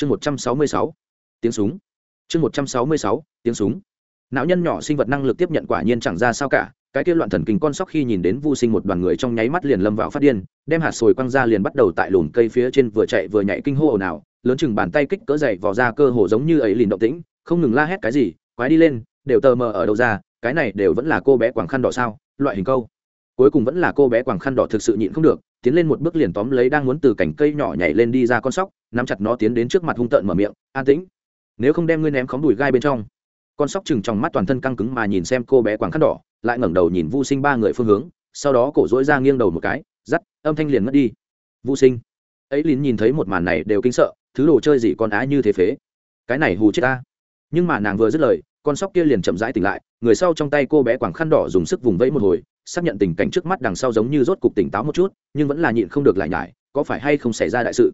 chương một trăm sáu mươi sáu, tiếng súng. Chương một trăm sáu mươi sáu, tiếng súng. Não nhân nhỏ sinh vật năng lực tiếp nhận quả nhiên chẳng ra sao cả, cái kia loạn thần kinh con sóc khi nhìn đến vu sinh một đoàn người trong nháy mắt liền lâm vào phát điên, đem hạt sồi quăng ra liền bắt đầu tại lùn cây phía trên vừa chạy vừa nhảy kinh hô ồn ào, lớn chừng bàn tay kích cỡ dày vò ra cơ hồ giống như ấy liền động tĩnh, không ngừng la hét cái gì, quái đi lên, đều tờ mờ ở đâu ra, cái này đều vẫn là cô bé quảng khăn đỏ sao, loại hình câu cuối cùng vẫn là cô bé quàng khăn đỏ thực sự nhịn không được, tiến lên một bước liền tóm lấy đang muốn từ cành cây nhỏ nhảy lên đi ra con sóc, nắm chặt nó tiến đến trước mặt hung tợn mở miệng, an tĩnh, nếu không đem ngươi ném khóm đùi gai bên trong. Con sóc chừng trong mắt toàn thân căng cứng mà nhìn xem cô bé quàng khăn đỏ, lại ngẩng đầu nhìn vu sinh ba người phương hướng, sau đó cổ dỗi ra nghiêng đầu một cái dắt âm thanh liền mất đi. Vu sinh. Ấy lín nhìn thấy một màn này đều kinh sợ, thứ đồ chơi gì con á như thế phế? Cái này hù chết ta. Nhưng mà nàng vừa dứt lời, con sóc kia liền chậm rãi tỉnh lại người sau trong tay cô bé quảng khăn đỏ dùng sức vùng vẫy một hồi, xác nhận tình cảnh trước mắt đằng sau giống như rốt cục tỉnh táo một chút, nhưng vẫn là nhịn không được lại nhải, có phải hay không xảy ra đại sự?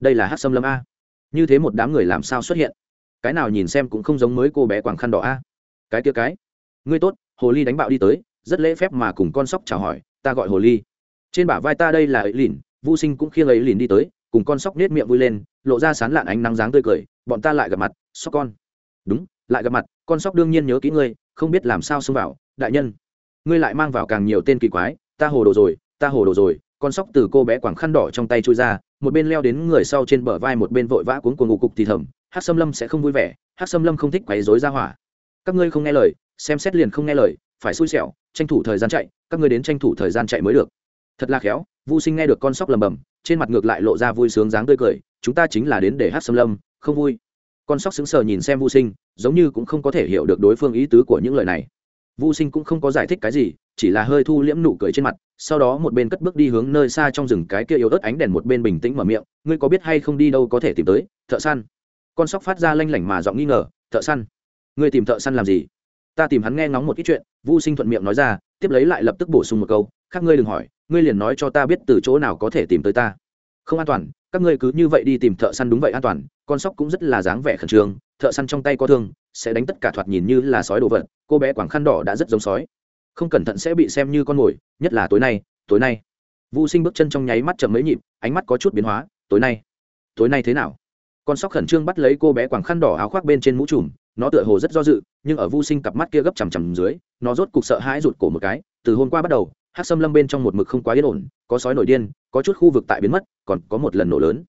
Đây là hát xâm lâm a. Như thế một đám người làm sao xuất hiện? Cái nào nhìn xem cũng không giống mới cô bé quảng khăn đỏ a. Cái kia cái. Ngươi tốt, hồ ly đánh bạo đi tới, rất lễ phép mà cùng con sóc chào hỏi, ta gọi hồ ly. Trên bả vai ta đây là ấy lìn vô sinh cũng khiêng ấy lìn đi tới, cùng con sóc nết miệng vui lên, lộ ra sán lạn ánh nắng dáng tươi cười, bọn ta lại gặp mặt, sóc con. Đúng, lại gặp mặt, con sóc đương nhiên nhớ kỹ ngươi không biết làm sao xông vào, đại nhân. Ngươi lại mang vào càng nhiều tên kỳ quái, ta hồ đồ rồi, ta hồ đồ rồi. Con sóc từ cô bé quảng khăn đỏ trong tay trôi ra, một bên leo đến người sau trên bờ vai, một bên vội vã cuốn cuồng ngủ cục thì thầm hát xâm lâm sẽ không vui vẻ hát xâm lâm không thích quấy dối ra hỏa. Các ngươi không nghe lời, xem xét liền không nghe lời, phải xui xẻo, tranh thủ thời gian chạy, các ngươi đến tranh thủ thời gian chạy mới được. Thật là khéo vô sinh nghe được con sóc lầm bầm trên mặt ngược lại lộ ra vui sướng dáng tươi cười, chúng ta chính là đến để hát xâm lâm, không vui. Con sóc sững sờ nhìn xem vô sinh giống như cũng không có thể hiểu được đối phương ý tứ của những lời này. Vô sinh cũng không có giải thích cái gì, chỉ là hơi thu liễm nụ cười trên mặt, sau đó một bên cất bước đi hướng nơi xa trong rừng cái kia yếu ớt ánh đèn một bên bình tĩnh mở miệng, ngươi có biết hay không đi đâu có thể tìm tới, thợ săn? Con sóc phát ra lanh lảnh mà giọng nghi ngờ, thợ săn? Ngươi tìm thợ săn làm gì? Ta tìm hắn nghe ngóng một ít chuyện vô sinh thuận miệng nói ra, tiếp lấy lại lập tức bổ sung một câu khác ngươi đừng hỏi, ngươi liền nói cho ta biết từ chỗ nào có thể tìm tới ta. Không an toàn, các ngươi cứ như vậy đi tìm thợ săn đúng vậy an toàn. Con sóc cũng rất là dáng vẻ khẩn trương thợ săn trong tay có thương, sẽ đánh tất cả thoạt nhìn như là sói đồ vật, cô bé quảng khăn đỏ đã rất giống sói. Không cẩn thận sẽ bị xem như con mồi, nhất là tối nay tối nay. Vô sinh bước chân trong nháy mắt chậm mấy nhịp, ánh mắt có chút biến hóa, tối nay tối nay thế nào? Con sóc khẩn trương bắt lấy cô bé quảng khăn đỏ áo khoác bên trên mũ trùm, nó tựa hồ rất do dự, nhưng ở vô sinh cặp mắt kia gấp chằm chằm dưới, nó rốt cục sợ hãi rụt cổ một cái, từ hôm qua bắt đầu hát xâm lâm bên trong một mực không quá yên ổn, có sói nổi điên, có chút khu vực tại biến mất, còn có một lần nổ lớn.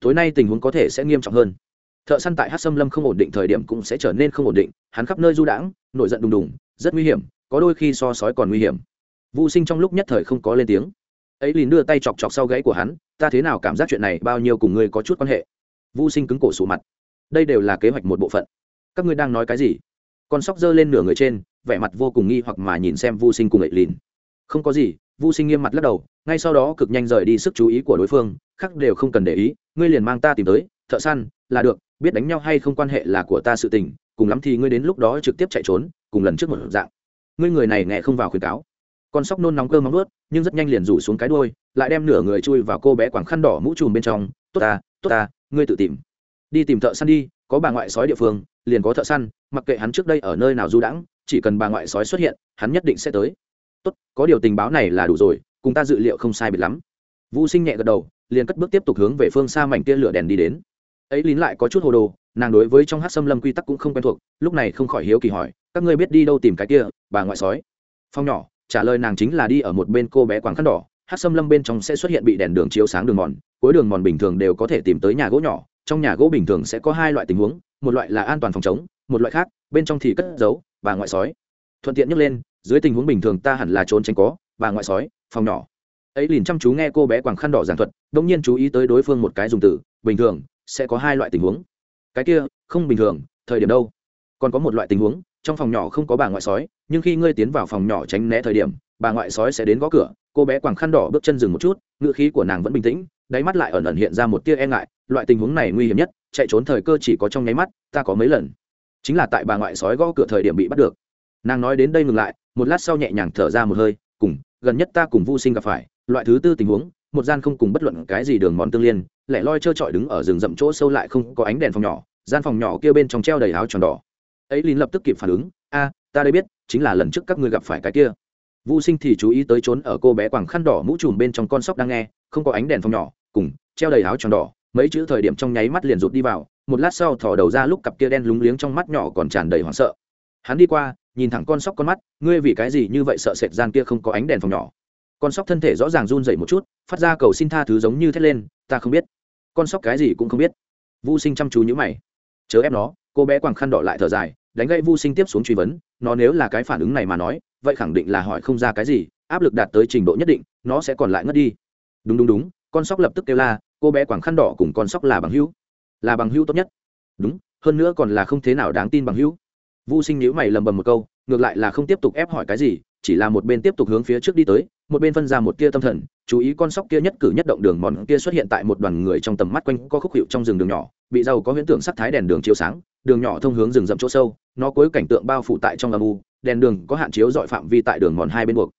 Tối nay tình huống có thể sẽ nghiêm trọng hơn thợ săn tại hát xâm lâm không ổn định thời điểm cũng sẽ trở nên không ổn định, hắn khắp nơi du đãng, nổi giận đùng đùng, rất nguy hiểm, có đôi khi so sói còn nguy hiểm. Vô sinh trong lúc nhất thời không có lên tiếng. Ấy liền đưa tay chọc chọc sau gáy của hắn, ta thế nào cảm giác chuyện này, bao nhiêu cùng ngươi có chút quan hệ. Vô sinh cứng cổ sụ mặt. Đây đều là kế hoạch một bộ phận. Các ngươi đang nói cái gì? Con sóc giơ lên nửa người trên, vẻ mặt vô cùng nghi hoặc mà nhìn xem vô sinh cùng ấy liền không có gì. Vô sinh nghiêm mặt lắc đầu, ngay sau đó cực nhanh rời đi sức chú ý của đối phương, khác đều không cần để ý, ngươi liền mang ta tìm tới, thợ săn, là được biết đánh nhau hay không quan hệ là của ta sự tình, cùng lắm thì ngươi đến lúc đó trực tiếp chạy trốn, cùng lần trước một dạng. Ngươi người này nghe không vào khuyến cáo. Con sóc nôn nóng cơ móng ướt nhưng rất nhanh liền rủ xuống cái đôi lại đem nửa người chui vào cô bé quảng khăn đỏ mũ trùm bên trong. Tốt ta tốt ta, ngươi tự tìm. Đi tìm thợ săn đi, có bà ngoại sói địa phương, liền có thợ săn, mặc kệ hắn trước đây ở nơi nào du đãng, chỉ cần bà ngoại sói xuất hiện, hắn nhất định sẽ tới. Tốt, có điều tình báo này là đủ rồi, cùng ta dự liệu không sai biệt lắm. Vũ sinh nhẹ gật đầu, liền cất bước tiếp tục hướng về phương xa mảnh tia lửa đèn đi đến ấy lín lại có chút hồ đồ, nàng đối với trong hát xâm lâm quy tắc cũng không quen thuộc, lúc này không khỏi hiếu kỳ hỏi, các ngươi biết đi đâu tìm cái kia, bà ngoại sói? Phong nhỏ, trả lời nàng chính là đi ở một bên cô bé quảng khăn đỏ, hát xâm lâm bên trong sẽ xuất hiện bị đèn đường chiếu sáng đường mòn, cuối đường mòn bình thường đều có thể tìm tới nhà gỗ nhỏ, trong nhà gỗ bình thường sẽ có hai loại tình huống, một loại là an toàn phòng chống, một loại khác, bên trong thì cất giấu, bà ngoại sói. Thuận tiện nhắc lên, dưới tình huống bình thường ta hẳn là trốn tránh có, bà ngoại sói phòng nhỏ. Ấy liền chăm chú nghe cô bé quàng khăn đỏ giảng thuật, đông nhiên chú ý tới đối phương một cái dùng từ, bình thường sẽ có hai loại tình huống. Cái kia, không bình thường, thời điểm đâu? Còn có một loại tình huống, trong phòng nhỏ không có bà ngoại sói, nhưng khi ngươi tiến vào phòng nhỏ tránh né thời điểm, bà ngoại sói sẽ đến gõ cửa, cô bé quàng khăn đỏ bước chân dừng một chút, ngựa khí của nàng vẫn bình tĩnh, đáy mắt lại ẩn ẩn hiện ra một tia e ngại, loại tình huống này nguy hiểm nhất, chạy trốn thời cơ chỉ có trong nháy mắt, ta có mấy lần. Chính là tại bà ngoại sói gõ cửa thời điểm bị bắt được. Nàng nói đến đây ngừng lại, một lát sau nhẹ nhàng thở ra một hơi, cùng, gần nhất ta cùng vô sinh gặp phải, loại thứ tư tình huống một gian không cùng bất luận cái gì đường mòn tương liên, lẻ loi trơ trọi đứng ở rừng rậm chỗ sâu lại không có ánh đèn phòng nhỏ, gian phòng nhỏ kia bên trong treo đầy áo tròn đỏ. Ấy lín lập tức kịp phản ứng, a, ta đây biết, chính là lần trước các ngươi gặp phải cái kia. Vô sinh thì chú ý tới trốn ở cô bé quàng khăn đỏ mũ trùm bên trong con sóc đang nghe, không có ánh đèn phòng nhỏ, cùng, treo đầy áo tròn đỏ, mấy chữ thời điểm trong nháy mắt liền rụt đi vào, một lát sau thò đầu ra lúc cặp kia đen lúng liếng trong mắt nhỏ còn tràn đầy hoảng sợ. Hắn đi qua, nhìn thẳng con sóc con mắt, ngươi vì cái gì như vậy sợ sệt gian kia không có ánh đèn phòng nhỏ? Con sóc thân thể rõ ràng run dậy một chút, phát ra cầu xin tha thứ giống như thét lên, ta không biết. Con sóc cái gì cũng không biết. Vô sinh chăm chú nhữ mày. Chớ ép nó, cô bé quàng khăn đỏ lại thở dài, đánh gậy vô sinh tiếp xuống truy vấn, nó nếu là cái phản ứng này mà nói, vậy khẳng định là hỏi không ra cái gì, áp lực đạt tới trình độ nhất định, nó sẽ còn lại ngất đi. Đúng đúng đúng. Con sóc lập tức kêu la, cô bé quàng khăn đỏ cùng con sóc là bằng hữu, là bằng hữu tốt nhất. Đúng, hơn nữa còn là không thế nào đáng tin bằng hữu. Vô sinh nhữ mày lầm bầm một câu, ngược lại là không tiếp tục ép hỏi cái gì chỉ là một bên tiếp tục hướng phía trước đi tới, một bên phân ra một tia tâm thần, chú ý con sóc kia nhất cử nhất động đường mòn kia xuất hiện tại một đoàn người trong tầm mắt quanh có khúc hiệu trong rừng đường nhỏ, bị giàu có huyễn tượng sắc thái đèn đường chiếu sáng, đường nhỏ thông hướng rừng rậm chỗ sâu, nó cuối cảnh tượng bao phủ tại trong âm u, đèn đường có hạn chiếu dọi phạm vi tại đường mòn hai bên buộc.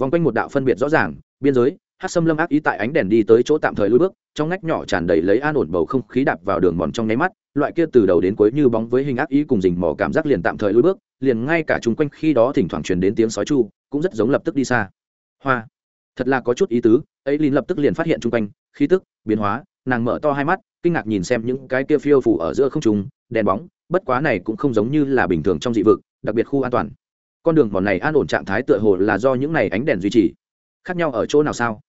Vòng quanh một đạo phân biệt rõ ràng, biên giới hát xâm lâm ác ý tại ánh đèn đi tới chỗ tạm thời lui bước, trong ngách nhỏ tràn đầy lấy an ổn bầu không khí đạp vào đường mòn trong nháy mắt, loại kia từ đầu đến cuối như bóng với hình ác ý cùng dình mò cảm giác liền tạm thời lui bước, liền ngay cả chung quanh khi đó thỉnh thoảng truyền đến tiếng sói chu, cũng rất giống lập tức đi xa. Hoa, thật là có chút ý tứ, ấy linh lập tức liền phát hiện chung quanh, khí tức, biến hóa, nàng mở to hai mắt, kinh ngạc nhìn xem những cái kia phiêu phủ ở giữa không trùng đèn bóng, bất quá này cũng không giống như là bình thường trong dị vực, đặc biệt khu an toàn. Con đường mòn này an ổn trạng thái tựa hồ là do những này ánh đèn duy trì. Khác nhau ở chỗ nào sao?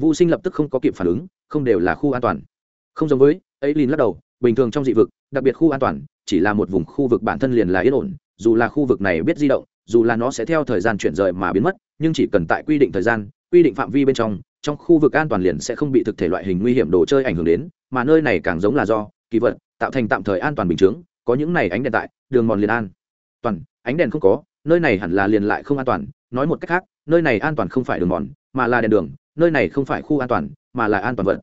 Vô sinh lập tức không có kịp phản ứng, không đều là khu an toàn. Không giống với ấy lin lắc đầu, bình thường trong dị vực, đặc biệt khu an toàn, chỉ là một vùng khu vực bản thân liền là yên ổn, dù là khu vực này biết di động, dù là nó sẽ theo thời gian chuyển rời mà biến mất, nhưng chỉ cần tại quy định thời gian, quy định phạm vi bên trong trong khu vực an toàn liền sẽ không bị thực thể loại hình nguy hiểm đồ chơi ảnh hưởng đến, mà nơi này càng giống là do, kỳ vật, tạo thành tạm thời an toàn bình chướng, có những này ánh đèn tại, đường mòn liền an toàn, ánh đèn không có, nơi này hẳn là liền lại không an toàn, nói một cách khác, nơi này an toàn không phải đường mòn, mà là đèn đường nơi này không phải khu an toàn, mà là an toàn vật.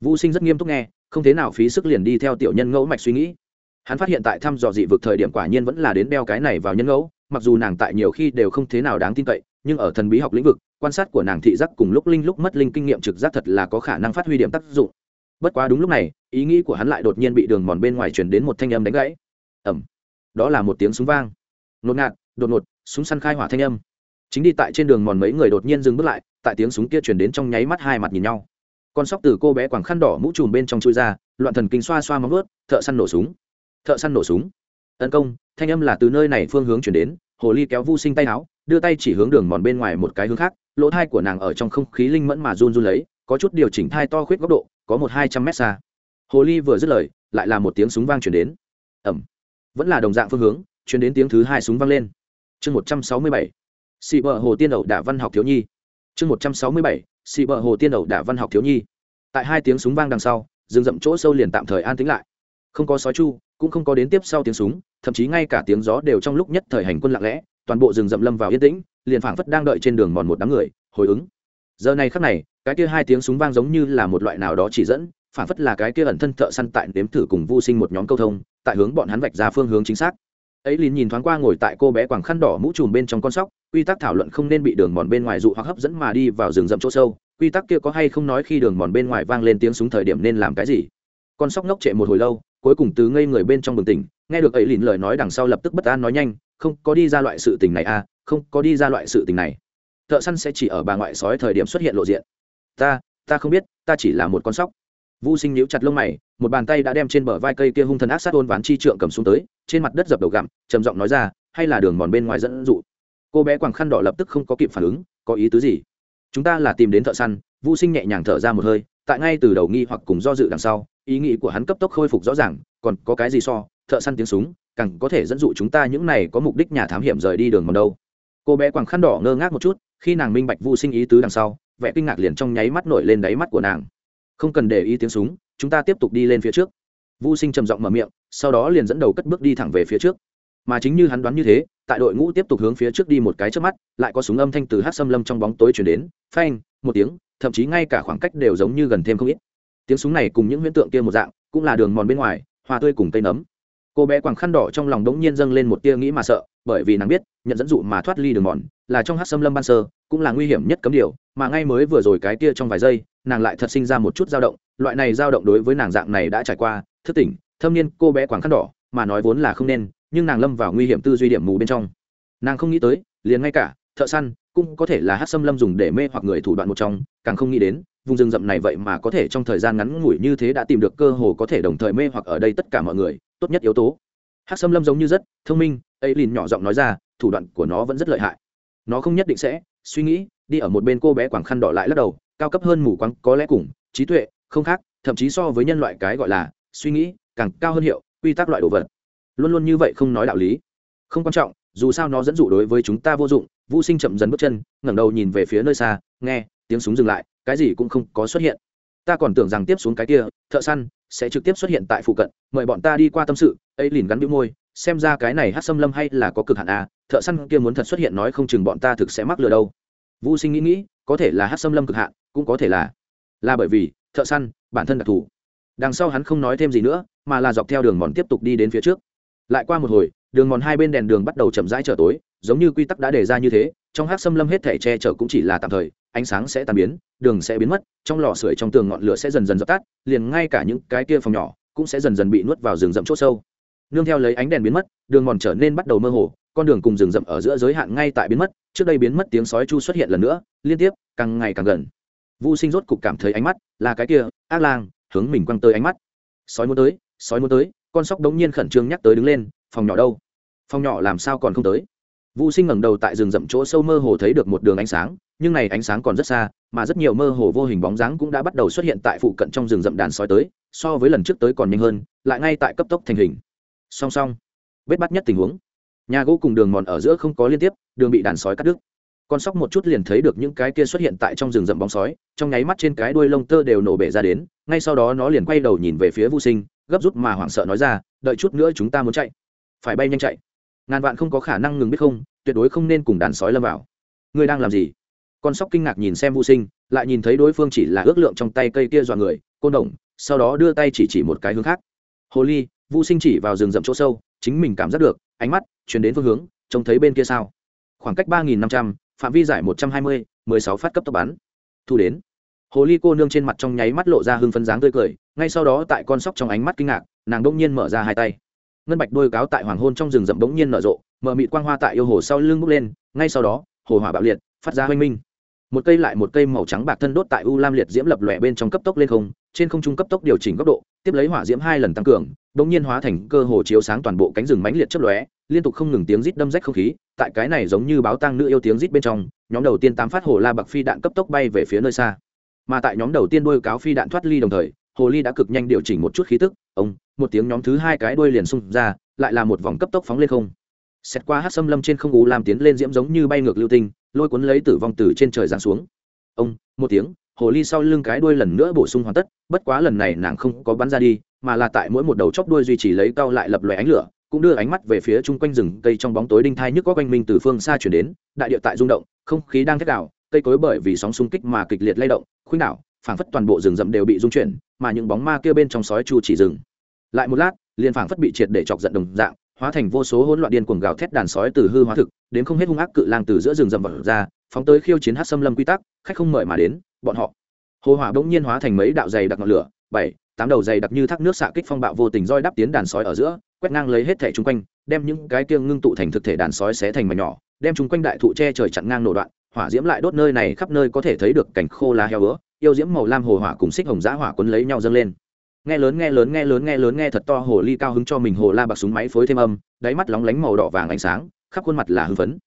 Vũ sinh rất nghiêm túc nghe, không thế nào phí sức liền đi theo tiểu nhân ngẫu mạch suy nghĩ. Hắn phát hiện tại thăm dò dị vực thời điểm quả nhiên vẫn là đến đeo cái này vào nhân ngẫu, mặc dù nàng tại nhiều khi đều không thế nào đáng tin cậy, nhưng ở thần bí học lĩnh vực, quan sát của nàng thị giác cùng lúc linh lúc mất linh kinh nghiệm trực giác thật là có khả năng phát huy điểm tác dụng. Bất quá đúng lúc này, ý nghĩ của hắn lại đột nhiên bị đường mòn bên ngoài chuyển đến một thanh âm đánh gãy. Ẩm đó là một tiếng súng vang. Ngột ngạt, đột ngột, súng săn khai hỏa thanh âm. Chính đi tại trên đường mòn mấy người đột nhiên dừng bước lại tại tiếng súng kia chuyển đến trong nháy mắt hai mặt nhìn nhau. Con sóc từ cô bé quàng khăn đỏ mũ trùm bên trong chui ra, loạn thần kinh xoa xoa móng ướt thợ săn nổ súng. Thợ săn nổ súng. Tấn công, thanh âm là từ nơi này phương hướng chuyển đến, hồ ly kéo vu sinh tay áo, đưa tay chỉ hướng đường mòn bên ngoài một cái hướng khác, lỗ thai của nàng ở trong không khí linh mẫn mà run run lấy, có chút điều chỉnh thai to khuyết góc độ, có một hai trăm mét xa. Hồ ly vừa dứt lời, lại là một tiếng súng vang chuyển đến. Ẩm. Vẫn là đồng dạng phương hướng chuyển đến tiếng thứ hai súng vang lên. Chương một trăm sáu mươi bảy. Xị bờ hồ tiên ẩu đả văn học thiếu nhi chương một trăm sáu mươi bảy xị bờ hồ tiên ẩu đả văn học thiếu nhi. Tại hai tiếng súng vang đằng sau, rừng rậm chỗ sâu liền tạm thời an tĩnh lại. Không có sói chu, cũng không có đến tiếp sau tiếng súng, thậm chí ngay cả tiếng gió đều trong lúc nhất thời hành quân lặng lẽ, toàn bộ rừng rậm lâm vào yên tĩnh, liền phảng phất đang đợi trên đường mòn một đám người, hồi ứng. Giờ này khắc này, cái kia hai tiếng súng vang giống như là một loại nào đó chỉ dẫn, phảng phất là cái kia ẩn thân thợ săn tại nếm thử cùng vô sinh một nhóm câu thông, tại hướng bọn hắn vạch ra phương hướng chính xác ấy liền nhìn thoáng qua ngồi tại cô bé quàng khăn đỏ mũ trùm bên trong con sóc quy tắc thảo luận không nên bị đường mòn bên ngoài dụ hoặc hấp dẫn mà đi vào rừng rậm chỗ sâu quy tắc kia có hay không nói khi đường mòn bên ngoài vang lên tiếng súng thời điểm nên làm cái gì. Con sóc ngốc trệ một hồi lâu cuối cùng từ ngây người bên trong bừng tỉnh nghe được ấy liền lời nói đằng sau lập tức bất an nói nhanh không có đi ra loại sự tình này à không có đi ra loại sự tình này. Thợ săn sẽ chỉ ở bà ngoại sói thời điểm xuất hiện lộ diện. Ta ta không biết ta chỉ là một con sóc. Vu Sinh nhíu chặt lông mày, một bàn tay đã đem trên bờ vai cây kia hung thần ác sát ôn ván chi trượng cầm xuống tới, trên mặt đất dập đầu gặm, trầm giọng nói ra, hay là đường mòn bên ngoài dẫn dụ. Cô bé quàng khăn đỏ lập tức không có kịp phản ứng, có ý tứ gì? Chúng ta là tìm đến thợ săn, Vu Sinh nhẹ nhàng thở ra một hơi, tại ngay từ đầu nghi hoặc cùng do dự đằng sau, ý nghĩ của hắn cấp tốc khôi phục rõ ràng, còn có cái gì so, thợ săn tiếng súng, càng có thể dẫn dụ chúng ta những này có mục đích nhà thám hiểm rời đi đường mòn đâu. Cô bé quàng khăn đỏ ngơ ngác một chút, khi nàng minh bạch Vu Sinh ý tứ đằng sau, vẻ kinh ngạc liền trong nháy mắt nổi lên đáy mắt của nàng không cần để ý tiếng súng chúng ta tiếp tục đi lên phía trước Vu sinh trầm giọng mở miệng, sau đó liền dẫn đầu cất bước đi thẳng về phía trước. Mà chính như hắn đoán như thế, tại đội ngũ tiếp tục hướng phía trước đi một cái trước mắt, lại có súng âm thanh từ hát xâm lâm trong bóng tối truyền đến, phanh, một tiếng, thậm chí ngay cả khoảng cách đều giống như gần thêm không ít. Tiếng súng này cùng những huyễn tượng kia một dạng, cũng là đường mòn bên ngoài, hoa tươi cùng cây nấm. Cô bé quàng khăn đỏ trong lòng đống nhiên dâng lên một tia nghĩ mà sợ, bởi vì nàng biết, nhận dẫn dụ mà thoát ly đường mòn, là trong hát xâm lâm ban sơ, cũng là nguy hiểm nhất cấm điều, mà ngay mới vừa rồi cái tia trong vài giây, nàng lại thật sinh ra một chút dao động, loại này dao động đối với nàng dạng này đã trải qua thức tỉnh, thâm niên cô bé quảng khăn đỏ, mà nói vốn là không nên, nhưng nàng lâm vào nguy hiểm tư duy điểm mù bên trong. Nàng không nghĩ tới, liền ngay cả, thợ săn cũng có thể là hát xâm lâm dùng để mê hoặc người thủ đoạn một trong, càng không nghĩ đến, vùng rừng rậm này vậy mà có thể trong thời gian ngắn ngủi như thế đã tìm được cơ hồ có thể đồng thời mê hoặc ở đây tất cả mọi người, tốt nhất yếu tố. Hát xâm lâm giống như rất thông minh, ấy lìn nhỏ giọng nói ra, thủ đoạn của nó vẫn rất lợi hại. Nó không nhất định sẽ suy nghĩ, đi ở một bên cô bé quảng khăn đỏ lại lắc đầu, cao cấp hơn mù quáng, có lẽ cùng, trí tuệ, không khác, thậm chí so với nhân loại cái gọi là suy nghĩ, càng cao hơn hiệu, quy tắc loại đồ vật. Luôn luôn như vậy không nói đạo lý. Không quan trọng, dù sao nó dẫn dụ đối với chúng ta vô dụng vũ sinh chậm dần bước chân, ngẩng đầu nhìn về phía nơi xa, nghe, tiếng súng dừng lại, cái gì cũng không có xuất hiện. Ta còn tưởng rằng tiếp xuống cái kia, thợ săn, sẽ trực tiếp xuất hiện tại phụ cận, mời bọn ta đi qua tâm sự, ấy lìn gắn bĩu môi, xem ra cái này hát xâm lâm hay là có cực hạn à thợ săn kia muốn thật xuất hiện nói không chừng bọn ta thực sẽ mắc lừa đâu. Vũ sinh nghĩ nghĩ, có thể là hát xâm lâm cực hạn, cũng có thể là là bởi vì, thợ săn, bản thân đặc thù đằng sau hắn không nói thêm gì nữa mà là dọc theo đường mòn tiếp tục đi đến phía trước. Lại qua một hồi đường mòn hai bên đèn đường bắt đầu chậm rãi trở tối giống như quy tắc đã đề ra như thế trong hát xâm lâm hết thể che chở cũng chỉ là tạm thời ánh sáng sẽ tàn biến đường sẽ biến mất trong lò sưởi trong tường ngọn lửa sẽ dần dần dập tắt liền ngay cả những cái kia phòng nhỏ cũng sẽ dần dần bị nuốt vào rừng rậm chỗ sâu. Nương theo lấy ánh đèn biến mất đường mòn trở nên bắt đầu mơ hồ con đường cùng rừng rậm ở giữa giới hạn ngay tại biến mất trước đây biến mất tiếng sói chu xuất hiện lần nữa liên tiếp càng ngày càng gần. Vu Sinh rốt cục cảm thấy ánh mắt là cái kia, ác lang, hướng mình quăng tới ánh mắt. Sói muốn tới, sói muốn tới, con sóc đống nhiên khẩn trương nhắc tới đứng lên, phòng nhỏ đâu? Phòng nhỏ làm sao còn không tới? Vu Sinh ngẩng đầu tại rừng rậm chỗ sâu mơ hồ thấy được một đường ánh sáng, nhưng này ánh sáng còn rất xa, mà rất nhiều mơ hồ vô hình bóng dáng cũng đã bắt đầu xuất hiện tại phụ cận trong rừng rậm đàn sói tới, so với lần trước tới còn nhanh hơn, lại ngay tại cấp tốc thành hình. Song song, vết bắt nhất tình huống. Nhà gỗ cùng đường mòn ở giữa không có liên tiếp, đường bị đàn sói cắt đứt con sóc một chút liền thấy được những cái kia xuất hiện tại trong rừng rậm bóng sói trong nháy mắt trên cái đuôi lông tơ đều nổ bể ra đến ngay sau đó nó liền quay đầu nhìn về phía vô sinh, gấp rút mà hoảng sợ nói ra, đợi chút nữa chúng ta muốn chạy. Phải bay nhanh chạy. Ngàn vạn không có khả năng ngừng biết không, tuyệt đối không nên cùng đàn sói lâm vào. Ngươi đang làm gì? Con sóc kinh ngạc nhìn xem vô sinh, lại nhìn thấy đối phương chỉ là ước lượng trong tay cây kia dọa người côn đồng sau đó đưa tay chỉ chỉ một cái hướng khác. Hồ ly vô sinh chỉ vào rừng rậm chỗ sâu, chính mình cảm giác được, ánh mắt chuyển đến phương hướng, trông thấy bên kia sao? Khoảng cách ba nghìn năm trăm, phạm vi giải một trăm hai mươi, mười sáu phát cấp tốc bắn. Thu đến hồ ly cô nương trên mặt trong nháy mắt lộ ra hưng phấn dáng tươi cười, ngay sau đó tại con sóc trong ánh mắt kinh ngạc, nàng đông nhiên mở ra hai tay. Ngân bạch đôi cáo tại hoàng hôn trong rừng rậm bỗng nhiên nở rộ, mở mịt quang hoa tại yêu hồ sau lưng bốc lên, ngay sau đó, hồ hỏa bạo liệt, phát ra hoanh minh. Một cây lại một cây màu trắng bạc thân đốt tại u lam liệt diễm lập lòe bên trong cấp tốc lên không, trên không trung cấp tốc điều chỉnh góc độ, tiếp lấy hỏa diễm hai lần tăng cường bỗng nhiên hóa thành cơ hồ chiếu sáng toàn bộ cánh rừng mãnh liệt chớp lóe, liên tục không ngừng tiếng rít đâm rách không khí, tại cái này giống như báo tang nữ yêu tiếng rít bên trong, nhóm đầu tiên tám phát hồ la bạc phi đạn cấp tốc bay về phía nơi xa mà tại nhóm đầu tiên đôi cáo phi đạn thoát ly đồng thời, hồ ly đã cực nhanh điều chỉnh một chút khí tức, ông, một tiếng nhóm thứ hai cái đuôi liền xung ra, lại là một vòng cấp tốc phóng lên không. Xét qua hát xâm lâm trên không ú làm tiến lên diễm giống như bay ngược lưu tinh, lôi cuốn lấy tử vong từ trên trời giáng xuống. Ông, một tiếng, hồ ly sau lưng cái đuôi lần nữa bổ sung hoàn tất, bất quá lần này nàng không có bắn ra đi, mà là tại mỗi một đầu chóp đuôi duy trì lấy cao lại lập loè ánh lửa, cũng đưa ánh mắt về phía chung quanh rừng cây trong bóng tối đinh thai nhức có quanh minh từ phương xa chuyển đến, đại địa tại rung động, không khí đang thét đảo, cây cối bởi vì sóng xung kích mà kịch liệt lay động khuynh đảo, phảng phất toàn bộ rừng rậm đều bị rung chuyển, mà những bóng ma kia bên trong sói chu chỉ rừng. Lại một lát, liền phảng phất bị triệt để chọc giận đồng dạng, hóa thành vô số hỗn loạn điên cuồng gào thét đàn sói từ hư hóa thực, đến không hết hung ác cự lang từ giữa rừng rậm vật ra, phóng tới khiêu chiến hát xâm lâm quy tắc, khách không mời mà đến, bọn họ. Hồ hỏa bỗng nhiên hóa thành mấy đạo dày đặc ngọn lửa, bảy, tám đầu dày đặc như thác nước xạ kích phong bạo vô tình roi đắp tiến đàn sói ở giữa, quét ngang lấy hết thể chung quanh, đem những cái kia ngưng tụ thành thực thể đàn sói xé thành mảnh nhỏ, đem chung quanh đại thụ che trời chặn ngang nổ đoạn hỏa diễm lại đốt nơi này khắp nơi có thể thấy được cảnh khô lá heo ứa yêu diễm màu lam hồ hỏa cùng xích hồng giã hỏa quấn lấy nhau dâng lên. Nghe lớn nghe lớn nghe lớn nghe lớn, nghe thật to, hồ ly cao hứng cho mình hồ la bạc súng máy phối thêm âm, đáy mắt lóng lánh màu đỏ vàng ánh sáng, khắp khuôn mặt là hưng phấn.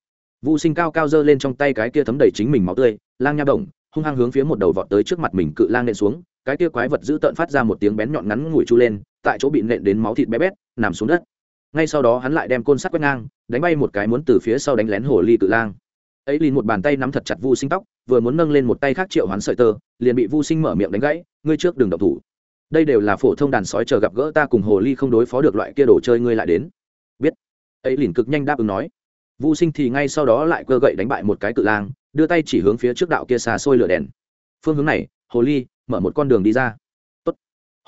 Vũ sinh cao cao giơ lên trong tay cái kia thấm đầy chính mình máu tươi, lang nha đồng hung hăng hướng phía một đầu vọt tới trước mặt mình cự lang nện xuống, cái kia quái vật dữ tợn phát ra một tiếng bén nhọn ngắn ngủi chu lên, tại chỗ bị nện đến máu thịt bé bét, nằm xuống đất. Ngay sau đó hắn lại đem côn sắt quét ngang, đánh bay một cái muốn từ phía sau đánh lén hồ ly cự lang ấy liền một bàn tay nắm thật chặt vu sinh tóc, vừa muốn nâng lên một tay khác triệu hoán sợi tơ, liền bị vu sinh mở miệng đánh gãy, ngươi trước đừng động thủ. Đây đều là phổ thông đàn sói chờ gặp gỡ ta cùng hồ ly không đối phó được loại kia đồ chơi ngươi lại đến. Biết. Ấy liền cực nhanh đáp ứng nói. Vu sinh thì ngay sau đó lại cơ gậy đánh bại một cái cự lang, đưa tay chỉ hướng phía trước đạo kia xà sôi lửa đèn. Phương hướng này, hồ ly, mở một con đường đi ra. Tốt.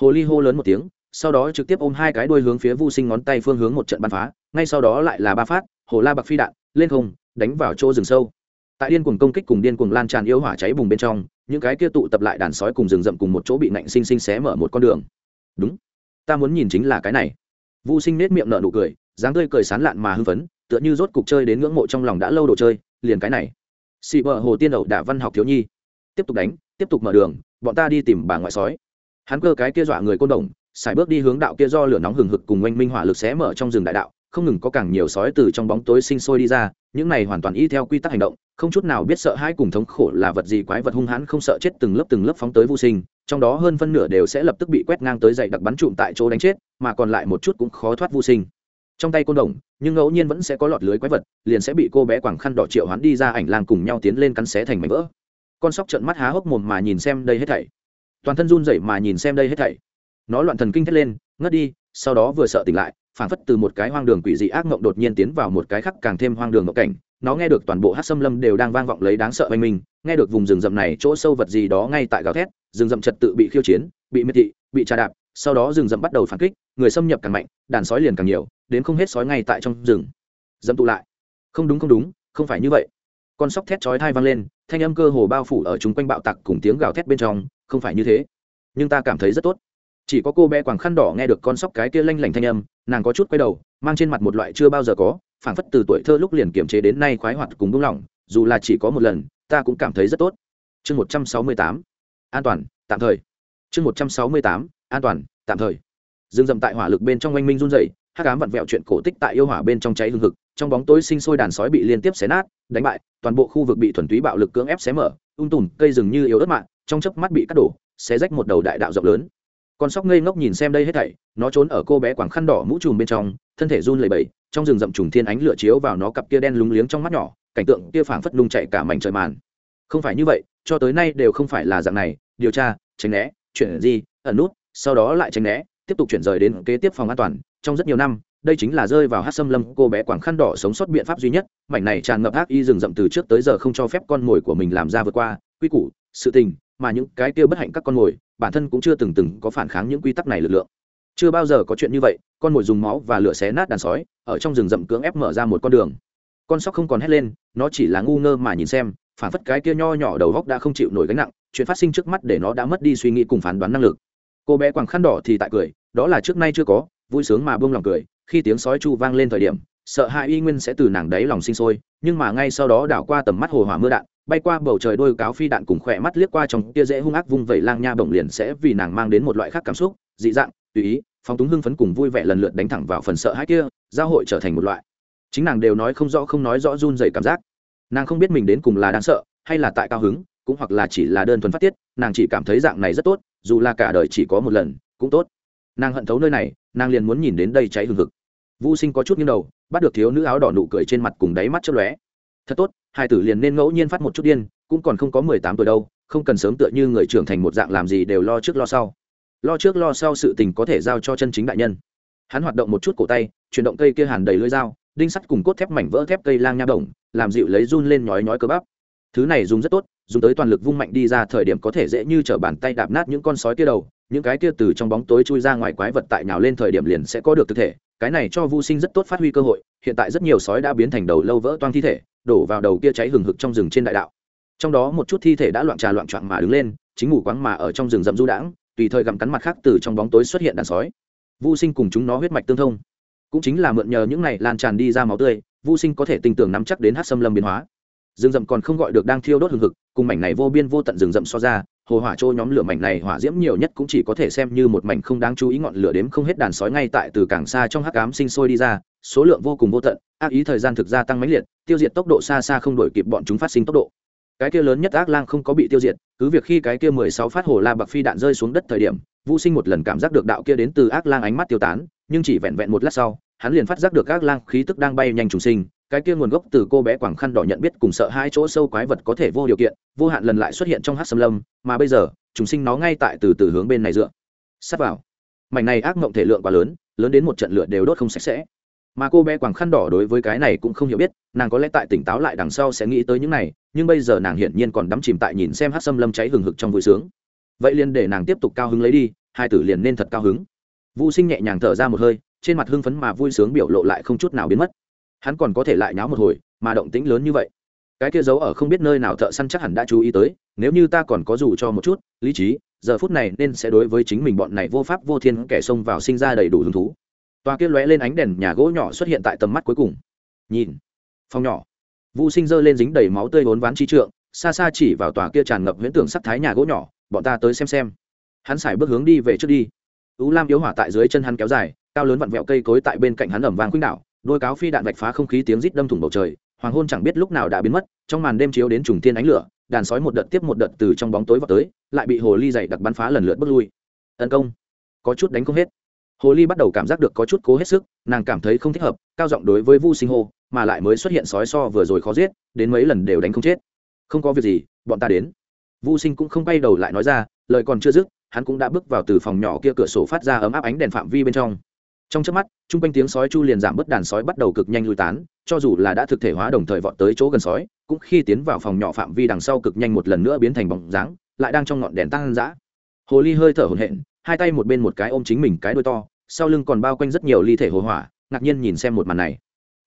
hồ ly hô lớn một tiếng, sau đó trực tiếp ôm hai cái đuôi hướng phía vu sinh ngón tay phương hướng một trận bắn phá, ngay sau đó lại là ba phát, hồ la bạc phi đạn, lên không đánh vào chỗ rừng sâu. Tại điên cuồng công kích cùng điên cuồng lan tràn yêu hỏa cháy bùng bên trong, những cái kia tụ tập lại đàn sói cùng rừng rậm cùng một chỗ bị nạnh sinh sinh xé mở một con đường. Đúng, ta muốn nhìn chính là cái này. Vu sinh nết miệng nở nụ cười, dáng tươi cười sán lạn mà hưng phấn, tựa như rốt cục chơi đến ngưỡng mộ trong lòng đã lâu đồ chơi, liền cái này. Xị vợ hồ tiên đậu đả văn học thiếu nhi. Tiếp tục đánh, tiếp tục mở đường, bọn ta đi tìm bà ngoại sói. Hắn cơ cái kia dọa người côn đồng, xài bước đi hướng đạo kia do lửa nóng hừng hực cùng oanh minh hỏa lực xé mở trong rừng đại đạo không ngừng có càng nhiều sói từ trong bóng tối sinh sôi đi ra, những này hoàn toàn y theo quy tắc hành động, không chút nào biết sợ hãi cùng thống khổ là vật gì quái vật hung hãn không sợ chết từng lớp từng lớp phóng tới vô sinh, trong đó hơn phân nửa đều sẽ lập tức bị quét ngang tới dậy đặc bắn trụm tại chỗ đánh chết, mà còn lại một chút cũng khó thoát vô sinh. Trong tay côn đồng, nhưng ngẫu nhiên vẫn sẽ có lọt lưới quái vật, liền sẽ bị cô bé quảng khăn đỏ triệu hoán đi ra ảnh lang cùng nhau tiến lên cắn xé thành mảnh vỡ. Con sóc trợn mắt há hốc mồm mà nhìn xem đây hết thảy. Toàn thân run rẩy mà nhìn xem đây hết thảy. Nó loạn thần kinh thét lên, ngất đi, sau đó vừa sợ tỉnh lại phản phất từ một cái hoang đường quỷ dị ác mộng đột nhiên tiến vào một cái khác càng thêm hoang đường mộng cảnh. Nó nghe được toàn bộ hát xâm lâm đều đang vang vọng lấy đáng sợ oanh minh, nghe được vùng rừng rậm này chỗ sâu vật gì đó ngay tại gào thét, rừng rậm trật tự bị khiêu chiến, bị miệt thị, bị trà đạp, sau đó rừng rậm bắt đầu phản kích, người xâm nhập càng mạnh, đàn sói liền càng nhiều, đến không hết sói ngay tại trong rừng. Dẫm tụ lại. Không đúng không đúng, không phải như vậy. Con sóc thét chói thai vang lên, thanh âm cơ hồ bao phủ ở chúng quanh bạo tặc cùng tiếng gào thét bên trong, không phải như thế. Nhưng ta cảm thấy rất tốt chỉ có cô bé quàng khăn đỏ nghe được con sóc cái kia lanh lảnh thanh âm, nàng có chút quay đầu, mang trên mặt một loại chưa bao giờ có, phảng phất từ tuổi thơ lúc liền kiềm chế đến nay khoái hoạt cùng buông lỏng, dù là chỉ có một lần, ta cũng cảm thấy rất tốt. Chương một trăm sáu mươi tám, an toàn, tạm thời. Chương một trăm sáu mươi tám, an toàn, tạm thời. Dương dầm tại hỏa lực bên trong oanh minh run dày hát cám vặn vẹo chuyện cổ tích tại yêu hỏa bên trong cháy hương thực trong bóng tối sinh sôi đàn sói bị liên tiếp xé nát, đánh bại, toàn bộ khu vực bị thuần túy bạo lực cưỡng ép xé mở, ung tùm, cây rừng như yếu ớt mạng trong chớp mắt bị cắt đổ, xé rách một đầu đại đạo rộng lớn con sóc ngây ngốc nhìn xem đây hết thảy, nó trốn ở cô bé quảng khăn đỏ mũ trùm bên trong, thân thể run lẩy bẩy, trong rừng rậm trùng thiên ánh lửa chiếu vào nó cặp kia đen lúng liếng trong mắt nhỏ, cảnh tượng kia phảng phất lung chạy cả mảnh trời màn. Không phải như vậy, cho tới nay đều không phải là dạng này, điều tra, tránh né, chuyển gì ẩn nút, sau đó lại tránh né, tiếp tục chuyển rời đến kế tiếp phòng an toàn. Trong rất nhiều năm, đây chính là rơi vào hát xâm lâm, cô bé quảng khăn đỏ sống sót biện pháp duy nhất, mảnh này tràn ngập ác y rừng rậm từ trước tới giờ không cho phép con mồi của mình làm ra vượt qua, quy củ, sự tình mà những cái kia bất hạnh các con mồi, bản thân cũng chưa từng từng có phản kháng những quy tắc này lực lượng. Chưa bao giờ có chuyện như vậy, con mồi dùng máu và lửa xé nát đàn sói, ở trong rừng rậm cưỡng ép mở ra một con đường. Con sóc không còn hét lên, nó chỉ là ngu ngơ mà nhìn xem, phản phất cái kia nho nhỏ đầu góc đã không chịu nổi gánh nặng, chuyện phát sinh trước mắt để nó đã mất đi suy nghĩ cùng phán đoán năng lực. Cô bé quàng khăn đỏ thì tại cười, đó là trước nay chưa có, vui sướng mà buông lòng cười, khi tiếng sói chu vang lên thời điểm, sợ hãi y nguyên sẽ từ nàng đáy lòng sinh sôi, nhưng mà ngay sau đó đảo qua tầm mắt hồ hỏa mưa đạn bay qua bầu trời đôi cáo phi đạn cùng khỏe mắt liếc qua trong tia dễ hung ác vung vẩy lang nha bổng liền sẽ vì nàng mang đến một loại khác cảm xúc, dị dạng, tùy ý, phóng túng hưng phấn cùng vui vẻ lần lượt đánh thẳng vào phần sợ hãi kia, giao hội trở thành một loại. Chính nàng đều nói không rõ không nói rõ run dày cảm giác. Nàng không biết mình đến cùng là đáng sợ, hay là tại cao hứng, cũng hoặc là chỉ là đơn thuần phát tiết, nàng chỉ cảm thấy dạng này rất tốt, dù là cả đời chỉ có một lần, cũng tốt. Nàng hận thấu nơi này, nàng liền muốn nhìn đến đây cháy hừng hực. Vô sinh có chút nghiêng đầu, bắt được thiếu nữ áo đỏ nụ cười trên mặt cùng đáy mắt chớp lóe thật tốt, hai tử liền nên ngẫu nhiên phát một chút điên, cũng còn không có mười tám tuổi đâu, không cần sớm tựa như người trưởng thành một dạng làm gì đều lo trước lo sau. Lo trước lo sau sự tình có thể giao cho chân chính đại nhân. Hắn hoạt động một chút cổ tay, chuyển động cây kia hàn đầy lưỡi dao, đinh sắt cùng cốt thép mảnh vỡ thép cây lang nha đồng, làm dịu lấy run lên nhói nhói cơ bắp. Thứ này dùng rất tốt, dùng tới toàn lực vung mạnh đi ra thời điểm có thể dễ như t r ở bàn tay đạp nát những con sói kia đầu, những cái kia từ trong bóng tối chui ra ngoài quái vật tại nhào lên thời điểm liền sẽ có được thực thể. Cái này cho vô sinh rất tốt phát huy cơ hội, hiện tại rất nhiều sói đã biến thành đầu lâu vỡ toang thi thể đổ vào đầu kia cháy hừng hực trong rừng trên đại đạo. Trong đó một chút thi thể đã loạn trà loạn trọn mà đứng lên, chính ngủ quáng mà ở trong rừng rậm du đãng, tùy thời gặm cắn mặt khác từ trong bóng tối xuất hiện đàn sói. Vô sinh cùng chúng nó huyết mạch tương thông. Cũng chính là mượn nhờ những này lan tràn đi ra máu tươi vô sinh có thể tình tưởng nắm chắc đến hát xâm lâm biến hóa. Rừng rậm còn không gọi được đang thiêu đốt hừng hực, cùng mảnh này vô biên vô tận rừng rậm so ra, hồ hỏa trôi nhóm lửa mảnh này hỏa diễm nhiều nhất cũng chỉ có thể xem như một mảnh không đáng chú ý ngọn lửa đếm không hết đàn sói ngay tại từ cảng xa trong hắc ám sinh sôi đi ra số lượng vô cùng vô tận, ác ý thời gian thực ra tăng mãnh liệt, tiêu diệt tốc độ xa xa không đổi kịp bọn chúng phát sinh tốc độ. Cái kia lớn nhất ác lang không có bị tiêu diệt, cứ việc khi cái kia mười sáu phát hồ la bạc phi đạn rơi xuống đất thời điểm vũ sinh một lần cảm giác được đạo kia đến từ ác lang ánh mắt tiêu tán, nhưng chỉ vẹn vẹn một lát sau, hắn liền phát giác được ác lang khí tức đang bay nhanh trùng sinh, cái kia nguồn gốc từ cô bé quảng khăn đỏ nhận biết cùng sợ hai chỗ sâu quái vật có thể vô điều kiện, vô hạn lần lại xuất hiện trong hát xâm lâm, mà bây giờ, trùng sinh nó ngay tại từ từ hướng bên này dựa. Sắp vào. Mảnh này ác mộng thể lượng quá lớn lớn đến một trận lửa đều đốt không sạch sẽ mà cô bé quàng khăn đỏ đối với cái này cũng không hiểu biết, nàng có lẽ tại tỉnh táo lại đằng sau sẽ nghĩ tới những này, nhưng bây giờ nàng hiển nhiên còn đắm chìm tại nhìn xem hát xâm lâm cháy hừng hực trong vui sướng. Vậy liền để nàng tiếp tục cao hứng lấy đi, hai tử liền nên thật cao hứng. Vũ sinh nhẹ nhàng thở ra một hơi, trên mặt hưng phấn mà vui sướng biểu lộ lại không chút nào biến mất. Hắn còn có thể lại nháo một hồi, mà động tĩnh lớn như vậy. Cái kia giấu ở không biết nơi nào thợ săn chắc hẳn đã chú ý tới, nếu như ta còn có dù cho một chút, lý trí, giờ phút này nên sẽ đối với chính mình bọn này vô pháp vô thiên kẻ xông vào sinh ra đầy đủ hứng thú tòa kia lóe lên ánh đèn nhà gỗ nhỏ xuất hiện tại tầm mắt cuối cùng. Nhìn, phòng nhỏ. Vũ sinh giơ lên dính đầy máu tươi vốn ván chi trượng, xa xa chỉ vào tòa kia tràn ngập huyễn tưởng sắc thái nhà gỗ nhỏ, bọn ta tới xem xem. Hắn xài bước hướng đi về trước đi. Ú lam yếu hỏa tại dưới chân hắn kéo dài, cao lớn vặn vẹo cây cối tại bên cạnh hắn ẩm vàng khuynh đảo, đôi cáo phi đạn vạch phá không khí tiếng rít đâm thủng bầu trời, hoàng hôn chẳng biết lúc nào đã biến mất, trong màn đêm chiếu đến trùng tiên ánh lửa, đàn sói một đợt tiếp một đợt từ trong bóng tối vào tới, lại bị hồ ly dày đặc bắn phá lần lượt bước lui. Tấn công, có chút đánh không hết hồ ly bắt đầu cảm giác được có chút cố hết sức, nàng cảm thấy không thích hợp, cao giọng đối với vu sinh hô, mà lại mới xuất hiện sói so vừa rồi khó giết, đến mấy lần đều đánh không chết. Không có việc gì, bọn ta đến. Vu sinh cũng không bay đầu lại nói ra, lời còn chưa dứt, hắn cũng đã bước vào từ phòng nhỏ kia cửa sổ phát ra ấm áp ánh đèn phạm vi bên trong. Trong trước mắt, chung quanh tiếng sói chu liền giảm bớt đàn sói bắt đầu cực nhanh lui tán, cho dù là đã thực thể hóa đồng thời vọt tới chỗ gần sói, cũng khi tiến vào phòng nhỏ phạm vi đằng sau cực nhanh một lần nữa biến thành bóng dáng, lại đang trong ngọn đèn tăng dã. Hồ ly hơi thở hổn hển hai tay một bên một cái ôm chính mình cái đuôi to, sau lưng còn bao quanh rất nhiều ly thể hồ hỏa, ngạc nhiên nhìn xem một màn này.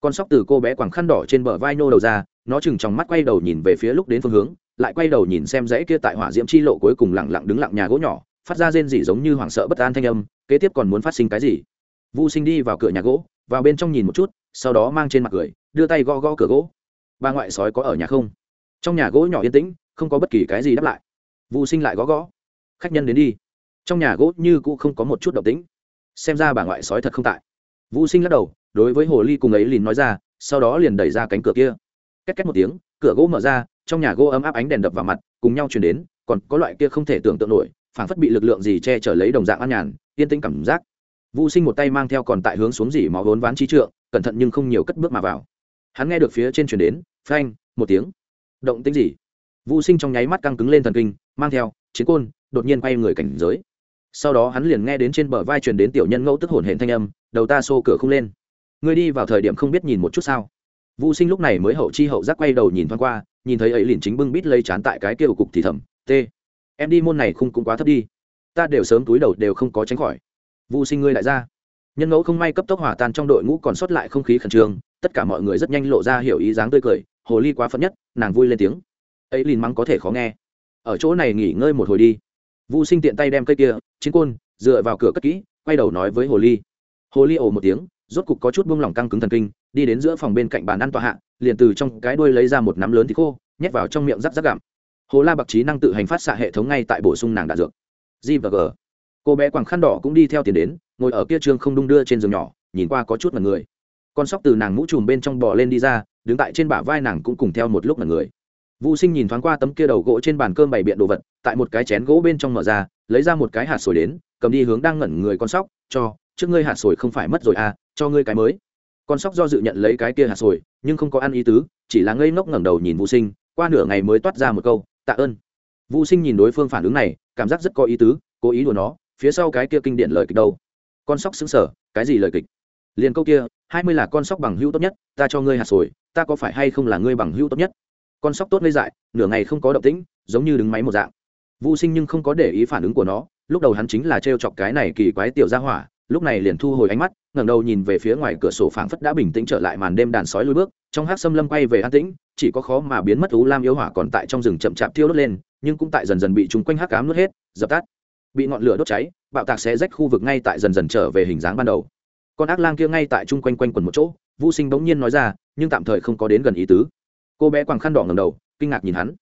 Con sóc từ cô bé quàng khăn đỏ trên bờ vai nô đầu ra, nó chừng trong mắt quay đầu nhìn về phía lúc đến phương hướng, lại quay đầu nhìn xem dãy kia tại hỏa diễm chi lộ cuối cùng lặng lặng đứng lặng nhà gỗ nhỏ, phát ra rên rỉ giống như hoảng sợ bất an thanh âm, kế tiếp còn muốn phát sinh cái gì? Vu sinh đi vào cửa nhà gỗ, vào bên trong nhìn một chút, sau đó mang trên mặt cười, đưa tay gõ gõ cửa gỗ. Bà ngoại sói có ở nhà không? Trong nhà gỗ nhỏ yên tĩnh, không có bất kỳ cái gì đáp lại. Vu sinh lại gõ gõ. Khách nhân đến đi trong nhà gỗ như cũ không có một chút động tĩnh. Xem ra bà ngoại sói thật không tại. Vũ sinh lắc đầu, đối với hồ ly cùng ấy liền nói ra, sau đó liền đẩy ra cánh cửa kia. Két két một tiếng, cửa gỗ mở ra, trong nhà gỗ ấm áp ánh đèn đập vào mặt, cùng nhau chuyển đến, còn có loại kia không thể tưởng tượng nổi, phảng phất bị lực lượng gì che chở lấy đồng dạng an nhàn, yên tĩnh cảm giác. Vũ sinh một tay mang theo còn tại hướng xuống dỉ máu vốn ván trí trượng, cẩn thận nhưng không nhiều cất bước mà vào. Hắn nghe được phía trên chuyển đến, phanh, một tiếng. Động tĩnh gì? Vũ sinh trong nháy mắt căng cứng lên thần kinh, mang theo, chiến côn, đột nhiên quay người cảnh giới sau đó hắn liền nghe đến trên bờ vai truyền đến tiểu nhân ngẫu tức hồn hển thanh âm, đầu ta xô cửa không lên. Ngươi đi vào thời điểm không biết nhìn một chút sao? Vũ sinh lúc này mới hậu chi hậu giác quay đầu nhìn thoáng qua, nhìn thấy ấy liền chính bưng bít lây chán tại cái kêu cục thì thầm t em đi môn này không cũng quá thấp đi. Ta đều sớm túi đầu đều không có tránh khỏi. Vũ sinh ngươi lại ra. Nhân ngẫu không may cấp tốc hỏa tan trong đội ngũ còn sót lại không khí khẩn trương, tất cả mọi người rất nhanh lộ ra hiểu ý dáng tươi cười, hồ ly quá phấn nhất, nàng vui lên tiếng. Ấy liền mắng có thể khó nghe. Ở chỗ này nghỉ ngơi một hồi đi vũ sinh tiện tay đem cây kia, chiến côn, dựa vào cửa cất kỹ, quay đầu nói với hồ ly. Hồ ly ồ một tiếng, rốt cục có chút buông lỏng căng cứng thần kinh, đi đến giữa phòng bên cạnh bàn ăn tọa hạ, liền từ trong cái đuôi lấy ra một nắm lớn thì khô, nhét vào trong miệng rắc rắc gặm. Hồ la bạc trí năng tự hành phát xạ hệ thống ngay tại bổ sung nàng đạn dược. G và g. Cô bé quàng khăn đỏ cũng đi theo tiền đến, ngồi ở kia trường không đung đưa trên giường nhỏ, nhìn qua có chút mật người. Con sóc từ nàng mũ trùm bên trong bò lên đi ra, đứng tại trên bả vai nàng cũng cùng theo một lúc mật người vũ sinh nhìn thoáng qua tấm kia đầu gỗ trên bàn cơm bày biện đồ vật, tại một cái chén gỗ bên trong mở ra, lấy ra một cái hạt sồi đến, cầm đi hướng đang ngẩn người con sóc, cho, trước ngươi hạt sồi không phải mất rồi à cho ngươi cái mới. Con sóc do dự nhận lấy cái kia hạt sồi, nhưng không có ăn ý tứ, chỉ là ngây ngốc ngẩng đầu nhìn vũ sinh, qua nửa ngày mới toát ra một câu, tạ ơn. Vũ sinh nhìn đối phương phản ứng này, cảm giác rất có ý tứ, cố ý đùa nó, phía sau cái kia kinh điển lời kịch đâu? Con sóc xứng sở cái gì lời kịch? Liền câu kia, hai mươi là con sóc bằng hữu tốt nhất, ta cho ngươi hạt sồi, ta có phải hay không là ngươi bằng hữu tốt nhất? Con sóc tốt ngây dại, nửa ngày không có động tĩnh, giống như đứng máy một dạng. Vô sinh nhưng không có để ý phản ứng của nó, lúc đầu hắn chính là t r e o chọc cái này kỳ quái tiểu ra hỏa, lúc này liền thu hồi ánh mắt, ngẩng đầu nhìn về phía ngoài cửa sổ phảng phất đã bình tĩnh trở lại màn đêm đàn sói lui bước, trong hát xâm lâm quay về an tĩnh, chỉ có khó mà biến mất ú lam yếu hỏa còn tại trong rừng chậm chạp thiêu đốt lên, nhưng cũng tại dần dần bị chúng quanh hắc cám nuốt hết, dập tắt. Bị ngọn lửa đốt cháy, bạo tạc sẽ rách khu vực ngay tại dần dần trở về hình dáng ban đầu. Con ác lang kia ngay tại chung quanh quanh quần một chỗ vô sinh bỗng nhiên nói ra, nhưng tạm thời không có đến gần ý tứ cô bé quàng khăn đỏ ngầm đầu, kinh ngạc nhìn hắn.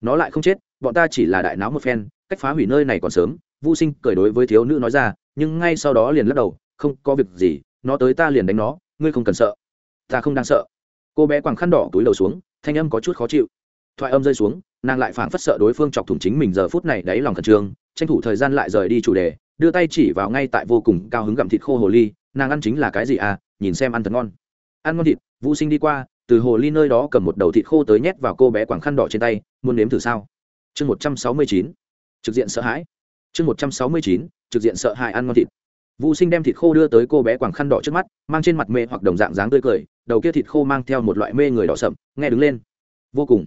Nó lại không chết, bọn ta chỉ là đại náo một phen, cách phá hủy nơi này còn sớm. Vô sinh cười đối với thiếu nữ nói ra, nhưng ngay sau đó liền lắc đầu, không có việc gì, nó tới ta liền đánh nó, ngươi không cần sợ. Ta không đang sợ. Cô bé quàng khăn đỏ túi đầu xuống, thanh âm có chút khó chịu. Thoại âm rơi xuống, nàng lại phảng phất sợ đối phương chọc thủng chính mình giờ phút này đáy lòng khẩn trương, tranh thủ thời gian lại rời đi chủ đề, đưa tay chỉ vào ngay tại vô cùng cao hứng gặm thịt khô hồ ly, nàng ăn chính là cái gì à nhìn xem ăn thật ngon. Ăn ngon thịt vũ sinh đi qua từ hồ ly nơi đó cầm một đầu thịt khô tới nhét vào cô bé quảng khăn đỏ trên tay, muốn nếm thử sao? Chương một trăm sáu mươi chín. Trực diện sợ hãi. Chương một trăm sáu mươi chín, trực diện sợ hãi ăn ngon thịt. Vũ sinh đem thịt khô đưa tới cô bé quảng khăn đỏ trước mắt, mang trên mặt mê hoặc đồng dạng dáng tươi cười, đầu kia thịt khô mang theo một loại mê người đỏ sậm, nghe đứng lên. Vô cùng.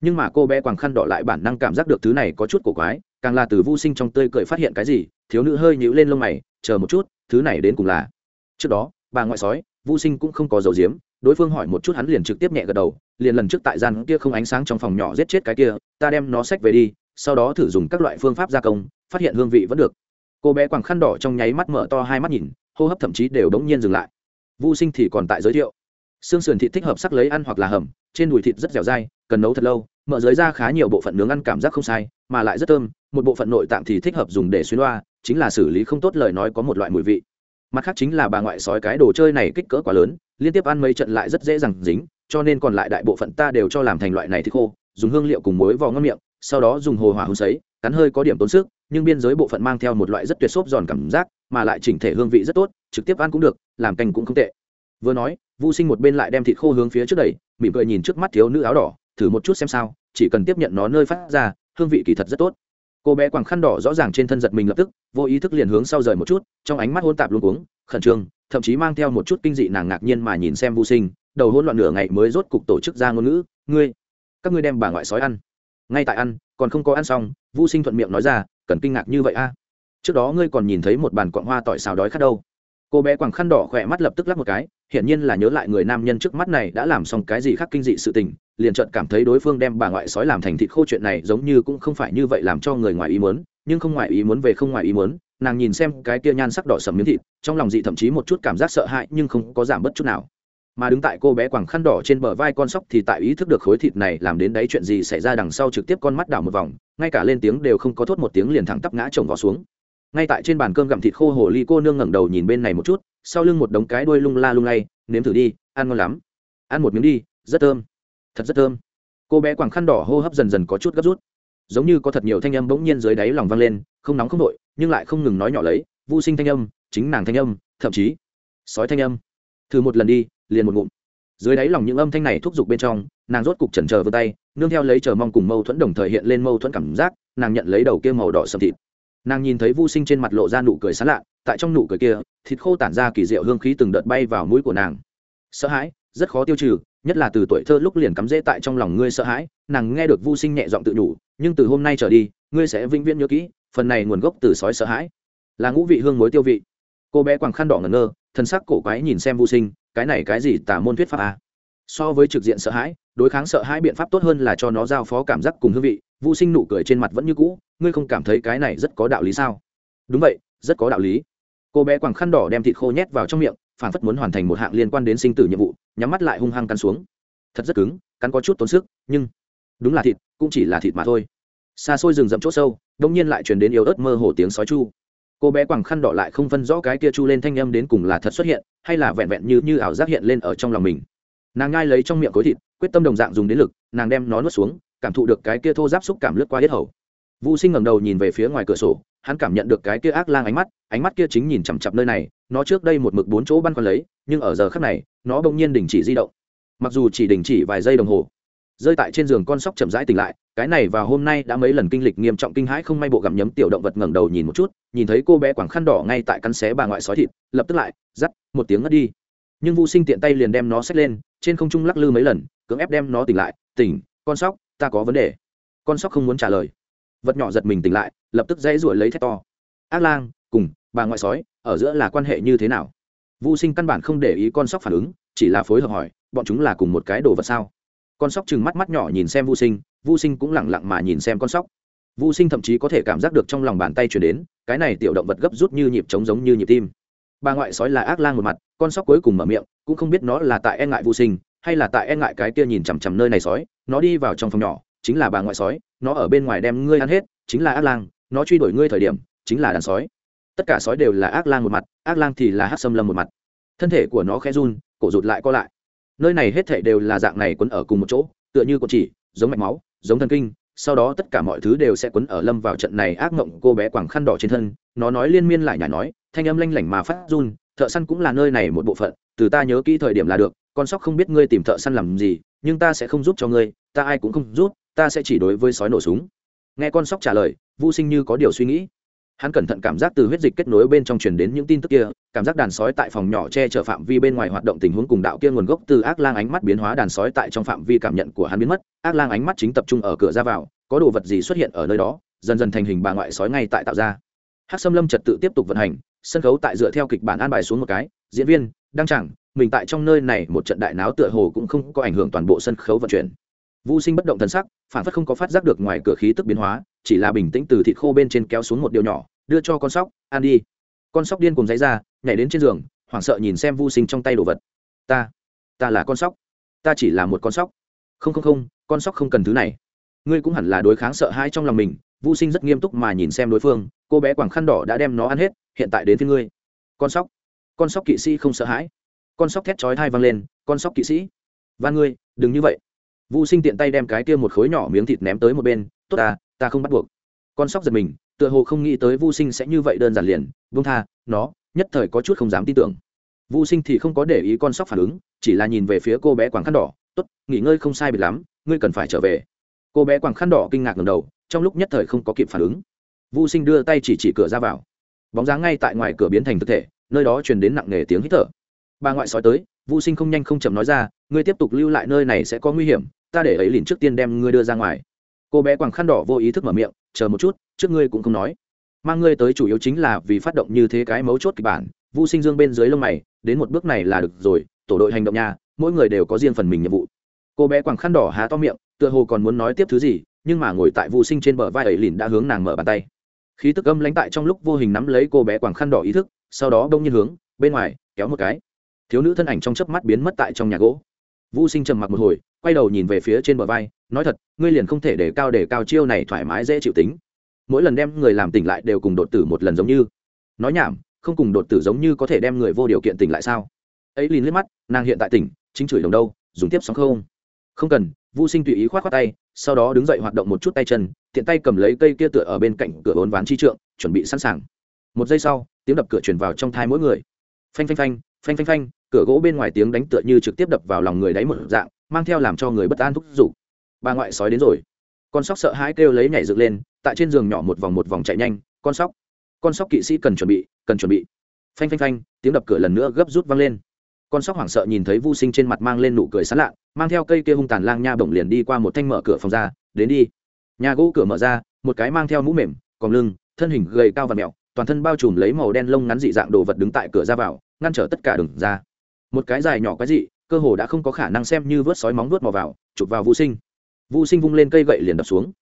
Nhưng mà cô bé quàng khăn đỏ lại bản năng cảm giác được thứ này có chút cổ quái, càng là từ vô sinh trong tươi cười phát hiện cái gì, thiếu nữ hơi nhíu lên lông mày, chờ một chút, thứ này đến cùng là trước đó, bà ngoại sói vô sinh cũng không có dầu diếm đối phương hỏi một chút hắn liền trực tiếp nhẹ gật đầu, liền lần trước tại gian kia không ánh sáng trong phòng nhỏ giết chết cái kia, ta đem nó xách về đi, sau đó thử dùng các loại phương pháp gia công, phát hiện hương vị vẫn được. Cô bé quàng khăn đỏ trong nháy mắt mở to hai mắt nhìn, hô hấp thậm chí đều đống nhiên dừng lại. Vô sinh thì còn tại giới thiệu. Xương sườn thịt thích hợp sắc lấy ăn hoặc là hầm, trên đùi thịt rất dẻo dai, cần nấu thật lâu, mở dưới ra khá nhiều bộ phận nướng ăn cảm giác không sai, mà lại rất thơm, một bộ phận nội tạng thì thích hợp dùng để xuyên loa, chính là xử lý không tốt lời nói có một loại mùi vị mặt khác chính là bà ngoại sói cái đồ chơi này kích cỡ quá lớn, liên tiếp ăn mấy trận lại rất dễ dàng dính, cho nên còn lại đại bộ phận ta đều cho làm thành loại này thịt khô, dùng hương liệu cùng muối vò ngon miệng, sau đó dùng hồ hỏa hun sấy, cắn hơi có điểm tốn sức, nhưng biên giới bộ phận mang theo một loại rất tuyệt xốp giòn cảm giác, mà lại chỉnh thể hương vị rất tốt, trực tiếp ăn cũng được, làm canh cũng không tệ. Vừa nói, vu sinh một bên lại đem thịt khô hướng phía trước đẩy, mỉm cười nhìn trước mắt thiếu nữ áo đỏ, thử một chút xem sao, chỉ cần tiếp nhận nó nơi phát ra, hương vị kỳ thật rất tốt cô bé quàng khăn đỏ rõ ràng trên thân giật mình lập tức, vô ý thức liền hướng sau rời một chút, trong ánh mắt hôn tạp luôn cuống, khẩn trương, thậm chí mang theo một chút kinh dị nàng ngạc nhiên mà nhìn xem vu sinh, đầu hôn loạn nửa ngày mới rốt cục tổ chức ra ngôn ngữ, ngươi, các ngươi đem bà ngoại sói ăn. Ngay tại ăn, còn không có ăn xong. Vu sinh thuận miệng nói ra, cần kinh ngạc như vậy a. À? trước đó ngươi còn nhìn thấy một bàn quạng hoa tỏi xào đói khát đâu cô bé quàng khăn đỏ khỏe mắt lập tức lắc một cái, hiển nhiên là nhớ lại người nam nhân trước mắt này đã làm xong cái gì khác kinh dị sự tình, liền chợt cảm thấy đối phương đem bà ngoại sói làm thành thịt khô chuyện này giống như cũng không phải như vậy làm cho người ngoài ý muốn, nhưng không ngoài ý muốn về không ngoài ý muốn, nàng nhìn xem cái kia nhan sắc đỏ sầm miếng thịt, trong lòng dị thậm chí một chút cảm giác sợ hãi nhưng không có giảm bất chút nào. Mà đứng tại cô bé quàng khăn đỏ trên bờ vai con sóc thì tại ý thức được khối thịt này làm đến đấy chuyện gì xảy ra đằng sau trực tiếp con mắt đảo một vòng, ngay cả lên tiếng đều không có thốt một tiếng liền thẳng tắp ngã chồng vào xuống ngay tại trên bàn cơm gặm thịt khô hồ ly, cô nương ngẩng đầu nhìn bên này một chút, sau lưng một đống cái đuôi lung la lung lay, nếm thử đi, ăn ngon lắm. Ăn một miếng đi, rất thơm, thật rất thơm. Cô bé quàng khăn đỏ hô hấp dần dần có chút gấp rút. Giống như có thật nhiều thanh âm bỗng nhiên dưới đáy lòng vang lên, không nóng không đội nhưng lại không ngừng nói nhỏ lấy vô sinh thanh âm, chính nàng thanh âm, thậm chí sói thanh âm. Thử một lần đi, liền một ngụm. Dưới đáy lòng những âm thanh này thúc giục bên trong, nàng rốt cục chần chờ vươn tay, nương theo lấy chờ mong cùng mâu thuẫn đồng thời hiện lên mâu thuẫn cảm giác, nàng nhận lấy đầu kia màu đỏ sầm thịt nàng nhìn thấy vô sinh trên mặt lộ ra nụ cười sán lạ, tại trong nụ cười kia, thịt khô tản ra kỳ diệu hương khí từng đợt bay vào mũi của nàng. Sợ hãi, rất khó tiêu trừ, nhất là từ tuổi thơ lúc liền cắm rễ tại trong lòng ngươi sợ hãi, nàng nghe được vô sinh nhẹ giọng tự nhủ, nhưng từ hôm nay trở đi, ngươi sẽ vĩnh viễn nhớ kỹ, phần này nguồn gốc từ sói sợ hãi. Là ngũ vị hương mối tiêu vị. Cô bé quàng khăn đỏ ngẩn ngơ thân sắc cổ quái nhìn xem vô sinh, cái này cái gì tả môn thuyết pháp à? so với trực diện sợ hãi, đối kháng sợ hãi biện pháp tốt hơn là cho nó giao phó cảm giác cùng hương vị vô sinh nụ cười trên mặt vẫn như cũ, ngươi không cảm thấy cái này rất có đạo lý sao? Đúng vậy, rất có đạo lý. Cô bé quàng khăn đỏ đem thịt khô nhét vào trong miệng phản phất muốn hoàn thành một hạng liên quan đến sinh tử nhiệm vụ, nhắm mắt lại hung hăng cắn xuống. Thật rất cứng, cắn có chút tốn sức, nhưng đúng là thịt, cũng chỉ là thịt mà thôi. Xa xôi rừng rậm chỗ sâu, đông nhiên lại truyền đến yếu ớt mơ hồ tiếng sói chu. Cô bé quàng khăn đỏ lại không phân rõ cái kia chu lên thanh âm đến cùng là thật xuất hiện, hay là vẹn vẹn như như ảo giác hiện lên ở trong lòng mình. Nàng ngai lấy trong miệng khối thịt, quyết tâm đồng dạng dùng đến lực, nàng đem nó nuốt xuống cảm thụ được cái kia thô giáp xúc cảm lướt qua hết hầu. Vũ sinh ngẩng đầu nhìn về phía ngoài cửa sổ, hắn cảm nhận được cái kia ác lang ánh mắt ánh mắt kia chính nhìn chằm chặp nơi này, nó trước đây một mực bốn chỗ băn khoăn lấy, nhưng ở giờ khắc này, nó bỗng nhiên đình chỉ di động. Mặc dù chỉ đình chỉ vài giây đồng hồ, rơi tại trên giường con sóc chậm rãi tỉnh lại, cái này và hôm nay đã mấy lần kinh lịch nghiêm trọng kinh hãi không may bộ gặm nhấm tiểu động vật ngẩng đầu nhìn một chút, nhìn thấy cô bé quảng khăn đỏ ngay tại căn xé bà ngoại sói thịt, lập tức lại dắt một tiếng ngất đi. Nhưng vô sinh tiện tay liền đem nó xách lên, trên không trung lắc lư mấy lần, cưỡng ép đem nó tỉnh lại, tỉnh, con sóc ta có vấn đề. Con sóc không muốn trả lời. Vật nhỏ giật mình tỉnh lại, lập tức dãy ruổi lấy thét to. Ác lang, cùng, bà ngoại sói, ở giữa là quan hệ như thế nào? Vô sinh căn bản không để ý con sóc phản ứng, chỉ là phối hợp hỏi, bọn chúng là cùng một cái đồ vật sao? Con sóc chừng mắt mắt nhỏ nhìn xem vô sinh vô sinh cũng lẳng lặng mà nhìn xem con sóc. Vô sinh thậm chí có thể cảm giác được trong lòng bàn tay chuyển đến, cái này tiểu động vật gấp rút như nhịp trống giống như nhịp tim. Bà ngoại sói là ác lang một mặt, con sóc cuối cùng mở miệng, cũng không biết nó là tại e ngại vô sinh, hay là tại e ngại cái kia nhìn chằm chằm nơi này sói nó đi vào trong phòng nhỏ, chính là bà ngoại sói, nó ở bên ngoài đem ngươi ăn hết, chính là ác lang, nó truy đuổi ngươi thời điểm, chính là đàn sói. Tất cả sói đều là ác lang một mặt, ác lang thì là hát xâm lâm một mặt. Thân thể của nó khẽ run, cổ rụt lại co lại. Nơi này hết thể đều là dạng này quấn ở cùng một chỗ, tựa như cột chỉ, giống mạch máu, giống thần kinh, sau đó tất cả mọi thứ đều sẽ quấn ở lâm vào trận này ác mộng cô bé quảng khăn đỏ trên thân, nó nói liên miên lại nhảy nói, thanh âm lanh lảnh mà phát run, thợ săn cũng là nơi này một bộ phận, từ ta nhớ kỹ thời điểm là được con sóc không biết ngươi tìm thợ săn làm gì, nhưng ta sẽ không giúp cho ngươi, ta ai cũng không giúp, ta sẽ chỉ đối với sói nổ súng. Nghe con sóc trả lời vô sinh như có điều suy nghĩ. Hắn cẩn thận cảm giác từ huyết dịch kết nối bên trong truyền đến những tin tức kia, cảm giác đàn sói tại phòng nhỏ che chở phạm vi bên ngoài hoạt động tình huống cùng đạo kia nguồn gốc từ ác lang ánh mắt biến hóa, đàn sói tại trong phạm vi cảm nhận của hắn biến mất, ác lang ánh mắt chính tập trung ở cửa ra vào, có đồ vật gì xuất hiện ở nơi đó, dần dần thành hình bà ngoại sói ngay tại tạo ra. Hát xâm lâm trật tự tiếp tục vận hành, sân khấu tại dựa theo kịch bản an bài xuống một cái, diễn viên, đăng chẳng mình tại trong nơi này một trận đại náo tựa hồ cũng không có ảnh hưởng toàn bộ sân khấu vận chuyển Vu Sinh bất động thần sắc, phản phất không có phát giác được ngoài cửa khí tức biến hóa, chỉ là bình tĩnh từ thịt khô bên trên kéo xuống một điều nhỏ, đưa cho con sóc, ăn đi. Con sóc điên cùng dãy ra, nhảy đến trên giường, hoảng sợ nhìn xem Vu Sinh trong tay đồ vật. Ta, ta là con sóc, ta chỉ là một con sóc. Không không không, con sóc không cần thứ này. ngươi cũng hẳn là đối kháng sợ hãi trong lòng mình vô sinh rất nghiêm túc mà nhìn xem đối phương cô bé quảng khăn đỏ đã đem nó ăn hết hiện tại đến với ngươi con sóc con sóc kỵ sĩ không sợ hãi con sóc thét chói thai vang lên, con sóc kỵ sĩ và ngươi, đừng như vậy. Vũ sinh tiện tay đem cái kia một khối nhỏ miếng thịt ném tới một bên, tốt ta ta không bắt buộc. Con sóc giật mình, tựa hồ không nghĩ tới vũ sinh sẽ như vậy đơn giản liền vương tha, nó, nhất thời có chút không dám tin tưởng. Vũ sinh thì không có để ý con sóc phản ứng, chỉ là nhìn về phía cô bé quảng khăn đỏ, tốt, nghỉ ngơi không sai biệt lắm, ngươi cần phải trở về. Cô bé quảng khăn đỏ kinh ngạc ngầm đầu, trong lúc nhất thời không có kịp phản ứng. Vũ sinh đưa tay chỉ chỉ cửa ra vào. Bóng dáng ngay tại ngoài cửa biến thành thực thể, nơi đó truyền đến nặng nề tiếng hít thở bà ngoại sói tới vô sinh không nhanh không chậm nói ra, ngươi tiếp tục lưu lại nơi này sẽ có nguy hiểm, ta để ấy liền trước tiên đem ngươi đưa ra ngoài. Cô bé quàng khăn đỏ vô ý thức mở miệng, chờ một chút, trước ngươi cũng không nói. Mang ngươi tới chủ yếu chính là vì phát động như thế cái mấu chốt kịch bản. Vô sinh dương bên dưới lông mày, đến một bước này là được rồi, tổ đội hành động nhà mỗi người đều có riêng phần mình nhiệm vụ. Cô bé quàng khăn đỏ há to miệng, tựa hồ còn muốn nói tiếp thứ gì, nhưng mà ngồi tại vô sinh trên bờ vai ấy lìn đã hướng nàng mở bàn tay. Khí tức âm lãnh tại trong lúc vô hình nắm lấy cô bé quàng khăn đỏ ý thức, sau đó đông nhiên hướng bên ngoài, kéo một cái thiếu nữ thân ảnh trong chớp mắt biến mất tại trong nhà gỗ. Vô sinh trầm mặc một hồi, quay đầu nhìn về phía trên bờ vai, nói thật, ngươi liền không thể để cao để cao chiêu này thoải mái dễ chịu tính. Mỗi lần đem người làm tỉnh lại đều cùng đột tử một lần giống như. Nói nhảm, không cùng đột tử giống như có thể đem người vô điều kiện tỉnh lại sao? Ấy liền liếc mắt, nàng hiện tại tỉnh, chính chửi đồng đâu, dùng tiếp sóng không? Không cần vô sinh tùy ý khoát khoát tay, sau đó đứng dậy hoạt động một chút tay chân, tiện tay cầm lấy cây kia tựa ở bên cạnh cửa bốn ván chi trượng, chuẩn bị sẵn sàng. Một giây sau, tiếng đập cửa truyền vào trong thai mỗi người. Phanh phanh phanh phanh phanh phanh, cửa gỗ bên ngoài tiếng đánh tựa như trực tiếp đập vào lòng người đáy một dạng, mang theo làm cho người bất an thúc giục. Bà ngoại sói đến rồi. Con sóc sợ hãi kêu lấy nhảy dựng lên, tại trên giường nhỏ một vòng một vòng chạy nhanh, con sóc con sóc kỵ sĩ cần chuẩn bị, cần chuẩn bị. Phanh phanh phanh, tiếng đập cửa lần nữa gấp rút vang lên. Con sóc hoảng sợ nhìn thấy vô sinh trên mặt mang lên nụ cười sán lạ, mang theo cây kia hung tàn lang nha bổng liền đi qua một thanh mở cửa phòng ra, đến đi. Nhà gỗ cửa mở ra, một cái mang theo mũ mềm, còn lưng, thân hình gầy cao và mẹo, toàn thân bao trùm lấy màu đen lông ngắn dị dạng đồ vật đứng tại cửa ra vào ngăn trở tất cả đường ra. Một cái dài nhỏ cái dị cơ hồ đã không có khả năng xem như vớt sói móng vớt mò vào chụp vào vũ sinh. Vũ sinh vung lên cây gậy liền đập xuống.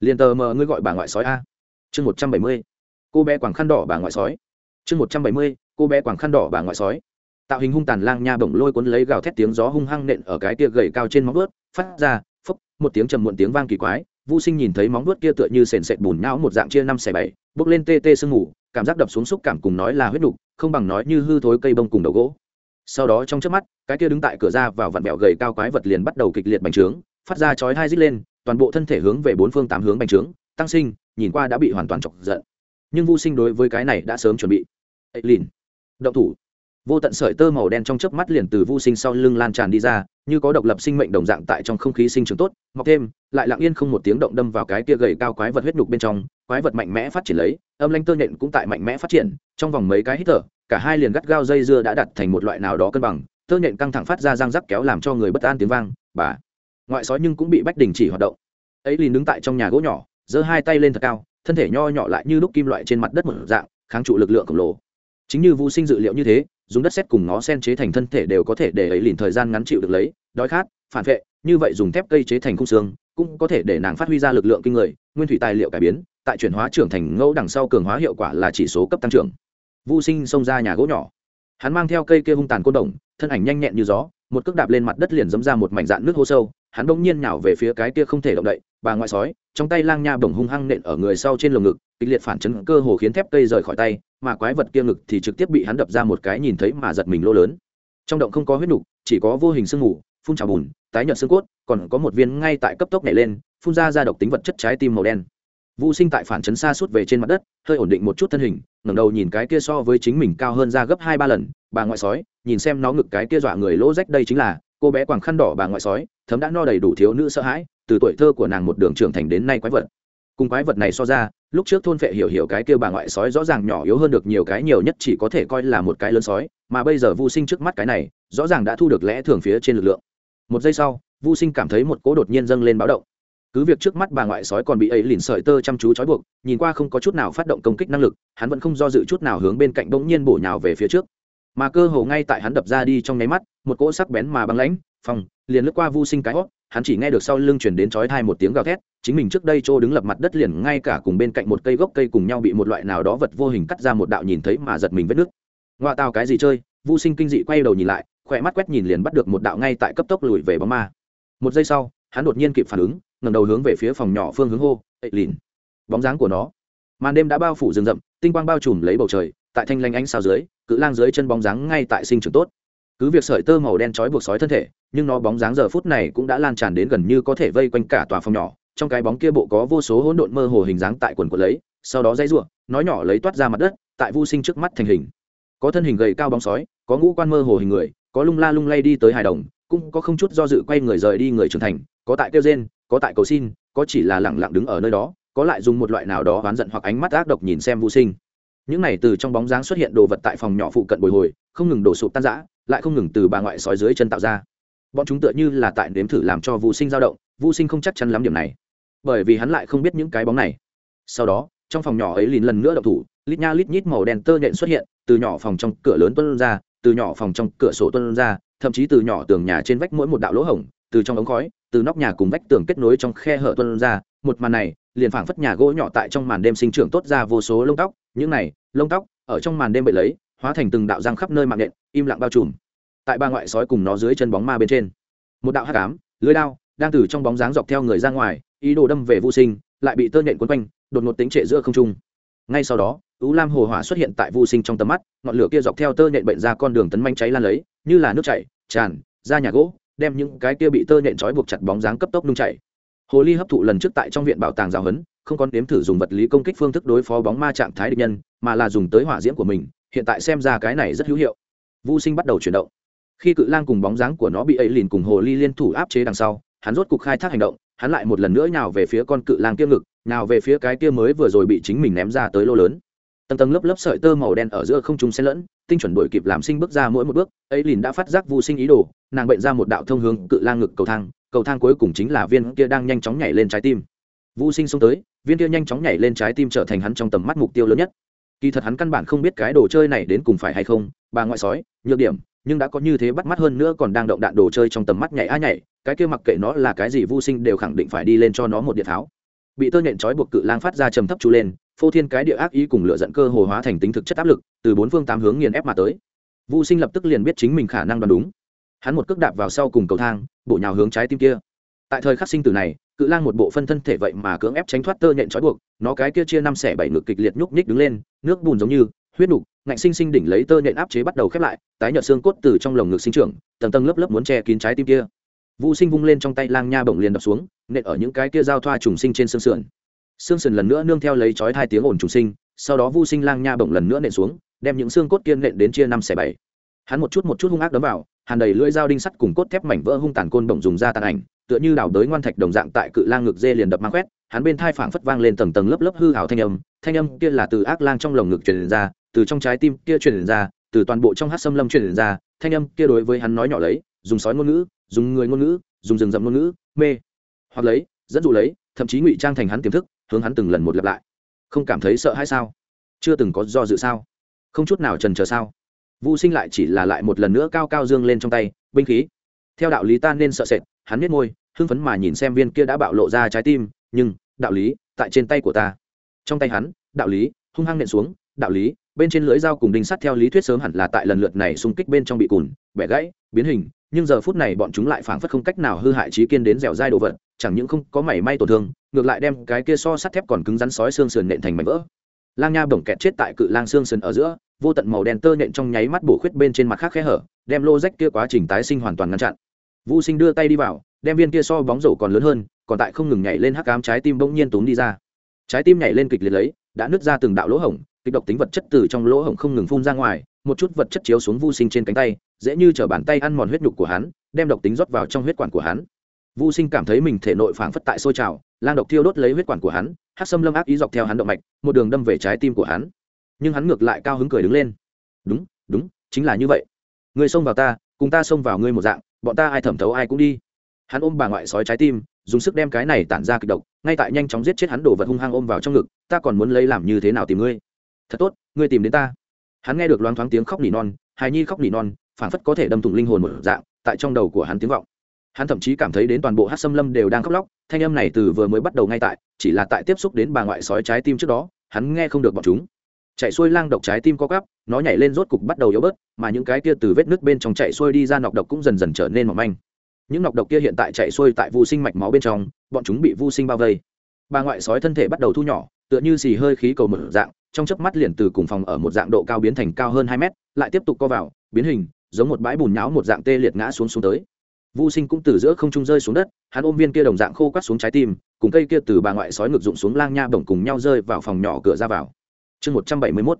Liền tờ mờ ngươi gọi bà ngoại sói a. Chương một trăm bảy mươi cô bé quảng khăn đỏ bà ngoại sói. Chương một trăm bảy mươi cô bé quảng khăn đỏ bà ngoại sói. Tạo hình hung tàn lang nha bổng lôi cuốn lấy gào thét tiếng gió hung hăng nện ở cái tia gậy cao trên móng vớt phát ra phốc một tiếng trầm muộn tiếng vang kỳ quái. Vũ sinh nhìn thấy móng vuốt kia tựa như sền sệt bùn nhão một dạng chia năm xẻ bảy bốc lên tê tê sương ngủ, cảm giác đập xuống xúc cảm cùng nói là huyết đục không bằng nói như hư thối cây bông cùng đầu gỗ. Sau đó trong trước mắt, cái kia đứng tại cửa ra vào vặn bẹo gầy cao quái vật liền bắt đầu kịch liệt bành trướng, phát ra chói hai rít lên, toàn bộ thân thể hướng về bốn phương tám hướng bành trướng, tăng sinh, nhìn qua đã bị hoàn toàn chọc giận. Nhưng vô sinh đối với cái này đã sớm chuẩn bị. Ấy lìn. Động thủ. Vô tận sợi tơ màu đen trong chớp mắt liền từ vô sinh sau lưng lan tràn đi ra, như có độc lập sinh mệnh đồng dạng tại trong không khí sinh trưởng tốt, mọc thêm, lại lặng yên không một tiếng động đâm vào cái kia gầy cao quái vật huyết nhục bên trong, quái vật mạnh mẽ phát triển lấy âm lanh tơ nhện cũng tại mạnh mẽ phát triển, trong vòng mấy cái hít thở, cả hai liền gắt gao dây dưa đã đặt thành một loại nào đó cân bằng, tơ nhện căng thẳng phát ra răng rắc kéo làm cho người bất an tiếng vang, bà. Ngoại sói nhưng cũng bị bách đình chỉ hoạt động. Ấy liền đứng tại trong nhà gỗ nhỏ, giơ hai tay lên thật cao, thân thể nho nhỏ lại như lúc kim loại trên mặt đất một dạng, kháng trụ lực lượng khổng lồ. Chính như vũ sinh dự liệu như thế, dùng đất xét cùng nó sen chế thành thân thể đều có thể để ấy liền thời gian ngắn chịu được lấy, đói khát, phản vệ, như vậy dùng thép cây chế thành khung xương cũng có thể để nàng phát huy ra lực lượng kinh người, nguyên thủy tài liệu cải biến, tại chuyển hóa trưởng thành ngẫu đằng sau cường hóa hiệu quả là chỉ số cấp tăng trưởng. Vu sinh xông ra nhà gỗ nhỏ. Hắn mang theo cây kia hung tàn côn đồng, thân ảnh nhanh nhẹn như gió, một cước đạp lên mặt đất liền dẫm ra một mảnh dạn nước hô sâu, hắn bỗng nhiên nhào về phía cái kia không thể động đậy, bà ngoại sói, trong tay lang nha bổng hung hăng nện ở người sau trên lồng ngực, kịch liệt phản chấn cơ hồ khiến thép cây rời khỏi tay, mà quái vật kia ngực thì trực tiếp bị hắn đập ra một cái nhìn thấy mà giật mình lô lớn. Trong động không có huyết nục, chỉ có vô hình sương mù phun trào bùn, tái nhợt xương cốt, còn có một viên ngay tại cấp tốc nhảy lên, phun ra ra độc tính vật chất trái tim màu đen. Vũ sinh tại phản chấn xa suốt về trên mặt đất, hơi ổn định một chút thân hình, ngẩng đầu nhìn cái kia so với chính mình cao hơn ra gấp hai ba lần, bà ngoại sói, nhìn xem nó ngực cái kia dọa người lỗ rách đây chính là, cô bé quàng khăn đỏ bà ngoại sói, thấm đã no đầy đủ thiếu nữ sợ hãi, từ tuổi thơ của nàng một đường trưởng thành đến nay quái vật. Cùng quái vật này so ra, lúc trước thôn phệ hiểu hiểu cái kia bà ngoại sói rõ ràng nhỏ yếu hơn được nhiều cái nhiều nhất chỉ có thể coi là một cái lớn sói, mà bây giờ vô sinh trước mắt cái này, rõ ràng đã thu được lẽ thường phía trên lực lượng một giây sau vô sinh cảm thấy một cỗ đột nhiên dâng lên báo động. Cứ việc trước mắt bà ngoại sói còn bị ấy lìn sợi tơ chăm chú trói buộc, nhìn qua không có chút nào phát động công kích năng lực, hắn vẫn không do dự chút nào hướng bên cạnh bỗng nhiên bổ nhào về phía trước. Mà cơ hồ ngay tại hắn đập ra đi trong nháy mắt, một cỗ sắc bén mà băng lãnh phòng liền lướt qua vô sinh cái hót hắn chỉ nghe được sau lưng chuyển đến chói thai một tiếng gào thét, chính mình trước đây trô đứng lập mặt đất liền ngay cả cùng bên cạnh một cây gốc cây cùng nhau bị một loại nào đó vật vô hình cắt ra một đạo nhìn thấy mà giật mình vết nước ngoại tào cái gì chơi? Vô sinh kinh dị quay đầu nhìn lại khỏe mắt quét nhìn liền bắt được một đạo ngay tại cấp tốc lùi về bóng ma. Một giây sau, hắn đột nhiên kịp phản ứng, ngẩng đầu hướng về phía phòng nhỏ phương hướng hô ệ lìn. Bóng dáng của nó. Màn đêm đã bao phủ rừng rậm, tinh quang bao trùm lấy bầu trời, tại thanh lanh ánh sao dưới, cự lang dưới chân bóng dáng ngay tại sinh trưởng tốt. Cứ việc sợi tơ màu đen trói buộc sói thân thể, nhưng nó bóng dáng giờ phút này cũng đã lan tràn đến gần như có thể vây quanh cả tòa phòng nhỏ. Trong cái bóng kia bộ có vô số hỗn độn mơ hồ hình dáng tại quần của lấy, sau đó dây ruộng nói nhỏ lấy toát ra mặt đất, tại vô sinh trước mắt thành hình. Có thân hình gầy cao bóng sói, có ngũ quan mơ hồ hình người có lung la lung lay đi tới hài đồng, cũng có không chút do dự quay người rời đi người trưởng thành, có tại kêu rên, có tại cầu xin, có chỉ là lẳng lặng đứng ở nơi đó, có lại dùng một loại nào đó oán giận hoặc ánh mắt ác độc nhìn xem vô sinh. Những này từ trong bóng dáng xuất hiện đồ vật tại phòng nhỏ phụ cận bồi hồi, không ngừng đổ sụp tan rã, lại không ngừng từ bà ngoại sói dưới chân tạo ra. Bọn chúng tựa như là tại nếm thử làm cho vô sinh dao động vô sinh không chắc chắn lắm điểm này. Bởi vì hắn lại không biết những cái bóng này. Sau đó, trong phòng nhỏ ấy lìn lần nữa đậu thủ, lít nha lít nhít màu đen tơ nhện xuất hiện, từ nhỏ phòng trong cửa lớn tuân ra từ nhỏ phòng trong cửa sổ tuân ra, thậm chí từ nhỏ tường nhà trên vách mỗi một đạo lỗ hổng, từ trong ống khói, từ nóc nhà cùng vách tường kết nối trong khe hở tuân ra, một màn này, liền phảng phất nhà gỗ nhỏ tại trong màn đêm sinh trưởng tốt ra vô số lông tóc, những này, lông tóc, ở trong màn đêm bị lấy, hóa thành từng đạo răng khắp nơi mạng nện, im lặng bao trùm. Tại ba ngoại sói cùng nó dưới chân bóng ma bên trên, một đạo hắc ám, lưới đao, đang từ trong bóng dáng dọc theo người ra ngoài, ý đồ đâm về vô sinh, lại bị tơ nhện quấn quanh, đột ngột tính trệ giữa không trung ngay sau đó, U lam hồ hỏa xuất hiện tại vô sinh trong tầm mắt, ngọn lửa kia dọc theo tơ nhện bệnh ra con đường tấn manh cháy lan lấy, như là nước chảy, tràn, ra nhà gỗ, đem những cái kia bị tơ nhện trói buộc chặt bóng dáng cấp tốc nung chảy. Hồ ly hấp thụ lần trước tại trong viện bảo tàng giáo huấn, không còn đếm thử dùng vật lý công kích phương thức đối phó bóng ma trạng thái địch nhân, mà là dùng tới hỏa diễm của mình, hiện tại xem ra cái này rất hữu hiệu. Vô sinh bắt đầu chuyển động. Khi cự lang cùng bóng dáng của nó bị ấy lìn cùng hồ ly liên thủ áp chế đằng sau, hắn rốt cục khai thác hành động hắn lại một lần nữa nhào về phía con cự lang kia ngực, nhào về phía cái kia mới vừa rồi bị chính mình ném ra tới lô lớn. Tầng tầng lớp lớp sợi tơ màu đen ở giữa không trung xen lẫn, tinh chuẩn đổi kịp làm sinh bước ra mỗi một bước, ấy lìn đã phát giác vô sinh ý đồ, nàng bệnh ra một đạo thông hướng cự lang ngực cầu thang cầu thang cuối cùng chính là viên kia đang nhanh chóng nhảy lên trái tim. Vô sinh xông tới, viên kia nhanh chóng nhảy lên trái tim trở thành hắn trong tầm mắt mục tiêu lớn nhất. Kỳ thật hắn căn bản không biết cái đồ chơi này đến cùng phải hay không, bà ngoại sói, nhược điểm, nhưng đã có như thế bắt mắt hơn nữa còn đang động đạn đồ chơi trong tầm mắt nhảy a nhảy cái kia mặc kệ nó là cái gì vô sinh đều khẳng định phải đi lên cho nó một điện tháo bị tơ nhện trói buộc cự lang phát ra trầm thấp chú lên, phô thiên cái địa ác ý cùng lựa dẫn cơ hồ hóa thành tính thực chất áp lực, từ bốn phương tám hướng nghiền ép mà tới. Vô sinh lập tức liền biết chính mình khả năng đoán đúng. Hắn một cước đạp vào sau cùng cầu thang, bộ nhào hướng trái tim kia. Tại thời khắc sinh tử này, cự lang một bộ phân thân thể vậy mà cưỡng ép tránh thoát tơ nhện trói buộc, nó cái kia chia năm xẻ bảy ngực kịch liệt nhúc nhích đứng lên, nước bùn giống như huyết nục, ngạnh sinh sinh đỉnh lấy tơ nhện áp chế bắt đầu khép lại, tái nhợt xương cốt từ trong lồng ngực sinh trưởng, tầng tầng lớp lớp muốn che kín trái tim kia vũ sinh vung lên trong tay lang nha bổng liền đập xuống, nện ở những cái kia giao thoa trùng sinh trên xương sườn. Xương sườn lần nữa nương theo lấy chói hai tiếng ồn trùng sinh, sau đó vu sinh lang nha bổng lần nữa nện xuống, đem những xương cốt kiên nện đến chia năm xẻ bảy. Hắn một chút một chút hung ác đấm vào, hàn đầy lưỡi dao đinh sắt cùng cốt thép mảnh vỡ hung tàn côn bổng dùng ra tàn ảnh, tựa như đào đới ngoan thạch đồng dạng tại cự lang ngực dê liền đập mang quét hắn bên thai phảng phất vang lên tầng tầng lớp lớp hư hảo thanh âm thanh âm kia là từ ác lang trong lồng ngực truyền ra, từ trong trái tim kia truyền ra, từ toàn bộ trong hát xâm lâm truyền ra, thanh âm kia đối với hắn nói nhỏ lấy, dùng sói ngôn ngữ dùng người ngôn ngữ, dùng rừng rậm ngôn ngữ, mê, hoặc lấy, dẫn dụ lấy, thậm chí ngụy trang thành hắn tiềm thức, hướng hắn từng lần một lặp lại. Không cảm thấy sợ hay sao? Chưa từng có do dự sao? Không chút nào trần chờ sao? Vũ sinh lại chỉ là lại một lần nữa cao cao dương lên trong tay, binh khí. Theo đạo lý ta nên sợ sệt, hắn biết môi, hưng phấn mà nhìn xem viên kia đã bạo lộ ra trái tim, nhưng, đạo lý, tại trên tay của ta. Trong tay hắn, đạo lý, hung hăng nện xuống, đạo lý, bên trên lưỡi dao cùng đinh sắt theo lý thuyết sớm hẳn là tại lần lượt này xung kích bên trong bị cùn, bẻ gãy, biến hình nhưng giờ phút này bọn chúng lại phảng phất không cách nào hư hại trí kiên đến dẻo dai đồ vật, chẳng những không có mảy may tổn thương, ngược lại đem cái kia so sắt thép còn cứng rắn sói xương sườn nện thành mảnh vỡ. Lang nha bổng kẹt chết tại cự lang xương sườn ở giữa, vô tận màu đen tơ nện trong nháy mắt bổ khuyết bên trên mặt khác khe hở, đem lô rách kia quá trình tái sinh hoàn toàn ngăn chặn. Vũ sinh đưa tay đi vào, đem viên kia so bóng rổ còn lớn hơn, còn tại không ngừng nhảy lên hắc cám trái tim bỗng nhiên túm đi ra. Trái tim nhảy lên kịch liệt lấy, đã nứt ra từng đạo lỗ hổng, kịch độc tính vật chất từ trong lỗ hổng không ngừng phun ra ngoài, một chút vật chất chiếu xuống vu sinh trên cánh tay dễ như chở bàn tay ăn mòn huyết nhục của hắn, đem độc tính rót vào trong huyết quản của hắn. Vu sinh cảm thấy mình thể nội phảng phất tại sôi trào, lang độc thiêu đốt lấy huyết quản của hắn hát xâm lâm ác ý dọc theo hắn động mạch, một đường đâm về trái tim của hắn. Nhưng hắn ngược lại cao hứng cười đứng lên. Đúng đúng, chính là như vậy. Người xông vào ta, cùng ta xông vào ngươi một dạng, bọn ta ai thẩm thấu ai cũng đi. Hắn ôm bà ngoại sói trái tim, dùng sức đem cái này tản ra kịch độc, ngay tại nhanh chóng giết chết hắn đổ vật hung hăng ôm vào trong ngực, ta còn muốn lấy làm như thế nào tìm ngươi? Thật tốt, ngươi tìm đến ta. Hắn nghe được loáng thoáng tiếng khóc nỉ non, hài nhi khóc nỉ non phản phất có thể đâm thủng linh hồn một dạng, tại trong đầu của hắn tiếng vọng. Hắn thậm chí cảm thấy đến toàn bộ hát xâm lâm đều đang khóc lóc, thanh âm này từ vừa mới bắt đầu ngay tại, chỉ là tại tiếp xúc đến bà ngoại sói trái tim trước đó, hắn nghe không được bọn chúng. Chạy xuôi lang độc trái tim có cắp nó nhảy lên rốt cục bắt đầu yếu bớt, mà những cái kia từ vết nước bên trong chạy xuôi đi ra nọc độc cũng dần dần trở nên mỏng manh. Những nọc độc kia hiện tại chạy xuôi tại vô sinh mạch máu bên trong, bọn chúng bị vô sinh bao vây. Bà ngoại sói thân thể bắt đầu thu nhỏ, tựa như xì hơi khí cầu một dạng, trong chớp mắt liền từ cùng phòng ở một dạng độ cao biến thành cao hơn hai mét, lại tiếp tục co vào, biến hình giống một bãi bùn nháo một dạng tê liệt ngã xuống xuống tới Vu Sinh cũng từ giữa không trung rơi xuống đất, hắn ôm viên kia đồng dạng khô quắt xuống trái tim, cùng cây kia từ bà ngoại sói ngực dụng xuống lang nha bổng cùng nhau rơi vào phòng nhỏ cửa ra vào. Chương 171.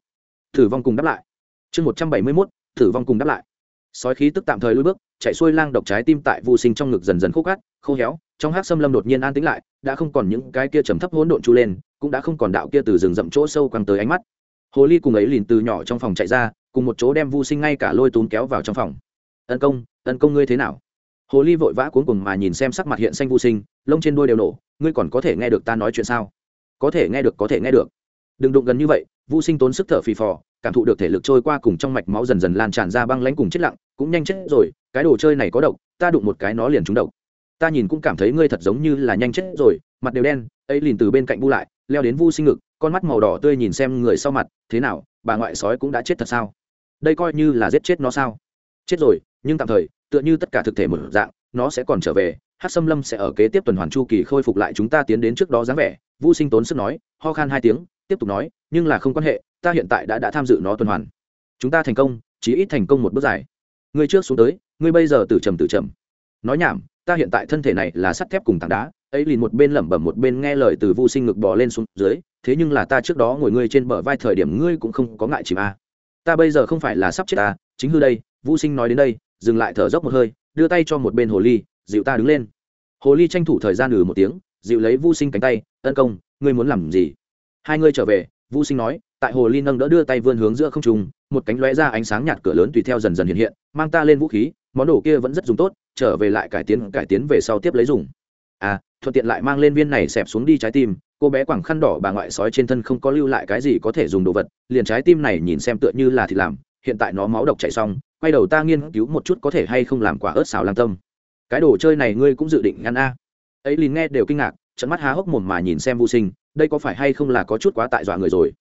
Thử vong cùng đáp lại. Chương 171. Thử vong cùng đáp lại. Sói khí tức tạm thời lùi bước, chạy xuôi lang độc trái tim tại Vu Sinh trong ngực dần dần khô cát, khô héo, trong hắc xâm lâm đột nhiên an tĩnh lại, đã không còn những cái kia trầm thấp hỗn độn chu lên, cũng đã không còn đạo kia từ rừng rậm chỗ sâu quăng tới ánh mắt. Hồ ly cùng ấy liền từ nhỏ trong phòng chạy ra, cùng một chỗ đem Vu Sinh ngay cả lôi túm kéo vào trong phòng. tấn công, tấn công ngươi thế nào?" hồ ly vội vã cuốn cùng mà nhìn xem sắc mặt hiện xanh vô sinh lông trên đôi đều nổ ngươi còn có thể nghe được ta nói chuyện sao? Có thể nghe được có thể nghe được. Đừng đụng gần như vậy. Vô sinh tốn sức thở phì phò cảm thụ được thể lực trôi qua cùng trong mạch máu dần dần lan tràn ra băng lãnh cùng chết lặng cũng nhanh chết rồi cái đồ chơi này có độc ta đụng một cái nó liền trúng độc. Ta nhìn cũng cảm thấy ngươi thật giống như là nhanh chết rồi mặt đều đen ấy liền từ bên cạnh bu lại leo đến vu sinh ngực con mắt màu đỏ tươi nhìn xem người sau mặt thế nào bà ngoại sói cũng đã chết thật sao? Đây coi như là giết chết nó sao? Chết rồi, nhưng tạm thời, tựa như tất cả thực thể một dạng, nó sẽ còn trở về. Hát xâm lâm sẽ ở kế tiếp tuần hoàn chu kỳ khôi phục lại chúng ta tiến đến trước đó dáng vẻ. Vu sinh tốn sức nói, ho khan hai tiếng, tiếp tục nói, nhưng là không quan hệ, ta hiện tại đã đã tham dự nó tuần hoàn. Chúng ta thành công, chí ít thành công một bước dài. Ngươi trước xuống tới ngươi bây giờ từ trầm từ trầm. Nói nhảm, ta hiện tại thân thể này là sắt thép cùng tảng đá. Ấy liền một bên lẩm bẩm một bên nghe lời từ Vu sinh ngực bò lên xuống dưới, thế nhưng là ta trước đó ngồi ngươi trên bờ vai thời điểm ngươi cũng không có ngại chìm a à ta bây giờ không phải là sắp chết ta, chính hư đây Vu sinh nói đến đây, dừng lại thở dốc một hơi, đưa tay cho một bên hồ ly, dịu ta đứng lên. Hồ ly tranh thủ thời gian ừ một tiếng, dịu lấy Vu sinh cánh tay, tấn công, ngươi muốn làm gì? Hai ngươi trở về Vu sinh nói, tại hồ ly nâng đỡ đưa tay vươn hướng giữa không trung, một cánh lóe ra ánh sáng nhạt cửa lớn tùy theo dần dần hiện hiện, mang ta lên vũ khí, món đồ kia vẫn rất dùng tốt, trở về lại cải tiến cải tiến về sau tiếp lấy dùng. À thuận tiện lại mang lên viên này xẹp xuống đi trái tim cô bé quẳng khăn đỏ bà ngoại sói trên thân không có lưu lại cái gì có thể dùng đồ vật, liền trái tim này nhìn xem tựa như là thịt làm, hiện tại nó máu độc chảy xong, quay đầu ta nghiên cứu một chút có thể hay không làm quả ớt xào lang tâm. Cái đồ chơi này ngươi cũng dự định ngăn a? Ấy liền nghe đều kinh ngạc trận mắt há hốc mồm mà nhìn xem vô sinh, đây có phải hay không là có chút quá tại dọa người rồi?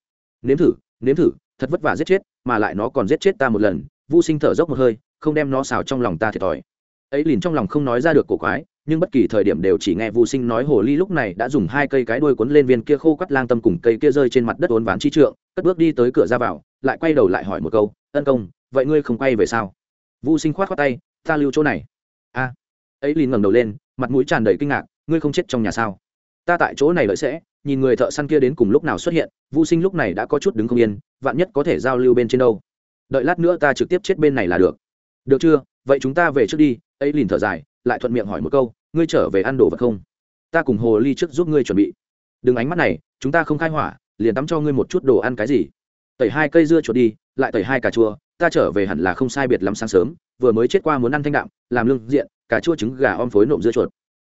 Nếm thử nếm thử, thật vất vả giết chết, mà lại nó còn giết chết ta một lần. Vô sinh thở dốc một hơi, không đem nó xào trong lòng ta thiệt thòi. Ấy liền trong lòng không nói ra được cổ quái nhưng bất kỳ thời điểm đều chỉ nghe vô sinh nói hồ ly lúc này đã dùng hai cây cái đuôi cuốn lên viên kia khô quắt lang tâm cùng cây kia rơi trên mặt đất uốn ván chi trượng, cất bước đi tới cửa ra vào, lại quay đầu lại hỏi một câu ân công, vậy ngươi không quay về sao? Vô sinh khoát khoát tay, ta lưu chỗ này. A. Ấy liền ngẩng đầu lên, mặt mũi tràn đầy kinh ngạc, ngươi không chết trong nhà sao? Ta tại chỗ này lợi sẽ, nhìn người thợ săn kia đến cùng lúc nào xuất hiện vô sinh lúc này đã có chút đứng không yên, vạn nhất có thể giao lưu bên trên đâu. Đợi lát nữa ta trực tiếp chết bên này là được. Được chưa? Vậy chúng ta về trước đi. Ấy liền thở dài lại thuận miệng hỏi một câu, ngươi trở về ăn đồ vật không? Ta cùng hồ ly trước giúp ngươi chuẩn bị. Đừng ánh mắt này, chúng ta không khai hỏa, liền tắm cho ngươi một chút đồ ăn cái gì. Tẩy hai cây dưa chuột đi, lại tẩy hai cà chua, ta trở về hẳn là không sai biệt lắm sáng sớm, vừa mới chết qua muốn ăn thanh đạm, làm lương diện, cà chua trứng gà om phối nộm dưa chuột.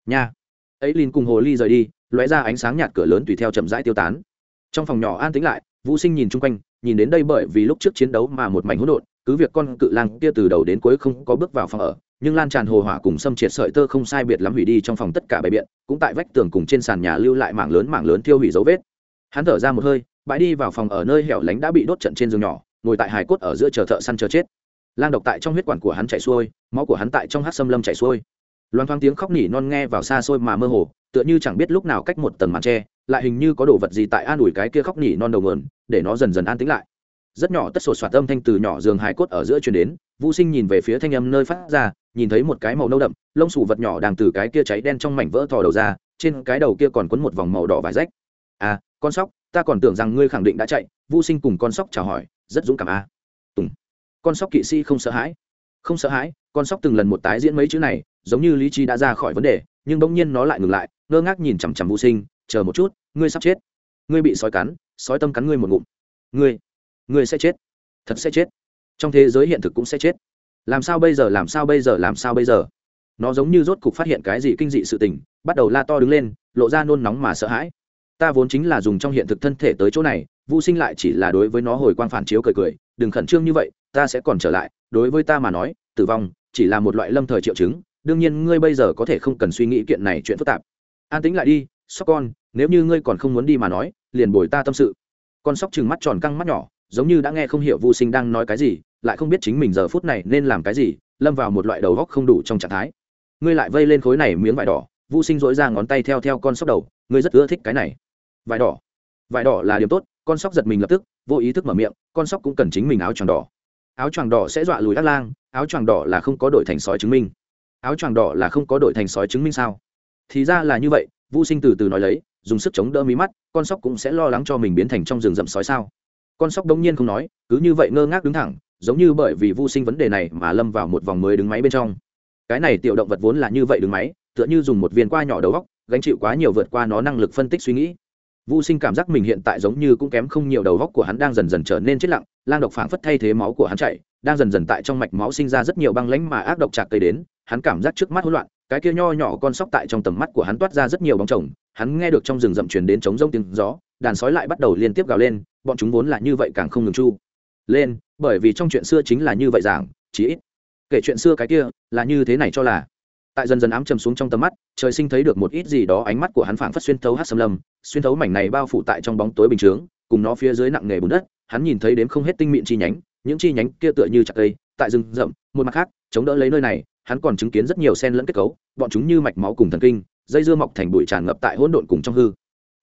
Nha. Ấy liền cùng hồ ly rời đi, lóe ra ánh sáng nhạt cửa lớn tùy theo chậm rãi tiêu tán. Trong phòng nhỏ an tĩnh lại vũ sinh nhìn chung quanh, nhìn đến đây bởi vì lúc trước chiến đấu mà một mảnh hỗn độn, cứ việc con cự lang kia từ đầu đến cuối không có bước vào phòng ở, nhưng lan tràn hồ hỏa cùng xâm triệt sợi tơ không sai biệt lắm hủy đi trong phòng tất cả bày biện, cũng tại vách tường cùng trên sàn nhà lưu lại mảng lớn mảng lớn tiêu hủy dấu vết. Hắn thở ra một hơi, bãi đi vào phòng ở nơi hẻo lánh đã bị đốt trận trên giường nhỏ, ngồi tại hài cốt ở giữa chờ thợ săn chờ chết. Lang độc tại trong huyết quản của hắn chảy xuôi, máu của hắn tại trong hát xâm lâm chảy xuôi. Loan thoáng tiếng khóc nỉ non nghe vào xa xôi mà mơ hồ tựa như chẳng biết lúc nào cách một tầng màn tre lại hình như có đồ vật gì tại an ủi cái kia khóc nỉ non đầu ngườn, để nó dần dần an tĩnh lại. Rất nhỏ tất sột soạt âm thanh từ nhỏ giường hài cốt ở giữa chuyển đến vũ sinh nhìn về phía thanh âm nơi phát ra nhìn thấy một cái màu nâu đậm lông sủ vật nhỏ đang từ cái kia cháy đen trong mảnh vỡ thò đầu ra trên cái đầu kia còn quấn một vòng màu đỏ vải rách. À con sóc ta còn tưởng rằng ngươi khẳng định đã chạy vũ sinh cùng con sóc chào hỏi rất dũng cảm a à. tùng. Con sóc kỵ sĩ không sợ hãi. Không sợ hãi con sóc từng lần một tái diễn mấy chữ này giống như lý trí đã ra khỏi vấn đề nhưng bỗng nhiên nó lại ngừng lại, ngơ ngác nhìn chằm chằm vũ sinh, chờ một chút, ngươi sắp chết. Ngươi bị sói cắn, sói tâm cắn ngươi một ngụm. Ngươi ngươi sẽ chết. Thật sẽ chết. Trong thế giới hiện thực cũng sẽ chết. Làm sao bây giờ, làm sao bây giờ, làm sao bây giờ? Nó giống như rốt cục phát hiện cái gì kinh dị sự tình, bắt đầu la to đứng lên, lộ ra nôn nóng mà sợ hãi. Ta vốn chính là dùng trong hiện thực thân thể tới chỗ này vô sinh lại chỉ là đối với nó hồi quang phản chiếu cười cười, đừng khẩn trương như vậy, ta sẽ còn trở lại. Đối với ta mà nói, tử vong chỉ là một loại lâm thời triệu chứng đương nhiên ngươi bây giờ có thể không cần suy nghĩ kiện này chuyện phức tạp. An tính lại đi, sóc con, nếu như ngươi còn không muốn đi mà nói, liền bồi ta tâm sự. Con sóc chừng mắt tròn căng mắt nhỏ, giống như đã nghe không hiểu vô sinh đang nói cái gì, lại không biết chính mình giờ phút này nên làm cái gì, lâm vào một loại đầu góc không đủ trong trạng thái. Ngươi lại vây lên khối này miếng vải đỏ vô sinh dỗi ra ngón tay theo theo con sóc đầu, ngươi rất ưa thích cái này. Vải đỏ. Vải đỏ là điểm tốt, con sóc giật mình lập tức, vô ý thức mở miệng, con sóc cũng cần chính mình áo choàng đỏ. Áo choàng đỏ sẽ dọa lùi ác lang, áo choàng đỏ là không có đổi thành sói chứng minh áo choàng đỏ là không có đổi thành sói chứng minh sao? Thì ra là như vậy vô sinh từ từ nói lấy, dùng sức chống đỡ mí mắt, con sóc cũng sẽ lo lắng cho mình biến thành trong rừng rậm sói sao? Con sóc đông nhiên không nói, cứ như vậy ngơ ngác đứng thẳng, giống như bởi vì vô sinh vấn đề này mà lâm vào một vòng mới đứng máy bên trong. Cái này tiểu động vật vốn là như vậy đứng máy, tựa như dùng một viên qua nhỏ đầu góc gánh chịu quá nhiều vượt qua nó năng lực phân tích suy nghĩ. Vô sinh cảm giác mình hiện tại giống như cũng kém không nhiều đầu góc của hắn đang dần dần trở nên chết lặng, lang độc phảng phất thay thế máu của hắn chạy, đang dần dần tại trong mạch máu sinh ra rất nhiều băng lãnh mà ác độc chạc cây đến hắn cảm giác trước mắt hỗn loạn, cái kia nho nhỏ con sóc tại trong tầm mắt của hắn toát ra rất nhiều bóng chồng, hắn nghe được trong rừng rậm truyền đến trống rông tiếng gió, đàn sói lại bắt đầu liên tiếp gào lên, bọn chúng vốn là như vậy càng không ngừng chu lên, bởi vì trong chuyện xưa chính là như vậy giảng, chí ít kể chuyện xưa cái kia là như thế này cho là. Tại dần dần ám chầm xuống trong tầm mắt, trời sinh thấy được một ít gì đó ánh mắt của hắn phảng phất xuyên thấu hát xâm lâm, xuyên thấu mảnh này bao phủ tại trong bóng tối bình chướng, cùng nó phía dưới nặng nghề bùn đất, hắn nhìn thấy đếm không hết tinh mịn chi nhánh, những chi nhánh kia tựa như chặt cây, tại rừng rậm, một mặt khác, chống đỡ lấy nơi này hắn còn chứng kiến rất nhiều sen lẫn kết cấu, bọn chúng như mạch máu cùng thần kinh, dây dưa mọc thành bụi tràn ngập tại hỗn độn cùng trong hư.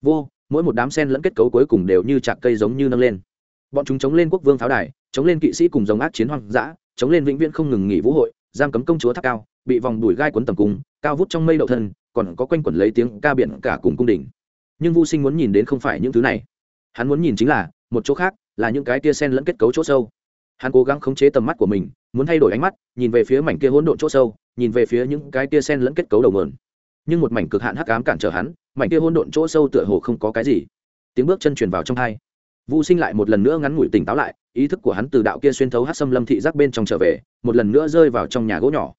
Vô, mỗi một đám sen lẫn kết cấu cuối cùng đều như chạc cây giống như nâng lên. Bọn chúng chống lên quốc vương pháo đài, chống lên kỵ sĩ cùng giống ác chiến hoang dã, chống lên vĩnh viễn không ngừng nghỉ vũ hội, giam cấm công chúa tháp cao, bị vòng đùi gai quấn tầm cung, cao vút trong mây đậu thân, còn có quanh quẩn lấy tiếng ca biển cả cùng cung đình. Nhưng vô sinh muốn nhìn đến không phải những thứ này. Hắn muốn nhìn chính là, một chỗ khác, là những cái tia sen lẫn kết cấu chỗ sâu. Hắn cố gắng khống chế tầm mắt của mình muốn thay đổi ánh mắt nhìn về phía mảnh kia hỗn độn chỗ sâu nhìn về phía những cái tia sen lẫn kết cấu đầu mườn nhưng một mảnh cực hạn hắc ám cản trở hắn mảnh kia hỗn độn chỗ sâu tựa hồ không có cái gì tiếng bước chân truyền vào trong hai Vu Sinh lại một lần nữa ngắn ngủi tỉnh táo lại, ý thức của hắn từ đạo kia xuyên thấu hắc xâm lâm thị giác bên trong trở về, một lần nữa rơi vào trong nhà gỗ nhỏ.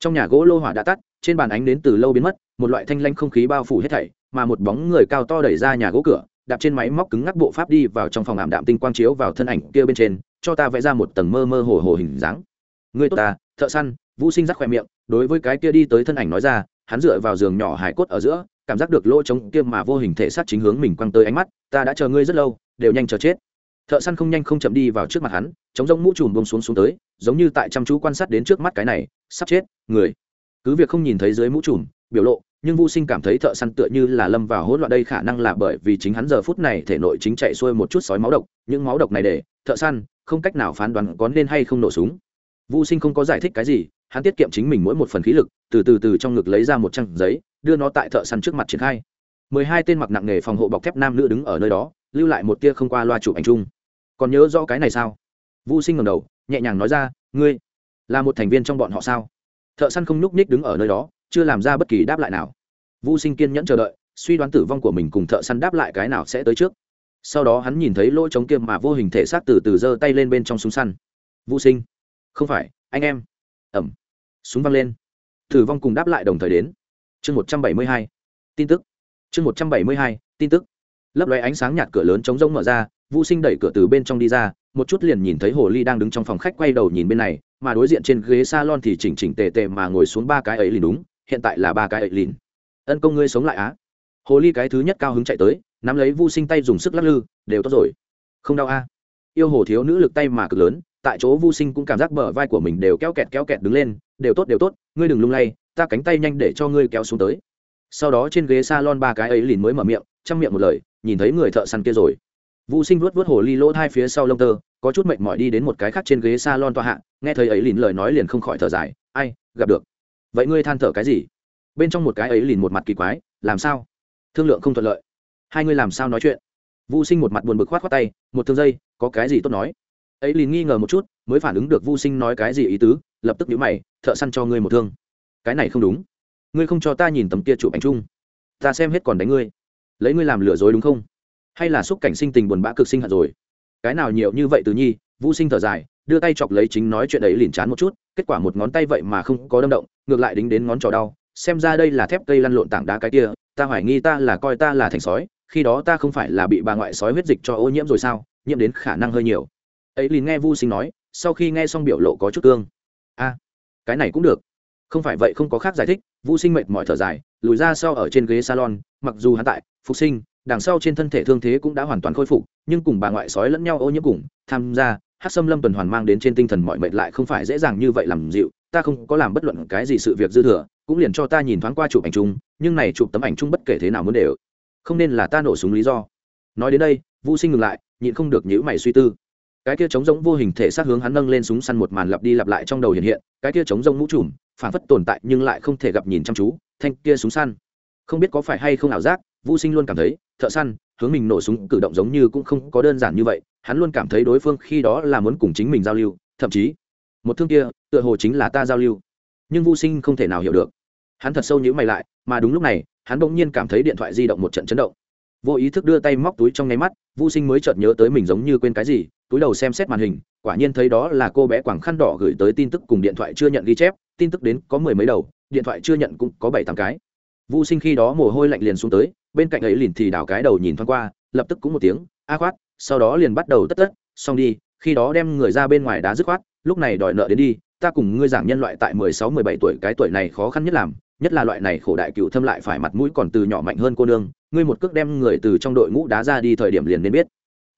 Trong nhà gỗ lô hỏa đã tắt, trên bàn ánh đến từ lâu biến mất, một loại thanh lanh không khí bao phủ hết thảy, mà một bóng người cao to đẩy ra nhà gỗ cửa, đạp trên máy móc cứng ngắc bộ pháp đi vào trong phòng ảm đạm tinh quang chiếu vào thân ảnh kia bên trên, cho ta vẽ ra một tầng mơ mơ hồ hồ hình dáng. Người tốt ta, thợ săn, Vũ Sinh rắc khoe miệng, đối với cái kia đi tới thân ảnh nói ra, hắn dựa vào giường nhỏ hải cốt ở giữa, cảm giác được lỗ trống kia mà vô hình thể sát chính hướng mình quăng tới ánh mắt, ta đã chờ ngươi rất lâu, đều nhanh chờ chết. Thợ săn không nhanh không chậm đi vào trước mặt hắn chống rông mũ trùm bông xuống xuống tới giống như tại chăm chú quan sát đến trước mắt cái này sắp chết người. Cứ việc không nhìn thấy dưới mũ trùm biểu lộ nhưng vô sinh cảm thấy thợ săn tựa như là lâm vào hỗn loạn đây khả năng là bởi vì chính hắn giờ phút này thể nội chính chạy xuôi một chút sói máu độc những máu độc này để thợ săn không cách nào phán đoán có nên hay không nổ súng vô sinh không có giải thích cái gì, hắn tiết kiệm chính mình mỗi một phần khí lực, từ từ từ trong ngực lấy ra một trang giấy, đưa nó tại thợ săn trước mặt triển khai. Mười hai tên mặc nặng nghề phòng hộ bọc thép nam nữ đứng ở nơi đó, lưu lại một tia không qua loa chụp ảnh chung. Còn nhớ rõ cái này sao? Vũ sinh ngầm đầu, nhẹ nhàng nói ra, ngươi là một thành viên trong bọn họ sao? Thợ săn không nhúc ních đứng ở nơi đó, chưa làm ra bất kỳ đáp lại nào. Vũ sinh kiên nhẫn chờ đợi, suy đoán tử vong của mình cùng thợ săn đáp lại cái nào sẽ tới trước. Sau đó hắn nhìn thấy lỗ trống kiêm mà vô hình thể xác từ từ giơ tay lên bên trong súng săn. Vũ sinh không phải anh em. Ẩm. Súng văng lên. Tử vong cùng đáp lại đồng thời đến. Chương một trăm bảy mươi hai. Tin tức. Chương một trăm bảy mươi hai tin tức. Lấp loé ánh sáng nhạt cửa lớn chống rông mở ra Vu Sinh đẩy cửa từ bên trong đi ra, một chút liền nhìn thấy hồ ly đang đứng trong phòng khách quay đầu nhìn bên này, mà đối diện trên ghế salon thì chỉnh chỉnh tề tề mà ngồi xuống ba cái ấy lìn đúng, hiện tại là ba cái ấy lìn Ân công ngươi sống lại á? Hồ ly cái thứ nhất cao hứng chạy tới, nắm lấy Vu Sinh tay dùng sức lắc lư, đều tốt rồi. Không đau a? Yêu hồ thiếu nữ lực tay mà cực lớn, tại chỗ Vu Sinh cũng cảm giác bờ vai của mình đều kéo kẹt kéo kẹt đứng lên, đều tốt đều tốt, ngươi đừng lung lay, ta cánh tay nhanh để cho ngươi kéo xuống tới. Sau đó trên ghế salon ba cái ấy liền mới mở miệng, chăm miệng một lời, nhìn thấy người thợ săn kia rồi. Vu sinh vuốt vuốt hồ ly lỗ hai phía sau lông tơ có chút mệt mỏi đi đến một cái khác trên ghế s a lon tọa hạ nghe thấy ấy lìn lời nói liền không khỏi thở dài ai gặp được. Vậy ngươi than thở cái gì? Bên trong một cái ấy lìn một mặt kỳ quái làm sao? Thương lượng không thuận lợi. Hai ngươi làm sao nói chuyện? Vu sinh một mặt buồn bực khoát khoát tay một thương dây có cái gì tốt nói? Ấy lìn nghi ngờ một chút, mới phản ứng được vô sinh nói cái gì ý tứ, lập tức nhíu mày, thợ săn cho ngươi một thương. Cái này không đúng. Ngươi không cho ta nhìn tấm kia chụp ảnh chung. Ta xem hết còn đánh ngươi. Lấy ngươi làm lừa dối đúng không? Hay là xúc cảnh sinh tình buồn bã cực sinh hận rồi? Cái nào nhiều như vậy từ nhi? Vô sinh thở dài, đưa tay chọc lấy chính nói chuyện ấy liền chán một chút, kết quả một ngón tay vậy mà không có đâm động, ngược lại đính đến ngón trò đau, xem ra đây là thép cây lăn lộn tảng đá cái kia, ta hoài nghi ta là coi ta là thành sói, khi đó ta không phải là bị bà ngoại sói huyết dịch cho ô nhiễm rồi sao, nhiễm đến khả năng hơi nhiều ấy liền nghe vu sinh nói, sau khi nghe xong biểu lộ có chút cương. A, cái này cũng được. Không phải vậy không có khác giải thích, vu sinh mệt mỏi thở dài, lùi ra sau ở trên ghế salon, mặc dù hắn tại, phục sinh, đằng sau trên thân thể thương thế cũng đã hoàn toàn khôi phục, nhưng cùng bà ngoại sói lẫn nhau ô nhiễm cùng, tham gia, hát xâm lâm tuần hoàn mang đến trên tinh thần mọi mệt lại không phải dễ dàng như vậy làm dịu, ta không có làm bất luận cái gì sự việc dư thừa, cũng liền cho ta nhìn thoáng qua chụp ảnh chung, nhưng này chụp tấm ảnh chung bất kể thế nào muốn đều. Không nên là ta nổ súng lý do. Nói đến đây vô sinh ngừng lại, nhịn không được nhữ mày suy tư cái kia trống rỗng vô hình thể sát hướng hắn nâng lên súng săn một màn lặp đi lặp lại trong đầu hiện hiện, cái kia trống rỗng mũ trùm, phản phất tồn tại nhưng lại không thể gặp nhìn chăm chú, thanh kia súng săn. Không biết có phải hay không ảo giác vô sinh luôn cảm thấy, thợ săn, hướng mình nổ súng cử động giống như cũng không có đơn giản như vậy, hắn luôn cảm thấy đối phương khi đó là muốn cùng chính mình giao lưu, thậm chí, một thương kia, tựa hồ chính là ta giao lưu. Nhưng vô sinh không thể nào hiểu được. Hắn thật sâu nhữ mày lại, mà đúng lúc này, hắn bỗng nhiên cảm thấy điện thoại di động một trận chấn động. Vô ý thức đưa tay móc túi trong nháy mắt vô sinh mới chợt nhớ tới mình giống như quên cái gì túi đầu xem xét màn hình, quả nhiên thấy đó là cô bé quảng khăn đỏ gửi tới tin tức cùng điện thoại chưa nhận ghi chép, tin tức đến có mười mấy đầu, điện thoại chưa nhận cũng có bảy tám cái. Vô sinh khi đó mồ hôi lạnh liền xuống tới, bên cạnh ấy liền thì đảo cái đầu nhìn thoáng qua, lập tức cũng một tiếng, a khoát, sau đó liền bắt đầu tất tất, xong đi, khi đó đem người ra bên ngoài đá dứt khoát, lúc này đòi nợ đến đi, ta cùng ngươi giảng nhân loại tại mười sáu, mười bảy tuổi cái tuổi này khó khăn nhất làm, nhất là loại này khổ đại cựu thâm lại phải mặt mũi còn từ nhỏ mạnh hơn cô nương, ngươi một cước đem người từ trong đội ngũ đá ra đi thời điểm liền nên biết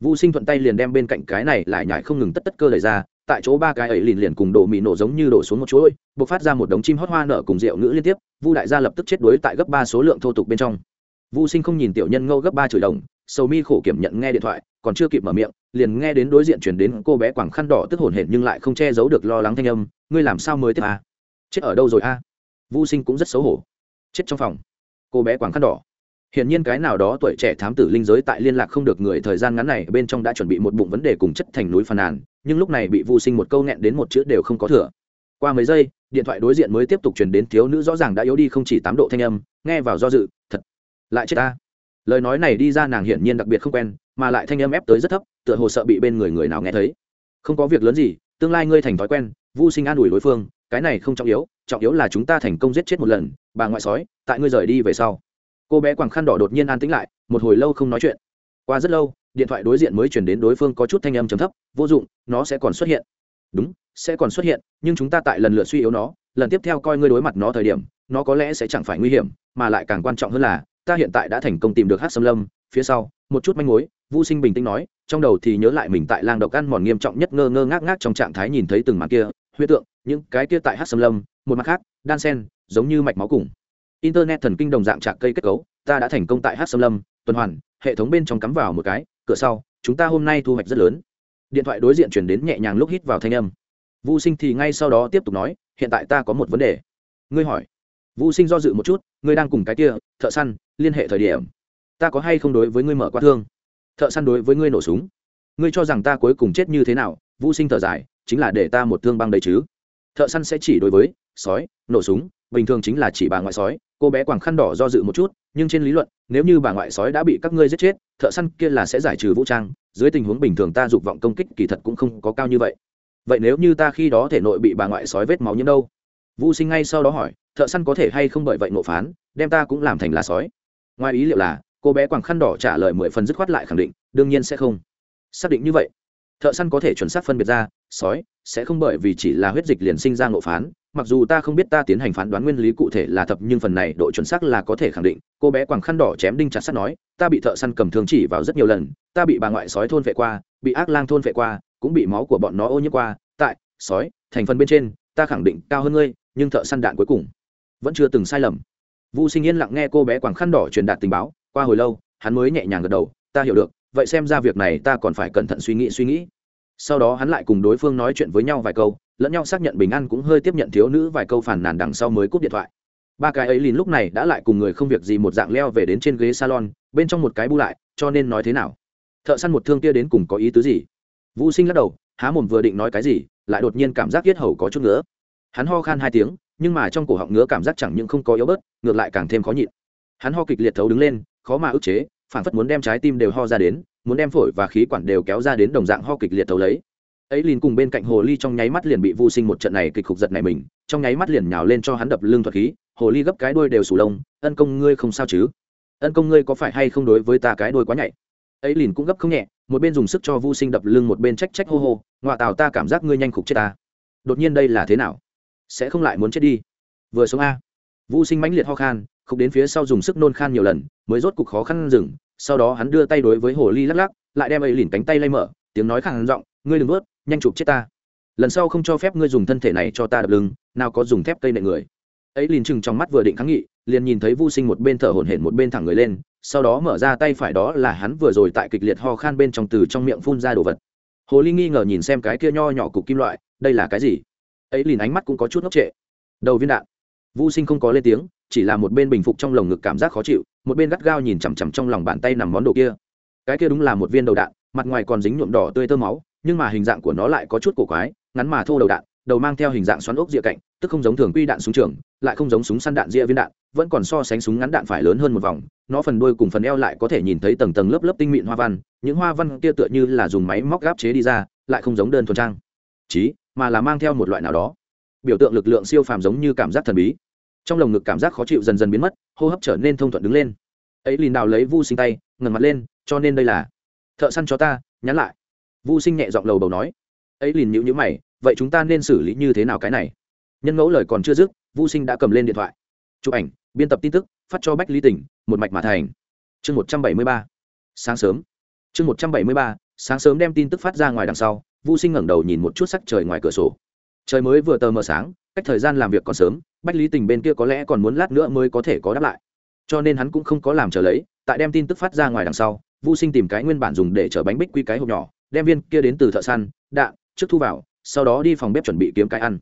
vũ sinh thuận tay liền đem bên cạnh cái này lại nhải không ngừng tất tất cơ lời ra, tại chỗ ba cái ấy liền liền cùng đổ mì nổ giống như đổ xuống một chuỗi, bộc phát ra một đống chim hót hoa nở cùng rượu ngữ liên tiếp, vu đại gia lập tức chết đuối tại gấp ba số lượng thô tục bên trong vu sinh không nhìn tiểu nhân ngâu gấp ba chửi đồng, sầu mi khổ kiểm nhận nghe điện thoại, còn chưa kịp mở miệng, liền nghe đến đối diện chuyển đến cô bé quảng khăn đỏ tức hổn hển nhưng lại không che giấu được lo lắng thanh âm, ngươi làm sao mới tiếp à? chết ở đâu rồi a à? vu sinh cũng rất xấu hổ chết trong phòng cô bé quảng khăn đỏ Hiển nhiên cái nào đó tuổi trẻ thám tử linh giới tại liên lạc không được người thời gian ngắn này bên trong đã chuẩn bị một bụng vấn đề cùng chất thành núi phàn nàn, nhưng lúc này bị Vu Sinh một câu nghẹn đến một chữ đều không có thừa. Qua mấy giây, điện thoại đối diện mới tiếp tục truyền đến thiếu nữ rõ ràng đã yếu đi không chỉ tám độ thanh âm, nghe vào do dự, thật, lại chết ta. Lời nói này đi ra nàng hiển nhiên đặc biệt không quen, mà lại thanh âm ép tới rất thấp, tựa hồ sợ bị bên người người nào nghe thấy. Không có việc lớn gì, tương lai ngươi thành thói quen, Vu Sinh an ủi đối phương, cái này không trọng yếu, trọng yếu là chúng ta thành công giết chết một lần, bà ngoại sói, tại ngươi rời đi về sau cô bé quàng khăn đỏ đột nhiên an tĩnh lại, một hồi lâu không nói chuyện. Qua rất lâu, điện thoại đối diện mới chuyển đến đối phương có chút thanh âm chấm thấp, vô dụng, nó sẽ còn xuất hiện. Đúng, sẽ còn xuất hiện, nhưng chúng ta tại lần lượt suy yếu nó, lần tiếp theo coi ngươi đối mặt nó thời điểm, nó có lẽ sẽ chẳng phải nguy hiểm, mà lại càng quan trọng hơn là, ta hiện tại đã thành công tìm được hát xâm lâm. Phía sau, một chút manh mối vô sinh bình tĩnh nói, trong đầu thì nhớ lại mình tại làng độc ăn mòn nghiêm trọng nhất ngơ ngơ ngác ngác trong trạng thái nhìn thấy từng màn kia. Huyết tượng, những cái kia tại hát xâm lâm, một mặt khác, đan sen, giống như mạch máu cùng internet thần kinh đồng dạng trạng cây kết cấu, ta đã thành công tại hát xâm lâm, tuần hoàn, hệ thống bên trong cắm vào một cái, cửa sau, chúng ta hôm nay thu hoạch rất lớn. Điện thoại đối diện chuyển đến nhẹ nhàng lúc hít vào thanh âm. Vô sinh thì ngay sau đó tiếp tục nói, hiện tại ta có một vấn đề. Ngươi hỏi. Vô sinh do dự một chút, ngươi đang cùng cái kia, thợ săn, liên hệ thời điểm. Ta có hay không đối với ngươi mở quá thương? Thợ săn đối với ngươi nổ súng. Ngươi cho rằng ta cuối cùng chết như thế nào? Vô sinh thở dài, chính là để ta một thương băng đầy chứ. Thợ săn sẽ chỉ đối với sói, nổ súng, bình thường chính là chỉ bà ngoại sói cô bé quàng khăn đỏ do dự một chút, nhưng trên lý luận, nếu như bà ngoại sói đã bị các ngươi giết chết, thợ săn kia là sẽ giải trừ vũ trang, dưới tình huống bình thường ta dục vọng công kích kỳ thật cũng không có cao như vậy. Vậy nếu như ta khi đó thể nội bị bà ngoại sói vết máu nhiễm đâu? Vũ sinh ngay sau đó hỏi, thợ săn có thể hay không bởi vậy nộ phán, đem ta cũng làm thành là sói? Ngoài ý liệu là, cô bé quàng khăn đỏ trả lời mười phần dứt khoát lại khẳng định, đương nhiên sẽ không. Xác định như vậy, thợ săn có thể chuẩn xác phân biệt ra, sói sẽ không bởi vì chỉ là huyết dịch liền sinh ra ngộ phán, mặc dù ta không biết ta tiến hành phán đoán nguyên lý cụ thể là thập nhưng phần này độ chuẩn xác là có thể khẳng định, cô bé quàng khăn đỏ chém đinh chặt sắt nói, ta bị thợ săn cầm thương chỉ vào rất nhiều lần, ta bị bà ngoại sói thôn vệ qua, bị ác lang thôn vệ qua, cũng bị máu của bọn nó ô nhiễm qua, tại, sói, thành phần bên trên, ta khẳng định cao hơn ngươi, nhưng thợ săn đạn cuối cùng vẫn chưa từng sai lầm. Vu sinh yên lặng nghe cô bé quàng khăn đỏ truyền đạt tình báo, qua hồi lâu, hắn mới nhẹ nhàng gật đầu, ta hiểu được, vậy xem ra việc này ta còn phải cẩn thận suy nghĩ suy nghĩ sau đó hắn lại cùng đối phương nói chuyện với nhau vài câu, lẫn nhau xác nhận bình an cũng hơi tiếp nhận thiếu nữ vài câu phản nàn đằng sau mới cúp điện thoại. Ba cái ấy lìn lúc này đã lại cùng người không việc gì một dạng leo về đến trên ghế salon, bên trong một cái bu lại, cho nên nói thế nào? Thợ săn một thương kia đến cùng có ý tứ gì? Vũ sinh lắc đầu, há mồm vừa định nói cái gì, lại đột nhiên cảm giác yết hầu có chút ngứa. Hắn ho khan hai tiếng, nhưng mà trong cổ họng ngứa cảm giác chẳng những không có yếu bớt, ngược lại càng thêm khó nhịn. Hắn ho kịch liệt thấu đứng lên, khó mà ức chế phản phất muốn đem trái tim đều ho ra đến muốn đem phổi và khí quản đều kéo ra đến đồng dạng ho kịch liệt thấu lấy. Ấy liền cùng bên cạnh hồ ly trong nháy mắt liền bị vô sinh một trận này kịch khục giật này mình, trong nháy mắt liền nhào lên cho hắn đập lưng thuật khí. Hồ ly gấp cái đuôi đều sù lông, ân công ngươi không sao chứ? Ân công ngươi có phải hay không đối với ta cái đuôi quá nhạy? Ấy liền cũng gấp không nhẹ, một bên dùng sức cho vô sinh đập lưng, một bên trách trách hô hô ngoại tào, ta cảm giác ngươi nhanh khục chết ta. Đột nhiên đây là thế nào? Sẽ không lại muốn chết đi. Vừa sống a. Vô sinh mãnh liệt ho khan, khục đến phía sau dùng sức nôn khan nhiều lần, mới rốt cục khó khăn dừng sau đó hắn đưa tay đối với hồ ly lắc lắc, lại đem ấy lìn cánh tay lay mở, tiếng nói khẳng giọng, ngươi đừng vớt, nhanh chụp chết ta. Lần sau không cho phép ngươi dùng thân thể này cho ta đập lưng, nào có dùng thép cây nệ người. Ấy lìn chừng trong mắt vừa định kháng nghị, liền nhìn thấy vô sinh một bên thở hổn hển một bên thẳng người lên, sau đó mở ra tay phải đó là hắn vừa rồi tại kịch liệt ho khan bên trong từ trong miệng phun ra đồ vật. Hồ ly nghi ngờ nhìn xem cái kia nho nhỏ cục kim loại, đây là cái gì? Ấy lìn ánh mắt cũng có chút ngốc trệ. Đầu viên đạn vô sinh không có lên tiếng, chỉ là một bên bình phục trong lồng ngực cảm giác khó chịu, một bên gắt gao nhìn chằm chằm trong lòng bàn tay nằm món đồ kia. Cái kia đúng là một viên đầu đạn, mặt ngoài còn dính nhuộm đỏ tươi tơ máu, nhưng mà hình dạng của nó lại có chút cổ quái, ngắn mà thô đầu đạn, đầu mang theo hình dạng xoắn ốc rìa cạnh, tức không giống thường quy đạn súng trường, lại không giống súng săn đạn rìa viên đạn, vẫn còn so sánh súng ngắn đạn phải lớn hơn một vòng, nó phần đuôi cùng phần eo lại có thể nhìn thấy tầng tầng lớp lớp tinh mịn hoa văn, những hoa văn kia tựa như là dùng máy móc gáp chế đi ra, lại không giống đơn thuần trang. Trí mà là mang theo một loại nào đó. Biểu tượng lực lượng siêu phàm giống như cảm giác thần bí trong lồng ngực cảm giác khó chịu dần dần biến mất, hô hấp trở nên thông thuận đứng lên. Ấy lìn đào lấy vu sinh tay, ngẩng mặt lên, cho nên đây là, thợ săn cho ta, nhắn lại. Vu sinh nhẹ giọng lầu bầu nói. Ấy lìn nhữ nhữ mày, vậy chúng ta nên xử lý như thế nào cái này? Nhân mẫu lời còn chưa dứt, vu sinh đã cầm lên điện thoại. Chụp ảnh, biên tập tin tức, phát cho bách lý tỉnh, một mạch mà thành. Chương một trăm bảy mươi ba. Sáng sớm. Chương một trăm bảy mươi ba, sáng sớm đem tin tức phát ra ngoài đằng sau, vu sinh ngẩng đầu nhìn một chút sắc trời ngoài cửa sổ. Trời mới vừa tờ mờ sáng, cách thời gian làm việc còn sớm bách lý tình bên kia có lẽ còn muốn lát nữa mới có thể có đáp lại. Cho nên hắn cũng không có làm chờ lấy, tại đem tin tức phát ra ngoài đằng sau, vu sinh tìm cái nguyên bản dùng để chở bánh bích quy cái hộp nhỏ, đem viên kia đến từ thợ săn, đạn, trước thu vào, sau đó đi phòng bếp chuẩn bị kiếm cái ăn.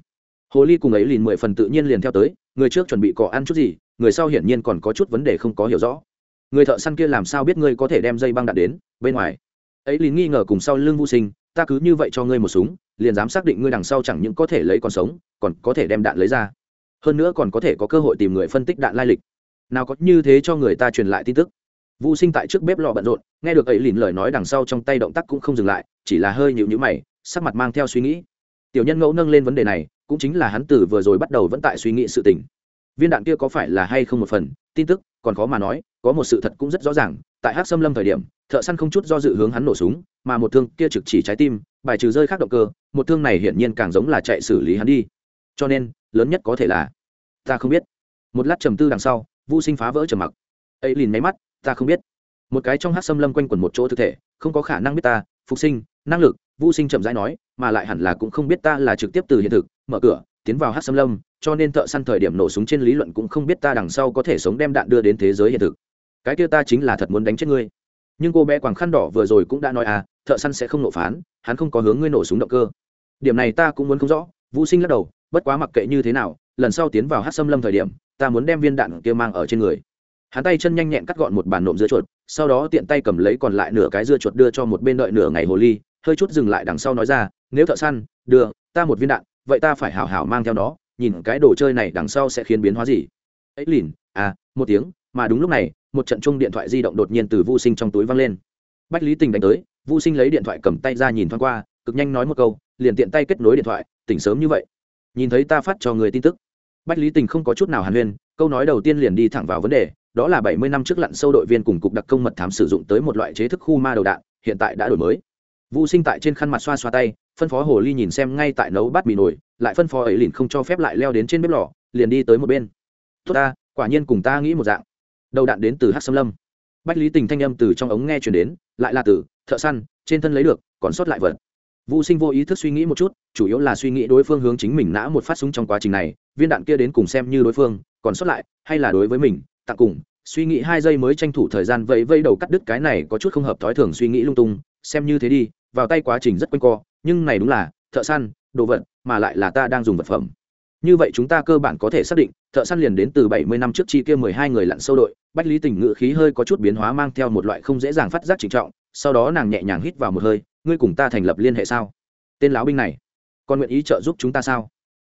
Hồ ly cùng ấy liền mười phần tự nhiên liền theo tới, người trước chuẩn bị cỏ ăn chút gì, người sau hiển nhiên còn có chút vấn đề không có hiểu rõ. Người thợ săn kia làm sao biết ngươi có thể đem dây băng đạn đến, bên ngoài? Ấy liền nghi ngờ cùng sau lưng vô sinh, ta cứ như vậy cho ngươi một súng, liền dám xác định ngươi đằng sau chẳng những có thể lấy còn sống, còn có thể đem đạn lấy ra hơn nữa còn có thể có cơ hội tìm người phân tích đạn lai lịch. Nào có như thế cho người ta truyền lại tin tức. Vũ sinh tại trước bếp lò bận rộn, nghe được ấy liền lời nói đằng sau trong tay động tác cũng không dừng lại, chỉ là hơi nhịu nhữ mày, sắc mặt mang theo suy nghĩ. Tiểu nhân ngẫu nâng lên vấn đề này, cũng chính là hắn từ vừa rồi bắt đầu vẫn tại suy nghĩ sự tình. Viên đạn kia có phải là hay không một phần, tin tức, còn khó mà nói, có một sự thật cũng rất rõ ràng, tại hát xâm lâm thời điểm, thợ săn không chút do dự hướng hắn nổ súng, mà một thương kia trực chỉ trái tim, bài trừ rơi khác động cơ, một thương này hiển nhiên càng giống là chạy xử lý hắn đi cho nên, lớn nhất có thể là, ta không biết. Một lát trầm tư đằng sau vô sinh phá vỡ trầm mặc. Ấy lìn máy mắt, ta không biết. Một cái trong hát xâm lâm quanh quẩn một chỗ thực thể, không có khả năng biết ta, phục sinh, năng lực vô sinh chậm rãi nói, mà lại hẳn là cũng không biết ta là trực tiếp từ hiện thực, mở cửa, tiến vào hát xâm lâm, cho nên thợ săn thời điểm nổ súng trên lý luận cũng không biết ta đằng sau có thể sống đem đạn đưa đến thế giới hiện thực. Cái kia ta chính là thật muốn đánh chết ngươi. Nhưng cô bé quàng khăn đỏ vừa rồi cũng đã nói à thợ săn sẽ không nổ phán, hắn không có hướng ngươi nổ súng động cơ. Điểm này ta cũng muốn không rõ vũ sinh lắc đầu, bất quá mặc kệ như thế nào, lần sau tiến vào hát xâm lâm thời điểm, ta muốn đem viên đạn kia mang ở trên người. Hắn tay chân nhanh nhẹn cắt gọn một bàn nộm dưa chuột, sau đó tiện tay cầm lấy còn lại nửa cái dưa chuột đưa cho một bên đợi nửa ngày hồ ly, hơi chút dừng lại đằng sau nói ra, nếu thợ săn, đưa, ta một viên đạn, vậy ta phải hảo hảo mang theo nó, nhìn cái đồ chơi này đằng sau sẽ khiến biến hóa gì. Ấy lìn à một tiếng, mà đúng lúc này, một trận chung điện thoại di động đột nhiên từ vô sinh trong túi văng lên. Bách lý tình đánh tới vô sinh lấy điện thoại cầm tay ra nhìn thoáng qua, cực nhanh nói một câu liền tiện tay kết nối điện thoại tỉnh sớm như vậy nhìn thấy ta phát cho người tin tức bách lý tình không có chút nào hàn huyên câu nói đầu tiên liền đi thẳng vào vấn đề đó là bảy mươi năm trước lặn sâu đội viên cùng cục đặc công mật thám sử dụng tới một loại chế thức khu ma đầu đạn hiện tại đã đổi mới Vu Sinh tại trên khăn mặt xoa xoa tay, phân phó Hồ Ly nhìn xem ngay tại nấu bát mì nổi, lại phân phó ấy liền không cho phép lại leo đến trên bếp lò, liền đi tới một bên. Tốt ta, quả nhiên cùng ta nghĩ một dạng. Đầu đạn đến từ Hắc Sâm Lâm. Bách Lý Tình thanh âm từ trong ống nghe truyền đến, lại là từ thợ săn, trên thân lấy được, còn sót lại vật. Vu Sinh vô ý thức suy nghĩ một chút, chủ yếu là suy nghĩ đối phương hướng chính mình nã một phát súng trong quá trình này, viên đạn kia đến cùng xem như đối phương, còn sót lại, hay là đối với mình, tặng cùng, suy nghĩ hai giây mới tranh thủ thời gian vẫy vẫy đầu cắt đứt cái này có chút không hợp thói thường suy nghĩ lung tung, xem như thế đi, vào tay quá trình rất quanh co nhưng này đúng là thợ săn đồ vật mà lại là ta đang dùng vật phẩm. Như vậy chúng ta cơ bản có thể xác định thợ săn liền đến từ bảy mươi năm trước chi kia mười hai người lặn sâu đội bách lý tình ngự khí hơi có chút biến hóa mang theo một loại không dễ dàng phát giác trịnh trọng sau đó nàng nhẹ nhàng hít vào một hơi ngươi cùng ta thành lập liên hệ sao? Tên lão binh này, còn nguyện ý trợ giúp chúng ta sao?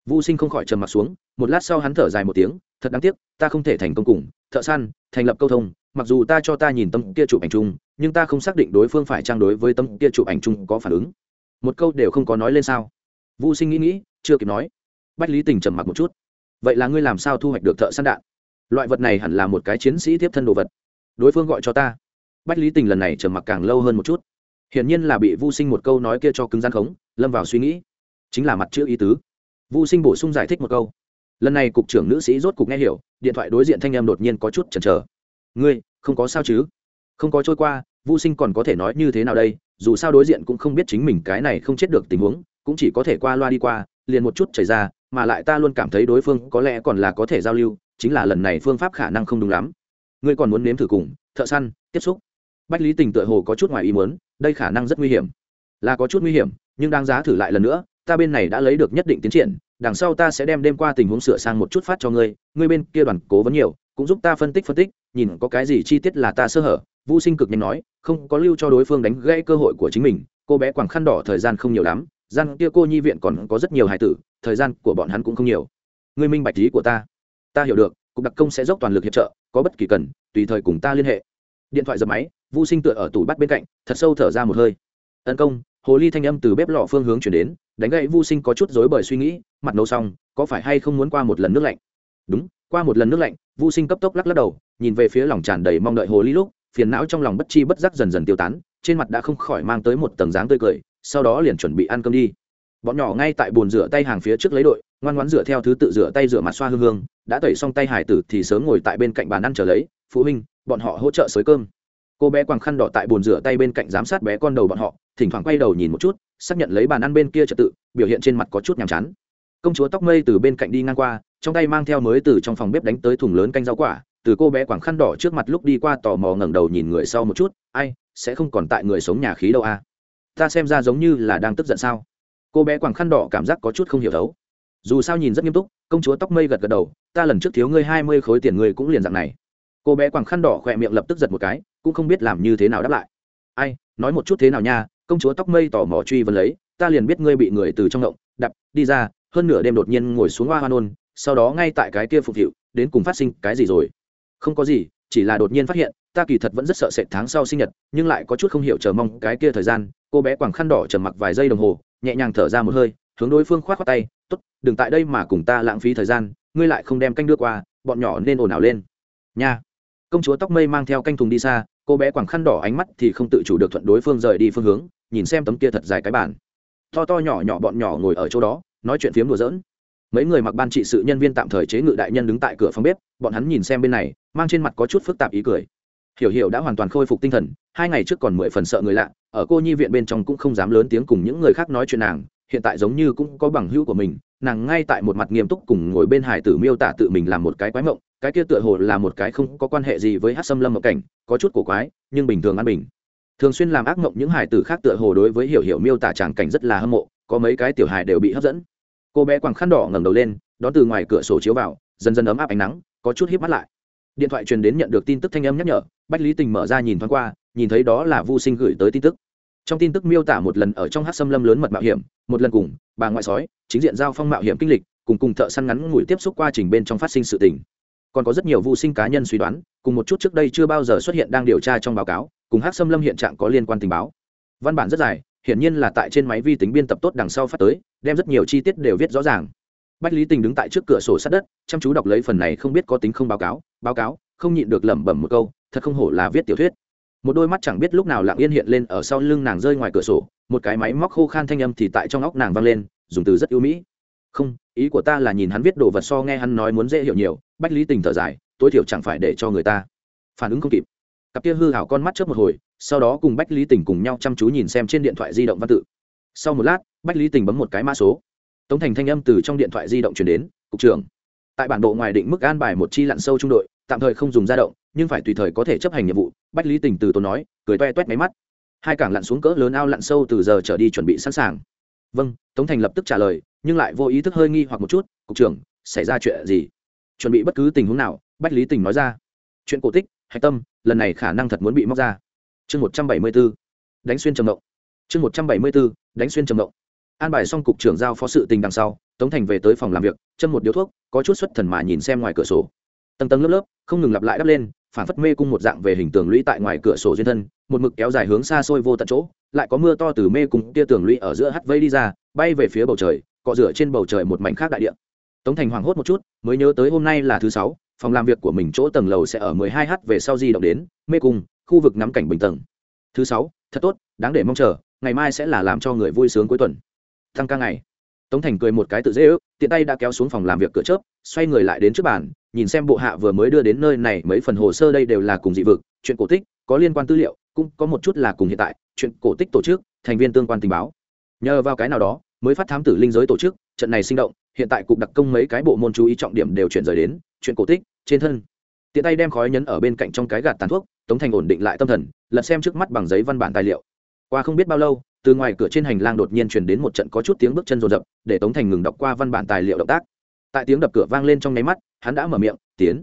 Vô sinh không khỏi trầm m ặ t xuống, một lát sau hắn thở dài một tiếng, thật đáng tiếc, ta không thể thành công cùng, thợ săn, thành lập câu thông, mặc dù ta cho ta nhìn tâm kia chụp ảnh chung, nhưng ta không xác định đối phương phải trang đối với tâm kia chụp ảnh chung có phản ứng. Một câu đều không có nói lên sao? Vô sinh nghĩ nghĩ, chưa kịp nói. Bách lý tình trầm mặc một chút. Vậy là ngươi làm sao thu hoạch được thợ săn đạn? Loại vật này hẳn là một cái chiến sĩ tiếp thân đồ vật. Đối phương gọi cho ta. Bách lý tình lần này trầm mặc càng lâu hơn một chút hiển nhiên là bị vô sinh một câu nói kia cho cứng gian khống, lâm vào suy nghĩ. Chính là mặt chữ ý tứ. Vô sinh bổ sung giải thích một câu. Lần này cục trưởng nữ sĩ rốt cục nghe hiểu, điện thoại đối diện thanh em đột nhiên có chút chần chờ. Ngươi, không có sao chứ? Không có trôi qua vô sinh còn có thể nói như thế nào đây? Dù sao đối diện cũng không biết chính mình cái này không chết được tình huống, cũng chỉ có thể qua loa đi qua, liền một chút chảy ra, mà lại ta luôn cảm thấy đối phương có lẽ còn là có thể giao lưu, chính là lần này phương pháp khả năng không đúng lắm. Ngươi còn muốn nếm thử cùng, thợ săn, tiếp xúc. Bách lý tình tựa hồ có chút ngoài ý muốn đây khả năng rất nguy hiểm. Là có chút nguy hiểm, nhưng đáng giá thử lại lần nữa, ta bên này đã lấy được nhất định tiến triển, đằng sau ta sẽ đem đêm qua tình huống sửa sang một chút phát cho ngươi ngươi bên kia đoàn cố vấn nhiều, cũng giúp ta phân tích phân tích, nhìn có cái gì chi tiết là ta sơ hở. Vũ sinh cực nhanh nói, không có lưu cho đối phương đánh gãy cơ hội của chính mình, cô bé quảng khăn đỏ thời gian không nhiều lắm, gian kia cô nhi viện còn có rất nhiều hài tử, thời gian của bọn hắn cũng không nhiều. Ngươi minh bạch trí của ta. Ta hiểu được, cục đặc công sẽ dốc toàn lực hiệp trợ, có bất kỳ cần, tùy thời cùng ta liên hệ điện thoại dập máy, Vu sinh tựa ở tủ bắt bên cạnh, thật sâu thở ra một hơi. Tấn công. Hồ ly thanh âm từ bếp lò phương hướng chuyển đến, đánh gậy Vu sinh có chút rối bời suy nghĩ, mặt nấu xong, có phải hay không muốn qua một lần nước lạnh? Đúng, qua một lần nước lạnh. Vu sinh cấp tốc lắc lắc đầu, nhìn về phía lòng tràn đầy mong đợi hồ ly lúc, phiền não trong lòng bất chi bất giác dần dần tiêu tán, trên mặt đã không khỏi mang tới một tầng dáng tươi cười, sau đó liền chuẩn bị ăn cơm đi. Bọn nhỏ ngay tại bồn rửa tay hàng phía trước lấy đội, ngoan ngoãn rửa theo thứ tự rửa tay rửa mặt xoa hương hương, đã tẩy xong tay hải tử thì sớm ngồi tại bên cạnh bàn ăn chờ lấy, phụ huynh bọn họ hỗ trợ xới cơm. Cô bé quàng khăn đỏ tại bồn rửa tay bên cạnh giám sát bé con đầu bọn họ, thỉnh thoảng quay đầu nhìn một chút, xác nhận lấy bàn ăn bên kia trật tự, biểu hiện trên mặt có chút nhàm chán. Công chúa tóc mây từ bên cạnh đi ngang qua, trong tay mang theo mới từ trong phòng bếp đánh tới thùng lớn canh rau quả, từ cô bé quàng khăn đỏ trước mặt lúc đi qua tò mò ngẩng đầu nhìn người sau một chút, ai, sẽ không còn tại người sống nhà khí đâu à? Ta xem ra giống như là đang tức giận sao? Cô bé quàng khăn đỏ cảm giác có chút không hiểu thấu. Dù sao nhìn rất nghiêm túc, công chúa tóc mây gật gật đầu, ta lần trước thiếu ngươi hai mươi khối tiền ngươi cũng liền dạng này cô bé quàng khăn đỏ khỏe miệng lập tức giật một cái, cũng không biết làm như thế nào đáp lại. Ai, nói một chút thế nào nha, công chúa tóc mây tỏ mò truy vấn lấy, ta liền biết ngươi bị người từ trong động đập đi ra, hơn nửa đêm đột nhiên ngồi xuống hoa hoa nôn, sau đó ngay tại cái kia phục vụ, đến cùng phát sinh cái gì rồi? Không có gì, chỉ là đột nhiên phát hiện, ta kỳ thật vẫn rất sợ sệt tháng sau sinh nhật, nhưng lại có chút không hiểu chờ mong cái kia thời gian. Cô bé quàng khăn đỏ trầm mặc vài giây đồng hồ, nhẹ nhàng thở ra một hơi, hướng đối phương khoát khoát tay t ố t đừng tại đây mà cùng ta lãng phí thời gian, ngươi lại không đem canh đưa qua, bọn nhỏ nên ồn ào lên. Nha công chúa tóc mây mang theo canh thùng đi xa, cô bé quàng khăn đỏ ánh mắt thì không tự chủ được thuận đối phương rời đi phương hướng, nhìn xem tấm kia thật dài cái bản to to nhỏ nhỏ bọn nhỏ ngồi ở chỗ đó, nói chuyện phiếm đùa giỡn. Mấy người mặc ban trị sự nhân viên tạm thời chế ngự đại nhân đứng tại cửa phòng bếp, bọn hắn nhìn xem bên này, mang trên mặt có chút phức tạp ý cười. Hiểu hiểu đã hoàn toàn khôi phục tinh thần, hai ngày trước còn mười phần sợ người lạ, ở cô nhi viện bên trong cũng không dám lớn tiếng cùng những người khác nói chuyện nàng, hiện tại giống như cũng có bằng hữu của mình, nàng ngay tại một mặt nghiêm túc cùng ngồi bên hải tử miêu tả tự mình làm một cái quái mộng cái kia tựa hồ là một cái không có quan hệ gì với hát xâm lâm mộng cảnh, có chút cổ quái, nhưng bình thường an bình. Thường xuyên làm ác mộng những hải tử khác tựa hồ đối với hiểu hiểu miêu tả tràng cảnh rất là hâm mộ, có mấy cái tiểu hài đều bị hấp dẫn. Cô bé quàng khăn đỏ ngẩng đầu lên đón từ ngoài cửa sổ chiếu vào, dần dần ấm áp ánh nắng, có chút hít mắt lại. Điện thoại truyền đến nhận được tin tức thanh âm nhắc nhở, bách lý tình mở ra nhìn thoáng qua, nhìn thấy đó là vu sinh gửi tới tin tức. Trong tin tức miêu tả một lần ở trong hát xâm lâm lớn mật mạo hiểm, một lần cùng, bà ngoại sói, chính diện giao phong mạo hiểm kinh lịch, cùng cùng thợ săn ngắn ngủi tiếp xúc qua trình bên trong phát sinh sự tình còn có rất nhiều vụ sinh cá nhân suy đoán, cùng một chút trước đây chưa bao giờ xuất hiện đang điều tra trong báo cáo, cùng hát xâm lâm hiện trạng có liên quan tình báo. Văn bản rất dài, hiển nhiên là tại trên máy vi tính biên tập tốt đằng sau phát tới, đem rất nhiều chi tiết đều viết rõ ràng. Bách lý tình đứng tại trước cửa sổ sát đất, chăm chú đọc lấy phần này không biết có tính không báo cáo báo cáo, không nhịn được lẩm bẩm một câu, thật không hổ là viết tiểu thuyết. Một đôi mắt chẳng biết lúc nào lặng yên hiện lên ở sau lưng nàng rơi ngoài cửa sổ, một cái máy móc khô khan thanh âm thì tại trong óc nàng vang lên, dùng từ rất yêu mỹ. Không, ý của ta là nhìn hắn viết đồ vật so nghe hắn nói muốn dễ hiểu nhiều bách lý tình thở dài, tối thiểu chẳng phải để cho người ta phản ứng không kịp. Cặp kia hư hảo con mắt trước một hồi, sau đó cùng bách lý tình cùng nhau chăm chú nhìn xem trên điện thoại di động văn tự. Sau một lát, bách lý tình bấm một cái mã số. Tống thành thanh âm từ trong điện thoại di động chuyển đến, cục trưởng, tại bản đồ ngoài định mức an bài một chi lặn sâu trung đội, tạm thời không dùng ra động, nhưng phải tùy thời có thể chấp hành nhiệm vụ. Bách lý tình từ tốn nói, cười toe toét máy mắt. Hai cảng lặn xuống cỡ lớn ao lặn sâu từ giờ trở đi chuẩn bị sẵn sàng. Vâng tống thành lập tức trả lời, nhưng lại vô ý thức hơi nghi hoặc một chút, cục trưởng, xảy ra chuyện gì? Chuẩn bị bất cứ tình huống nào, bách lý tình nói ra. Chuyện cổ tích, hạch tâm, lần này khả năng thật muốn bị móc ra. Chương một trăm bảy mươi b ố đánh xuyên trầm động chương một trăm bảy mươi b ố đánh xuyên trầm động an bài xong cục trưởng giao phó sự tình đằng sau, tống thành về tới phòng làm việc, châm một điếu thuốc, có chút xuất thần mà nhìn xem ngoài cửa sổ. Tầng tầng lớp lớp, không ngừng lặp lại đắp lên, phản phất mê cung một dạng về hình tường lũy tại ngoài cửa sổ duyên thân, một mực kéo dài hướng xa xôi vô tận chỗ, lại có mưa to từ mê cung tia tường lũy ở giữa hắt vây đi ra, bay về phía bầu trời, cọ rửa trên bầu trời một mảnh khác đại địa tống thành hoảng hốt một chút, mới nhớ tới hôm nay là thứ sáu, phòng làm việc của mình chỗ tầng lầu sẽ ở 12 h về sau di động đến, mê cung, khu vực nắm cảnh bình tầng. Thứ sáu, thật tốt, đáng để mong chờ, ngày mai sẽ là làm cho người vui sướng cuối tuần. Thăng ca ngày. Tống thành cười một cái tự dễ ước, tiện tay đã kéo xuống phòng làm việc cửa chớp, xoay người lại đến trước bàn, nhìn xem bộ hạ vừa mới đưa đến nơi này mấy phần hồ sơ đây đều là cùng dị vực, chuyện cổ tích, có liên quan tư liệu, cũng có một chút là cùng hiện tại, chuyện cổ tích tổ chức, thành viên tương quan tình báo. Nhờ vào cái nào đó mới phát thám tử linh giới tổ chức, trận này sinh động, hiện tại cục đặc công mấy cái bộ môn chú ý trọng điểm đều chuyển rời đến, chuyện cổ tích, trên thân. Tiện tay đem khói nhấn ở bên cạnh trong cái gạt tàn thuốc, tống thành ổn định lại tâm thần, lật xem trước mắt bằng giấy văn bản tài liệu. Qua không biết bao lâu, từ ngoài cửa trên hành lang đột nhiên chuyển đến một trận có chút tiếng bước chân rồn rập, để tống thành ngừng đọc qua văn bản tài liệu động tác. Tại tiếng đập cửa vang lên trong nháy mắt, hắn đã mở miệng, tiến.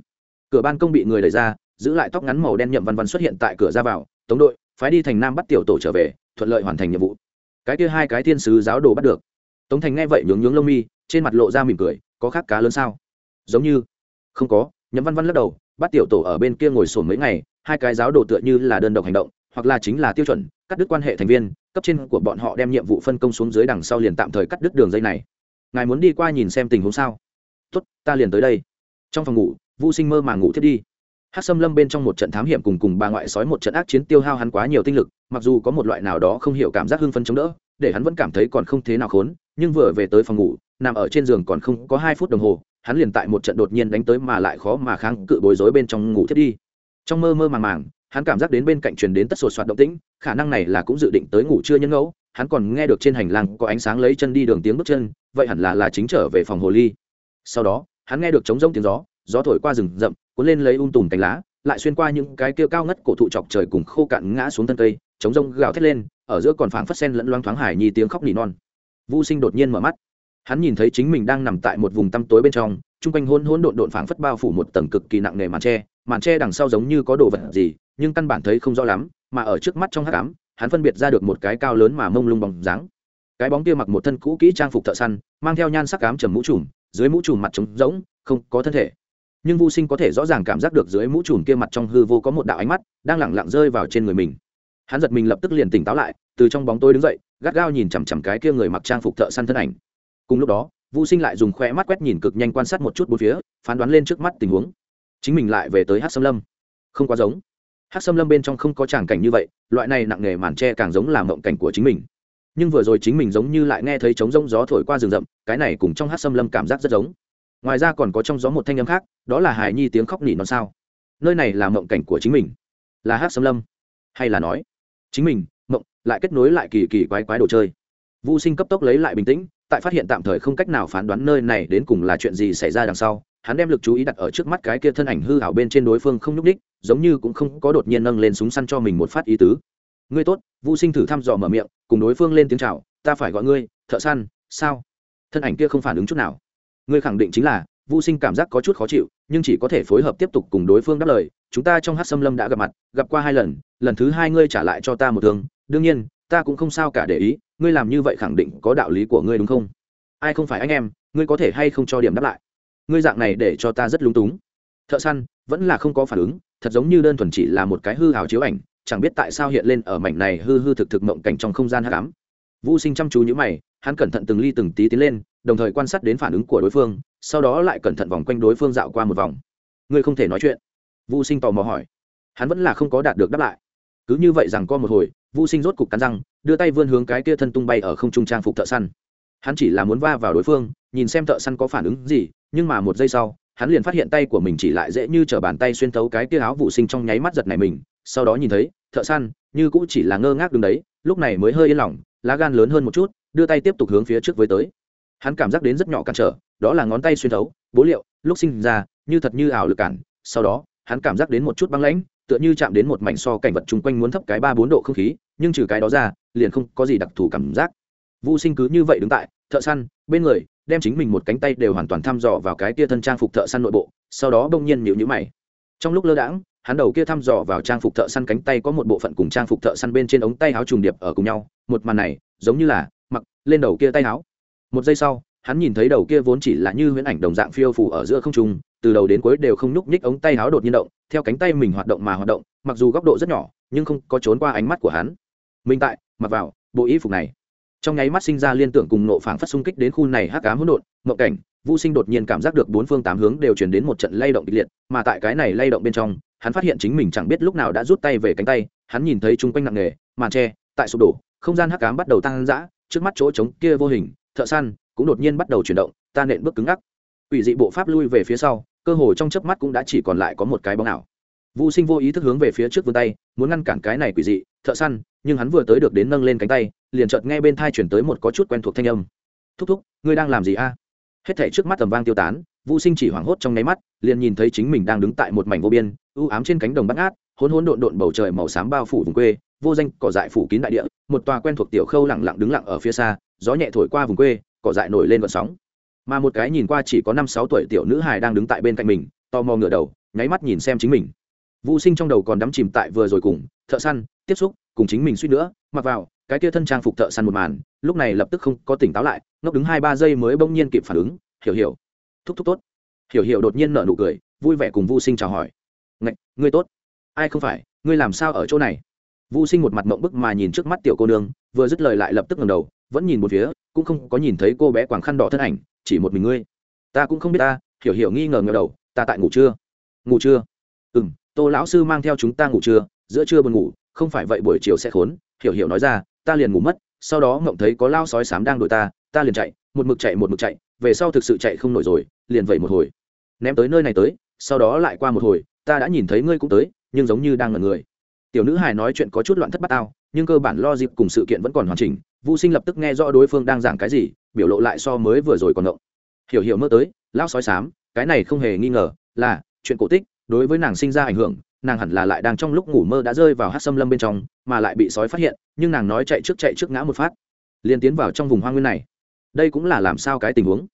Cửa ban công bị người đẩy ra, giữ lại tóc ngắn màu đen nhậm văn văn xuất hiện tại cửa ra vào, tống đội, phái đi thành nam bắt tiểu tổ trở về, thuận lợi hoàn thành nhiệm vụ. Cái kia hai cái thiên sứ giáo đồ bắt được tống thành nghe vậy nhướng nhướng lông mi, trên mặt lộ ra mỉm cười, có khác cá lớn sao? Giống như, không có, nhậm văn văn lắc đầu, bắt tiểu tổ ở bên kia ngồi sổn mấy ngày, hai cái giáo đồ tựa như là đơn độc hành động, hoặc là chính là tiêu chuẩn, cắt đứt quan hệ thành viên, cấp trên của bọn họ đem nhiệm vụ phân công xuống dưới đằng sau liền tạm thời cắt đứt đường dây này. Ngài muốn đi qua nhìn xem tình huống sao? Tốt, ta liền tới đây. Trong phòng ngủ, Vu sinh mơ mà ngủ thiết đi. Hát xâm lâm bên trong một trận thám hiểm cùng cùng bà ngoại sói một trận ác chiến tiêu hao hắn quá nhiều tinh lực, mặc dù có một loại nào đó không hiểu cảm giác hưng phấn chống đỡ, để hắn vẫn cảm thấy còn không thế nào khốn nhưng vừa về tới phòng ngủ, nằm ở trên giường còn không có hai phút đồng hồ, hắn liền tại một trận đột nhiên đánh tới mà lại khó mà kháng cự bối rối bên trong ngủ thiết đi. Trong mơ mơ màng màng, hắn cảm giác đến bên cạnh truyền đến tất sột soạt động tĩnh, khả năng này là cũng dự định tới ngủ chưa nhân ngẫu, hắn còn nghe được trên hành lang có ánh sáng lấy chân đi đường tiếng bước chân, vậy hẳn là là chính trở về phòng hồ ly. Sau đó, hắn nghe được trống rông tiếng gió gió thổi qua rừng rậm, cuốn lên lấy um tùm cánh lá, lại xuyên qua những cái kia cao ngất cổ thụ chọc trời cùng khô cạn ngã xuống thân cây, trống rông gào thét lên, ở giữa còn phảng phất sen lẫn loang thoáng hải nhi tiếng khóc nỉ non. Vu sinh đột nhiên mở mắt. Hắn nhìn thấy chính mình đang nằm tại một vùng tăm tối bên trong, chung quanh hôn hôn độn độn phảng phất bao phủ một tầng cực kỳ nặng nề màn tre màn tre đằng sau giống như có đồ vật gì, nhưng căn bản thấy không rõ lắm, mà ở trước mắt trong hát cám hắn phân biệt ra được một cái cao lớn mà mông lung bóng dáng. Cái bóng kia mặc một thân cũ kỹ trang phục thợ săn, mang theo nhan sắc cám trầm mũ trùm, dưới mũ trùm mặt trống rỗng, không có thân thể. Nhưng vô sinh có thể rõ ràng cảm giác được dưới mũ trùm kia mặt trong hư vô có một đạo ánh mắt, đang lẳng lặng rơi vào trên người mình hắn giật mình lập tức liền tỉnh táo lại, từ trong bóng tôi đứng dậy, gắt gao nhìn chằm chằm cái kia người mặc trang phục thợ săn thân ảnh. Cùng lúc đó vũ sinh lại dùng khoe mắt quét nhìn cực nhanh quan sát một chút bốn phía, phán đoán lên trước mắt tình huống. Chính mình lại về tới hát xâm lâm. Không quá giống. Hát xâm lâm bên trong không có tràng cảnh như vậy, loại này nặng nề màn tre càng giống là mộng cảnh của chính mình. Nhưng vừa rồi chính mình giống như lại nghe thấy trống rông gió thổi qua rừng rậm, cái này cùng trong hát xâm lâm cảm giác rất giống. Ngoài ra còn có trong gió một thanh âm khác, đó là hài nhi tiếng khóc nỉ non sao. Nơi này là mộng cảnh của chính mình. Là hát xâm lâm. Hay là nói chính mình, mộng, lại kết nối lại kỳ kỳ quái quái đồ chơi. Vô sinh cấp tốc lấy lại bình tĩnh, tại phát hiện tạm thời không cách nào phán đoán nơi này đến cùng là chuyện gì xảy ra đằng sau, hắn đem lực chú ý đặt ở trước mắt cái kia thân ảnh hư hảo bên trên đối phương không nhúc ních giống như cũng không có đột nhiên nâng lên súng săn cho mình một phát ý tứ. Ngươi tốt. Vô sinh thử thăm dò mở miệng, cùng đối phương lên tiếng chào, ta phải gọi ngươi, thợ săn, sao? Thân ảnh kia không phản ứng chút nào. Ngươi khẳng định chính là vô sinh cảm giác có chút khó chịu nhưng chỉ có thể phối hợp tiếp tục cùng đối phương đáp lời. Chúng ta trong hát xâm lâm đã gặp mặt, gặp qua hai lần lần thứ hai ngươi trả lại cho ta một thương. Đương nhiên, ta cũng không sao cả để ý, ngươi làm như vậy khẳng định có đạo lý của ngươi đúng không? Ai không phải anh em, ngươi có thể hay không cho điểm đáp lại? Ngươi dạng này để cho ta rất lúng túng. Thợ săn, vẫn là không có phản ứng, thật giống như đơn thuần chỉ là một cái hư hào chiếu ảnh, chẳng biết tại sao hiện lên ở mảnh này hư hư thực thực mộng cảnh trong không gian hát cám vô sinh chăm chú nhữ mày, hắn cẩn thận từng ly từng tí tiến lên, đồng thời quan sát đến phản ứng của đối phương sau đó lại cẩn thận vòng quanh đối phương dạo qua một vòng. Ngươi không thể nói chuyện. Vô sinh tò mò hỏi. Hắn vẫn là không có đạt được đáp lại. Cứ như vậy rằng co một hồi vô sinh rốt cục cắn răng, đưa tay vươn hướng cái kia thân tung bay ở không trung trang phục thợ săn. Hắn chỉ là muốn va vào đối phương, nhìn xem thợ săn có phản ứng gì, nhưng mà một giây sau, hắn liền phát hiện tay của mình chỉ lại dễ như t r ở bàn tay xuyên thấu cái kia áo vụ sinh trong nháy mắt giật này mình, sau đó nhìn thấy, thợ săn, như cũ chỉ là ngơ ngác đứng đấy, lúc này mới hơi yên lòng, lá gan lớn hơn một chút, đưa tay tiếp tục hướng phía trước với tới. Hắn cảm giác đến rất nhỏ cản trở đó là ngón tay xuyên thấu, bố liệu, lúc sinh ra, như thật như ảo lực cản. Sau đó, hắn cảm giác đến một chút băng lãnh, tựa như chạm đến một mảnh so cảnh vật chung quanh muốn thấp cái ba bốn độ không khí, nhưng trừ cái đó ra, liền không có gì đặc thù cảm giác. Vô sinh cứ như vậy đứng tại thợ săn bên người, đem chính mình một cánh tay đều hoàn toàn thăm dò vào cái kia thân trang phục thợ săn nội bộ, sau đó bỗng nhiên nhịu nhữ mày. Trong lúc lơ đãng, hắn đầu kia thăm dò vào trang phục thợ săn cánh tay có một bộ phận cùng trang phục thợ săn bên trên ống tay áo trùng điệp ở cùng nhau, một màn này giống như là mặc lên đầu kia tay áo. Một giây sau hắn nhìn thấy đầu kia vốn chỉ là như huyễn ảnh đồng dạng phiêu phủ ở giữa không trung, từ đầu đến cuối đều không nhúc nhích ống tay áo đột nhiên động, theo cánh tay mình hoạt động mà hoạt động, mặc dù góc độ rất nhỏ, nhưng không có trốn qua ánh mắt của hắn. Minh tại, mặc vào, bộ y phục này. Trong nháy mắt sinh ra liên tưởng cùng nộ phảng phát xung kích đến khu này hắc ám hỗn độn, mộng cảnh vũ sinh đột nhiên cảm giác được bốn phương tám hướng đều chuyển đến một trận lay động kịch liệt, mà tại cái này lay động bên trong, hắn phát hiện chính mình chẳng biết lúc nào đã rút tay về cánh tay, hắn nhìn thấy chung quanh nặng nề, màn tre tại sụp đổ, không gian hắc ám bắt đầu tăng dã, trước mắt chỗ trống kia vô hình, thợ săn cũng đột nhiên bắt đầu chuyển động, ta nện bước cứng ngắc. Ủy dị bộ pháp lui về phía sau, cơ hồ trong chớp mắt cũng đã chỉ còn lại có một cái bóng ảo. Vô sinh vô ý thức hướng về phía trước vươn tay, muốn ngăn cản cái này quỷ dị, thợ săn, nhưng hắn vừa tới được đến nâng lên cánh tay, liền chợt nghe bên thai chuyển tới một có chút quen thuộc thanh âm. Thúc thúc, ngươi đang làm gì a? Hết thảy trước mắt tầm vang tiêu tán vô sinh chỉ hoảng hốt trong nháy mắt, liền nhìn thấy chính mình đang đứng tại một mảnh vô biên, u ám trên cánh đồng bắt ngát, hỗn hỗn độn độn bầu trời màu xám bao phủ vùng quê, vô danh cỏ dại phủ kín đại địa, một tòa quen thuộc tiểu khâu lặng lặng đứng lặng ở phía xa, gió nhẹ thổi qua vùng quê cỏ dại nổi lên vận sóng. Mà một cái nhìn qua chỉ có năm sáu tuổi tiểu nữ hài đang đứng tại bên cạnh mình to mò ngửa đầu, nháy mắt nhìn xem chính mình. Vũ sinh trong đầu còn đắm chìm tại vừa rồi cùng, thợ săn, tiếp xúc, cùng chính mình suýt nữa, mặc vào, cái kia thân trang phục thợ săn một màn, lúc này lập tức không có tỉnh táo lại, ngốc đứng hai ba giây mới bỗng nhiên kịp phản ứng, hiểu hiểu. Thúc thúc tốt. Hiểu hiểu đột nhiên nở nụ cười, vui vẻ cùng Vu sinh chào hỏi. Ngạch, ngươi tốt. Ai không phải, ngươi làm sao ở chỗ này? Vu sinh một mặt mộng bức mà nhìn trước mắt tiểu cô nương, vừa dứt lời lại lập tức ngẩng đầu, vẫn nhìn một phía cũng không có nhìn thấy cô bé quàng khăn đỏ thân ảnh, chỉ một mình ngươi. Ta cũng không biết ta, hiểu hiểu nghi ngờ ngờ đầu, ta tại ngủ chưa? Ngủ chưa? Ừ m tô lão sư mang theo chúng ta ngủ chưa? Giữa trưa buồn ngủ, không phải vậy buổi chiều sẽ khốn. Hiểu hiểu nói ra, ta liền ngủ mất, sau đó ngộng thấy có lao sói sám đang đuổi ta ta liền chạy, một mực chạy một mực chạy, về sau thực sự chạy không nổi rồi, liền vậy một hồi. Ném tới nơi này tới, sau đó lại qua một hồi, ta đã nhìn thấy ngươi cũng tới, nhưng giống như đang ngẩn người. Tiểu nữ hài nói chuyện có chút loạn thất bát tao, nhưng cơ bản lo dịp cùng sự kiện vẫn còn hoàn chỉnh vũ sinh lập tức nghe rõ đối phương đang giảng cái gì, biểu lộ lại so mới vừa rồi còn động. Hiểu hiểu mơ tới, lão sói sám cái này không hề nghi ngờ là, chuyện cổ tích, đối với nàng sinh ra ảnh hưởng, nàng hẳn là lại đang trong lúc ngủ mơ đã rơi vào hát xâm lâm bên trong, mà lại bị sói phát hiện, nhưng nàng nói chạy trước chạy trước ngã một phát, liền tiến vào trong vùng hoang nguyên này. Đây cũng là làm sao cái tình huống?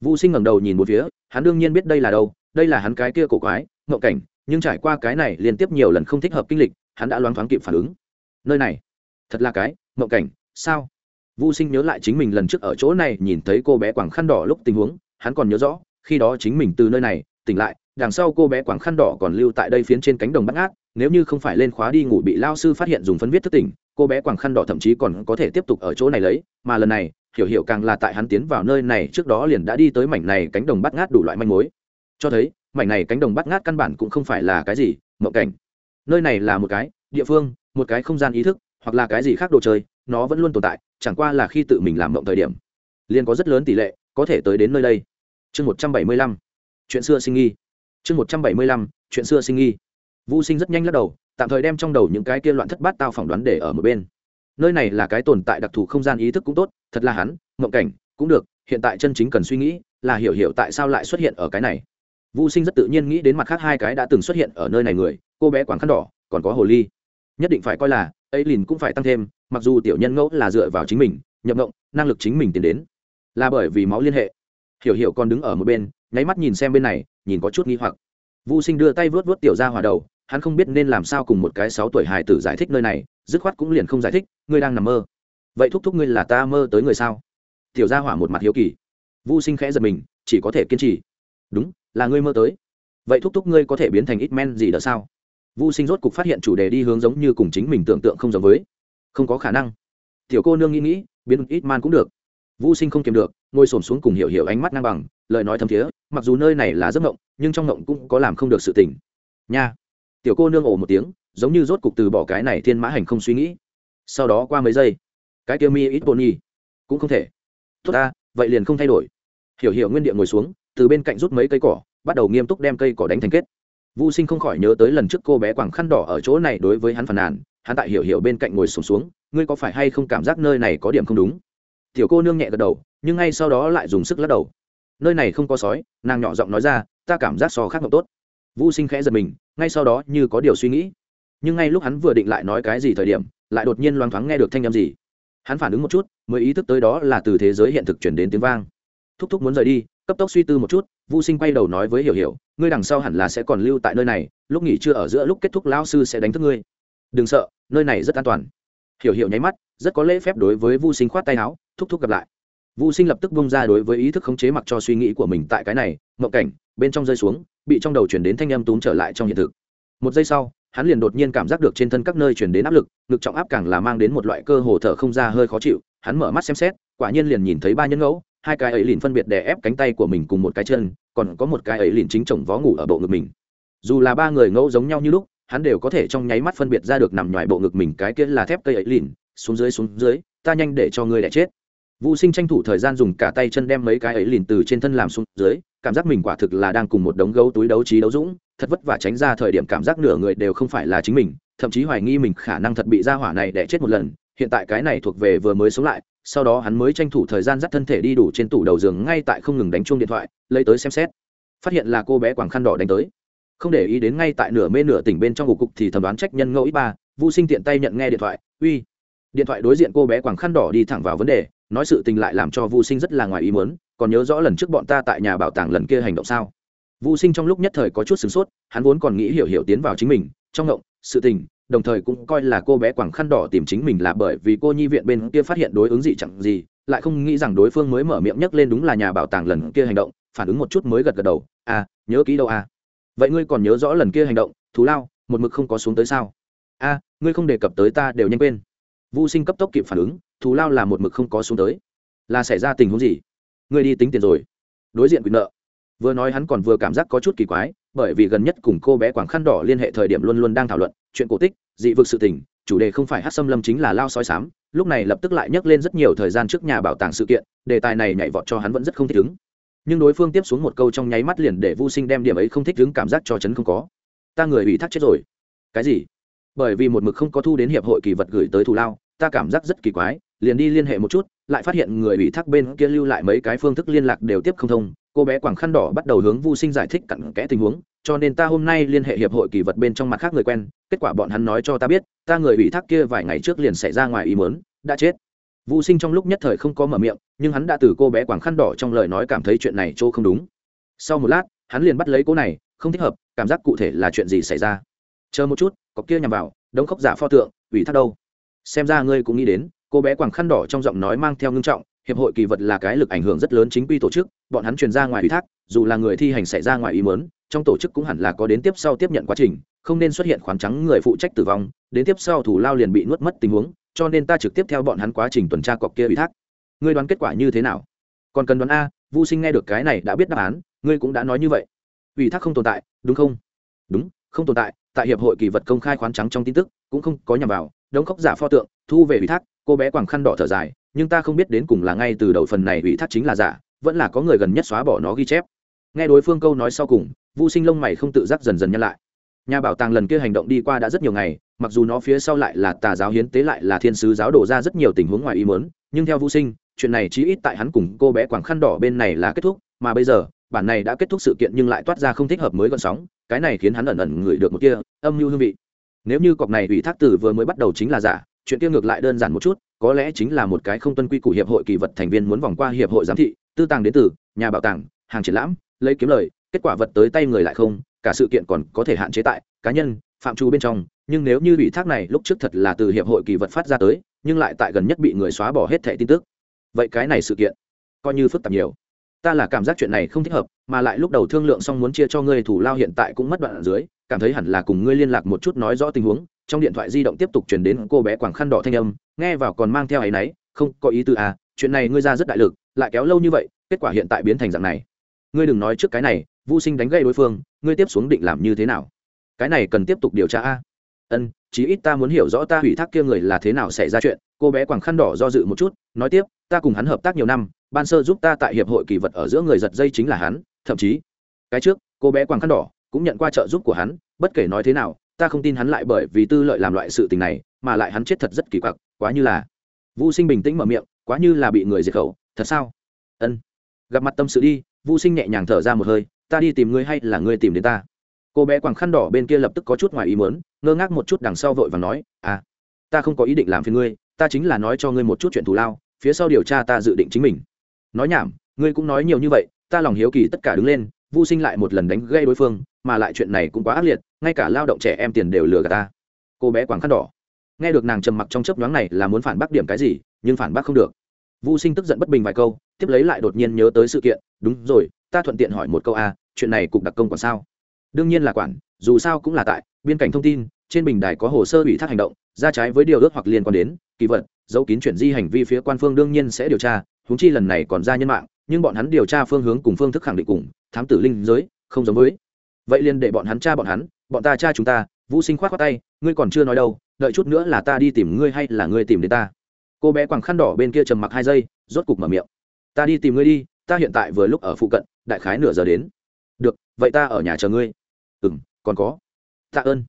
Vũ sinh ngẩng đầu nhìn một phía, hắn đương nhiên biết đây là đâu, đây là hắn cái kia cổ quái, ngộ cảnh, nhưng trải qua cái này liên tiếp nhiều lần không thích hợp kinh lịch, hắn đã loáng thoáng kịp phản ứng. Nơi này, thật là cái, ngộ cảnh sao? Vũ sinh nhớ lại chính mình lần trước ở chỗ này, nhìn thấy cô bé quảng khăn đỏ lúc tình huống, hắn còn nhớ rõ, khi đó chính mình từ nơi này, tỉnh lại, đằng sau cô bé quảng khăn đỏ còn lưu tại đây phiến trên cánh đồng bắt ngát, nếu như không phải lên khóa đi ngủ bị lao sư phát hiện dùng phân viết thức tỉnh, cô bé quảng khăn đỏ thậm chí còn có thể tiếp tục ở chỗ này lấy, mà lần này, hiểu hiểu càng là tại hắn tiến vào nơi này trước đó liền đã đi tới mảnh này cánh đồng bắt ngát đủ loại manh mối. Cho thấy, mảnh này cánh đồng bắt ngát căn bản cũng không phải là cái gì, mộng cảnh. Nơi này là một cái địa phương, một cái không gian ý thức, hoặc là cái gì khác đồ chơi nó vẫn luôn tồn tại, chẳng qua là khi tự mình làm mộng thời điểm. Liền có rất lớn tỷ lệ có thể tới đến nơi đây. Chương một trăm bảy mươi lăm, chuyện xưa sinh nghi. Chương một trăm bảy mươi lăm, chuyện xưa sinh nghi. Vô sinh rất nhanh lắc đầu, tạm thời đem trong đầu những cái kia loạn thất bát tao phỏng đoán để ở một bên. Nơi này là cái tồn tại đặc thù không gian ý thức cũng tốt, thật là hắn, mộng cảnh, cũng được, hiện tại chân chính cần suy nghĩ là hiểu hiểu tại sao lại xuất hiện ở cái này. Vô sinh rất tự nhiên nghĩ đến mặt khác hai cái đã từng xuất hiện ở nơi này người, cô bé quảng khăn đỏ, còn có hồ ly. Nhất định phải coi là, ấy lìn cũng phải tăng thêm mặc dù tiểu nhân ngẫu là dựa vào chính mình nhập ngộng năng lực chính mình tiến đến là bởi vì máu liên hệ hiểu hiểu còn đứng ở một bên nháy mắt nhìn xem bên này nhìn có chút nghi hoặc Vu Sinh đưa tay vớt vớt tiểu gia hỏa đầu, hắn không biết nên làm sao cùng một cái sáu tuổi hài tử giải thích nơi này, dứt khoát cũng liền không giải thích, ngươi đang nằm mơ. Vậy thúc thúc ngươi là ta mơ tới người sao? Tiểu gia hỏa một mặt hiếu kỳ. Vu Sinh khẽ giật mình, chỉ có thể kiên trì. Đúng, là ngươi mơ tới. Vậy thúc thúc ngươi có thể biến thành ít men gì đó sao? Vu Sinh rốt cục phát hiện chủ đề đi hướng giống như cùng chính mình tưởng tượng không giống với. Không có khả năng. Tiểu cô nương nghĩ nghĩ, biến ít man cũng được. Vu Sinh không kiềm được, ngồi xổm xuống cùng hiểu hiểu ánh mắt ngang bằng, lời nói thâm thiế, mặc dù nơi này là giấc mộng, nhưng trong ngộng cũng có làm không được sự tỉnh. nha tiểu cô nương ồ một tiếng giống như rốt cục từ bỏ cái này thiên mã hành không suy nghĩ sau đó qua mấy giây cái kia mi ít bồn nhi cũng không thể tốt ta vậy liền không thay đổi hiểu hiểu nguyên địa ngồi xuống từ bên cạnh rút mấy cây cỏ bắt đầu nghiêm túc đem cây cỏ đánh thành kết Vu Sinh không khỏi nhớ tới lần trước cô bé quảng khăn đỏ ở chỗ này đối với hắn phàn nàn, hắn tại hiểu hiểu bên cạnh ngồi xổm xuống, xuống, ngươi có phải hay không cảm giác nơi này có điểm không đúng? Tiểu cô nương nhẹ gật đầu, nhưng ngay sau đó lại dùng sức lắc đầu. Nơi này không có sói, nàng nhỏ giọng nói ra, ta cảm giác so khác ngọc tốt. Vũ sinh khẽ giật mình ngay sau đó như có điều suy nghĩ. Nhưng ngay lúc hắn vừa định lại nói cái gì thời điểm lại đột nhiên loáng thoáng nghe được thanh â m gì. Hắn phản ứng một chút mới ý thức tới đó là từ thế giới hiện thực chuyển đến tiếng vang. Thúc thúc muốn rời đi cấp tốc suy tư một chút. Vũ sinh quay đầu nói với hiểu hiểu ngươi đằng sau hẳn là sẽ còn lưu tại nơi này lúc nghỉ trưa ở giữa lúc kết thúc lao sư sẽ đánh thức ngươi đừng sợ, nơi này rất an toàn. Hiểu hiểu nháy mắt, rất có lễ phép đối với Vu sinh khoát tay áo, thúc thúc gặp lại. Vu sinh lập tức bông ra đối với ý thức khống chế mặc cho suy nghĩ của mình tại cái này, mộng cảnh, bên trong rơi xuống, bị trong đầu chuyển đến thanh âm túm trở lại trong hiện thực. Một giây sau, hắn liền đột nhiên cảm giác được trên thân các nơi chuyển đến áp lực, ngực trọng áp càng là mang đến một loại cơ hồ thở không ra hơi khó chịu, hắn mở mắt xem xét, quả nhiên liền nhìn thấy ba nhân ngẫu, hai cái ấy liền phân biệt đè ép cánh tay của mình cùng một cái chân, còn có một cái ấy liền chính chồng vó ngủ ở bộ ngực mình. Dù là ba người ngẫu giống nhau như lúc hắn đều có thể trong nháy mắt phân biệt ra được nằm ngoài bộ ngực mình cái kia là thép cây ấy lìn xuống dưới xuống dưới ta nhanh để cho ngươi đẻ chết. Vũ Sinh tranh thủ thời gian dùng cả tay chân đem mấy cái ấy lìn từ trên thân làm xuống dưới, cảm giác mình quả thực là đang cùng một đống gấu túi đấu trí đấu dũng, thật vất vả tránh ra thời điểm cảm giác nửa người đều không phải là chính mình, thậm chí hoài nghi mình khả năng thật bị ra hỏa này đẻ chết một lần, hiện tại cái này thuộc về vừa mới sống lại, sau đó hắn mới tranh thủ thời gian dắt thân thể đi đủ trên tủ đầu giường ngay tại không ngừng đánh chuông điện thoại lấy tới xem xét. Phát hiện là cô bé quảng khăn đỏ đánh tới không để ý đến ngay tại nửa mê nửa tỉnh bên trong ngục cục thì thẩm đoán trách nhân ngẫu ít ba vô sinh tiện tay nhận nghe điện thoại, uy. Điện thoại đối diện cô bé quảng khăn đỏ đi thẳng vào vấn đề, nói sự tình lại làm cho vô sinh rất là ngoài ý muốn, còn nhớ rõ lần trước bọn ta tại nhà bảo tàng lần kia hành động sao? Vô sinh trong lúc nhất thời có chút sửng sốt, hắn vốn còn nghĩ hiểu hiểu tiến vào chính mình, trong ngộng, sự tình, đồng thời cũng coi là cô bé quảng khăn đỏ tìm chính mình là bởi vì cô nhi viện bên kia phát hiện đối ứng gì chẳng gì, lại không nghĩ rằng đối phương mới mở miệng nhắc lên đúng là nhà bảo tàng lần kia hành động, phản ứng một chút mới gật gật đầu à nhớ kỹ đâu à vậy ngươi còn nhớ rõ lần kia hành động thú lao một mực không có xuống tới sao? A à, ngươi không đề cập tới ta đều nhanh quên. Vô sinh cấp tốc kịp phản ứng thú lao là một mực không có xuống tới. Là xảy ra tình huống gì? Ngươi đi tính tiền rồi. Đối diện quyền nợ. Vừa nói hắn còn vừa cảm giác có chút kỳ quái bởi vì gần nhất cùng cô bé quảng khăn đỏ liên hệ thời điểm luôn luôn đang thảo luận chuyện cổ tích dị vực sự tình chủ đề không phải hát xâm lâm chính là lao soi sám lúc này lập tức lại nhắc lên rất nhiều thời gian trước nhà bảo tàng sự kiện đề tài này nhảy vọt cho hắn vẫn rất không thích ứng nhưng đối phương tiếp xuống một câu trong nháy mắt liền để vô sinh đem điểm ấy không thích đứng cảm giác cho chấn không có. Ta người ủy thác chết rồi. Cái gì? Bởi vì một mực không có thu đến hiệp hội kỳ vật gửi tới thù lao, ta cảm giác rất kỳ quái, liền đi liên hệ một chút, lại phát hiện người ủy thác bên kia lưu lại mấy cái phương thức liên lạc đều tiếp không thông. Cô bé quảng khăn đỏ bắt đầu hướng vu sinh giải thích cặn kẽ tình huống, cho nên ta hôm nay liên hệ hiệp hội kỳ vật bên trong mặt khác người quen, kết quả bọn hắn nói cho ta biết, ta người ủy thác kia vài ngày trước liền xảy ra ngoài ý mớn đã chết vu sinh trong lúc nhất thời không có mở miệng, nhưng hắn đã từ cô bé quảng khăn đỏ trong lời nói cảm thấy chuyện này chỗ không đúng. Sau một lát, hắn liền bắt lấy cô này, không thích hợp, cảm giác cụ thể là chuyện gì xảy ra. Chờ một chút, cọc kia nhằm vào, đống khóc giả pho tượng, ủy thác đâu? Xem ra ngươi cũng nghĩ đến, cô bé quảng khăn đỏ trong giọng nói mang theo ngưng trọng, hiệp hội kỳ vật là cái lực ảnh hưởng rất lớn chính quy tổ chức, bọn hắn truyền ra ngoài ủy thác, dù là người thi hành xảy ra ngoài ý mớn trong tổ chức cũng hẳn là có đến tiếp sau tiếp nhận quá trình, không nên xuất hiện khoản trắng người phụ trách tử vong, đến tiếp sau thủ lao liền bị nuốt mất tình huống cho nên ta trực tiếp theo bọn hắn quá trình tuần tra cọc kia ủy thác. Ngươi đoán kết quả như thế nào? Còn cần đoán a vô sinh nghe được cái này đã biết đáp án, ngươi cũng đã nói như vậy. Ủy thác không tồn tại, đúng không? Đúng, không tồn tại tại hiệp hội kỳ vật công khai khoán trắng trong tin tức, cũng không có nhằm vào, đống khóc giả pho tượng, thu về ủy thác, cô bé quàng khăn đỏ thở dài, nhưng ta không biết đến cùng là ngay từ đầu phần này ủy thác chính là giả, vẫn là có người gần nhất xóa bỏ nó ghi chép. Nghe đối phương câu nói sau cùng, vu sinh lông mày không tự giác dần dần nhăn lại. Nhà bảo tàng lần kia hành động đi qua đã rất nhiều ngày mặc dù nó phía sau lại là tà giáo hiến tế lại là thiên sứ giáo đổ ra rất nhiều tình huống ngoài ý muốn, nhưng theo vũ sinh, chuyện này chí ít tại hắn cùng cô bé quảng khăn đỏ bên này là kết thúc, mà bây giờ, bản này đã kết thúc sự kiện nhưng lại toát ra không thích hợp mới gọn sóng, cái này khiến hắn ẩn ẩn ngửi được một kia âm mưu hương vị. Nếu như cọc này ủy thác tử vừa mới bắt đầu chính là giả, chuyện kia ngược lại đơn giản một chút, có lẽ chính là một cái không tuân quy củ hiệp hội kỳ vật thành viên muốn vòng qua hiệp hội giám thị, tư tàng đến từ, nhà bảo tàng, hàng triển lãm, lấy kiếm lời, kết quả vật tới tay người lại không, cả sự kiện còn có thể hạn chế tại cá nhân phạm trù bên trong, nhưng nếu như ủy thác này lúc trước thật là từ hiệp hội kỳ vật phát ra tới, nhưng lại tại gần nhất bị người xóa bỏ hết thẻ tin tức. Vậy cái này sự kiện, coi như phức tạp nhiều. Ta là cảm giác chuyện này không thích hợp, mà lại lúc đầu thương lượng xong muốn chia cho ngươi thủ lao hiện tại cũng mất đoạn ở dưới, cảm thấy hẳn là cùng ngươi liên lạc một chút nói rõ tình huống. Trong điện thoại di động tiếp tục chuyển đến cô bé quảng khăn đỏ thanh âm, nghe vào còn mang theo ấy náy không có ý tư à chuyện này ngươi ra rất đại lực, lại kéo lâu như vậy, kết quả hiện tại biến thành dạng này. Ngươi đừng nói trước cái này vô sinh đánh gây đối phương, ngươi tiếp xuống định làm như thế nào? Cái này cần tiếp tục điều tra a. Ân, chí ít ta muốn hiểu rõ ta hủy thác kia người là thế nào xảy ra chuyện. Cô bé quàng khăn đỏ do dự một chút, nói tiếp, ta cùng hắn hợp tác nhiều năm, ban sơ giúp ta tại hiệp hội kỳ vật ở giữa người giật dây chính là hắn, thậm chí, cái trước, cô bé quàng khăn đỏ cũng nhận qua trợ giúp của hắn, bất kể nói thế nào, ta không tin hắn lại bởi vì tư lợi làm loại sự tình này, mà lại hắn chết thật rất kỳ quặc, quá như là vô sinh bình tĩnh mở miệng, quá như là bị người diệt khẩu, thật sao? Ân, gặp mặt tâm sự đi vô sinh nhẹ nhàng thở ra một hơi, ta đi tìm ngươi hay là ngươi tìm đến ta? Cô bé quàng khăn đỏ bên kia lập tức có chút ngoài ý mớn ngơ ngác một chút đằng sau vội và nói à ta không có ý định làm phiền ngươi, ta chính là nói cho ngươi một chút chuyện thù lao, phía sau điều tra ta dự định chính mình. Nói nhảm, ngươi cũng nói nhiều như vậy, ta lòng hiếu kỳ tất cả đứng lên vô sinh lại một lần đánh gây đối phương, mà lại chuyện này cũng quá ác liệt, ngay cả lao động trẻ em tiền đều lừa gạt ta. Cô bé quàng khăn đỏ. Nghe được nàng trầm mặc trong chấp nhoáng này là muốn phản bác điểm cái gì, nhưng phản bác không được. Vô sinh tức giận bất bình vài câu, tiếp lấy lại đột nhiên nhớ tới sự kiện, đúng rồi, ta thuận tiện hỏi một câu a, chuyện này cục đặc công còn sao? Đương nhiên là quản, dù sao cũng là tại, biên cảnh thông tin, trên bình đài có hồ sơ ủy thác hành động, ra trái với điều ước hoặc liên quan đến, kỳ vật, dấu kín chuyển di hành vi phía quan phương đương nhiên sẽ điều tra húng chi lần này còn ra nhân mạng, nhưng bọn hắn điều tra phương hướng cùng phương thức khẳng định cùng, thám tử linh giới, không giống với. Vậy liền để bọn hắn tra bọn hắn, bọn ta tra chúng ta, vũ sinh khoát khoát tay, ngươi còn chưa nói đâu, đợi chút nữa là ta đi tìm ngươi hay là ngươi tìm đến ta. Cô bé quàng khăn đỏ bên kia trầm mặc hai giây, rốt cục mở miệng. Ta đi tìm ngươi đi, ta hiện tại vừa lúc ở phụ cận, đại khái nửa giờ đến. Được, vậy ta ở nhà chờ ngươi ừ m còn có. Tạ ơn.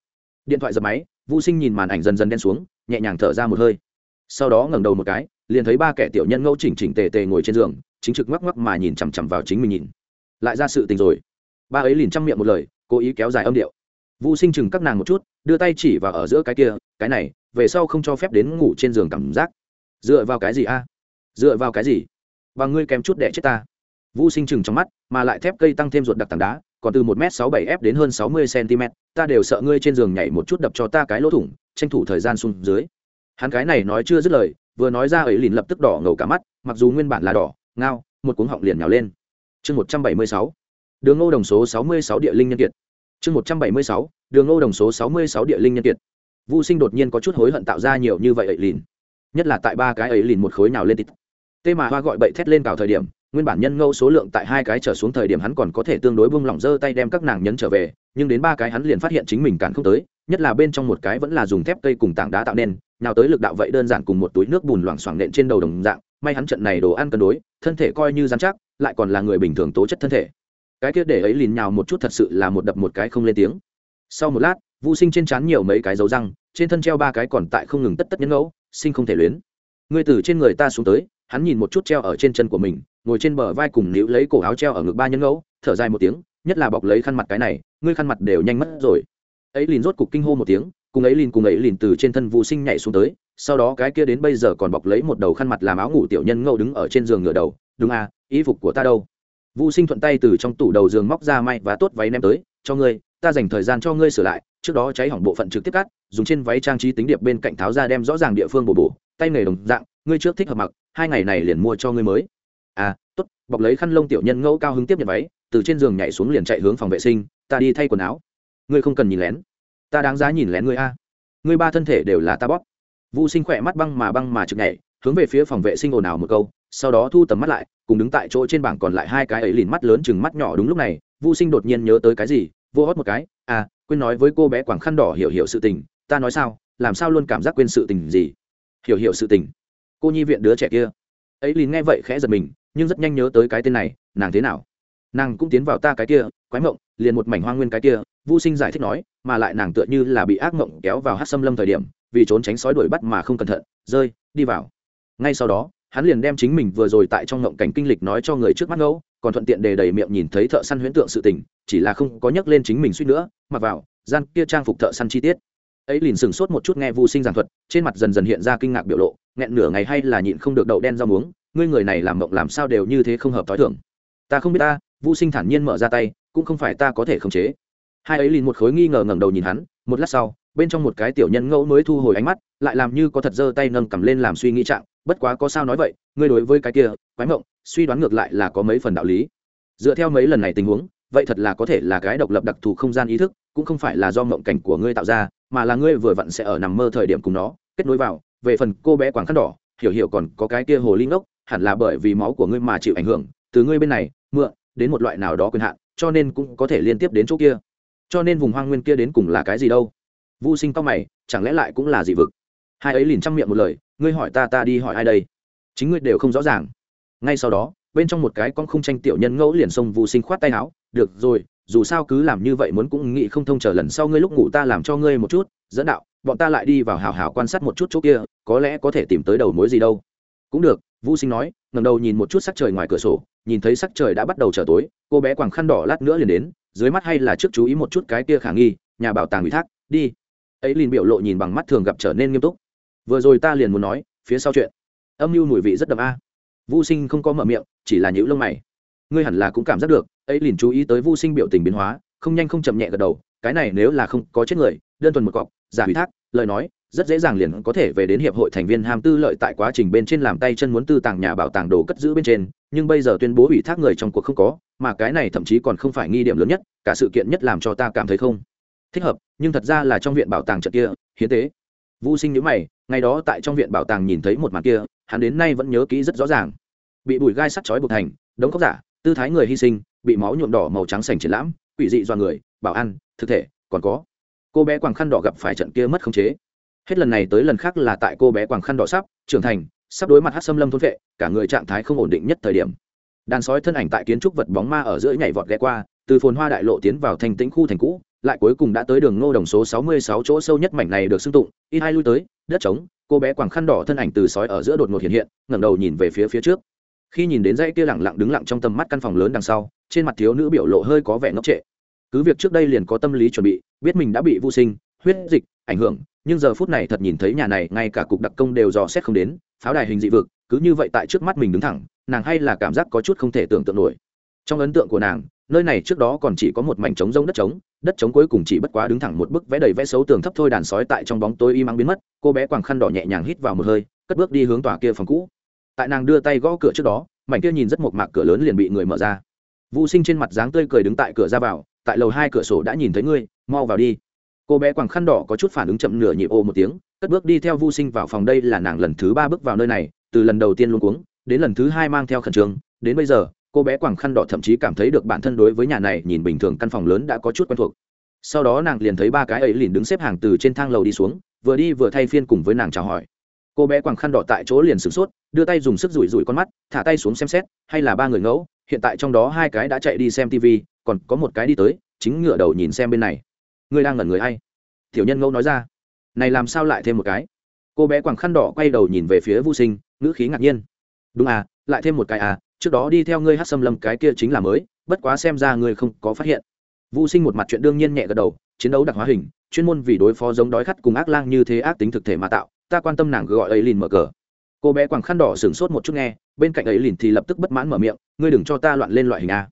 Điện thoại dập máy vũ sinh nhìn màn ảnh dần dần đen xuống, nhẹ nhàng thở ra một hơi. Sau đó ngẩng đầu một cái, liền thấy ba kẻ tiểu nhân ngẫu chỉnh chỉnh tề tề ngồi trên giường, chính trực ngoắc ngoắc mà nhìn chằm chằm vào chính mình nhìn. Lại ra sự tình rồi. Ba ấy liền chăm miệng một lời, cố ý kéo dài âm điệu. Vũ sinh chừng các nàng một chút, đưa tay chỉ vào ở giữa cái kia, cái này, về sau không cho phép đến ngủ trên giường cảm giác. Dựa vào cái gì a? Dựa vào cái gì? Và ngươi kém chút đẻ chết ta. Vũ sinh chừng trong mắt, mà lại thép cây tăng thêm ruột đặc tảng đá còn từ một m sáu bảy f đến hơn sáu mươi cm ta đều sợ ngươi trên giường nhảy một chút đập cho ta cái lỗ thủng tranh thủ thời gian xuống dưới. Hắn cái này nói chưa dứt lời vừa nói ra ấy liền lập tức đỏ ngầu cả mắt mặc dù nguyên bản là đỏ ngao một cuống họng liền nhào lên. Chương một trăm bảy mươi sáu đường ngô đồng số sáu mươi sáu địa linh nhân kiệt. Chương một trăm bảy mươi sáu đường ngô đồng số sáu mươi sáu địa linh nhân kiệt. Vu Sinh đột nhiên có chút hối hận tạo ra nhiều như vậy ấy lìn, nhất là tại ba cái ấy lìn một khối nào lên tít. Tê mà hoa gọi bậy thét lên vào thời điểm, nguyên bản nhân ngâu số lượng tại hai cái trở xuống thời điểm hắn còn có thể tương đối buông lỏng giơ tay đem các nàng nhấn trở về, nhưng đến ba cái hắn liền phát hiện chính mình cản không tới, nhất là bên trong một cái vẫn là dùng thép cây cùng tảng đá tạo nên, nào tới lực đạo vậy đơn giản cùng một túi nước bùn loảng xoảng nện trên đầu đồng dạng, may hắn trận này đồ ăn cân đối, thân thể coi như rắn chắc, lại còn là người bình thường tố chất thân thể. Cái kia để ấy lìn nhào một chút thật sự là một đập một cái không lên tiếng. Sau một lát, vũ Sinh trên trán nhiều mấy cái dấu răng, trên thân treo ba cái còn tại không ngừng tất tất nhân ngẫu, sinh không thể luyến. Ngươi từ trên người ta xuống tới, hắn nhìn một chút treo ở trên chân của mình, ngồi trên bờ vai cùng níu lấy cổ áo treo ở ngực ba nhân ngẫu, thở dài một tiếng, nhất là bọc lấy khăn mặt cái này, ngươi khăn mặt đều nhanh mất rồi. Ấy liền rốt cục kinh hô một tiếng, cùng ấy liền cùng ấy liền từ trên thân Vu Sinh nhảy xuống tới, sau đó cái kia đến bây giờ còn bọc lấy một đầu khăn mặt làm áo ngủ tiểu nhân ngẫu đứng ở trên giường ngửa đầu, đúng à, y phục của ta đâu? Vu Sinh thuận tay từ trong tủ đầu giường móc ra may và tốt váy ném tới, cho ngươi, ta dành thời gian cho ngươi sửa lại, trước đó cháy hỏng bộ phận trực tiếp cắt dùng trên váy trang trí tính điệp bên cạnh tháo ra đem rõ ràng địa phương bổ bổ tay nghề đồng dạng ngươi trước thích hợp mặc, hai ngày này liền mua cho ngươi mới. À tốt, bọc lấy khăn lông tiểu nhân ngẫu cao hứng tiếp nhận váy, từ trên giường nhảy xuống liền chạy hướng phòng vệ sinh, ta đi thay quần áo. Ngươi không cần nhìn lén. Ta đáng giá nhìn lén ngươi a. Ngươi ba thân thể đều là ta bóp. Vũ sinh khỏe mắt băng mà băng mà chực nhảy, hướng về phía phòng vệ sinh ồn ào một câu, sau đó thu tầm mắt lại, cùng đứng tại chỗ trên bảng còn lại hai cái ấy lìn mắt lớn chừng mắt nhỏ đúng lúc này vũ sinh đột nhiên nhớ tới cái gì, vô hót một cái à quên nói với cô bé quảng khăn đỏ hiểu hiểu sự tình, ta nói sao, làm sao luôn cảm giác quên sự tình gì? Hiểu hiểu sự tình cô nhi viện đứa trẻ kia. Ấy liền nghe vậy khẽ giật mình, nhưng rất nhanh nhớ tới cái tên này, nàng thế nào? Nàng cũng tiến vào ta cái kia, quái mộng, liền một mảnh hoa nguyên cái kia vô sinh giải thích nói, mà lại nàng tựa như là bị ác mộng kéo vào hát xâm lâm thời điểm, vì trốn tránh sói đuổi bắt mà không cẩn thận, rơi, đi vào. Ngay sau đó, hắn liền đem chính mình vừa rồi tại trong ngộng cảnh kinh lịch nói cho người trước mắt ngẫu, còn thuận tiện đề đầy miệng nhìn thấy thợ săn huyễn tượng sự tình, chỉ là không có nhắc lên chính mình suýt nữa mặc vào, gian kia trang phục thợ săn chi tiết. Ấy liền sừng sốt một chút nghe vu sinh giảng thuật, trên mặt dần dần hiện ra kinh ngạc biểu lộ nghẹn nửa ngày hay là nhịn không được đậu đen rau muống, ngươi người này làm mộng làm sao đều như thế không hợp thói thường. Ta không biết ta vu sinh thản nhiên mở ra tay, cũng không phải ta có thể khống chế. Hai ấy liền một khối nghi ngờ ngẩng đầu nhìn hắn, một lát sau, bên trong một cái tiểu nhân ngẫu mới thu hồi ánh mắt, lại làm như có thật giơ tay nâng cầm lên làm suy nghĩ trạng, bất quá có sao nói vậy, ngươi đối với cái kia, quái mộng, suy đoán ngược lại là có mấy phần đạo lý. Dựa theo mấy lần này tình huống, vậy thật là có thể là cái độc lập đặc thù không gian ý thức, cũng không phải là do mộng cảnh của ngươi tạo ra, mà là ngươi vừa vặn sẽ ở nằm mơ thời điểm cùng nó, kết nối vào về phần cô bé quảng khăn đỏ, hiểu hiểu còn có cái kia hồ linh ốc hẳn là bởi vì máu của ngươi mà chịu ảnh hưởng, từ ngươi bên này, mượn, đến một loại nào đó quyền hạn, cho nên cũng có thể liên tiếp đến chỗ kia. Cho nên vùng hoang nguyên kia đến cùng là cái gì đâu? Vô sinh tóc mày, chẳng lẽ lại cũng là dị vực? Hai ấy liền chăm miệng một lời, ngươi hỏi ta ta đi hỏi ai đây? Chính ngươi đều không rõ ràng. Ngay sau đó, bên trong một cái con không tranh tiểu nhân ngẫu liền xông vô sinh khoát tay áo, được rồi, dù sao cứ làm như vậy muốn cũng nghĩ không thông chờ lần sau ngươi lúc ngủ ta làm cho ngươi một chút, dẫn đạo bọn ta lại đi vào hào hào quan sát một chút chỗ kia, có lẽ có thể tìm tới đầu mối gì đâu. Cũng được, vũ sinh nói ngầm đầu nhìn một chút sắc trời ngoài cửa sổ, nhìn thấy sắc trời đã bắt đầu trở tối, cô bé quàng khăn đỏ lát nữa liền đến, dưới mắt hay là trước chú ý một chút cái kia khả nghi, nhà bảo tàng ủy thác, đi. Ấy liền biểu lộ nhìn bằng mắt thường gặp trở nên nghiêm túc. Vừa rồi ta liền muốn nói, phía sau chuyện. Âm mưu mùi vị rất đậm a. Vũ sinh không có mở miệng, chỉ là nhữ lông mày. Ngươi hẳn là cũng cảm giác được, ấy liền chú ý tới Vu sinh biểu tình biến hóa, không nhanh không chậm nhẹ gật đầu, cái này nếu là không có chết người, đơn thuần một cọc giả ủy thác, lời nói, rất dễ dàng liền có thể về đến hiệp hội thành viên ham tư lợi tại quá trình bên trên làm tay chân muốn tư tàng nhà bảo tàng đồ cất giữ bên trên, nhưng bây giờ tuyên bố ủy thác người trong cuộc không có, mà cái này thậm chí còn không phải nghi điểm lớn nhất, cả sự kiện nhất làm cho ta cảm thấy không thích hợp, nhưng thật ra là trong viện bảo tàng trận kia, hiến tế. Vô sinh nhữ mày, ngày đó tại trong viện bảo tàng nhìn thấy một màn kia, hắn đến nay vẫn nhớ kỹ rất rõ ràng. Bị bùi gai sắt chói buộc thành, đống cốc giả, tư thái người hy sinh, bị máu nhuộm đỏ màu trắng sành triển lãm, quỷ dị do người, bảo ăn, thực thể, còn có cô bé quàng khăn đỏ gặp phải trận kia mất khống chế. Hết lần này tới lần khác là tại cô bé quàng khăn đỏ sắp trưởng thành, sắp đối mặt hát xâm lâm thôn vệ, cả người trạng thái không ổn định nhất thời điểm. Đàn sói thân ảnh tại kiến trúc vật bóng ma ở giữa nhảy vọt ghé qua, từ phồn hoa đại lộ tiến vào thành tĩnh khu thành cũ, lại cuối cùng đã tới đường ngô đồng số sáu mươi sáu chỗ sâu nhất mảnh này được xưng tụng ít hai lui tới, đất trống, cô bé quàng khăn đỏ thân ảnh từ sói ở giữa đột ngột hiện hiện, ngẩng đầu nhìn về phía phía trước. Khi nhìn đến dãy kia lẳng lặng đứng lặng trong tầm mắt căn phòng lớn đằng sau, trên mặt thiếu nữ biểu lộ hơi có vẻ ngốc trệ cứ việc trước đây liền có tâm lý chuẩn bị, biết mình đã bị vô sinh, huyết dịch, ảnh hưởng, nhưng giờ phút này thật nhìn thấy nhà này, ngay cả cục đặc công đều dò xét không đến, pháo đài hình dị vực, cứ như vậy tại trước mắt mình đứng thẳng, nàng hay là cảm giác có chút không thể tưởng tượng nổi. Trong ấn tượng của nàng, nơi này trước đó còn chỉ có một mảnh trống rông đất trống đất trống cuối cùng chỉ bất quá đứng thẳng một bức vẽ đầy vẽ xấu tường thấp thôi đàn sói tại trong bóng tối im ắng biến mất, cô bé quàng khăn đỏ nhẹ nhàng hít vào một hơi, cất bước đi hướng tòa kia phòng cũ. Tại nàng đưa tay gõ cửa trước đó, mảnh kia nhìn rất một mạc cửa lớn liền bị người mở ra. Vũ sinh trên mặt dáng tươi cười đứng tại cửa ra vào tại lầu hai cửa sổ đã nhìn thấy ngươi, mau vào đi. Cô bé quàng khăn đỏ có chút phản ứng chậm nửa nhịp ô một tiếng, cất bước đi theo vu sinh vào phòng, đây là nàng lần thứ ba bước vào nơi này, từ lần đầu tiên luôn cuống, đến lần thứ hai mang theo khẩn trương, đến bây giờ, cô bé quàng khăn đỏ thậm chí cảm thấy được bản thân đối với nhà này nhìn bình thường căn phòng lớn đã có chút quen thuộc. Sau đó nàng liền thấy ba cái ấy liền đứng xếp hàng từ trên thang lầu đi xuống, vừa đi vừa thay phiên cùng với nàng chào hỏi. Cô bé quàng khăn đỏ tại chỗ liền sửng sốt, đưa tay dùng sức rủi rủi con mắt, thả tay xuống xem xét, hay là ba người ngẫu, hiện tại trong đó hai cái đã chạy đi xem tv còn có một cái đi tới, chính ngựa đầu nhìn xem bên này. Ngươi đang ngẩn người hay tiểu nhân ngẫu nói ra. Này làm sao lại thêm một cái? Cô bé quàng khăn đỏ quay đầu nhìn về phía vô sinh, ngữ khí ngạc nhiên. Đúng à lại thêm một cái à trước đó đi theo ngươi hát xâm lâm cái kia chính là mới, bất quá xem ra ngươi không có phát hiện. Vô sinh một mặt chuyện đương nhiên nhẹ gật đầu, chiến đấu đặc hóa hình, chuyên môn vì đối phó giống đói khát cùng ác lang như thế ác tính thực thể mà tạo, ta quan tâm nàng gọi ấy lìn mở cờ. Cô bé quàng khăn đỏ sửng sốt một chút nghe, bên cạnh ấy lìn thì lập tức bất mãn mở miệng, ngươi đừng cho ta loạn lên loại hình a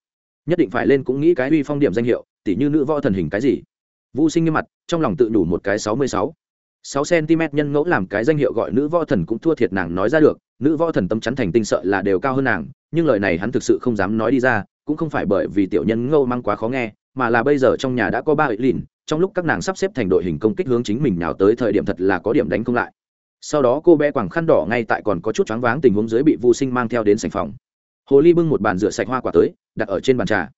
nhất định phải lên cũng nghĩ cái uy phong điểm danh hiệu, tỉ như nữ võ thần hình cái gì. Vũ sinh nghiêm mặt, trong lòng tự đủ một cái sáu mươi sáu. Sáu cm nhân ngẫu làm cái danh hiệu gọi nữ võ thần cũng thua thiệt nàng nói ra được, nữ võ thần tâm chắn thành tinh sợ là đều cao hơn nàng, nhưng lời này hắn thực sự không dám nói đi ra, cũng không phải bởi vì tiểu nhân ngâu mang quá khó nghe, mà là bây giờ trong nhà đã có ba ấy lìn, trong lúc các nàng sắp xếp thành đội hình công kích hướng chính mình nào tới thời điểm thật là có điểm đánh không lại. Sau đó cô bé quàng khăn đỏ ngay tại còn có chút choáng váng tình huống dưới bị vô sinh mang theo đến sành phòng. Hồ ly bưng một bàn rửa sạch hoa quả tới đặt ở trên bàn trà.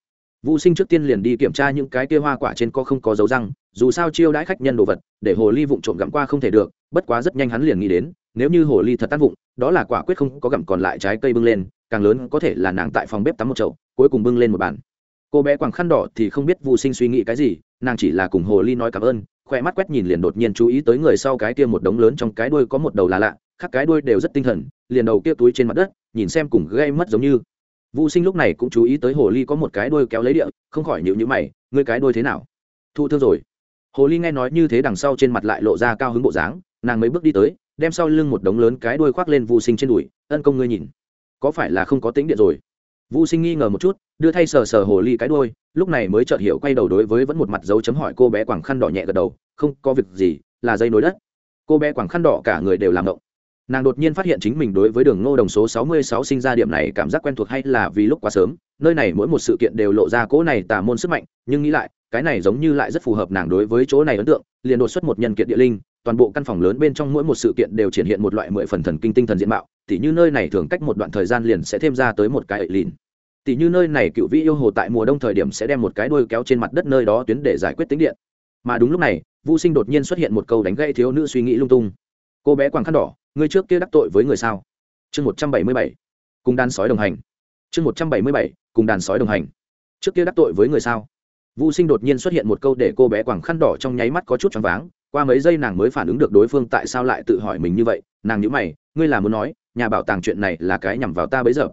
Vũ sinh trước tiên liền đi kiểm tra những cái kia hoa quả trên có không có dấu răng, dù sao chiêu đãi khách nhân đồ vật, để hồ ly vụng trộm gặm qua không thể được, bất quá rất nhanh hắn liền nghĩ đến, nếu như hồ ly thật tan vụng, đó là quả quyết không có gặm còn lại trái cây bưng lên, càng lớn có thể là nàng tại phòng bếp tắm một chậu, cuối cùng bưng lên một bàn. Cô bé quàng khăn đỏ thì không biết vũ sinh suy nghĩ cái gì, nàng chỉ là cùng hồ ly nói cảm ơn khoe mắt quét nhìn liền đột nhiên chú ý tới người sau cái kia một đống lớn trong cái đuôi có một đầu là lạ, khác cái đuôi đều rất tinh thần, liền đầu kia túi trên mặt đất, nhìn xem cùng gây mất giống như vũ sinh lúc này cũng chú ý tới hồ ly có một cái đuôi kéo lấy địa, không khỏi nhịu nhữ mày, ngươi cái đuôi thế nào? Thụ thương rồi. Hồ ly nghe nói như thế đằng sau trên mặt lại lộ ra cao hứng bộ dáng, nàng mấy bước đi tới, đem sau lưng một đống lớn cái đuôi khoác lên vũ sinh trên đùi, ân công ngươi nhìn, có phải là không có tính điện rồi? Vũ sinh nghi ngờ một chút, đưa thay sờ sờ hồ ly cái đuôi, lúc này mới chợt hiểu quay đầu đối với vẫn một mặt dấu chấm hỏi cô bé quàng khăn đỏ nhẹ gật đầu, không có việc gì, là dây nối đất. Cô bé quàng khăn đỏ cả người đều làm động nàng đột nhiên phát hiện chính mình đối với đường ngô đồng số 66 sinh ra điểm này cảm giác quen thuộc hay là vì lúc quá sớm. Nơi này mỗi một sự kiện đều lộ ra cỗ này tà môn sức mạnh, nhưng nghĩ lại, cái này giống như lại rất phù hợp nàng đối với chỗ này ấn tượng, liền đột xuất một nhân kiện địa linh, toàn bộ căn phòng lớn bên trong mỗi một sự kiện đều triển hiện một loại mười phần thần kinh tinh thần diện mạo, tỉ như nơi này thường cách một đoạn thời gian liền sẽ thêm ra tới một cái ẩy lìn. Tỉ như nơi này cựu vĩ yêu hồ tại mùa đông thời điểm sẽ đem một cái đuôi kéo trên mặt đất nơi đó tuyến để giải quyết tính điện. Mà đúng lúc này vô sinh đột nhiên xuất hiện một câu đánh gây thiếu nữ suy nghĩ lung tung cô bé quàng khăn đỏ, ngươi trước kia đắc tội với người sao? Chương một trăm bảy mươi bảy, cùng đàn sói đồng hành. Chương một trăm bảy mươi bảy, cùng đàn sói đồng hành. Trước kia đắc tội với người sao? Vũ sinh đột nhiên xuất hiện một câu để cô bé quàng khăn đỏ trong nháy mắt có chút choáng váng. Qua mấy giây nàng mới phản ứng được đối phương tại sao lại tự hỏi mình như vậy. Nàng nhữ mày, ngươi là muốn nói, nhà bảo tàng chuyện này là cái nhằm vào ta bấy giờ.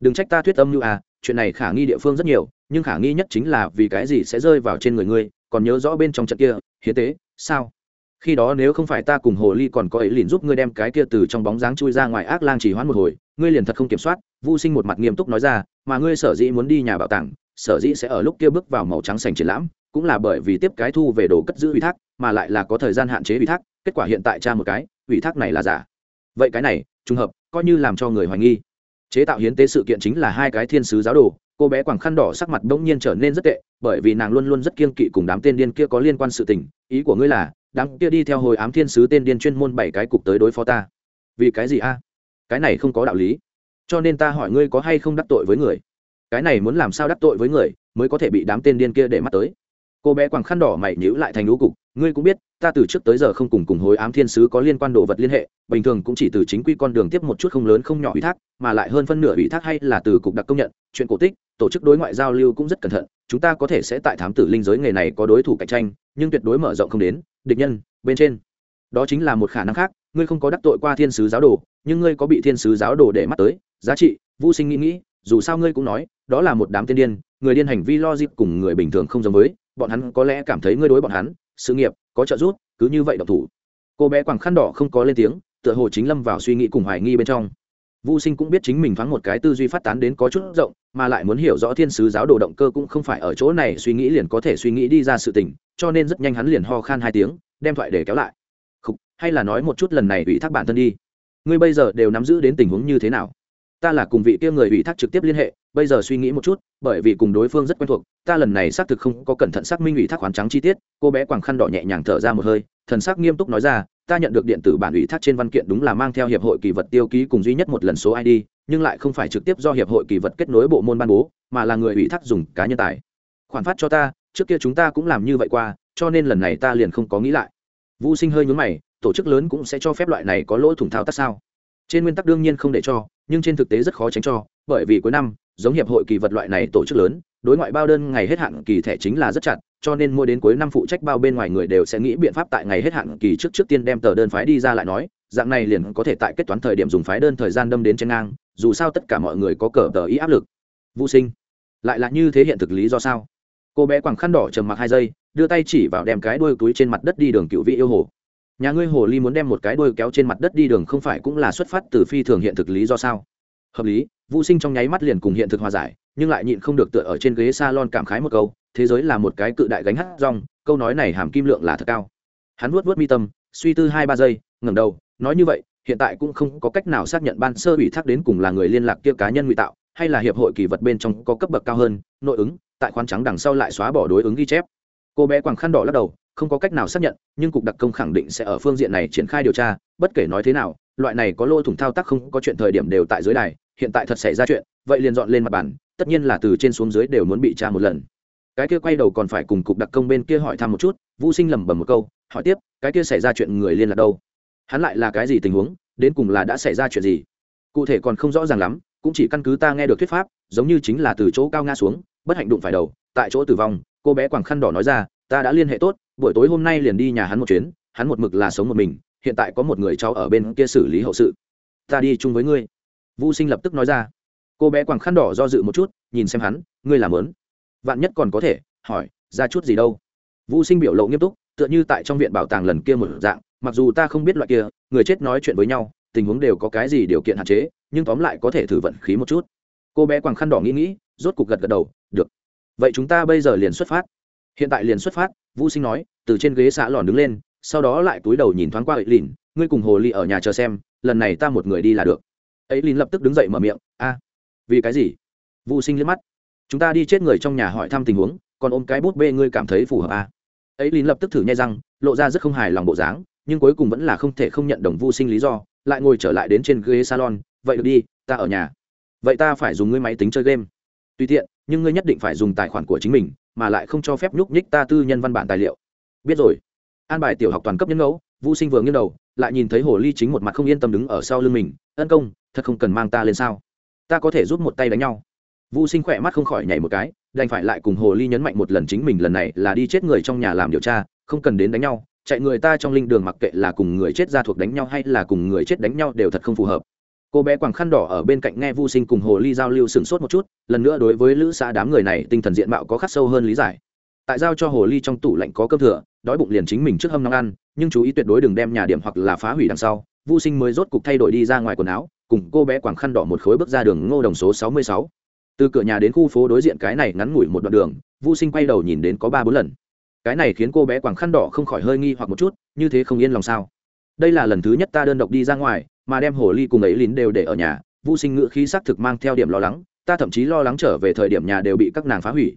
Đừng trách ta thuyết âm như à chuyện này khả nghi địa phương rất nhiều, nhưng khả nghi nhất chính là vì cái gì sẽ rơi vào trên người ngươi, còn nhớ rõ bên trong trận kia, hiến tế, sao? Khi đó nếu không phải ta cùng hồ ly còn có ấy liền giúp ngươi đem cái kia từ trong bóng dáng chui ra ngoài ác lang chỉ hoãn một hồi, ngươi liền thật không kiểm soát vô sinh một mặt nghiêm túc nói ra, mà ngươi sở dĩ muốn đi nhà bảo tàng, sở dĩ sẽ ở lúc kia bước vào màu trắng sành triển lãm, cũng là bởi vì tiếp cái thu về đồ cất giữ ủy thác, mà lại là có thời gian hạn chế ủy thác, kết quả hiện tại tra một cái, ủy thác này là giả. Vậy cái này, trùng hợp, coi như làm cho người hoài nghi. Chế tạo hiến tế sự kiện chính là hai cái thiên sứ giáo đồ, cô bé quàng khăn đỏ sắc mặt bỗng nhiên trở nên rất tệ, bởi vì nàng luôn luôn rất kiên kỵ cùng đám tên điên kia có liên quan sự tình, ý của ngươi là đám kia đi theo hồi ám thiên sứ tên điên chuyên môn bảy cái cục tới đối phó ta. Vì cái gì a? À? Cái này không có đạo lý. Cho nên ta hỏi ngươi có hay không đắc tội với người? Cái này muốn làm sao đắc tội với người mới có thể bị đám tên điên kia để mắt tới? Cô bé quàng khăn đỏ mày nhữ lại thành lũ cục. Ngươi cũng biết, ta từ trước tới giờ không cùng cùng hối ám thiên sứ có liên quan đồ vật liên hệ, bình thường cũng chỉ từ chính quy con đường tiếp một chút không lớn không nhỏ ủy thác, mà lại hơn phân nửa ủy thác hay là từ cục đặc công nhận. Chuyện cổ tích, tổ chức đối ngoại giao lưu cũng rất cẩn thận, chúng ta có thể sẽ tại thám tử linh giới nghề này có đối thủ cạnh tranh, nhưng tuyệt đối mở rộng không đến địch nhân, bên trên. Đó chính là một khả năng khác, ngươi không có đắc tội qua thiên sứ giáo đồ, nhưng ngươi có bị thiên sứ giáo đồ để mắt tới, giá trị, vô sinh nghĩ nghĩ, dù sao ngươi cũng nói, đó là một đám tiên điên, người điên hành vi lo dịp cùng người bình thường không giống với, bọn hắn có lẽ cảm thấy ngươi đối bọn hắn, sự nghiệp, có trợ giúp, cứ như vậy độc thủ. Cô bé quàng khăn đỏ không có lên tiếng, tựa hồ chính lâm vào suy nghĩ cùng hoài nghi bên trong. Vu Sinh cũng biết chính mình thoáng một cái tư duy phát tán đến có chút rộng, mà lại muốn hiểu rõ thiên sứ giáo đồ động cơ cũng không phải ở chỗ này suy nghĩ liền có thể suy nghĩ đi ra sự tình, cho nên rất nhanh hắn liền ho khan hai tiếng, đem thoại để kéo lại. Khục, hay là nói một chút lần này ủy thác bản thân đi. Ngươi bây giờ đều nắm giữ đến tình huống như thế nào? Ta là cùng vị kia người ủy thác trực tiếp liên hệ, bây giờ suy nghĩ một chút, bởi vì cùng đối phương rất quen thuộc, ta lần này xác thực không có cẩn thận xác minh ủy thác khoán trắng chi tiết, cô bé quàng khăn đỏ nhẹ nhàng thở ra một hơi, thần sắc nghiêm túc nói ra, ta nhận được điện tử bản ủy thác trên văn kiện đúng là mang theo hiệp hội kỳ vật tiêu ký cùng duy nhất một lần số id nhưng lại không phải trực tiếp do hiệp hội kỳ vật kết nối bộ môn ban bố, mà là người ủy thác dùng cá nhân tài. Khoản phát cho ta, trước kia chúng ta cũng làm như vậy qua, cho nên lần này ta liền không có nghĩ lại. Vũ sinh hơi nhún mày, tổ chức lớn cũng sẽ cho phép loại này có lỗ thủng thao tác sao? Trên nguyên tắc đương nhiên không để cho, nhưng trên thực tế rất khó tránh cho, bởi vì cuối năm, giống hiệp hội kỳ vật loại này tổ chức lớn đối ngoại bao đơn ngày hết hạn kỳ thẻ chính là rất chặt, cho nên mua đến cuối năm phụ trách bao bên ngoài người đều sẽ nghĩ biện pháp tại ngày hết hạn kỳ trước trước tiên đem tờ đơn phái đi ra lại nói, dạng này liền có thể tại kết toán thời điểm dùng phái đơn thời gian đâm đến trên ngang, dù sao tất cả mọi người có cờ tờ ý áp lực. Vũ sinh, lại là như thế hiện thực lý do sao? Cô bé quàng khăn đỏ trầm mặc hai giây, đưa tay chỉ vào đem cái đuôi túi trên mặt đất đi đường cựu vị yêu hồ. Nhà ngươi hồ ly muốn đem một cái đuôi kéo trên mặt đất đi đường không phải cũng là xuất phát từ phi thường hiện thực lý do sao? Hợp lý vũ sinh trong nháy mắt liền cùng hiện thực hòa giải, nhưng lại nhịn không được tựa ở trên ghế salon cảm khái một câu, thế giới là một cái cự đại gánh hát rong, câu nói này hàm kim lượng là thật cao. Hắn vuốt vuốt mi tâm, suy tư hai ba giây, ngẩng đầu, nói như vậy, hiện tại cũng không có cách nào xác nhận ban sơ ủy thác đến cùng là người liên lạc kia cá nhân ngụy tạo, hay là hiệp hội kỳ vật bên trong có cấp bậc cao hơn, nội ứng, tại khoán trắng đằng sau lại xóa bỏ đối ứng ghi chép. Cô bé quàng khăn đỏ lắc đầu, không có cách nào xác nhận, nhưng cục đặc công khẳng định sẽ ở phương diện này triển khai điều tra, bất kể nói thế nào, loại này có lôi thủng thao tác không có chuyện thời điểm đều tại dưới đài hiện tại thật xảy ra chuyện, vậy liền dọn lên mặt bàn, tất nhiên là từ trên xuống dưới đều muốn bị tra một lần. Cái kia quay đầu còn phải cùng cục đặc công bên kia hỏi thăm một chút vũ sinh lẩm bẩm một câu, hỏi tiếp, cái kia xảy ra chuyện người liên lạc đâu? Hắn lại là cái gì tình huống, đến cùng là đã xảy ra chuyện gì? Cụ thể còn không rõ ràng lắm, cũng chỉ căn cứ ta nghe được thuyết pháp, giống như chính là từ chỗ cao ngã xuống, bất hạnh đụng phải đầu, tại chỗ tử vong, cô bé quàng khăn đỏ nói ra, ta đã liên hệ tốt, buổi tối hôm nay liền đi nhà hắn một chuyến, hắn một mực là sống một mình, hiện tại có một người cháu ở bên kia xử lý hậu sự. Ta đi chung với ngươi vũ sinh lập tức nói ra. Cô bé quàng khăn đỏ do dự một chút, nhìn xem hắn, ngươi làm lớn. Vạn nhất còn có thể, hỏi, ra chút gì đâu? Vũ sinh biểu lộ nghiêm túc, tựa như tại trong viện bảo tàng lần kia một dạng, mặc dù ta không biết loại kia, người chết nói chuyện với nhau, tình huống đều có cái gì điều kiện hạn chế, nhưng tóm lại có thể thử vận khí một chút. Cô bé quàng khăn đỏ nghĩ nghĩ, rốt cục gật gật đầu, được. Vậy chúng ta bây giờ liền xuất phát. Hiện tại liền xuất phát vũ sinh nói, từ trên ghế xã lòn đứng lên, sau đó lại túi đầu nhìn thoáng qua ệ lìn ngươi cùng hồ ly ở nhà chờ xem, lần này ta một người đi là được ấy lìn lập tức đứng dậy mở miệng, a, vì cái gì? Vũ sinh liếc mắt. Chúng ta đi chết người trong nhà hỏi thăm tình huống, còn ôm cái bút bê ngươi cảm thấy phù hợp à. ấy linh lập tức thử nhai răng, lộ ra rất không hài lòng bộ dáng, nhưng cuối cùng vẫn là không thể không nhận đồng vu sinh lý do, lại ngồi trở lại đến trên ghế salon, vậy được đi, ta ở nhà. Vậy ta phải dùng ngươi máy tính chơi game. Tùy tiện, nhưng ngươi nhất định phải dùng tài khoản của chính mình, mà lại không cho phép nhúc nhích ta tư nhân văn bản tài liệu. Biết rồi. An bài tiểu học toàn cấp nhân ngẫu, vu sinh vừa nghiêng đầu lại nhìn thấy hồ ly chính một mặt không yên tâm đứng ở sau lưng mình ân công thật không cần mang ta lên sao ta có thể giúp một tay đánh nhau Vu Sinh khỏe mắt không khỏi nhảy một cái, đành phải lại cùng Hồ Ly nhấn mạnh một lần chính mình lần này là đi chết người trong nhà làm điều tra, không cần đến đánh nhau, chạy người ta trong linh đường mặc kệ là cùng người chết ra thuộc đánh nhau hay là cùng người chết đánh nhau đều thật không phù hợp. Cô bé quàng khăn đỏ ở bên cạnh nghe Vu Sinh cùng Hồ Ly giao lưu sửng sốt một chút, lần nữa đối với lữ xã đám người này tinh thần diện mạo có khắc sâu hơn lý giải. Tại giao cho Hồ Ly trong tủ lạnh có cơm thừa, đói bụng liền chính mình trước hâm nóng ăn, nhưng chú ý tuyệt đối đừng đem nhà điểm hoặc là phá hủy đằng sau. Vu Sinh mới rốt cục thay đổi đi ra ngoài quần áo, cùng cô bé quảng khăn đỏ một khối bước ra đường Ngô Đồng số sáu mươi sáu. Từ cửa nhà đến khu phố đối diện cái này ngắn ngủi một đoạn đường vô sinh quay đầu nhìn đến có ba bốn lần. Cái này khiến cô bé quảng khăn đỏ không khỏi hơi nghi hoặc một chút như thế không yên lòng sao? Đây là lần thứ nhất ta đơn độc đi ra ngoài mà đem hồ ly cùng ấy lín đều để ở nhà vô sinh ngữ khí xác thực mang theo điểm lo lắng ta thậm chí lo lắng trở về thời điểm nhà đều bị các nàng phá hủy.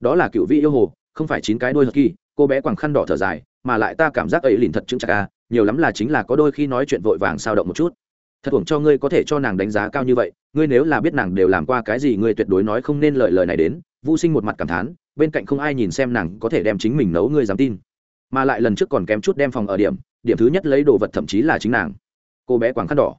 Đó là cựu vị yêu hồ không phải chín cái đôi hờ kỳ cô bé quàng khăn đỏ thở dài mà lại ta cảm giác ấy lìn thật chững chạc à, nhiều lắm là chính là có đôi khi nói chuyện vội vàng sao động một chút. Thật uổng cho ngươi có thể cho nàng đánh giá cao như vậy ngươi nếu là biết nàng đều làm qua cái gì ngươi tuyệt đối nói không nên lợi lời này đến. Vô sinh một mặt cảm thán bên cạnh không ai nhìn xem nàng có thể đem chính mình nấu ngươi dám tin. Mà lại lần trước còn kém chút đem phòng ở điểm điểm thứ nhất lấy đồ vật thậm chí là chính nàng. Cô bé quàng khăn đỏ.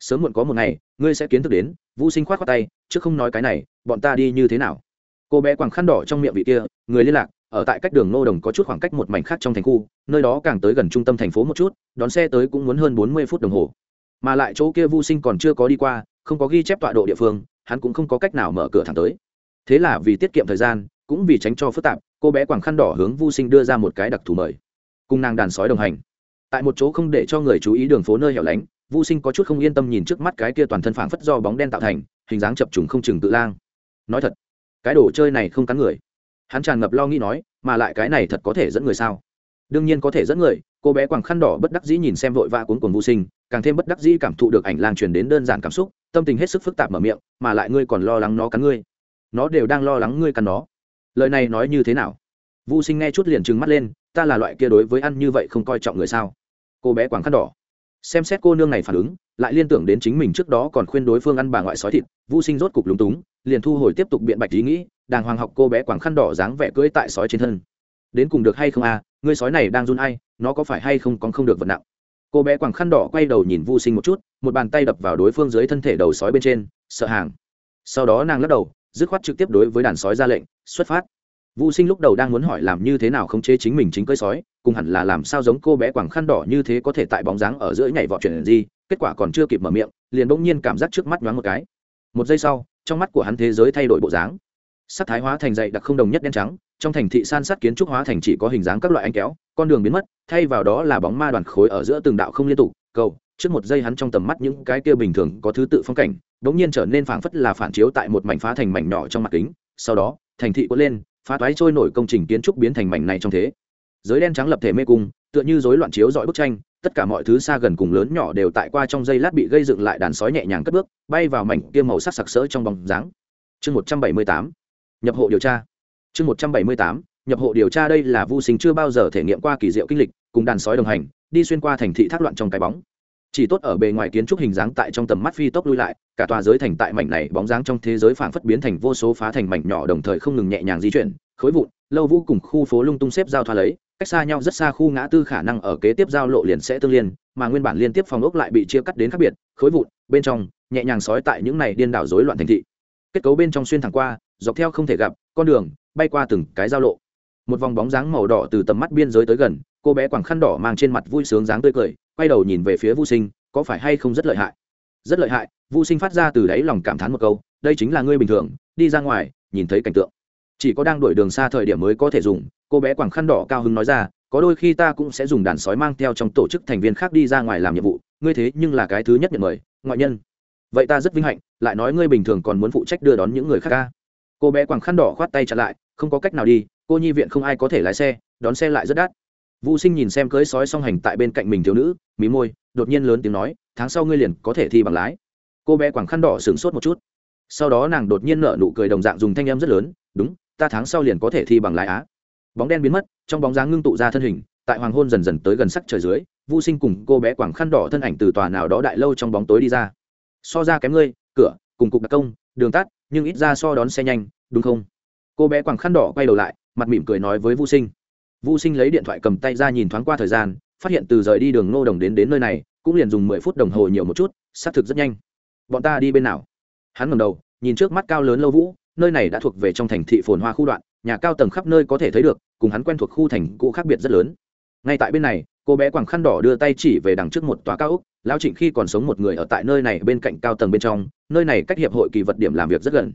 Sớm muộn có một ngày ngươi sẽ kiến thức đến. Vô sinh khoát khoát tay chứ không nói cái này bọn ta đi như thế nào? Cô bé quàng khăn đỏ trong miệng vị kia người liên lạc ở tại cách đường nô đồng có chút khoảng cách một mảnh khác trong thành khu, nơi đó càng tới gần trung tâm thành phố một chút, đón xe tới cũng muốn hơn bốn mươi phút đồng hồ. Mà lại chỗ kia vu sinh còn chưa có đi qua, không có ghi chép tọa độ địa phương, hắn cũng không có cách nào mở cửa thẳng tới. Thế là vì tiết kiệm thời gian, cũng vì tránh cho phức tạp, cô bé quàng khăn đỏ hướng vu sinh đưa ra một cái đặc thù mời. Cùng nàng đàn sói đồng hành. Tại một chỗ không để cho người chú ý đường phố nơi hẻo lánh, vu sinh có chút không yên tâm nhìn trước mắt cái kia toàn thân phảng phất do bóng đen tạo thành, hình dáng chập trùng không chừng tự lang. Nói thật, cái đồ chơi này không cắn người hắn tràn ngập lo nghĩ nói, mà lại cái này thật có thể dẫn người sao? Đương nhiên có thể dẫn người, cô bé quàng khăn đỏ bất đắc dĩ nhìn xem vội vã cuốn cuồng vô sinh, càng thêm bất đắc dĩ cảm thụ được ảnh lang truyền đến đơn giản cảm xúc, tâm tình hết sức phức tạp mở miệng, mà lại ngươi còn lo lắng nó cắn ngươi. Nó đều đang lo lắng ngươi cắn nó. Lời này nói như thế nào? Vô sinh nghe chút liền trừng mắt lên, ta là loại kia đối với ăn như vậy không coi trọng người sao? Cô bé quàng khăn đỏ. Xem xét cô nương này phản ứng, lại liên tưởng đến chính mình trước đó còn khuyên đối phương ăn bà ngoại sói thịt, vô sinh rốt cục lúng túng, liền thu hồi tiếp tục biện bạch ý nghĩ đàng hoàng học cô bé quàng khăn đỏ dáng vẻ cưỡi tại sói trên thân. Đến cùng được hay không à ngươi sói này đang run ai, nó có phải hay không còn không được vật nặng? Cô bé quàng khăn đỏ quay đầu nhìn vô sinh một chút, một bàn tay đập vào đối phương dưới thân thể đầu sói bên trên, sợ hàng. Sau đó nàng lắc đầu, dứt khoát trực tiếp đối với đàn sói ra lệnh, xuất phát. Vô sinh lúc đầu đang muốn hỏi làm như thế nào khống chế chính mình chính cưỡi sói, cùng hẳn là làm sao giống cô bé quàng khăn đỏ như thế có thể tại bóng dáng ở giữa nhảy vọt chuyển gì, kết quả còn chưa kịp mở miệng, liền bỗng nhiên cảm giác trước mắt nhoáng một cái. Một giây sau, trong mắt của hắn thế giới thay đổi bộ dáng sắc thái hóa thành dày đặc không đồng nhất đen trắng, trong thành thị san sát kiến trúc hóa thành chỉ có hình dáng các loại anh kéo, con đường biến mất, thay vào đó là bóng ma đoàn khối ở giữa từng đạo không liên tục, cầu, trước một giây hắn trong tầm mắt những cái kia bình thường có thứ tự phong cảnh, bỗng nhiên trở nên phảng phất là phản chiếu tại một mảnh phá thành mảnh nhỏ trong mặt kính, sau đó, thành thị quất lên, phá toái trôi nổi công trình kiến trúc biến thành mảnh này trong thế. Giới đen trắng lập thể mê cung, tựa như rối loạn chiếu dọi bức tranh, tất cả mọi thứ xa gần cùng lớn nhỏ đều tại qua trong giây lát bị gây dựng lại đàn sói nhẹ nhàng cất bước, bay vào mảnh kia màu sắc sặc sỡ trong bóng dáng. Chương một trăm bảy mươi tám nhập hộ điều tra. Chương một trăm bảy mươi tám, nhập hộ điều tra đây là vô sinh chưa bao giờ thể nghiệm qua kỳ diệu kinh lịch, cùng đàn sói đồng hành, đi xuyên qua thành thị thác loạn trong cái bóng. Chỉ tốt ở bề ngoài kiến trúc hình dáng tại trong tầm mắt phi tốc lui lại, cả tòa giới thành tại mảnh này bóng dáng trong thế giới phảng phất biến thành vô số phá thành mảnh nhỏ đồng thời không ngừng nhẹ nhàng di chuyển, khối vụn, lâu vũ cùng khu phố lung tung xếp giao thoa lấy, cách xa nhau rất xa khu ngã tư khả năng ở kế tiếp giao lộ liền sẽ tương liên, mà nguyên bản liên tiếp phòng ốc lại bị chia cắt đến khác biệt, khối vụn, bên trong, nhẹ nhàng sói tại những này điên đảo rối loạn thành thị. Kết cấu bên trong xuyên thẳng qua dọc theo không thể gặp, con đường, bay qua từng cái giao lộ. Một vòng bóng dáng màu đỏ từ tầm mắt biên giới tới gần, cô bé quàng khăn đỏ mang trên mặt vui sướng dáng tươi cười, quay đầu nhìn về phía vô sinh, có phải hay không rất lợi hại? Rất lợi hại vô sinh phát ra từ đáy lòng cảm thán một câu, đây chính là ngươi bình thường, đi ra ngoài, nhìn thấy cảnh tượng. Chỉ có đang đuổi đường xa thời điểm mới có thể dùng, cô bé quàng khăn đỏ cao hứng nói ra, có đôi khi ta cũng sẽ dùng đàn sói mang theo trong tổ chức thành viên khác đi ra ngoài làm nhiệm vụ, ngươi thế nhưng là cái thứ nhất nhận mời, ngoại nhân. Vậy ta rất vinh hạnh, lại nói ngươi bình thường còn muốn phụ trách đưa đón những người khác ca cô bé quàng khăn đỏ khoát tay chặt lại, không có cách nào đi, cô nhi viện không ai có thể lái xe, đón xe lại rất đắt. Vũ sinh nhìn xem cưới sói song hành tại bên cạnh mình thiếu nữ, mí môi, đột nhiên lớn tiếng nói, tháng sau ngươi liền có thể thi bằng lái. Cô bé quàng khăn đỏ sửng sốt một chút. Sau đó nàng đột nhiên nở nụ cười đồng dạng dùng thanh em rất lớn, đúng, ta tháng sau liền có thể thi bằng lái á. Bóng đen biến mất, trong bóng dáng ngưng tụ ra thân hình, tại hoàng hôn dần dần tới gần sắc trời dưới vô sinh cùng cô bé quảng khăn đỏ thân ảnh từ tòa nào đó đại lâu trong bóng tối đi ra. So ra kém ngươi, cửa, cùng cục đặc công, đường tắt nhưng ít ra so đón xe nhanh, đúng không? Cô bé quàng khăn đỏ quay đầu lại, mặt mỉm cười nói với vô sinh. Vô sinh lấy điện thoại cầm tay ra nhìn thoáng qua thời gian, phát hiện từ rời đi đường ngô đồng đến đến nơi này, cũng liền dùng mười phút đồng hồ nhiều một chút, xác thực rất nhanh. Bọn ta đi bên nào? Hắn ngầm đầu, nhìn trước mắt cao lớn lâu vũ, nơi này đã thuộc về trong thành thị phồn hoa khu đoạn, nhà cao tầng khắp nơi có thể thấy được, cùng hắn quen thuộc khu thành cũ khác biệt rất lớn ngay tại bên này cô bé quàng khăn đỏ đưa tay chỉ về đằng trước một tòa cao ốc. Lão trịnh khi còn sống một người ở tại nơi này bên cạnh cao tầng bên trong nơi này cách hiệp hội kỳ vật điểm làm việc rất gần.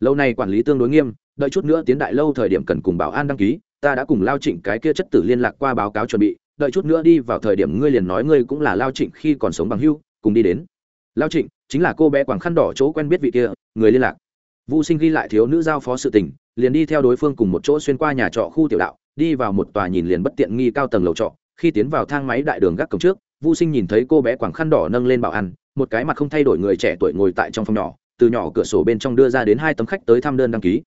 Lâu nay quản lý tương đối nghiêm đợi chút nữa tiến đại lâu thời điểm cần cùng bảo an đăng ký ta đã cùng lao trịnh cái kia chất tử liên lạc qua báo cáo chuẩn bị đợi chút nữa đi vào thời điểm ngươi liền nói ngươi cũng là lao trịnh khi còn sống bằng hưu cùng đi đến. Lao trịnh chính là cô bé quàng khăn đỏ chỗ quen biết vị kia người liên lạc. Vu Sinh ghi lại thiếu nữ giao phó sự tình, liền đi theo đối phương cùng một chỗ xuyên qua nhà trọ khu tiểu đạo, đi vào một tòa nhìn liền bất tiện nghi cao tầng lầu trọ. Khi tiến vào thang máy đại đường gác cổng trước, Vu Sinh nhìn thấy cô bé quảng khăn đỏ nâng lên bảo ăn, một cái mặt không thay đổi người trẻ tuổi ngồi tại trong phòng nhỏ, từ nhỏ cửa sổ bên trong đưa ra đến hai tấm khách tới thăm đơn đăng ký.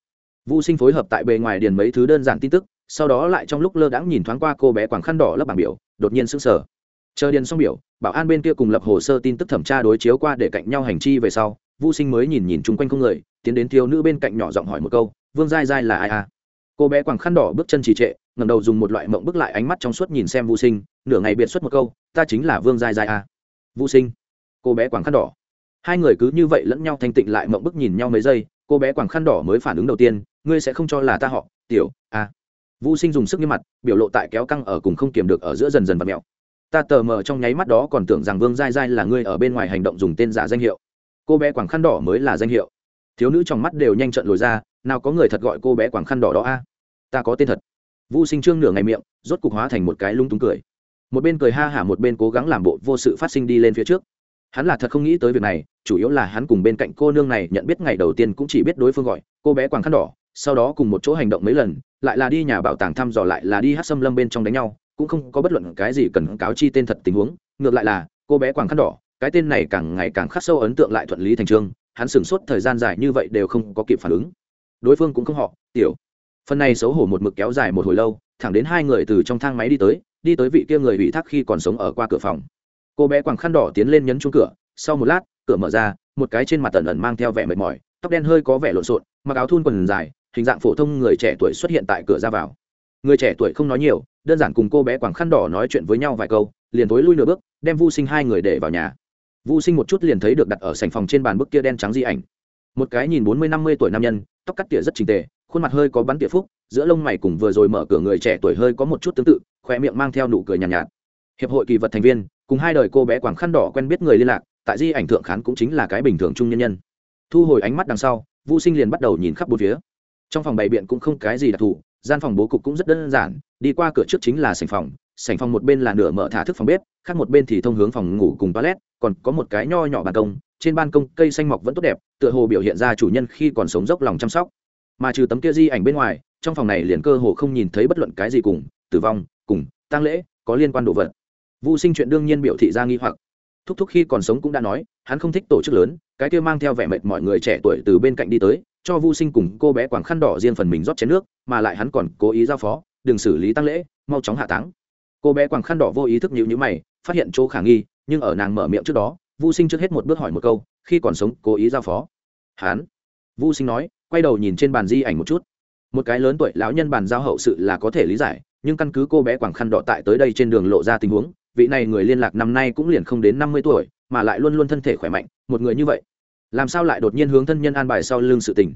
Vu Sinh phối hợp tại bề ngoài điền mấy thứ đơn giản tin tức, sau đó lại trong lúc lơ đãng nhìn thoáng qua cô bé quảng khăn đỏ lấp bảng biểu, đột nhiên sững sờ. Chờ điền xong biểu, bảo an bên kia cùng lập hồ sơ tin tức thẩm tra đối chiếu qua để cạnh nhau hành chi về sau, Vu Sinh mới nhìn nhìn chung quanh không người, tiến đến thiếu nữ bên cạnh nhỏ giọng hỏi một câu vương giai giai là ai à cô bé quàng khăn đỏ bước chân trì trệ ngầm đầu dùng một loại mộng bức lại ánh mắt trong suốt nhìn xem vô sinh, nửa ngày biệt xuất một câu, ta chính là vương giai giai à. vô sinh. Cô bé quàng khăn đỏ. Hai người cứ như vậy lẫn nhau thanh tịnh lại mộng bức nhìn nhau mấy giây, cô bé quàng khăn đỏ mới phản ứng đầu tiên, ngươi sẽ không cho là ta họ, tiểu à. vô sinh dùng sức như mặt, biểu lộ tại kéo căng ở cùng không kiềm được ở giữa dần dần và mẹo. Ta tờ mờ trong nháy mắt đó còn tưởng rằng vương giai giai là ngươi ở bên ngoài hành động dùng tên giả danh hiệu. Cô bé quàng khăn đỏ mới là danh hiệu thiếu nữ trong mắt đều nhanh trận lồi ra, nào có người thật gọi cô bé quảng khăn đỏ đó a? Ta có tên thật. Vu sinh trương nửa ngày miệng, rốt cục hóa thành một cái lung túng cười. Một bên cười ha hả, một bên cố gắng làm bộ vô sự phát sinh đi lên phía trước. Hắn là thật không nghĩ tới việc này, chủ yếu là hắn cùng bên cạnh cô nương này nhận biết ngày đầu tiên cũng chỉ biết đối phương gọi, cô bé quàng khăn đỏ, sau đó cùng một chỗ hành động mấy lần, lại là đi nhà bảo tàng thăm dò, lại là đi hát xâm lâm bên trong đánh nhau, cũng không có bất luận cái gì cần cáo chi tên thật tình huống. Ngược lại là, cô bé quàng khăn đỏ, cái tên này càng ngày càng khắc sâu ấn tượng lại thuận lý thành trương hắn sửng sốt thời gian dài như vậy đều không có kịp phản ứng. Đối phương cũng không họ, tiểu. Phần này xấu hổ một mực kéo dài một hồi lâu, thẳng đến hai người từ trong thang máy đi tới đi tới vị kia người ủy thác khi còn sống ở qua cửa phòng. Cô bé quàng khăn đỏ tiến lên nhấn chuông cửa, sau một lát, cửa mở ra, một cái trên mặt tần ẩn mang theo vẻ mệt mỏi, tóc đen hơi có vẻ lộn xộn, mặc áo thun quần dài, hình dạng phổ thông người trẻ tuổi xuất hiện tại cửa ra vào. Người trẻ tuổi không nói nhiều, đơn giản cùng cô bé quàng khăn đỏ nói chuyện với nhau vài câu, liền tối lui nửa bước, đem vu sinh hai người để vào nhà vu sinh một chút liền thấy được đặt ở sành phòng trên bàn bức kia đen trắng di ảnh. Một cái nhìn bốn mươi năm mươi tuổi nam nhân tóc cắt tỉa rất trình tề khuôn mặt hơi có bắn tỉa phúc giữa lông mày cùng vừa rồi mở cửa người trẻ tuổi hơi có một chút tương tự khoe miệng mang theo nụ cười nhàn nhạt, nhạt. Hiệp hội kỳ vật thành viên cùng hai đời cô bé quảng khăn đỏ quen biết người liên lạc tại di ảnh thượng khán cũng chính là cái bình thường trung nhân nhân. Thu hồi ánh mắt đằng sau vũ sinh liền bắt đầu nhìn khắp bốn phía. Trong phòng bày biện cũng không cái gì đặc thù gian phòng bố cục cũng rất đơn giản đi qua cửa trước chính là sảnh phòng sảnh phòng một bên là nửa mở thả thức phòng bếp khác một bên thì thông hướng phòng ngủ cùng toilet còn có một cái nho nhỏ ban công, trên ban công cây xanh mọc vẫn tốt đẹp, tựa hồ biểu hiện ra chủ nhân khi còn sống dốc lòng chăm sóc. Mà trừ tấm kia di ảnh bên ngoài, trong phòng này liền cơ hồ không nhìn thấy bất luận cái gì cùng, tử vong, cùng, tang lễ, có liên quan đồ vật. Vô sinh chuyện đương nhiên biểu thị ra nghi hoặc. Thúc thúc khi còn sống cũng đã nói, hắn không thích tổ chức lớn, cái kia mang theo vẻ mệt mọi người trẻ tuổi từ bên cạnh đi tới, cho vô sinh cùng cô bé quảng khăn đỏ riêng phần mình rót chén nước, mà lại hắn còn cố ý giao phó, đừng xử lý tăng lễ, mau chóng hạ táng. Cô bé quảng khăn đỏ vô ý thức nhịu nhữ mày, phát hiện chỗ khả nghi nhưng ở nàng mở miệng trước đó vô sinh trước hết một bước hỏi một câu, khi còn sống, cố ý giao phó. Hắn vô sinh nói, quay đầu nhìn trên bàn di ảnh một chút. Một cái lớn tuổi lão nhân bàn giao hậu sự là có thể lý giải, nhưng căn cứ cô bé quảng khăn đỏ tại tới đây trên đường lộ ra tình huống, vị này người liên lạc năm nay cũng liền không đến năm mươi tuổi, mà lại luôn luôn thân thể khỏe mạnh, một người như vậy, làm sao lại đột nhiên hướng thân nhân an bài sau lưng sự tình?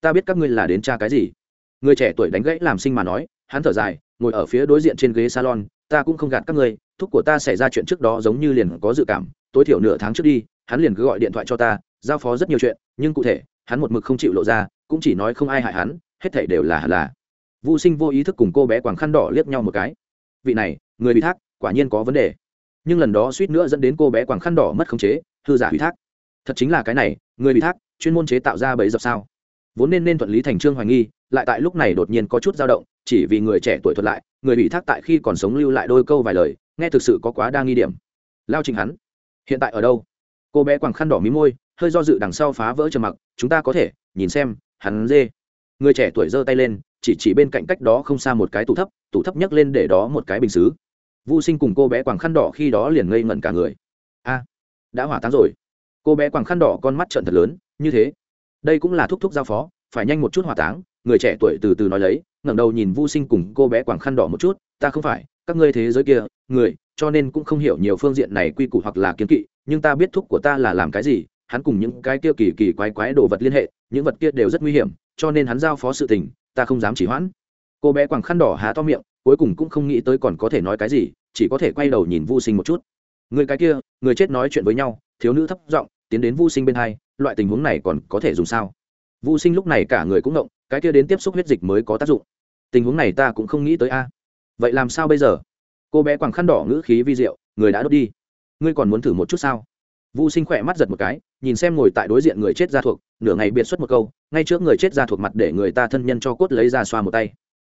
Ta biết các ngươi là đến tra cái gì? Người trẻ tuổi đánh gãy làm sinh mà nói, hắn thở dài, ngồi ở phía đối diện trên ghế salon, ta cũng không gạt các ngươi thúc của ta xảy ra chuyện trước đó giống như liền có dự cảm, tối thiểu nửa tháng trước đi, hắn liền cứ gọi điện thoại cho ta, giao phó rất nhiều chuyện, nhưng cụ thể, hắn một mực không chịu lộ ra, cũng chỉ nói không ai hại hắn, hết thảy đều là là. Vô sinh vô ý thức cùng cô bé quàng khăn đỏ liếc nhau một cái. Vị này, người bị thác, quả nhiên có vấn đề. Nhưng lần đó suýt nữa dẫn đến cô bé quàng khăn đỏ mất khống chế, hư giả ủy thác. Thật chính là cái này, người bị thác, chuyên môn chế tạo ra bẫy dập sao? Vốn nên nên thuận lý thành trương hoài nghi, lại tại lúc này đột nhiên có chút dao động, chỉ vì người trẻ tuổi thuật lại, người bị thác tại khi còn sống lưu lại đôi câu vài lời nghe thực sự có quá đa nghi điểm. Lao trình hắn, hiện tại ở đâu? Cô bé quàng khăn đỏ mí môi, hơi do dự đằng sau phá vỡ trầm mặc, chúng ta có thể, nhìn xem, hắn dê. Người trẻ tuổi giơ tay lên, chỉ chỉ bên cạnh cách đó không xa một cái tủ thấp tủ thấp nhấc lên để đó một cái bình xứ. Vô sinh cùng cô bé quàng khăn đỏ khi đó liền ngây ngẩn cả người. A, đã hỏa táng rồi. Cô bé quàng khăn đỏ con mắt trận thật lớn, như thế. Đây cũng là thúc thúc giao phó, phải nhanh một chút hỏa táng, người trẻ tuổi từ từ nói lấy, ngẩng đầu nhìn vô sinh cùng cô bé quàng khăn đỏ một chút, ta không phải các ngươi thế giới kia, người, cho nên cũng không hiểu nhiều phương diện này quy củ hoặc là kiến kỵ, nhưng ta biết thúc của ta là làm cái gì, hắn cùng những cái kia kỳ kỳ quái quái đồ vật liên hệ, những vật kia đều rất nguy hiểm, cho nên hắn giao phó sự tình, ta không dám chỉ hoãn. Cô bé quàng khăn đỏ há to miệng, cuối cùng cũng không nghĩ tới còn có thể nói cái gì, chỉ có thể quay đầu nhìn vô sinh một chút. Người cái kia, người chết nói chuyện với nhau, thiếu nữ thấp giọng, tiến đến vô sinh bên hai, loại tình huống này còn có thể dùng sao? Vô sinh lúc này cả người cũng động cái kia đến tiếp xúc huyết dịch mới có tác dụng. Tình huống này ta cũng không nghĩ tới a vậy làm sao bây giờ? Cô bé quàng khăn đỏ ngữ khí vi diệu, người đã đốt đi. Ngươi còn muốn thử một chút sao? Vô sinh khỏe mắt giật một cái, nhìn xem ngồi tại đối diện người chết ra thuộc, nửa ngày biệt xuất một câu, ngay trước người chết ra thuộc mặt để người ta thân nhân cho cốt lấy ra xoa một tay.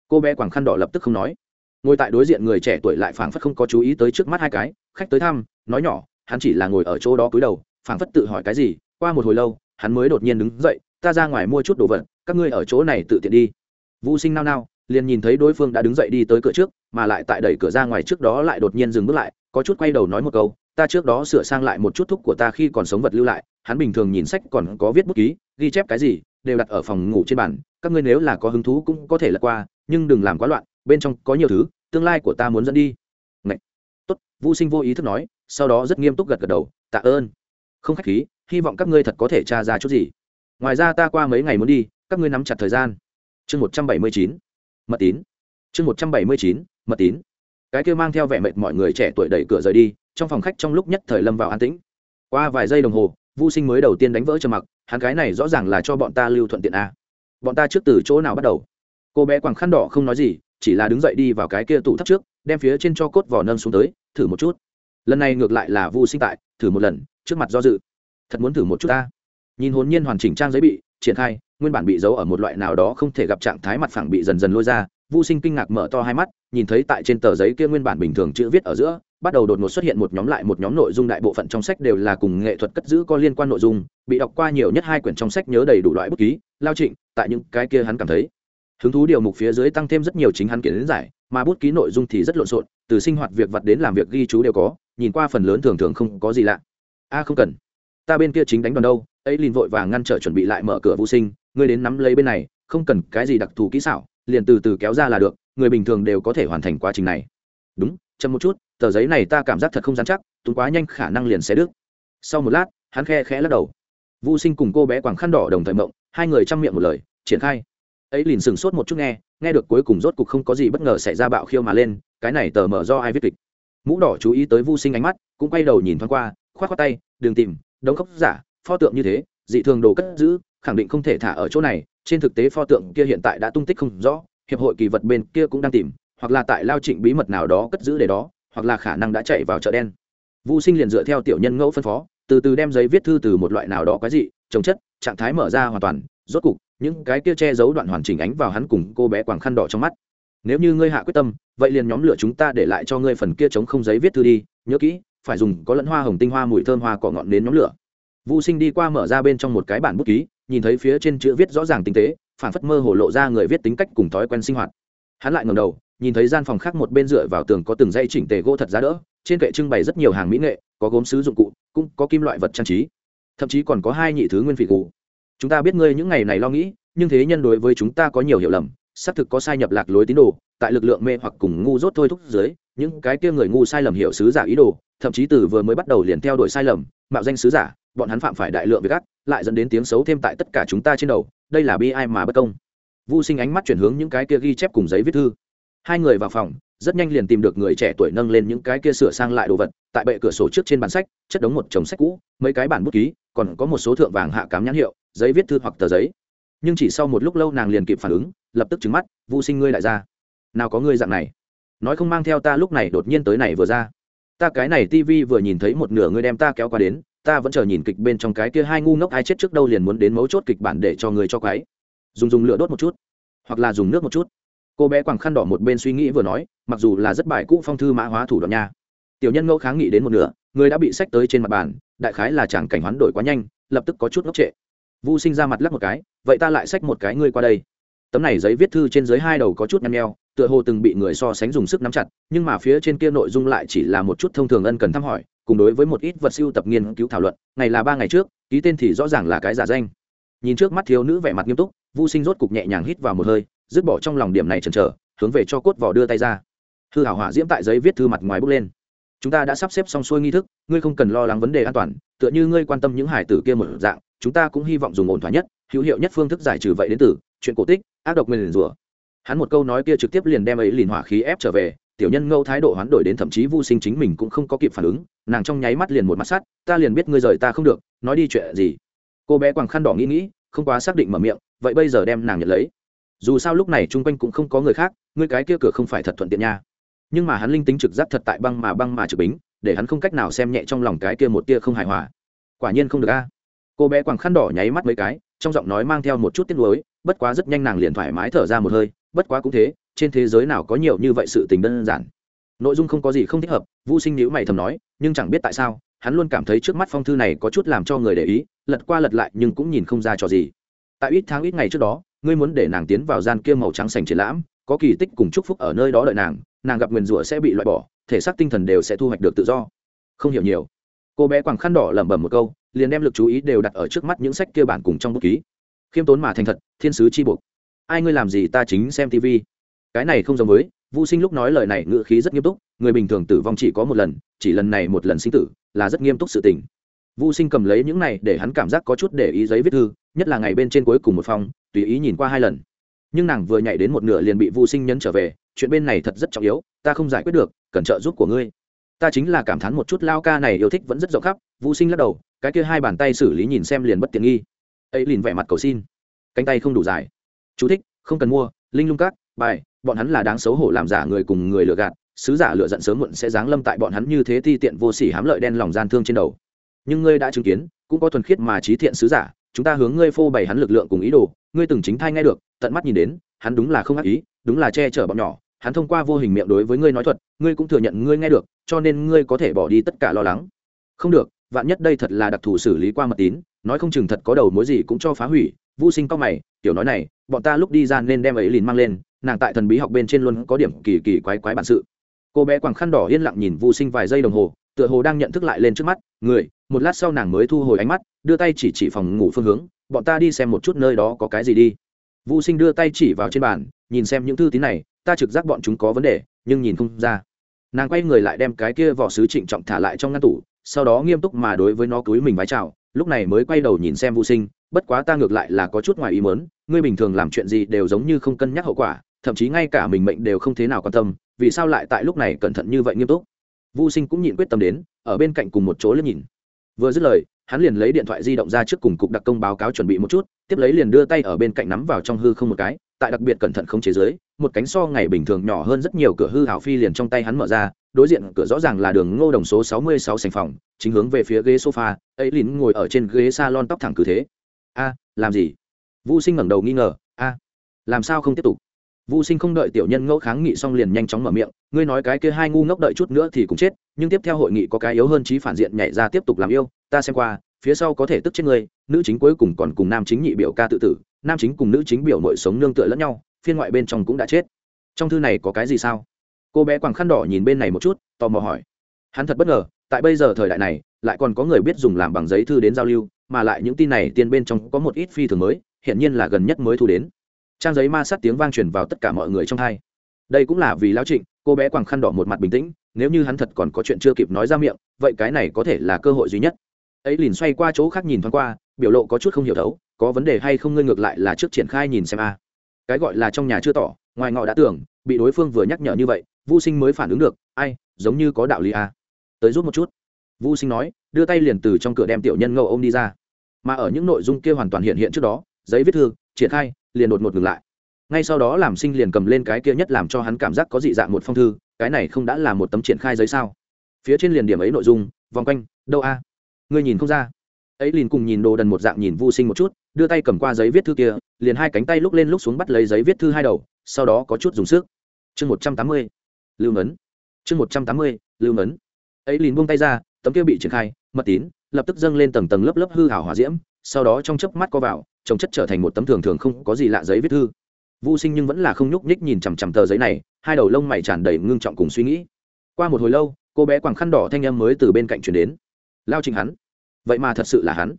Cô bé quàng khăn đỏ lập tức không nói. Ngồi tại đối diện người trẻ tuổi lại phảng phất không có chú ý tới trước mắt hai cái, khách tới thăm, nói nhỏ, hắn chỉ là ngồi ở chỗ đó cúi đầu, phảng phất tự hỏi cái gì, qua một hồi lâu, hắn mới đột nhiên đứng dậy, ta ra ngoài mua chút đồ vật, các ngươi ở chỗ này tự tiện đi. Vũ sinh nao nao liền nhìn thấy đối phương đã đứng dậy đi tới cửa trước, mà lại tại đẩy cửa ra ngoài trước đó lại đột nhiên dừng bước lại, có chút quay đầu nói một câu, ta trước đó sửa sang lại một chút thúc của ta khi còn sống vật lưu lại, hắn bình thường nhìn sách còn có viết bút ký, ghi chép cái gì, đều đặt ở phòng ngủ trên bàn, các ngươi nếu là có hứng thú cũng có thể lật qua, nhưng đừng làm quá loạn, bên trong có nhiều thứ, tương lai của ta muốn dẫn đi. Ngậy. tốt. Vô sinh vô ý thức nói, sau đó rất nghiêm túc gật gật đầu, tạ ơn. Không khách khí, hy vọng các ngươi thật có thể tra ra chút gì. Ngoài ra ta qua mấy ngày muốn đi, các ngươi nắm chặt thời gian. Chương một trăm bảy mươi chín mật tín. Chương một trăm bảy mươi chín, mật tín. Cái kia mang theo vẻ mệt mọi người trẻ tuổi đẩy cửa rời đi, trong phòng khách trong lúc nhất thời lâm vào an tĩnh. Qua vài giây đồng hồ vô sinh mới đầu tiên đánh vỡ trầm mặc, hắn cái này rõ ràng là cho bọn ta lưu thuận tiện a. Bọn ta trước từ chỗ nào bắt đầu? Cô bé quàng khăn đỏ không nói gì, chỉ là đứng dậy đi vào cái kia tủ thấp trước, đem phía trên cho cốt vỏ nâng xuống tới, thử một chút. Lần này ngược lại là vô sinh tại, thử một lần, trước mặt do dự. Thật muốn thử một chút ta. Nhìn hồn nhiên hoàn chỉnh trang giấy bị, triển khai nguyên bản bị giấu ở một loại nào đó không thể gặp trạng thái mặt phẳng bị dần dần lôi ra vô sinh kinh ngạc mở to hai mắt, nhìn thấy tại trên tờ giấy kia nguyên bản bình thường chữ viết ở giữa, bắt đầu đột ngột xuất hiện một nhóm lại một nhóm nội dung đại bộ phận trong sách đều là cùng nghệ thuật cất giữ có liên quan nội dung, bị đọc qua nhiều nhất hai quyển trong sách nhớ đầy đủ loại bút ký, lao trịnh, tại những cái kia hắn cảm thấy. Hứng thú điều mục phía dưới tăng thêm rất nhiều chính hắn kiến giải, mà bút ký nội dung thì rất lộn xộn, từ sinh hoạt việc vật đến làm việc ghi chú đều có, nhìn qua phần lớn thường thường không có gì lạ. A, không cần. Ta bên kia chính đánh đòn đâu, ấy liền vội vàng ngăn trở chuẩn bị lại mở cửa vô sinh ngươi đến nắm lấy bên này, không cần cái gì đặc thù kỹ xảo, liền từ từ kéo ra là được, người bình thường đều có thể hoàn thành quá trình này. Đúng, chậm một chút, tờ giấy này ta cảm giác thật không dán chắc, tốn quá nhanh khả năng liền sẽ đứt. Sau một lát, hắn khe khẽ lắc đầu. Vô sinh cùng cô bé quàng khăn đỏ đồng thời mộng, hai người chăm miệng một lời, triển khai. Ấy liền sừng sốt một chút nghe nghe được cuối cùng rốt cục không có gì bất ngờ xảy ra bạo khiêu mà lên, cái này tờ mở do ai viết kịch. Mũ đỏ chú ý tới vô sinh ánh mắt, cũng quay đầu nhìn thoáng qua, khoát khoát tay đường tìm, đống cốc giả, pho tượng như thế, dị thường đồ cất giữ khẳng định không thể thả ở chỗ này trên thực tế pho tượng kia hiện tại đã tung tích không rõ hiệp hội kỳ vật bên kia cũng đang tìm hoặc là tại lao trịnh bí mật nào đó cất giữ để đó hoặc là khả năng đã chạy vào chợ đen. Vũ sinh liền dựa theo tiểu nhân ngẫu phân phó từ từ đem giấy viết thư từ một loại nào đó quái dị trồng chất trạng thái mở ra hoàn toàn rốt cục những cái kia che giấu đoạn hoàn chỉnh ánh vào hắn cùng cô bé quàng khăn đỏ trong mắt. Nếu như ngươi hạ quyết tâm vậy liền nhóm lửa chúng ta để lại cho ngươi phần kia chống không giấy viết thư đi nhớ kỹ phải dùng có lẫn hoa hồng tinh hoa mùi thơm hoa cỏ ngọn đến nhóm lửa. Vu Sinh đi qua mở ra bên trong một cái bản bút ký, nhìn thấy phía trên chữ viết rõ ràng tinh tế, phản phất mơ hồ lộ ra người viết tính cách cùng thói quen sinh hoạt. Hắn lại ngẩng đầu, nhìn thấy gian phòng khác một bên dựa vào tường có từng dây chỉnh tề gỗ thật giá đỡ, trên kệ trưng bày rất nhiều hàng mỹ nghệ, có gốm sứ dụng cụ, cũng có kim loại vật trang trí, thậm chí còn có hai nhị thứ nguyên phỉ cụ. Chúng ta biết ngươi những ngày này lo nghĩ, nhưng thế nhân đối với chúng ta có nhiều hiểu lầm, xác thực có sai nhập lạc lối tín đồ, tại lực lượng mê hoặc cùng ngu dốt thôi thúc dưới, những cái kia người ngu sai lầm hiểu sứ giả ý đồ, thậm chí từ vừa mới bắt đầu liền theo đuổi sai lầm, mạo danh sứ giả, bọn hắn phạm phải đại lượng việc ác lại dẫn đến tiếng xấu thêm tại tất cả chúng ta trên đầu, đây là bi ai mà bất công. Vô sinh ánh mắt chuyển hướng những cái kia ghi chép cùng giấy viết thư. Hai người vào phòng, rất nhanh liền tìm được người trẻ tuổi nâng lên những cái kia sửa sang lại đồ vật, tại bệ cửa sổ trước trên bàn sách, chất đống một chồng sách cũ, mấy cái bản bút ký, còn có một số thượng vàng hạ cám nhãn hiệu, giấy viết thư hoặc tờ giấy. Nhưng chỉ sau một lúc lâu nàng liền kịp phản ứng, lập tức trứng mắt vô sinh ngươi lại ra. Nào có ngươi dạng này. Nói không mang theo ta lúc này đột nhiên tới này vừa ra. Ta cái này tivi vừa nhìn thấy một nửa ngươi đem ta kéo qua đến ta vẫn chờ nhìn kịch bên trong cái kia hai ngu ngốc ai chết trước đâu liền muốn đến mấu chốt kịch bản để cho người cho quái dùng dùng lửa đốt một chút, hoặc là dùng nước một chút. Cô bé quàng khăn đỏ một bên suy nghĩ vừa nói, mặc dù là rất bài cũ phong thư mã hóa thủ đoạn nha. Tiểu nhân ngẫu kháng nghị đến một nửa, người đã bị sách tới trên mặt bàn, đại khái là chẳng cảnh hoán đổi quá nhanh, lập tức có chút ngốc trệ. Vu sinh ra mặt lắc một cái, vậy ta lại sách một cái ngươi qua đây. Tấm này giấy viết thư trên dưới hai đầu có chút nhăn nheo, tựa hồ từng bị người so sánh dùng sức nắm chặt, nhưng mà phía trên kia nội dung lại chỉ là một chút thông thường ân cần thăm hỏi cùng đối với một ít vật siêu tập nghiên cứu thảo luận, ngày là ba ngày trước, ký tên thì rõ ràng là cái giả danh. Nhìn trước mắt thiếu nữ vẻ mặt nghiêm túc vô sinh rốt cục nhẹ nhàng hít vào một hơi, dứt bỏ trong lòng điểm này chần chờ, hướng về cho cốt vỏ đưa tay ra. Hư hảo hỏa diễm tại giấy viết thư mặt ngoài bước lên. Chúng ta đã sắp xếp xong xuôi nghi thức, ngươi không cần lo lắng vấn đề an toàn, tựa như ngươi quan tâm những hải tử kia một dạng, chúng ta cũng hy vọng dùng ổn thỏa nhất, hữu hiệu nhất phương thức giải trừ vậy đến từ chuyện cổ tích, ác độc nguyền rủa. Hắn một câu nói kia trực tiếp liền đem ấy liền hỏa khí ép trở về tiểu nhân ngâu thái độ hoán đổi đến thậm chí vô sinh chính mình cũng không có kịp phản ứng, nàng trong nháy mắt liền một mặt sắt, ta liền biết ngươi rời ta không được, nói đi chuyện gì? Cô bé quàng khăn đỏ nghĩ nghĩ, không quá xác định mở miệng, vậy bây giờ đem nàng nhận lấy. Dù sao lúc này chung quanh cũng không có người khác, ngươi cái kia cửa không phải thật thuận tiện nha. Nhưng mà hắn linh tính trực giác thật tại băng mà băng mà trực bính, để hắn không cách nào xem nhẹ trong lòng cái kia một tia không hài hòa. Quả nhiên không được a. Cô bé quàng khăn đỏ nháy mắt mấy cái, trong giọng nói mang theo một chút tiếc nuối, bất quá rất nhanh nàng liền thoải mái thở ra một hơi, bất quá cũng thế trên thế giới nào có nhiều như vậy sự tình đơn giản. Nội dung không có gì không thích hợp vũ sinh nhữ mày thầm nói, nhưng chẳng biết tại sao, hắn luôn cảm thấy trước mắt phong thư này có chút làm cho người để ý, lật qua lật lại nhưng cũng nhìn không ra trò gì. Tại ít tháng ít ngày trước đó, ngươi muốn để nàng tiến vào gian kia màu trắng sành triển lãm, có kỳ tích cùng chúc phúc ở nơi đó đợi nàng nàng gặp nguyền rủa sẽ bị loại bỏ, thể xác tinh thần đều sẽ thu hoạch được tự do. Không hiểu nhiều. Cô bé quàng khăn đỏ lẩm bẩm một câu, liền đem lực chú ý đều đặt ở trước mắt những sách kia bản cùng trong bút ký. Khiêm tốn mà thành thật, thiên sứ chi buộc. Ai ngươi làm gì ta chính xem tv cái này không giống với vô sinh lúc nói lời này ngữ khí rất nghiêm túc, người bình thường tử vong chỉ có một lần, chỉ lần này một lần sinh tử, là rất nghiêm túc sự tình. Vô sinh cầm lấy những này để hắn cảm giác có chút để ý giấy viết thư, nhất là ngày bên trên cuối cùng một phòng, tùy ý nhìn qua hai lần. Nhưng nàng vừa nhảy đến một nửa liền bị vô sinh nhấn trở về, chuyện bên này thật rất trọng yếu, ta không giải quyết được, cần trợ giúp của ngươi. Ta chính là cảm thán một chút lao ca này yêu thích vẫn rất rộng khắp vũ sinh lắc đầu, cái kia hai bàn tay xử lý nhìn xem liền bất tiện nghi. Ấy liền vẻ mặt cầu xin. Cánh tay không đủ dài. Chú thích, không cần mua, linh lung cát bài, bọn hắn là đáng xấu hổ làm giả người cùng người lừa gạt, sứ giả lựa giận sớm muộn sẽ giáng lâm tại bọn hắn như thế ti tiện vô sỉ hám lợi đen lòng gian thương trên đầu. Nhưng ngươi đã chứng kiến, cũng có thuần khiết mà trí thiện sứ giả, chúng ta hướng ngươi phô bày hắn lực lượng cùng ý đồ, ngươi từng chính thai nghe được, tận mắt nhìn đến, hắn đúng là không ác ý, đúng là che chở bọn nhỏ, hắn thông qua vô hình miệng đối với ngươi nói thuật, ngươi cũng thừa nhận ngươi nghe được, cho nên ngươi có thể bỏ đi tất cả lo lắng. Không được, vạn nhất đây thật là đặc thù xử lý qua mật tín, nói không chừng thật có đầu mối gì cũng cho phá hủy vô sinh cao mày, tiểu nói này, bọn ta lúc đi ra nên đem ấy lìn mang lên nàng tại thần bí học bên trên luôn có điểm kỳ kỳ quái quái bản sự. Cô bé quàng khăn đỏ yên lặng nhìn vô sinh vài giây đồng hồ, tựa hồ đang nhận thức lại lên trước mắt, người, một lát sau nàng mới thu hồi ánh mắt, đưa tay chỉ chỉ phòng ngủ phương hướng, bọn ta đi xem một chút nơi đó có cái gì đi. Vô sinh đưa tay chỉ vào trên bàn, nhìn xem những thư tín này, ta trực giác bọn chúng có vấn đề, nhưng nhìn không ra. Nàng quay người lại đem cái kia vỏ sứ trịnh trọng thả lại trong ngăn tủ, sau đó nghiêm túc mà đối với nó cúi mình vái chào, lúc này mới quay đầu nhìn xem vô sinh, bất quá ta ngược lại là có chút ngoài ý mớn ngươi bình thường làm chuyện gì đều giống như không cân nhắc hậu quả thậm chí ngay cả mình mệnh đều không thế nào quan tâm, vì sao lại tại lúc này cẩn thận như vậy nghiêm túc? Vô sinh cũng nhịn quyết tâm đến, ở bên cạnh cùng một chỗ liếc nhìn. Vừa dứt lời, hắn liền lấy điện thoại di động ra trước cùng cục đặc công báo cáo chuẩn bị một chút, tiếp lấy liền đưa tay ở bên cạnh nắm vào trong hư không một cái, tại đặc biệt cẩn thận không chế giới một cánh so ngày bình thường nhỏ hơn rất nhiều cửa hư hào phi liền trong tay hắn mở ra, đối diện cửa rõ ràng là đường ngô đồng số sáu mươi sáu sành phòng, chính hướng về phía ghế sofa, ấy lín ngồi ở trên ghế salon tóc thẳng cứ thế. A, làm gì? Vô sinh ngẩng đầu nghi ngờ. A, làm sao không tiếp tục? Vũ sinh không đợi tiểu nhân ngẫu kháng nghị xong liền nhanh chóng mở miệng, ngươi nói cái kia hai ngu ngốc đợi chút nữa thì cũng chết, nhưng tiếp theo hội nghị có cái yếu hơn trí phản diện nhảy ra tiếp tục làm yêu, ta xem qua, phía sau có thể tức chết ngươi, nữ chính cuối cùng còn cùng nam chính nhị biểu ca tự tử, nam chính cùng nữ chính biểu nội sống nương tựa lẫn nhau, phiên ngoại bên trong cũng đã chết. Trong thư này có cái gì sao? Cô bé quàng khăn đỏ nhìn bên này một chút, tò mò hỏi. Hắn thật bất ngờ, tại bây giờ thời đại này, lại còn có người biết dùng làm bằng giấy thư đến giao lưu, mà lại những tin này tiên bên trong có một ít phi thường mới hiện nhiên là gần nhất mới thu đến trang giấy ma sát tiếng vang truyền vào tất cả mọi người trong hai. Đây cũng là vì lão trịnh, cô bé quàng khăn đỏ một mặt bình tĩnh, nếu như hắn thật còn có chuyện chưa kịp nói ra miệng, vậy cái này có thể là cơ hội duy nhất. Ấy liền xoay qua chỗ khác nhìn thoáng qua, biểu lộ có chút không hiểu thấu, có vấn đề hay không ngươi ngược lại là trước triển khai nhìn xem a. Cái gọi là trong nhà chưa tỏ, ngoài ngọ đã tưởng, bị đối phương vừa nhắc nhở như vậy vô sinh mới phản ứng được, ai, giống như có đạo lý a. Tới rút một chút. Vô sinh nói, đưa tay liền từ trong cửa đem tiểu nhân ngẫu ôm đi ra. Mà ở những nội dung kia hoàn toàn hiện hiện trước đó giấy viết thư, triển khai, liền đột ngột ngừng lại. Ngay sau đó làm sinh liền cầm lên cái kia nhất làm cho hắn cảm giác có dị dạng một phong thư, cái này không đã là một tấm triển khai giấy sao? Phía trên liền điểm ấy nội dung, vòng quanh, đâu a? Ngươi nhìn không ra. Ấy liền cùng nhìn đồ đần một dạng nhìn vô sinh một chút, đưa tay cầm qua giấy viết thư kia, liền hai cánh tay lúc lên lúc xuống bắt lấy giấy viết thư hai đầu, sau đó có chút dùng sức. Chương một trăm tám mươi, lưu ngấn. Chương một trăm tám mươi, lưu ngấn. Ấy liền buông tay ra, tấm kia bị triển khai, mật tín, lập tức dâng lên tầng tầng lớp lớp hư hảo hòa diễm sau đó trong chớp mắt co vào, trồng chất trở thành một tấm thường thường không có gì lạ giấy viết thư. Vô sinh nhưng vẫn là không nhúc nhích nhìn chằm chằm tờ giấy này, hai đầu lông mày tràn đầy ngưng trọng cùng suy nghĩ. Qua một hồi lâu, cô bé quàng khăn đỏ thanh em mới từ bên cạnh chuyển đến. Lao trình hắn. Vậy mà thật sự là hắn.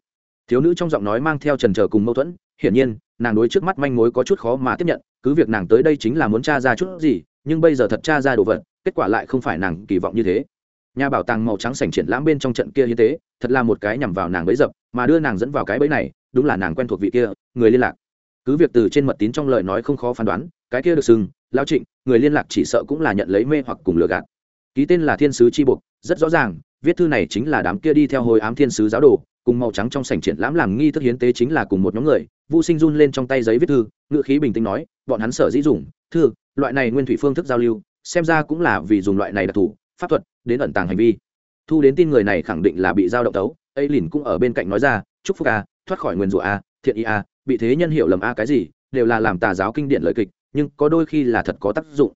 Thiếu nữ trong giọng nói mang theo trần trờ cùng mâu thuẫn, hiển nhiên, nàng đối trước mắt manh mối có chút khó mà tiếp nhận, cứ việc nàng tới đây chính là muốn t r a ra chút gì, nhưng bây giờ thật t r a ra đồ vật, kết quả lại không phải nàng kỳ vọng như thế. Nhà bảo tàng màu trắng sành triển lãm bên trong trận kia như thế thật là một cái nhằm vào nàng bấy dập mà đưa nàng dẫn vào cái bẫy này, đúng là nàng quen thuộc vị kia, người liên lạc. Cứ việc từ trên mật tín trong lời nói không khó phán đoán, cái kia được sừng lao trịnh, người liên lạc chỉ sợ cũng là nhận lấy mê hoặc cùng lừa gạt. Ký tên là thiên sứ tri buộc rất rõ ràng, viết thư này chính là đám kia đi theo hồi ám thiên sứ giáo đồ, cùng màu trắng trong sảnh triển lãm làm nghi thức hiến tế chính là cùng một nhóm người, vu sinh run lên trong tay giấy viết thư ngự khí bình tĩnh nói, bọn hắn sở dĩ dùng, thư, loại này nguyên thủy phương thức giao lưu, xem ra cũng là vì dùng loại này đặc thù, pháp thuật, đến ẩn tàng hành vi. Thu đến tin người này khẳng định là bị giao động tấu ấy lìn cũng ở bên cạnh nói ra chúc phúc a thoát khỏi nguyên rủa a thiện y a bị thế nhân hiểu lầm a cái gì đều là làm tà giáo kinh điển lời kịch nhưng có đôi khi là thật có tác dụng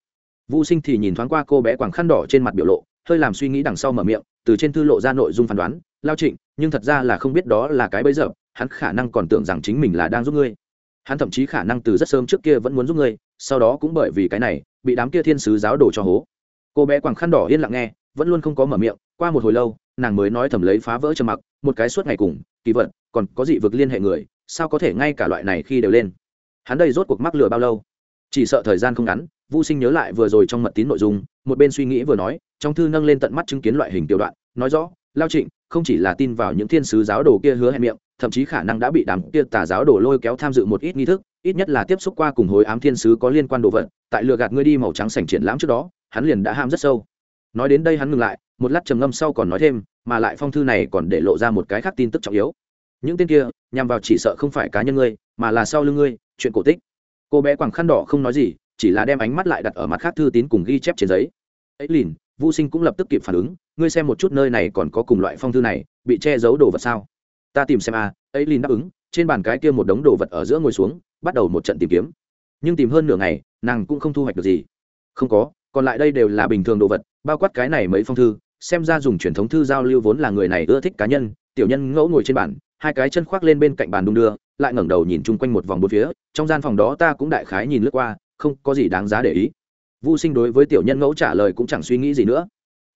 Vu Sinh thì nhìn thoáng qua cô bé quàng khăn đỏ trên mặt biểu lộ, hơi làm suy nghĩ đằng sau mở miệng, từ trên thư lộ ra nội dung phán đoán, lao trịnh, nhưng thật ra là không biết đó là cái bấy giờ, hắn khả năng còn tưởng rằng chính mình là đang giúp ngươi. Hắn thậm chí khả năng từ rất sớm trước kia vẫn muốn giúp ngươi, sau đó cũng bởi vì cái này, bị đám kia thiên sứ giáo đổ cho hố. Cô bé quàng khăn đỏ yên lặng nghe, vẫn luôn không có mở miệng, qua một hồi lâu, nàng mới nói thầm lấy phá vỡ trầm mặc, một cái suốt ngày cùng, kỳ vật, còn có dị vực liên hệ người, sao có thể ngay cả loại này khi đều lên. Hắn đây rốt cuộc mắc lừa bao lâu? Chỉ sợ thời gian không ngắn, vô Sinh nhớ lại vừa rồi trong mật tín nội dung, một bên suy nghĩ vừa nói, trong thư nâng lên tận mắt chứng kiến loại hình tiểu đoạn, nói rõ, Lao Trịnh không chỉ là tin vào những thiên sứ giáo đồ kia hứa hẹn miệng, thậm chí khả năng đã bị đám kia tà giáo đồ lôi kéo tham dự một ít nghi thức, ít nhất là tiếp xúc qua cùng hối ám thiên sứ có liên quan đồ vật tại lừa gạt ngươi đi màu trắng sảnh triển lãm trước đó hắn liền đã ham rất sâu nói đến đây hắn ngừng lại một lát trầm ngâm sau còn nói thêm mà lại phong thư này còn để lộ ra một cái khác tin tức trọng yếu. Những tên kia nhằm vào chỉ sợ không phải cá nhân ngươi mà là sau lưng ngươi chuyện cổ tích. Cô bé quàng khăn đỏ không nói gì chỉ là đem ánh mắt lại đặt ở mặt khác thư tín cùng ghi chép trên giấy. Ấy lìn vô sinh cũng lập tức kịp phản ứng ngươi xem một chút nơi này còn có cùng loại phong thư này bị che giấu đồ vật sao? Ta tìm xem a à, ấy lìn đáp ứng trên bàn cái kia một đống đồ vật ở giữa ngồi xuống bắt đầu một trận tìm kiếm. Nhưng tìm hơn nửa ngày nàng cũng không thu hoạch được gì. Không có còn lại đây đều là bình thường đồ vật bao quát cái này mấy phong thư, xem ra dùng truyền thống thư giao lưu vốn là người này ưa thích cá nhân, tiểu nhân ngẫu ngồi trên bàn, hai cái chân khoác lên bên cạnh bàn đung đưa, lại ngẩng đầu nhìn chung quanh một vòng bốn phía, trong gian phòng đó ta cũng đại khái nhìn lướt qua, không có gì đáng giá để ý. Vô sinh đối với tiểu nhân ngẫu trả lời cũng chẳng suy nghĩ gì nữa.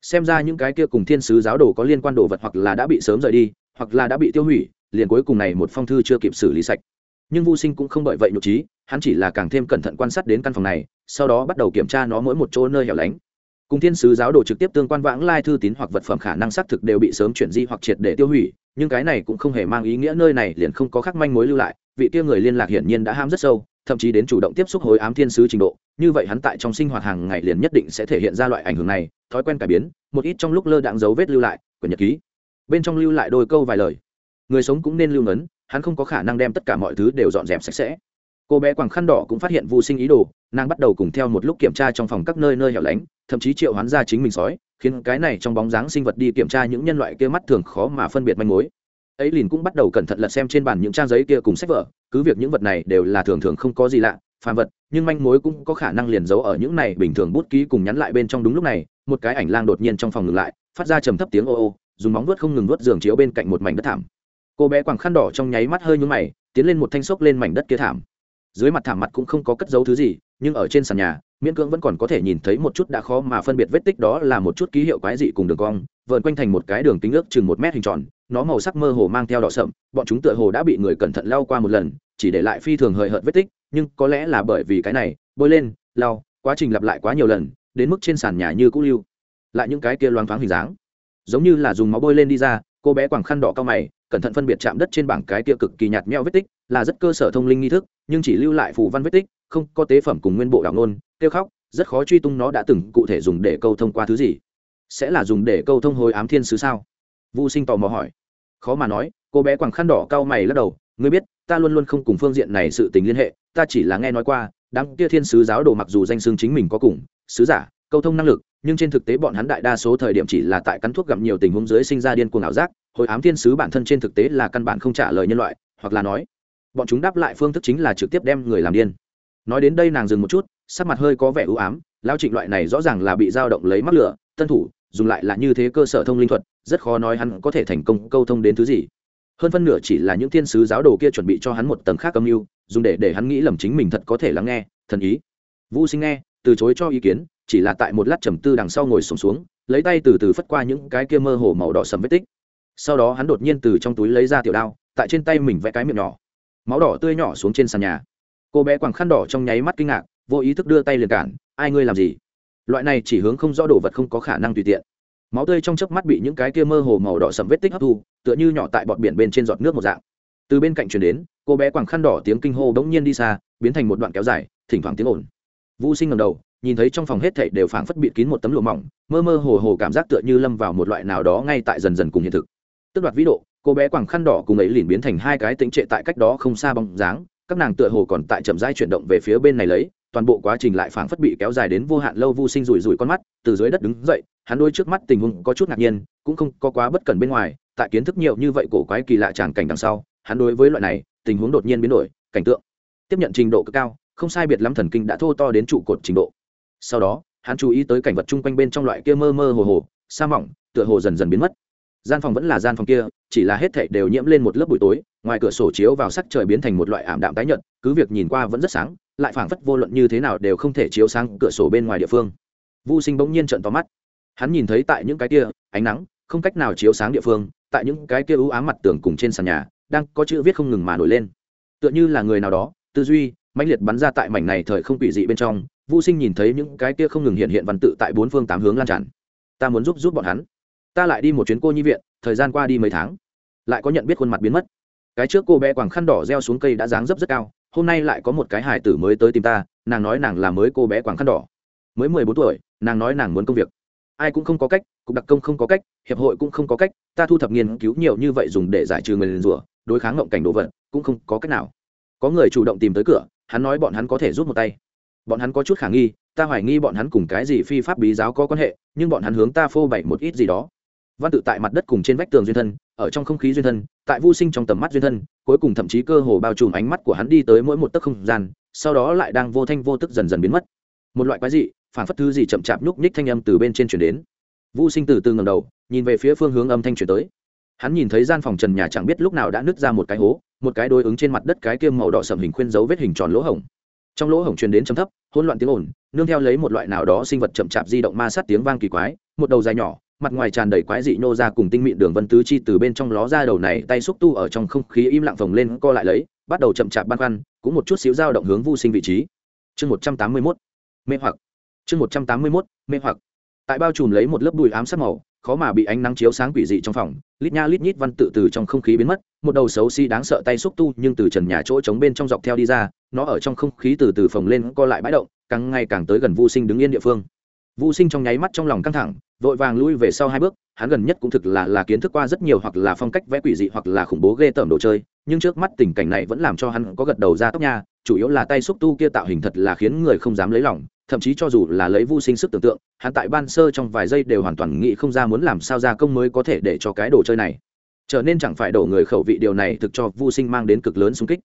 Xem ra những cái kia cùng thiên sứ giáo đồ có liên quan đồ vật hoặc là đã bị sớm rời đi, hoặc là đã bị tiêu hủy, liền cuối cùng này một phong thư chưa kịp xử lý sạch. Nhưng vô sinh cũng không bởi vậy nhục trí hắn chỉ là càng thêm cẩn thận quan sát đến căn phòng này, sau đó bắt đầu kiểm tra nó mỗi một chỗ nơi hẻo lánh cùng thiên sứ giáo đồ trực tiếp tương quan vãng lai thư tín hoặc vật phẩm khả năng xác thực đều bị sớm chuyển di hoặc triệt để tiêu hủy, nhưng cái này cũng không hề mang ý nghĩa nơi này liền không có khắc manh mối lưu lại, vị kia người liên lạc hiển nhiên đã ham rất sâu, thậm chí đến chủ động tiếp xúc hối ám thiên sứ trình độ, như vậy hắn tại trong sinh hoạt hàng ngày liền nhất định sẽ thể hiện ra loại ảnh hưởng này, thói quen cải biến, một ít trong lúc lơ đạn dấu vết lưu lại của nhật ký. Bên trong lưu lại đôi câu vài lời. Người sống cũng nên lưu ngấn, hắn không có khả năng đem tất cả mọi thứ đều dọn dẹp sạch sẽ cô bé quàng khăn đỏ cũng phát hiện vô sinh ý đồ, nàng bắt đầu cùng theo một lúc kiểm tra trong phòng các nơi nơi hẻo lánh, thậm chí triệu hoán ra chính mình sói, khiến cái này trong bóng dáng sinh vật đi kiểm tra những nhân loại kia mắt thường khó mà phân biệt manh mối. Ấy liền cũng bắt đầu cẩn thận lật xem trên bàn những trang giấy kia cùng sách vở, cứ việc những vật này đều là thường thường không có gì lạ, phàm vật, nhưng manh mối cũng có khả năng liền giấu ở những này bình thường bút ký cùng nhắn lại bên trong đúng lúc này, một cái ảnh lang đột nhiên trong phòng ngừng lại, phát ra trầm thấp tiếng ô ô, dùng móng vuốt không ngừng vuốt giường chiếu bên cạnh một mảnh đất thảm. Cô bé quàng khăn đỏ trong nháy mắt hơi nhúm mày, tiến lên một thanh xốc lên mảnh đất kia thảm dưới mặt thảm mặt cũng không có cất dấu thứ gì, nhưng ở trên sàn nhà, miễn cưỡng vẫn còn có thể nhìn thấy một chút đã khó mà phân biệt vết tích đó là một chút ký hiệu quái dị cùng đường cong vợn quanh thành một cái đường kính ước chừng một mét hình tròn, nó màu sắc mơ hồ mang theo đỏ sậm, bọn chúng tựa hồ đã bị người cẩn thận lau qua một lần, chỉ để lại phi thường hời hợt vết tích, nhưng có lẽ là bởi vì cái này, bôi lên, lau, quá trình lặp lại quá nhiều lần, đến mức trên sàn nhà như cũ lưu, lại những cái kia loáng thoáng hình dáng. Giống như là dùng máu bôi lên đi ra, cô bé quàng khăn đỏ cao mày cẩn thận phân biệt chạm đất trên bảng cái kia cực kỳ nhạt nhẽo vết tích, là rất cơ sở thông linh nghi thức, nhưng chỉ lưu lại phù văn vết tích, không có tế phẩm cùng nguyên bộ đạo ngôn tiêu khóc, rất khó truy tung nó đã từng cụ thể dùng để câu thông qua thứ gì. Sẽ là dùng để câu thông hồi ám thiên sứ sao? Vu sinh tò mò hỏi. Khó mà nói, cô bé quàng khăn đỏ cao mày lắc đầu, ngươi biết, ta luôn luôn không cùng phương diện này sự tình liên hệ, ta chỉ là nghe nói qua, đám kia thiên sứ giáo đồ mặc dù danh xưng chính mình có cùng, sứ giả, câu thông năng lực, nhưng trên thực tế bọn hắn đại đa số thời điểm chỉ là tại cắn thuốc gặp nhiều tình huống dưới sinh ra điên cuồng ảo giác hồi ám thiên sứ bản thân trên thực tế là căn bản không trả lời nhân loại hoặc là nói bọn chúng đáp lại phương thức chính là trực tiếp đem người làm điên. Nói đến đây nàng dừng một chút sắc mặt hơi có vẻ ưu ám lao trịnh loại này rõ ràng là bị dao động lấy mắc lửa tân thủ dùng lại là như thế cơ sở thông linh thuật rất khó nói hắn có thể thành công câu thông đến thứ gì. Hơn phân nửa chỉ là những thiên sứ giáo đồ kia chuẩn bị cho hắn một tầng khác âm mưu dùng để để hắn nghĩ lầm chính mình thật có thể lắng nghe thần ý. Vũ sinh nghe từ chối cho ý kiến chỉ là tại một lát trầm tư đằng sau ngồi sùng xuống, xuống lấy tay từ từ phất qua những cái kia mơ hồ màu đỏ sầm vết tích sau đó hắn đột nhiên từ trong túi lấy ra tiểu đao, tại trên tay mình vẽ cái miệng nhỏ. Máu đỏ tươi nhỏ xuống trên sàn nhà. Cô bé quàng khăn đỏ trong nháy mắt kinh ngạc, vô ý thức đưa tay liền cản, ai ngươi làm gì? Loại này chỉ hướng không rõ đồ vật không có khả năng tùy tiện. Máu tươi trong chớp mắt bị những cái kia mơ hồ màu đỏ sầm vết tích hấp thu, tựa như nhỏ tại bọt biển bên trên giọt nước một dạng. Từ bên cạnh chuyển đến, cô bé quàng khăn đỏ tiếng kinh hô bỗng nhiên đi xa, biến thành một đoạn kéo dài, thỉnh thoảng tiếng ồn. Vũ sinh ngầm đầu, nhìn thấy trong phòng hết thảy đều phảng phất bịt kín một tấm lụa mỏng, mơ mơ hồ hồ cảm giác tựa như lâm vào một loại nào đó ngay tại dần dần cùng hiện thực tức đoạt vĩ độ, cô bé quàng khăn đỏ cùng ấy liền biến thành hai cái tĩnh trệ tại cách đó không xa bóng dáng, các nàng tựa hồ còn tại chậm rãi chuyển động về phía bên này lấy, toàn bộ quá trình lại phảng phất bị kéo dài đến vô hạn lâu vu sinh rủi rủi con mắt, từ dưới đất đứng dậy, hắn đôi trước mắt tình huống có chút ngạc nhiên, cũng không có quá bất cẩn bên ngoài, tại kiến thức nhiều như vậy cổ quái kỳ lạ tràn cảnh đằng sau, hắn đối với loại này, tình huống đột nhiên biến đổi, cảnh tượng, tiếp nhận trình độ cực cao, không sai biệt lắm thần kinh đã thô to đến trụ cột trình độ. Sau đó, hắn chú ý tới cảnh vật chung quanh bên trong loại kia mơ mơ hồ hồ, sa mỏng, tựa hồ dần dần biến mất gian phòng vẫn là gian phòng kia chỉ là hết thảy đều nhiễm lên một lớp buổi tối ngoài cửa sổ chiếu vào sắc trời biến thành một loại ảm đạm tái nhợt cứ việc nhìn qua vẫn rất sáng lại phảng phất vô luận như thế nào đều không thể chiếu sáng cửa sổ bên ngoài địa phương Vu Sinh bỗng nhiên trợn to mắt. Hắn nhìn thấy tại những cái kia, ánh nắng không cách nào chiếu sáng địa phương, tại những cái kia u ám mặt tường cùng trên sàn nhà, đang có chữ viết không ngừng mà nổi lên. Tựa như là người nào đó, tư duy, mãnh liệt bắn ra tại mảnh này thời không quỷ dị bên trong, Vu Sinh nhìn thấy những cái kia không ngừng hiện hiện văn tự tại bốn phương tám hướng lan tràn. Ta muốn giúp giúp bọn hắn. Ta lại đi một chuyến cô nhi viện, thời gian qua đi mấy tháng, lại có nhận biết khuôn mặt biến mất. Cái trước cô bé quàng khăn đỏ reo xuống cây đã dáng dấp rất cao, hôm nay lại có một cái hài tử mới tới tìm ta nàng nói nàng là mới cô bé quàng khăn đỏ. Mới mười bốn tuổi nàng nói nàng muốn công việc. Ai cũng không có cách cục đặc công không có cách hiệp hội cũng không có cách ta thu thập nghiên cứu nhiều như vậy dùng để giải trừ người liền rủa đối kháng ngộng cảnh đồ vật cũng không có cách nào. Có người chủ động tìm tới cửa hắn nói bọn hắn có thể rút một tay. Bọn hắn có chút khả nghi ta hoài nghi bọn hắn cùng cái gì phi pháp bí giáo có quan hệ nhưng bọn hắn hướng ta phô bày một ít gì đó văn tự tại mặt đất cùng trên vách tường duyên thân, ở trong không khí duyên thân, tại vô sinh trong tầm mắt duyên thân, cuối cùng thậm chí cơ hồ bao trùm ánh mắt của hắn đi tới mỗi một tấc không gian, sau đó lại đang vô thanh vô tức dần dần biến mất. Một loại quái dị, phản phất thứ gì chậm chạp nhúc nhích thanh âm từ bên trên chuyển đến. Vô sinh từ từ ngầm đầu, nhìn về phía phương hướng âm thanh chuyển tới. Hắn nhìn thấy gian phòng trần nhà chẳng biết lúc nào đã nứt ra một cái hố, một cái đối ứng trên mặt đất cái kiêm màu đỏ sầm hình khuyên dấu vết hình tròn lỗ hổng. Trong lỗ hổng truyền đến chấm thấp, hỗn loạn tiếng ồn, nương theo lấy một loại nào đó sinh vật chậm chạp di động ma sát tiếng vang kỳ quái, một đầu dài nhỏ mặt ngoài tràn đầy quái dị nô ra cùng tinh mịn đường vân tứ chi từ bên trong ló ra đầu này, tay xúc tu ở trong không khí im lặng vòng lên, co lại lấy, bắt đầu chậm chạp băn khoăn, cũng một chút xíu dao động hướng vô sinh vị trí. Chương một trăm tám mươi mốt, mê hoặc. Chương một trăm tám mươi mốt, mê hoặc. Tại bao trùm lấy một lớp bụi ám sắc màu, khó mà bị ánh nắng chiếu sáng quỷ dị trong phòng, lít nha lít nhít văn tự từ trong không khí biến mất, một đầu xấu xí đáng sợ tay xúc tu nhưng từ trần nhà chỗ trống bên trong dọc theo đi ra, nó ở trong không khí từ từ phồng lên, co lại bãi động, càng ngày càng tới gần vô sinh đứng yên địa phương. Vô sinh trong nháy mắt trong lòng căng thẳng vội vàng lui về sau hai bước, hắn gần nhất cũng thực là là kiến thức qua rất nhiều hoặc là phong cách vẽ quỷ dị hoặc là khủng bố ghê tởm đồ chơi, nhưng trước mắt tình cảnh này vẫn làm cho hắn có gật đầu ra tóc nha, chủ yếu là tay xúc tu kia tạo hình thật là khiến người không dám lấy lòng, thậm chí cho dù là lấy vô sinh sức tưởng tượng, hắn tại ban sơ trong vài giây đều hoàn toàn nghĩ không ra muốn làm sao ra công mới có thể để cho cái đồ chơi này trở nên chẳng phải đổ người khẩu vị điều này thực cho vô sinh mang đến cực lớn xung kích.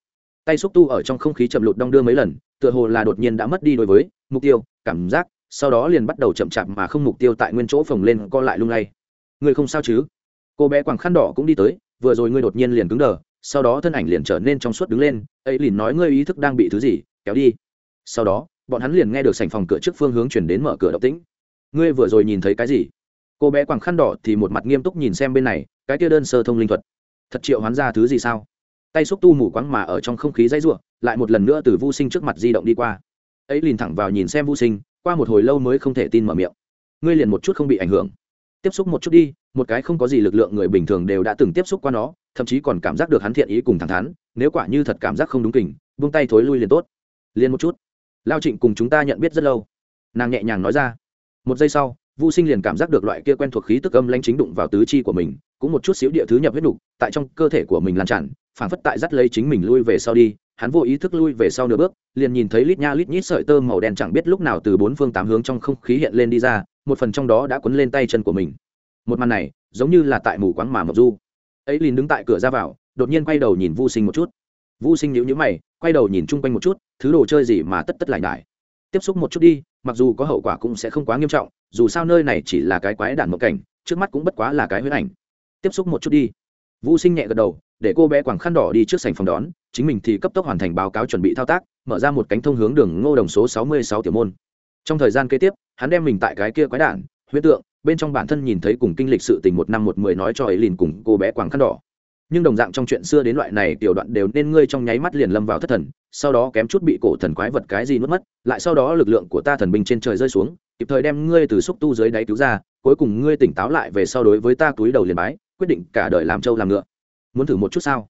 Tay xúc tu ở trong không khí chậm lụt đong đưa mấy lần, tựa hồ là đột nhiên đã mất đi đối với mục tiêu, cảm giác sau đó liền bắt đầu chậm chạp mà không mục tiêu tại nguyên chỗ phồng lên, co lại lung lay. Người không sao chứ? Cô bé quàng khăn đỏ cũng đi tới, vừa rồi ngươi đột nhiên liền cứng đờ, sau đó thân ảnh liền trở nên trong suốt đứng lên, ấy liền nói ngươi ý thức đang bị thứ gì, kéo đi. Sau đó, bọn hắn liền nghe được sảnh phòng cửa trước phương hướng chuyển đến mở cửa động tĩnh. Ngươi vừa rồi nhìn thấy cái gì? Cô bé quàng khăn đỏ thì một mặt nghiêm túc nhìn xem bên này, cái kia đơn sơ thông linh thuật. Thật triệu hoán ra thứ gì sao? Tay xúc tu mù quáng mà ở trong không khí dãy ruộng lại một lần nữa từ vô sinh trước mặt di động đi qua. Ấy liền thẳng vào nhìn xem vô sinh qua một hồi lâu mới không thể tin mở miệng. Ngươi liền một chút không bị ảnh hưởng. Tiếp xúc một chút đi, một cái không có gì lực lượng người bình thường đều đã từng tiếp xúc qua nó, thậm chí còn cảm giác được hắn thiện ý cùng thẳng thắn, nếu quả như thật cảm giác không đúng kình, buông tay thối lui liền tốt. Liền một chút. Lao trịnh cùng chúng ta nhận biết rất lâu. Nàng nhẹ nhàng nói ra. Một giây sau vô sinh liền cảm giác được loại kia quen thuộc khí tức âm lanh chính đụng vào tứ chi của mình, cũng một chút xíu địa thứ nhập huyết đục tại trong cơ thể của mình lan tràn phản phất tại dắt lấy chính mình lui về sau đi hắn vô ý thức lui về sau nửa bước, liền nhìn thấy lít nha lít nhít sợi tơ màu đen chẳng biết lúc nào từ bốn phương tám hướng trong không khí hiện lên đi ra, một phần trong đó đã quấn lên tay chân của mình. Một màn này, giống như là tại mù quáng mà mộc du. Ấy liền đứng tại cửa ra vào, đột nhiên quay đầu nhìn vô sinh một chút. Vô sinh nhíu nhíu mày, quay đầu nhìn chung quanh một chút, thứ đồ chơi gì mà tất tất lại đại tiếp xúc một chút đi, mặc dù có hậu quả cũng sẽ không quá nghiêm trọng, dù sao nơi này chỉ là cái quái đản mộng cảnh, trước mắt cũng bất quá là cái huyết ảnh. Tiếp xúc một chút đi. Vũ sinh nhẹ gật đầu, để cô bé quảng khăn đỏ đi trước sành phòng đón chính mình thì cấp tốc hoàn thành báo cáo chuẩn bị thao tác, mở ra một cánh thông hướng đường ngô đồng số sáu mươi sáu tiểu môn. Trong thời gian kế tiếp, hắn đem mình tại cái kia quái đản, huyết tượng, bên trong bản thân nhìn thấy cùng kinh lịch sự tình một năm một mười nói cho ấy liền cùng cô bé quảng khăn đỏ. Nhưng đồng dạng trong chuyện xưa đến loại này tiểu đoạn đều nên ngươi trong nháy mắt liền lâm vào thất thần, sau đó kém chút bị cổ thần quái vật cái gì nuốt mất, lại sau đó lực lượng của ta thần binh trên trời rơi xuống, kịp thời đem ngươi từ xúc tu dưới đáy cứu ra, cuối cùng ngươi tỉnh táo lại về sau đối với ta túi đầu liền bái, quyết định cả đời làm trâu làm ngựa. Muốn thử một chút sao?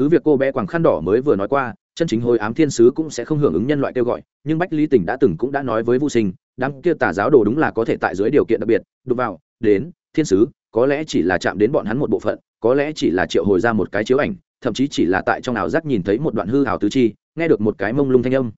Cứ việc cô bé quàng khăn đỏ mới vừa nói qua, chân chính hồi ám thiên sứ cũng sẽ không hưởng ứng nhân loại kêu gọi, nhưng bách lý tỉnh đã từng cũng đã nói với vô sinh, đám kia tà giáo đồ đúng là có thể tại dưới điều kiện đặc biệt, đụng vào, đến, thiên sứ, có lẽ chỉ là chạm đến bọn hắn một bộ phận, có lẽ chỉ là triệu hồi ra một cái chiếu ảnh, thậm chí chỉ là tại trong ảo giác nhìn thấy một đoạn hư hào tứ chi, nghe được một cái mông lung thanh âm.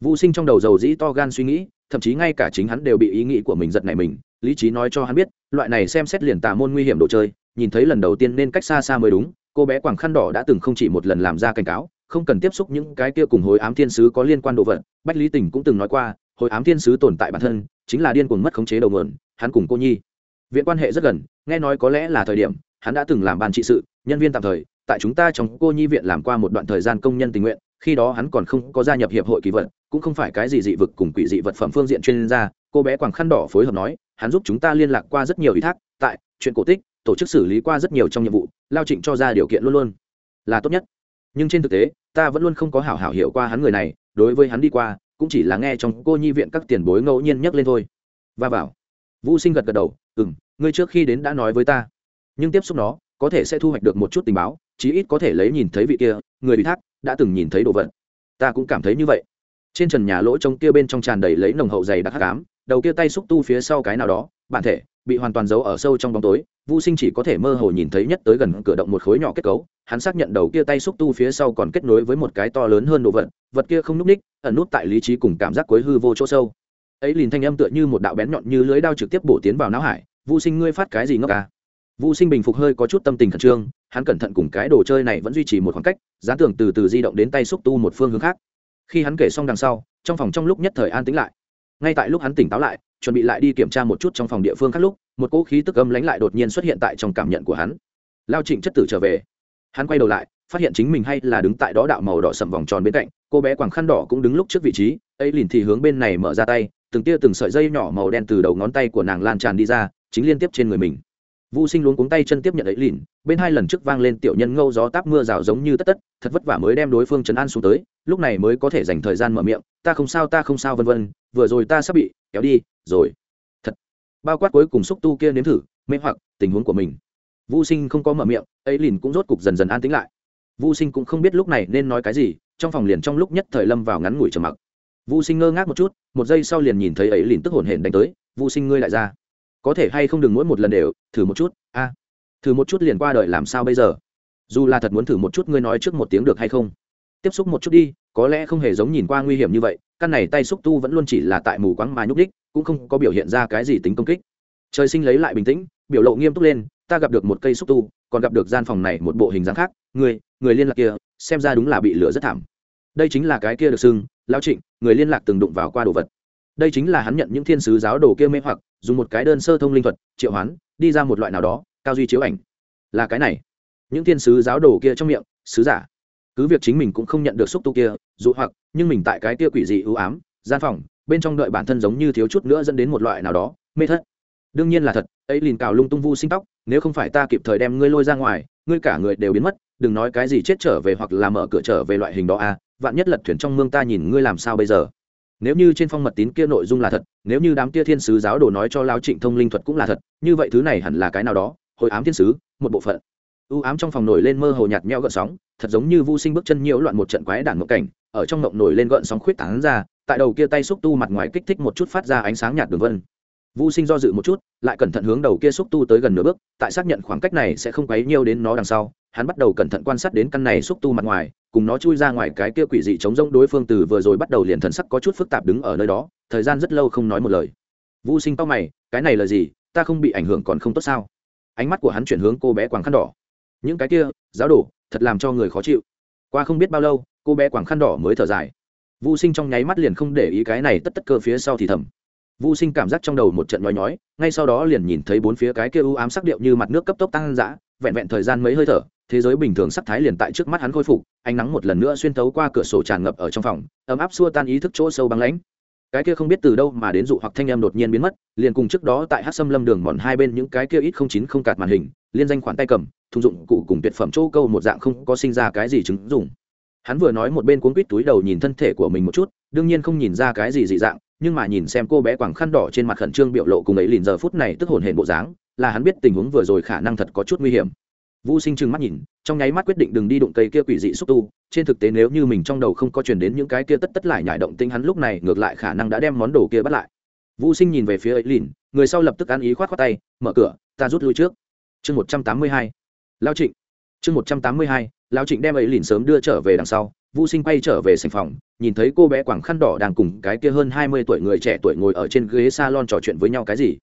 Vô sinh trong đầu dầu dĩ to gan suy nghĩ, thậm chí ngay cả chính hắn đều bị ý nghĩ của mình giật này mình, lý trí nói cho hắn biết, loại này xem xét liền tà môn nguy hiểm đồ chơi, nhìn thấy lần đầu tiên nên cách xa xa mới đúng cô bé quảng khăn đỏ đã từng không chỉ một lần làm ra cảnh cáo, không cần tiếp xúc những cái kia cùng hồi ám thiên sứ có liên quan đồ vật, bách lý tình cũng từng nói qua, hồi ám thiên sứ tồn tại bản thân, chính là điên cuồng mất khống chế đầu nguồn, hắn cùng cô nhi. Viện quan hệ rất gần, nghe nói có lẽ là thời điểm, hắn đã từng làm ban trị sự, nhân viên tạm thời, tại chúng ta trong cô nhi viện làm qua một đoạn thời gian công nhân tình nguyện, khi đó hắn còn không có gia nhập hiệp hội kỳ vật, cũng không phải cái gì dị vực cùng quỷ dị vật phẩm phương diện chuyên gia, cô bé quàng khăn đỏ phối hợp nói, hắn giúp chúng ta liên lạc qua rất nhiều ý thác, tại chuyện cổ tích tổ chức xử lý qua rất nhiều trong nhiệm vụ, lao trịnh cho ra điều kiện luôn luôn là tốt nhất. Nhưng trên thực tế, ta vẫn luôn không có hảo hảo hiểu qua hắn người này, đối với hắn đi qua, cũng chỉ là nghe trong cô nhi viện các tiền bối ngẫu nhiên nhắc lên thôi. Và vào. Vũ sinh gật gật đầu ừ m ngươi trước khi đến đã nói với ta. Nhưng tiếp xúc nó, có thể sẽ thu hoạch được một chút tình báo, chí ít có thể lấy nhìn thấy vị kia, người bị thác, đã từng nhìn thấy đồ vật. Ta cũng cảm thấy như vậy. Trên trần nhà lỗ trông kia bên trong tràn đầy lấy nồng hậu dày đặc hắc ám, đầu kia tay xúc tu phía sau cái nào đó, bản thể bị hoàn toàn giấu ở sâu trong bóng tối vô sinh chỉ có thể mơ hồ nhìn thấy nhất tới gần cửa động một khối nhỏ kết cấu, hắn xác nhận đầu kia tay xúc tu phía sau còn kết nối với một cái to lớn hơn đồ vật vật kia không núp ních, ẩn nút tại lý trí cùng cảm giác cuối hư vô chỗ sâu. Ấy liền thanh âm tựa như một đạo bén nhọn như lưới đao trực tiếp bổ tiến vào não hải vô sinh, ngươi phát cái gì ngốc à? Vô sinh bình phục hơi có chút tâm tình khẩn trương, hắn cẩn thận cùng cái đồ chơi này vẫn duy trì một khoảng cách giá tưởng từ từ di động đến tay xúc tu một phương hướng khác. Khi hắn kể xong đằng sau, trong phòng trong lúc nhất thời an tĩnh lại ngay tại lúc hắn tỉnh táo lại chuẩn bị lại đi kiểm tra một chút trong phòng địa phương khác lúc một cỗ khí tức âm lánh lại đột nhiên xuất hiện tại trong cảm nhận của hắn. Lao trịnh chất tử trở về. Hắn quay đầu lại phát hiện chính mình hay là đứng tại đó đạo màu đỏ sầm vòng tròn bên cạnh cô bé quàng khăn đỏ cũng đứng lúc trước vị trí ấy lìn thì hướng bên này mở ra tay từng tia từng sợi dây nhỏ màu đen từ đầu ngón tay của nàng lan tràn đi ra chính liên tiếp trên người mình. Vu Sinh luống cuống tay chân tiếp nhận ấy lìn, bên hai lần trước vang lên tiểu nhân ngâu gió táp mưa rào giống như tất tất, thật vất vả mới đem đối phương chấn an xuống tới, lúc này mới có thể dành thời gian mở miệng, ta không sao ta không sao vân vân, vừa rồi ta sắp bị kéo đi, rồi. Thật. Bao quát cuối cùng xúc tu kia nếm thử, mê hoặc tình huống của mình. Vu Sinh không có mở miệng, ấy lìn cũng rốt cục dần dần an tĩnh lại. Vu Sinh cũng không biết lúc này nên nói cái gì, trong phòng liền trong lúc nhất thời lâm vào ngắn ngủi trầm mặc. Vu Sinh ngơ ngác một chút, một giây sau liền nhìn thấy ấy lìn tức hồn hển đánh tới, Vu Sinh ngươi lại ra có thể hay không đừng mỗi một lần đều thử một chút a thử một chút liền qua đời làm sao bây giờ dù là thật muốn thử một chút ngươi nói trước một tiếng được hay không tiếp xúc một chút đi, có lẽ không hề giống nhìn qua nguy hiểm như vậy, căn này tay xúc tu vẫn luôn chỉ là tại mù quáng mà nhúc đích cũng không có biểu hiện ra cái gì tính công kích. Trời sinh lấy lại bình tĩnh, biểu lộ nghiêm túc lên, ta gặp được một cây xúc tu, còn gặp được gian phòng này một bộ hình dáng khác, người người liên lạc kia, xem ra đúng là bị lửa rất thảm. Đây chính là cái kia được xưng lao trịnh, người liên lạc từng đụng vào qua đồ vật. Đây chính là hắn nhận những thiên sứ giáo đồ kia mê hoặc, dùng một cái đơn sơ thông linh thuật, triệu hoán, đi ra một loại nào đó, cao duy chiếu ảnh. Là cái này. Những thiên sứ giáo đồ kia trong miệng, sứ giả cứ việc chính mình cũng không nhận được xúc tu kia dụ hoặc nhưng mình tại cái kia quỷ dị ưu ám gian phòng bên trong đợi bản thân giống như thiếu chút nữa dẫn đến một loại nào đó mê thất. Đương nhiên là thật ấy liền cào lung tung vu sinh tóc nếu không phải ta kịp thời đem ngươi lôi ra ngoài ngươi cả người đều biến mất đừng nói cái gì chết trở về hoặc là mở cửa trở về loại hình đó a à, vạn nhất lật thuyền trong mương ta nhìn ngươi làm sao bây giờ. Nếu như trên phong mật tín kia nội dung là thật nếu như đám kia thiên sứ giáo đồ nói cho lao trịnh thông linh thuật cũng là thật như vậy thứ này hẳn là cái nào đó hồi ám thiên sứ một bộ phận. U ám trong phòng nổi lên mơ hồ nhạt nhẽo gợn sóng, thật giống như vô sinh bước chân nhiễu loạn một trận quái đản mộng cảnh, ở trong mộng nổi lên gợn sóng khuyết tán ra, tại đầu kia tay xúc tu mặt ngoài kích thích một chút phát ra ánh sáng nhạt đường vân. Vô sinh do dự một chút, lại cẩn thận hướng đầu kia xúc tu tới gần nửa bước, tại xác nhận khoảng cách này sẽ không quấy nhiêu đến nó đằng sau, hắn bắt đầu cẩn thận quan sát đến căn này xúc tu mặt ngoài, cùng nó chui ra ngoài cái kia quỷ dị chống rông đối phương từ vừa rồi bắt đầu liền thần sắc có chút phức tạp đứng ở nơi đó, thời gian rất lâu không nói một lời. Vô sinh tao mày, cái này là gì, ta không bị ảnh hưởng còn không tốt sao? Ánh mắt của hắn chuyển hướng cô bé quàng khăn đỏ những cái kia, giáo đổ thật làm cho người khó chịu. Qua không biết bao lâu, cô bé quàng khăn đỏ mới thở dài. Vô sinh trong nháy mắt liền không để ý cái này tất tất cơ phía sau thì thầm. Vô sinh cảm giác trong đầu một trận nhói nhói, ngay sau đó liền nhìn thấy bốn phía cái kia u ám sắc điệu như mặt nước cấp tốc tăng dã, vẹn vẹn thời gian mấy hơi thở, thế giới bình thường sắc thái liền tại trước mắt hắn khôi phục, ánh nắng một lần nữa xuyên thấu qua cửa sổ tràn ngập ở trong phòng, ấm áp xua tan ý thức chỗ sâu băng lãnh. Cái kia không biết từ đâu mà đến dụ hoặc thanh em đột nhiên biến mất, liền cùng trước đó tại hát xâm lâm đường mòn hai bên những cái kia ít không chín không cạt màn hình, liên danh khoản tay cầm thùng dụng cụ cùng tuyệt phẩm chỗ câu một dạng không có sinh ra cái gì chứng dùng hắn vừa nói một bên cuốn quýt túi đầu nhìn thân thể của mình một chút đương nhiên không nhìn ra cái gì dị dạng nhưng mà nhìn xem cô bé quảng khăn đỏ trên mặt khẩn trương biểu lộ cùng ấy lìn giờ phút này tức hồn hển bộ dáng là hắn biết tình huống vừa rồi khả năng thật có chút nguy hiểm vũ Sinh trừng mắt nhìn, trong nháy mắt quyết định đừng đi đụng cây kia quỷ dị xúc tu, trên thực tế nếu như mình trong đầu không có truyền đến những cái kia tất tất lại nhảy động tinh hắn lúc này ngược lại khả năng đã đem món đồ kia bắt lại. vũ Sinh nhìn về phía ấy lìn, người sau lập tức ăn ý khoát khoát tay, mở cửa, ta rút lui trước. Chương một trăm tám mươi hai, Lão Trịnh. Chương một trăm tám mươi hai, Lão Trịnh đem ấy lìn sớm đưa trở về đằng sau, Vu Sinh quay trở về sành phòng, nhìn thấy cô bé quảng khăn đỏ đang cùng cái kia hơn hai mươi tuổi người trẻ tuổi ngồi ở trên ghế salon trò chuyện với nhau cái gì.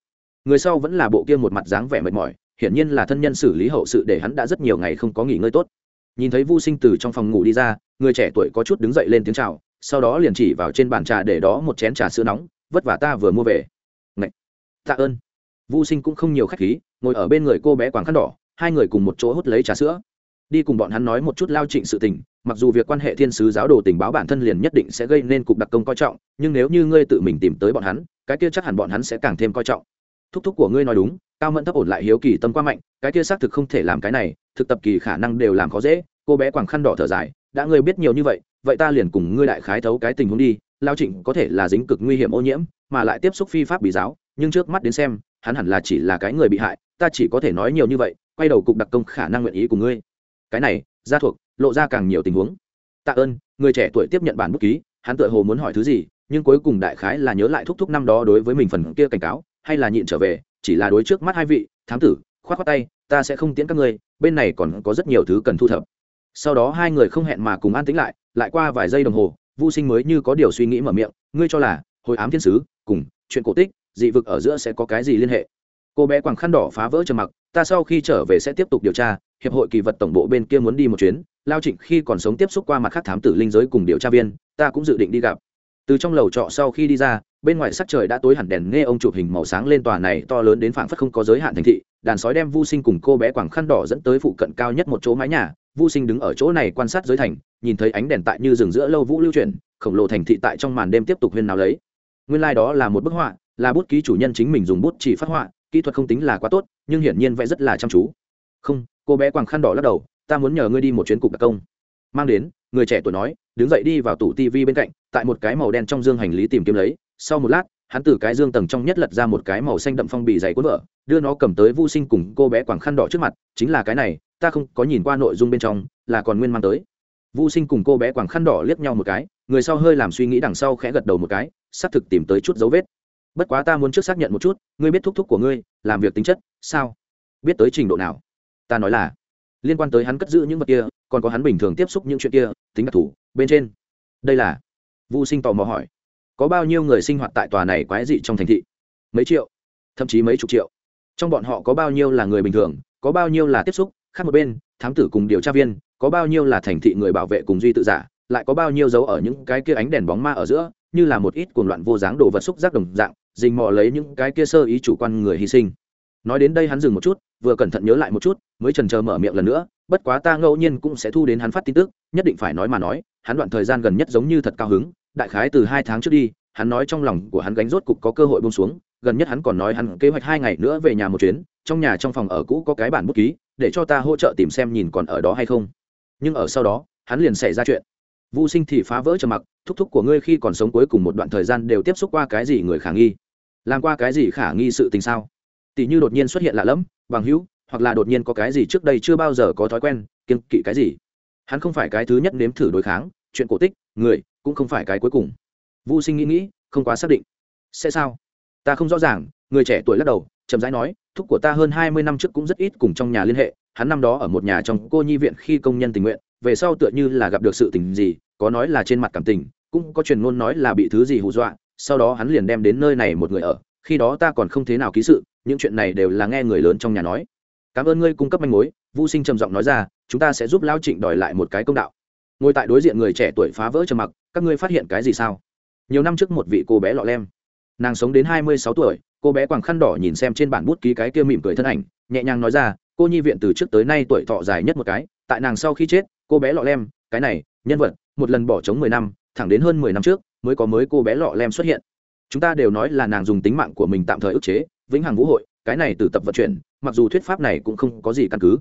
Người sau vẫn là bộ kia một mặt dáng vẻ mệt mỏi, hiển nhiên là thân nhân xử lý hậu sự để hắn đã rất nhiều ngày không có nghỉ ngơi tốt nhìn thấy vu sinh từ trong phòng ngủ đi ra người trẻ tuổi có chút đứng dậy lên tiếng chào sau đó liền chỉ vào trên bàn trà để đó một chén trà sữa nóng vất vả ta vừa mua về Ngậy! tạ ơn vu sinh cũng không nhiều khách khí ngồi ở bên người cô bé quảng khăn đỏ hai người cùng một chỗ hút lấy trà sữa. Đi cùng bọn hắn nói một chút lao trịnh sự tình, mặc dù việc quan hệ thiên sứ giáo đồ tình báo bản thân liền nhất định sẽ gây nên cục đặc công coi trọng, nhưng nếu như ngươi tự mình tìm tới bọn hắn, cái kia chắc hẳn bọn hắn sẽ càng thêm coi trọng. Thúc thúc của ngươi nói đúng, cao mẫn thấp ổn lại hiếu kỳ tâm quá mạnh, cái kia xác thực không thể làm cái này, thực tập kỳ khả năng đều làm khó dễ. Cô bé quàng khăn đỏ thở dài, đã ngươi biết nhiều như vậy vậy ta liền cùng ngươi đại khái thấu cái tình huống đi. Lao trịnh có thể là dính cực nguy hiểm ô nhiễm, mà lại tiếp xúc phi pháp bị giáo, nhưng trước mắt đến xem, hắn hẳn là chỉ là cái người bị hại, ta chỉ có thể nói nhiều như vậy quay đầu cục đặc công khả năng nguyện ý của ngươi. Cái này ra thuộc, lộ ra càng nhiều tình huống. Tạ ơn, người trẻ tuổi tiếp nhận bản bút ký, hắn tựa hồ muốn hỏi thứ gì, nhưng cuối cùng đại khái là nhớ lại thúc thúc năm đó đối với mình phần kia cảnh cáo, hay là nhịn trở về, chỉ là đối trước mắt hai vị, thám tử, khoát khoát tay, ta sẽ không tiễn các ngươi, bên này còn có rất nhiều thứ cần thu thập. Sau đó hai người không hẹn mà cùng an tĩnh lại lại qua vài giây đồng hồ vô sinh mới như có điều suy nghĩ mở miệng, ngươi cho là, hồi ám thiên sứ, cùng, chuyện cổ tích, dị vực ở giữa sẽ có cái gì liên hệ? Cô bé quàng khăn đỏ phá vỡ trầm mặc, ta sau khi trở về sẽ tiếp tục điều tra, hiệp hội kỳ vật tổng bộ bên kia muốn đi một chuyến, lao trịnh khi còn sống tiếp xúc qua mặt khác thám tử linh giới cùng điều tra viên, ta cũng dự định đi gặp. Từ trong lầu trọ sau khi đi ra, bên ngoài sắc trời đã tối hẳn đèn nghe ông chụp hình màu sáng lên tòa này to lớn đến phảng phất không có giới hạn thành thị, đàn sói đem vu sinh cùng cô bé quàng khăn đỏ dẫn tới phụ cận cao nhất một chỗ mái nhà, vu sinh đứng ở chỗ này quan sát giới thành, nhìn thấy ánh đèn tại như rừng giữa lâu vũ lưu chuyển, khổng lồ thành thị tại trong màn đêm tiếp tục huyên nào lấy. Nguyên lai đó là một bức họa, là bút ký chủ nhân chính mình dùng bút chỉ phát họa kỹ thuật không tính là quá tốt, nhưng hiển nhiên vẽ rất là chăm chú. Không, cô bé quàng khăn đỏ lắc đầu, ta muốn nhờ ngươi đi một chuyến cục đặc công. Mang đến, người trẻ tuổi nói, đứng dậy đi vào tủ tv bên cạnh, tại một cái màu đen trong dương hành lý tìm kiếm lấy. Sau một lát, hắn từ cái dương tầng trong nhất lật ra một cái màu xanh đậm phong bì dày cuốn vợ, đưa nó cầm tới vô sinh cùng cô bé quàng khăn đỏ trước mặt, chính là cái này, ta không có nhìn qua nội dung bên trong, là còn nguyên mang tới. Vô sinh cùng cô bé quàng khăn đỏ liếc nhau một cái, người sau hơi làm suy nghĩ đằng sau khẽ gật đầu một cái xác thực tìm tới chút dấu vết bất quá ta muốn trước xác nhận một chút, ngươi biết thúc thúc của ngươi, làm việc tính chất, sao? Biết tới trình độ nào? Ta nói là, liên quan tới hắn cất giữ những vật kia, còn có hắn bình thường tiếp xúc những chuyện kia, tính đặc thù, bên trên. Đây là vô sinh tò mò hỏi. Có bao nhiêu người sinh hoạt tại tòa này quái dị trong thành thị? Mấy triệu? Thậm chí mấy chục triệu. Trong bọn họ có bao nhiêu là người bình thường, có bao nhiêu là tiếp xúc, khác một bên, thám tử cùng điều tra viên, có bao nhiêu là thành thị người bảo vệ cùng duy tự giả, lại có bao nhiêu dấu ở những cái kia ánh đèn bóng ma ở giữa, như là một ít cuồng loạn vô dáng đồ vật xúc giác đồng dạng dình mò lấy những cái kia sơ ý chủ quan người hy sinh. Nói đến đây hắn dừng một chút, vừa cẩn thận nhớ lại một chút, mới trần chờ mở miệng lần nữa, bất quá ta ngẫu nhiên cũng sẽ thu đến hắn phát tin tức, nhất định phải nói mà nói, hắn đoạn thời gian gần nhất giống như thật cao hứng, đại khái từ hai tháng trước đi, hắn nói trong lòng của hắn gánh rốt cục có cơ hội bông xuống, gần nhất hắn còn nói hắn kế hoạch hai ngày nữa về nhà một chuyến, trong nhà trong phòng ở cũ có cái bản bút ký, để cho ta hỗ trợ tìm xem nhìn còn ở đó hay không. Nhưng ở sau đó, hắn liền xảy ra chuyện. Vô sinh thì phá vỡ trầm mặc, thúc thúc của ngươi khi còn sống cuối cùng một đoạn thời gian đều tiếp xúc qua cái gì người khả nghi? Làm qua cái gì khả nghi sự tình sao? Tỷ như đột nhiên xuất hiện lạ lẫm, bằng hữu, hoặc là đột nhiên có cái gì trước đây chưa bao giờ có thói quen kiên kỵ cái gì? Hắn không phải cái thứ nhất nếm thử đối kháng, chuyện cổ tích, người, cũng không phải cái cuối cùng. Vô sinh nghĩ nghĩ, không quá xác định. Sẽ sao? Ta không rõ ràng, người trẻ tuổi lắc đầu, chậm rãi nói, thúc của ta hơn hai mươi năm trước cũng rất ít cùng trong nhà liên hệ, hắn năm đó ở một nhà trong cô nhi viện khi công nhân tình nguyện, về sau tựa như là gặp được sự tình gì, có nói là trên mặt cảm tình, cũng có truyền ngôn nói là bị thứ gì hù dọa sau đó hắn liền đem đến nơi này một người ở, khi đó ta còn không thế nào ký sự, những chuyện này đều là nghe người lớn trong nhà nói. Cảm ơn ngươi cung cấp manh mối vô sinh trầm giọng nói ra, chúng ta sẽ giúp lao trịnh đòi lại một cái công đạo. Ngồi tại đối diện người trẻ tuổi phá vỡ trầm mặc, các ngươi phát hiện cái gì sao? Nhiều năm trước một vị cô bé lọ lem. Nàng sống đến hai mươi sáu tuổi, cô bé quàng khăn đỏ nhìn xem trên bản bút ký cái kia mỉm cười thân ảnh, nhẹ nhàng nói ra, cô nhi viện từ trước tới nay tuổi thọ dài nhất một cái, tại nàng sau khi chết, cô bé lọ lem, cái này, nhân vật, một lần bỏ trống mười năm, thẳng đến hơn mười năm trước mới có mới cô bé lọ lem xuất hiện. Chúng ta đều nói là nàng dùng tính mạng của mình tạm thời ức chế, vĩnh hằng vũ hội, cái này từ tập vận chuyển, mặc dù thuyết pháp này cũng không có gì căn cứ.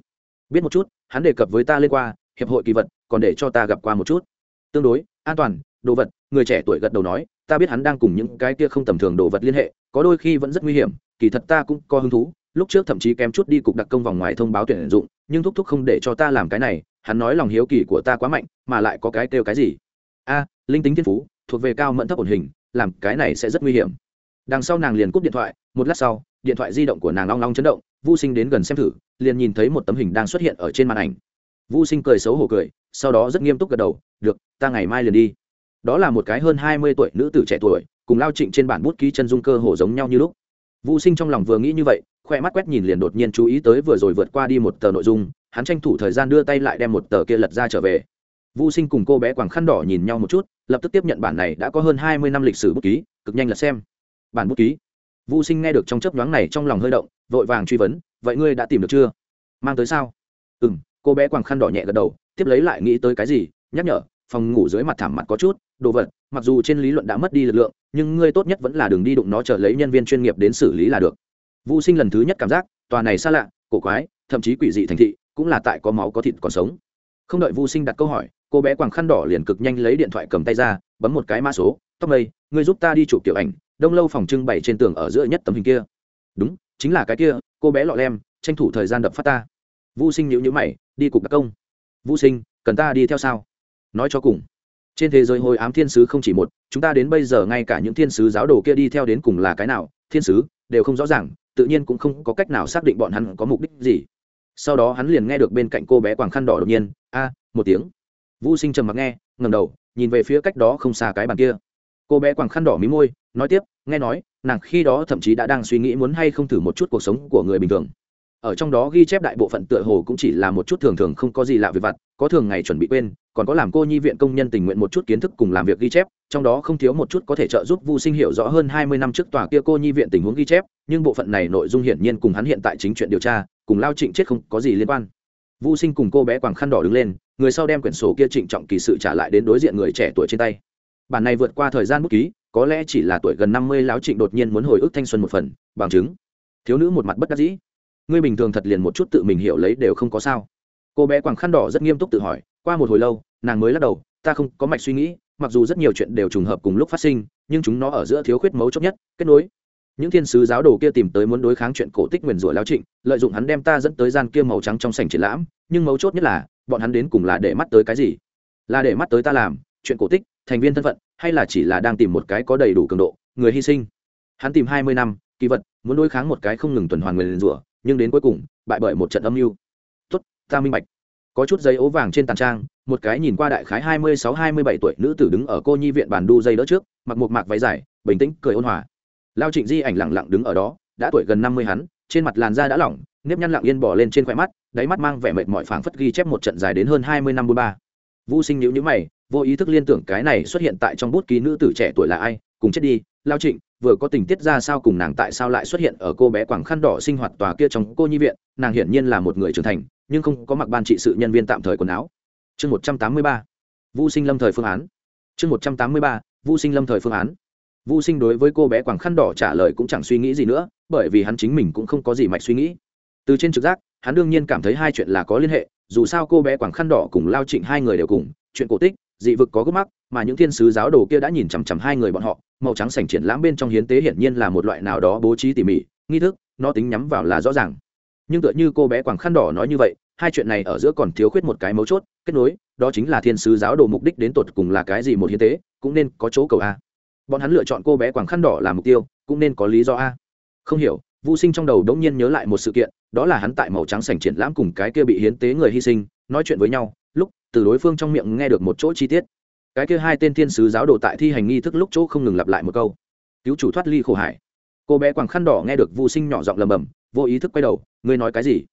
Biết một chút, hắn đề cập với ta lên qua, hiệp hội kỳ vật, còn để cho ta gặp qua một chút. Tương đối, an toàn, đồ vật, người trẻ tuổi gật đầu nói, ta biết hắn đang cùng những cái kia không tầm thường đồ vật liên hệ, có đôi khi vẫn rất nguy hiểm, kỳ thật ta cũng có hứng thú, lúc trước thậm chí kém chút đi cục đặc công vòng ngoài thông báo tuyển dụng, nhưng thúc thúc không để cho ta làm cái này, hắn nói lòng hiếu kỳ của ta quá mạnh, mà lại có cái kêu cái gì? A, linh tính thiên phú thuộc về cao mẫn thấp ổn hình, làm cái này sẽ rất nguy hiểm. Đằng sau nàng liền cúp điện thoại, một lát sau, điện thoại di động của nàng long long chấn động vô sinh đến gần xem thử, liền nhìn thấy một tấm hình đang xuất hiện ở trên màn ảnh. Vô sinh cười xấu hổ cười, sau đó rất nghiêm túc gật đầu, được, ta ngày mai liền đi. Đó là một cái hơn hai mươi tuổi nữ tử trẻ tuổi, cùng lao trịnh trên bản bút ký chân dung cơ hồ giống nhau như lúc. Vô sinh trong lòng vừa nghĩ như vậy, khoe mắt quét nhìn liền đột nhiên chú ý tới vừa rồi vượt qua đi một tờ nội dung, hắn tranh thủ thời gian đưa tay lại đem một tờ kia lật ra trở về. Vũ sinh cùng cô bé quàng khăn đỏ nhìn nhau một chút, lập tức tiếp nhận bản này đã có hơn hai mươi năm lịch sử bút ký, cực nhanh là xem. Bản bút ký. Vũ sinh nghe được trong chấp nhoáng này trong lòng hơi động, vội vàng truy vấn, vậy ngươi đã tìm được chưa? Mang tới sao? Ừ m cô bé quàng khăn đỏ nhẹ gật đầu, tiếp lấy lại nghĩ tới cái gì, nhắc nhở, phòng ngủ dưới mặt thảm mặt có chút, đồ vật, mặc dù trên lý luận đã mất đi lực lượng, nhưng ngươi tốt nhất vẫn là đường đi đụng nó chờ lấy nhân viên chuyên nghiệp đến xử lý là được. Vũ sinh lần thứ nhất cảm giác, tòa này xa lạ, cổ quái, thậm chí quỷ dị thành thị, cũng là tại có máu có thịt còn sống không đợi Vu sinh đặt câu hỏi, cô bé quàng khăn đỏ liền cực nhanh lấy điện thoại cầm tay ra, bấm một cái mã số, tóc mây, ngươi giúp ta đi chụp kiểu ảnh, đông lâu phòng trưng bày trên tường ở giữa nhất tấm hình kia. Đúng, chính là cái kia, cô bé lọ lem, tranh thủ thời gian đập phát ta. Vu sinh nhữ nhữ mày, đi cục đặc công. Vu sinh, cần ta đi theo sao? Nói cho cùng. Trên thế giới hồi ám thiên sứ không chỉ một, chúng ta đến bây giờ ngay cả những thiên sứ giáo đồ kia đi theo đến cùng là cái nào, thiên sứ đều không rõ ràng, tự nhiên cũng không có cách nào xác định bọn hắn có mục đích gì sau đó hắn liền nghe được bên cạnh cô bé quàng khăn đỏ đột nhiên, a, một tiếng. Vũ sinh trầm mặc nghe ngầm đầu, nhìn về phía cách đó không xa cái bàn kia. Cô bé quàng khăn đỏ mí môi, nói tiếp, nghe nói, nàng khi đó thậm chí đã đang suy nghĩ muốn hay không thử một chút cuộc sống của người bình thường ở trong đó ghi chép đại bộ phận tựa hồ cũng chỉ là một chút thường thường không có gì lạ về vặt, có thường ngày chuẩn bị quên, còn có làm cô nhi viện công nhân tình nguyện một chút kiến thức cùng làm việc ghi chép, trong đó không thiếu một chút có thể trợ giúp vu sinh hiểu rõ hơn hai mươi năm trước tòa kia cô nhi viện tình huống ghi chép, nhưng bộ phận này nội dung hiển nhiên cùng hắn hiện tại chính chuyện điều tra, cùng lao trịnh chết không có gì liên quan. Vu sinh cùng cô bé quàng khăn đỏ đứng lên, người sau đem quyển sổ kia trịnh trọng kỳ sự trả lại đến đối diện người trẻ tuổi trên tay. Bản này vượt qua thời gian bút ký, có lẽ chỉ là tuổi gần năm mươi lão trịnh đột nhiên muốn hồi ức thanh xuân một phần, bằng chứng. Thiếu nữ một mặt bất đắc dĩ ngươi bình thường thật liền một chút tự mình hiểu lấy đều không có sao. Cô bé quàng khăn đỏ rất nghiêm túc tự hỏi, qua một hồi lâu, nàng mới lắc đầu, ta không có mạch suy nghĩ, mặc dù rất nhiều chuyện đều trùng hợp cùng lúc phát sinh, nhưng chúng nó ở giữa thiếu khuyết mấu chốt nhất, kết nối. Những thiên sứ giáo đồ kia tìm tới muốn đối kháng chuyện cổ tích nguyền rủa lao trịnh, lợi dụng hắn đem ta dẫn tới gian kia màu trắng trong sảnh triển lãm, nhưng mấu chốt nhất là, bọn hắn đến cùng là để mắt tới cái gì? Là để mắt tới ta làm, chuyện cổ tích, thành viên thân phận, hay là chỉ là đang tìm một cái có đầy đủ cường độ, người hy sinh? Hắn tìm hai mươi năm, kỳ vật, muốn đối kháng một cái không ngừng tuần hoàn nguyền rủa nhưng đến cuối cùng, bại bởi một trận âm mưu. Tuất ta minh bạch. Có chút giấy ố vàng trên tàn trang, một cái nhìn qua đại khái hai mươi sáu, hai mươi bảy tuổi nữ tử đứng ở cô nhi viện bàn đu dây đỡ trước, mặc một mạc váy dài, bình tĩnh, cười ôn hòa. Lao trịnh di ảnh lẳng lặng đứng ở đó, đã tuổi gần năm mươi hắn, trên mặt làn da đã lỏng, nếp nhăn lặng yên bỏ lên trên khoe mắt, đáy mắt mang vẻ mệt mỏi phảng phất ghi chép một trận dài đến hơn hai mươi năm mươi ba. Vu sinh nhữ nhữ mày, vô ý thức liên tưởng cái này xuất hiện tại trong bút ký nữ tử trẻ tuổi là ai, cùng chết đi, lao trịnh vừa có tình tiết ra sao cùng nàng tại sao lại xuất hiện ở cô bé quảng khăn đỏ sinh hoạt tòa kia trong cô nhi viện, nàng hiển nhiên là một người trưởng thành, nhưng không có mặc ban trị sự nhân viên tạm thời quần áo. Chương một trăm tám mươi ba, vu sinh lâm thời phương án. Chương một trăm tám mươi ba, vu sinh lâm thời phương án. Vu sinh đối với cô bé quảng khăn đỏ trả lời cũng chẳng suy nghĩ gì nữa, bởi vì hắn chính mình cũng không có gì mạch suy nghĩ. Từ trên trực giác, hắn đương nhiên cảm thấy hai chuyện là có liên hệ, dù sao cô bé quảng khăn đỏ cùng lao trịnh hai người đều cùng, chuyện cổ tích, dị vực có gốc mắc mà những thiên sứ giáo đồ kia đã nhìn chằm chằm hai người bọn họ màu trắng sành triển lãm bên trong hiến tế hiển nhiên là một loại nào đó bố trí tỉ mỉ, nghi thức, nó tính nhắm vào là rõ ràng. Nhưng tựa như cô bé quảng khăn đỏ nói như vậy, hai chuyện này ở giữa còn thiếu khuyết một cái mấu chốt, kết nối, đó chính là thiên sứ giáo đồ mục đích đến tột cùng là cái gì một hiến tế, cũng nên có chỗ cầu a. Bọn hắn lựa chọn cô bé quảng khăn đỏ làm mục tiêu, cũng nên có lý do a. Không hiểu vô sinh trong đầu đống nhiên nhớ lại một sự kiện, đó là hắn tại màu trắng sành triển lãm cùng cái kia bị hiến tế người hy sinh, nói chuyện với nhau, lúc từ đối phương trong miệng nghe được một chỗ chi tiết cái kia hai tên thiên sứ giáo đồ tại thi hành nghi thức lúc chỗ không ngừng lặp lại một câu. Cứu chủ thoát ly khổ hải. Cô bé quàng khăn đỏ nghe được vô sinh nhỏ giọng lầm bầm, vô ý thức quay đầu, ngươi nói cái gì?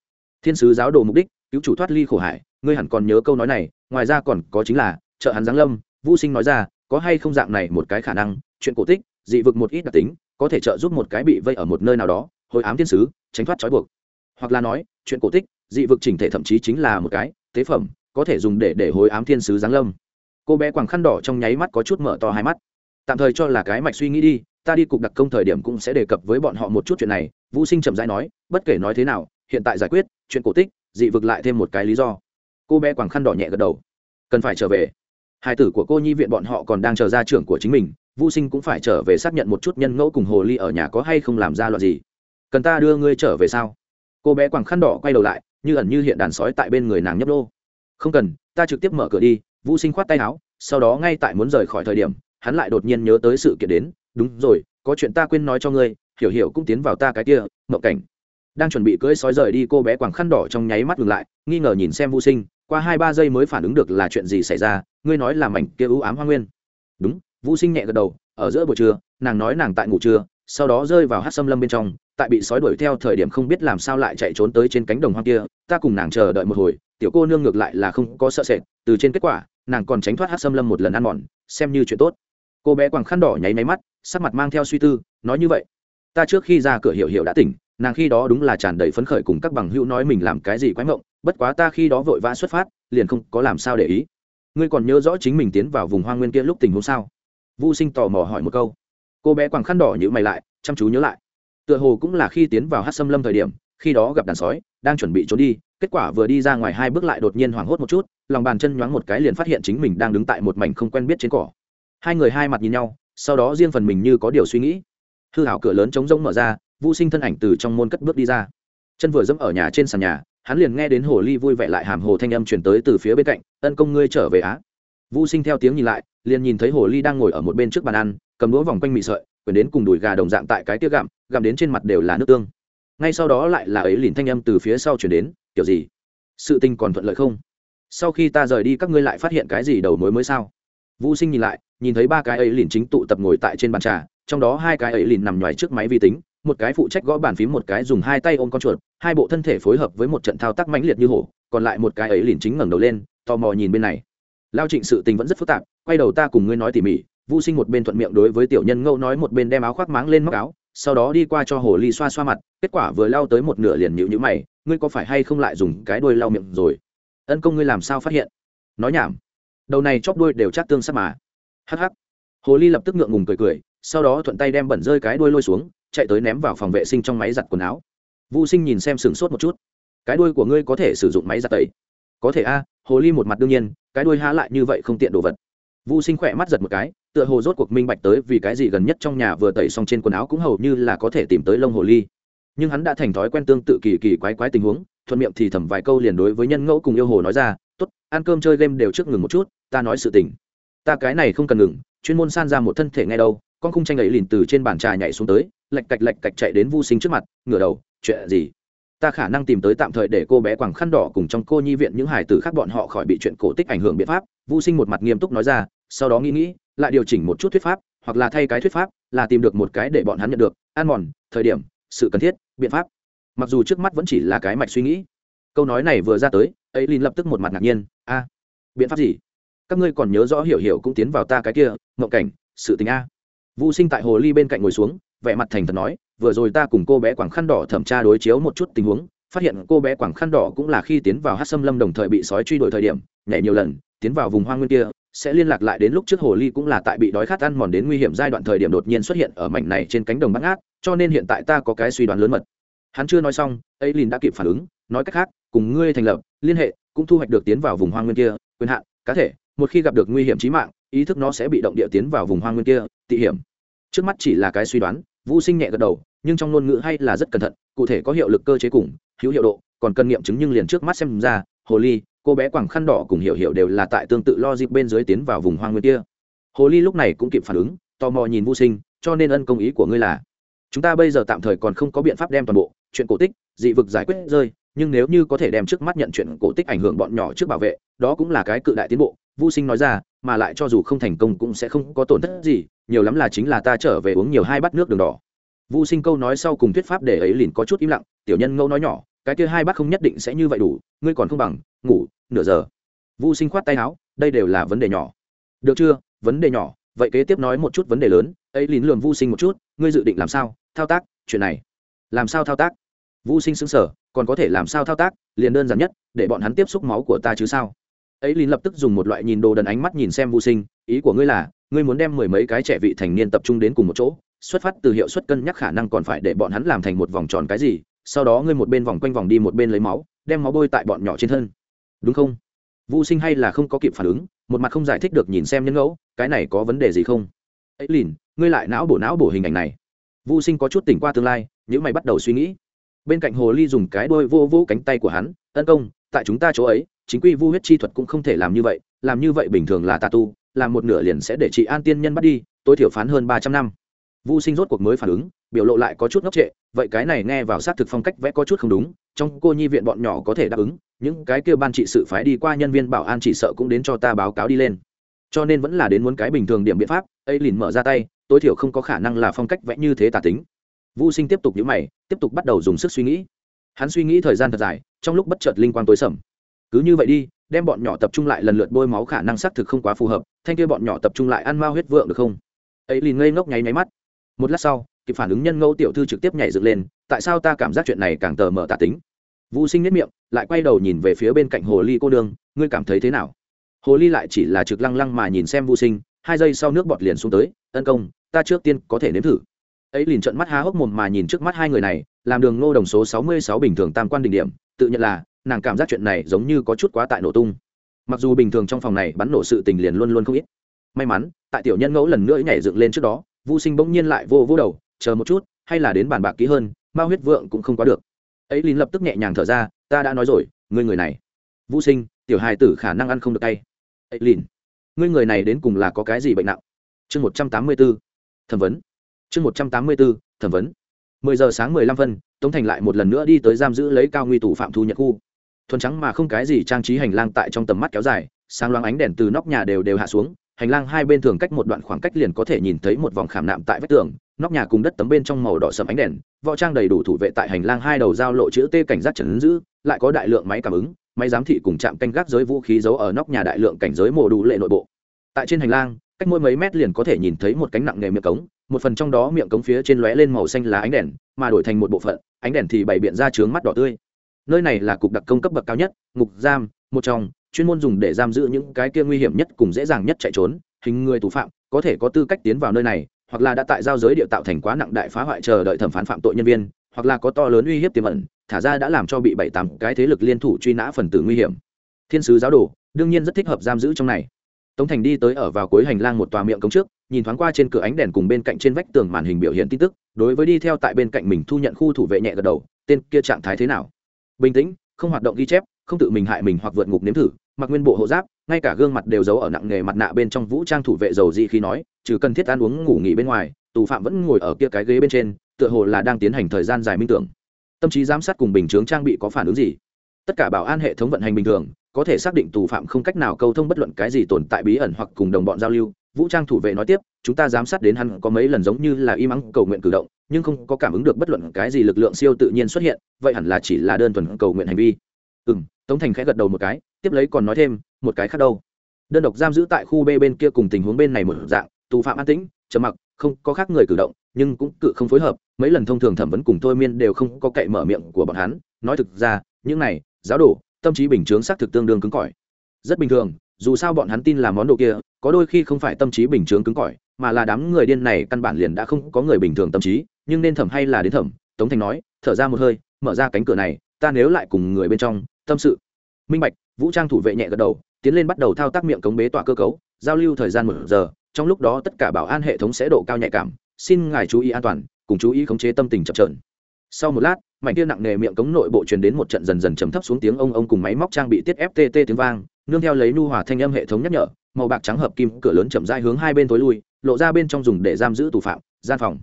Thiên sứ giáo đồ mục đích, cứu chủ thoát ly khổ hải, ngươi hẳn còn nhớ câu nói này, ngoài ra còn có chính là, trợ hắn giáng lâm. Vô sinh nói ra, có hay không dạng này một cái khả năng, chuyện cổ tích, dị vực một ít đặc tính, có thể trợ giúp một cái bị vây ở một nơi nào đó, hồi ám thiên sứ, tránh thoát trói buộc. Hoặc là nói, chuyện cổ tích, dị vực chỉnh thể thậm chí chính là một cái, tế phẩm, có thể dùng để để hồi ám thiên sứ giáng lâm cô bé quàng khăn đỏ trong nháy mắt có chút mở to hai mắt. Tạm thời cho là cái mạch suy nghĩ đi, ta đi cục đặc công thời điểm cũng sẽ đề cập với bọn họ một chút chuyện này, vũ sinh chậm rãi nói, bất kể nói thế nào, hiện tại giải quyết, chuyện cổ tích, dị vực lại thêm một cái lý do. Cô bé quàng khăn đỏ nhẹ gật đầu. Cần phải trở về. Hai tử của cô nhi viện bọn họ còn đang chờ ra trưởng của chính mình, vũ sinh cũng phải trở về xác nhận một chút nhân ngẫu cùng hồ ly ở nhà có hay không làm ra loạn gì. Cần ta đưa ngươi trở về sao? Cô bé quàng khăn đỏ quay đầu lại, như ẩn như hiện đàn sói tại bên người nàng nhấp đô không cần, ta trực tiếp mở cửa đi vũ sinh khoát tay áo, sau đó ngay tại muốn rời khỏi thời điểm, hắn lại đột nhiên nhớ tới sự kiện đến, đúng rồi, có chuyện ta quên nói cho ngươi, hiểu hiểu cũng tiến vào ta cái kia, mộng cảnh. Đang chuẩn bị cưỡi sói rời đi, cô bé quàng khăn đỏ trong nháy mắt ngừng lại, nghi ngờ nhìn xem vũ sinh, qua hai ba giây mới phản ứng được là chuyện gì xảy ra, ngươi nói là mảnh kia ưu ám hoa nguyên. Đúng. Vũ sinh nhẹ gật đầu, ở giữa buổi trưa, nàng nói nàng tại ngủ trưa, sau đó rơi vào hát xâm lâm bên trong, tại bị sói đuổi theo thời điểm không biết làm sao lại chạy trốn tới trên cánh đồng hoang kia, ta cùng nàng chờ đợi một hồi, tiểu cô nương ngược lại là không có sợ sệt, từ trên kết quả nàng còn tránh thoát hát xâm lâm một lần ăn mòn, xem như chuyện tốt. Cô bé quàng khăn đỏ nháy máy mắt, sắc mặt mang theo suy tư, nói như vậy. Ta trước khi ra cửa hiệu hiệu đã tỉnh, nàng khi đó đúng là tràn đầy phấn khởi cùng các bằng hữu nói mình làm cái gì quái mộng bất quá ta khi đó vội vã xuất phát, liền không có làm sao để ý. Ngươi còn nhớ rõ chính mình tiến vào vùng hoa nguyên kia lúc tình huống sao? Vô sinh tò mò hỏi một câu. Cô bé quàng khăn đỏ nhữ mày lại, chăm chú nhớ lại. Tựa hồ cũng là khi tiến vào hát xâm lâm thời điểm, khi đó gặp đàn sói, đang chuẩn bị trốn đi, kết quả vừa đi ra ngoài hai bước lại đột nhiên hoảng hốt một chút lòng bàn chân nhoáng một cái liền phát hiện chính mình đang đứng tại một mảnh không quen biết trên cỏ. Hai người hai mặt nhìn nhau, sau đó riêng phần mình như có điều suy nghĩ. Hư hảo cửa lớn trống rỗng mở ra vũ sinh thân ảnh từ trong môn cất bước đi ra. Chân vừa dẫm ở nhà trên sàn nhà, hắn liền nghe đến hồ ly vui vẻ lại hàm hồ thanh âm chuyển tới từ phía bên cạnh, ân công ngươi trở về á. Vũ sinh theo tiếng nhìn lại, liền nhìn thấy hồ ly đang ngồi ở một bên trước bàn ăn, cầm đũa vòng quanh mì sợi, quyển đến cùng đùi gà đồng dạng tại cái tiết gặm gặm đến trên mặt đều là nước tương. Ngay sau đó lại là ấy liền thanh âm từ phía sau chuyển đến kiểu gì? Sự tình còn thuận lợi không? Sau khi ta rời đi các ngươi lại phát hiện cái gì đầu mối mới sao? Vũ sinh nhìn lại, nhìn thấy ba cái ấy liền chính tụ tập ngồi tại trên bàn trà, trong đó hai cái ấy liền nằm ngoài trước máy vi tính, một cái phụ trách gõ bàn phím, một cái dùng hai tay ôm con chuột, hai bộ thân thể phối hợp với một trận thao tác mãnh liệt như hổ, còn lại một cái ấy liền chính ngẩng đầu lên, tò mò nhìn bên này. Lao trịnh sự tình vẫn rất phức tạp, quay đầu ta cùng ngươi nói tỉ mỉ, vũ sinh một bên thuận miệng đối với tiểu nhân ngâu nói một bên đem áo khoác máng lên móc áo, sau đó đi qua cho hồ ly xoa xoa mặt, kết quả vừa lao tới một nửa liền nhịu nhữ mày, ngươi có phải hay không lại dùng cái đuôi lau miệng rồi? Ân công ngươi làm sao phát hiện? Nói nhảm. Đầu này chóp đuôi đều chắc tương sắc mà. Hh hồ ly lập tức ngượng ngùng cười cười, sau đó thuận tay đem bẩn rơi cái đuôi lôi xuống, chạy tới ném vào phòng vệ sinh trong máy giặt quần áo. Vũ sinh nhìn xem sửng sốt một chút. Cái đuôi của ngươi có thể sử dụng máy giặt tẩy? Có thể a, hồ ly một mặt đương nhiên, cái đuôi há lại như vậy không tiện đồ vật. Vũ sinh khỏe mắt giật một cái, tựa hồ rốt cuộc minh bạch tới vì cái gì gần nhất trong nhà vừa tẩy xong trên quần áo cũng hầu như là có thể tìm tới lông hồ ly. Nhưng hắn đã thành thói quen tương tự kỳ kỳ quái quái tình huống thuận miệng thì thầm vài câu liền đối với nhân ngẫu cùng yêu hồ nói ra t ố t ăn cơm chơi game đều trước ngừng một chút, ta nói sự tình. Ta cái này không cần ngừng, chuyên môn san ra một thân thể ngay đâu. Con khung tranh ấy liền từ trên bàn trà nhảy xuống tới, lạch cạch lạch cạch chạy đến vô sinh trước mặt, ngửa đầu, chuyện gì? Ta khả năng tìm tới tạm thời để cô bé quàng khăn đỏ cùng trong cô nhi viện những hải tử khác bọn họ khỏi bị chuyện cổ tích ảnh hưởng biện pháp. Vô sinh một mặt nghiêm túc nói ra, sau đó nghĩ nghĩ, lại điều chỉnh một chút thuyết pháp, hoặc là thay cái thuyết pháp, là tìm được một cái để bọn hắn nhận được. An mòn, thời điểm, sự cần thiết, biện pháp mặc dù trước mắt vẫn chỉ là cái mạch suy nghĩ. Câu nói này vừa ra tới ấy linh lập tức một mặt ngạc nhiên, a, biện pháp gì? Các ngươi còn nhớ rõ hiểu hiểu cũng tiến vào ta cái kia, mộng cảnh, sự tình a. Vũ sinh tại hồ ly bên cạnh ngồi xuống, vẻ mặt thành thật nói, vừa rồi ta cùng cô bé quảng khăn đỏ thẩm tra đối chiếu một chút tình huống, phát hiện cô bé quảng khăn đỏ cũng là khi tiến vào hát xâm lâm đồng thời bị sói truy đuổi thời điểm, nhảy nhiều lần, tiến vào vùng hoang nguyên kia, sẽ liên lạc lại đến lúc trước hồ ly cũng là tại bị đói khát ăn mòn đến nguy hiểm giai đoạn thời điểm đột nhiên xuất hiện ở mảnh này trên cánh đồng bắt ngát, cho nên hiện tại ta có cái suy đoán lớn mật hắn chưa nói xong ấy lìn đã kịp phản ứng, nói cách khác, cùng ngươi thành lập, liên hệ, cũng thu hoạch được tiến vào vùng hoang nguyên kia, quyền hạn, cá thể, một khi gặp được nguy hiểm trí mạng, ý thức nó sẽ bị động địa tiến vào vùng hoang nguyên kia, tị hiểm. Trước mắt chỉ là cái suy đoán vũ sinh nhẹ gật đầu, nhưng trong ngôn ngữ hay là rất cẩn thận, cụ thể có hiệu lực cơ chế cùng, hữu hiệu độ, còn cần nghiệm chứng nhưng liền trước mắt xem ra, hồ ly, cô bé quảng khăn đỏ cùng hiểu hiểu đều là tại tương tự lo dịp bên dưới tiến vào vùng hoang nguyên kia. Hồ ly lúc này cũng kịp phản ứng, tò mò nhìn vũ sinh, cho nên ân công ý của ngươi là, chúng ta bây giờ tạm thời còn không có biện pháp đem toàn bộ chuyện cổ tích, dị vực giải quyết rơi, nhưng nếu như có thể đem trước mắt nhận chuyện cổ tích ảnh hưởng bọn nhỏ trước bảo vệ, đó cũng là cái cự đại tiến bộ. Vô sinh nói ra, mà lại cho dù không thành công cũng sẽ không có tổn thất gì, nhiều lắm là chính là ta trở về uống nhiều hai bát nước đường đỏ. Vô sinh câu nói sau cùng thuyết pháp để ấy liền có chút im lặng, tiểu nhân ngẫu nói nhỏ, cái kia hai bát không nhất định sẽ như vậy đủ, ngươi còn không bằng, ngủ, nửa giờ. Vô sinh khoát tay áo, đây đều là vấn đề nhỏ. Được chưa, vấn đề nhỏ, vậy kế tiếp nói một chút vấn đề lớn, ấy lín lườm vô sinh một chút, ngươi dự định làm sao, thao tác, chuyện này làm sao thao tác? Vũ sinh xứng sở còn có thể làm sao thao tác, liền đơn giản nhất, để bọn hắn tiếp xúc máu của ta chứ sao? Ấy lín lập tức dùng một loại nhìn đồ đần ánh mắt nhìn xem vũ sinh, ý của ngươi là, ngươi muốn đem mười mấy cái trẻ vị thành niên tập trung đến cùng một chỗ, xuất phát từ hiệu suất cân nhắc khả năng còn phải để bọn hắn làm thành một vòng tròn cái gì, sau đó ngươi một bên vòng quanh vòng đi một bên lấy máu, đem máu bôi tại bọn nhỏ trên thân. Đúng không? Vũ sinh hay là không có kịp phản ứng, một mặt không giải thích được nhìn xem nhân ngẫu, cái này có vấn đề gì không? Ấy lìn ngươi lại não bổ não bổ hình ảnh này. Vũ sinh có chút tỉnh qua tương lai những mày bắt đầu suy nghĩ. Bên cạnh hồ ly dùng cái đôi vô vô cánh tay của hắn, tấn công, tại chúng ta chỗ ấy, chính quy vu huyết chi thuật cũng không thể làm như vậy, làm như vậy bình thường là tà tu, làm một nửa liền sẽ để chị an tiên nhân bắt đi, tối thiểu phán hơn ba trăm năm. Vu sinh rốt cuộc mới phản ứng, biểu lộ lại có chút ngốc trệ, vậy cái này nghe vào xác thực phong cách vẽ có chút không đúng, trong cô nhi viện bọn nhỏ có thể đáp ứng, những cái kêu ban trị sự phái đi qua nhân viên bảo an chỉ sợ cũng đến cho ta báo cáo đi lên. Cho nên vẫn là đến muốn cái bình thường điểm biện pháp, ấy liền mở ra tay, tối thiểu không có khả năng là phong cách vẽ như thế tà tính. Vu Sinh tiếp tục nhíu mày, tiếp tục bắt đầu dùng sức suy nghĩ. Hắn suy nghĩ thời gian thật dài, trong lúc bất chợt linh quang tối sầm. Cứ như vậy đi, đem bọn nhỏ tập trung lại lần lượt bôi máu khả năng xác thực không quá phù hợp, thanh kia bọn nhỏ tập trung lại ăn ma huyết vượng được không? Ấy liền ngây ngốc nháy nháy mắt. Một lát sau, kịp phản ứng nhân ngẫu tiểu thư trực tiếp nhảy dựng lên, tại sao ta cảm giác chuyện này càng tờ mờ tả tính? Vu Sinh nhếch miệng, lại quay đầu nhìn về phía bên cạnh Hồ Ly cô đương ngươi cảm thấy thế nào? Hồ Ly lại chỉ là trực lăng lăng mà nhìn xem Vu Sinh, hai giây sau nước bọt liền xuống tới, Tấn công, ta trước tiên có thể nếm thử." Ấy liền trận mắt há hốc mồm mà nhìn trước mắt hai người này, làm đường ngô đồng số sáu mươi sáu bình thường tam quan đỉnh điểm, tự nhận là, nàng cảm giác chuyện này giống như có chút quá tại nổ tung. Mặc dù bình thường trong phòng này bắn nổ sự tình liền luôn luôn không ít. May mắn, tại tiểu nhân ngẫu lần nữa nhảy dựng lên trước đó vô sinh bỗng nhiên lại vô vô đầu, chờ một chút, hay là đến bàn bạc kỹ hơn Ma huyết vượng cũng không quá được. Ấy liền lập tức nhẹ nhàng thở ra, ta đã nói rồi, ngươi người này. Vô sinh, tiểu hài tử khả năng ăn không được tay. Ấy liền, ngươi người này đến cùng là có cái gì bệnh nặng? Chương một trăm tám mươi b ố thẩm vấn chương một trăm tám mươi b ố thẩm vấn. mười giờ sáng mười lăm phân, tống thành lại một lần nữa đi tới giam giữ lấy cao nguy tù phạm thu nhận khu. Thuần trắng mà không cái gì trang trí hành lang tại trong tầm mắt kéo dài, sáng loáng ánh đèn từ nóc nhà đều đều hạ xuống, hành lang hai bên thường cách một đoạn khoảng cách liền có thể nhìn thấy một vòng khảm nạm tại vách tường, nóc nhà cùng đất tấm bên trong màu đỏ sầm ánh đèn, võ trang đầy đủ thủ vệ tại hành lang hai đầu giao lộ chữ t cảnh giác trần giữ, lại có đại lượng máy cảm ứng, máy giám thị cùng trạm canh gác giới vũ khí giấu ở nóc nhà đại lượng cảnh giới mổ đủ lệ nội bộ. Tại trên hành lang, cách mỗi mấy mét liền có thể nhìn thấy một cánh nặng nghề miệng cống một phần trong đó miệng cống phía trên lóe lên màu xanh lá ánh đèn, mà đổi thành một bộ phận, ánh đèn thì bày biện ra trướng mắt đỏ tươi. Nơi này là cục đặc công cấp bậc cao nhất, ngục giam, một trong, chuyên môn dùng để giam giữ những cái kia nguy hiểm nhất cùng dễ dàng nhất chạy trốn, hình người tù phạm, có thể có tư cách tiến vào nơi này, hoặc là đã tại giao giới địa tạo thành quá nặng đại phá hoại chờ đợi thẩm phán phạm tội nhân viên, hoặc là có to lớn uy hiếp tiềm ẩn, thả ra đã làm cho bị bảy tám cái thế lực liên thủ truy nã phần tử nguy hiểm. Thiên sứ giáo đồ, đương nhiên rất thích hợp giam giữ trong này tống thành đi tới ở vào cuối hành lang một tòa miệng cống trước, nhìn thoáng qua trên cửa ánh đèn cùng bên cạnh trên vách tường màn hình biểu hiện tin tức, đối với đi theo tại bên cạnh mình thu nhận khu thủ vệ nhẹ gật đầu, tên kia trạng thái thế nào? Bình tĩnh, không hoạt động ghi chép, không tự mình hại mình hoặc vượt ngục nếm thử, mặc nguyên bộ hộ giáp, ngay cả gương mặt đều giấu ở nặng nghề mặt nạ bên trong vũ trang thủ vệ dầu dị khi nói, trừ cần thiết ăn uống ngủ nghỉ bên ngoài, tù phạm vẫn ngồi ở kia cái ghế bên trên, tựa hồ là đang tiến hành thời gian dài minh tưởng. Tâm trí giám sát cùng bình chướng trang bị có phản ứng gì? Tất cả bảo an hệ thống vận hành bình thường có thể xác định tù phạm không cách nào câu thông bất luận cái gì tồn tại bí ẩn hoặc cùng đồng bọn giao lưu. Vũ trang thủ vệ nói tiếp, chúng ta giám sát đến hắn có mấy lần giống như là y mắng cầu nguyện cử động, nhưng không có cảm ứng được bất luận cái gì lực lượng siêu tự nhiên xuất hiện, vậy hẳn là chỉ là đơn thuần cầu nguyện hành vi. Ừ m tống thành khẽ gật đầu một cái, tiếp lấy còn nói thêm, một cái khác đâu. Đơn độc giam giữ tại khu b bên kia cùng tình huống bên này một dạng, tù phạm an tĩnh, trầm mặc, không có khác người cử động, nhưng cũng cự không phối hợp, mấy lần thông thường thẩm vấn cùng thôi miên đều không có cậy mở miệng của bọn hắn. Nói thực ra, những này, giáo đổ tâm trí bình chướng xác thực tương đương cứng cỏi. Rất bình thường, dù sao bọn hắn tin là món đồ kia, có đôi khi không phải tâm trí bình chướng cứng cỏi, mà là đám người điên này căn bản liền đã không có người bình thường tâm trí, nhưng nên thẩm hay là đến thẩm, tống thành nói, thở ra một hơi, mở ra cánh cửa này, ta nếu lại cùng người bên trong, tâm sự. Minh bạch, vũ trang thủ vệ nhẹ gật đầu, tiến lên bắt đầu thao tác miệng cống bế tỏa cơ cấu, giao lưu thời gian một giờ, trong lúc đó tất cả bảo an hệ thống sẽ độ cao nhạy cảm, xin ngài chú ý an toàn, cùng chú ý khống chế tâm tình chập trờn sau một lát mảnh kia nặng nề miệng cống nội bộ truyền đến một trận dần dần trầm thấp xuống tiếng ông ông cùng máy móc trang bị tiết ftt tiếng vang, nương theo lấy nu hòa thanh âm hệ thống nhắc nhở, màu bạc trắng hợp kim cửa lớn chậm dai hướng hai bên tối lui, lộ ra bên trong dùng để giam giữ tù phạm, gian phòng.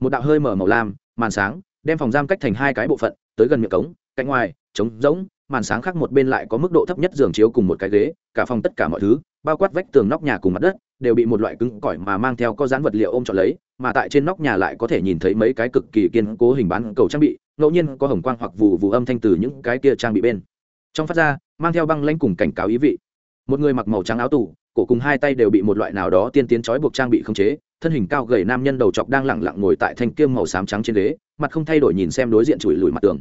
Một đạo hơi mở màu lam, màn sáng, đem phòng giam cách thành hai cái bộ phận, tới gần miệng cống, cạnh ngoài, trống rỗng, màn sáng khác một bên lại có mức độ thấp nhất giường chiếu cùng một cái ghế, cả phòng tất cả mọi thứ, bao quát vách tường nóc nhà cùng mặt đất đều bị một loại cứng cỏi mà mang theo có dán vật liệu ôm trọn lấy, mà tại trên nóc nhà lại có thể nhìn thấy mấy cái cực kỳ kiên cố hình bán cầu trang bị, ngẫu nhiên có hồng quang hoặc vụ vụ âm thanh từ những cái kia trang bị bên. Trong phát ra, mang theo băng lanh cùng cảnh cáo ý vị. Một người mặc màu trắng áo tủ cổ cùng hai tay đều bị một loại nào đó tiên tiến trói buộc trang bị khống chế, thân hình cao gầy nam nhân đầu chọc đang lẳng lặng ngồi tại thanh kiêm màu xám trắng trên ghế, mặt không thay đổi nhìn xem đối diện chùi lùi mặt tường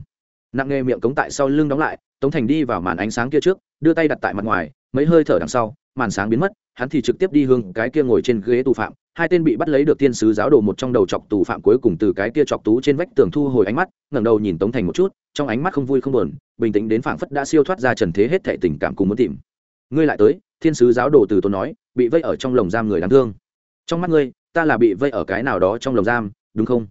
nặng nghề miệng cống tại sau lưng đóng lại, tống thành đi vào màn ánh sáng kia trước, đưa tay đặt tại mặt ngoài, mấy hơi thở đằng sau, màn sáng biến mất, hắn thì trực tiếp đi hương cái kia ngồi trên ghế tù phạm, hai tên bị bắt lấy được tiên sứ giáo đồ một trong đầu chọc tù phạm cuối cùng từ cái kia chọc tú trên vách tường thu hồi ánh mắt, ngẩng đầu nhìn tống thành một chút, trong ánh mắt không vui không buồn, bình tĩnh đến phảng phất đã siêu thoát ra trần thế hết thệ tình cảm cùng muốn tìm. Ngươi lại tới, thiên sứ giáo đồ từ tôi nói, bị vây ở trong lồng giam người đáng thương. Trong mắt ngươi, ta là bị vây ở cái nào đó trong lồng giam, đúng không?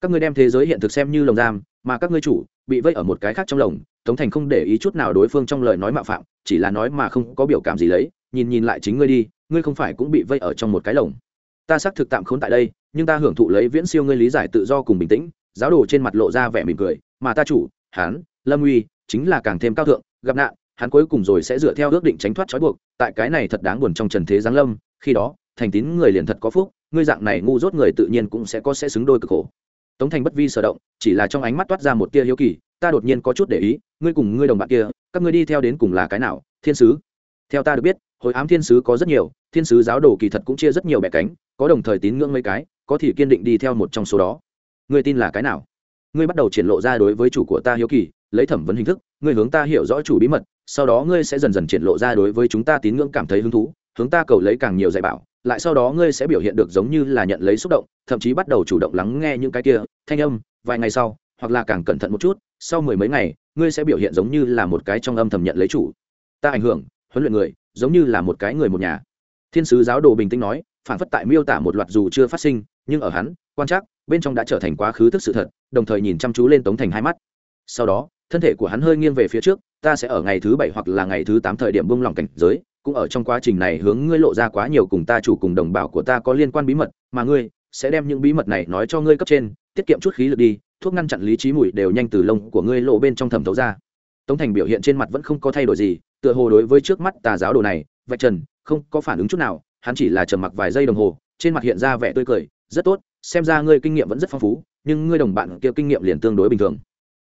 Các ngươi đem thế giới hiện thực xem như lồng giam mà các ngươi chủ bị vây ở một cái khác trong lồng, tống thành không để ý chút nào đối phương trong lời nói mạo phạm, chỉ là nói mà không có biểu cảm gì lấy, nhìn nhìn lại chính ngươi đi, ngươi không phải cũng bị vây ở trong một cái lồng. Ta xác thực tạm khốn tại đây, nhưng ta hưởng thụ lấy viễn siêu ngươi lý giải tự do cùng bình tĩnh, giáo đồ trên mặt lộ ra vẻ mỉm cười, mà ta chủ hán lâm uy, chính là càng thêm cao thượng, gặp nạn, hắn cuối cùng rồi sẽ dựa theo ước định tránh thoát trói buộc, tại cái này thật đáng buồn trong trần thế giáng lâm, khi đó, thành tín người liền thật có phúc, ngươi dạng này ngu dốt người tự nhiên cũng sẽ có sẽ xứng đôi cực khổ tống thành bất vi sở động, chỉ là trong ánh mắt toát ra một tia hiếu kỳ, ta đột nhiên có chút để ý, ngươi cùng ngươi đồng bạn kia, các ngươi đi theo đến cùng là cái nào? Thiên sứ. Theo ta được biết hội ám thiên sứ có rất nhiều, thiên sứ giáo đồ kỳ thật cũng chia rất nhiều bẻ cánh, có đồng thời tín ngưỡng mấy cái, có thể kiên định đi theo một trong số đó. Ngươi tin là cái nào? Ngươi bắt đầu triển lộ ra đối với chủ của ta hiếu kỳ, lấy thẩm vấn hình thức, ngươi hướng ta hiểu rõ chủ bí mật, sau đó ngươi sẽ dần dần triển lộ ra đối với chúng ta tín ngưỡng cảm thấy hứng thú hướng ta cầu lấy càng nhiều dạy bảo, lại sau đó ngươi sẽ biểu hiện được giống như là nhận lấy xúc động, thậm chí bắt đầu chủ động lắng nghe những cái kia, thanh âm, vài ngày sau, hoặc là càng cẩn thận một chút, sau mười mấy ngày, ngươi sẽ biểu hiện giống như là một cái trong âm thầm nhận lấy chủ. Ta ảnh hưởng, huấn luyện người, giống như là một cái người một nhà. Thiên sứ giáo đồ bình tĩnh nói, phản phất tại miêu tả một loạt dù chưa phát sinh, nhưng ở hắn, quan trắc, bên trong đã trở thành quá khứ thức sự thật, đồng thời nhìn chăm chú lên tống thành hai mắt. Sau đó, thân thể của hắn hơi nghiêng về phía trước, ta sẽ ở ngày thứ bảy hoặc là ngày thứ tám thời điểm bung lòng cảnh giới cũng ở trong quá trình này hướng ngươi lộ ra quá nhiều cùng ta chủ cùng đồng bào của ta có liên quan bí mật, mà ngươi sẽ đem những bí mật này nói cho ngươi cấp trên, tiết kiệm chút khí lực đi, thuốc ngăn chặn lý trí mùi đều nhanh từ lông của ngươi lộ bên trong thẩm thấu ra. Tống thành biểu hiện trên mặt vẫn không có thay đổi gì, tựa hồ đối với trước mắt tà giáo đồ này, vạch trần không có phản ứng chút nào, hắn chỉ là trầm mặc vài giây đồng hồ, trên mặt hiện ra vẻ tươi cười, rất tốt, xem ra ngươi kinh nghiệm vẫn rất phong phú, nhưng ngươi đồng bạn kia kinh nghiệm liền tương đối bình thường.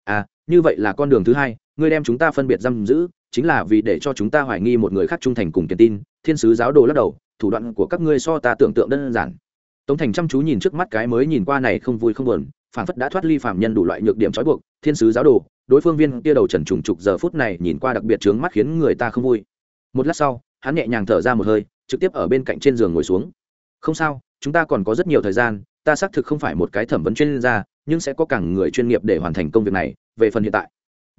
À như vậy là con đường thứ hai ngươi đem chúng ta phân biệt giam giữ, chính là vì để cho chúng ta hoài nghi một người khác trung thành cùng kiên tin, thiên sứ giáo đồ lắc đầu, thủ đoạn của các ngươi so ta tưởng tượng đơn giản. Tống thành chăm chú nhìn trước mắt cái mới nhìn qua này không vui không buồn phản phất đã thoát ly phạm nhân đủ loại nhược điểm trói buộc, thiên sứ giáo đồ, đối phương viên kia đầu trần trùng trục giờ phút này nhìn qua đặc biệt trướng mắt khiến người ta không vui. Một lát sau, hắn nhẹ nhàng thở ra một hơi, trực tiếp ở bên cạnh trên giường ngồi xuống. Không sao, chúng ta còn có rất nhiều thời gian, ta xác thực không phải một cái thẩm vấn chuyên gia, nhưng sẽ có cả người chuyên nghiệp để hoàn thành công việc này, về phần hiện tại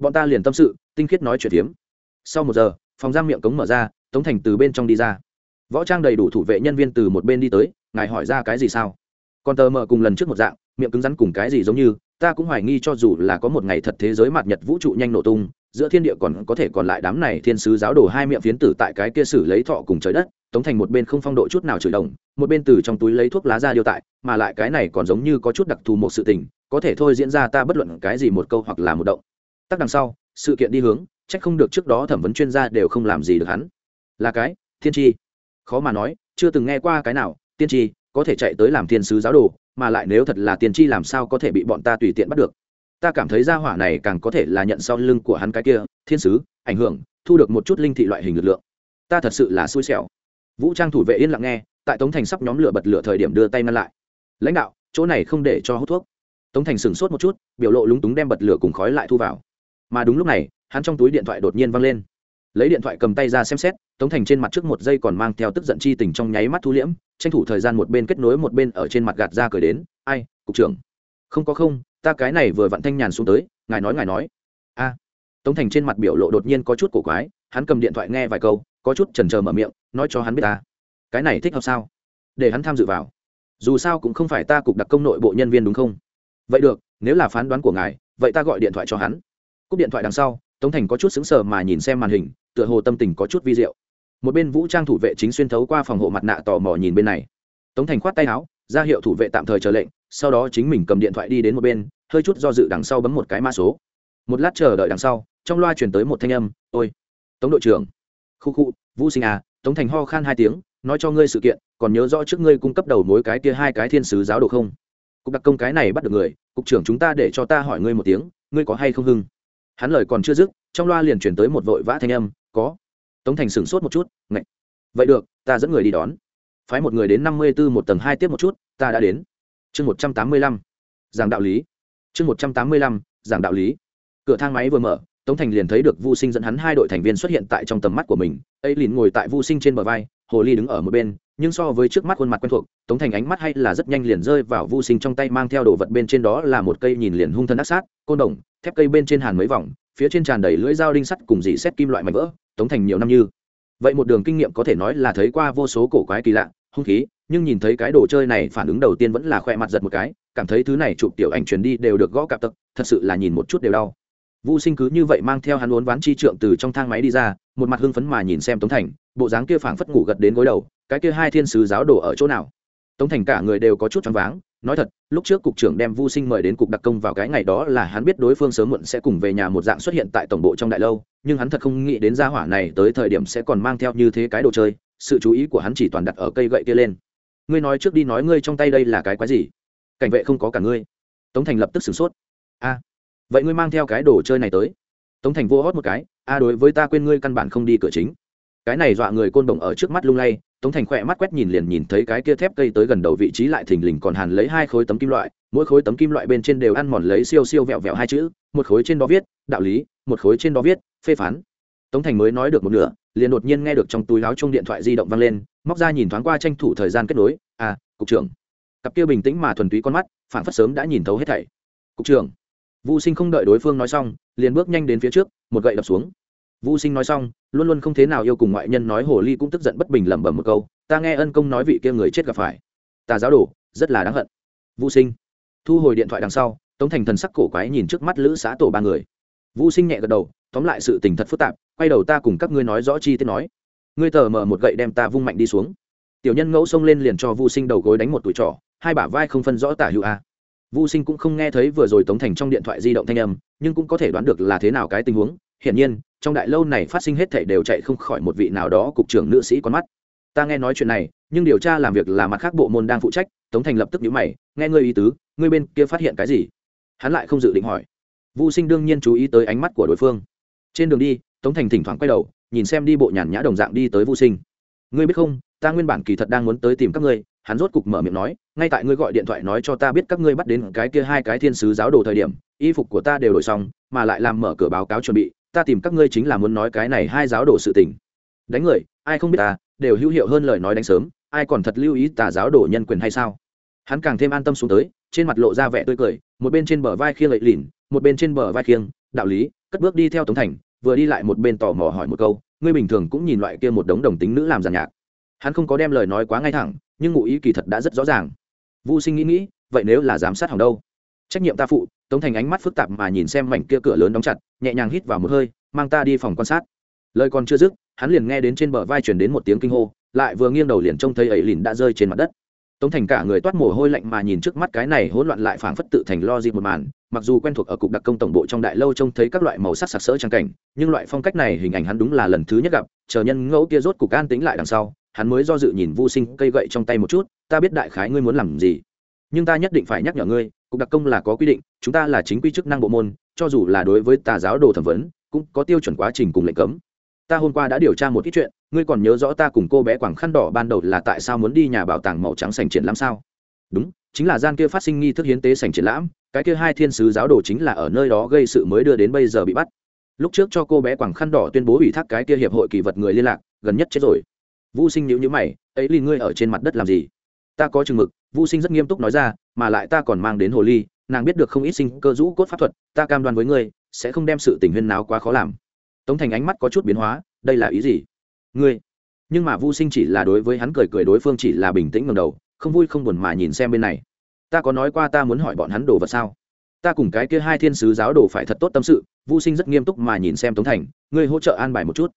bọn ta liền tâm sự, tinh khiết nói chuyện tiếm sau một giờ, phòng giam miệng cống mở ra, tống thành từ bên trong đi ra. Võ trang đầy đủ thủ vệ nhân viên từ một bên đi tới, ngài hỏi ra cái gì sao? Còn tờ mở cùng lần trước một dạng, miệng cứng rắn cùng cái gì giống như, ta cũng hoài nghi cho dù là có một ngày thật thế giới mạt nhật vũ trụ nhanh nổ tung, giữa thiên địa còn có thể còn lại đám này thiên sứ giáo đồ hai miệng phiến tử tại cái kia xử lấy thọ cùng trời đất. Tống thành một bên không phong độ chút nào chửi đồng, một bên từ trong túi lấy thuốc lá ra điêu tại, mà lại cái này còn giống như có chút đặc thù một sự tình, có thể thôi diễn ra ta bất luận cái gì một câu hoặc là một động tắc đằng sau, sự kiện đi hướng trách không được trước đó thẩm vấn chuyên gia đều không làm gì được hắn. Là cái, thiên tri. Khó mà nói, chưa từng nghe qua cái nào tiên tri, có thể chạy tới làm thiên sứ giáo đồ, mà lại nếu thật là tiên tri làm sao có thể bị bọn ta tùy tiện bắt được? Ta cảm thấy gia hỏa này càng có thể là nhận sau lưng của hắn cái kia, thiên sứ, ảnh hưởng, thu được một chút linh thị loại hình lực lượng. Ta thật sự là xui xẻo. Vũ trang thủ vệ yên lặng nghe, tại tống thành sắp nhóm lửa bật lửa thời điểm đưa tay ngăn lại. Lãnh đạo, chỗ này không để cho hút thuốc. Tống thành sửng sốt một chút, biểu lộ lúng túng đem bật lửa cùng khói lại thu vào mà đúng lúc này, hắn trong túi điện thoại đột nhiên văng lên. Lấy điện thoại cầm tay ra xem xét, tống thành trên mặt trước một giây còn mang theo tức giận chi tình trong nháy mắt thu liễm, tranh thủ thời gian một bên kết nối một bên ở trên mặt gạt ra cười đến, ai, cục trưởng? Không có không, ta cái này vừa vặn thanh nhàn xuống tới, ngài nói ngài nói. A. Tống thành trên mặt biểu lộ đột nhiên có chút cổ quái, hắn cầm điện thoại nghe vài câu, có chút chần chờ mở miệng, nói cho hắn biết ta. Cái này thích hợp sao? Để hắn tham dự vào. Dù sao cũng không phải ta cục đặc công nội bộ nhân viên đúng không? Vậy được, nếu là phán đoán của ngài, vậy ta gọi điện thoại cho hắn cúp điện thoại đằng sau, tống thành có chút xứng sờ mà nhìn xem màn hình, tựa hồ tâm tình có chút vi diệu. Một bên vũ trang thủ vệ chính xuyên thấu qua phòng hộ mặt nạ tò mò nhìn bên này. Tống thành khoát tay áo, ra hiệu thủ vệ tạm thời chờ lệnh, sau đó chính mình cầm điện thoại đi đến một bên, hơi chút do dự đằng sau bấm một cái mã số. Một lát chờ đợi đằng sau, trong loa chuyển tới một thanh âm, ôi, tống đội trưởng. Khu khu, vũ sinh à tống thành ho khan hai tiếng, nói cho ngươi sự kiện, còn nhớ rõ trước ngươi cung cấp đầu mối cái kia hai cái thiên sứ giáo đồ không? Cục đặc công cái này bắt được người, cục trưởng chúng ta để cho ta hỏi ngươi một tiếng, ngươi có hay không hưng? Hắn lời còn chưa dứt, trong loa liền chuyển tới một vội vã thanh âm, có. Tống thành sửng sốt một chút ngạy vậy được, ta dẫn người đi đón. Phái một người đến năm mươi b ố một tầng hai tiếp một chút, ta đã đến. Chương một trăm tám mươi lăm, giảng đạo lý. Chương một trăm tám mươi lăm, giảng đạo lý. Cửa thang máy vừa mở, tống thành liền thấy được vô sinh dẫn hắn hai đội thành viên xuất hiện tại trong tầm mắt của mình. Ấy liền ngồi tại vô sinh trên bờ vai, hồ ly đứng ở một bên nhưng so với trước mắt khuôn mặt quen thuộc, tống thành ánh mắt hay là rất nhanh liền rơi vào vô sinh trong tay mang theo đồ vật bên trên đó là một cây nhìn liền hung thân ác sát, côn đồng, thép cây bên trên hàn mấy vòng, phía trên tràn đầy lưỡi dao đinh sắt cùng dì xét kim loại mảnh vỡ, tống thành nhiều năm như. Vậy một đường kinh nghiệm có thể nói là thấy qua vô số cổ quái kỳ lạ, hung khí, nhưng nhìn thấy cái đồ chơi này phản ứng đầu tiên vẫn là khoe mặt giật một cái, cảm thấy thứ này chụp tiểu ảnh truyền đi đều được gõ cạp tật, thật sự là nhìn một chút đều đau. Vu Sinh cứ như vậy mang theo hắn uốn ván chi trượng từ trong thang máy đi ra, một mặt hưng phấn mà nhìn xem Tống Thành, bộ dáng kia phảng phất ngủ gật đến gối đầu, cái kia hai thiên sứ giáo đồ ở chỗ nào? Tống Thành cả người đều có chút choáng váng, nói thật, lúc trước cục trưởng đem Vu Sinh mời đến cục đặc công vào cái ngày đó là hắn biết đối phương sớm muộn sẽ cùng về nhà một dạng xuất hiện tại tổng bộ trong đại lâu, nhưng hắn thật không nghĩ đến gia hỏa này tới thời điểm sẽ còn mang theo như thế cái đồ chơi, sự chú ý của hắn chỉ toàn đặt ở cây gậy kia lên. Ngươi nói trước đi nói ngươi trong tay đây là cái quái gì? Cảnh vệ không có cả ngươi. Tống Thành lập tức sửng sốt. A, vậy ngươi mang theo cái đồ chơi này tới. Tống thành vô hót một cái, a, đối với ta quên ngươi căn bản không đi cửa chính. Cái này dọa người côn đồng ở trước mắt lung lay, tống thành khỏe mắt quét nhìn liền nhìn thấy cái kia thép cây tới gần đầu vị trí lại thình lình còn hàn lấy hai khối tấm kim loại, mỗi khối tấm kim loại bên trên đều ăn mòn lấy siêu siêu vẹo vẹo hai chữ, một khối trên đó viết, đạo lý, một khối trên đó viết, phê phán. Tống thành mới nói được một nửa, liền đột nhiên nghe được trong túi láo chung điện thoại di động vang lên, móc ra nhìn thoáng qua tranh thủ thời gian kết nối à cục trưởng. Cặp kia bình tĩnh mà thuần túy con mắt phản phất sớm đã nhìn thấu hết thảy. Cục trưởng. Vu Sinh không đợi đối phương nói xong, liền bước nhanh đến phía trước, một gậy đập xuống. Vu Sinh nói xong, luôn luôn không thế nào yêu cùng ngoại nhân nói hồ ly cũng tức giận bất bình lẩm bẩm một câu, ta nghe ân công nói vị kia người chết gặp phải. Ta giáo đổ, rất là đáng hận. Vu Sinh thu hồi điện thoại đằng sau, Tống Thành thần sắc cổ quái nhìn trước mắt lữ xã tổ ba người. Vu Sinh nhẹ gật đầu, tóm lại sự tình thật phức tạp, quay đầu ta cùng các ngươi nói rõ chi tiết nói. ngươi tờ mở một gậy đem ta vung mạnh đi xuống tiểu nhân ngẫu xông lên liền cho vu sinh đầu gối đánh một tuổi trỏ hai bả vai không phân rõ tả hữu a vu sinh cũng không nghe thấy vừa rồi tống thành trong điện thoại di động thanh âm, nhưng cũng có thể đoán được là thế nào cái tình huống. Hiển nhiên, trong đại lâu này phát sinh hết thể đều chạy không khỏi một vị nào đó cục trưởng nữ sĩ con mắt. Ta nghe nói chuyện này, nhưng điều tra làm việc là mặt khác bộ môn đang phụ trách. Tống thành lập tức nhíu mày, nghe ngươi ý tứ, ngươi bên kia phát hiện cái gì? Hắn lại không dự định hỏi. Vu sinh đương nhiên chú ý tới ánh mắt của đối phương. Trên đường đi, tống thành thỉnh thoảng quay đầu, nhìn xem đi bộ nhàn nhã đồng dạng đi tới vu sinh. Ngươi biết không ta nguyên bản kỳ thật đang muốn tới tìm các ngươi, hắn rốt cục mở miệng nói, ngay tại ngươi gọi điện thoại nói cho ta biết các ngươi bắt đến cái kia hai cái thiên sứ giáo đồ thời điểm, y phục của ta đều đổi xong, mà lại làm mở cửa báo cáo chuẩn bị, ta tìm các ngươi chính là muốn nói cái này hai giáo đồ sự tình. Đánh người, ai không biết ta, đều hữu hiệu hơn lời nói đánh sớm, ai còn thật lưu ý tà giáo đồ nhân quyền hay sao? Hắn càng thêm an tâm xuống tới, trên mặt lộ ra vẻ tươi cười, một bên trên bờ vai khiêng lệ lỉn một bên trên bờ vai khiêng, đạo lý, cất bước đi theo tống thành, vừa đi lại một bên tò mò hỏi một câu, ngươi bình thường cũng nhìn loại kia một đống đồng tính nữ làm giàn nhạc hắn không có đem lời nói quá ngay thẳng, nhưng ngụ ý kỳ thật đã rất rõ ràng. Vô sinh nghĩ nghĩ, vậy nếu là giám sát hỏng đâu? Trách nhiệm ta phụ, tống thành ánh mắt phức tạp mà nhìn xem mảnh kia cửa lớn đóng chặt, nhẹ nhàng hít vào một hơi, mang ta đi phòng quan sát. Lời còn chưa dứt, hắn liền nghe đến trên bờ vai chuyển đến một tiếng kinh hô, lại vừa nghiêng đầu liền trông thấy ấy lìn đã rơi trên mặt đất. Tống thành cả người toát mồ hôi lạnh mà nhìn trước mắt cái này hỗn loạn lại phảng phất tự thành lo dịp một màn, mặc dù quen thuộc ở cục đặc công tổng bộ trong đại lâu trông thấy các loại màu sắc sặc sỡ trang cảnh, nhưng loại phong cách này hình ảnh hắn đúng là lần thứ nhất gặp, chờ nhân ngẫu kia rốt cục an tính lại đằng sau hắn mới do dự nhìn vô sinh cây gậy trong tay một chút, ta biết đại khái ngươi muốn làm gì, nhưng ta nhất định phải nhắc nhở ngươi, cục đặc công là có quy định, chúng ta là chính quy chức năng bộ môn, cho dù là đối với tà giáo đồ thẩm vấn, cũng có tiêu chuẩn quá trình cùng lệnh cấm. Ta hôm qua đã điều tra một ít chuyện, ngươi còn nhớ rõ ta cùng cô bé quảng khăn đỏ ban đầu là tại sao muốn đi nhà bảo tàng màu trắng sành triển lãm sao? Đúng, chính là gian kia phát sinh nghi thức hiến tế sành triển lãm, cái kia hai thiên sứ giáo đồ chính là ở nơi đó gây sự mới đưa đến bây giờ bị bắt. Lúc trước cho cô bé quảng khăn đỏ tuyên bố ủy thác cái kia hiệp hội kỳ vật người liên lạc, gần nhất chết rồi vô sinh nhữ nhữ mày, ấy lì ngươi ở trên mặt đất làm gì? Ta có chừng mực. Vô sinh rất nghiêm túc nói ra, mà lại ta còn mang đến hồ ly, nàng biết được không ít sinh cơ rũ cốt pháp thuật, ta cam đoan với ngươi, sẽ không đem sự tình huyên náo quá khó làm. Tống thành ánh mắt có chút biến hóa, đây là ý gì? Ngươi. Nhưng mà Vu sinh chỉ là đối với hắn cười cười đối phương chỉ là bình tĩnh ngầm đầu, không vui không buồn mà nhìn xem bên này. Ta có nói qua ta muốn hỏi bọn hắn đồ vật sao? Ta cùng cái kia hai thiên sứ giáo đồ phải thật tốt tâm sự. Vu sinh rất nghiêm túc mà nhìn xem tống thành, ngươi hỗ trợ an bài một chút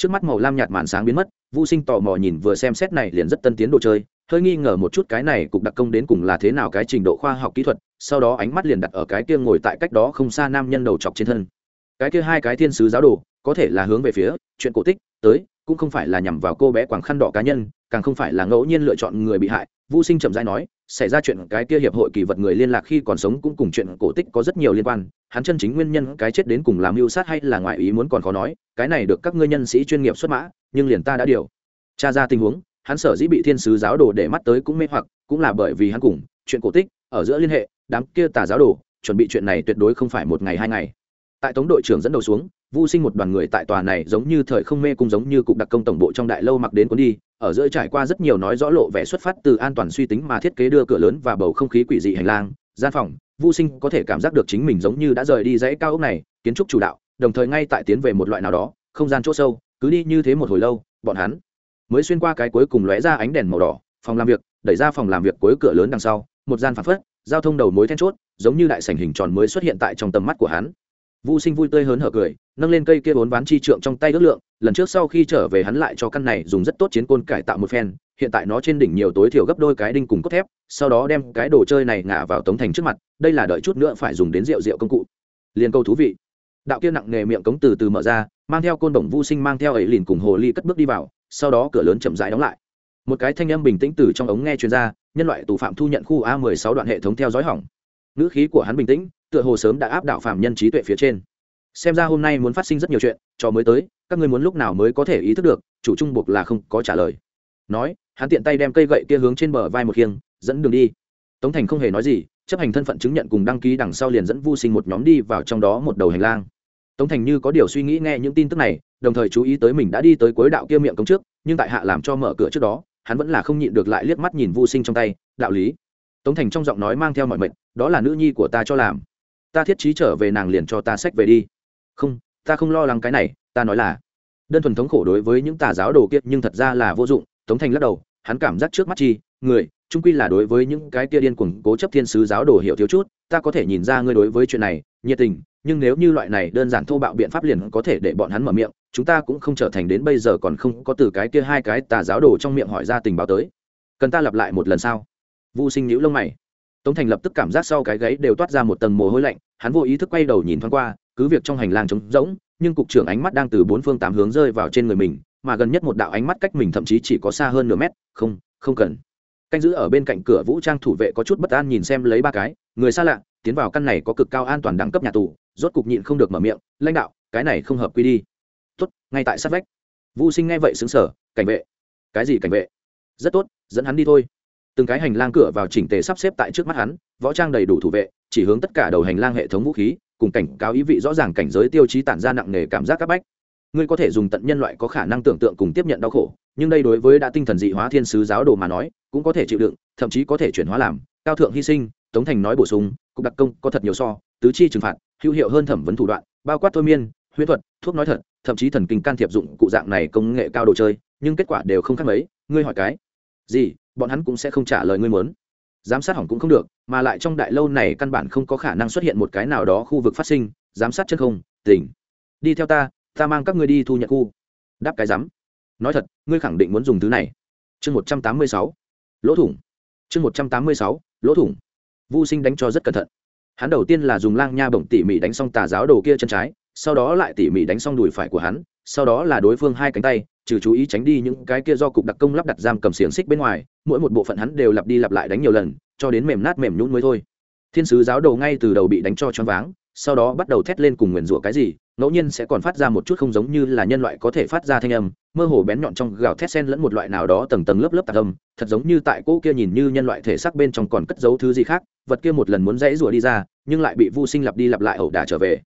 trước mắt màu lam nhạt màn sáng biến mất, Vu sinh tò mò nhìn vừa xem xét này liền rất tân tiến đồ chơi, hơi nghi ngờ một chút cái này cục đặc công đến cùng là thế nào cái trình độ khoa học kỹ thuật, sau đó ánh mắt liền đặt ở cái kia ngồi tại cách đó không xa nam nhân đầu chọc trên thân. Cái kia hai cái thiên sứ giáo đồ, có thể là hướng về phía, chuyện cổ tích, tới, cũng không phải là nhằm vào cô bé quảng khăn đỏ cá nhân, càng không phải là ngẫu nhiên lựa chọn người bị hại Vu sinh chậm rãi nói, xảy ra chuyện cái kia hiệp hội kỳ vật người liên lạc khi còn sống cũng cùng chuyện cổ tích có rất nhiều liên quan. Hắn chân chính nguyên nhân cái chết đến cùng làm mưu sát hay là ngoại ý muốn còn khó nói. Cái này được các ngươi nhân sĩ chuyên nghiệp xuất mã, nhưng liền ta đã điều tra ra tình huống. Hắn sở dĩ bị thiên sứ giáo đồ để mắt tới cũng mê hoặc, cũng là bởi vì hắn cùng chuyện cổ tích ở giữa liên hệ, đám kia tà giáo đồ chuẩn bị chuyện này tuyệt đối không phải một ngày hai ngày. Tại tống đội trưởng dẫn đầu xuống, vu sinh một đoàn người tại tòa này giống như thời không mê cung giống như cục đặc công tổng bộ trong đại lâu mặc đến cuốn đi ở giữa trải qua rất nhiều nói rõ lộ vẻ xuất phát từ an toàn suy tính mà thiết kế đưa cửa lớn và bầu không khí quỷ dị hành lang, gian phòng vu sinh có thể cảm giác được chính mình giống như đã rời đi dãy cao ốc này, kiến trúc chủ đạo, đồng thời ngay tại tiến về một loại nào đó, không gian chỗ sâu, cứ đi như thế một hồi lâu, bọn hắn mới xuyên qua cái cuối cùng lóe ra ánh đèn màu đỏ, phòng làm việc, đẩy ra phòng làm việc cuối cửa lớn đằng sau, một gian phản phất, giao thông đầu mối then chốt, giống như đại sảnh hình tròn mới xuất hiện tại trong tầm mắt của hắn. Vu Sinh vui tươi hớn hở cười, nâng lên cây kia bốn ván chi trượng trong tay ước lượng, lần trước sau khi trở về hắn lại cho căn này dùng rất tốt chiến côn cải tạo một phen, hiện tại nó trên đỉnh nhiều tối thiểu gấp đôi cái đinh cùng cốt thép, sau đó đem cái đồ chơi này ngã vào tống thành trước mặt, đây là đợi chút nữa phải dùng đến rượu rượu công cụ. Liên câu thú vị. Đạo kia nặng nghề miệng cống từ từ mở ra, mang theo côn đồng Vu Sinh mang theo ấy liền cùng hồ ly cất bước đi vào, sau đó cửa lớn chậm rãi đóng lại. Một cái thanh âm bình tĩnh từ trong ống nghe truyền ra, nhân loại tù phạm thu nhận khu A16 đoạn hệ thống theo dõi hỏng. Ngữ khí của hắn bình tĩnh, tựa hồ sớm đã áp đảo phạm nhân trí tuệ phía trên. Xem ra hôm nay muốn phát sinh rất nhiều chuyện cho mới tới các ngươi muốn lúc nào mới có thể ý thức được chủ trung buộc là không có trả lời. Nói hắn tiện tay đem cây gậy kia hướng trên bờ vai một khiêng dẫn đường đi. Tống thành không hề nói gì chấp hành thân phận chứng nhận cùng đăng ký đằng sau liền dẫn vu sinh một nhóm đi vào trong đó một đầu hành lang. Tống thành như có điều suy nghĩ nghe những tin tức này đồng thời chú ý tới mình đã đi tới cuối đạo kia miệng cống trước nhưng tại hạ làm cho mở cửa trước đó hắn vẫn là không nhịn được lại liếc mắt nhìn vu sinh trong tay đạo lý. Tống thành trong giọng nói mang theo mọi mệnh đó là nữ nhi của ta cho làm. Ta thiết trí trở về nàng liền cho ta sách về đi. Không, ta không lo lắng cái này, ta nói là đơn thuần thống khổ đối với những tà giáo đồ kiệt nhưng thật ra là vô dụng, tống thành lắc đầu, hắn cảm giác trước mắt chi, người trung quy là đối với những cái kia điên cuồng cố chấp thiên sứ giáo đồ hiểu thiếu chút, ta có thể nhìn ra ngươi đối với chuyện này, nhiệt tình, nhưng nếu như loại này đơn giản thô bạo biện pháp liền có thể để bọn hắn mở miệng, chúng ta cũng không trở thành đến bây giờ còn không có từ cái kia hai cái tà giáo đồ trong miệng hỏi ra tình báo tới. Cần ta lặp lại một lần sao? Vô sinh nhữ lông mày tống thành lập tức cảm giác sau cái gáy đều toát ra một tầng mồ hôi lạnh, hắn vô ý thức quay đầu nhìn thoáng qua, cứ việc trong hành lang trống rỗng, nhưng cục trưởng ánh mắt đang từ bốn phương tám hướng rơi vào trên người mình, mà gần nhất một đạo ánh mắt cách mình thậm chí chỉ có xa hơn nửa mét, không không cần. Canh giữ ở bên cạnh cửa vũ trang thủ vệ có chút bất an nhìn xem lấy ba cái, người xa lạ, tiến vào căn này có cực cao an toàn đẳng cấp nhà tù, rốt cục nhịn không được mở miệng, lãnh đạo, cái này không hợp quy đi. Tốt, ngay tại sát vách. Vũ sinh nghe vậy xứng sở cảnh vệ. Cái gì cảnh vệ? Rất tốt, dẫn hắn đi thôi từng cái hành lang cửa vào chỉnh tề sắp xếp tại trước mắt hắn, võ trang đầy đủ thủ vệ, chỉ hướng tất cả đầu hành lang hệ thống vũ khí, cùng cảnh cáo ý vị rõ ràng cảnh giới tiêu chí tản ra nặng nề cảm giác các bách. Ngươi có thể dùng tận nhân loại có khả năng tưởng tượng cùng tiếp nhận đau khổ, nhưng đây đối với đã tinh thần dị hóa thiên sứ giáo đồ mà nói, cũng có thể chịu đựng, thậm chí có thể chuyển hóa làm cao thượng hy sinh, tống thành nói bổ sung, cục đặc công có thật nhiều so, tứ chi trừng phạt, hữu hiệu hơn thẩm vấn thủ đoạn, bao quát thôi miên, huyễn thuật, thuốc nói thật, thậm chí thần kinh can thiệp dụng cụ dạng này công nghệ cao đồ chơi, nhưng kết quả đều không khác mấy, ngươi hỏi cái gì? Bọn hắn cũng sẽ không trả lời ngươi muốn. Giám sát hỏng cũng không được, mà lại trong đại lâu này căn bản không có khả năng xuất hiện một cái nào đó khu vực phát sinh, giám sát chân không, tỉnh. Đi theo ta ta mang các ngươi đi thu nhận khu. Đáp cái rắm nói thật, ngươi khẳng định muốn dùng thứ này. Chương một trăm tám mươi sáu. Lỗ thủng. Chương một trăm tám mươi sáu. Lỗ thủng. Vô sinh đánh cho rất cẩn thận. Hắn đầu tiên là dùng lang nha bổng tỉ mỉ đánh xong tà giáo đồ kia chân trái, sau đó lại tỉ mỉ đánh xong đùi phải của hắn, sau đó là đối phương hai cánh tay trừ chú ý tránh đi những cái kia do cục đặc công lắp đặt giam cầm xiềng xích bên ngoài, mỗi một bộ phận hắn đều lặp đi lặp lại đánh nhiều lần, cho đến mềm nát mềm nhún mới thôi. Thiên sứ giáo đầu ngay từ đầu bị đánh cho choáng váng, sau đó bắt đầu thét lên cùng nguyền rủa cái gì, ngẫu nhiên sẽ còn phát ra một chút không giống như là nhân loại có thể phát ra thanh âm, mơ hồ bén nhọn trong gào thét sen lẫn một loại nào đó tầng tầng lớp lớp tạc âm, thật giống như tại cỗ kia nhìn như nhân loại thể xác bên trong còn cất giấu thứ gì khác, vật kia một lần muốn dãy rủa đi ra, nhưng lại bị vô sinh lặp đi lặp lại ẩu đả trở về.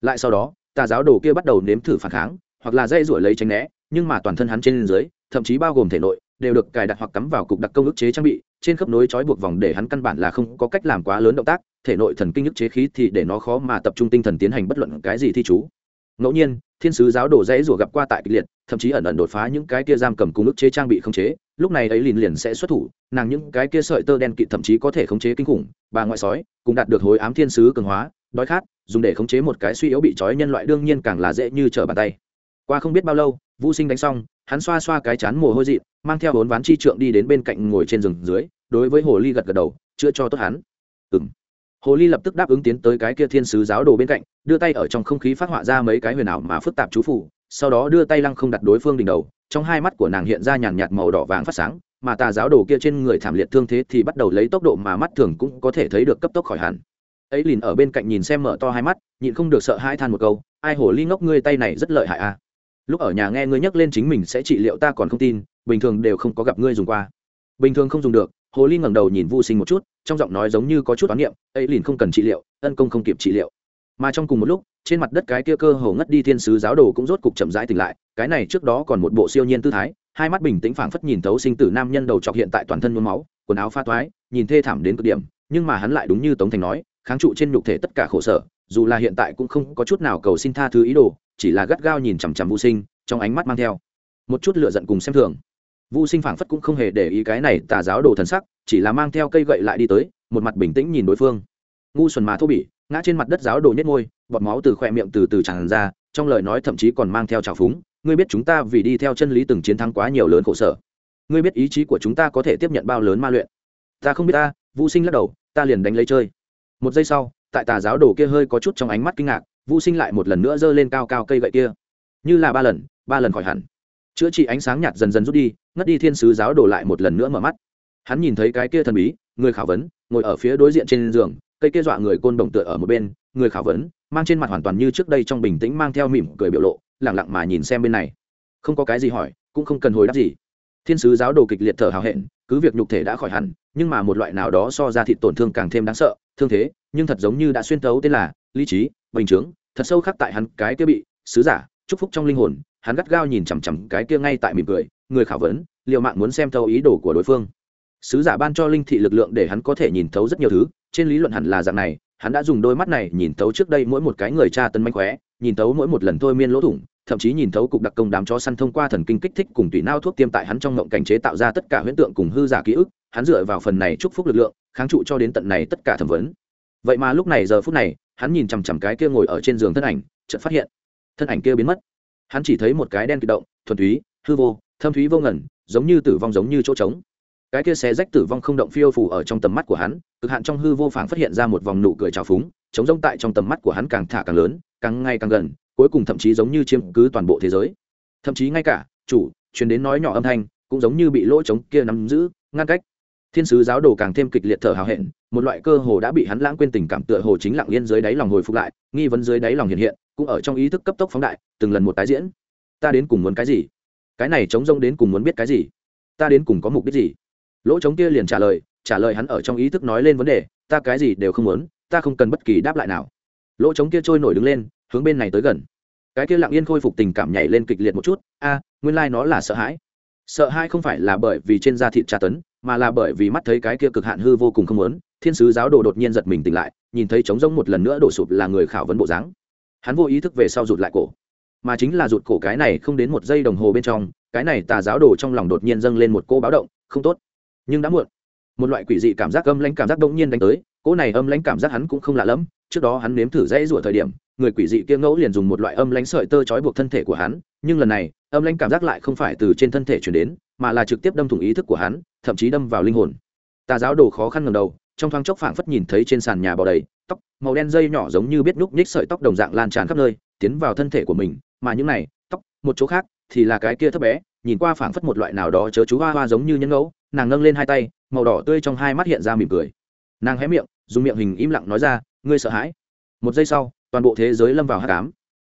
Lại sau đó, tà giáo đồ kia bắt đầu nếm thử phản kháng hoặc là dây rủa lấy tránh né, nhưng mà toàn thân hắn trên dưới, thậm chí bao gồm thể nội, đều được cài đặt hoặc cắm vào cục đặc công ức chế trang bị, trên khớp nối trói buộc vòng để hắn căn bản là không có cách làm quá lớn động tác, thể nội thần kinh ức chế khí thì để nó khó mà tập trung tinh thần tiến hành bất luận cái gì thi chú. Ngẫu nhiên, thiên sứ giáo đồ dãy rủa gặp qua tại kịch liệt, thậm chí ẩn ẩn đột phá những cái kia giam cầm cùng ức chế trang bị khống chế, lúc này ấy liền liền sẽ xuất thủ, nàng những cái kia sợi tơ đen kịt thậm chí có thể khống chế kinh khủng, bà ngoại sói cũng đạt được hối ám thiên sứ cường hóa, đói khát, dùng để khống chế một cái suy yếu bị trói nhân loại đương nhiên càng là dễ như trở bàn tay qua không biết bao lâu vũ sinh đánh xong, hắn xoa xoa cái chán mồ hôi dị mang theo bốn ván chi trượng đi đến bên cạnh ngồi trên rừng dưới, đối với hồ ly gật gật đầu, chữa cho tốt hắn. Ừng hồ ly lập tức đáp ứng tiến tới cái kia thiên sứ giáo đồ bên cạnh, đưa tay ở trong không khí phát họa ra mấy cái huyền ảo mà phức tạp chú phủ sau đó đưa tay lăng không đặt đối phương đỉnh đầu, trong hai mắt của nàng hiện ra nhàn nhạt màu đỏ vàng phát sáng, mà tà giáo đồ kia trên người thảm liệt thương thế thì bắt đầu lấy tốc độ mà mắt thường cũng có thể thấy được cấp tốc khỏi hẳn. Ấy liền ở bên cạnh nhìn xem mở to hai mắt, nhịn không được sợ hai than một câu, ai hồ ly ngốc, ngươi tay này rất lợi hại à? Lúc ở nhà nghe ngươi nhắc lên chính mình sẽ trị liệu ta còn không tin, bình thường đều không có gặp ngươi dùng qua. Bình thường không dùng được, hồ ly ngẩng đầu nhìn vô sinh một chút, trong giọng nói giống như có chút toán niệm, ấy liền không cần trị liệu, ân công không kịp trị liệu. Mà trong cùng một lúc, trên mặt đất cái kia cơ hồ ngất đi thiên sứ giáo đồ cũng rốt cục chậm rãi tỉnh lại, cái này trước đó còn một bộ siêu nhiên tư thái, hai mắt bình tĩnh phảng phất nhìn thấu sinh tử nam nhân đầu chọc hiện tại toàn thân nhuốm máu, quần áo pha toái, nhìn thê thảm đến cực điểm, nhưng mà hắn lại đúng như tống thành nói, kháng trụ trên nhục thể tất cả khổ sở, dù là hiện tại cũng không có chút nào cầu xin tha thứ ý đồ chỉ là gắt gao nhìn chằm chằm vô sinh, trong ánh mắt mang theo một chút lựa giận cùng xem thường. Vô sinh phảng phất cũng không hề để ý cái này tà giáo đồ thần sắc, chỉ là mang theo cây gậy lại đi tới, một mặt bình tĩnh nhìn đối phương. Ngu xuẩn mà thô bỉ, ngã trên mặt đất giáo đồ nhất môi, bọt máu từ khoe miệng từ từ tràn ra, trong lời nói thậm chí còn mang theo trào phúng, ngươi biết chúng ta vì đi theo chân lý từng chiến thắng quá nhiều lớn khổ sở. Ngươi biết ý chí của chúng ta có thể tiếp nhận bao lớn ma luyện. Ta không biết ta. Vô sinh lắc đầu, ta liền đánh lấy chơi. Một giây sau, tại tà giáo đồ kia hơi có chút trong ánh mắt kinh ngạc vũ sinh lại một lần nữa giơ lên cao cao cây gậy kia. Như là ba lần ba lần khỏi hẳn. Chữa trị ánh sáng nhạt dần dần rút đi, ngất đi thiên sứ giáo đổ lại một lần nữa mở mắt. Hắn nhìn thấy cái kia thần bí, người khảo vấn, ngồi ở phía đối diện trên giường, cây kia dọa người côn đồng tựa ở một bên, người khảo vấn, mang trên mặt hoàn toàn như trước đây trong bình tĩnh mang theo mỉm cười biểu lộ lẳng lặng mà nhìn xem bên này. Không có cái gì hỏi, cũng không cần hồi đáp gì. Thiên sứ giáo đồ kịch liệt thở hào hẹn, cứ việc nhục thể đã khỏi hẳn, nhưng mà một loại nào đó so ra thịt tổn thương càng thêm đáng sợ, thương thế, nhưng thật giống như đã xuyên tấu tên là lý trí, bình chướng thật sâu khắc tại hắn cái kia bị, sứ giả, chúc phúc trong linh hồn, hắn gắt gao nhìn chằm chằm cái kia ngay tại mỉm cười, người khảo vấn liệu mạng muốn xem thấu ý đồ của đối phương. Sứ giả ban cho linh thị lực lượng để hắn có thể nhìn thấu rất nhiều thứ, trên lý luận hẳn là dạng này, hắn đã dùng đôi mắt này nhìn thấu trước đây mỗi một cái người cha tân manh khóe, nhìn thấu mỗi một lần thôi miên lỗ thủng, thậm chí nhìn thấu cục đặc công đám chó săn thông qua thần kinh kích thích cùng tùy nao thuốc tiêm tại hắn trong ngộng cảnh chế tạo ra tất cả huyễn tượng cùng hư giả ký ức, hắn dựa vào phần này chúc phúc lực lượng, kháng trụ cho đến tận này tất cả thẩm vấn vậy mà lúc này giờ phút này, hắn nhìn chằm chằm cái kia ngồi ở trên giường thân ảnh, chợt phát hiện, thân ảnh kia biến mất. Hắn chỉ thấy một cái đen kịch động, thuần túy, hư vô, thâm thúy vô ngẩn giống như tử vong giống như chỗ trống. Cái kia xé rách tử vong không động phiêu phủ ở trong tầm mắt của hắn, cực hạn trong hư vô phảng phát hiện ra một vòng nụ cười trào phúng, chống rông tại trong tầm mắt của hắn càng thả càng lớn, càng ngày càng gần, cuối cùng thậm chí giống như chiếm cứ toàn bộ thế giới. Thậm chí ngay cả, chủ, truyền đến nói nhỏ âm thanh, cũng giống như bị lỗ trống kia nắm giữ, ngăn cách thiên sứ giáo đồ càng thêm kịch liệt thở hào hẹn, một loại cơ hồ đã bị hắn lãng quên tình cảm tựa hồ chính lặng yên dưới đáy lòng hồi phục lại, nghi vấn dưới đáy lòng hiện hiện, cũng ở trong ý thức cấp tốc phóng đại, từng lần một tái diễn. Ta đến cùng muốn cái gì? Cái này chống rông đến cùng muốn biết cái gì? Ta đến cùng có mục đích gì? Lỗ chống kia liền trả lời trả lời hắn ở trong ý thức nói lên vấn đề, ta cái gì đều không muốn, ta không cần bất kỳ đáp lại nào. Lỗ chống kia trôi nổi đứng lên, hướng bên này tới gần. Cái kia lặng yên khôi phục tình cảm nhảy lên kịch liệt một chút, a, nguyên lai、like、nó là sợ hãi. Sợ hãi không phải là bởi vì trên da thịt tra tấn mà là bởi vì mắt thấy cái kia cực hạn hư vô cùng không muốn, thiên sứ giáo đồ đột nhiên giật mình tỉnh lại, nhìn thấy trống rông một lần nữa đổ sụp là người khảo vấn bộ dáng. Hắn vô ý thức về sau rụt lại cổ. Mà chính là rụt cổ cái này không đến một giây đồng hồ bên trong, cái này tà giáo đồ trong lòng đột nhiên dâng lên một cô báo động, không tốt. Nhưng đã muộn. Một loại quỷ dị cảm giác âm lãnh cảm giác đột nhiên đánh tới, cỗ này âm lãnh cảm giác hắn cũng không lạ lẫm, trước đó hắn nếm thử dãy rủa thời điểm, người quỷ dị kia ngẫu liền dùng một loại âm lãnh sợi tơ trói buộc thân thể của hắn, nhưng lần này, âm lãnh cảm giác lại không phải từ trên thân thể chuyển đến mà là trực tiếp đâm thủng ý thức của hắn, thậm chí đâm vào linh hồn. Tà giáo đồ khó khăn ngầm đầu, trong thoáng chốc phảng phất nhìn thấy trên sàn nhà bò đầy, tóc màu đen dây nhỏ giống như biết núc nhích sợi tóc đồng dạng lan tràn khắp nơi, tiến vào thân thể của mình, mà những này, tóc, một chỗ khác, thì là cái kia thấp bé, nhìn qua phảng phất một loại nào đó chớ chú hoa hoa giống như nhân ngẫu, nàng nâng lên hai tay, màu đỏ tươi trong hai mắt hiện ra mỉm cười. Nàng hé miệng, dùng miệng hình im lặng nói ra, ngươi sợ hãi. Một giây sau, toàn bộ thế giới lâm vào hát cám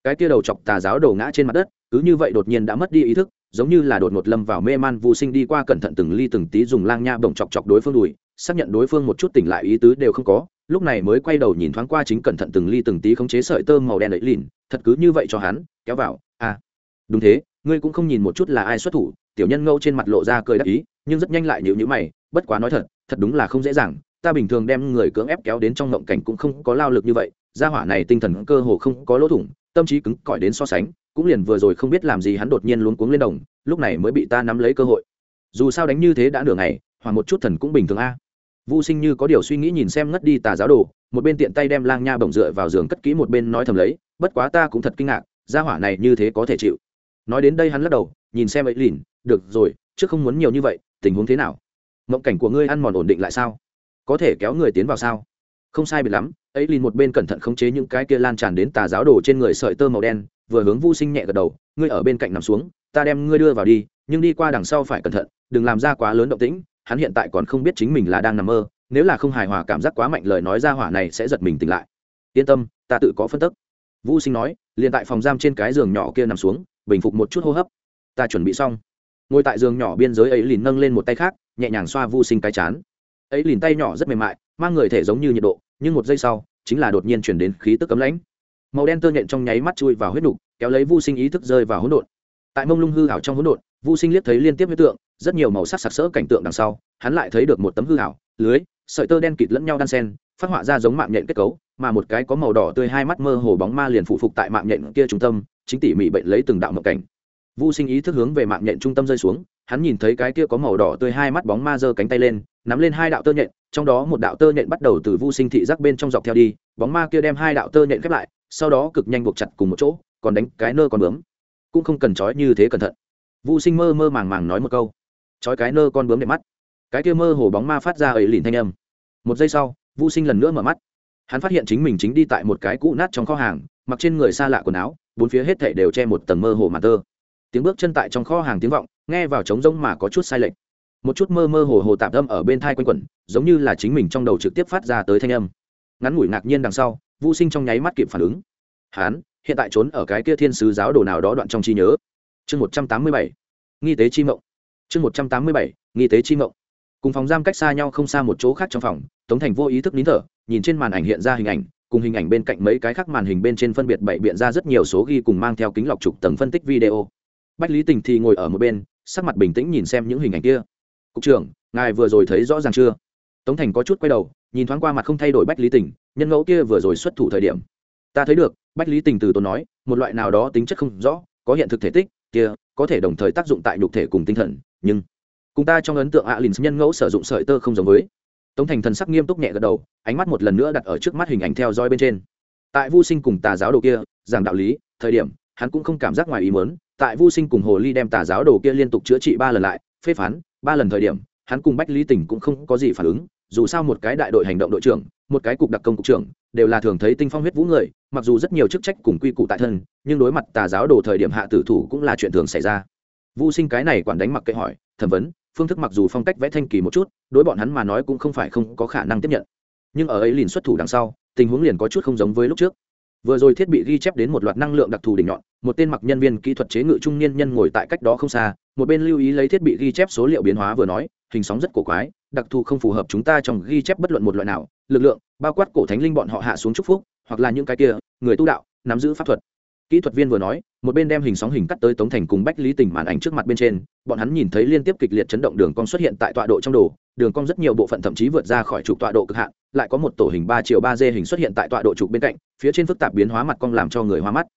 cái kia đầu chọc tà giáo đổ ngã trên mặt đất, cứ như vậy đột nhiên đã mất đi ý thức giống như là đột ngột lâm vào mê man vô sinh đi qua cẩn thận từng ly từng tí dùng lang nha bổng chọc chọc đối phương đùi, xác nhận đối phương một chút tỉnh lại ý tứ đều không có, lúc này mới quay đầu nhìn thoáng qua chính cẩn thận từng ly từng tí khống chế sợi tơ màu đen ấy lìn, thật cứ như vậy cho hắn, kéo vào à đúng thế, ngươi cũng không nhìn một chút là ai xuất thủ, tiểu nhân ngâu trên mặt lộ ra cười đắc ý, nhưng rất nhanh lại nhịu nhữ mày, bất quá nói thật thật đúng là không dễ dàng, ta bình thường đem người cưỡng ép kéo đến trong ngộng cảnh cũng không có lao lực như vậy, gia hỏa này tinh thần cơ hồ không có lỗ thủng tâm trí cứng cỏi đến so sánh, cũng liền vừa rồi không biết làm gì hắn đột nhiên luống cuống lên đồng, lúc này mới bị ta nắm lấy cơ hội. Dù sao đánh như thế đã nửa ngày hoặc một chút thần cũng bình thường a. Vô sinh như có điều suy nghĩ nhìn xem ngất đi tà giáo đồ, một bên tiện tay đem lang nha bổng dựa vào giường cất kỹ một bên nói thầm lấy, bất quá ta cũng thật kinh ngạc, gia hỏa này như thế có thể chịu. Nói đến đây hắn lắc đầu, nhìn xem ấy lìn được rồi, trước không muốn nhiều như vậy, tình huống thế nào? Mộng cảnh của ngươi ăn mòn ổn định lại sao? Có thể kéo người tiến vào sao? Không sai biệt lắm ấy lìn một bên cẩn thận khống chế những cái kia lan tràn đến tà giáo đồ trên người sợi tơ màu đen, vừa hướng vô sinh nhẹ gật đầu, ngươi ở bên cạnh nằm xuống, ta đem ngươi đưa vào đi, nhưng đi qua đằng sau phải cẩn thận, đừng làm ra quá lớn động tĩnh, hắn hiện tại còn không biết chính mình là đang nằm mơ, nếu là không hài hòa cảm giác quá mạnh lời nói ra hỏa này sẽ giật mình tỉnh lại. Yên tâm, ta tự có phân tức. Vũ sinh nói, liền tại phòng giam trên cái giường nhỏ kia nằm xuống, bình phục một chút hô hấp. Ta chuẩn bị xong. Ngồi tại giường nhỏ biên giới, ấy lìn nâng lên một tay khác, nhẹ nhàng xoa vu sinh cái chán. Ấy lìn tay nhỏ rất mềm mại, mang người thể giống như nhiệt độ nhưng một giây sau, chính là đột nhiên chuyển đến khí tức cấm lãnh. Màu đen tơ nhện trong nháy mắt chui vào huyết đục kéo lấy vu sinh ý thức rơi vào hỗn độn. Tại mông lung hư hảo trong hỗn độn, vu sinh liếc thấy liên tiếp huyết tượng, rất nhiều màu sắc sặc sỡ cảnh tượng đằng sau, hắn lại thấy được một tấm hư hảo lưới, sợi tơ đen kịt lẫn nhau đan sen phát họa ra giống mạng nhện kết cấu, mà một cái có màu đỏ tươi hai mắt mơ hồ bóng ma liền phụ phục tại mạng nhện kia trung tâm, chính tỉ mỉ bệnh lấy từng đạo mộng cảnh. Vu sinh ý thức hướng về mạng nhện trung tâm rơi xuống, hắn nhìn thấy cái kia có màu đỏ tươi hai mắt bóng ma giơ cánh tay lên, nắm lên hai đạo tơ nhện trong đó một đạo tơ nhện bắt đầu từ vu sinh thị giác bên trong dọc theo đi, bóng ma kia đem hai đạo tơ nhện khép lại, sau đó cực nhanh buộc chặt cùng một chỗ, còn đánh cái nơ con bướm. Cũng không cần trói như thế cẩn thận. Vu sinh mơ mơ màng màng nói một câu. Trói cái nơ con bướm đẹp mắt. Cái kia mơ hồ bóng ma phát ra ấy lìn thanh âm. Một giây sau, vu sinh lần nữa mở mắt. Hắn phát hiện chính mình chính đi tại một cái cũ nát trong kho hàng, mặc trên người xa lạ quần áo, bốn phía hết thảy đều che một tầng mơ hồ mà tơ. Tiếng bước chân tại trong kho hàng tiếng vọng, nghe vào trống rỗng mà có chút sai lệch một chút mơ mơ hồ hồ tạp âm ở bên thai quanh quẩn, giống như là chính mình trong đầu trực tiếp phát ra tới thanh âm. Ngắn ngủi ngạc nhiên đằng sau vô sinh trong nháy mắt kịp phản ứng. Hán, hiện tại trốn ở cái kia thiên sứ giáo đồ nào đó đoạn trong trí nhớ. Chương một trăm tám mươi bảy. Nghi tế chi mộng. Chương một trăm tám mươi bảy. Nghi tế chi mộng. Cùng phòng giam cách xa nhau không xa một chỗ khác trong phòng, tống thành vô ý thức nín thở, nhìn trên màn ảnh hiện ra hình ảnh, cùng hình ảnh bên cạnh mấy cái khác màn hình bên trên phân biệt bảy biện ra rất nhiều số ghi cùng mang theo kính lọc chụp tầng phân tích video. Bách lý tình thì ngồi ở một bên, sắc mặt bình tĩnh nhìn xem những hình ảnh kia cục trưởng, ngài vừa rồi thấy rõ ràng chưa? Tống thành có chút quay đầu, nhìn thoáng qua mặt không thay đổi bách lý tình, nhân ngẫu kia vừa rồi xuất thủ thời điểm. Ta thấy được, bách lý tình từ tốn nói, một loại nào đó tính chất không rõ, có hiện thực thể tích, kia, có thể đồng thời tác dụng tại nhục thể cùng tinh thần, nhưng cùng ta trong ấn tượng ạ à lìn nhân ngẫu sử dụng sợi tơ không giống với. Tống thành thần sắc nghiêm túc nhẹ gật đầu, ánh mắt một lần nữa đặt ở trước mắt hình ảnh theo dõi bên trên. Tại vô sinh cùng tà giáo đồ kia, giảng đạo lý, thời điểm, hắn cũng không cảm giác ngoài ý muốn, tại vô sinh cùng hồ ly đem tà giáo đồ kia liên tục chữa trị ba lần lại, phê phán ba lần thời điểm, hắn cùng bách lý tình cũng không có gì phản ứng, dù sao một cái đại đội hành động đội trưởng, một cái cục đặc công cục trưởng, đều là thường thấy tinh phong huyết vũ người, mặc dù rất nhiều chức trách cùng quy củ tại thân, nhưng đối mặt tà giáo đồ thời điểm hạ tử thủ cũng là chuyện thường xảy ra. Vũ sinh cái này quản đánh mặc kệ hỏi, thẩm vấn, phương thức mặc dù phong cách vẽ thanh kỳ một chút, đối bọn hắn mà nói cũng không phải không có khả năng tiếp nhận. Nhưng ở ấy liền xuất thủ đằng sau, tình huống liền có chút không giống với lúc trước. Vừa rồi thiết bị ghi chép đến một loạt năng lượng đặc thù đỉnh nhọn, một tên mặc nhân viên kỹ thuật chế ngự trung niên nhân ngồi tại cách đó không xa một bên lưu ý lấy thiết bị ghi chép số liệu biến hóa vừa nói, hình sóng rất cổ quái, đặc thù không phù hợp chúng ta trong ghi chép bất luận một loại nào, lực lượng, bao quát cổ thánh linh bọn họ hạ xuống chúc phúc, hoặc là những cái kia, người tu đạo, nắm giữ pháp thuật. Kỹ thuật viên vừa nói, một bên đem hình sóng hình cắt tới tống thành cùng bách lý tình màn ảnh trước mặt bên trên, bọn hắn nhìn thấy liên tiếp kịch liệt chấn động đường cong xuất hiện tại tọa độ trong đồ, đường cong rất nhiều bộ phận thậm chí vượt ra khỏi trục tọa độ cực hạn, lại có một tổ hình ba triệu ba d hình xuất hiện tại tọa độ trục bên cạnh, phía trên phức tạp biến hóa mặt cong làm cho người hoa mắt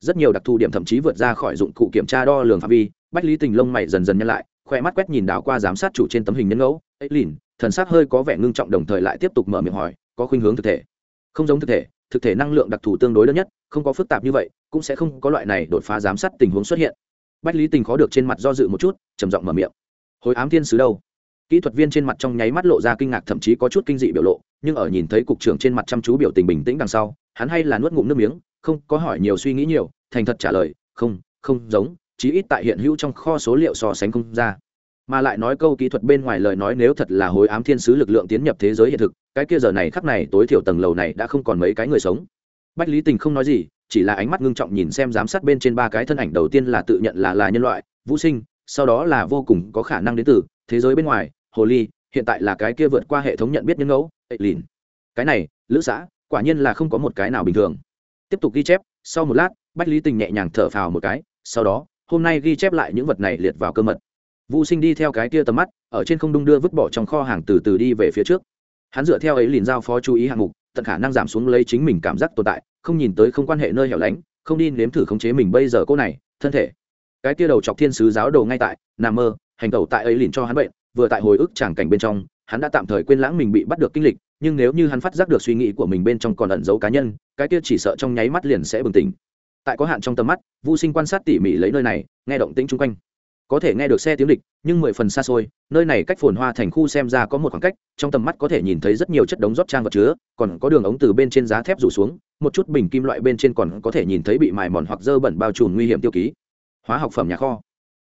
rất nhiều đặc thù điểm thậm chí vượt ra khỏi dụng cụ kiểm tra đo lường phạm vi, bách lý tình lông mày dần dần nhân lại, khoe mắt quét nhìn đảo qua giám sát chủ trên tấm hình nhân ngẫu. Ấy lìn, thần sắc hơi có vẻ ngưng trọng đồng thời lại tiếp tục mở miệng hỏi, có khuynh hướng thực thể? Không giống thực thể thực thể năng lượng đặc thù tương đối đơn nhất, không có phức tạp như vậy, cũng sẽ không có loại này đột phá giám sát tình huống xuất hiện. Bách lý tình khó được trên mặt do dự một chút, trầm giọng mở miệng. Hồi ám thiên sứ đâu? Kỹ thuật viên trên mặt trong nháy mắt lộ ra kinh ngạc thậm chí có chút kinh dị biểu lộ, nhưng ở nhìn thấy cục trưởng trên mặt chăm chú biểu tình bình tĩnh đằng sau hắn hay là nuốt ngụm nước miếng, không có hỏi nhiều suy nghĩ nhiều, thành thật trả lời, không không giống, chí ít tại hiện hữu trong kho số liệu so sánh không ra. Mà lại nói câu kỹ thuật bên ngoài lời nói nếu thật là hối ám thiên sứ lực lượng tiến nhập thế giới hiện thực, cái kia giờ này khắc này tối thiểu tầng lầu này đã không còn mấy cái người sống. Bách lý tình không nói gì, chỉ là ánh mắt ngưng trọng nhìn xem giám sát bên trên ba cái thân ảnh đầu tiên là tự nhận là là nhân loại, vũ sinh, sau đó là vô cùng có khả năng đến từ thế giới bên ngoài, hồ ly, hiện tại là cái kia vượt qua hệ thống nhận biết nhân ngẫu ệ lìn. Cái này, lữ xã quả nhiên là không có một cái nào bình thường. Tiếp tục ghi chép, sau một lát, bách lý tình nhẹ nhàng thở phào một cái, sau đó, hôm nay ghi chép lại những vật này liệt vào cơ mật. Vũ sinh đi theo cái kia tầm mắt, ở trên không đung đưa vứt bỏ trong kho hàng từ từ đi về phía trước. Hắn dựa theo ấy liền giao phó chú ý hạng mục, tận khả năng giảm xuống lấy chính mình cảm giác tồn tại, không nhìn tới không quan hệ nơi hẻo lánh, không đi nếm thử khống chế mình bây giờ cô này, thân thể. Cái kia đầu chọc thiên sứ giáo đồ ngay tại, nằm mơ, hành tẩu tại ấy liền cho hắn bệnh, vừa tại hồi ức tràng cảnh bên trong, hắn đã tạm thời quên lãng mình bị bắt được kinh lịch nhưng nếu như hắn phát giác được suy nghĩ của mình bên trong còn ẩn giấu cá nhân, cái kia chỉ sợ trong nháy mắt liền sẽ bừng tỉnh. Tại có hạn trong tầm mắt vô sinh quan sát tỉ mỉ lấy nơi này, nghe động tĩnh chung quanh. Có thể nghe được xe tiếng địch, nhưng mười phần xa xôi, nơi này cách phồn hoa thành khu xem ra có một khoảng cách, trong tầm mắt có thể nhìn thấy rất nhiều chất đống rót trang vật chứa, còn có đường ống từ bên trên giá thép rủ xuống, một chút bình kim loại bên trên còn có thể nhìn thấy bị mài mòn hoặc dơ bẩn bao trùm nguy hiểm tiêu ký. Hóa học phẩm nhà kho.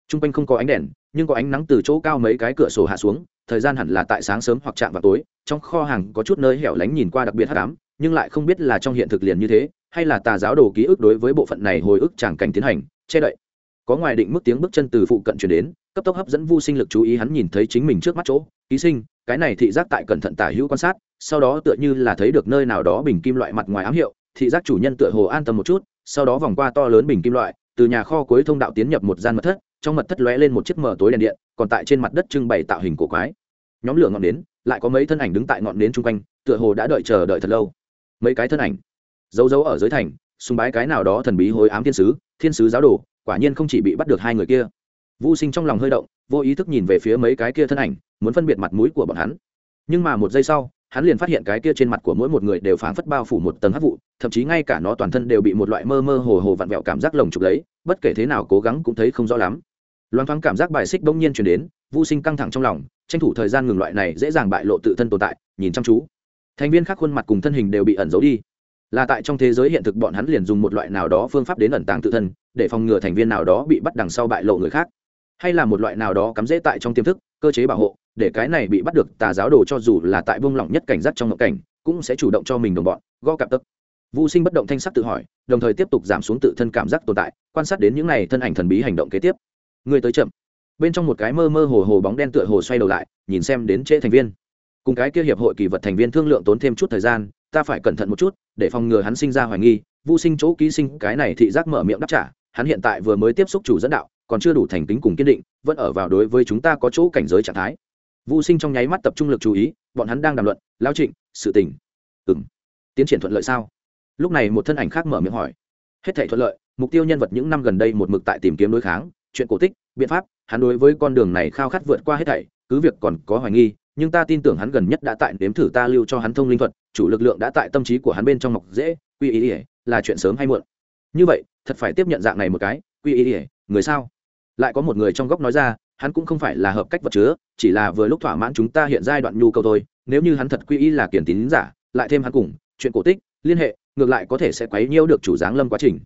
T r u n g quanh không có ánh đèn, nhưng có ánh nắng từ chỗ cao mấy cái cửa sổ hạ xuống thời gian hẳn là tại sáng sớm hoặc chạm vào tối, trong kho hàng có chút nơi hẻo lánh nhìn qua đặc biệt hát đám nhưng lại không biết là trong hiện thực liền như thế, hay là tà giáo đồ ký ức đối với bộ phận này hồi ức tràng cảnh tiến hành, che đậy. Có ngoài định mức tiếng bước chân từ phụ cận chuyển đến, cấp tốc hấp dẫn vu sinh lực chú ý hắn nhìn thấy chính mình trước mắt chỗ, ký sinh, cái này thị giác tại cẩn thận tả hữu quan sát, sau đó tựa như là thấy được nơi nào đó bình kim loại mặt ngoài ám hiệu, thị giác chủ nhân tựa hồ an tâm một chút, sau đó vòng qua to lớn bình kim loại, từ nhà kho cuối thông đạo tiến nhập một gian mật thất trong mật thất lóe lên một chiếc mở tối đèn điện, còn tại trên mặt đất trưng bày tạo hình cổ quái. Nhóm lửa ngọn nến, lại có mấy thân ảnh đứng tại ngọn nến chung quanh, tựa hồ đã đợi chờ đợi thật lâu. Mấy cái thân ảnh, giấu giấu ở dưới thành, sùng bái cái nào đó thần bí hối ám thiên sứ thiên sứ giáo đồ, quả nhiên không chỉ bị bắt được hai người kia. Vô sinh trong lòng hơi động, vô ý thức nhìn về phía mấy cái kia thân ảnh, muốn phân biệt mặt mũi của bọn hắn. Nhưng mà một giây sau, hắn liền phát hiện cái kia trên mặt của mỗi một người đều phảng phất bao phủ một tầng hắc vụ, thậm chí ngay cả nó toàn thân đều bị một loại mơ mơ hồ hồ vặn vẹo cảm giác lồng trục lấy, bất kể thế nào cố gắng cũng thấy không rõ lắm loan thoáng cảm giác bài xích bỗng nhiên chuyển đến vô sinh căng thẳng trong lòng, tranh thủ thời gian ngừng loại này dễ dàng bại lộ tự thân tồn tại, nhìn chăm chú. Thành viên khác khuôn mặt cùng thân hình đều bị ẩn giấu đi. Là tại trong thế giới hiện thực bọn hắn liền dùng một loại nào đó phương pháp đến ẩn tàng tự thân, để phòng ngừa thành viên nào đó bị bắt đằng sau bại lộ người khác. Hay là một loại nào đó cắm dễ tại trong tiềm thức, cơ chế bảo hộ, để cái này bị bắt được tà giáo đồ cho dù là tại buông lỏng nhất cảnh giác trong ngộ cảnh, cũng sẽ chủ động cho mình đồng bọn, gõ cặp tức vô sinh bất động thanh sắc tự hỏi, đồng thời tiếp tục giảm xuống tự thân cảm giác tồn tại, quan sát đến những này thân ảnh thần bí hành động kế tiếp người tới chậm. Bên trong một cái mơ mơ hồ hồ bóng đen tựa hồ xoay đầu lại, nhìn xem đến trễ thành viên. Cùng cái kia hiệp hội kỳ vật thành viên thương lượng tốn thêm chút thời gian, ta phải cẩn thận một chút, để phòng ngừa hắn sinh ra hoài nghi. Vô sinh chỗ ký sinh cái này thị giác mở miệng đáp trả, hắn hiện tại vừa mới tiếp xúc chủ dẫn đạo, còn chưa đủ thành tính cùng kiên định, vẫn ở vào đối với chúng ta có chỗ cảnh giới trạng thái. Vô sinh trong nháy mắt tập trung lực chú ý, bọn hắn đang đàm luận, lao trịnh, sự tình. Ừ m tiến triển thuận lợi sao? Lúc này một thân ảnh khác mở miệng hỏi. Hết thể thuận lợi, mục tiêu nhân vật những năm gần đây một mực tại tìm kiếm đối kháng chuyện cổ tích, biện pháp, hắn đối với con đường này khao khát vượt qua hết thảy, cứ việc còn có hoài nghi, nhưng ta tin tưởng hắn gần nhất đã tại nếm thử ta lưu cho hắn thông linh thuật, chủ lực lượng đã tại tâm trí của hắn bên trong mọc dễ, quy ý ỉa là chuyện sớm hay muộn. Như vậy, thật phải tiếp nhận dạng này một cái, quy ý ỉa người sao? Lại có một người trong góc nói ra, hắn cũng không phải là hợp cách vật chứa, chỉ là vừa lúc thỏa mãn chúng ta hiện giai đoạn nhu cầu thôi, nếu như hắn thật quy y là kiển tín giả, lại thêm hắn cùng, chuyện cổ tích, liên hệ, ngược lại có thể sẽ quấy nhiễu được chủ giáng lâm quá trình.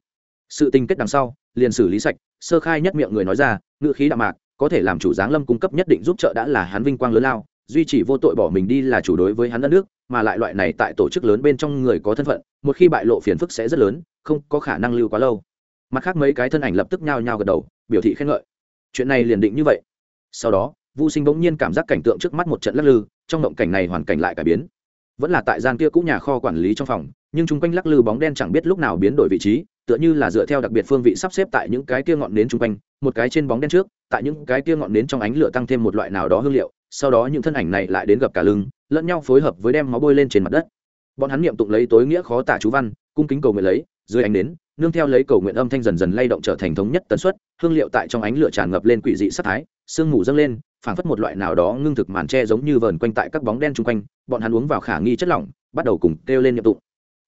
Sự tình kết đằng sau, liền xử lý sạch sơ khai nhất miệng người nói ra ngự khí đạm mạc, có thể làm chủ giáng lâm cung cấp nhất định giúp trợ đã là hắn vinh quang lớn lao, duy chỉ vô tội bỏ mình đi là chủ đối với hắn đất nước, mà lại loại này tại tổ chức lớn bên trong người có thân phận, một khi bại lộ phiền phức sẽ rất lớn, không có khả năng lưu quá lâu. Mặt khác mấy cái thân ảnh lập tức nhao nhao gật đầu, biểu thị khen ngợi. Chuyện này liền định như vậy. Sau đó vô sinh bỗng nhiên cảm giác cảnh tượng trước mắt một trận lắc lư, trong động cảnh này hoàn cảnh lại cải biến. Vẫn là tại gian kia cũ nhà kho quản lý trong phòng, nhưng chung quanh lắc lư bóng đen chẳng biết lúc nào biến đổi vị trí tựa như là dựa theo đặc biệt phương vị sắp xếp tại những cái kia ngọn nến chung quanh, một cái trên bóng đen trước, tại những cái kia ngọn nến trong ánh lửa tăng thêm một loại nào đó hương liệu, sau đó những thân ảnh này lại đến gặp cả lưng, lẫn nhau phối hợp với đem máu bôi lên trên mặt đất. Bọn hắn niệm tụng lấy tối nghĩa khó tả chú văn, cung kính cầu nguyện lấy, dưới ánh nến, nương theo lấy cầu nguyện âm thanh dần dần lay động trở thành thống nhất tần suất, hương liệu tại trong ánh lửa tràn ngập lên quỷ dị sắc thái, sương mù dâng lên, phảng phất một loại nào đó ngưng thực màn tre giống như vờn quanh tại các bóng đen chung quanh, bọn hắn uống vào khả nghi chất lỏng, bắt đầu cùng kêu lên niệm tụng.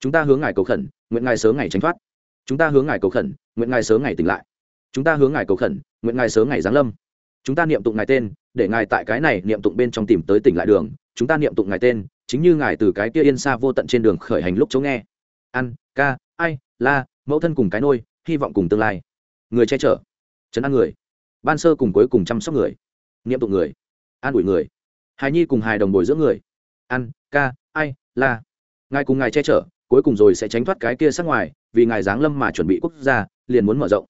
Chúng ta hướng ngài cầu khẩn, nguyện ngài sớm ngày tránh thoát chúng ta hướng ngài cầu khẩn, nguyện ngài sớm ngày tỉnh lại. Chúng ta hướng ngài cầu khẩn, nguyện ngài sớm ngày giáng lâm. Chúng ta niệm tụng ngài tên, để ngài tại cái này niệm tụng bên trong tìm tới tỉnh lại đường. Chúng ta niệm tụng ngài tên, chính như ngài từ cái kia yên xa vô tận trên đường khởi hành lúc chống nghe. Ăn ca, ai, la, mẫu thân cùng cái nôi, hy vọng cùng tương lai. Người che chở. Chấn an người. Ban sơ cùng cuối cùng chăm sóc người. Niệm tụng người. An ủi người. Hài nhi cùng hài đồng bồi dưỡng người. Ăn ca, ai, la. Ngài cùng ngài che chở cuối cùng rồi sẽ tránh thoát cái kia sát ngoài, vì ngài giáng lâm mà chuẩn bị quốc gia, liền muốn mở rộng.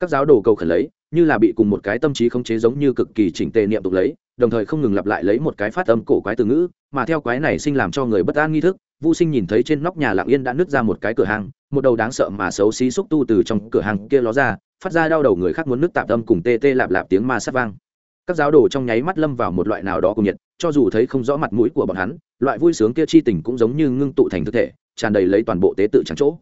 Các giáo đồ cầu khẩn lấy, như là bị cùng một cái tâm trí khống chế giống như cực kỳ chỉnh tề niệm tục lấy, đồng thời không ngừng lặp lại lấy một cái phát âm cổ quái từ ngữ, mà theo quái này sinh làm cho người bất an nghi thức vô sinh nhìn thấy trên nóc nhà lạng yên đã nứt ra một cái cửa hàng, một đầu đáng sợ mà xấu xí xúc tu từ trong cửa hàng kia ló ra, phát ra đau đầu người khác muốn nước tạp âm cùng tê tê lạp lạp tiếng ma sát vang. Các giáo đồ trong nháy mắt lâm vào một loại nào đó cùng nhiệt, cho dù thấy không rõ mặt mũi của bọn hắn, loại vui sướng kia chi tình cũng giống như ngưng tụ thành thực thể tràn đầy lấy toàn bộ tế tự trắng chỗ.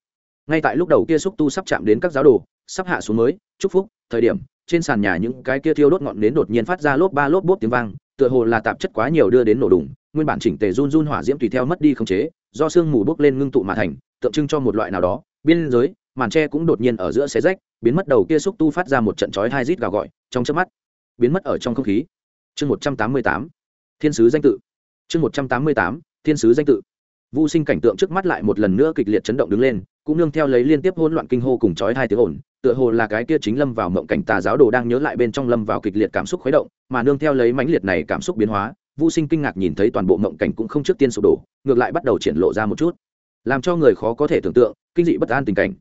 Ngay tại lúc đầu kia xúc tu sắp chạm đến các giáo đồ, sắp hạ xuống mới, chúc phúc, thời điểm, trên sàn nhà những cái kia thiêu đốt ngọn nến đột nhiên phát ra lốp ba lốp bốp tiếng vang, tựa hồ là tạp chất quá nhiều đưa đến nổ đùng, nguyên bản chỉnh tề run run hỏa diễm tùy theo mất đi khống chế, do sương mù bốc lên ngưng tụ mà thành, tượng trưng cho một loại nào đó, biên giới, màn tre cũng đột nhiên ở giữa xé rách, biến mất đầu kia xúc tu phát ra một trận chói hai rít gào gọi, trong chớp mắt, biến mất ở trong không khí. Chương một trăm tám mươi tám, thiên sứ danh tự. Chương một trăm tám mươi tám, thiên sứ danh tự vô sinh cảnh tượng trước mắt lại một lần nữa kịch liệt chấn động đứng lên, cũng nương theo lấy liên tiếp hỗn loạn kinh hô cùng chói hai tiếng ồn, tựa hồ là cái kia chính lâm vào mộng cảnh tà giáo đồ đang nhớ lại bên trong lâm vào kịch liệt cảm xúc khuấy động, mà nương theo lấy mãnh liệt này cảm xúc biến hóa vô sinh kinh ngạc nhìn thấy toàn bộ mộng cảnh cũng không trước tiên sụp đổ, ngược lại bắt đầu triển lộ ra một chút. Làm cho người khó có thể tưởng tượng, kinh dị bất an tình cảnh.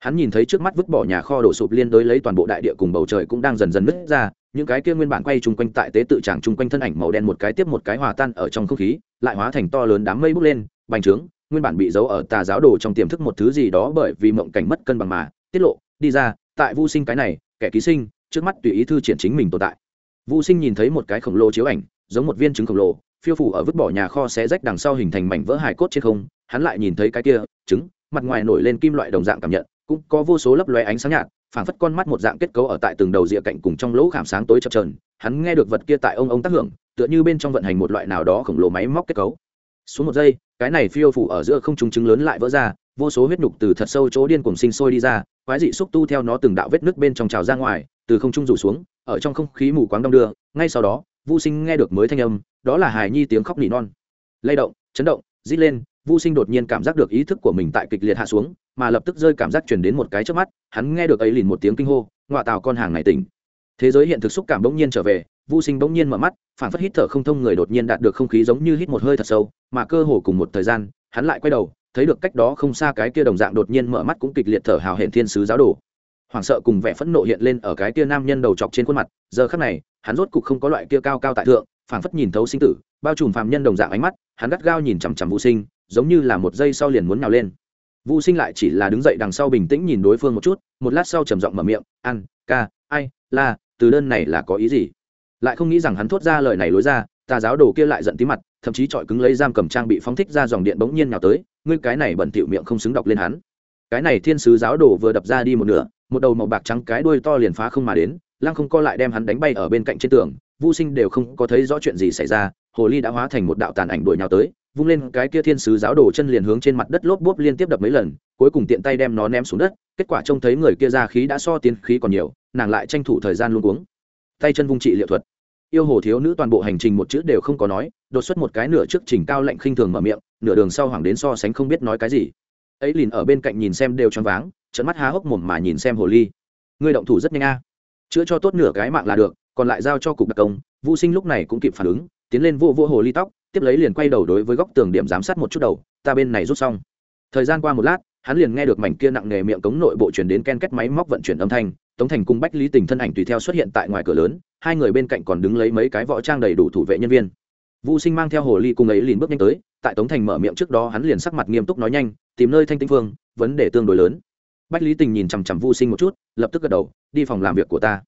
Hắn nhìn thấy trước mắt vứt bỏ nhà kho đổ sụp liên đối lấy toàn bộ đại địa cùng bầu trời cũng đang dần dần nứt ra, những cái kia nguyên bản quay chung quanh tại tế tự tràng chung quanh thân ảnh màu đen một cái tiếp một cái hòa tan ở trong không khí, lại hóa thành to lớn đám mây bốc lên bành trướng, nguyên bản bị giấu ở tà giáo đồ trong tiềm thức một thứ gì đó bởi vì mộng cảnh mất cân bằng mà, tiết lộ, đi ra, tại vô sinh cái này, kẻ ký sinh, trước mắt tùy ý thư triển chính mình tồn tại. Vô sinh nhìn thấy một cái khổng lồ chiếu ảnh, giống một viên trứng khổng lồ, phiêu phủ ở vứt bỏ nhà kho xé rách đằng sau hình thành mảnh vỡ hài cốt trên không, hắn lại nhìn thấy cái kia, trứng, mặt ngoài nổi lên kim loại đồng dạng cảm nhận, cũng có vô số lấp lóe ánh sáng nhạt, phảng phất con mắt một dạng kết cấu ở tại từng đầu rìa cạnh cùng trong lỗ khảm sáng tối chập trờn hắn nghe được vật kia tại ông ông tác hưởng, tựa như bên trong vận hành một loại nào đó khổng lồ máy móc kết cấu xuống một giây, cái này phiêu phủ ở giữa không trung trứng lớn lại vỡ ra, vô số huyết nhục từ thật sâu chỗ điên cuồng sinh sôi đi ra, quái dị xúc tu theo nó từng đạo vết nước bên trong trào ra ngoài, từ không trung rủ xuống, ở trong không khí mù quáng đông đưa, ngay sau đó vô sinh nghe được mới thanh âm, đó là hài nhi tiếng khóc nỉ non. Lay động, chấn động, rít lên vô sinh đột nhiên cảm giác được ý thức của mình tại kịch liệt hạ xuống, mà lập tức rơi cảm giác chuyển đến một cái trước mắt, hắn nghe được ấy liền một tiếng kinh hô ngoại tào con hàng này tỉnh. Thế giới hiện thực xúc cảm bỗng nhiên trở về vô sinh bỗng nhiên mở mắt phản phất hít thở không thông người đột nhiên đạt được không khí giống như hít một hơi thật sâu, mà cơ hồ cùng một thời gian, hắn lại quay đầu, thấy được cách đó không xa cái kia đồng dạng đột nhiên mở mắt cũng kịch liệt thở hào hển thiên sứ giáo đồ. Hoảng sợ cùng vẻ phẫn nộ hiện lên ở cái kia nam nhân đầu chọc trên khuôn mặt, giờ khắc này, hắn rốt cục không có loại kia cao cao tại thượng, phảng phất nhìn thấu sinh tử, bao trùm phàm nhân đồng dạng ánh mắt, hắn gắt gao nhìn chằm chằm vô sinh, giống như là một giây sau liền muốn nhào lên. Vô sinh lại chỉ là đứng dậy đằng sau bình tĩnh nhìn đối phương một chút, một lát sau trầm giọng mở miệng ăn ca, ai, la, từ đơn này là có ý gì? Lại không nghĩ rằng hắn thốt ra lời này lối ra, tà giáo đồ kia lại giận tí mặt, thậm chí trọi cứng lấy giam cầm trang bị phóng thích ra dòng điện bỗng nhiên nhào tới, ngươi cái này bẩn thỉu miệng không xứng đọc lên hắn. Cái này thiên sứ giáo đồ vừa đập ra đi một nửa, một đầu màu bạc trắng cái đuôi to liền phá không mà đến, lăng không co lại đem hắn đánh bay ở bên cạnh trên tường vô sinh đều không có thấy rõ chuyện gì xảy ra, hồ ly đã hóa thành một đạo tàn ảnh đuổi nhau tới, vung lên cái kia thiên sứ giáo đồ chân liền hướng trên mặt đất lốp bốp liên tiếp đập mấy lần, cuối cùng tiện tay đem nó ném xuống đất, kết quả trông thấy người kia ra khí đã so tiến khí còn nhiều, nàng lại tranh thủ thời gian luôn uống tay chân vung trị liệu thuật yêu hồ thiếu nữ toàn bộ hành trình một chữ đều không có nói, đột xuất một cái nửa trước trình cao lạnh khinh thường mở miệng, nửa đường sau hoàng đến so sánh không biết nói cái gì. Ấy lìn ở bên cạnh nhìn xem đều choáng váng trận mắt há hốc mồm mà nhìn xem hồ ly. Ngươi động thủ rất nhanh a. Chữa cho tốt nửa cái mạng là được, còn lại giao cho cục đặc công. Vũ sinh lúc này cũng kịp phản ứng, tiến lên vô vô hồ ly tóc, tiếp lấy liền quay đầu đối với góc tường điểm giám sát một chút đầu, ta bên này rút xong. Thời gian qua một lát, hắn liền nghe được mảnh kia nặng nghề miệng cống nội bộ chuyển đến ken kết máy móc vận chuyển âm thanh tống thành cùng bách lý tình thân ảnh tùy theo xuất hiện tại ngoài cửa lớn, hai người bên cạnh còn đứng lấy mấy cái võ trang đầy đủ thủ vệ nhân viên. Vũ sinh mang theo hồ ly cùng ấy liền bước nhanh tới, tại tống thành mở miệng trước đó hắn liền sắc mặt nghiêm túc nói nhanh, tìm nơi thanh tĩnh phương, vấn đề tương đối lớn. Bách lý tình nhìn chằm chằm Vu sinh một chút, lập tức gật đầu, đi phòng làm việc của ta.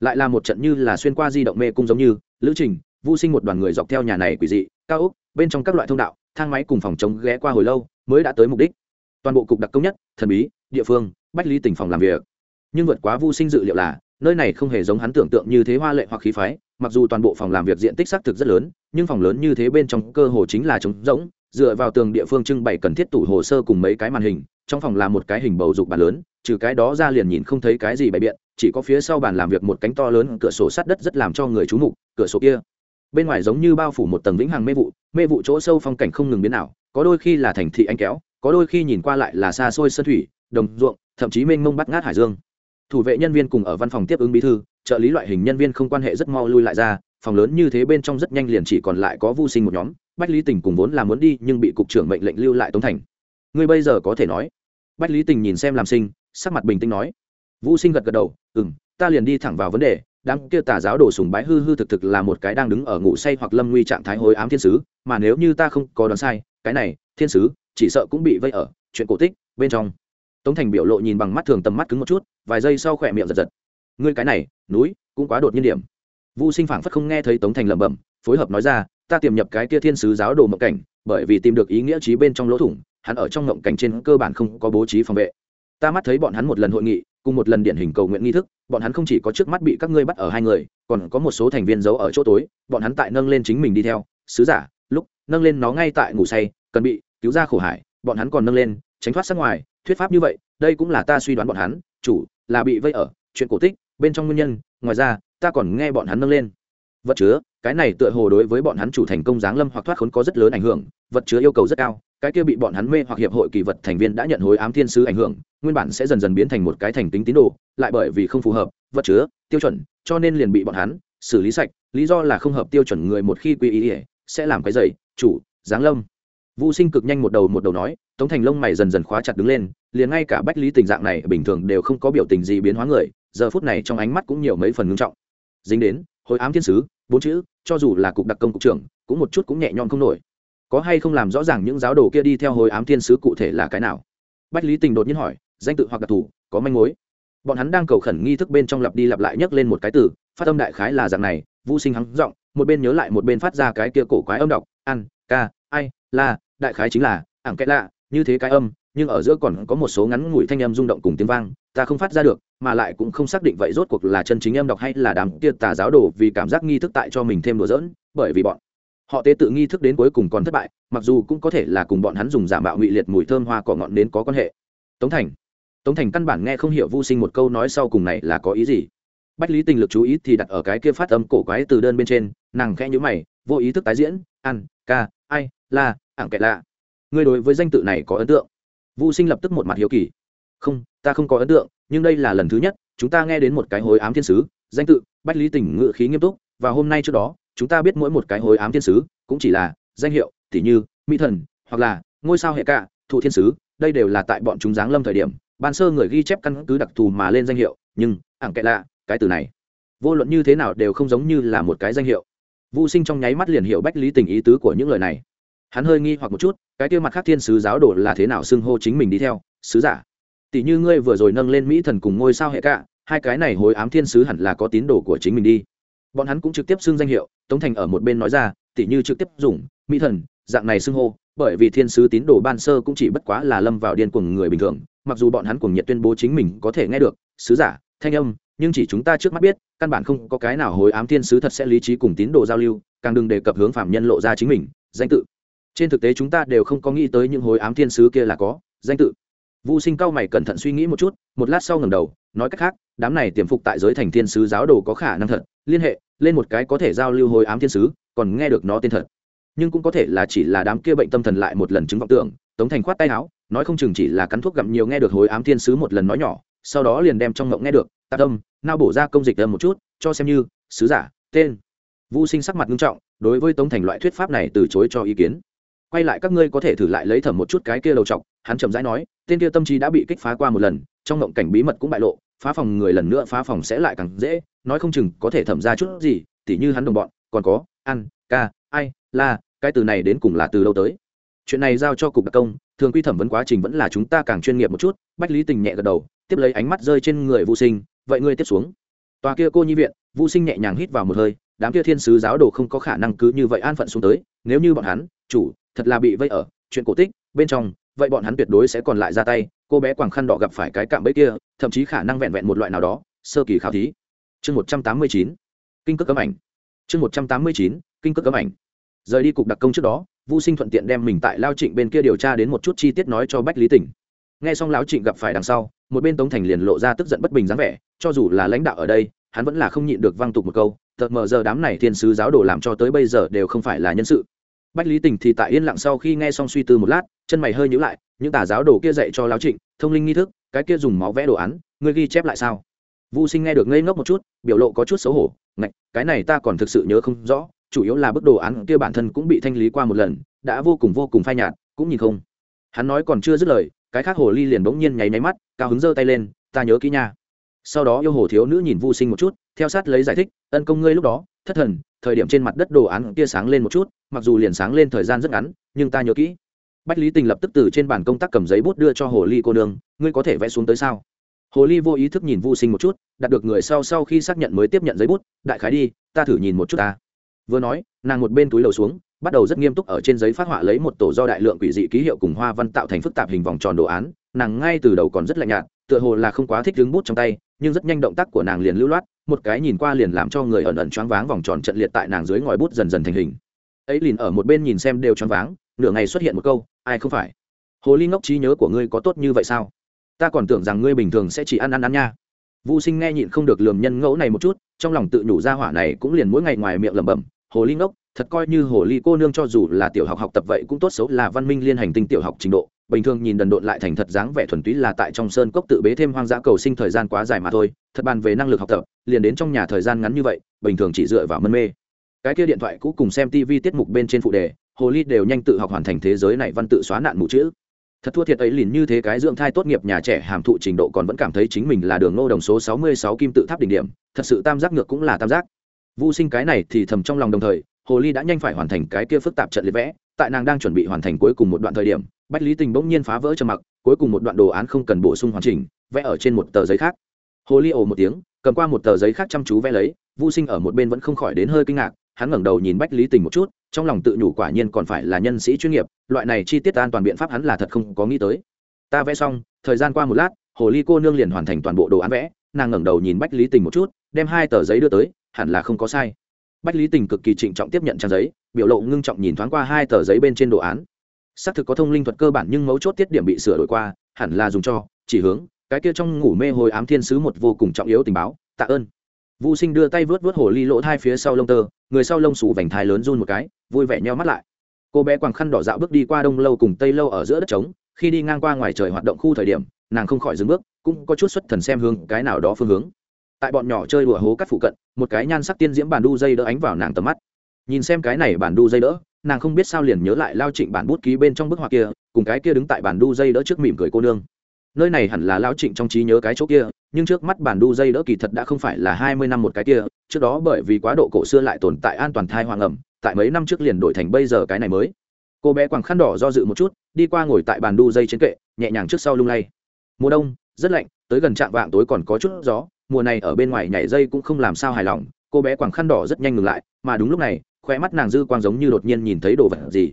Lại là một trận như là xuyên qua di động mê cung giống như, lữ trình, Vu sinh một đoàn người dọc theo nhà này quỷ dị, cao úc bên trong các loại thông đạo, thang máy cùng phòng chống ghé qua hồi lâu, mới đã tới mục đích. Toàn bộ cục đặc công nhất, thần bí, địa phương, bách lý tình phòng làm việc nhưng vượt quá Vu sinh dự liệu là, nơi này không hề giống hắn tưởng tượng như thế hoa lệ hoặc khí phái, mặc dù toàn bộ phòng làm việc diện tích xác thực rất lớn, nhưng phòng lớn như thế bên trong cơ hồ chính là trống rỗng, dựa vào tường địa phương trưng bày cần thiết tủ hồ sơ cùng mấy cái màn hình, trong phòng là một cái hình bầu dục bàn lớn, trừ cái đó ra liền nhìn không thấy cái gì bày biện, chỉ có phía sau bàn làm việc một cánh to lớn, cửa sổ sắt đất rất làm cho người trú mục, cửa sổ kia. Bên ngoài giống như bao phủ một tầng vĩnh hằng mê vụ mê vụ chỗ sâu phong cảnh không ngừng biến nào có đôi khi là thành thị anh kéo, có đôi khi nhìn qua lại là xa xôi sơn thủy, đồng ruộng, thậm chí mênh mông bắt ngát hải dương thủ vệ nhân viên cùng ở văn phòng tiếp ứng bí thư, trợ lý loại hình nhân viên không quan hệ rất mau lui lại ra, phòng lớn như thế bên trong rất nhanh liền chỉ còn lại có vô sinh một nhóm, bách lý tình cùng vốn là muốn đi nhưng bị cục trưởng mệnh lệnh lưu lại tống thành. Ngươi bây giờ có thể nói? Bách lý tình nhìn xem làm sinh, sắc mặt bình tĩnh nói. Vũ sinh gật gật đầu ừ m ta liền đi thẳng vào vấn đề, đám kia tà giáo đổ sùng bái hư hư thực thực là một cái đang đứng ở ngủ say hoặc lâm nguy trạng thái hối ám thiên sứ, mà nếu như ta không có đoán sai, cái này, thiên sứ, chỉ sợ cũng bị vây ở, chuyện cổ tích, bên trong tống thành biểu lộ nhìn bằng mắt thường tầm mắt cứng một chút, vài giây sau khỏe miệng giật giật. Ngươi cái này, núi, cũng quá đột nhiên điểm. Vu sinh phảng phất không nghe thấy tống thành lẩm bẩm, phối hợp nói ra, ta tiềm nhập cái kia thiên sứ giáo đồ mộng cảnh, bởi vì tìm được ý nghĩa trí bên trong lỗ thủng, hắn ở trong mộng cảnh trên cơ bản không có bố trí phòng vệ. Ta mắt thấy bọn hắn một lần hội nghị, cùng một lần điển hình cầu nguyện nghi thức, bọn hắn không chỉ có trước mắt bị các ngươi bắt ở hai người, còn có một số thành viên giấu ở chỗ tối, bọn hắn tại nâng lên chính mình đi theo. Sứ giả, lúc, nâng lên nó ngay tại ngủ say, cần bị cứu ra khổ hải, bọn hắn còn nâng lên tránh thoát sát ngoài, thuyết pháp như vậy, đây cũng là ta suy đoán bọn hắn, chủ là bị vây ở, chuyện cổ tích, bên trong nguyên nhân, ngoài ra, ta còn nghe bọn hắn nâng lên. Vật chứa, cái này tựa hồ đối với bọn hắn chủ thành công giáng lâm hoặc thoát khốn có rất lớn ảnh hưởng, vật chứa yêu cầu rất cao, cái kia bị bọn hắn mê hoặc hiệp hội kỳ vật thành viên đã nhận hối ám thiên sứ ảnh hưởng, nguyên bản sẽ dần dần biến thành một cái thành tính tín đồ, lại bởi vì không phù hợp, vật chứa, tiêu chuẩn, cho nên liền bị bọn hắn xử lý sạch, lý do là không hợp tiêu chuẩn người một khi quy ý ỉa sẽ làm cái dày chủ, giáng lâm. Vũ sinh cực nhanh một đầu một đầu nói tống thành lông mày dần dần khóa chặt đứng lên, liền ngay cả bách lý tình dạng này bình thường đều không có biểu tình gì biến hóa người, giờ phút này trong ánh mắt cũng nhiều mấy phần ngưng trọng. Dính đến, hồi ám thiên sứ, bốn chữ, cho dù là cục đặc công cục trưởng, cũng một chút cũng nhẹ nhõm không nổi. Có hay không làm rõ ràng những giáo đồ kia đi theo hồi ám thiên sứ cụ thể là cái nào? Bách lý tình đột nhiên hỏi, danh tự hoặc đặc thù, có manh mối. Bọn hắn đang cầu khẩn nghi thức bên trong lặp đi lặp lại nhắc lên một cái từ, phát âm đại khái là dạng này vũ sinh hắng giọng, một bên nhớ lại một bên phát ra cái kia cổ quái âm đọc, ăn, ca, ai, la, đại khái chính là, ảng kẽ lạ như thế cái âm, nhưng ở giữa còn có một số ngắn ngủi thanh âm rung động cùng tiếng vang, ta không phát ra được, mà lại cũng không xác định vậy rốt cuộc là chân chính âm đọc hay là đám kia tà giáo đồ vì cảm giác nghi thức tại cho mình thêm đùa giỡn, bởi vì bọn họ tế tự nghi thức đến cuối cùng còn thất bại, mặc dù cũng có thể là cùng bọn hắn dùng giả mạo ngụy liệt mùi thơm hoa cỏ ngọn đến có quan hệ. Tống thành tống thành căn bản nghe không hiểu vô sinh một câu nói sau cùng này là có ý gì. Bách lý tình lực chú ý thì đặt ở cái kia phát âm cổ quái từ đơn bên trên, nàng khẽ nhữ mày, vô ý thức tái diễn ăn ca, ai, la, ảng kệ lạ ngươi đối với danh tự này có ấn tượng? Vũ sinh lập tức một mặt hiếu kỳ. Không, ta không có ấn tượng, nhưng đây là lần thứ nhất, chúng ta nghe đến một cái hối ám thiên sứ, danh tự, bách lý tình ngự khí nghiêm túc, và hôm nay trước đó, chúng ta biết mỗi một cái hối ám thiên sứ, cũng chỉ là danh hiệu tỷ như, mỹ thần, hoặc là ngôi sao hệ cạ thụ thiên sứ, đây đều là tại bọn chúng giáng lâm thời điểm, ban sơ người ghi chép căn cứ đặc thù mà lên danh hiệu, nhưng, ảng kệ lạ, cái từ này, vô luận như thế nào đều không giống như là một cái danh hiệu. Vô sinh trong nháy mắt liền hiểu bách lý tình ý tứ của những lời này hắn hơi nghi hoặc một chút, cái kia mặt khác thiên sứ giáo đồ là thế nào xưng hô chính mình đi theo, sứ giả? Tỷ như ngươi vừa rồi nâng lên mỹ thần cùng ngôi sao hệ cả, hai cái này hối ám thiên sứ hẳn là có tín đồ của chính mình đi. Bọn hắn cũng trực tiếp xưng danh hiệu, tống thành ở một bên nói ra, tỷ như trực tiếp dùng, mỹ thần, dạng này xưng hô, bởi vì thiên sứ tín đồ ban sơ cũng chỉ bất quá là lâm vào điên cuồng người bình thường, mặc dù bọn hắn cuồng nhiệt tuyên bố chính mình có thể nghe được, sứ giả, thanh âm, nhưng chỉ chúng ta trước mắt biết, căn bản không có cái nào hối ám thiên sứ thật sẽ lý trí cùng tín đồ giao lưu, càng đừng đề cập hướng phạm nhân lộ ra chính mình, danh tự trên thực tế chúng ta đều không có nghĩ tới những hối ám thiên sứ kia là có danh tự Vu Sinh cao mày cẩn thận suy nghĩ một chút, một lát sau ngầm đầu, nói cách khác, đám này tiềm phục tại giới thành thiên sứ giáo đồ có khả năng thật, liên hệ lên một cái có thể giao lưu hồi ám thiên sứ, còn nghe được nó tên thật. Nhưng cũng có thể là chỉ là đám kia bệnh tâm thần lại một lần chứng vọng tưởng, Tống Thành khoát tay áo, nói không chừng chỉ là cắn thuốc gặm nhiều nghe được hồi ám thiên sứ một lần nói nhỏ, sau đó liền đem trong ngộng nghe được, tạ tâm, nao bổ ra công dịch âm một chút, cho xem như sứ giả, tên. Vu Sinh sắc mặt nghiêm trọng, đối với Tống Thành loại thuyết pháp này từ chối cho ý kiến quay lại các ngươi có thể thử lại lấy thẩm một chút cái kia đầu trọc hắn chậm rãi nói, tên kia tâm trí đã bị kích phá qua một lần, trong ngộng cảnh bí mật cũng bại lộ, phá phòng người lần nữa phá phòng sẽ lại càng dễ, nói không chừng có thể thẩm ra chút gì, tỉ như hắn đồng bọn, còn có, ăn, ca, ai, la, cái từ này đến cùng là từ đâu tới? Chuyện này giao cho cục đặc công, thường quy thẩm vấn quá trình vẫn là chúng ta càng chuyên nghiệp một chút, bách lý tình nhẹ gật đầu, tiếp lấy ánh mắt rơi trên người vô sinh, vậy ngươi tiếp xuống. Tòa kia cô nhi viện vô sinh nhẹ nhàng hít vào một hơi, đám kia thiên sứ giáo đồ không có khả năng cứ như vậy an phận xuống tới, nếu như bọn hắn, chủ thật là bị vây ở, chuyện cổ tích, bên trong, vậy bọn hắn tuyệt đối sẽ còn lại ra tay, cô bé quàng khăn đỏ gặp phải cái cạm bẫy kia, thậm chí khả năng vẹn vẹn một loại nào đó, sơ kỳ khảo thí. Chương một trăm tám mươi chín, kinh cước cấm ảnh. Chương một trăm tám mươi chín, kinh cước cấm ảnh. Rời đi cục đặc công trước đó vô sinh thuận tiện đem mình tại lao trịnh bên kia điều tra đến một chút chi tiết nói cho bách lý tỉnh. Nghe xong lão trịnh gặp phải đằng sau, một bên tống thành liền lộ ra tức giận bất bình dáng vẻ, cho dù là lãnh đạo ở đây, hắn vẫn là không nhịn được văng tục một câu thật mờ giờ đám này thiên sứ giáo đồ làm cho tới bây giờ đều không phải là nhân sự bách lý tình thì tại yên lặng sau khi nghe xong suy tư một lát, chân mày hơi nhữ lại, những tà giáo đồ kia dạy cho lao trịnh, thông linh nghi thức, cái kia dùng máu vẽ đồ án, ngươi ghi chép lại sao? Vu sinh nghe được ngây ngốc một chút, biểu lộ có chút xấu hổ, ngạch, cái này ta còn thực sự nhớ không rõ, chủ yếu là bức đồ án kia bản thân cũng bị thanh lý qua một lần, đã vô cùng vô cùng phai nhạt, cũng nhìn không. Hắn nói còn chưa dứt lời, cái khác hồ ly liền bỗng nhiên nháy máy mắt, cao hứng giơ tay lên, ta nhớ kỹ nha. Sau đó yêu hồ thiếu nữ nhìn Vu sinh một chút theo sát lấy giải thích, ân công ngươi lúc đó, thất thần, thời điểm trên mặt đất đồ án kia sáng lên một chút, mặc dù liền sáng lên thời gian rất ngắn, nhưng ta nhớ kỹ. Bách lý tình lập tức từ trên bàn công tác cầm giấy bút đưa cho hồ ly cô nương, ngươi có thể vẽ xuống tới sao? Hồ ly vô ý thức nhìn vô sinh một chút đặt được người sau sau khi xác nhận mới tiếp nhận giấy bút, đại khái đi, ta thử nhìn một chút ta. Vừa nói, nàng một bên túi lầu xuống, bắt đầu rất nghiêm túc ở trên giấy phát họa lấy một tổ do đại lượng quỷ dị ký hiệu cùng hoa văn tạo thành phức tạp hình vòng tròn đồ án, nàng ngay từ đầu còn rất lạnh nhạt tựa hồ là không quá thích đứng bút trong tay nhưng rất nhanh động tác của nàng liền lưu loát một cái nhìn qua liền làm cho người ẩn ẩn choáng váng vòng tròn trận liệt tại nàng dưới ngòi bút dần dần thành hình. Ấy liền ở một bên nhìn xem đều choáng váng nửa ngày xuất hiện một câu ai không phải? Hồ ly ngốc trí nhớ của ngươi có tốt như vậy sao? Ta còn tưởng rằng ngươi bình thường sẽ chỉ ăn ăn ăn nha. Vu Sinh nghe nhịn không được lườm nhân ngẫu này một chút, trong lòng tự nhủ ra hỏa này cũng liền mỗi ngày ngoài miệng lẩm bẩm, hồ ly ngốc, thật coi như hồ ly cô nương cho dù là tiểu học học tập vậy cũng tốt xấu là văn minh liên hành tinh tiểu học trình độ, bình thường nhìn đần độn lại thành thật dáng vẻ thuần túy là tại trong sơn cốc tự bế thêm hoang dã cầu sinh thời gian quá dài mà thôi, thật bàn về năng lực học tập, liền đến trong nhà thời gian ngắn như vậy, bình thường chỉ dựa vào mân mê. Cái kia điện thoại cũ cùng xem TV tiết mục bên trên phụ đề, hồ ly đều nhanh tự học hoàn thành thế giới này văn tự xóa nạn mù chữ thật thua thiệt ấy liền như thế cái dưỡng thai tốt nghiệp nhà trẻ hàm thụ trình độ còn vẫn cảm thấy chính mình là đường nô đồng số sáu mươi sáu kim tự tháp đỉnh điểm thật sự tam giác ngược cũng là tam giác vô sinh cái này thì thầm trong lòng đồng thời hồ ly đã nhanh phải hoàn thành cái kia phức tạp trận liệt vẽ tại nàng đang chuẩn bị hoàn thành cuối cùng một đoạn thời điểm bách lý tình bỗng nhiên phá vỡ trầm mặc, cuối cùng một đoạn đồ án không cần bổ sung hoàn chỉnh, vẽ ở trên một tờ giấy khác. Hồ ly ồ một tiếng, cầm qua một tờ giấy khác chăm chú vẽ lấy vô sinh ở một bên vẫn không khỏi đến hơi kinh ngạc, hắn ngẩng đầu nhìn bách lý tình một chút, trong lòng tự nhủ quả nhiên còn phải là nhân sĩ chuyên nghiệp, loại này chi tiết an toàn biện pháp hắn là thật không có nghĩ tới. Ta vẽ xong, thời gian qua một lát, hồ ly cô nương liền hoàn thành toàn bộ đồ án vẽ, nàng ngẩng đầu nhìn bách lý tình một chút, đem hai tờ giấy đưa tới, hẳn là không có sai. Bách lý tình cực kỳ trịnh trọng tiếp nhận trang giấy, biểu lộ ngưng trọng nhìn thoáng qua hai tờ giấy bên trên đồ án xác thực có thông linh thuật cơ bản nhưng mấu chốt tiết điểm bị sửa đổi qua hẳn là dùng cho chỉ hướng cái kia trong ngủ mê hồi ám thiên sứ một vô cùng trọng yếu tình báo tạ ơn Vu Sinh đưa tay vớt vớt hồ ly lỗ thai phía sau lông tơ, người sau lông xù vành thai lớn run một cái, vui vẻ nheo mắt lại. Cô bé quàng khăn đỏ dạo bước đi qua đông lâu cùng tây lâu ở giữa đất trống, khi đi ngang qua ngoài trời hoạt động khu thời điểm, nàng không khỏi dừng bước, cũng có chút xuất thần xem hướng cái nào đó phương hướng. Tại bọn nhỏ chơi đùa hố cắt phụ cận, một cái nhan sắc tiên diễm bản đu dây đỡ ánh vào nàng tầm mắt. Nhìn xem cái này bản đu dây đỡ, nàng không biết sao liền nhớ lại lao trịnh bản bút ký bên trong bức họa kia, cùng cái kia đứng tại bản đu dây đỡ trước mỉm cười cô nương. Nơi này hẳn là lão trịnh trong trí nhớ cái chỗ kia nhưng trước mắt bản đu dây đỡ kỳ thật đã không phải là hai mươi năm một cái kia trước đó bởi vì quá độ cổ xưa lại tồn tại an toàn thai hoàng ẩm tại mấy năm trước liền đổi thành bây giờ cái này mới. Cô bé quàng khăn đỏ do dự một chút đi qua ngồi tại bàn đu dây trên kệ nhẹ nhàng trước sau lung lay. Mùa đông rất lạnh tới gần trạm vạng tối còn có chút gió mùa này ở bên ngoài nhảy dây cũng không làm sao hài lòng cô bé quàng khăn đỏ rất nhanh ngừng lại mà đúng lúc này khoe mắt nàng dư quang giống như đột nhiên nhìn thấy đồ vật gì.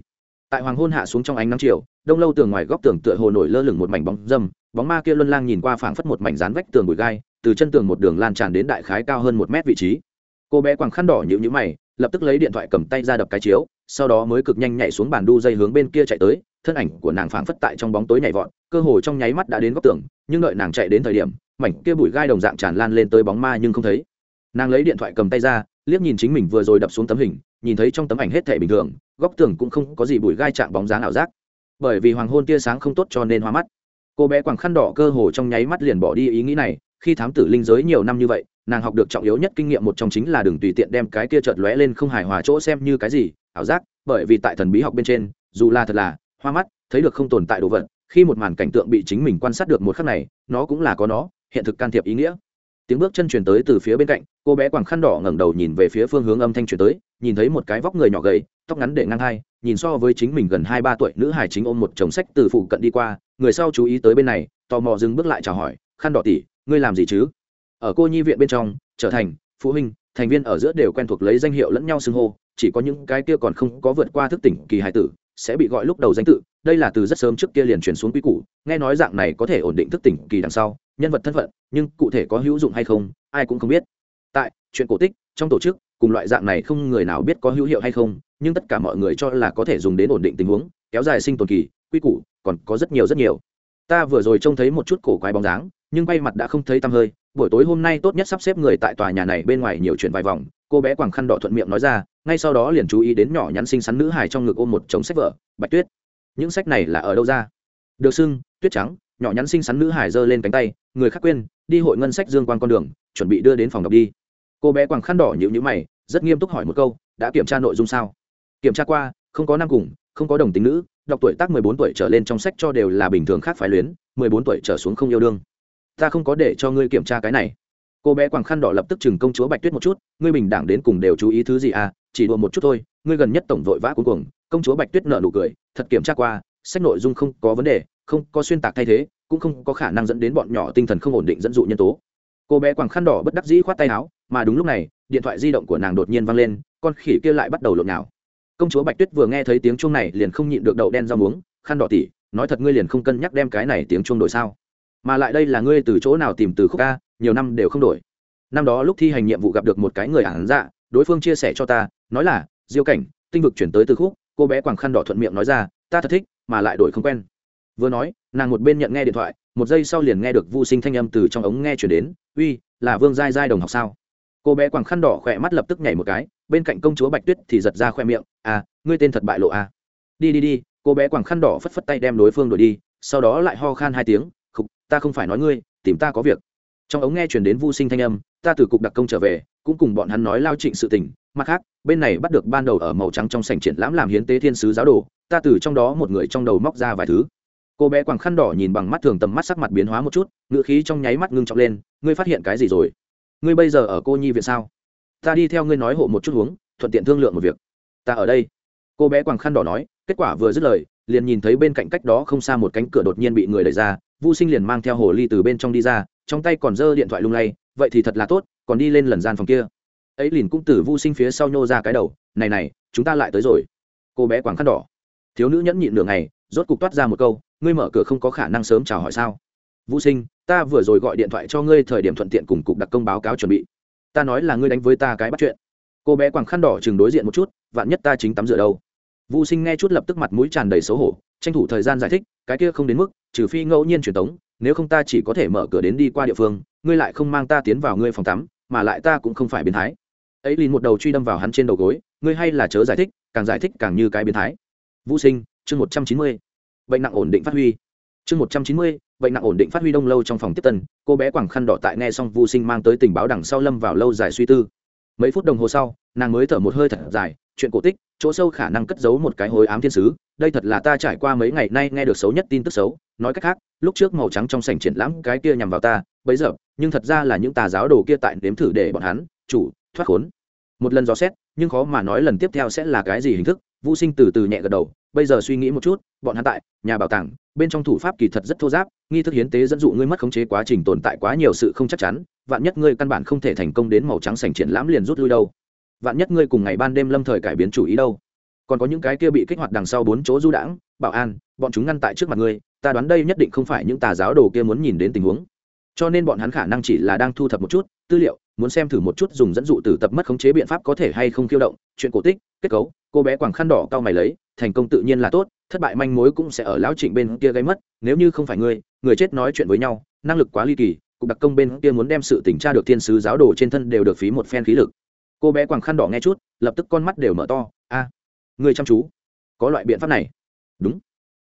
Tại hoàng hôn hạ xuống trong ánh nắng chiều, đông lâu tường ngoài góc tường tựa hồ nổi lơ lửng một mảnh bóng dâm, bóng ma kia luân lang nhìn qua phảng phất một mảnh rán vách tường bụi gai, từ chân tường một đường lan tràn đến đại khái cao hơn một mét vị trí. Cô bé quàng khăn đỏ nhịu nhữ mày, lập tức lấy điện thoại cầm tay ra đập cái chiếu, sau đó mới cực nhanh nhảy xuống bàn đu dây hướng bên kia chạy tới, thân ảnh của nàng phảng phất tại trong bóng tối nhảy vọt, cơ hồ trong nháy mắt đã đến góc tường, nhưng đợi nàng chạy đến thời điểm, mảnh kia bụi gai đồng dạng tràn lan lên tới bóng ma nhưng không thấy nàng lấy điện thoại cầm tay ra, liếc nhìn chính mình vừa rồi đập xuống tấm hình, nhìn thấy trong tấm ảnh hết thể bình thường, góc tường cũng không có gì bụi gai chạm bóng dáng ảo giác. Bởi vì hoàng hôn tia sáng không tốt cho nên hoa mắt. Cô bé quàng khăn đỏ cơ hồ trong nháy mắt liền bỏ đi ý nghĩ này, khi thám tử linh giới nhiều năm như vậy, nàng học được trọng yếu nhất kinh nghiệm một trong chính là đừng tùy tiện đem cái kia chợt lóe lên không hài hòa chỗ xem như cái gì, ảo giác, bởi vì tại thần bí học bên trên, dù là thật là hoa mắt, thấy được không tồn tại đồ vật, khi một màn cảnh tượng bị chính mình quan sát được một khắc này, nó cũng là có nó, hiện thực can thiệp ý nghĩa tiếng bước chân truyền tới từ phía bên cạnh, cô bé quàng khăn đỏ ngẩng đầu nhìn về phía phương hướng âm thanh truyền tới, nhìn thấy một cái vóc người nhỏ gầy, tóc ngắn để ngang hai, nhìn so với chính mình gần hai ba tuổi nữ hải chính ôm một chồng sách từ phụ cận đi qua, người sau chú ý tới bên này, tò mò dừng bước lại chào hỏi, khăn đỏ tỉ ngươi làm gì chứ? Ở cô nhi viện bên trong, trở thành phụ huynh, thành viên ở giữa đều quen thuộc lấy danh hiệu lẫn nhau xưng hô, chỉ có những cái kia còn không có vượt qua thức tỉnh kỳ hải tử sẽ bị gọi lúc đầu danh tự, đây là từ rất sớm trước kia liền chuyển xuống quy củ, nghe nói dạng này có thể ổn định thức tỉnh kỳ đằng sau nhân vật thân phận, nhưng cụ thể có hữu dụng hay không, ai cũng không biết. Tại chuyện cổ tích, trong tổ chức, cùng loại dạng này không người nào biết có hữu hiệu hay không, nhưng tất cả mọi người cho là có thể dùng đến ổn định tình huống, kéo dài sinh tồn kỳ, quy củ, còn có rất nhiều rất nhiều. Ta vừa rồi trông thấy một chút cổ quái bóng dáng, nhưng quay mặt đã không thấy tăm hơi. Buổi tối hôm nay tốt nhất sắp xếp người tại tòa nhà này bên ngoài nhiều chuyện vài vòng, cô bé quàng khăn đỏ thuận miệng nói ra, ngay sau đó liền chú ý đến nhỏ nhắn xinh xắn nữ hài trong ngực ôm một chồng sách vở, bạch tuyết. Những sách này là ở đâu ra? Được xưng, tuyết trắng nhỏ nhắn xinh xắn nữ hải giơ lên cánh tay, người khác quên, đi hội ngân sách dương quan con đường, chuẩn bị đưa đến phòng đọc đi. Cô bé quàng khăn đỏ nhịu nhữ mày, rất nghiêm túc hỏi một câu, đã kiểm tra nội dung sao? Kiểm tra qua, không có nam cùng, không có đồng tính nữ, đọc tuổi tác mười bốn tuổi trở lên trong sách cho đều là bình thường khác phái luyến, mười bốn tuổi trở xuống không yêu đương. Ta không có để cho ngươi kiểm tra cái này. Cô bé quàng khăn đỏ lập tức chừng công chúa bạch tuyết một chút, ngươi bình đẳng đến cùng đều chú ý thứ gì à chỉ đùa một chút thôi, ngươi gần nhất tổng vội vã cuối cùng công chúa bạch tuyết nợ nụ cười, thật kiểm tra qua, sách nội dung không có vấn đề không có xuyên tạc thay thế, cũng không có khả năng dẫn đến bọn nhỏ tinh thần không ổn định dẫn dụ nhân tố. Cô bé quàng khăn đỏ bất đắc dĩ khoát tay áo, mà đúng lúc này, điện thoại di động của nàng đột nhiên văng lên, con khỉ kia lại bắt đầu lộn nào công chúa bạch tuyết vừa nghe thấy tiếng chuông này liền không nhịn được đậu đen rau muống, khăn đỏ tỉ nói thật ngươi liền không cân nhắc đem cái này tiếng chuông đổi sao? Mà lại đây là ngươi từ chỗ nào tìm từ khúc ca, nhiều năm đều không đổi. Năm đó lúc thi hành nhiệm vụ gặp được một cái người ản dạ đối phương chia sẻ cho ta, nói là, diêu cảnh, tinh vực chuyển tới từ khúc. Cô bé quàng khăn đỏ thuận miệng nói ra, ta thật thích, mà lại đổi không quen vừa nói, nàng một bên nhận nghe điện thoại, một giây sau liền nghe được vô sinh thanh âm từ trong ống nghe chuyển đến, uy, là vương giai giai đồng học sao? Cô bé quàng khăn đỏ khỏe mắt lập tức nhảy một cái, bên cạnh công chúa bạch tuyết thì giật ra khoe miệng à ngươi tên thật bại lộ à. Đi đi đi. Cô bé quàng khăn đỏ phất phất tay đem đối phương đuổi đi, sau đó lại ho khan hai tiếng, khục, ta không phải nói ngươi, tìm ta có việc. Trong ống nghe chuyển đến vô sinh thanh âm, ta từ cục đặc công trở về, cũng cùng bọn hắn nói lao trịnh sự tình, mặt khác, bên này bắt được ban đầu ở màu trắng trong sảnh triển lãm làm hiến tế thiên sứ giáo đồ, ta từ trong đó một người trong đầu móc ra vài thứ cô bé quàng khăn đỏ nhìn bằng mắt thường tầm mắt sắc mặt biến hóa một chút ngựa khí trong nháy mắt ngưng trọng lên, ngươi phát hiện cái gì rồi? Ngươi bây giờ ở cô nhi viện sao? Ta đi theo ngươi nói hộ một chút huống thuận tiện thương lượng một việc. Ta ở đây. Cô bé quàng khăn đỏ nói, kết quả vừa dứt lời, liền nhìn thấy bên cạnh cách đó không xa một cánh cửa đột nhiên bị người đẩy ra, vu sinh liền mang theo hồ ly từ bên trong đi ra, trong tay còn giơ điện thoại lung lay, vậy thì thật là tốt, còn đi lên lần gian phòng kia. Ấy liền cũng từ vu sinh phía sau nhô ra cái đầu, này này, chúng ta lại tới rồi. Cô bé quàng khăn đỏ, thiếu nữ nhẫn nhịn nửa ngày, rốt cục toát ra một câu ngươi mở cửa không có khả năng sớm chào hỏi sao? Vũ sinh, ta vừa rồi gọi điện thoại cho ngươi thời điểm thuận tiện cùng cục đặc công báo cáo chuẩn bị. Ta nói là ngươi đánh với ta cái bắt chuyện. Cô bé quàng khăn đỏ chừng đối diện một chút, vạn nhất ta chính tắm rửa đâu? Vũ sinh nghe chút lập tức mặt mũi tràn đầy xấu hổ, tranh thủ thời gian giải thích, cái kia không đến mức, trừ phi ngẫu nhiên truyền tống, nếu không ta chỉ có thể mở cửa đến đi qua địa phương, ngươi lại không mang ta tiến vào ngươi phòng tắm, mà lại ta cũng không phải biến thái. Ấy liền một đầu truy đâm vào hắn trên đầu gối, ngươi hay là chớ giải thích, càng giải thích càng như cái biến thái. Vũ sinh, chương một trăm chín mươi bệnh nặng ổn định phát huy. Chương một trăm chín mươi, bệnh nặng ổn định phát huy đông lâu trong phòng tiếp tân, cô bé quẳng khăn đỏ tại nghe xong vô sinh mang tới tình báo đằng sau lâm vào lâu dài suy tư. Mấy phút đồng hồ sau, nàng mới thở một hơi thật dài, chuyện cổ tích, chỗ sâu khả năng cất giấu một cái hối ám thiên sứ, đây thật là ta trải qua mấy ngày nay nghe được xấu nhất tin tức xấu, nói cách khác, lúc trước màu trắng trong sảnh triển lãm cái kia nhằm vào ta, bấy giờ, nhưng thật ra là những tà giáo đồ kia tại nếm thử để bọn hắn, chủ, thoát khốn. Một lần dò xét, nhưng khó mà nói lần tiếp theo sẽ là cái gì hình thức vũ sinh từ từ nhẹ gật đầu, bây giờ suy nghĩ một chút, bọn hắn tại nhà bảo tàng, bên trong thủ pháp kỳ thật rất thô giáp, nghi thức hiến tế dẫn dụ ngươi mất khống chế quá trình tồn tại quá nhiều sự không chắc chắn, vạn nhất ngươi căn bản không thể thành công đến màu trắng sành triển lãm liền rút lui đâu. Vạn nhất ngươi cùng ngày ban đêm lâm thời cải biến chủ ý đâu. Còn có những cái kia bị kích hoạt đằng sau bốn chỗ du đãng, bảo an, bọn chúng ngăn tại trước mặt ngươi, ta đoán đây nhất định không phải những tà giáo đồ kia muốn nhìn đến tình huống. Cho nên bọn hắn khả năng chỉ là đang thu thập một chút, tư liệu muốn xem thử một chút dùng dẫn dụ từ tập mất khống chế biện pháp có thể hay không khiêu động chuyện cổ tích kết cấu cô bé quàng khăn đỏ cao mày lấy thành công tự nhiên là tốt thất bại manh mối cũng sẽ ở lão trịnh bên kia gây mất nếu như không phải ngươi người chết nói chuyện với nhau năng lực quá ly kỳ cục đặc công bên kia muốn đem sự tỉnh tra được thiên sứ giáo đồ trên thân đều được phí một phen khí lực. Cô bé quàng khăn đỏ nghe chút lập tức con mắt đều mở to a à, người chăm chú có loại biện pháp này. Đúng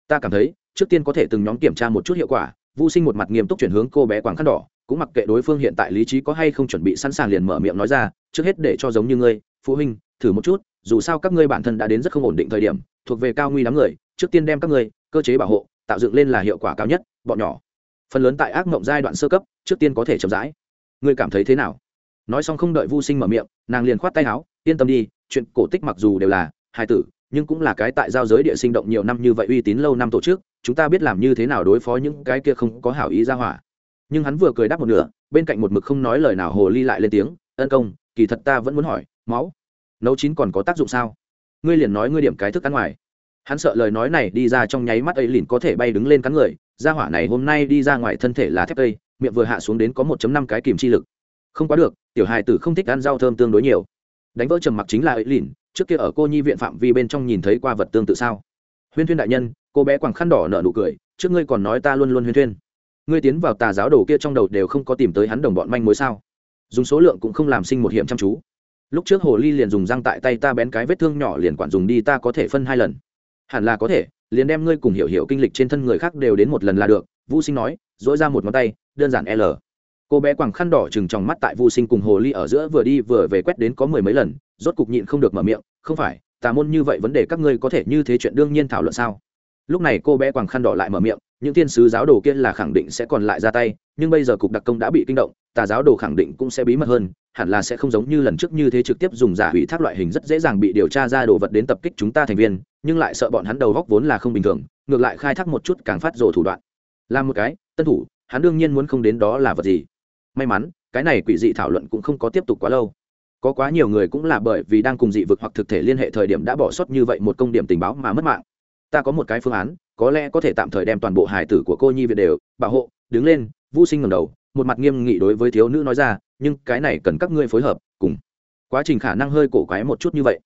ta cảm thấy trước tiên có thể từng nhóm kiểm tra một chút hiệu quả. Vô sinh một mặt nghiêm túc chuyển hướng cô bé quàng khăn đỏ cũng mặc kệ đối phương hiện tại lý trí có hay không chuẩn bị sẵn sàng liền mở miệng nói ra, trước hết để cho giống như ngươi, phụ huynh, thử một chút, dù sao các ngươi bản thân đã đến rất không ổn định thời điểm, thuộc về cao nguy đám người, trước tiên đem các ngươi, cơ chế bảo hộ, tạo dựng lên là hiệu quả cao nhất, bọn nhỏ. Phần lớn tại ác mộng giai đoạn sơ cấp, trước tiên có thể chậm rãi. Ngươi cảm thấy thế nào? Nói xong không đợi vô sinh mở miệng, nàng liền khoát tay áo, yên tâm đi, chuyện cổ tích mặc dù đều là hai tử, nhưng cũng là cái tại giao giới địa sinh động nhiều năm như vậy uy tín lâu năm tổ chức, chúng ta biết làm như thế nào đối phó những cái kia không có hảo ý ra hỏa nhưng hắn vừa cười đáp một nửa, bên cạnh một mực không nói lời nào hồ ly lại lên tiếng, ân công, kỳ thật ta vẫn muốn hỏi, máu, nấu chín còn có tác dụng sao? Ngươi liền nói ngươi điểm cái thức ăn ngoài. Hắn sợ lời nói này đi ra trong nháy mắt ấy liền có thể bay đứng lên cắn người ra hỏa này hôm nay đi ra ngoài thân thể là thép cây, miệng vừa hạ xuống đến có 1 năm cái kìm chi lực. Không quá được, tiểu hài tử không thích ăn rau thơm tương đối nhiều. Đánh vỡ trầm mặc chính là ấy lìn trước kia ở cô nhi viện phạm vi bên trong nhìn thấy qua vật tương tự sao? Huyên thuyên đại nhân, cô bé quàng khăn đỏ nở nụ cười, trước ngươi còn nói ta luôn luôn huyên thuyên ngươi tiến vào tà giáo đồ kia trong đầu đều không có tìm tới hắn đồng bọn manh mối sao? Dùng số lượng cũng không làm sinh một hiểm chăm chú. Lúc trước hồ ly liền dùng răng tại tay ta bén cái vết thương nhỏ liền quản dùng đi, ta có thể phân hai lần. Hẳn là có thể, liền đem ngươi cùng hiểu hiểu kinh lịch trên thân người khác đều đến một lần là được vũ sinh nói dỗi ra một ngón tay, đơn giản l. Cô bé quàng khăn đỏ chừng trong mắt tại vũ sinh cùng hồ ly ở giữa vừa đi vừa về quét đến có mười mấy lần, rốt cục nhịn không được mở miệng, không phải, tà môn như vậy vấn đề các ngươi có thể như thế chuyện đương nhiên thảo luận sao? Lúc này cô bé quàng khăn đỏ lại mở miệng những thiên sứ giáo đồ kia là khẳng định sẽ còn lại ra tay, nhưng bây giờ cục đặc công đã bị kinh động, tà giáo đồ khẳng định cũng sẽ bí mật hơn, hẳn là sẽ không giống như lần trước như thế trực tiếp dùng giả hủy thác loại hình rất dễ dàng bị điều tra ra đồ vật đến tập kích chúng ta thành viên, nhưng lại sợ bọn hắn đầu góc vốn là không bình thường, ngược lại khai thác một chút càng phát rồ thủ đoạn. Làm một cái, tân thủ, hắn đương nhiên muốn không đến đó là vật gì. May mắn, cái này quỷ dị thảo luận cũng không có tiếp tục quá lâu. Có quá nhiều người cũng là bởi vì đang cùng dị vực hoặc thực thể liên hệ thời điểm đã bỏ sót như vậy một công điểm tình báo mà mất mạng. Ta có một cái phương án có lẽ có thể tạm thời đem toàn bộ hải tử của cô nhi viện đều bảo hộ. Đứng lên vũ sinh ngầm đầu, một mặt nghiêm nghị đối với thiếu nữ nói ra, nhưng cái này cần các ngươi phối hợp, cùng. Quá trình khả năng hơi cổ quái một chút như vậy.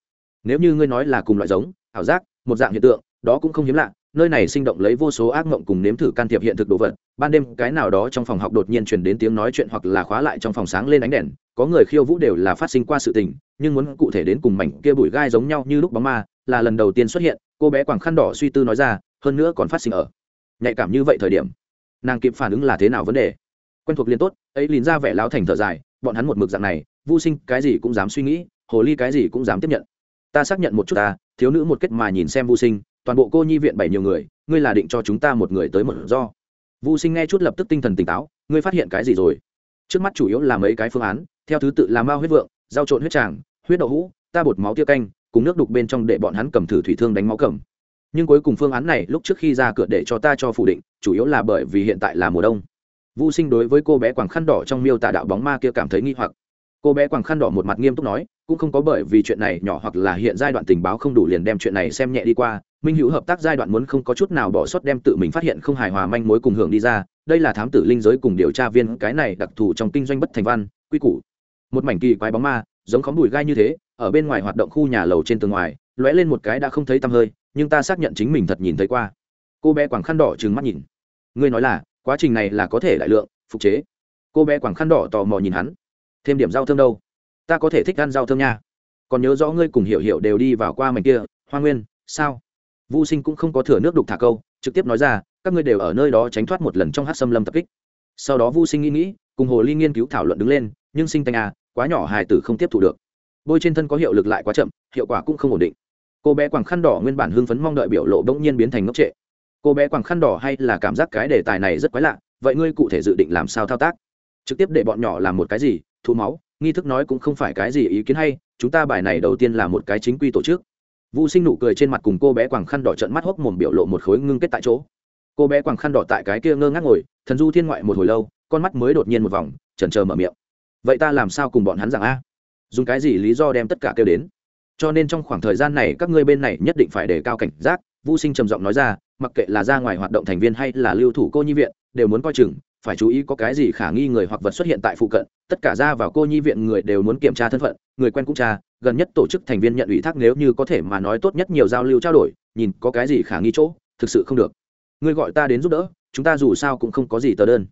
Nếu như ngươi nói là cùng loại giống, ảo giác, một dạng hiện tượng, đó cũng không hiếm lạ. Nơi này sinh động lấy vô số ác mộng cùng nếm thử can thiệp hiện thực đồ vật. Ban đêm, cái nào đó trong phòng học đột nhiên truyền đến tiếng nói chuyện hoặc là khóa lại trong phòng sáng lên ánh đèn. Có người khiêu vũ đều là phát sinh qua sự tình, nhưng muốn cụ thể đến cùng mảnh kia bụi gai giống nhau như lúc bóng ma, là lần đầu tiên xuất hiện. Cô bé quảng khăn đỏ suy tư nói ra hơn nữa còn phát sinh ở nhạy cảm như vậy thời điểm, nàng kịp phản ứng là thế nào vấn đề? Quen thuộc liền tốt, ấy liền ra vẻ láo thành thở dài, bọn hắn một mực dạng này, vô sinh cái gì cũng dám suy nghĩ, hồ ly cái gì cũng dám tiếp nhận. Ta xác nhận một chút ta, thiếu nữ một kết mà nhìn xem vô sinh, toàn bộ cô nhi viện bảy nhiều người, ngươi là định cho chúng ta một người tới một do. Vô sinh nghe chút lập tức tinh thần tỉnh táo, ngươi phát hiện cái gì rồi? Trước mắt chủ yếu là mấy cái phương án, theo thứ tự là mao huyết vượng giao trộn huyết tràng, huyết đậu hũ, ta bột máu tiêu canh, cùng nước đục bên trong để bọn hắn cầm thử thủy thương đánh máu cầm nhưng cuối cùng phương án này lúc trước khi ra cửa để cho ta cho phủ định, chủ yếu là bởi vì hiện tại là mùa đông. Vô sinh đối với cô bé quàng khăn đỏ trong miêu tả đạo bóng ma kia cảm thấy nghi hoặc. Cô bé quàng khăn đỏ một mặt nghiêm túc nói, cũng không có bởi vì chuyện này nhỏ hoặc là hiện giai đoạn tình báo không đủ liền đem chuyện này xem nhẹ đi qua. Minh hữu hợp tác giai đoạn muốn không có chút nào bỏ sót đem tự mình phát hiện không hài hòa manh mối cùng hưởng đi ra. Đây là thám tử linh giới cùng điều tra viên, cái này đặc thù trong kinh doanh bất thành văn, quy củ. Một mảnh kỳ quái bóng ma, giống khóm bụi gai như thế, ở bên ngoài hoạt động khu nhà lầu trên tường ngoài, lóe lên một cái đã không thấy tăm hơi nhưng ta xác nhận chính mình thật nhìn thấy qua. Cô bé quàng khăn đỏ trừng mắt nhìn. Ngươi nói là, quá trình này là có thể đại lượng, phục chế. Cô bé quàng khăn đỏ tò mò nhìn hắn. Thêm điểm rau thơm đâu? Ta có thể thích ăn rau thơm nha. Còn nhớ rõ ngươi cùng hiểu hiểu đều đi vào qua mảnh kia, hoa nguyên, sao? Vô sinh cũng không có thừa nước đục thả câu, trực tiếp nói ra, các ngươi đều ở nơi đó tránh thoát một lần trong hát xâm lâm tập kích. Sau đó vô sinh nghĩ nghĩ, cùng hồ ly nghiên cứu thảo luận đứng lên, nhưng sinh tanh à quá nhỏ hài tử không tiếp thu được. Bôi trên thân có hiệu lực lại quá chậm, hiệu quả cũng không ổn định cô bé quàng khăn đỏ nguyên bản hưng phấn mong đợi biểu lộ bỗng nhiên biến thành ngốc trệ. Cô bé quàng khăn đỏ hay là cảm giác cái đề tài này rất quái lạ, vậy ngươi cụ thể dự định làm sao thao tác? Trực tiếp để bọn nhỏ làm một cái gì, thu máu, nghi thức nói cũng không phải cái gì ý kiến hay, chúng ta bài này đầu tiên là một cái chính quy tổ chức. Vũ sinh nụ cười trên mặt cùng cô bé quàng khăn đỏ trận mắt hốc mồm biểu lộ một khối ngưng kết tại chỗ. Cô bé quàng khăn đỏ tại cái kia ngơ ngác ngồi, thần du thiên ngoại một hồi lâu, con mắt mới đột nhiên một vòng, chần trờ mở miệng. Vậy ta làm sao cùng bọn hắn rằng a? Dùng cái gì lý do đem tất cả kêu đến? Cho nên trong khoảng thời gian này các ngươi bên này nhất định phải đề cao cảnh giác vô sinh trầm giọng nói ra, mặc kệ là ra ngoài hoạt động thành viên hay là lưu thủ cô nhi viện, đều muốn coi chừng, phải chú ý có cái gì khả nghi người hoặc vật xuất hiện tại phụ cận, tất cả ra vào cô nhi viện người đều muốn kiểm tra thân phận, người quen cũng tra, gần nhất tổ chức thành viên nhận ủy thác nếu như có thể mà nói tốt nhất nhiều giao lưu trao đổi, nhìn có cái gì khả nghi chỗ, thực sự không được. Ngươi gọi ta đến giúp đỡ, chúng ta dù sao cũng không có gì tờ đơn.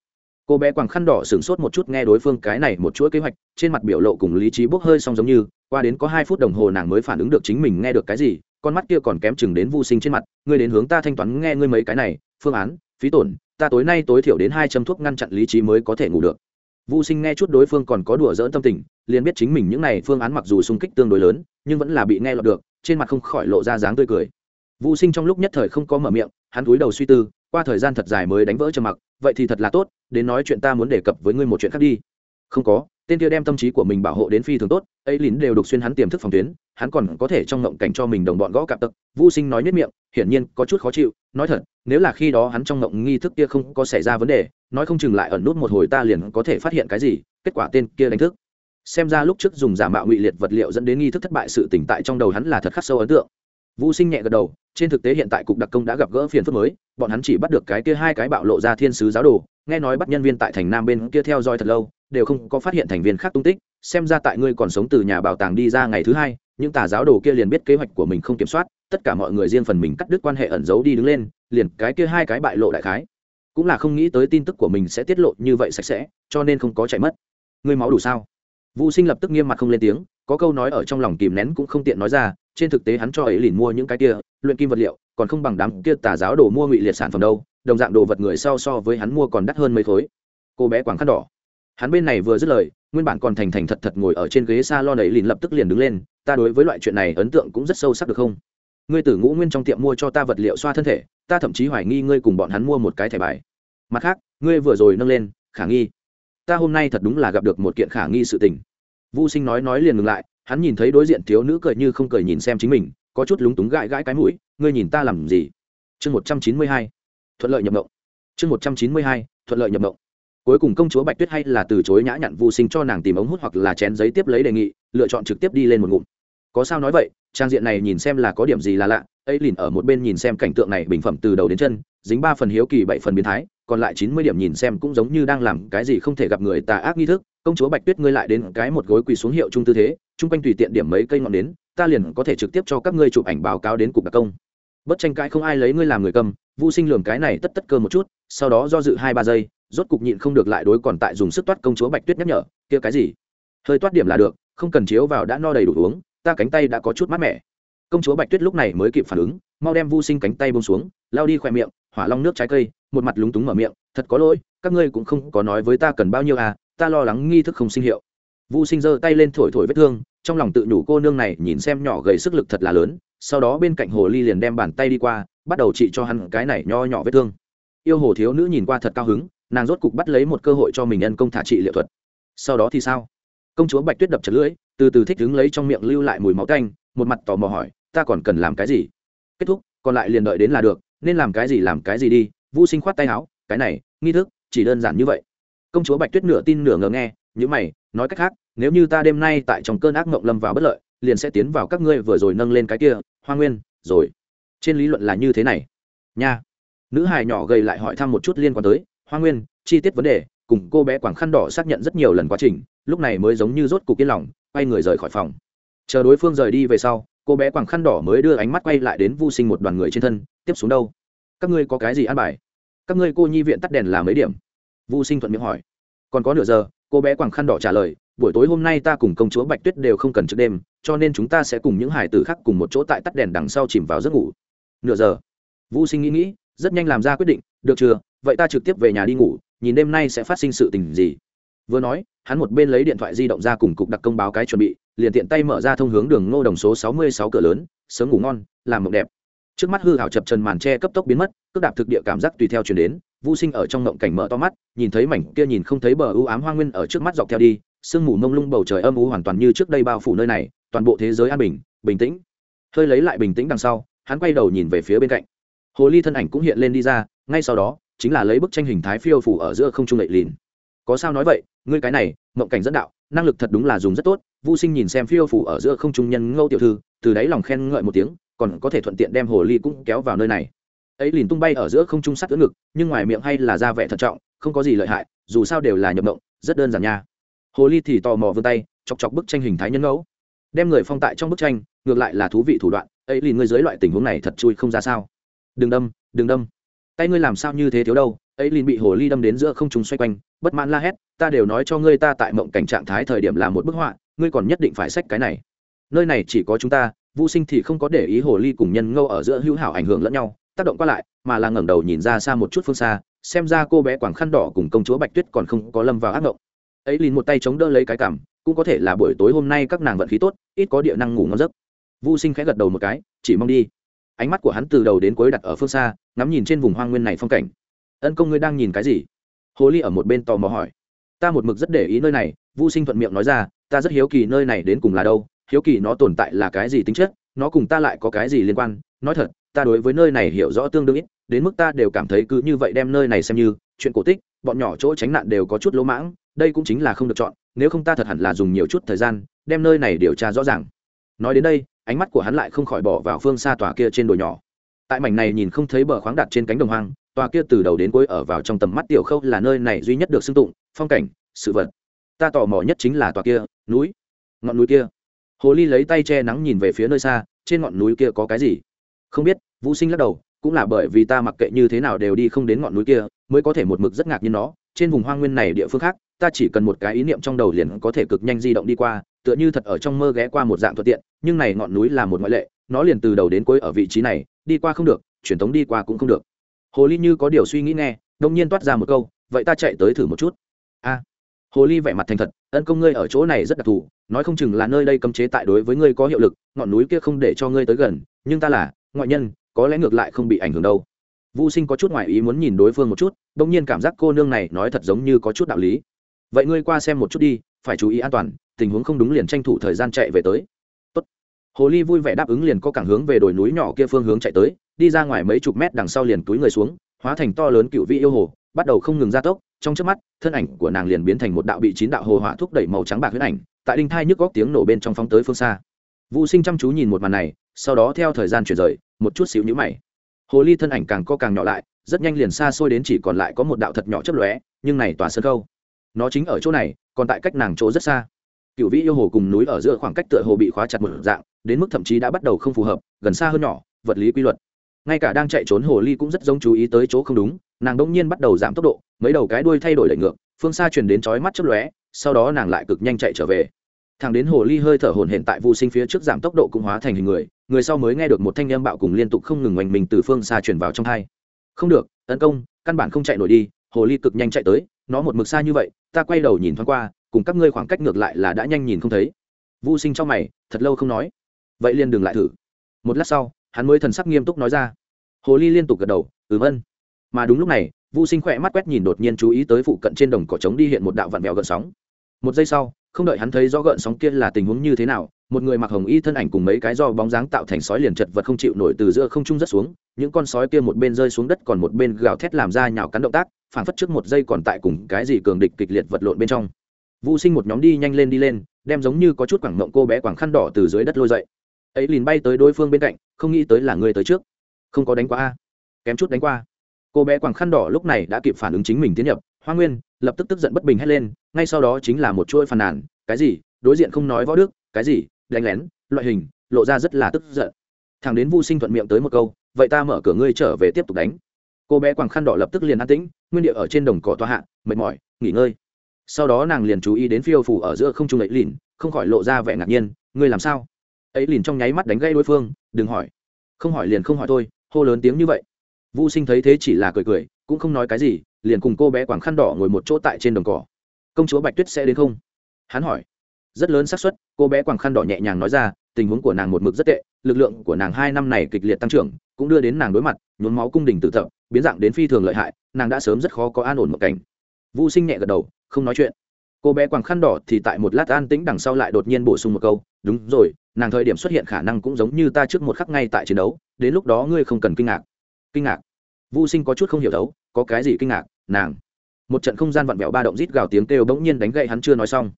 Cô bé quàng khăn đỏ sửng sốt một chút nghe đối phương cái này một chuỗi kế hoạch, trên mặt biểu lộ cùng lý trí bốc hơi song giống như qua đến có hai phút đồng hồ nàng mới phản ứng được chính mình nghe được cái gì, con mắt kia còn kém chừng đến vô sinh trên mặt, ngươi đến hướng ta thanh toán nghe ngươi mấy cái này, phương án, phí tổn, ta tối nay tối thiểu đến hai châm thuốc ngăn chặn lý trí mới có thể ngủ được. Vô sinh nghe chút đối phương còn có đùa dỡn tâm tình, liền biết chính mình những này phương án mặc dù xung kích tương đối lớn, nhưng vẫn là bị nghe lọt được, trên mặt không khỏi lộ ra dáng tươi cười. Vô sinh trong lúc nhất thời không có mở miệng, hắn cúi đầu suy tư, qua thời gian thật dài mới đánh vỡ trầm mặc, vậy thì thật là tốt, đến nói chuyện ta muốn đề cập với ngươi một chuyện khác đi. Không có tên kia đem tâm trí của mình bảo hộ đến phi thường tốt ấy lín đều đục xuyên hắn tiềm thức phòng tuyến, hắn còn có thể trong ngộng cảnh cho mình đồng bọn gõ cạp tật vô sinh nói nhất miệng, hiển nhiên có chút khó chịu, nói thật, nếu là khi đó hắn trong ngộng nghi thức kia không có xảy ra vấn đề, nói không chừng lại ẩn nút một hồi ta liền có thể phát hiện cái gì, kết quả tên kia đánh thức. Xem ra lúc trước dùng giả mạo ngụy liệt vật liệu dẫn đến nghi thức thất bại sự tỉnh tại trong đầu hắn là thật khắc sâu ấn tượng. Vô sinh nhẹ gật đầu, trên thực tế hiện tại cục đặc công đã gặp gỡ phiền phức mới, bọn hắn chỉ bắt được cái kia hai cái bạo lộ ra thiên sứ giáo đồ, nghe nói bắt nhân viên tại thành nam bên kia theo dõi thật lâu đều không có phát hiện thành viên khác tung tích, xem ra tại ngươi còn sống từ nhà bảo tàng đi ra ngày thứ hai, những tà giáo đồ kia liền biết kế hoạch của mình không kiểm soát, tất cả mọi người riêng phần mình cắt đứt quan hệ ẩn giấu đi đứng lên, liền cái kia hai cái bại lộ đại khái. Cũng là không nghĩ tới tin tức của mình sẽ tiết lộ như vậy sạch sẽ, cho nên không có chạy mất. Ngươi máu đủ sao? Vũ sinh lập tức nghiêm mặt không lên tiếng, có câu nói ở trong lòng kìm nén cũng không tiện nói ra, trên thực tế hắn cho ấy liền mua những cái kia, luyện kim vật liệu, còn không bằng đám kia tà giáo đồ mua ngụy liệt sản phẩm đâu, đồng dạng đồ vật người sau so với hắn mua còn đắt hơn mấy khối. Cô bé quảng khăn đỏ hắn bên này vừa dứt lời, nguyên bản còn thành thành thật thật ngồi ở trên ghế s a lon ấy liền lập tức liền đứng lên, ta đối với loại chuyện này ấn tượng cũng rất sâu sắc được không? Ngươi tử ngũ nguyên trong tiệm mua cho ta vật liệu xoa thân thể, ta thậm chí hoài nghi ngươi cùng bọn hắn mua một cái thẻ bài. Mặt khác, ngươi vừa rồi nâng lên, khả nghi. Ta hôm nay thật đúng là gặp được một kiện khả nghi sự tình. Vô sinh nói nói liền ngừng lại, hắn nhìn thấy đối diện thiếu nữ cười như không cười nhìn xem chính mình, có chút lúng túng gãi gãi cái mũi, ngươi nhìn ta làm gì? Chương một trăm chín mươi hai, thuận lợi nhập mộng. Chương một trăm chín mươi hai, thuận lợi nhập mộng cuối cùng công chúa bạch tuyết hay là từ chối nhã nhặn vô sinh cho nàng tìm ống hút hoặc là chén giấy tiếp lấy đề nghị, lựa chọn trực tiếp đi lên một ngụm. Có sao nói vậy, trang diện này nhìn xem là có điểm gì là lạ, ấy lìn ở một bên nhìn xem cảnh tượng này bình phẩm từ đầu đến chân, dính ba phần hiếu kỳ bảy phần biến thái, còn lại chín mươi điểm nhìn xem cũng giống như đang làm cái gì không thể gặp người tà ác nghi thức, công chúa bạch tuyết ngươi lại đến cái một gối quỳ xuống hiệu trung tư thế, chung quanh tùy tiện điểm mấy cây ngọn đến ta liền có thể trực tiếp cho các ngươi chụp ảnh báo cáo đến cục đặc công. Bất tranh cãi không ai lấy ngươi làm người cầm, vô sinh lường cái này tất tất cơ một chút, sau đó do dự hai ba giây rốt cục nhịn không được lại đối còn tại dùng sức toát công chúa bạch tuyết nhắc nhở, kia cái gì? Hơi toát điểm là được, không cần chiếu vào đã no đầy đủ uống, ta cánh tay đã có chút mát mẻ. Công chúa bạch tuyết lúc này mới kịp phản ứng, mau đem vu sinh cánh tay bông xuống lao đi khỏe miệng, hỏa long nước trái cây, một mặt lúng túng mở miệng, thật có lỗi, các ngươi cũng không có nói với ta cần bao nhiêu à ta lo lắng nghi thức không sinh hiệu. Vu sinh giơ tay lên thổi thổi vết thương, trong lòng tự nhủ cô nương này nhìn xem nhỏ gầy sức lực thật là lớn, sau đó bên cạnh hồ ly liền đem bàn tay đi qua, bắt đầu trị cho hắn cái này nho nhỏ vết thương. Yêu hồ thiếu nữ nhìn qua thật cao hứng nàng rốt cục bắt lấy một cơ hội cho mình nhân công thả trị liệu thuật. Sau đó thì sao? Công chúa bạch tuyết đập chật lưỡi, từ từ thích đứng lấy trong miệng lưu lại mùi máu tanh, một mặt tò mò hỏi, ta còn cần làm cái gì? Kết thúc, còn lại liền đợi đến là được, nên làm cái gì làm cái gì đi. Vũ sinh khoát tay áo, cái này, nghi thức, chỉ đơn giản như vậy. Công chúa bạch tuyết nửa tin nửa ngờ nghe những mày, nói cách khác, nếu như ta đêm nay tại trong cơn ác mộng lâm vào bất lợi, liền sẽ tiến vào các ngươi vừa rồi nâng lên cái kia, hoa nguyên, rồi. Trên lý luận là như thế này. Nha. Nữ hài nhỏ gầy lại hỏi thăm một chút liên quan tới hoa nguyên, chi tiết vấn đề, cùng cô bé quảng khăn đỏ xác nhận rất nhiều lần quá trình, lúc này mới giống như rốt cục yên lòng, quay người rời khỏi phòng. Chờ đối phương rời đi về sau, cô bé quảng khăn đỏ mới đưa ánh mắt quay lại đến vô sinh một đoàn người trên thân, tiếp xuống đâu? Các ngươi có cái gì ăn bài? Các ngươi cô nhi viện tắt đèn là mấy điểm? Vô sinh thuận miệng hỏi. Còn có nửa giờ, cô bé quảng khăn đỏ trả lời, buổi tối hôm nay ta cùng công chúa bạch tuyết đều không cần trước đêm, cho nên chúng ta sẽ cùng những hải tử khác cùng một chỗ tại tắt đèn đằng sau chìm vào giấc ngủ. Nửa giờ. Vũ sinh nghĩ nghĩ, rất nhanh làm ra quyết định, được chưa? Vậy ta trực tiếp về nhà đi ngủ, nhìn đêm nay sẽ phát sinh sự tình gì. Vừa nói, hắn một bên lấy điện thoại di động ra cùng cục đặc công báo cái chuẩn bị, liền tiện tay mở ra thông hướng đường ngô đồng số sáu mươi sáu cửa lớn, sớm ngủ ngon, làm mộng đẹp. Trước mắt hư hảo chập trần màn tre cấp tốc biến mất, cước đạp thực địa cảm giác tùy theo chuyển đến vô sinh ở trong mộng cảnh mở to mắt, nhìn thấy mảnh kia nhìn không thấy bờ ưu ám hoa nguyên ở trước mắt dọc theo đi, sương mù mông lung bầu trời âm u hoàn toàn như trước đây bao phủ nơi này, toàn bộ thế giới an bình bình tĩnh. Hơi lấy lại bình tĩnh đằng sau, hắn quay đầu nhìn về phía bên cạnh. Hồ ly thân ảnh cũng hiện lên đi ra, ngay sau đó chính là lấy bức tranh hình thái phiêu phủ ở giữa không trung lệ lìn. Có sao nói vậy, ngươi cái này, mộng cảnh dẫn đạo, năng lực thật đúng là dùng rất tốt vô sinh nhìn xem phiêu phủ ở giữa không trung nhân ngâu tiểu thư, từ đáy lòng khen ngợi một tiếng, còn có thể thuận tiện đem hồ ly cũng kéo vào nơi này. Ấy liền tung bay ở giữa không trung sắt ưỡn ngực, nhưng ngoài miệng hay là ra vẻ thận trọng, không có gì lợi hại, dù sao đều là nhập động rất đơn giản nha. Hồ ly thì tò mò vươn tay, chọc chọc bức tranh hình thái nhân ngẫu đem người phong tại trong bức tranh, ngược lại là thú vị thủ đoạn, ấy liền ngươi dưới loại tình huống này thật chui không ra sao. Đừng đâm đừng đâm tay ngươi làm sao như thế thiếu đâu? Ấy liền bị hồ ly đâm đến giữa không trung xoay quanh, bất mãn la hét, ta đều nói cho ngươi ta tại mộng cảnh trạng thái thời điểm là một bức họa, ngươi còn nhất định phải sách cái này. Nơi này chỉ có chúng ta vô sinh thì không có để ý hồ ly cùng nhân ngâu ở giữa hữu hảo ảnh hưởng lẫn nhau, tác động qua lại, mà là ngẩng đầu nhìn ra xa một chút phương xa, xem ra cô bé quảng khăn đỏ cùng công chúa bạch tuyết còn không có lâm vào ác mộng ấy liền một tay chống đỡ lấy cái cảm, cũng có thể là buổi tối hôm nay các nàng vận khí tốt, ít có địa năng ngủ ngon giấc. Vô sinh khẽ gật đầu một cái, chỉ mong đi ánh mắt của hắn từ đầu đến cuối đặt ở phương xa, ngắm nhìn trên vùng hoang nguyên này phong cảnh. Ân công ngươi đang nhìn cái gì? Hồ ly ở một bên tò mò hỏi. Ta một mực rất để ý nơi này vô sinh thuận miệng nói ra, ta rất hiếu kỳ nơi này đến cùng là đâu, hiếu kỳ nó tồn tại là cái gì tính chất, nó cùng ta lại có cái gì liên quan? Nói thật, ta đối với nơi này hiểu rõ tương đương ít, đến mức ta đều cảm thấy cứ như vậy đem nơi này xem như chuyện cổ tích, bọn nhỏ chỗ tránh nạn đều có chút lỗ mãng, đây cũng chính là không được chọn, nếu không ta thật hẳn là dùng nhiều chút thời gian, đem nơi này điều tra rõ ràng. Nói đến đây ánh mắt của hắn lại không khỏi bỏ vào phương xa tòa kia trên đồi nhỏ. Tại mảnh này nhìn không thấy bờ khoáng đặt trên cánh đồng hoang, tòa kia từ đầu đến cuối ở vào trong tầm mắt tiểu khâu là nơi này duy nhất được xưng tụng, phong cảnh, sự vật. Ta tò mò nhất chính là tòa kia, núi. Ngọn núi kia. Hồ ly lấy tay che nắng nhìn về phía nơi xa, trên ngọn núi kia có cái gì? Không biết, vũ sinh lắc đầu, cũng là bởi vì ta mặc kệ như thế nào đều đi không đến ngọn núi kia, mới có thể một mực rất ngạc nhiên nó. Trên vùng hoang nguyên này địa phương khác, ta chỉ cần một cái ý niệm trong đầu liền có thể cực nhanh di động đi qua tựa như thật ở trong mơ ghé qua một dạng thuận tiện, nhưng này ngọn núi là một ngoại lệ, nó liền từ đầu đến cuối ở vị trí này, đi qua không được, truyền thống đi qua cũng không được. Hồ ly như có điều suy nghĩ nghe đông nhiên toát ra một câu, vậy ta chạy tới thử một chút. A. Hồ ly vẻ mặt thành thật, ân công ngươi ở chỗ này rất đặc thù, nói không chừng là nơi đây cấm chế tại đối với ngươi có hiệu lực, ngọn núi kia không để cho ngươi tới gần, nhưng ta là, ngoại nhân, có lẽ ngược lại không bị ảnh hưởng đâu. Vô sinh có chút ngoại ý muốn nhìn đối phương một chút đông nhiên cảm giác cô nương này nói thật giống như có chút đạo lý. Vậy ngươi qua xem một chút đi phải chú ý an toàn, tình huống không đúng liền tranh thủ thời gian chạy về tới. Tốt. hồ ly vui vẻ đáp ứng liền có cảng hướng về đồi núi nhỏ kia phương hướng chạy tới, đi ra ngoài mấy chục mét đằng sau liền túi người xuống, hóa thành to lớn cựu vị yêu hồ, bắt đầu không ngừng gia tốc, trong trước mắt, thân ảnh của nàng liền biến thành một đạo bị chín đạo hồ hỏa thúc đẩy màu trắng bạc huyết ảnh, tại đinh thai nhức góc tiếng nổ bên trong phóng tới phương xa. Vũ sinh chăm chú nhìn một màn này, sau đó theo thời gian chuyển rời, một chút xíu nhữ mày. Hồ ly thân ảnh càng co càng nhỏ lại, rất nhanh liền xa xôi đến chỉ còn lại có một đạo thật nhỏ chấp lóe, nhưng này tòa sân khâu nó chính ở chỗ này, còn tại cách nàng chỗ rất xa. Cựu vĩ yêu hồ cùng núi ở giữa khoảng cách tựa hồ bị khóa chặt một dạng, đến mức thậm chí đã bắt đầu không phù hợp, gần xa hơn nhỏ, vật lý quy luật. Ngay cả đang chạy trốn hồ ly cũng rất giống chú ý tới chỗ không đúng, nàng đông nhiên bắt đầu giảm tốc độ, mấy đầu cái đuôi thay đổi lệnh ngược, phương xa truyền đến chói mắt chớp lóe, sau đó nàng lại cực nhanh chạy trở về. Thằng đến hồ ly hơi thở hồn hển tại vô sinh phía trước giảm tốc độ cũng hóa thành hình người người sau mới nghe được một thanh âm bạo cùng liên tục không ngừng oanh mình từ phương xa truyền vào trong thai không được, tấn công, căn bản không chạy nổi đi, hồ ly cực nhanh chạy tới, nó một mực xa như vậy ta quay đầu nhìn thoáng qua cùng các ngươi khoảng cách ngược lại là đã nhanh nhìn không thấy. Vô sinh cho mày thật lâu không nói. Vậy liền đừng lại thử. Một lát sau hắn mới thần sắc nghiêm túc nói ra. Hồ ly liên tục gật đầu ừm ân. Mà đúng lúc này Vu Sinh khỏe mắt quét nhìn đột nhiên chú ý tới phụ cận trên đồng cỏ trống đi hiện một đạo vạn vẹo gợn sóng. Một giây sau, không đợi hắn thấy rõ gợn sóng kia là tình huống như thế nào, một người mặc hồng y thân ảnh cùng mấy cái do bóng dáng tạo thành sói liền chật vật không chịu nổi từ giữa không trung rất xuống, những con sói kia một bên rơi xuống đất còn một bên gào thét làm ra nhào cắn động tác, phản phất trước một giây còn tại cùng cái gì cường địch kịch liệt vật lộn bên trong. Vu Sinh một nhóm đi nhanh lên đi lên, đem giống như có chút quảng mộng cô bé quảng khăn đỏ từ dưới đất lôi dậy. Ấy liền bay tới đối phương bên cạnh, không nghĩ tới là người tới trước. Không có đánh qua a, kém chút đánh qua cô bé quảng khăn đỏ lúc này đã kịp phản ứng chính mình tiến nhập hoa nguyên lập tức tức giận bất bình hét lên ngay sau đó chính là một chuỗi phàn nàn cái gì đối diện không nói võ đức cái gì đánh lén loại hình lộ ra rất là tức giận thằng đến vu sinh thuận miệng tới một câu vậy ta mở cửa ngươi trở về tiếp tục đánh cô bé quàng khăn đỏ lập tức liền an tĩnh nguyên địa ở trên đồng cỏ toa hạ mệt mỏi nghỉ ngơi sau đó nàng liền chú ý đến phiêu phủ ở giữa không trung ấy lìn không khỏi lộ ra vẻ ngạc nhiên ngươi làm sao ấy lìn trong nháy mắt đánh gây đối phương đừng hỏi không hỏi liền không hỏi thôi hô lớn tiếng như vậy Vu Sinh thấy thế chỉ là cười cười, cũng không nói cái gì, liền cùng cô bé quàng khăn đỏ ngồi một chỗ tại trên đồng cỏ. Công chúa Bạch Tuyết sẽ đến không? Hắn hỏi. Rất lớn xác suất, cô bé quàng khăn đỏ nhẹ nhàng nói ra, tình huống của nàng một mực rất tệ, lực lượng của nàng hai năm này kịch liệt tăng trưởng, cũng đưa đến nàng đối mặt, nhuốm máu cung đình tự thập biến dạng đến phi thường lợi hại, nàng đã sớm rất khó có an ổn một cảnh. Vu Sinh nhẹ gật đầu, không nói chuyện. Cô bé quàng khăn đỏ thì tại một lát an tĩnh đằng sau lại đột nhiên bổ sung một câu, đúng rồi, nàng thời điểm xuất hiện khả năng cũng giống như ta trước một khắc ngay tại chiến đấu, đến lúc đó ngươi không cần kinh ngạc. Kinh ngạc? Vô sinh có chút không hiểu thấu có cái gì kinh ngạc nàng? Một trận không gian vặn vẹo ba động rít gào tiếng kêu bỗng nhiên đánh gậy hắn chưa nói xong.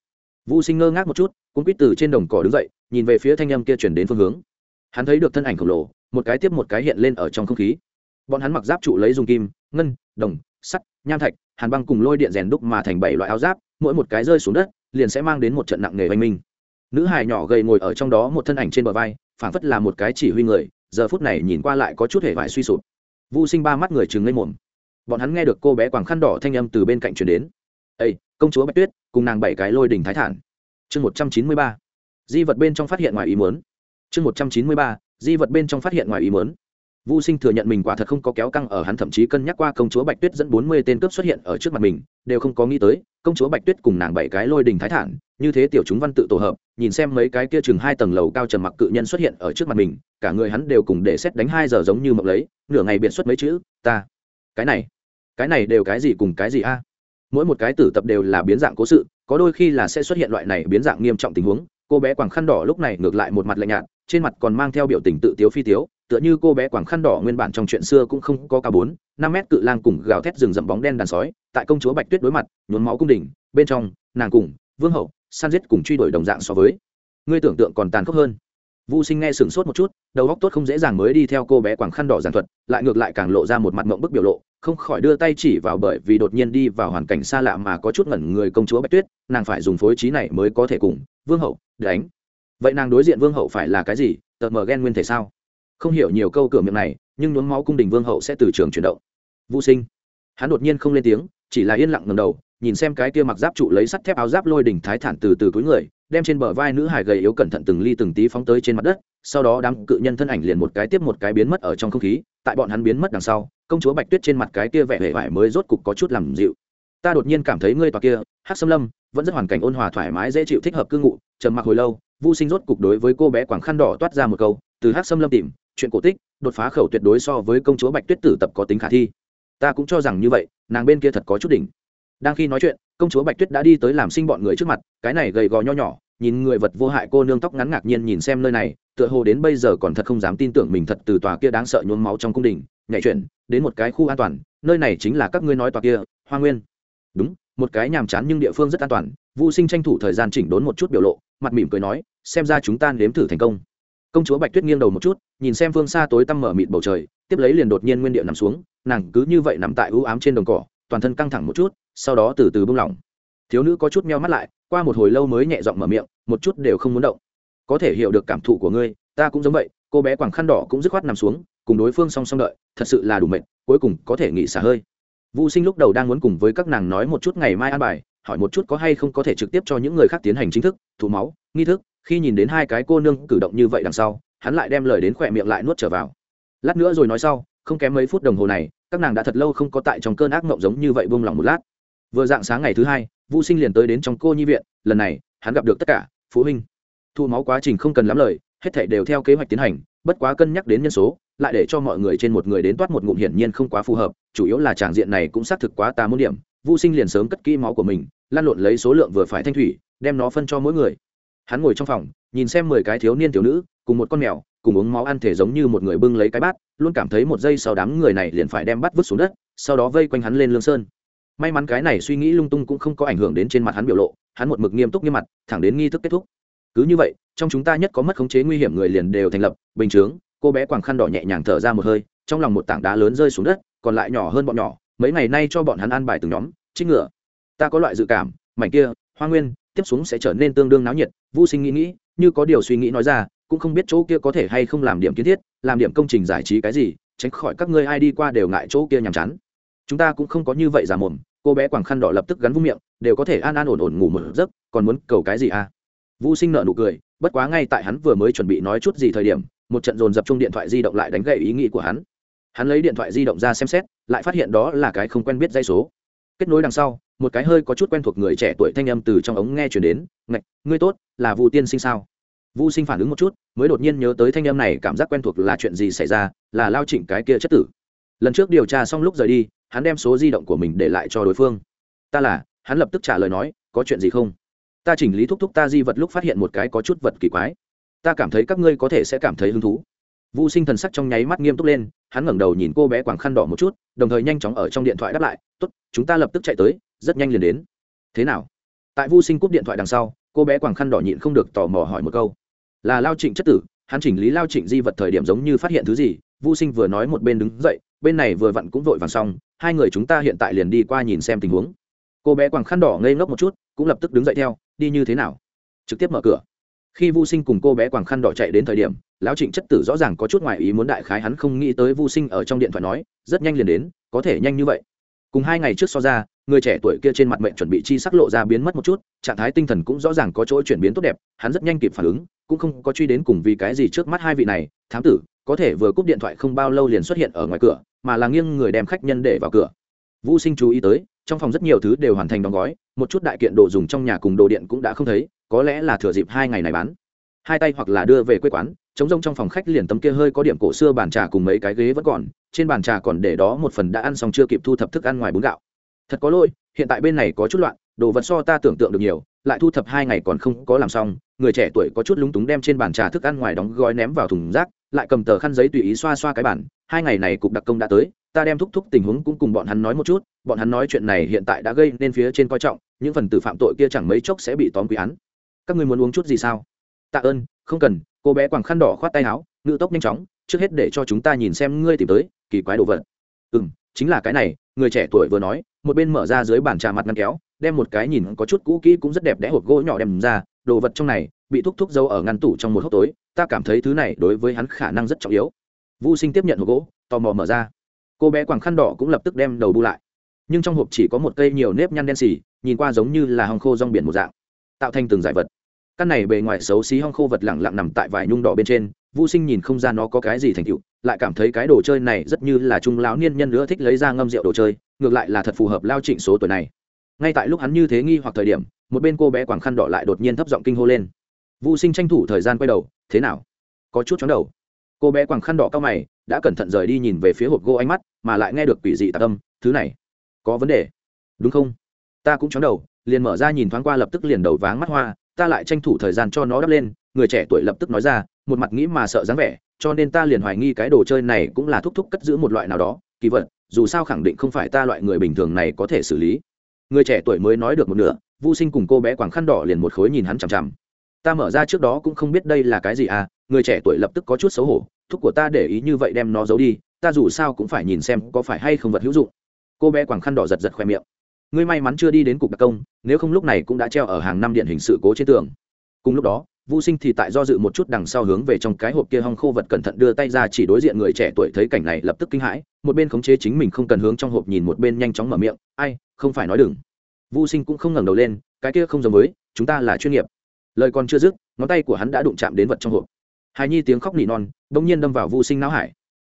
Vô sinh ngơ ngác một chút cũng quýt từ trên đồng cỏ đứng dậy nhìn về phía thanh âm kia chuyển đến phương hướng. Hắn thấy được thân ảnh khổng lồ một cái tiếp một cái hiện lên ở trong không khí bọn hắn mặc giáp trụ lấy dùng kim, ngân, đồng, sắt, nham thạch, hàn băng cùng lôi điện rèn đúc mà thành bảy loại áo giáp, mỗi một cái rơi xuống đất, liền sẽ mang đến một trận nặng nề oanh minh. Nữ hài nhỏ gầy ngồi ở trong đó một thân ảnh trên bờ vai, phảng phất là một cái chỉ huy người, giờ phút này nhìn qua lại có chút hề vải suy sụp. Vô sinh ba mắt người chừng lên mồm. Bọn hắn nghe được cô bé quàng khăn đỏ thanh âm từ bên cạnh truyền đến. Ây công chúa bạch tuyết, cùng nàng bảy cái lôi đỉnh thái thản. Chương một trăm chín mươi ba. Di vật bên trong phát hiện ngoài ý muốn. Chương một trăm chín mươi ba. Di vật bên trong phát hiện ngoài ý muốn. Vu Sinh thừa nhận mình quả thật không có kéo căng ở hắn thậm chí cân nhắc qua công chúa Bạch Tuyết dẫn bốn mươi tên cướp xuất hiện ở trước mặt mình, đều không có nghĩ tới, công chúa Bạch Tuyết cùng nàng bảy cái lôi đình thái thản, như thế tiểu chúng văn tự tổ hợp, nhìn xem mấy cái kia chừng hai tầng lầu cao trầm mặc cự nhân xuất hiện ở trước mặt mình, cả người hắn đều cùng để xét đánh hai giờ giống như mộng lấy, nửa ngày biện xuất mấy chữ, ta. Cái này, cái này đều cái gì cùng cái gì a? Mỗi một cái tử tập đều là biến dạng cố sự, có đôi khi là sẽ xuất hiện loại này biến dạng nghiêm trọng tình huống, cô bé quàng khăn đỏ lúc này ngược lại một mặt lạnh nhạt, trên mặt còn mang theo biểu tình tự tiếu phi tiếu, tựa như cô bé quảng khăn đỏ nguyên bản trong chuyện xưa cũng không có cả bốn năm mét cự lang cùng gào thét rừng rậm bóng đen đàn sói tại công chúa bạch tuyết đối mặt nhuốm máu cung đình bên trong nàng cùng vương hậu san giết cùng truy đuổi đồng dạng so với ngươi tưởng tượng còn tàn khốc hơn Vu Sinh nghe sửng sốt một chút, đầu óc tốt không dễ dàng mới đi theo cô bé quảng khăn đỏ giảng thuật, lại ngược lại càng lộ ra một mặt mộng bức biểu lộ, không khỏi đưa tay chỉ vào bởi vì đột nhiên đi vào hoàn cảnh xa lạ mà có chút ngẩn người công chúa Bạch Tuyết, nàng phải dùng phối trí này mới có thể cùng Vương hậu đánh. Vậy nàng đối diện Vương hậu phải là cái gì? Tờ mờ gen nguyên thể sao? Không hiểu nhiều câu cửa miệng này, nhưng nhuốm máu cung đình vương hậu sẽ từ trường chuyển động. Vũ sinh. Hắn đột nhiên không lên tiếng, chỉ là yên lặng ngầm đầu, nhìn xem cái kia mặc giáp trụ lấy sắt thép áo giáp lôi đỉnh thái thản từ từ cuối người, đem trên bờ vai nữ hải gầy yếu cẩn thận từng ly từng tí phóng tới trên mặt đất, sau đó đám cự nhân thân ảnh liền một cái tiếp một cái biến mất ở trong không khí, tại bọn hắn biến mất đằng sau, công chúa bạch tuyết trên mặt cái kia vẻ vẻ vải mới rốt cục có chút làm dịu. Ta đột nhiên cảm thấy ngươi tòa kia hát xâm lâm, vẫn rất hoàn cảnh ôn hòa thoải mái, dễ chịu, thích hợp cư ngụ. Trầm mặc hồi lâu vô sinh rốt cục đối với cô bé quảng khăn đỏ toát ra một câu từ hát xâm lâm tìm, chuyện cổ tích, đột phá khẩu tuyệt đối so với công chúa bạch tuyết tử tập có tính khả thi. Ta cũng cho rằng như vậy, nàng bên kia thật có chút đỉnh. Đang khi nói chuyện, công chúa bạch tuyết đã đi tới làm sinh bọn người trước mặt, cái này gầy gò nho nhỏ, nhìn người vật vô hại cô nương tóc ngắn ngạc nhiên nhìn xem nơi này, tựa hồ đến bây giờ còn thật không dám tin tưởng mình thật từ tòa kia đáng sợ nhuốm máu trong cung đình, nhảy chuyển, đến một cái khu an toàn, nơi này chính là các ngươi nói tòa kia, hoa nguyên. Đúng, một cái nhàm chán nhưng địa phương rất an toàn vũ sinh tranh thủ thời gian chỉnh đốn một chút biểu lộ, mặt mỉm cười nói, xem ra chúng ta nếm thử thành công công chúa bạch tuyết nghiêng đầu một chút, nhìn xem phương xa tối tăm mở mịt bầu trời, tiếp lấy liền đột nhiên nguyên địa nằm xuống, nàng cứ như vậy nằm tại ưu ám trên đồng cỏ, toàn thân căng thẳng một chút, sau đó từ từ bung lỏng. Thiếu nữ có chút meo mắt lại, qua một hồi lâu mới nhẹ giọng mở miệng, một chút đều không muốn động. Có thể hiểu được cảm thụ của ngươi, ta cũng giống vậy, cô bé quảng khăn đỏ cũng dứt khoát nằm xuống, cùng đối phương song song đợi, thật sự là đủ mệt, cuối cùng có thể nghỉ xả hơi. Vũ sinh lúc đầu đang muốn cùng với các nàng nói một chút ngày mai an bài, hỏi một chút có hay không có thể trực tiếp cho những người khác tiến hành chính thức thủ máu, nghi thức khi nhìn đến hai cái cô nương cử động như vậy đằng sau, hắn lại đem lời đến khỏe miệng lại nuốt trở vào. Lát nữa rồi nói sau, không kém mấy phút đồng hồ này, các nàng đã thật lâu không có tại trong cơn ác mộng giống như vậy buông lỏng một lát. Vừa dạng sáng ngày thứ hai vũ sinh liền tới đến trong cô nhi viện, lần này, hắn gặp được tất cả, phụ huynh. Thu máu quá trình không cần lắm lời, hết thảy đều theo kế hoạch tiến hành, bất quá cân nhắc đến nhân số, lại để cho mọi người trên một người đến toát một ngụm hiển nhiên không quá phù hợp, chủ yếu là tràng diện này cũng xác thực quá tà môn điểm vũ sinh liền sớm cất kỹ máu của mình lan lộn lấy số lượng vừa phải thanh thủy, đem nó phân cho mỗi người hắn ngồi trong phòng, nhìn xem mười cái thiếu niên thiếu nữ, cùng một con mèo, cùng uống máu ăn thể giống như một người bưng lấy cái bát, luôn cảm thấy một giây sau đám người này liền phải đem bắt vứt xuống đất, sau đó vây quanh hắn lên lương sơn. May mắn cái này suy nghĩ lung tung cũng không có ảnh hưởng đến trên mặt hắn biểu lộ, hắn một mực nghiêm túc nghiêm mặt, thẳng đến nghi thức kết thúc. Cứ như vậy, trong chúng ta nhất có mất khống chế nguy hiểm người liền đều thành lập, bình chướng, cô bé quàng khăn đỏ nhẹ nhàng thở ra một hơi, trong lòng một tảng đá lớn rơi xuống đất, còn lại nhỏ hơn bọn nhỏ, mấy ngày nay cho bọn hắn ăn bài từng nhóm trích ngựa. Ta có loại dự cảm, mảnh kia, hoa nguyên tiếp xuống sẽ trở nên tương đương náo nhiệt, Vu sinh nghĩ nghĩ, như có điều suy nghĩ nói ra, cũng không biết chỗ kia có thể hay không làm điểm kiến thiết, làm điểm công trình giải trí cái gì, tránh khỏi các ngươi ai đi qua đều ngại chỗ kia nhàm chán. Chúng ta cũng không có như vậy giả mồm, cô bé quảng khăn đỏ lập tức gắn vung miệng, đều có thể an an ổn ổn ngủ một giấc, còn muốn cầu cái gì à? Vu sinh nợ nụ cười, bất quá ngay tại hắn vừa mới chuẩn bị nói chút gì thời điểm, một trận dồn dập chung điện thoại di động lại đánh gậy ý nghĩ của hắn. Hắn lấy điện thoại di động ra xem xét, lại phát hiện đó là cái không quen biết dây số. Kết nối đằng sau một cái hơi có chút quen thuộc người trẻ tuổi thanh âm từ trong ống nghe chuyển đến ngạch ngươi tốt là vu tiên sinh sao? Vu sinh phản ứng một chút mới đột nhiên nhớ tới thanh âm này cảm giác quen thuộc là chuyện gì xảy ra là lao chỉnh cái kia chất tử. Lần trước điều tra xong lúc rời đi hắn đem số di động của mình để lại cho đối phương. Ta là hắn lập tức trả lời nói có chuyện gì không? Ta chỉnh lý thúc thúc ta di vật lúc phát hiện một cái có chút vật kỳ quái. Ta cảm thấy các ngươi có thể sẽ cảm thấy hứng thú. Vu Sinh thần sắc trong nháy mắt nghiêm túc lên, hắn ngẩng đầu nhìn cô bé quảng khăn đỏ một chút, đồng thời nhanh chóng ở trong điện thoại đáp lại, "Tốt, chúng ta lập tức chạy tới, rất nhanh liền đến." "Thế nào?" Tại Vu Sinh cúp điện thoại đằng sau, cô bé quàng khăn đỏ nhịn không được tò mò hỏi một câu. "Là Lao Trịnh chất tử." Hắn chỉnh lý Lao Trịnh di vật thời điểm giống như phát hiện thứ gì, Vu Sinh vừa nói một bên đứng dậy, bên này vừa vặn cũng vội vàng xong hai người chúng ta hiện tại liền đi qua nhìn xem tình huống cô bé quàng khăn đỏ ngây ngốc một chút cũng lập tức đứng dậy theo đi như thế nào trực tiếp mở cửa khi vu sinh cùng cô bé quàng khăn đỏ chạy đến thời điểm lão trịnh chất tử rõ ràng có chút ngoài ý muốn đại khái hắn không nghĩ tới vu sinh ở trong điện thoại nói rất nhanh liền đến có thể nhanh như vậy cùng hai ngày trước so ra, người trẻ tuổi kia trên mặt mệnh chuẩn bị chi sắc lộ ra biến mất một chút, trạng thái tinh thần cũng rõ ràng có chỗ chuyển biến tốt đẹp, hắn rất nhanh kịp phản ứng, cũng không có truy đến cùng vì cái gì trước mắt hai vị này, thám tử, có thể vừa cúp điện thoại không bao lâu liền xuất hiện ở ngoài cửa, mà là nghiêng người đem khách nhân để vào cửa. Vũ sinh chú ý tới, trong phòng rất nhiều thứ đều hoàn thành đóng gói, một chút đại kiện đồ dùng trong nhà cùng đồ điện cũng đã không thấy, có lẽ là thừa dịp hai ngày này bán. Hai tay hoặc là đưa về quê quán chống rông trong phòng khách liền tấm kia hơi có điểm cổ xưa bàn trà cùng mấy cái ghế vẫn còn trên bàn trà còn để đó một phần đã ăn xong chưa kịp thu thập thức ăn ngoài bún gạo. Thật có lỗi, hiện tại bên này có chút loạn, đồ vật so ta tưởng tượng được nhiều, lại thu thập hai ngày còn không có làm xong, người trẻ tuổi có chút lúng túng đem trên bàn trà thức ăn ngoài đóng gói ném vào thùng rác, lại cầm tờ khăn giấy tùy ý xoa xoa cái bản hai ngày này cục đặc công đã tới, ta đem thúc thúc tình huống cũng cùng bọn hắn nói một chút, bọn hắn nói chuyện này hiện tại đã gây nên phía trên coi trọng, những phần tử phạm tội kia chẳng mấy chốc sẽ bị tóm quý án. Các người muốn uống chút gì sao? Tạ ơn, không cần, cô bé quàng khăn đỏ khoát tay áo ngự tốc nhanh chóng trước hết để cho chúng ta nhìn xem ngươi tìm tới, kỳ quái đồ vật. Ừ m chính là cái này, người trẻ tuổi vừa nói, một bên mở ra dưới bàn trà mặt ngăn kéo, đem một cái nhìn có chút cũ kỹ cũng rất đẹp đẽ hộp gỗ nhỏ đem ra, đồ vật trong này, bị thúc thúc giấu ở ngăn tủ trong một hốc tối, ta cảm thấy thứ này đối với hắn khả năng rất trọng yếu. Vô sinh tiếp nhận hộp gỗ, tò mò mở ra. Cô bé quàng khăn đỏ cũng lập tức đem đầu bu lại. Nhưng trong hộp chỉ có một cây nhiều nếp nhăn đen xì, nhìn qua giống như là hong khô rong biển một dạng. Tạo thành từng giải vật. Căn này bề ngoài xấu xí hong khô vật lẳng lặng nằm tại vải nhung đỏ bên trên vô sinh nhìn không ra nó có cái gì thành tựu, lại cảm thấy cái đồ chơi này rất như là trung lão niên nhân nữa thích lấy ra ngâm rượu đồ chơi, ngược lại là thật phù hợp lao trịnh số tuổi này. Ngay tại lúc hắn như thế nghi hoặc thời điểm, một bên cô bé quảng khăn đỏ lại đột nhiên thấp giọng kinh hô lên. Vô sinh tranh thủ thời gian quay đầu, thế nào? Có chút chóng đầu. Cô bé quảng khăn đỏ cao mày, đã cẩn thận rời đi nhìn về phía hộp gỗ ánh mắt, mà lại nghe được quỷ dị tạc âm, thứ này, có vấn đề. Đúng không? Ta cũng chóng đầu. Liền mở ra nhìn thoáng qua lập tức liền đầu váng mắt hoa, ta lại tranh thủ thời gian cho nó đắp lên người trẻ tuổi lập tức nói ra, một mặt nghĩ mà sợ dáng vẻ, cho nên ta liền hoài nghi cái đồ chơi này cũng là thúc thúc cất giữ một loại nào đó, kỳ vật, dù sao khẳng định không phải ta loại người bình thường này có thể xử lý. Người trẻ tuổi mới nói được một nửa vô sinh cùng cô bé quảng khăn đỏ liền một khối nhìn hắn chằm chằm. Ta mở ra trước đó cũng không biết đây là cái gì à người trẻ tuổi lập tức có chút xấu hổ, thúc của ta để ý như vậy đem nó giấu đi, ta dù sao cũng phải nhìn xem có phải hay không vật hữu dụng. Cô bé quảng khăn đỏ giật giật khoe miệng. Ngươi may mắn chưa đi đến cục đặc công, nếu không lúc này cũng đã treo ở hàng năm điện hình sự cố trên tường. Cùng lúc đó vô sinh thì tại do dự một chút đằng sau hướng về trong cái hộp kia hong khô vật cẩn thận đưa tay ra chỉ đối diện người trẻ tuổi thấy cảnh này lập tức kinh hãi, một bên khống chế chính mình không cần hướng trong hộp nhìn, một bên nhanh chóng mở miệng, ai, không phải nói đừng. Vô sinh cũng không ngẩng đầu lên, cái kia không giống với, chúng ta là chuyên nghiệp. Lời còn chưa dứt, ngón tay của hắn đã đụng chạm đến vật trong hộp. Hài nhi tiếng khóc nỉ non, bỗng nhiên đâm vào vô sinh não hải.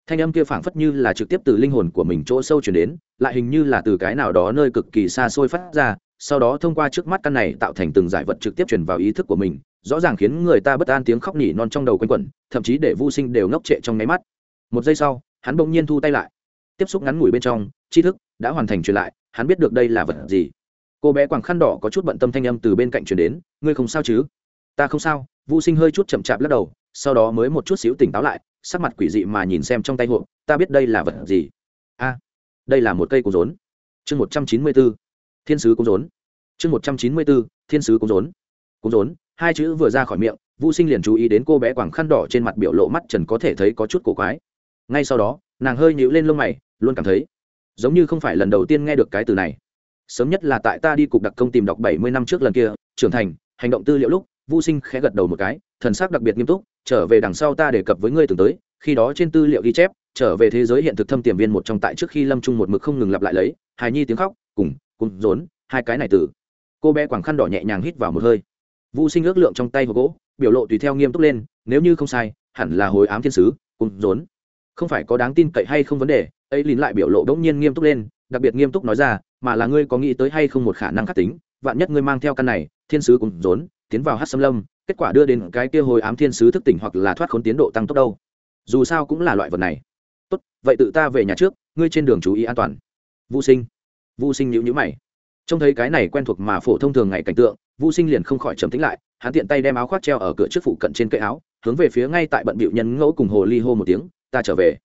Thanh âm kia phảng phất như là trực tiếp từ linh hồn của mình chỗ sâu chuyển đến, lại hình như là từ cái nào đó nơi cực kỳ xa xôi phát ra sau đó thông qua trước mắt căn này tạo thành từng giải vật trực tiếp truyền vào ý thức của mình, rõ ràng khiến người ta bất an tiếng khóc nỉ non trong đầu quanh quẩn, thậm chí để vô sinh đều ngốc trệ trong nháy mắt. Một giây sau, hắn bỗng nhiên thu tay lại. Tiếp xúc ngắn ngủi bên trong, tri thức đã hoàn thành truyền lại, hắn biết được đây là vật gì. Cô bé quàng khăn đỏ có chút bận tâm thanh âm từ bên cạnh truyền đến, ngươi không sao chứ? Ta không sao. Vô sinh hơi chút chậm chạp lắc đầu, sau đó mới một chút xíu tỉnh táo lại, sắc mặt quỷ dị mà nhìn xem trong tay hộ, ta biết đây là vật gì? A, đây là một cây cổ rốn. Chương một trăm chín mươi bốn thiên sứ cũng rốn. Chương một trăm chín mươi bốn, thiên sứ cũng rốn. Cũng rốn hai chữ vừa ra khỏi miệng vũ sinh liền chú ý đến cô bé quảng khăn đỏ trên mặt biểu lộ mắt trần có thể thấy có chút cổ quái. Ngay sau đó nàng hơi nhịu lên lông mày luôn cảm thấy giống như không phải lần đầu tiên nghe được cái từ này. Sớm nhất là tại ta đi cục đặc công tìm đọc bảy mươi năm trước lần kia trưởng thành hành động tư liệu lúc vũ sinh khẽ gật đầu một cái thần sắc đặc biệt nghiêm túc trở về đằng sau ta đề cập với ngươi từng tới khi đó trên tư liệu ghi chép trở về thế giới hiện thực thâm tiềm viên một trong tại trước khi lâm trung một mực không ngừng lặp lại lấy hài nhi tiếng khóc cùng cùng rốn, hai cái này từ. Cô bé quảng khăn đỏ nhẹ nhàng hít vào một hơi. Vũ sinh ước lượng trong tay hộp gỗ, biểu lộ tùy theo nghiêm túc lên, nếu như không sai, hẳn là hồi ám thiên sứ, cùng rốn. Không phải có đáng tin cậy hay không vấn đề, ấy lín lại biểu lộ đ ỗ n g nhiên nghiêm túc lên, đặc biệt nghiêm túc nói ra, mà là ngươi có nghĩ tới hay không một khả năng khắc tính, vạn nhất ngươi mang theo căn này, thiên sứ cùng rốn, tiến vào hát xâm lâm, kết quả đưa đến cái kia hồi ám thiên sứ thức tỉnh hoặc là thoát khốn tiến độ tăng tốc đâu. Dù sao cũng là loại vật này. Tốt, vậy tự ta về nhà trước, ngươi trên đường chú ý an toàn. Vũ sinh vô sinh nhữ nhữ mày trông thấy cái này quen thuộc mà phổ thông thường ngày cảnh tượng vô sinh liền không khỏi trầm tính lại, hắn tiện tay đem áo khoác treo ở cửa trước phụ cận trên cây áo, hướng về phía ngay tại bận bịu nhân ngẫu cùng hồ ly hô một tiếng, ta trở về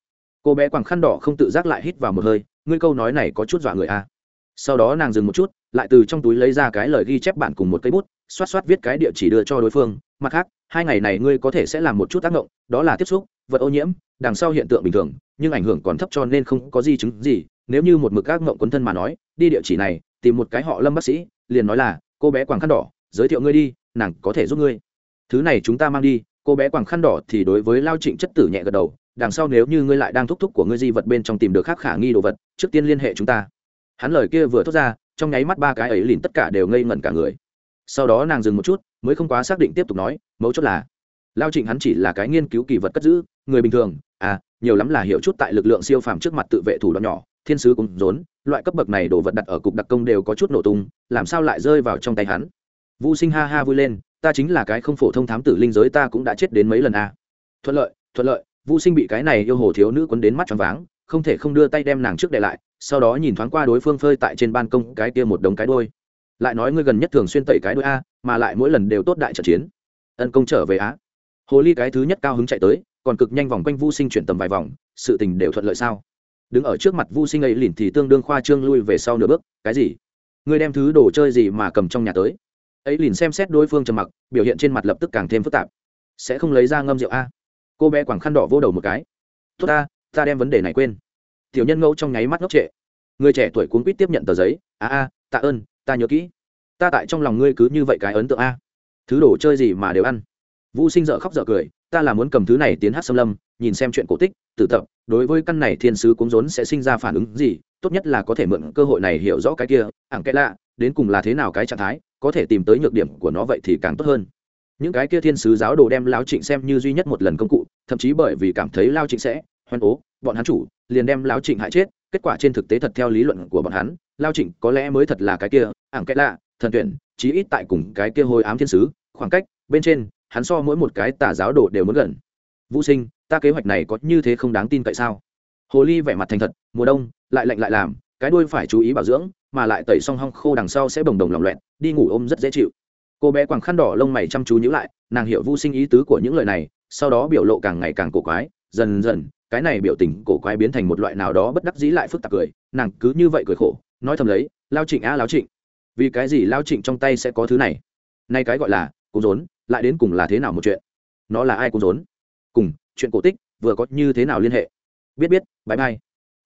cô bé quàng khăn đỏ không tự giác lại hít vào một hơi, ngươi câu nói này có chút dọa người a à. sau đó nàng dừng một chút, lại từ trong túi lấy ra cái lời ghi chép bản cùng một cây bút, xoát xoát viết cái địa chỉ đưa cho đối phương, mặt khác, hai ngày này ngươi có thể sẽ làm một chút tác động, đó là tiếp xúc, vật ô nhiễm, đằng sau hiện tượng bình thường, nhưng ảnh hưởng còn thấp cho nên không có di chứng gì nếu như một mực các ngộng quấn thân mà nói, đi địa chỉ này, tìm một cái họ lâm bác sĩ, liền nói là, cô bé quàng khăn đỏ, giới thiệu ngươi đi, nàng có thể giúp ngươi. Thứ này chúng ta mang đi, cô bé quàng khăn đỏ thì đối với lao trịnh chất tử nhẹ gật đầu, đằng sau nếu như ngươi lại đang thúc thúc của ngươi di vật bên trong tìm được khác khả nghi đồ vật, trước tiên liên hệ chúng ta. Hắn lời kia vừa thốt ra, trong nháy mắt ba cái ấy liền tất cả đều ngây ngẩn cả người. Sau đó nàng dừng một chút, mới không quá xác định tiếp tục nói, mấu chốt là, lao trịnh hắn chỉ là cái nghiên cứu kỳ vật cất giữ, người bình thường à nhiều lắm là hiểu chút tại lực lượng siêu phàm trước mặt tự vệ thủ đoạn nhỏ thiên sứ cũng rốn, loại cấp bậc này đồ vật đặt ở cục đặc công đều có chút nổ tung, làm sao lại rơi vào trong tay hắn? Vũ sinh ha ha vui lên, ta chính là cái không phổ thông thám tử linh giới ta cũng đã chết đến mấy lần a à. thuận lợi thuận lợi vũ sinh bị cái này yêu hồ thiếu nữ quấn đến mắt tròn váng, không thể không đưa tay đem nàng trước để lại, sau đó nhìn thoáng qua đối phương phơi tại trên ban công cái kia một đống cái đôi lại nói ngươi gần nhất thường xuyên tẩy cái đôi a, mà lại mỗi lần đều tốt đại trận chiến. Ân công trở về á. Hồ ly cái thứ nhất cao hứng chạy tới, còn cực nhanh vòng quanh vô sinh chuyển tầm vài vòng, sự tình đều thuận lợi sao? Đứng ở trước mặt vu sinh ấy lìn thì tương đương khoa trương lui về sau nửa bước, cái gì? Ngươi đem thứ đồ chơi gì mà cầm trong nhà tới? Ấy lìn xem xét đối phương trầm mặc, biểu hiện trên mặt lập tức càng thêm phức tạp. Sẽ không lấy ra ngâm rượu a cô bé quảng khăn đỏ vô đầu một cái. Tốt ta ta đem vấn đề này quên. Tiểu nhân ngẫu trong nháy mắt ngốc trệ. Người trẻ tuổi cuốn quýt tiếp nhận tờ giấy. A a, tạ ơn, ta nhớ kỹ. Ta tại trong lòng ngươi cứ như vậy cái ấn tượng a. Thứ đồ chơi gì mà đều ăn? Vũ sinh dở khóc dở cười ta là muốn cầm thứ này tiến hát xâm lâm, nhìn xem chuyện cổ tích tự tập, đối với căn này thiên sứ cúng rốn sẽ sinh ra phản ứng gì, tốt nhất là có thể mượn cơ hội này hiểu rõ cái kia, ảng cái lạ, đến cùng là thế nào cái trạng thái, có thể tìm tới nhược điểm của nó vậy thì càng tốt hơn. Những cái kia thiên sứ giáo đồ đem lao trịnh xem như duy nhất một lần công cụ, thậm chí bởi vì cảm thấy lao trịnh sẽ hoan ố, bọn hắn chủ liền đem lao trịnh hại chết, kết quả trên thực tế thật theo lý luận của bọn hắn lao trịnh có lẽ mới thật là cái kia, ảng cái lạ, thần tuyển, chí ít tại cùng cái kia hồi ám thiên sứ, khoảng cách, bên trên hắn so mỗi một cái tà giáo đồ đều muốn gần. Vũ sinh ta kế hoạch này có như thế không đáng tin cậy sao? Hồ ly vẻ mặt thành thật mùa đông lại lạnh lại làm cái đuôi phải chú ý bảo dưỡng mà lại tẩy xong hong khô đằng sau sẽ bồng đồng lòng loẹn đi ngủ ôm rất dễ chịu. Cô bé quàng khăn đỏ lông mày chăm chú nhữ lại nàng hiểu vô sinh ý tứ của những lời này sau đó biểu lộ càng ngày càng cổ quái dần dần cái này biểu tình cổ quái biến thành một loại nào đó bất đắc dĩ lại phức tạp cười nàng cứ như vậy cười khổ nói thầm lấy lao trịnh a à, lao trịnh. Vì cái gì lao trịnh trong tay sẽ có thứ này? Nay cái gọi là cung rốn lại đến cùng là thế nào một chuyện? Nó là ai cũng rốn. Cùng, chuyện cổ tích, vừa có như thế nào liên hệ? Biết biết bãi bay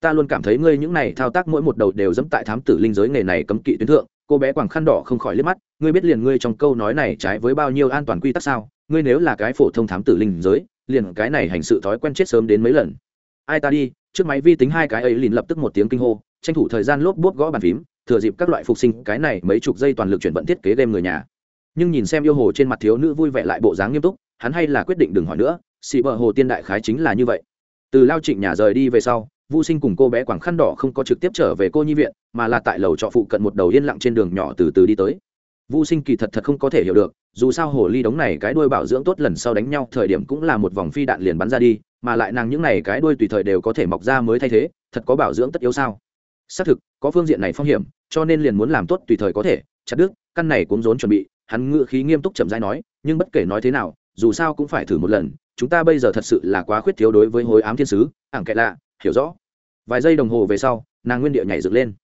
ta luôn cảm thấy ngươi những này thao tác mỗi một đầu đều dẫm tại thám tử linh giới nghề này cấm kỵ tuyến thượng, cô bé quàng khăn đỏ không khỏi liếc mắt, ngươi biết liền ngươi trong câu nói này trái với bao nhiêu an toàn quy tắc sao? Ngươi nếu là cái phổ thông thám tử linh giới, liền cái này hành sự thói quen chết sớm đến mấy lần. Ai ta đi, trước máy vi tính hai cái ấy liền lập tức một tiếng kinh hô, tranh thủ thời gian lốp bút gõ bàn phím, thừa dịp các loại phục sinh cái này mấy chục giây toàn lực chuyển vận thiết kế game người nhà nhưng nhìn xem yêu hồ trên mặt thiếu nữ vui vẻ lại bộ dáng nghiêm túc hắn hay là quyết định đừng hỏi nữa xị bờ hồ tiên đại khái chính là như vậy từ lao trịnh nhà rời đi về sau Vu Sinh cùng cô bé quảng khăn đỏ không có trực tiếp trở về cô nhi viện, mà là tại lầu trọ phụ cận một đầu yên lặng trên đường nhỏ từ từ đi tới. Vu Sinh kỳ thật thật không có thể hiểu được, dù sao hồ ly đống này cái đuôi bảo dưỡng tốt lần sau đánh nhau thời điểm cũng là một vòng phi đạn liền bắn ra đi, mà lại nàng những này cái đuôi tùy thời đều có thể mọc ra mới thay thế, thật có bảo dưỡng tất yếu sao? Xác thực, có phương diện này phong hiểm, cho nên liền muốn làm tốt tùy thời có thể, chặt đứt, căn này cũng rốn chuẩn bị, hắn ngựa khí nghiêm túc chậm rãi nói, nhưng bất kể nói thế nào, dù sao cũng phải thử một lần, chúng ta bây giờ thật sự là quá khuyết thiếu đối với hối ám thiên sứ, ảng kệ lạ, hiểu rõ. Vài giây đồng hồ về sau nàng nguyên địa nhảy dựng lên.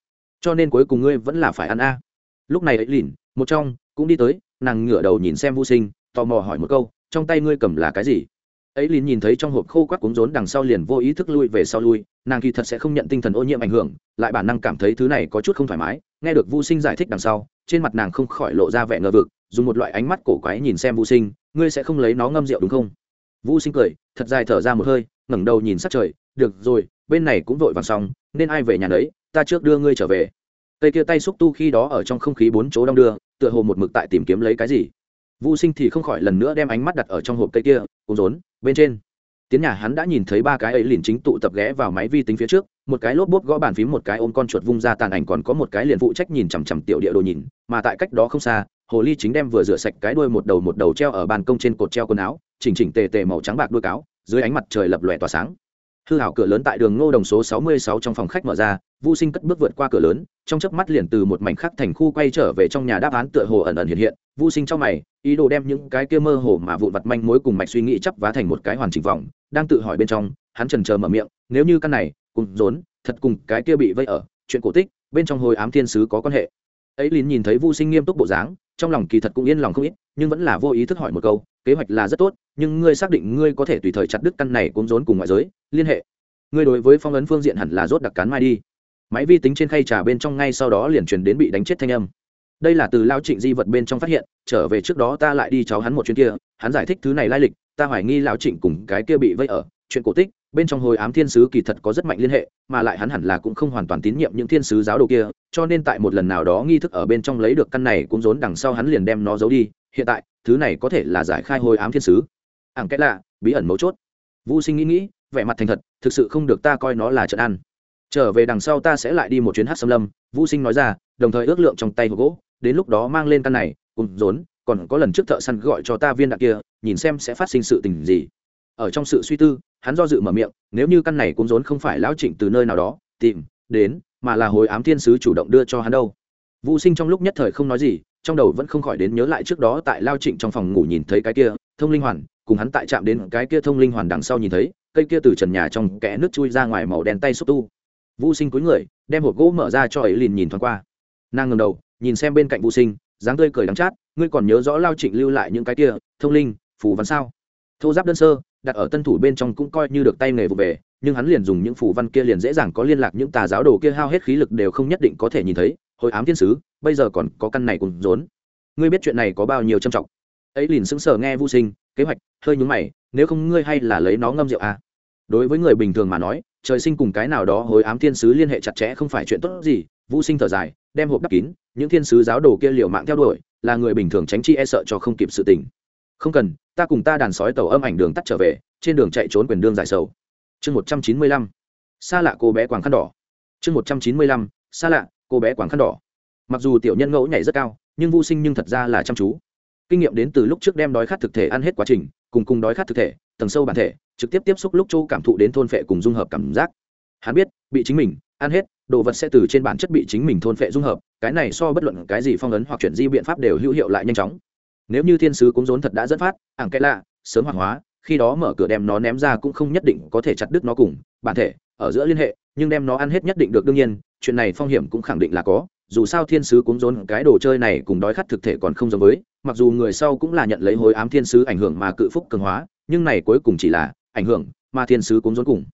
Cho nên cuối cùng ngươi vẫn là phải ăn a. Lúc này ấy lìn một trong cũng đi tới nàng ngửa đầu nhìn xem vô sinh tò mò hỏi một câu trong tay ngươi cầm là cái gì? Ấy lìn nhìn thấy trong hộp khô quắc cuống rốn đằng sau liền vô ý thức lui về sau lui nàng kỳ thật sẽ không nhận tinh thần ô nhiễm ảnh hưởng lại bản năng cảm thấy thứ này có chút không thoải mái nghe được vô sinh giải thích đằng sau, trên mặt nàng không khỏi lộ ra vẻ ngờ vực, dùng một loại ánh mắt cổ quái nhìn xem vô sinh, ngươi sẽ không lấy nó ngâm rượu đúng không? Vô sinh cười, thật dài thở ra một hơi, ngẩng đầu nhìn sát trời, được rồi, bên này cũng vội vàng xong, nên ai về nhà đấy ta trước đưa ngươi trở về. Cây kia tay xúc tu khi đó ở trong không khí bốn chỗ đong đưa, tựa hồ một mực tại tìm kiếm lấy cái gì. Vô sinh thì không khỏi lần nữa đem ánh mắt đặt ở trong hộp cây kia cùng rốn, bên trên tiến nhà hắn đã nhìn thấy ba cái ấy liền chính tụ tập ghé vào máy vi tính phía trước, một cái lốp bốp gõ bàn phím, một cái ôm con chuột vung ra tàn ảnh, còn có một cái liền phụ trách nhìn chằm chằm tiểu địa đồ nhìn, mà tại cách đó không xa, hồ ly chính đem vừa rửa sạch cái đuôi một đầu một đầu treo ở ban công trên cột treo quần áo, chỉnh chỉnh tề tề màu trắng bạc đuôi cáo, dưới ánh mặt trời lập lòe tỏa sáng hư hảo cửa lớn tại đường ngô đồng số 66 trong phòng khách mở ra, Vu sinh cất bước vượt qua cửa lớn, trong chớp mắt liền từ một mảnh khác thành khu quay trở về trong nhà đáp án tựa hồ ẩn ẩn hiện hiện. Vu sinh trong mày, ý đồ đem những cái kia mơ hồ mà vụn vặt manh mối cùng mạch suy nghĩ chấp vá thành một cái hoàn chỉnh vòng, đang tự hỏi bên trong, hắn trần chờ mở miệng, nếu như căn này, cùng rốn, thật cùng cái kia bị vây ở, chuyện cổ tích, bên trong hồi ám thiên sứ có quan hệ. Ấy lín nhìn thấy Vu sinh nghiêm túc bộ dáng, trong lòng kỳ thật cũng yên lòng không ít, nhưng vẫn là vô ý thức hỏi một câu, kế hoạch là rất tốt nhưng ngươi xác định ngươi có thể tùy thời chặt đứt căn này cuốn rốn cùng ngoại giới, liên hệ. Ngươi đối với phong ấn phương diện hẳn là rốt đặc cán mai đi. Máy vi tính trên khay trà bên trong ngay sau đó liền truyền đến bị đánh chết thanh âm. Đây là từ lao trịnh di vật bên trong phát hiện, trở về trước đó ta lại đi cháu hắn một chuyến kia, hắn giải thích thứ này lai lịch, ta hoài nghi lao trịnh cùng cái kia bị vây ở, chuyện cổ tích, bên trong hồi ám thiên sứ kỳ thật có rất mạnh liên hệ, mà lại hắn hẳn là cũng không hoàn toàn tín nhiệm những thiên sứ giáo đồ kia, cho nên tại một lần nào đó nghi thức ở bên trong lấy được căn này cũng rốn đằng sau hắn liền đem nó giấu đi, hiện tại, thứ này có thể là giải khai hồi ám thiên sứ ảng kẽ lạ, bí ẩn mấu chốt. Vô sinh nghĩ nghĩ, vẻ mặt thành thật, thực sự không được ta coi nó là trận ăn. Trở về đằng sau ta sẽ lại đi một chuyến hát xâm lâm vô sinh nói ra, đồng thời ước lượng trong tay hộp gỗ, đến lúc đó mang lên căn này, cùng rốn, còn có lần trước thợ săn gọi cho ta viên đạn kia, nhìn xem sẽ phát sinh sự tình gì. Ở trong sự suy tư, hắn do dự mở miệng, nếu như căn này cũng rốn không phải lão trịnh từ nơi nào đó, tìm, đến, mà là hồi ám thiên sứ chủ động đưa cho hắn đâu. Vô sinh trong lúc nhất thời không nói gì, trong đầu vẫn không khỏi đến nhớ lại trước đó tại lao trịnh trong phòng ngủ nhìn thấy cái kia, thông linh hoàn cùng hắn tại chạm đến cái kia thông linh hoàn đằng sau nhìn thấy, cây kia từ trần nhà trong kẽ nước chui ra ngoài màu đen tay xúc tu. Vũ sinh cúi người, đem hộp gỗ mở ra cho ấy liền nhìn thoáng qua. Nàng ngầm đầu, nhìn xem bên cạnh vũ sinh, dáng tươi cười đắng chát, ngươi còn nhớ rõ lao trịnh lưu lại những cái kia, thông linh, phù văn sao? Thô giáp đơn sơ, đặt ở tân thủ bên trong cũng coi như được tay nghề vụ về, nhưng hắn liền dùng những phù văn kia liền dễ dàng có liên lạc những tà giáo đồ kia hao hết khí lực đều không nhất định có thể nhìn thấy, hồi ám thiên sứ, bây giờ còn có căn này cùng rốn. Ngươi biết chuyện này có bao nhiêu trầm trọng? Ấy liền sững sờ nghe vô sinh kế hoạch, hơi nhúng mày, nếu không ngươi hay là lấy nó ngâm rượu à. đối với người bình thường mà nói, trời sinh cùng cái nào đó hối ám thiên sứ liên hệ chặt chẽ không phải chuyện tốt gì, vũ sinh thở dài, đem hộp đắp kín, những thiên sứ giáo đồ kia liệu mạng theo đuổi, là người bình thường tránh chi e sợ cho không kịp sự tình. Không cần, ta cùng ta đàn sói tàu âm ảnh đường tắt trở về, trên đường chạy trốn quyền đương giải sầu. Chương một trăm chín mươi lăm. Xa lạ cô bé quàng khăn đỏ. Chương một trăm chín mươi lăm. Xa lạ cô bé quàng khăn đỏ. Mặc dù tiểu nhân ngẫu nhảy rất cao, nhưng vô sinh nhưng thật ra là chăm chú kinh nghiệm đến từ lúc trước đem đói khát thực thể ăn hết quá trình, cùng cùng đói khát thực thể, tầng sâu bản thể, trực tiếp tiếp xúc lúc châu cảm thụ đến thôn phệ cùng dung hợp cảm giác. Hắn biết, bị chính mình ăn hết, đồ vật sẽ từ trên bản chất bị chính mình thôn phệ dung hợp, cái này so bất luận cái gì phong ấn hoặc chuyển di biện pháp đều hữu hiệu lại nhanh chóng. Nếu như thiên sứ cũng rốn thật đã dẫn phát, ảng cái lạ, sớm hoạt hóa, khi đó mở cửa đem nó ném ra cũng không nhất định có thể chặt đứt nó cùng bản thể, ở giữa liên hệ, nhưng đem nó ăn hết nhất định được đương nhiên, chuyện này phong hiểm cũng khẳng định là có, dù sao thiên sứ cũng rốn cái đồ chơi này cùng đói khát thực thể còn không giống với mặc dù người sau cũng là nhận lấy hối ám thiên sứ ảnh hưởng mà cự phúc cường hóa, nhưng này cuối cùng chỉ là ảnh hưởng mà thiên sứ cũng rốn cùng.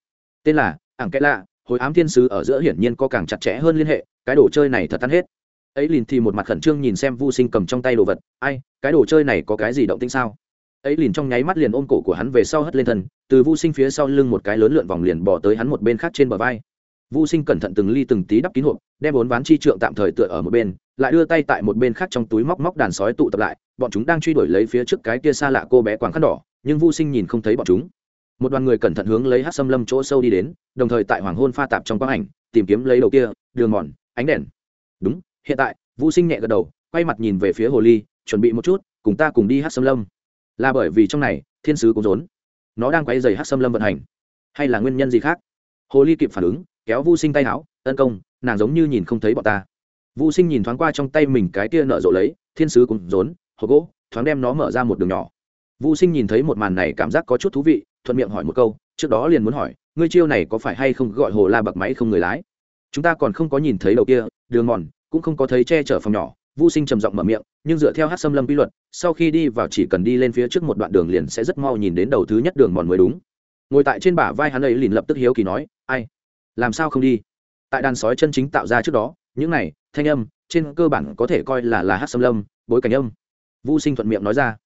Tên là ảng kẽ lạ hối ám thiên sứ ở giữa hiển nhiên có càng chặt chẽ hơn liên hệ, cái đồ chơi này thật tan hết. Ấy liền thì một mặt khẩn trương nhìn xem vu sinh cầm trong tay đồ vật, ai, cái đồ chơi này có cái gì động tĩnh sao? Ấy liền trong nháy mắt liền ôm cổ của hắn về sau hất lên thân, từ vu sinh phía sau lưng một cái lớn lượn vòng liền bỏ tới hắn một bên khác trên bờ vai vu sinh cẩn thận từng ly từng tí đắp kín hộp, đem bốn ván chi trượng tạm thời tựa ở một bên, lại đưa tay tại một bên khác trong túi móc móc đàn sói tụ tập lại, bọn chúng đang truy đuổi lấy phía trước cái kia xa lạ cô bé quàng khăn đỏ, nhưng vu sinh nhìn không thấy bọn chúng. Một đoàn người cẩn thận hướng lấy hát xâm lâm chỗ sâu đi đến, đồng thời tại hoàng hôn pha tạp trong quang ảnh, tìm kiếm lấy đầu kia, đường mòn, ánh đèn. Đúng, hiện tại vũ sinh nhẹ gật đầu, quay mặt nhìn về phía hồ ly, chuẩn bị một chút, cùng ta cùng đi hát xâm lâm. Là bởi vì trong này, thiên sứ cũng rốn. Nó đang quay dày hát xâm lâm vận hành. Hay là nguyên nhân gì khác? Hồ ly kịp phản ứng kéo vu sinh tay áo tấn công nàng giống như nhìn không thấy bọn ta vu sinh nhìn thoáng qua trong tay mình cái kia nở rộ lấy thiên sứ cũng rốn hộp gỗ thoáng đem nó mở ra một đường nhỏ vu sinh nhìn thấy một màn này cảm giác có chút thú vị thuận miệng hỏi một câu trước đó liền muốn hỏi ngươi chiêu này có phải hay không gọi hồ la bậc máy không người lái chúng ta còn không có nhìn thấy đầu kia đường mòn cũng không có thấy che chở phòng nhỏ Vu Sinh trầm giọng mở miệng, nhưng dựa theo Hát Sâm Lâm quy luật, sau khi đi vào chỉ cần đi lên phía trước một đoạn đường liền sẽ rất mau nhìn đến đầu thứ nhất đường mòn mới đúng. Ngồi tại trên bả vai hắn ấy liền lập tức hiếu kỳ nói, "Ai? Làm sao không đi?" Tại đàn sói chân chính tạo ra trước đó, những này, thanh âm, trên cơ bản có thể coi là là Hát Sâm Lâm, bối cảnh âm. Vu Sinh thuận miệng nói ra.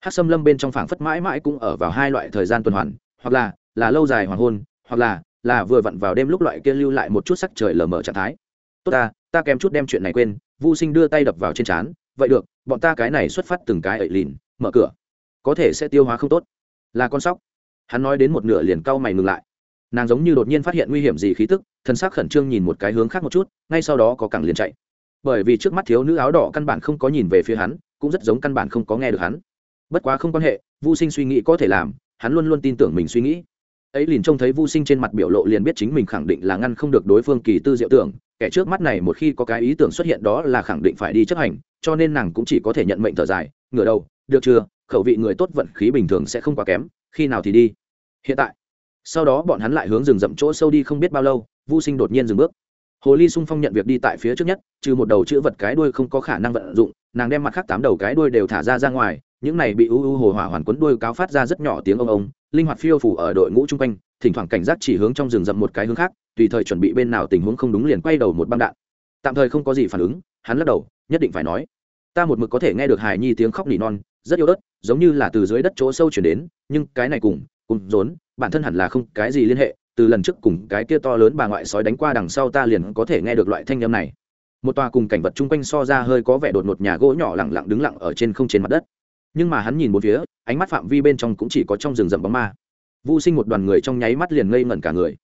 Hát Sâm Lâm bên trong phảng phất mãi mãi cũng ở vào hai loại thời gian tuần hoàn, hoặc là là lâu dài hoàng hôn, hoặc là là vừa vặn vào đêm lúc loại kia lưu lại một chút sắc trời lờ mờ trạng thái. Tốt ta, ta kèm chút đem chuyện này quên, Vu Sinh đưa tay đập vào trên trán, vậy được, bọn ta cái này xuất phát từng cái ẩy lìn, mở cửa, có thể sẽ tiêu hóa không tốt. Là con sóc. Hắn nói đến một nửa liền cau mày ngừng lại. Nàng giống như đột nhiên phát hiện nguy hiểm gì khí tức, thân xác khẩn trương nhìn một cái hướng khác một chút, ngay sau đó có cẳng liền chạy. Bởi vì trước mắt thiếu nữ áo đỏ căn bản không có nhìn về phía hắn, cũng rất giống căn bản không có nghe được hắn. Bất quá không quan hệ, Vu Sinh suy nghĩ có thể làm, hắn luôn luôn tin tưởng mình suy nghĩ ấy liền trông thấy Vu Sinh trên mặt biểu lộ liền biết chính mình khẳng định là ngăn không được đối phương kỳ tư diệu tưởng, kẻ trước mắt này một khi có cái ý tưởng xuất hiện đó là khẳng định phải đi chấp hành, cho nên nàng cũng chỉ có thể nhận mệnh thở dài, ngửa đầu, được chưa, khẩu vị người tốt vận khí bình thường sẽ không quá kém, khi nào thì đi. Hiện tại. Sau đó bọn hắn lại hướng rừng rậm chỗ sâu đi không biết bao lâu, Vu Sinh đột nhiên dừng bước. Hồ ly sung phong nhận việc đi tại phía trước nhất, trừ một đầu chữ vật cái đuôi không có khả năng vận dụng, nàng đem mặt khác tám đầu cái đuôi đều thả ra ra ngoài, những này bị u u hồ hỏa hoàn quấn đuôi cáo phát ra rất nhỏ tiếng ông ông, linh hoạt phiêu phủ ở đội ngũ chung quanh thỉnh thoảng cảnh giác chỉ hướng trong rừng rậm một cái hướng khác tùy thời chuẩn bị bên nào tình huống không đúng liền quay đầu một băng đạn tạm thời không có gì phản ứng hắn lắc đầu nhất định phải nói ta một mực có thể nghe được hài nhi tiếng khóc nỉ non rất yếu đất giống như là từ dưới đất chỗ sâu chuyển đến nhưng cái này cùng cùng rốn, bản thân hẳn là không cái gì liên hệ, từ lần trước cùng cái kia to lớn bà ngoại sói đánh qua đằng sau ta liền có thể nghe được loại thanh âm này. Một tòa cùng cảnh vật chung quanh so ra hơi có vẻ đột ngột nhà gỗ nhỏ lẳng lặng đứng lặng ở trên không trên mặt đất. Nhưng mà hắn nhìn một phía, ánh mắt phạm vi bên trong cũng chỉ có trong rừng rậm bóng ma. Vô sinh một đoàn người trong nháy mắt liền ngây ngẩn cả người.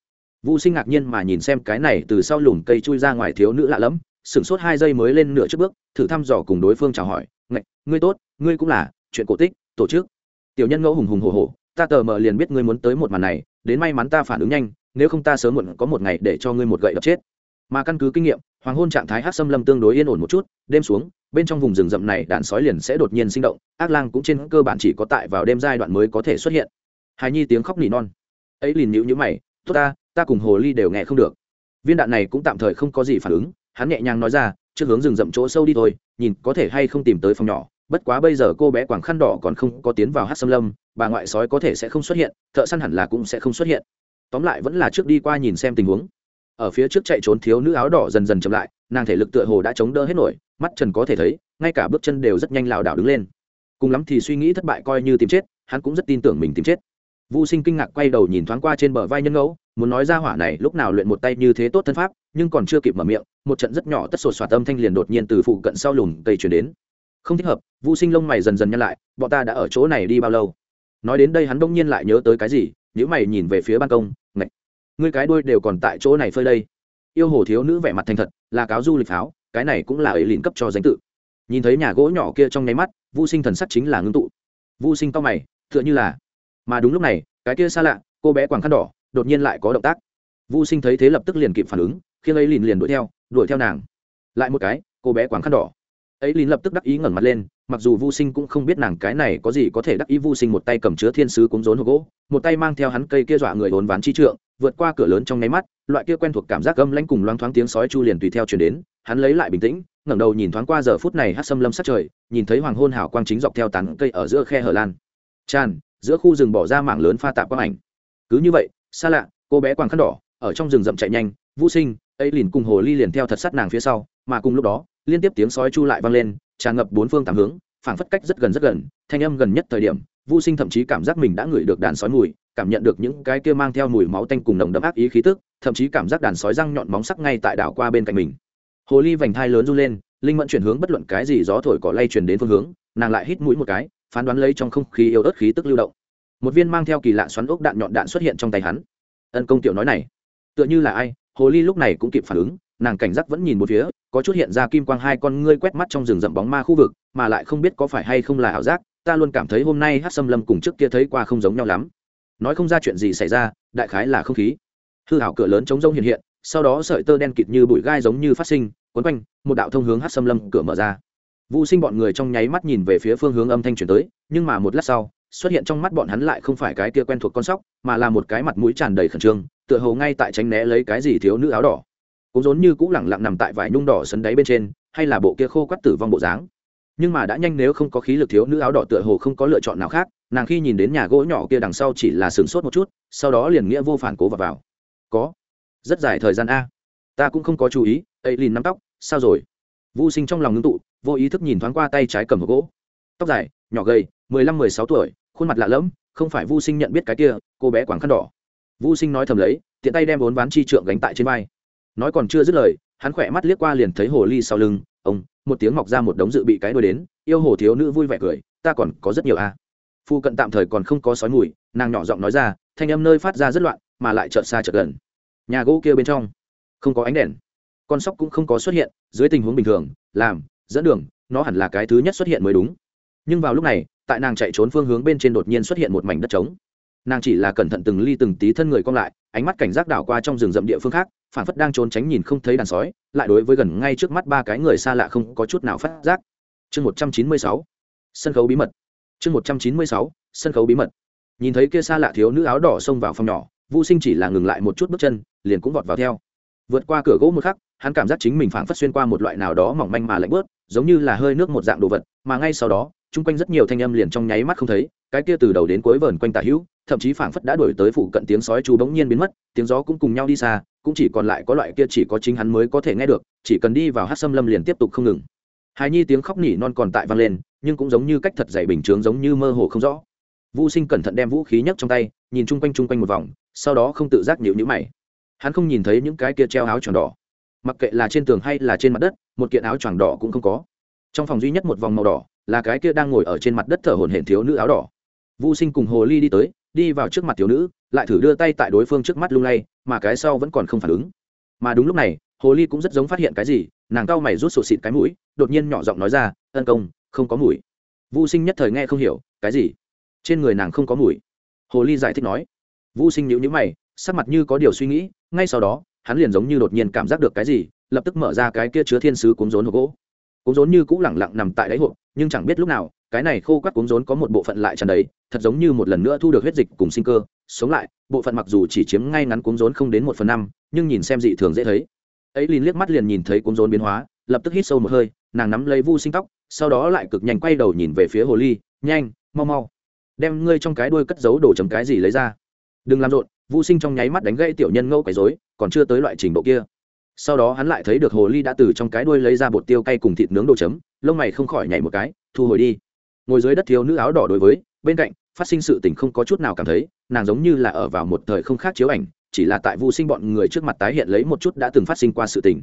Vô sinh ngạc nhiên mà nhìn xem cái này từ sau lùm cây chui ra ngoài thiếu nữ lạ lẫm, sửng sốt hai giây mới lên nửa trước bước, thử thăm dò cùng đối phương chào hỏi, ngạch, ngươi tốt, ngươi cũng là chuyện cổ tích, tổ chức. Tiểu nhân ngẫu hùng hùng hồ hồ ta tờ mờ liền biết ngươi muốn tới một màn này, đến may mắn ta phản ứng nhanh, nếu không ta sớm muộn có một ngày để cho ngươi một gậy đập chết. Mà căn cứ kinh nghiệm, hoàng hôn trạng thái hát xâm lâm tương đối yên ổn một chút, đêm xuống, bên trong vùng rừng rậm này đàn sói liền sẽ đột nhiên sinh động, ác lang cũng trên cơ bản chỉ có tại vào đêm giai đoạn mới có thể xuất hiện. Hài nhi tiếng khóc nỉ non. Ấy liền nhịu nhữ mày, tốt ta ta cùng hồ ly đều nghe không được. Viên đạn này cũng tạm thời không có gì phản ứng, hắn nhẹ nhàng nói ra, trước hướng rừng rậm chỗ sâu đi thôi, nhìn có thể hay không tìm tới phòng nhỏ bất quá bây giờ cô bé quảng khăn đỏ còn không có tiến vào hát xâm lâm bà ngoại sói có thể sẽ không xuất hiện thợ săn hẳn là cũng sẽ không xuất hiện. Tóm lại vẫn là trước đi qua nhìn xem tình huống. Ở phía trước chạy trốn thiếu nữ áo đỏ dần dần chậm lại nàng thể lực tựa hồ đã chống đỡ hết nổi mắt trần có thể thấy ngay cả bước chân đều rất nhanh lảo đảo đứng lên. Cùng lắm thì suy nghĩ thất bại coi như tìm chết hắn cũng rất tin tưởng mình tìm chết. Vu Sinh kinh ngạc quay đầu nhìn thoáng qua trên bờ vai nhân ngẫu, muốn nói ra hỏa này lúc nào luyện một tay như thế tốt thân pháp, nhưng còn chưa kịp mở miệng, một trận rất nhỏ tất sột soạt âm thanh liền đột nhiên từ phụ cận sau lùm cây truyền đến. Không thích hợp, Vu Sinh lông mày dần dần nhăn lại, bọn ta đã ở chỗ này đi bao lâu? Nói đến đây hắn bỗng nhiên lại nhớ tới cái gì, nhíu mày nhìn về phía ban công, ngạch, ngươi cái đuôi đều còn tại chỗ này phơi đây. Yêu hồ thiếu nữ vẻ mặt thành thật, là cáo du lịch pháo, cái này cũng là ấy liền cấp cho danh tự. Nhìn thấy nhà gỗ nhỏ kia trong nháy mắt, Vu Sinh thần sắc chính là ngưng tụ. Vu Sinh to mày, tựa như là mà đúng lúc này cái kia xa lạ cô bé quàng khăn đỏ đột nhiên lại có động tác vũ sinh thấy thế lập tức liền kịp phản ứng khi ấy liền liền đuổi theo đuổi theo nàng lại một cái cô bé quàng khăn đỏ ấy lín lập tức đắc ý ngẩng mặt lên, mặc dù vô sinh cũng không biết nàng cái này có gì có thể đắc ý vô sinh một tay cầm chứa thiên sứ cúng rốn hộp gỗ, một tay mang theo hắn cây kia dọa người hốn ván chi trượng, vượt qua cửa lớn trong nháy mắt, loại kia quen thuộc cảm giác gâm lãnh cùng loáng thoáng tiếng sói chu liền tùy theo chuyển đến, hắn lấy lại bình tĩnh, ngẩng đầu nhìn thoáng qua giờ phút này hát xâm lâm sát trời, nhìn thấy hoàng hôn hảo quang chính dọc theo tán cây ở giữa khe hở lan. Tràn, giữa khu rừng bỏ ra mảng lớn pha tạp quang ảnh. Cứ như vậy, xa lạ, cô bé quàng khăn đỏ, ở trong rừng rậm chạy nhanh vũ sinh, ấy liền cùng hồ ly liền theo thật sát nàng phía sau, mà cùng lúc đó liên tiếp tiếng sói chu lại vang lên, tràn ngập bốn phương tám hướng, phảng phất cách rất gần rất gần, thanh âm gần nhất thời điểm vô sinh thậm chí cảm giác mình đã ngửi được đàn sói mùi, cảm nhận được những cái kia mang theo mùi máu tanh cùng nồng đậm ác ý khí tức, thậm chí cảm giác đàn sói răng nhọn móng sắc ngay tại đảo qua bên cạnh mình. Hồ ly vành thai lớn run lên, linh mẫn chuyển hướng bất luận cái gì gió thổi cỏ lay chuyển đến phương hướng, nàng lại hít mũi một cái, phán đoán lấy trong không khí yêu ớt khí tức lưu động. Một viên mang theo kỳ lạ xoắn ốc đạn nhọn đạn xuất hiện trong tay hắn. Ân công tiểu nói này, tựa như là ai? Hồ ly lúc này cũng kịp phản ứng nàng cảnh giác vẫn nhìn một phía, có chút hiện ra kim quang hai con ngươi quét mắt trong rừng rậm bóng ma khu vực, mà lại không biết có phải hay không là ảo giác, ta luôn cảm thấy hôm nay hát xâm lâm cùng trước kia thấy qua không giống nhau lắm. Nói không ra chuyện gì xảy ra, đại khái là không khí. Hư hảo cửa lớn chống rông hiện hiện, sau đó sợi tơ đen kịt như bụi gai giống như phát sinh, quấn quanh, một đạo thông hướng hát xâm lâm cửa mở ra. Vũ sinh bọn người trong nháy mắt nhìn về phía phương hướng âm thanh chuyển tới, nhưng mà một lát sau, xuất hiện trong mắt bọn hắn lại không phải cái kia quen thuộc con sóc, mà là một cái mặt mũi tràn đầy khẩn trương, tựa hồ ngay tại tránh né lấy cái gì thiếu nữ áo đỏ cũng giống như cũng lẳng lặng nằm tại vải nhung đỏ sấn đáy bên trên, hay là bộ kia khô quắt tử vong bộ dáng. Nhưng mà đã nhanh nếu không có khí lực thiếu nữ áo đỏ tựa hồ không có lựa chọn nào khác, nàng khi nhìn đến nhà gỗ nhỏ kia đằng sau chỉ là sửng sốt một chút, sau đó liền nghĩa vô phản cố vào vào. Có. Rất dài thời gian a. Ta cũng không có chú ý, ấy lìn nắm tóc, sao rồi? Vô sinh trong lòng ngưng tụ, vô ý thức nhìn thoáng qua tay trái cầm hộp gỗ. Tóc dài, nhỏ gầy, mười lăm, mười sáu tuổi, khuôn mặt lạ lẫm, không phải vu sinh nhận biết cái kia, cô bé quảng khăn đỏ. Vu sinh nói thầm lấy, tiện tay đem bốn ván chi trượng gánh tại trên vai nói còn chưa dứt lời, hắn khỏe mắt liếc qua liền thấy hồ ly sau lưng, ông, một tiếng mọc ra một đống dự bị cái đôi đến, yêu hồ thiếu nữ vui vẻ cười, ta còn có rất nhiều a à. phu cận tạm thời còn không có sói mùi, nàng nhỏ giọng nói ra, thanh âm nơi phát ra rất loạn, mà lại chợt xa chợt gần. Nhà gỗ kia bên trong, không có ánh đèn. Con sóc cũng không có xuất hiện, dưới tình huống bình thường, làm, dẫn đường, nó hẳn là cái thứ nhất xuất hiện mới đúng. Nhưng vào lúc này, tại nàng chạy trốn phương hướng bên trên đột nhiên xuất hiện một mảnh đất trống. Nàng chỉ là cẩn thận từng ly từng tí thân người cong lại, ánh mắt cảnh giác đảo qua trong rừng rậm địa phương khác phản phất đang trốn tránh nhìn không thấy đàn sói, lại đối với gần ngay trước mắt ba cái người xa lạ không có chút nào phát giác. Chương một trăm chín mươi sáu, sân khấu bí mật. Chương một trăm chín mươi sáu, sân khấu bí mật. Nhìn thấy kia xa lạ thiếu nữ áo đỏ xông vào phòng nhỏ vô sinh chỉ là ngừng lại một chút bước chân, liền cũng vọt vào theo. Vượt qua cửa gỗ một khắc, hắn cảm giác chính mình phảng phất xuyên qua một loại nào đó mỏng manh mà lạnh bớt, giống như là hơi nước một dạng đồ vật, mà ngay sau đó, chung quanh rất nhiều thanh âm liền trong nháy mắt không thấy, cái kia từ đầu đến cuối vờn quanh tả hữu thậm chí phảng phất đã đổi tới phủ cận tiếng sói chu bỗng nhiên biến mất tiếng gió cũng cùng nhau đi xa cũng chỉ còn lại có loại kia chỉ có chính hắn mới có thể nghe được chỉ cần đi vào hát xâm lâm liền tiếp tục không ngừng hài nhi tiếng khóc nỉ non còn tại vang lên nhưng cũng giống như cách thật dày bình chướng giống như mơ hồ không rõ Vu Sinh cẩn thận đem vũ khí nhấc trong tay, nhìn chung quanh chung quanh một vòng, sau đó không tự giác nhíu nhíu mày. Hắn không nhìn thấy những cái kia treo áo choàng đỏ, mặc kệ là trên tường hay là trên mặt đất, một kiện áo choàng đỏ cũng không có. Trong phòng duy nhất một vòng màu đỏ, là cái kia đang ngồi ở trên mặt đất thở hổn hển thiếu nữ áo đỏ. Vu Sinh cùng Hồ Ly đi tới, đi vào trước mặt thiếu nữ, lại thử đưa tay tại đối phương trước mắt lung lay, mà cái sau vẫn còn không phản ứng. Mà đúng lúc này, Hồ Ly cũng rất giống phát hiện cái gì, nàng cau mày rút sổ xịt cái mũi, đột nhiên nhỏ giọng nói ra, "Ân công, không có mũi." Vu Sinh nhất thời nghe không hiểu, cái gì? trên người nàng không có mùi hồ ly giải thích nói vô sinh nhữ nhữ mày sắc mặt như có điều suy nghĩ ngay sau đó hắn liền giống như đột nhiên cảm giác được cái gì lập tức mở ra cái kia chứa thiên sứ cúng rốn hộp gỗ cúng rốn như cũng lẳng lặng nằm tại đáy hộp nhưng chẳng biết lúc nào cái này khô quắt cuống rốn có một bộ phận lại tràn đầy, thật giống như một lần nữa thu được huyết dịch cùng sinh cơ. Sống lại, bộ phận mặc dù chỉ chiếm ngay ngắn cuống rốn không đến một phần năm, nhưng nhìn xem dị thường dễ thấy. Ấy liền liếc mắt liền nhìn thấy cuống rốn biến hóa, lập tức hít sâu một hơi, nàng nắm lấy vu sinh tóc, sau đó lại cực nhanh quay đầu nhìn về phía hồ ly, nhanh, mau mau, đem ngươi trong cái đuôi cất giấu đồ chấm cái gì lấy ra. Đừng làm rộn. Vũ sinh trong nháy mắt đánh gãy tiểu nhân ngẫu quấy dối còn chưa tới loại trình độ kia. Sau đó hắn lại thấy được hồ ly đã từ trong cái đuôi lấy ra bột tiêu cay cùng thịt nướng đồ chấm, lông mày không khỏi nhảy một cái, thu hồi đi ngồi dưới đất thiếu nữ áo đỏ đối với, bên cạnh, phát sinh sự tình không có chút nào cảm thấy, nàng giống như là ở vào một thời không khác chiếu ảnh, chỉ là tại vu sinh bọn người trước mặt tái hiện lấy một chút đã từng phát sinh qua sự tình.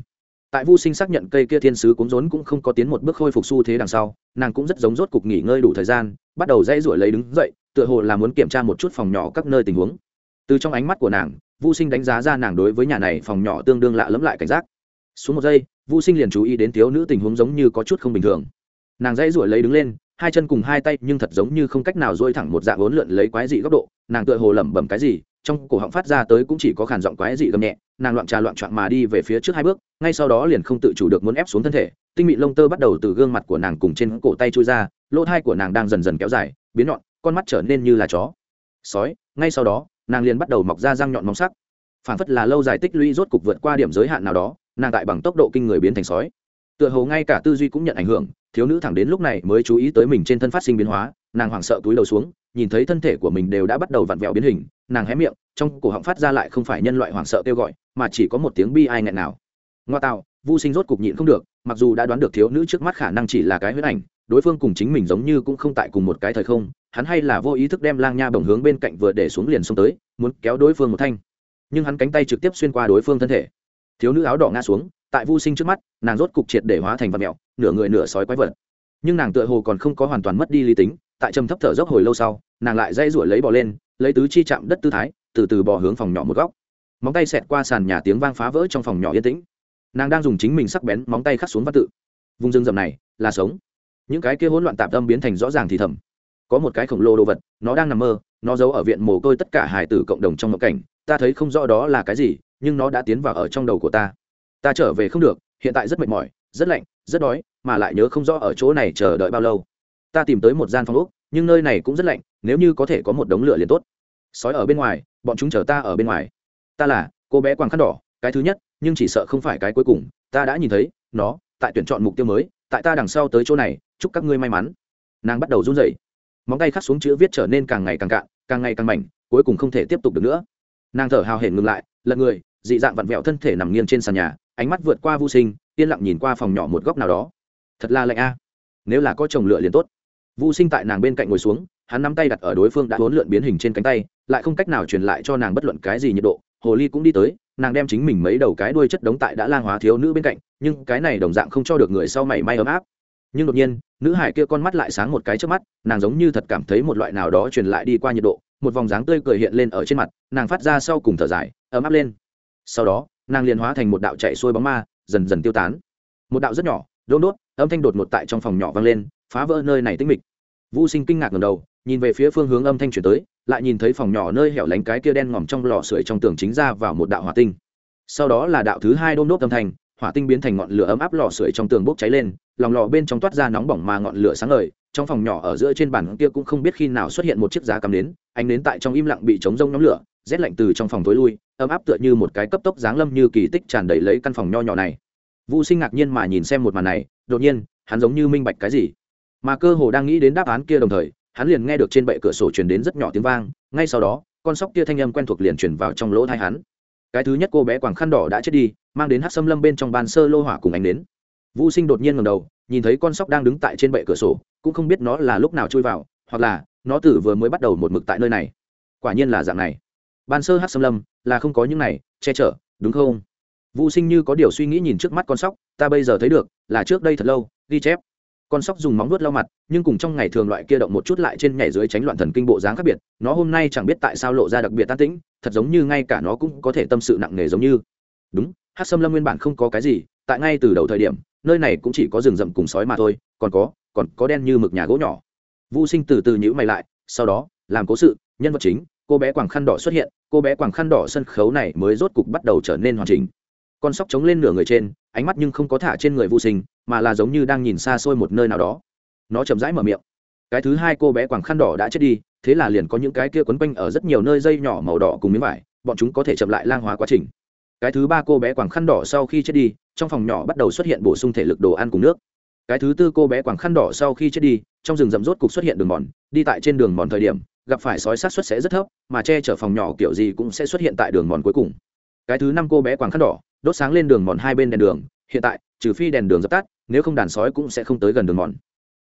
Tại vu sinh xác nhận cây kia thiên sứ cúng rốn cũng không có tiến một bước khôi phục xu thế đằng sau, nàng cũng rất giống rốt cục nghỉ ngơi đủ thời gian, bắt đầu dây rủi lấy đứng dậy, tựa hồ là muốn kiểm tra một chút phòng nhỏ các nơi tình huống. Từ trong ánh mắt của nàng, vu sinh đánh giá ra nàng đối với nhà này phòng nhỏ tương đương lạ lẫm lại cảnh giác. Xuống một giây, vu sinh liền chú ý đến thiếu nữ tình huống giống như có chút không bình thường. Nàng dây rủi lấy đứng lên hai chân cùng hai tay nhưng thật giống như không cách nào dôi thẳng một dạng ốn lượn lấy quái dị góc độ, nàng tựa hồ lẩm bẩm cái gì, trong cổ họng phát ra tới cũng chỉ có khàn giọng quái dị gầm nhẹ, nàng loạn trà loạn trọn mà đi về phía trước hai bước, ngay sau đó liền không tự chủ được muốn ép xuống thân thể, tinh mịn lông tơ bắt đầu từ gương mặt của nàng cùng trên cổ tay trôi ra, lỗ thai của nàng đang dần dần kéo dài, biến nhọn, con mắt trở nên như là chó. Sói, ngay sau đó, nàng liền bắt đầu mọc ra răng nhọn móng sắc. Phản phất là lâu dài tích lũy rốt cục vượt qua điểm giới hạn nào đó, nàng tại bằng tốc độ kinh người biến thành sói. Tựa hồ ngay cả tư duy cũng nhận ảnh hưởng thiếu nữ thẳng đến lúc này mới chú ý tới mình trên thân phát sinh biến hóa, nàng hoảng sợ túi đầu xuống, nhìn thấy thân thể của mình đều đã bắt đầu vặn vẹo biến hình, nàng hé miệng, trong cổ họng phát ra lại không phải nhân loại hoảng sợ kêu gọi, mà chỉ có một tiếng bi ai nghẹn nào. Ngoa tạo, vu sinh rốt cục nhịn không được, mặc dù đã đoán được thiếu nữ trước mắt khả năng chỉ là cái huyết ảnh, đối phương cùng chính mình giống như cũng không tại cùng một cái thời không, hắn hay là vô ý thức đem lang nha bồng hướng bên cạnh vừa để xuống liền xông tới, muốn kéo đối phương một thanh. Nhưng hắn cánh tay trực tiếp xuyên qua đối phương thân thể. Thiếu nữ áo đỏ ngã xuống tại vu sinh trước mắt, nàng rốt cục triệt để hóa thành vật mẹo nửa người nửa sói quái vật. Nhưng nàng tựa hồ còn không có hoàn toàn mất đi lý tính, tại trầm thấp thở dốc hồi lâu sau, nàng lại dây rủi lấy bò lên, lấy tứ chi chạm đất tư thái, từ từ bò hướng phòng nhỏ một góc. Móng tay xẹt qua sàn nhà tiếng vang phá vỡ trong phòng nhỏ yên tĩnh. Nàng đang dùng chính mình sắc bén móng tay khắc xuống văn tự. Vùng rừng rậm này là sống. Những cái kia hỗn loạn tạp tâm biến thành rõ ràng thì thầm. Có một cái khổng lồ đồ vật, nó đang nằm mơ, nó giấu ở viện mồ côi tất cả hải tử cộng đồng trong mộng cảnh. Ta thấy không rõ đó là cái gì, nhưng nó đã tiến vào ở trong đầu của ta ta trở về không được, hiện tại rất mệt mỏi, rất lạnh, rất đói, mà lại nhớ không rõ ở chỗ này chờ đợi bao lâu. Ta tìm tới một gian phòng úc nhưng nơi này cũng rất lạnh, nếu như có thể có một đống lửa liền tốt. Sói ở bên ngoài, bọn chúng chờ ta ở bên ngoài. Ta là, cô bé quàng khăn đỏ, cái thứ nhất, nhưng chỉ sợ không phải cái cuối cùng. Ta đã nhìn thấy, nó, tại tuyển chọn mục tiêu mới, tại ta đằng sau tới chỗ này, chúc các ngươi may mắn. Nàng bắt đầu run rẩy. Móng tay khắc xuống chữ viết trở nên càng ngày càng cạn, càng ngày càng mảnh, cuối cùng không thể tiếp tục được nữa. Nàng thở hào hển ngừng lại, lật người, dị dạng vặn vẹo thân thể nằm nghiêng trên sàn nhà ánh mắt vượt qua vô sinh, yên lặng nhìn qua phòng nhỏ một góc nào đó. Thật là lạnh a. Nếu là có chồng lựa liền tốt. Vô sinh tại nàng bên cạnh ngồi xuống, hắn nắm tay đặt ở đối phương đã huấn lượn biến hình trên cánh tay, lại không cách nào truyền lại cho nàng bất luận cái gì nhiệt độ. Hồ ly cũng đi tới, nàng đem chính mình mấy đầu cái đuôi chất đống tại đã lang hóa thiếu nữ bên cạnh, nhưng cái này đồng dạng không cho được người sau mảy may ấm áp. Nhưng đột nhiên, nữ hải kia con mắt lại sáng một cái trước mắt, nàng giống như thật cảm thấy một loại nào đó truyền lại đi qua nhiệt độ, một vòng dáng tươi cười hiện lên ở trên mặt, nàng phát ra sau cùng thở dài, ấm áp lên. Sau đó nàng liền hóa thành một đạo chạy xuôi bóng ma, dần dần tiêu tán. Một đạo rất nhỏ, đôn đốt, âm thanh đột ngột tại trong phòng nhỏ vang lên, phá vỡ nơi này tĩnh mịch. Vũ sinh kinh ngạc ngầm đầu, nhìn về phía phương hướng âm thanh chuyển tới, lại nhìn thấy phòng nhỏ nơi hẻo lánh cái kia đen ngòm trong lò sưởi trong tường chính ra vào một đạo hỏa tinh. Sau đó là đạo thứ hai đôn đốt âm thanh, hỏa tinh biến thành ngọn lửa ấm áp lò sưởi trong tường bốc cháy lên, lòng lò bên trong toát ra nóng bỏng mà ngọn lửa sáng ngời, trong phòng nhỏ ở giữa trên bàn kia cũng không biết khi nào xuất hiện một chiếc giá cắm nến, ánh nến tại trong im lặng bị chống rông nhóm lửa rét lạnh từ trong phòng tối lui, ấm áp tựa như một cái cấp tốc giáng lâm như kỳ tích tràn đầy lấy căn phòng nho nhỏ này. Vũ sinh ngạc nhiên mà nhìn xem một màn này, đột nhiên, hắn giống như minh bạch cái gì. Mà cơ hồ đang nghĩ đến đáp án kia đồng thời, hắn liền nghe được trên bệ cửa sổ truyền đến rất nhỏ tiếng vang, ngay sau đó, con sóc kia thanh âm quen thuộc liền truyền vào trong lỗ thai hắn. Cái thứ nhất cô bé quàng khăn đỏ đã chết đi, mang đến hát xâm lâm bên trong bàn sơ lô hỏa cùng ánh đến vũ sinh đột nhiên ngầm đầu, nhìn thấy con sóc đang đứng tại trên bệ cửa sổ, cũng không biết nó là lúc nào chui vào, hoặc là nó tử vừa mới bắt đầu một mực tại nơi này. Quả nhiên là dạng này ban sơ hát xâm lâm là không có những này, che chở, đúng không? Vũ sinh như có điều suy nghĩ nhìn trước mắt con sóc, ta bây giờ thấy được, là trước đây thật lâu, ghi chép. Con sóc dùng móng nuốt lau mặt, nhưng cùng trong ngày thường loại kia động một chút lại trên nhảy dưới tránh loạn thần kinh bộ dáng khác biệt, nó hôm nay chẳng biết tại sao lộ ra đặc biệt tan tĩnh, thật giống như ngay cả nó cũng có thể tâm sự nặng nề giống như. Đúng, hát xâm lâm nguyên bản không có cái gì, tại ngay từ đầu thời điểm, nơi này cũng chỉ có rừng rậm cùng sói mà thôi, còn có còn có đen như mực nhà gỗ nhỏ. Vũ sinh từ từ nhữ mày lại, sau đó, làm cố sự, nhân vật chính cô bé quàng khăn đỏ xuất hiện, cô bé quàng khăn đỏ sân khấu này mới rốt cục bắt đầu trở nên hoàn chỉnh. Con sóc chống lên nửa người trên, ánh mắt nhưng không có thả trên người vô sinh, mà là giống như đang nhìn xa xôi một nơi nào đó. Nó chậm rãi mở miệng. Cái thứ hai cô bé quàng khăn đỏ đã chết đi, thế là liền có những cái kia quấn quanh ở rất nhiều nơi dây nhỏ màu đỏ cùng miếng vải, bọn chúng có thể chậm lại lang hóa quá trình. Cái thứ ba cô bé quàng khăn đỏ sau khi chết đi, trong phòng nhỏ bắt đầu xuất hiện bổ sung thể lực đồ ăn cùng nước cái thứ tư cô bé quàng khăn đỏ sau khi chết đi, trong rừng rậm rốt cục xuất hiện đường mòn, đi tại trên đường mòn thời điểm, gặp phải sói sát xuất sẽ rất thấp, mà che chở phòng nhỏ kiểu gì cũng sẽ xuất hiện tại đường mòn cuối cùng. Cái thứ năm cô bé quàng khăn đỏ, đốt sáng lên đường mòn hai bên đèn đường, hiện tại, trừ phi đèn đường dập tắt, nếu không đàn sói cũng sẽ không tới gần đường mòn.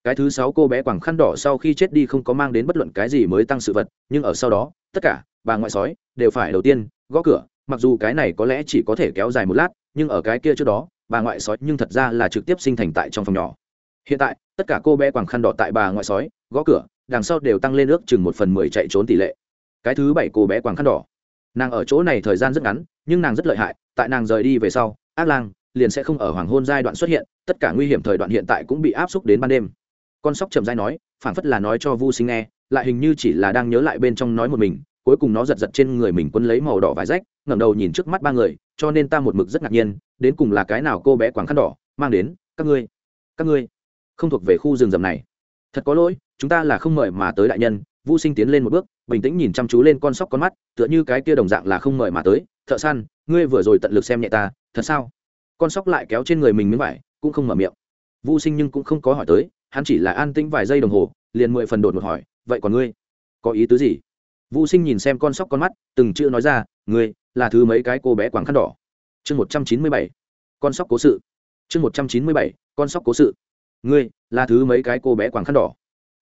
Cái thứ sáu cô bé quàng khăn đỏ sau khi chết đi không có mang đến bất luận cái gì mới tăng sự vật, nhưng ở sau đó, tất cả, bà ngoại sói, đều phải đầu tiên gõ cửa, mặc dù cái này có lẽ chỉ có thể kéo dài một lát, nhưng ở cái kia trước đó bà ngoại sói nhưng thật ra là trực tiếp sinh thành tại trong phòng nhỏ. Hiện tại, tất cả cô bé quàng khăn đỏ tại bà ngoại sói, gõ cửa, đằng sau đều tăng lên ước chừng một phần mười chạy trốn tỷ lệ. Cái thứ bảy cô bé quàng khăn đỏ. Nàng ở chỗ này thời gian rất ngắn, nhưng nàng rất lợi hại, tại nàng rời đi về sau, ác lang liền sẽ không ở hoàng hôn giai đoạn xuất hiện, tất cả nguy hiểm thời đoạn hiện tại cũng bị áp xúc đến ban đêm. Con sóc chậm dai nói phản phất là nói cho vu sinh nghe, lại hình như chỉ là đang nhớ lại bên trong nói một mình, cuối cùng nó giật giật trên người mình quân lấy màu đỏ vải rách, ngẩng đầu nhìn trước mắt ba người cho nên ta một mực rất ngạc nhiên, đến cùng là cái nào cô bé quảng khăn đỏ mang đến, các ngươi các ngươi không thuộc về khu rừng rậm này. Thật có lỗi, chúng ta là không mời mà tới đại nhân vũ sinh tiến lên một bước, bình tĩnh nhìn chăm chú lên con sóc con mắt, tựa như cái kia đồng dạng là không mời mà tới. Thợ săn, ngươi vừa rồi tận lực xem nhẹ ta, thật sao? Con sóc lại kéo trên người mình miếng vải, cũng không mở miệng. Vũ sinh nhưng cũng không có hỏi tới, hắn chỉ là an tĩnh vài giây đồng hồ, liền mười phần đột một hỏi, vậy còn ngươi, có ý tứ gì? Vũ sinh nhìn xem con sóc con mắt, từng chữ nói ra, ngươi là thứ mấy cái cô bé quảng khăn đỏ? Chương một trăm chín mươi bảy, con sóc cố sự. Chương một trăm chín mươi bảy, con sóc cố sự. Ngươi, là thứ mấy cái cô bé quảng khăn đỏ?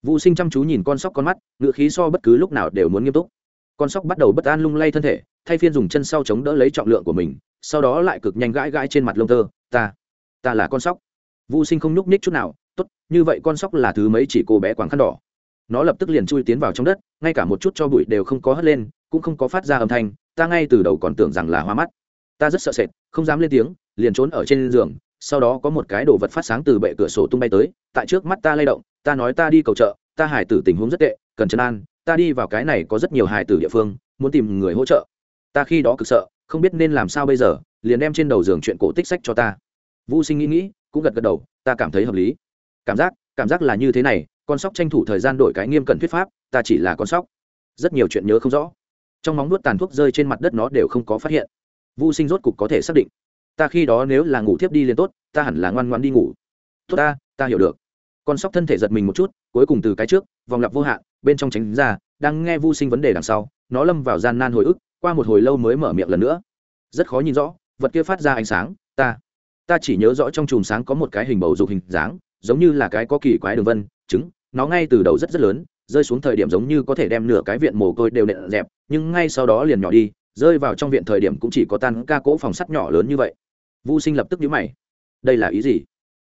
Vũ sinh chăm chú nhìn con sóc con mắt, ngựa khí so bất cứ lúc nào đều muốn nghiêm túc. Con sóc bắt đầu bất an lung lay thân thể, thay phiên dùng chân sau chống đỡ lấy trọng lượng của mình, sau đó lại cực nhanh gãi gãi trên mặt lông tơ. Ta ta là con sóc. Vũ sinh không nhúc ních chút nào, tốt, như vậy con sóc là thứ mấy chỉ cô bé quảng khăn đỏ? Nó lập tức liền chui tiến vào trong đất, ngay cả một chút cho bụi đều không có hất lên, cũng không có phát ra âm thanh, ta ngay từ đầu còn tưởng rằng là hoa mắt. Ta rất sợ sệt, không dám lên tiếng, liền trốn ở trên giường, sau đó có một cái đồ vật phát sáng từ bệ cửa sổ tung bay tới, tại trước mắt ta lay động, ta nói ta đi cầu chợ, ta hải tử tình huống rất tệ, cần chân an, ta đi vào cái này có rất nhiều hải tử địa phương, muốn tìm người hỗ trợ. Ta khi đó cực sợ, không biết nên làm sao bây giờ, liền đem trên đầu giường chuyện cổ tích sách cho ta. Vô sinh nghĩ nghĩ, cũng gật gật đầu, ta cảm thấy hợp lý. Cảm giác cảm giác là như thế này con sóc tranh thủ thời gian đổi cái nghiêm cẩn thuyết pháp, ta chỉ là con sóc. Rất nhiều chuyện nhớ không rõ. Trong móng nuốt tàn thuốc rơi trên mặt đất nó đều không có phát hiện. Vô sinh rốt cục có thể xác định. Ta khi đó nếu là ngủ thiếp đi liền tốt, ta hẳn là ngoan ngoan đi ngủ. Tốt ta ta hiểu được. Con sóc thân thể giật mình một chút, cuối cùng từ cái trước, vòng lặp vô hạn, bên trong tránh ra, đang nghe vô sinh vấn đề đằng sau, nó lâm vào gian nan hồi ức, qua một hồi lâu mới mở miệng lần nữa. Rất khó nhìn rõ, vật kia phát ra ánh sáng, ta ta chỉ nhớ rõ trong chùm sáng có một cái hình bầu dục hình dáng, giống như là cái có kỳ quái đường vân, trứng nó ngay từ đầu rất rất lớn, rơi xuống thời điểm giống như có thể đem nửa cái viện mồ côi đều nện dẹp, nhưng ngay sau đó liền nhỏ đi, rơi vào trong viện thời điểm cũng chỉ có tan ca cỗ phòng sắt nhỏ lớn như vậy. Vô sinh lập tức nhíu mày. Đây là ý gì?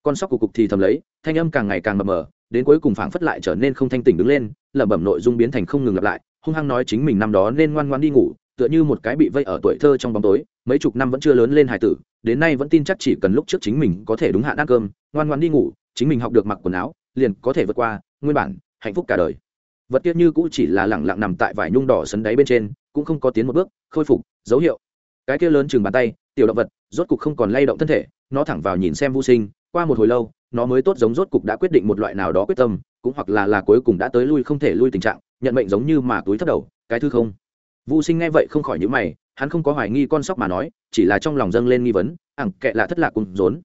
Con sóc của cục thì thầm lấy, thanh âm càng ngày càng mờ mờ, đến cuối cùng phảng phất lại trở nên không thanh tỉnh đứng lên, lẩm bẩm nội dung biến thành không ngừng lặp lại, hung hăng nói chính mình năm đó nên ngoan ngoan đi ngủ, tựa như một cái bị vây ở tuổi thơ trong bóng tối, mấy chục năm vẫn chưa lớn lên hài tử, đến nay vẫn tin chắc chỉ cần lúc trước chính mình có thể đúng hạn ăn cơm, ngoan ngoan đi ngủ, chính mình học được mặc quần áo liền có thể vượt qua nguyên bản hạnh phúc cả đời. Vật kia như cũ chỉ là lẳng lặng nằm tại vải nhung đỏ sấn đáy bên trên, cũng không có tiến một bước, khôi phục, dấu hiệu. Cái kia lớn chừng bàn tay, tiểu động vật, rốt cục không còn lay động thân thể, nó thẳng vào nhìn xem vô sinh, qua một hồi lâu, nó mới tốt giống rốt cục đã quyết định một loại nào đó quyết tâm, cũng hoặc là là cuối cùng đã tới lui không thể lui tình trạng, nhận mệnh giống như mà túi thất đầu, cái thứ không. Vô sinh nghe vậy không khỏi nhữ mày, hắn không có hoài nghi con sóc mà nói, chỉ là trong lòng dâng lên nghi vấn, ẳng kệ là thất lạc cùng rốn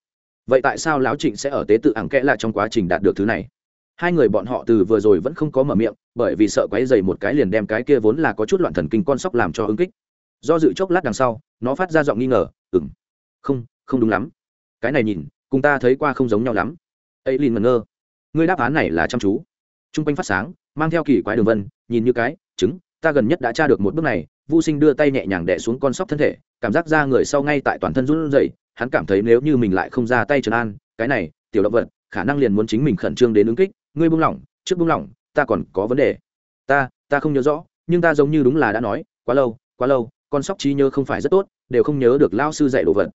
vậy tại sao lão trịnh sẽ ở tế tự ảng kẽ là trong quá trình đạt được thứ này? Hai người bọn họ từ vừa rồi vẫn không có mở miệng, bởi vì sợ quáy dày một cái liền đem cái kia vốn là có chút loạn thần kinh con sóc làm cho ứng kích. Do dự chốc lát đằng sau, nó phát ra giọng nghi ngờ ừng không không đúng lắm. Cái này nhìn, cùng ta thấy qua không giống nhau lắm. Ấy liền ngẩn ngơ. Ngươi đáp án này là chăm chú. T r u n g quanh phát sáng, mang theo kỳ quái đường vân, nhìn như cái, trứng, ta gần nhất đã tra được một bước này. Vô sinh đưa tay nhẹ nhàng đẻ xuống con sóc thân thể, cảm giác ra người sau ngay tại toàn thân run rẩy hắn cảm thấy nếu như mình lại không ra tay trấn an, cái này, tiểu động vật, khả năng liền muốn chính mình khẩn trương đến ứng kích. Ngươi buông lỏng, trước buông lỏng, ta còn có vấn đề. Ta ta không nhớ rõ, nhưng ta giống như đúng là đã nói, quá lâu quá lâu, con sóc trí nhớ không phải rất tốt, đều không nhớ được lao sư dạy đồ vật.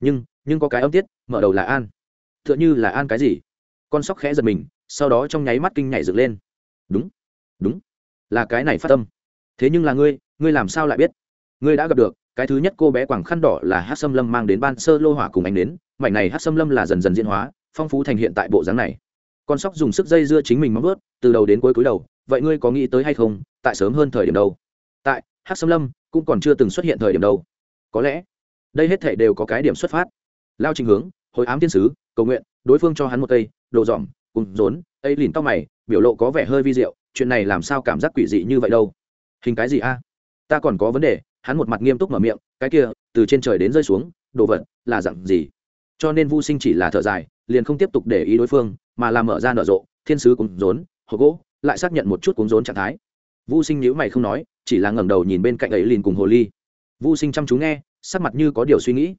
Nhưng nhưng có cái âm tiết, mở đầu là an. T h ư ợ n h ư là an cái gì? Con sóc khẽ giật mình, sau đó trong nháy mắt kinh nhảy dựng lên. Đúng đúng, là cái này phát tâm thế nhưng là ngươi ngươi làm sao lại biết? Ngươi đã gặp được cái thứ nhất cô bé quảng khăn đỏ là hát xâm lâm mang đến ban sơ lô hỏa cùng anh đến mảnh này hát xâm lâm là dần dần diễn hóa, phong phú thành hiện tại bộ dáng này. Con sóc dùng sức dây dưa chính mình móng vớt từ đầu đến cuối cuối đầu, vậy ngươi có nghĩ tới hay không, tại sớm hơn thời điểm đâu? Tại hát xâm lâm cũng còn chưa từng xuất hiện thời điểm đâu. Có lẽ, đây hết thể đều có cái điểm xuất phát. Lao trình hướng, hồi ám thiên sứ, cầu nguyện, đối phương cho hắn một cây, đồ dỏm, cùng rốn, ấy lìn tóc mày, biểu lộ có vẻ hơi vi diệu, chuyện này làm sao cảm giác quỷ dị như vậy đâu? Hình cái gì a? Ta còn có vấn đề hắn một mặt nghiêm túc mở miệng, cái kia, từ trên trời đến rơi xuống, đồ vật là dặn gì? Cho nên vô sinh chỉ là thở dài, liền không tiếp tục để ý đối phương, mà làm mở ra nở rộ, thiên sứ cũng rốn, hộp gỗ, lại xác nhận một chút cuống rốn trạng thái. Vô sinh nhữ mày không nói, chỉ là ngẩng đầu nhìn bên cạnh ấy liền cùng hồ ly. Vô sinh chăm chú nghe, sắc mặt như có điều suy nghĩ.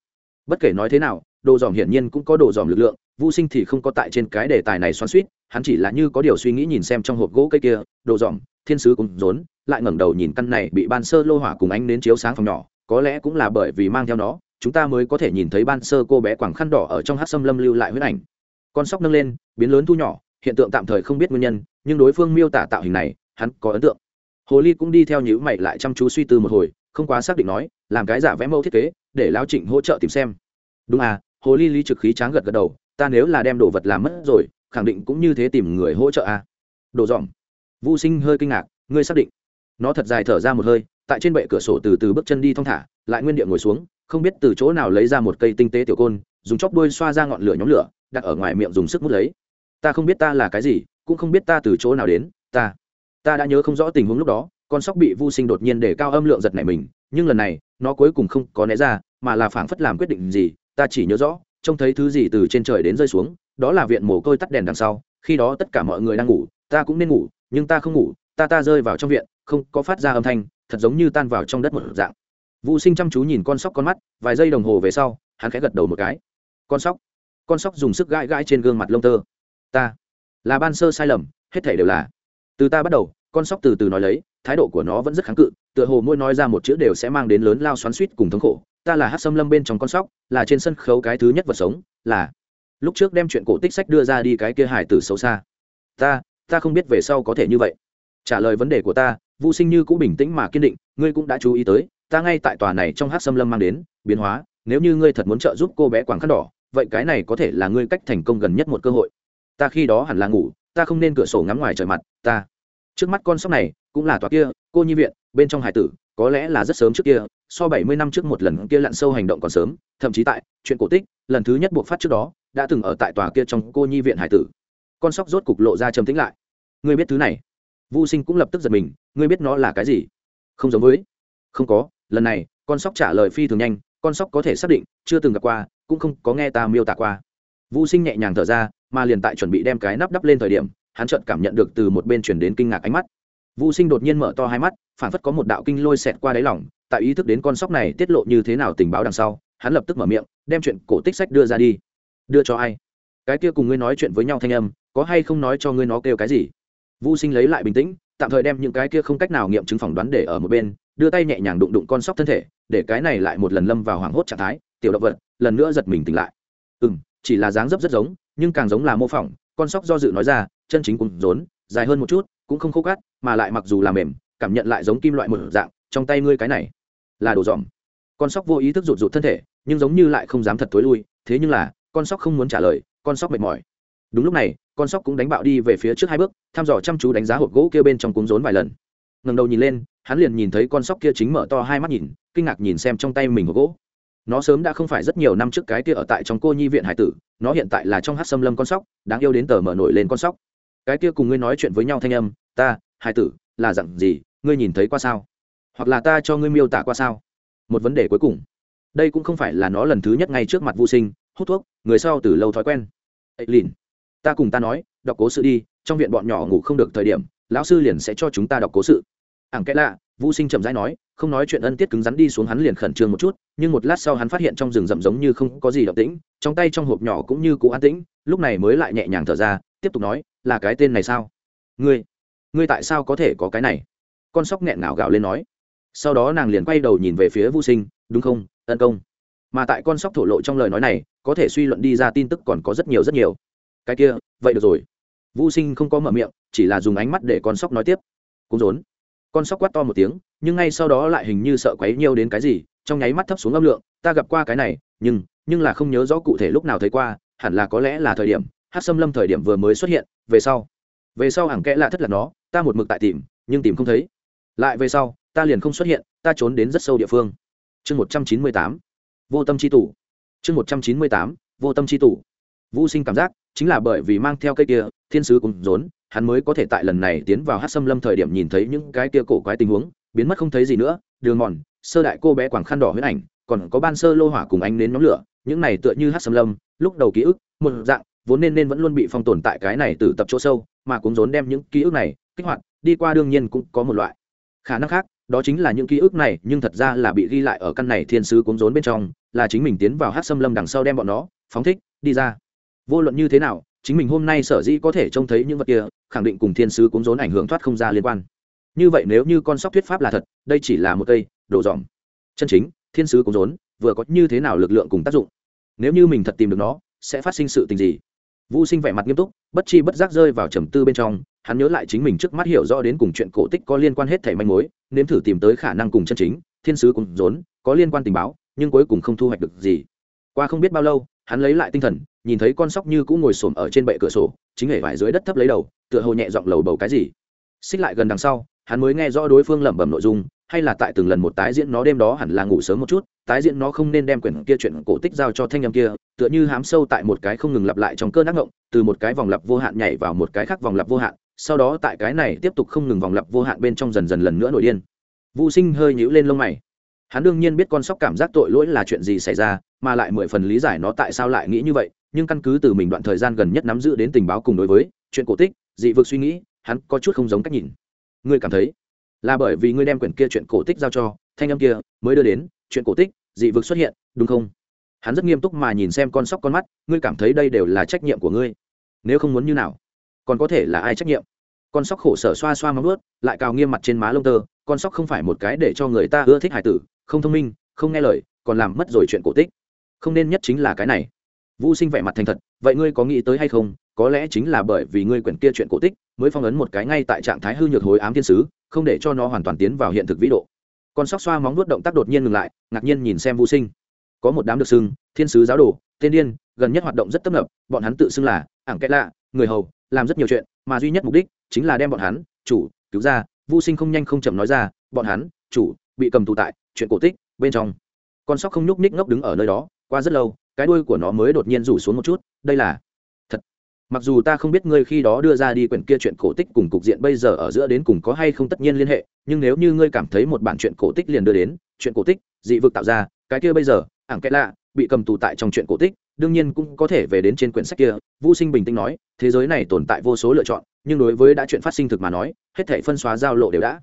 Bất kể nói thế nào, đồ dòm hiển nhiên cũng có đồ dòm lực lượng vô sinh thì không có tại trên cái đề tài này xoắn suýt hắn chỉ là như có điều suy nghĩ nhìn xem trong hộp gỗ cây kia, đồ dòm, thiên sứ cũng rốn, lại ngẩng đầu nhìn căn này bị ban sơ lô hỏa cùng ánh đến chiếu sáng phòng nhỏ, có lẽ cũng là bởi vì mang theo nó, chúng ta mới có thể nhìn thấy ban sơ cô bé quảng khăn đỏ ở trong hát xâm lâm lưu lại huyết ảnh. Con sóc nâng lên, biến lớn thu nhỏ, hiện tượng tạm thời không biết nguyên nhân, nhưng đối phương miêu tả tạo hình này, hắn có ấn tượng. Hồ ly cũng đi theo nhữ mày lại chăm chú suy tư một hồi, không quá xác định nói, làm cái giả vẽ mẫu thiết kế, để lao trịnh hỗ trợ tìm xem. Đúng à hồ ly lý trực khí tráng gật gật đầu ta nếu là đem đồ vật làm mất rồi, khẳng định cũng như thế tìm người hỗ trợ à. Đồ dòm. Vô sinh hơi kinh ngạc, ngươi xác định. Nó thật dài thở ra một hơi, tại trên bệ cửa sổ từ từ bước chân đi thong thả, lại nguyên địa ngồi xuống, không biết từ chỗ nào lấy ra một cây tinh tế tiểu côn, dùng chóp đuôi xoa ra ngọn lửa nhóm lửa, đặt ở ngoài miệng dùng sức mút lấy. Ta không biết ta là cái gì, cũng không biết ta từ chỗ nào đến, ta ta đã nhớ không rõ tình huống lúc đó, con sóc bị vô sinh đột nhiên để cao âm lượng giật này mình, nhưng lần này, nó cuối cùng không có né ra, mà là phảng phất làm quyết định gì, ta chỉ nhớ rõ trông thấy thứ gì từ trên trời đến rơi xuống, đó là viện mồ côi tắt đèn đằng sau, khi đó tất cả mọi người đang ngủ, ta cũng nên ngủ, nhưng ta không ngủ, ta ta rơi vào trong viện, không có phát ra âm thanh, thật giống như tan vào trong đất một dạng. Vũ sinh chăm chú nhìn con sóc con mắt, vài giây đồng hồ về sau, hắn khẽ gật đầu một cái. Con sóc con sóc dùng sức gãi gãi trên gương mặt lông tơ. Ta là ban sơ sai lầm, hết thể đều là. Từ ta bắt đầu, con sóc từ từ nói lấy, thái độ của nó vẫn rất kháng cự, tựa hồ mỗi nói ra một chữ đều sẽ mang đến lớn lao xoắn suýt cùng thống khổ ta là hát xâm lâm bên trong con sóc, là trên sân khấu cái thứ nhất vật sống, là lúc trước đem chuyện cổ tích sách đưa ra đi cái kia hải tử xấu xa. Ta ta không biết về sau có thể như vậy. Trả lời vấn đề của ta vô sinh như cũng bình tĩnh mà kiên định, ngươi cũng đã chú ý tới, ta ngay tại tòa này trong hát xâm lâm mang đến, biến hóa, nếu như ngươi thật muốn trợ giúp cô bé quảng khăn đỏ, vậy cái này có thể là ngươi cách thành công gần nhất một cơ hội. Ta khi đó hẳn là ngủ, ta không nên cửa sổ ngắm ngoài trời mặt, ta. Trước mắt con sóc này, cũng là tòa kia, cô nhi viện, bên trong hải tử có lẽ là rất sớm trước kia, so bảy mươi năm trước một lần kia lặn sâu hành động còn sớm, thậm chí tại chuyện cổ tích, lần thứ nhất buộc phát trước đó, đã từng ở tại tòa kia trong cô nhi viện hải tử. Con sóc rốt cục lộ ra trầm tĩnh lại. Ngươi biết thứ này? Vô sinh cũng lập tức giật mình, ngươi biết nó là cái gì? Không giống với. Không có, lần này, con sóc trả lời phi thường nhanh, con sóc có thể xác định, chưa từng gặp qua, cũng không có nghe ta miêu tả qua. Vô sinh nhẹ nhàng thở ra, mà liền tại chuẩn bị đem cái nắp đắp lên thời điểm, hắn chợt cảm nhận được từ một bên chuyển đến kinh ngạc ánh mắt vũ sinh đột nhiên mở to hai mắt phản phất có một đạo kinh lôi xẹt qua đáy lỏng tại ý thức đến con sóc này tiết lộ như thế nào tình báo đằng sau, hắn lập tức mở miệng, đem chuyện cổ tích sách đưa ra đi. Đưa cho ai? Cái kia cùng ngươi nói chuyện với nhau thanh âm, có hay không nói cho ngươi nó kêu cái gì? Vũ sinh lấy lại bình tĩnh, tạm thời đem những cái kia không cách nào nghiệm chứng phỏng đoán để ở một bên, đưa tay nhẹ nhàng đụng đụng con sóc thân thể, để cái này lại một lần lâm vào hoảng hốt trạng thái, tiểu động vật, lần nữa giật mình tỉnh lại. Ừ m chỉ là dáng dấp rất giống, nhưng càng giống là mô phỏng, con sóc do dự nói ra, chân chính cũng rốn, dài hơn một chút cũng không khô cát, mà lại mặc dù là mềm, cảm nhận lại giống kim loại một dạng, trong tay ngươi cái này là đồ dòm. Con sóc vô ý thức rụt rụt thân thể, nhưng giống như lại không dám thật tối lui, thế nhưng là, con sóc không muốn trả lời, con sóc mệt mỏi. Đúng lúc này, con sóc cũng đánh bạo đi về phía trước hai bước, thăm dò chăm chú đánh giá hộp gỗ kia bên trong cúng rốn vài lần. Ngần đầu nhìn lên, hắn liền nhìn thấy con sóc kia chính mở to hai mắt nhìn, kinh ngạc nhìn xem trong tay mình hộp gỗ. Nó sớm đã không phải rất nhiều năm trước cái kia ở tại trong cô nhi viện hải tử, nó hiện tại là trong hát xâm lâm con sóc, đáng yêu đến tờ mở nổi lên con sóc cái kia cùng ngươi nói chuyện với nhau thanh âm, ta hai tử, là dặn gì, ngươi nhìn thấy qua sao? Hoặc là ta cho ngươi miêu tả qua sao? Một vấn đề cuối cùng. Đây cũng không phải là nó lần thứ nhất ngay trước mặt vô sinh, hút thuốc, người sau từ lâu thói quen. Ấy lìn, ta cùng ta nói, đọc cố sự đi, trong viện bọn nhỏ ngủ không được thời điểm, lão sư liền sẽ cho chúng ta đọc cố sự. Ảng kẽ lạ vũ sinh chậm rãi nói, không nói chuyện ân tiết cứng rắn đi xuống hắn liền khẩn trương một chút, nhưng một lát sau hắn phát hiện trong rừng rậm giống như không có gì động tĩnh, trong tay trong hộp nhỏ cũng như cũ an tĩnh, lúc này mới lại nhẹ nhàng thở ra, tiếp tục nói, là cái tên này sao? Ngươi ngươi tại sao có thể có cái này? Con sóc nghẹn ngào gạo lên nói. Sau đó nàng liền quay đầu nhìn về phía vô sinh, đúng không tấn công? Mà tại con sóc thổ lộ trong lời nói này, có thể suy luận đi ra tin tức còn có rất nhiều rất nhiều. Cái kia, vậy được rồi. Vũ sinh không có mở miệng, chỉ là dùng ánh mắt để con sóc nói tiếp. Cũng rốn con sóc quát to một tiếng, nhưng ngay sau đó lại hình như sợ quấy nhiều đến cái gì, trong nháy mắt thấp xuống âm lượng, ta gặp qua cái này, nhưng nhưng là không nhớ rõ cụ thể lúc nào thấy qua, hẳn là có lẽ là thời điểm, hát xâm lâm thời điểm vừa mới xuất hiện, về sau. Về sau hẳn kẽ lạ thất là nó, ta một mực tại tìm, nhưng tìm không thấy. Lại về sau, ta liền không xuất hiện, ta trốn đến rất sâu địa phương. Chương một trăm chín mươi tám, vô tâm c h i tủ. Chương một trăm chín mươi tám, vô tâm c h i tủ. Vô sinh cảm giác, chính là bởi vì mang theo cây kia, thiên sứ cùng rốn hắn mới có thể tại lần này tiến vào hát xâm lâm thời điểm nhìn thấy những cái kia cổ quái tình huống, biến mất không thấy gì nữa, đường mòn, sơ đại cô bé quảng khăn đỏ huyết ảnh, còn có ban sơ lô hỏa cùng anh đến nhóm lửa, những này tựa như hát xâm lâm, lúc đầu ký ức, một dạng, vốn nên nên vẫn luôn bị phong tồn tại cái này từ tập chỗ sâu, mà cũng rốn đem những ký ức này kích hoạt, đi qua đương nhiên cũng có một loại. Khả năng khác, đó chính là những ký ức này, nhưng thật ra là bị ghi lại ở căn này thiên sứ cuốn rốn bên trong, là chính mình tiến vào hát xâm lâm đằng sau đem bọn nó phóng thích, đi ra. Vô luận như thế nào chính mình hôm nay sở dĩ có thể trông thấy những vật kia, khẳng định cùng thiên sứ cũng rốn ảnh hưởng thoát không ra liên quan. Như vậy nếu như con sóc thuyết pháp là thật, đây chỉ là một cây đồ dòm chân chính, thiên sứ cũng rốn vừa có như thế nào lực lượng cùng tác dụng? Nếu như mình thật tìm được nó, sẽ phát sinh sự tình gì? Vũ sinh vẻ mặt nghiêm túc, bất chi bất giác rơi vào trầm tư bên trong, hắn nhớ lại chính mình trước mắt hiểu rõ đến cùng chuyện cổ tích có liên quan hết thảy manh mối, nếm thử tìm tới khả năng cùng chân chính, thiên sứ cùng rốn có liên quan tình báo, nhưng cuối cùng không thu hoạch được gì. Qua không biết bao lâu hắn lấy lại tinh thần, nhìn thấy con sóc như cũng ngồi xổm ở trên bệ cửa sổ, chính hệ vải dưới đất thấp lấy đầu, tựa hồ nhẹ giọng lầu bầu cái gì. Xích lại gần đằng sau, hắn mới nghe rõ đối phương lẩm bẩm nội dung, hay là tại từng lần một tái diễn nó đêm đó hẳn là ngủ sớm một chút, tái diễn nó không nên đem quyển kia chuyện cổ tích giao cho thanh âm kia, tựa như hám sâu tại một cái không ngừng lặp lại trong cơn ác ngộng từ một cái vòng lặp vô hạn nhảy vào một cái khác vòng lặp vô hạn, sau đó tại cái này tiếp tục không ngừng vòng lặp vô hạn bên trong dần dần lần nữa nổi điên. Vũ sinh hơi nhíu lên lông mày. Hắn đương nhiên biết con sóc cảm giác tội lỗi là chuyện gì xảy ra mà lại mười phần lý giải nó tại sao lại nghĩ như vậy, nhưng căn cứ từ mình đoạn thời gian gần nhất nắm giữ đến tình báo cùng đối với chuyện cổ tích, dị vực suy nghĩ, hắn có chút không giống cách nhìn. Ngươi cảm thấy là bởi vì ngươi đem quyển kia chuyện cổ tích giao cho thanh âm kia mới đưa đến chuyện cổ tích, dị vực xuất hiện, đúng không? Hắn rất nghiêm túc mà nhìn xem con sóc con mắt, ngươi cảm thấy đây đều là trách nhiệm của ngươi. Nếu không muốn như nào, còn có thể là ai trách nhiệm? Con sóc khổ sở xoa xoa móng ướt lại cào nghiêm mặt trên má lông tơ, con sóc không phải một cái để cho người ta ưa thích hải tử, không thông minh, không nghe lời, còn làm mất rồi chuyện cổ tích không nên nhất chính là cái này. Vũ sinh vẻ mặt thành thật, vậy ngươi có nghĩ tới hay không? Có lẽ chính là bởi vì ngươi quyển kia chuyện cổ tích, mới phong ấn một cái ngay tại trạng thái hư nhược hối ám thiên sứ, không để cho nó hoàn toàn tiến vào hiện thực vĩ độ. Con sóc xoa móng nuốt động tác đột nhiên ngừng lại, ngạc nhiên nhìn xem vũ sinh. Có một đám được xưng, thiên sứ giáo đồ, tên điên, gần nhất hoạt động rất tấp nập, bọn hắn tự xưng là ảng kẽ lạ, người hầu, làm rất nhiều chuyện, mà duy nhất mục đích chính là đem bọn hắn, chủ, cứu ra. Vũ sinh không nhanh không chậm nói ra, bọn hắn, chủ, bị cầm tù tại chuyện cổ tích bên trong. Con sóc không nhúc ních ngốc đứng ở nơi đó qua rất lâu, cái đuôi của nó mới đột nhiên rủ xuống một chút, đây là, thật. Mặc dù ta không biết ngươi khi đó đưa ra đi quyển kia chuyện cổ tích cùng cục diện bây giờ ở giữa đến cùng có hay không tất nhiên liên hệ, nhưng nếu như ngươi cảm thấy một bản chuyện cổ tích liền đưa đến, chuyện cổ tích, dị vực tạo ra, cái kia bây giờ, ảng kẽ lạ, bị cầm tù tại trong chuyện cổ tích, đương nhiên cũng có thể về đến trên quyển sách kia vũ sinh bình tĩnh nói, thế giới này tồn tại vô số lựa chọn, nhưng đối với đã chuyện phát sinh thực mà nói, hết thể phân xóa giao lộ đều đã.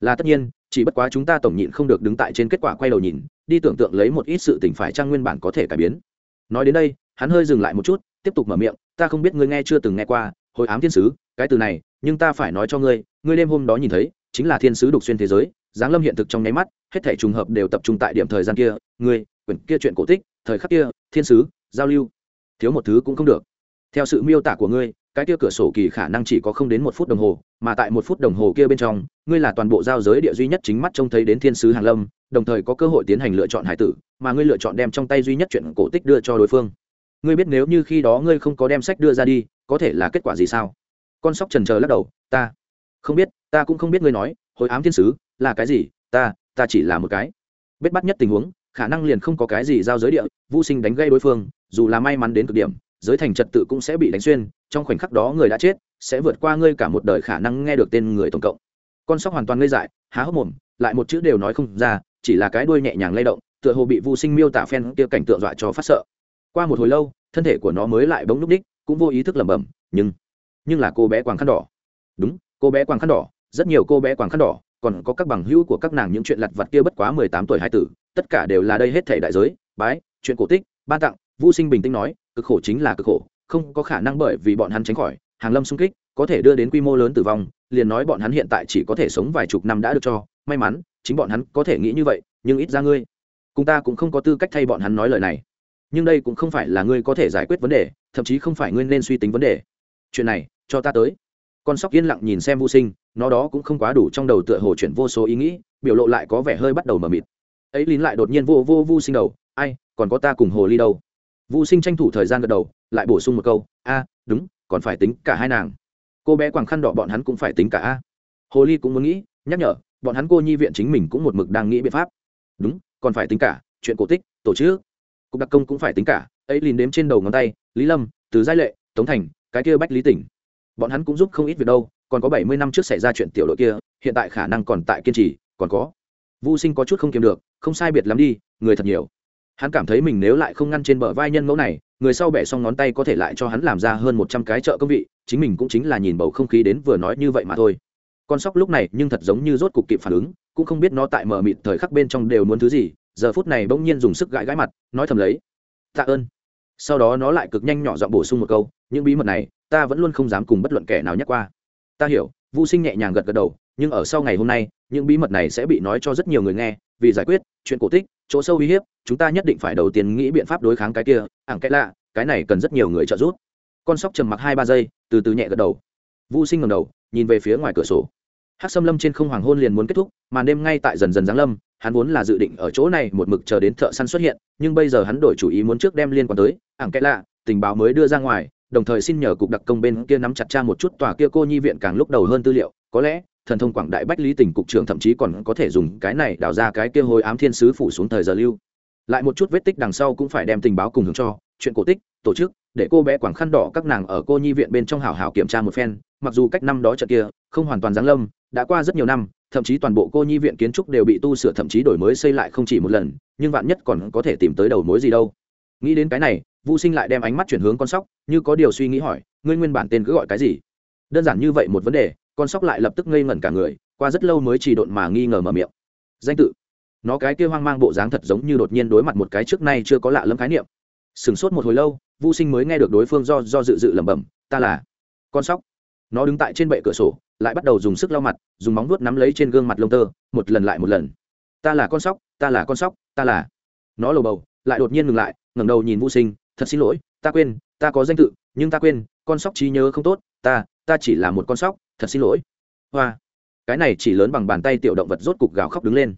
Là tất nhiên, chỉ bất quá chúng ta tổng nhịn không được đứng tại trên kết quả quay đầu nhìn đi tưởng tượng lấy một ít sự tình phải trang nguyên bản có thể cải biến. Nói đến đây, hắn hơi dừng lại một chút, tiếp tục mở miệng, ta không biết ngươi nghe chưa từng nghe qua, hồi ám thiên sứ, cái từ này, nhưng ta phải nói cho ngươi ngươi đêm hôm đó nhìn thấy, chính là thiên sứ đục xuyên thế giới, giáng lâm hiện thực trong nháy mắt, hết thể trùng hợp đều tập trung tại điểm thời gian kia, ngươi, quyển kia chuyện cổ tích, thời khắc kia, thiên sứ, giao lưu, thiếu một thứ cũng không được. Theo sự miêu tả của ngươi, cái kia cửa sổ kỳ khả năng chỉ có không đến một phút đồng hồ, mà tại một phút đồng hồ kia bên trong, ngươi là toàn bộ giao giới địa duy nhất chính mắt trông thấy đến thiên sứ hàng lâm đồng thời có cơ hội tiến hành lựa chọn hải tử, mà ngươi lựa chọn đem trong tay duy nhất chuyện cổ tích đưa cho đối phương. Ngươi biết nếu như khi đó ngươi không có đem sách đưa ra đi, có thể là kết quả gì sao? Con sóc trần trờ lắc đầu, ta không biết, ta cũng không biết ngươi nói, hồi ám thiên sứ, là cái gì? Ta ta chỉ là một cái. Bết bắt nhất tình huống, khả năng liền không có cái gì giao giới địa vô sinh đánh gây đối phương, dù là may mắn đến cực điểm, giới thành trật tự cũng sẽ bị đánh xuyên, trong khoảnh khắc đó người đã chết, sẽ vượt qua ngươi cả một đời khả năng nghe được tên người tổng cộng. Con sóc hoàn toàn ngây dại, há hốc mồm, lại một chữ đều nói không ra chỉ là cái đuôi nhẹ nhàng lay động, tựa hồ bị vô sinh miêu tả phen kia cảnh tượng dọa cho phát sợ. Qua một hồi lâu, thân thể của nó mới lại bỗng núp đích, cũng vô ý thức lẩm bẩm, nhưng nhưng là cô bé quàng khăn đỏ. Đúng, cô bé quàng khăn đỏ, rất nhiều cô bé quàng khăn đỏ, còn có các bằng hữu của các nàng những chuyện lặt vặt kia bất quá mười tám tuổi hai tử, tất cả đều là đây hết thể đại giới, bái, chuyện cổ tích, ban tặng. Vô sinh bình tĩnh nói, cực khổ chính là cực khổ, không có khả năng bởi vì bọn hắn tránh khỏi, hàng lâm xung kích, có thể đưa đến quy mô lớn tử vong, liền nói bọn hắn hiện tại chỉ có thể sống vài chục năm đã được cho may mắn, chính bọn hắn có thể nghĩ như vậy, nhưng ít ra ngươi. Cùng ta cũng không có tư cách thay bọn hắn nói lời này. Nhưng đây cũng không phải là ngươi có thể giải quyết vấn đề, thậm chí không phải ngươi nên suy tính vấn đề. Chuyện này, cho ta tới. Con sóc yên lặng nhìn xem vô sinh, nó đó cũng không quá đủ trong đầu tựa hồ chuyển vô số ý nghĩ, biểu lộ lại có vẻ hơi bắt đầu mờ mịt. Ấy lín lại đột nhiên vô vô vô sinh đầu, ai, còn có ta cùng hồ ly đâu? Vô sinh tranh thủ thời gian gật đầu, lại bổ sung một câu, a, đúng, còn phải tính cả hai nàng. Cô bé quàng khăn đỏ bọn hắn cũng phải tính cả a. Hồ ly cũng muốn nghĩ, nhắc nhở bọn hắn cô nhi viện chính mình cũng một mực đang nghĩ biện pháp. Đúng, còn phải tính cả, chuyện cổ tích, tổ chức. Cục đặc công cũng phải tính cả, ấy liền đếm trên đầu ngón tay, lý lâm, từ giai lệ, tống thành, cái kia bách lý tỉnh. Bọn hắn cũng giúp không ít việc đâu, còn có bảy mươi năm trước xảy ra chuyện tiểu đội kia, hiện tại khả năng còn tại kiên trì, còn có. Vô sinh có chút không kiếm được, không sai biệt lắm đi, người thật nhiều. Hắn cảm thấy mình nếu lại không ngăn trên bờ vai nhân mẫu này, người sau bẻ xong ngón tay có thể lại cho hắn làm ra hơn một trăm cái chợ công vị, chính mình cũng chính là nhìn bầu không khí đến vừa nói như vậy mà thôi con sóc lúc này nhưng thật giống như rốt cục kịp phản ứng, cũng không biết nó tại mở mịt thời khắc bên trong đều muốn thứ gì, giờ phút này bỗng nhiên dùng sức gãi gãi mặt, nói thầm lấy, tạ ơn. Sau đó nó lại cực nhanh nhỏ giọng bổ sung một câu, những bí mật này, ta vẫn luôn không dám cùng bất luận kẻ nào nhắc qua. Ta hiểu. Vô sinh nhẹ nhàng gật gật đầu, nhưng ở sau ngày hôm nay, những bí mật này sẽ bị nói cho rất nhiều người nghe, vì giải quyết chuyện cổ tích, chỗ sâu uy hiếp, chúng ta nhất định phải đầu tiên nghĩ biện pháp đối kháng cái kia, ảng cái lạ, cái này cần rất nhiều người trợ giúp. Con sóc trầm mặc hai ba giây, từ từ nhẹ gật đầu. Vô sinh ngầm đầu, nhìn về phía ngoài cửa sổ hát xâm lâm trên không hoàng hôn liền muốn kết thúc màn đêm ngay tại dần dần giáng lâm, hắn vốn là dự định ở chỗ này một mực chờ đến thợ săn xuất hiện, nhưng bây giờ hắn đổi chủ ý muốn trước đem liên quan tới, ảng kẽ lạ, tình báo mới đưa ra ngoài, đồng thời xin nhờ cục đặc công bên kia nắm chặt cha một chút tòa kia cô nhi viện càng lúc đầu hơn tư liệu, có lẽ, thần thông quảng đại bách lý tỉnh cục trưởng thậm chí còn có thể dùng cái này đào ra cái kia hồi ám thiên sứ phủ xuống thời giờ lưu. Lại một chút vết tích đằng sau cũng phải đem tình báo cùng hướng cho, chuyện cổ tích, tổ chức, để cô bé quảng khăn đỏ các nàng ở cô nhi viện bên trong hảo hảo kiểm tra một phen, mặc dù cách năm đó trận kia, không hoàn toàn giáng lâm đã qua rất nhiều năm thậm chí toàn bộ cô nhi viện kiến trúc đều bị tu sửa thậm chí đổi mới xây lại không chỉ một lần nhưng vạn nhất còn có thể tìm tới đầu mối gì đâu nghĩ đến cái này Vu Sinh lại đem ánh mắt chuyển hướng con sóc, như có điều suy nghĩ hỏi, ngươi nguyên bản tên cứ gọi cái gì? Đơn giản như vậy một vấn đề, con sóc lại lập tức ngây ngẩn cả người, qua rất lâu mới chỉ độn mà nghi ngờ mở miệng. Danh tự. Nó cái kia hoang mang bộ dáng thật giống như đột nhiên đối mặt một cái trước nay chưa có lạ lẫm khái niệm. Sừng sốt một hồi lâu, Vu Sinh mới nghe được đối phương do do dự dự lẩm bẩm, ta là con sóc. Nó đứng tại trên bệ cửa sổ, lại bắt đầu dùng sức lau mặt, dùng móng vuốt nắm lấy trên gương mặt lông tơ, một lần lại một lần. Ta là con sóc, ta là con sóc, ta là. Nó lầu bầu, lại đột nhiên ngừng lại, ngẩng đầu nhìn vũ Sinh, thật xin lỗi ta quên ta có danh tự nhưng ta quên con sóc trí nhớ không tốt ta ta chỉ là một con sóc thật xin lỗi hoa cái này chỉ lớn bằng bàn tay tiểu động vật rốt cục gào khóc đứng lên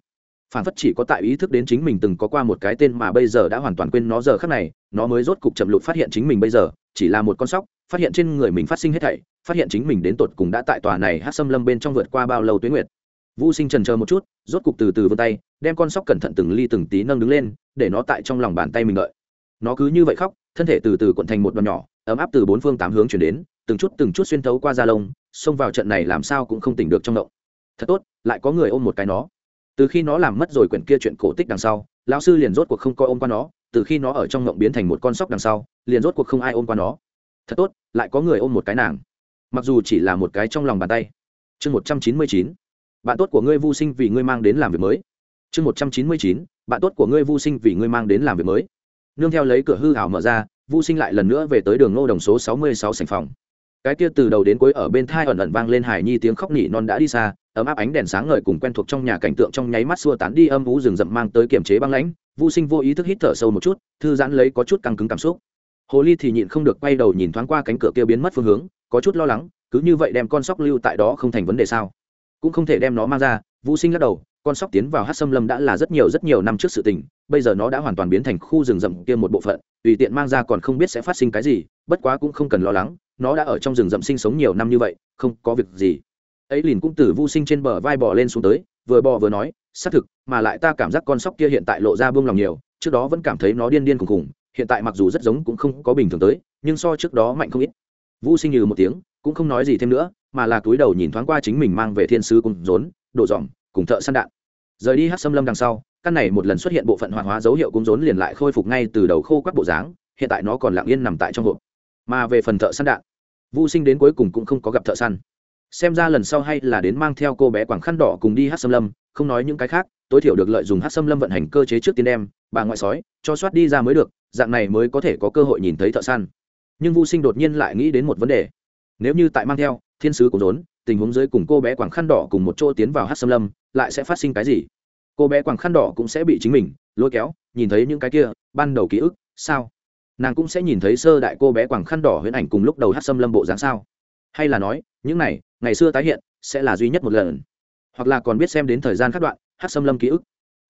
phản phất chỉ có tại ý thức đến chính mình từng có qua một cái tên mà bây giờ đã hoàn toàn quên nó giờ khác này, nó mới rốt cục chậm lụt phát hiện chính mình bây giờ, chỉ là một con sóc, phát hiện trên người mình phát sinh hết thảy, phát hiện chính mình đến tột cùng đã tại tòa này hát xâm lâm bên trong vượt qua bao lâu tuyến nguyệt. Vũ sinh trần chờ một chút, rốt cục từ từ vươn tay, đem con sóc cẩn thận từng ly từng tí nâng đứng lên, để nó tại trong lòng bàn tay mình đợi. Nó cứ như vậy khóc, thân thể từ từ cuộn thành một đòn nhỏ, ấm áp từ bốn phương tám hướng chuyển đến, từng chút từng chút xuyên thấu qua da lông, xông vào trận này làm sao cũng không tỉnh được trong động. Thật tốt, lại có người ôm một cái nó từ khi nó làm mất rồi quyển kia chuyện cổ tích đằng sau, lão sư liền rốt cuộc không coi ôm qua nó, từ khi nó ở trong ngộng biến thành một con sóc đằng sau, liền rốt cuộc không ai ôm qua nó. Thật tốt, lại có người ôm một cái nàng. Mặc dù chỉ là một cái trong lòng bàn tay. Chương một trăm chín mươi chín. Bạn tốt của ngươi vô sinh vì ngươi mang đến làm việc mới. Chương một trăm chín mươi chín. Bạn tốt của ngươi vô sinh vì ngươi mang đến làm việc mới. Nương theo lấy cửa hư hảo mở ra Vu Sinh lại lần nữa về tới đường Ngô Đồng số 66 sảnh phòng. Cái kia từ đầu đến cuối ở bên thai ẩn ẩn vang lên hài Nhi tiếng khóc nỉ non đã đi xa, ấm áp ánh đèn sáng ngời cùng quen thuộc trong nhà cảnh tượng trong nháy mắt xua tán đi âm vũ rừng rậm mang tới kiềm chế băng lãnh. Vu Sinh vô ý thức hít thở sâu một chút, thư giãn lấy có chút căng cứng cảm xúc. Hồ Ly thì nhịn không được quay đầu nhìn thoáng qua cánh cửa kia biến mất phương hướng, có chút lo lắng, cứ như vậy đem con sóc lưu tại đó không thành vấn đề sao? Cũng không thể đem nó mang ra, Vu Sinh lắc đầu, con sóc tiến vào hát xâm lâm đã là rất nhiều rất nhiều năm trước sự tình bây giờ nó đã hoàn toàn biến thành khu rừng rậm kia một bộ phận tùy tiện mang ra còn không biết sẽ phát sinh cái gì bất quá cũng không cần lo lắng nó đã ở trong rừng rậm sinh sống nhiều năm như vậy, không có việc gì. Ấy liền cũng từ vô sinh trên bờ vai bò lên xuống tới, vừa bò vừa nói, xác thực, mà lại ta cảm giác con sóc kia hiện tại lộ ra buông lòng nhiều, trước đó vẫn cảm thấy nó điên điên khùng khùng, hiện tại mặc dù rất giống cũng không có bình thường tới, nhưng so trước đó mạnh không ít. Vô sinh như một tiếng, cũng không nói gì thêm nữa, mà là túi đầu nhìn thoáng qua chính mình mang về thiên sứ cùng rốn, đổ dòm cùng thợ săn đạn. Rời đi hát xâm lâm đằng sau, căn này một lần xuất hiện bộ phận hoạt hóa dấu hiệu cung rốn liền lại khôi phục ngay từ đầu khô các bộ dáng, hiện tại nó còn lặng yên nằm tại trong hộp mà về phần thợ săn đạn vô sinh đến cuối cùng cũng không có gặp thợ săn. Xem ra lần sau hay là đến mang theo cô bé quảng khăn đỏ cùng đi hát xâm lâm, không nói những cái khác, tối thiểu được lợi dùng hát xâm lâm vận hành cơ chế trước tiên đem, bà ngoại sói, cho soát đi ra mới được, dạng này mới có thể có cơ hội nhìn thấy thợ săn. Nhưng vô sinh đột nhiên lại nghĩ đến một vấn đề. Nếu như tại mang theo, thiên sứ của rốn tình huống dưới cùng cô bé quảng khăn đỏ cùng một chỗ tiến vào hát xâm lâm, lại sẽ phát sinh cái gì? Cô bé quảng khăn đỏ cũng sẽ bị chính mình lôi kéo, nhìn thấy những cái kia, ban đầu ký ức, sao? Nàng cũng sẽ nhìn thấy sơ đại cô bé quảng khăn đỏ huyễn ảnh cùng lúc đầu hát xâm lâm bộ dáng sao hay là nói những này ngày xưa tái hiện sẽ là duy nhất một lần hoặc là còn biết xem đến thời gian khắc đoạn hát xâm lâm ký ức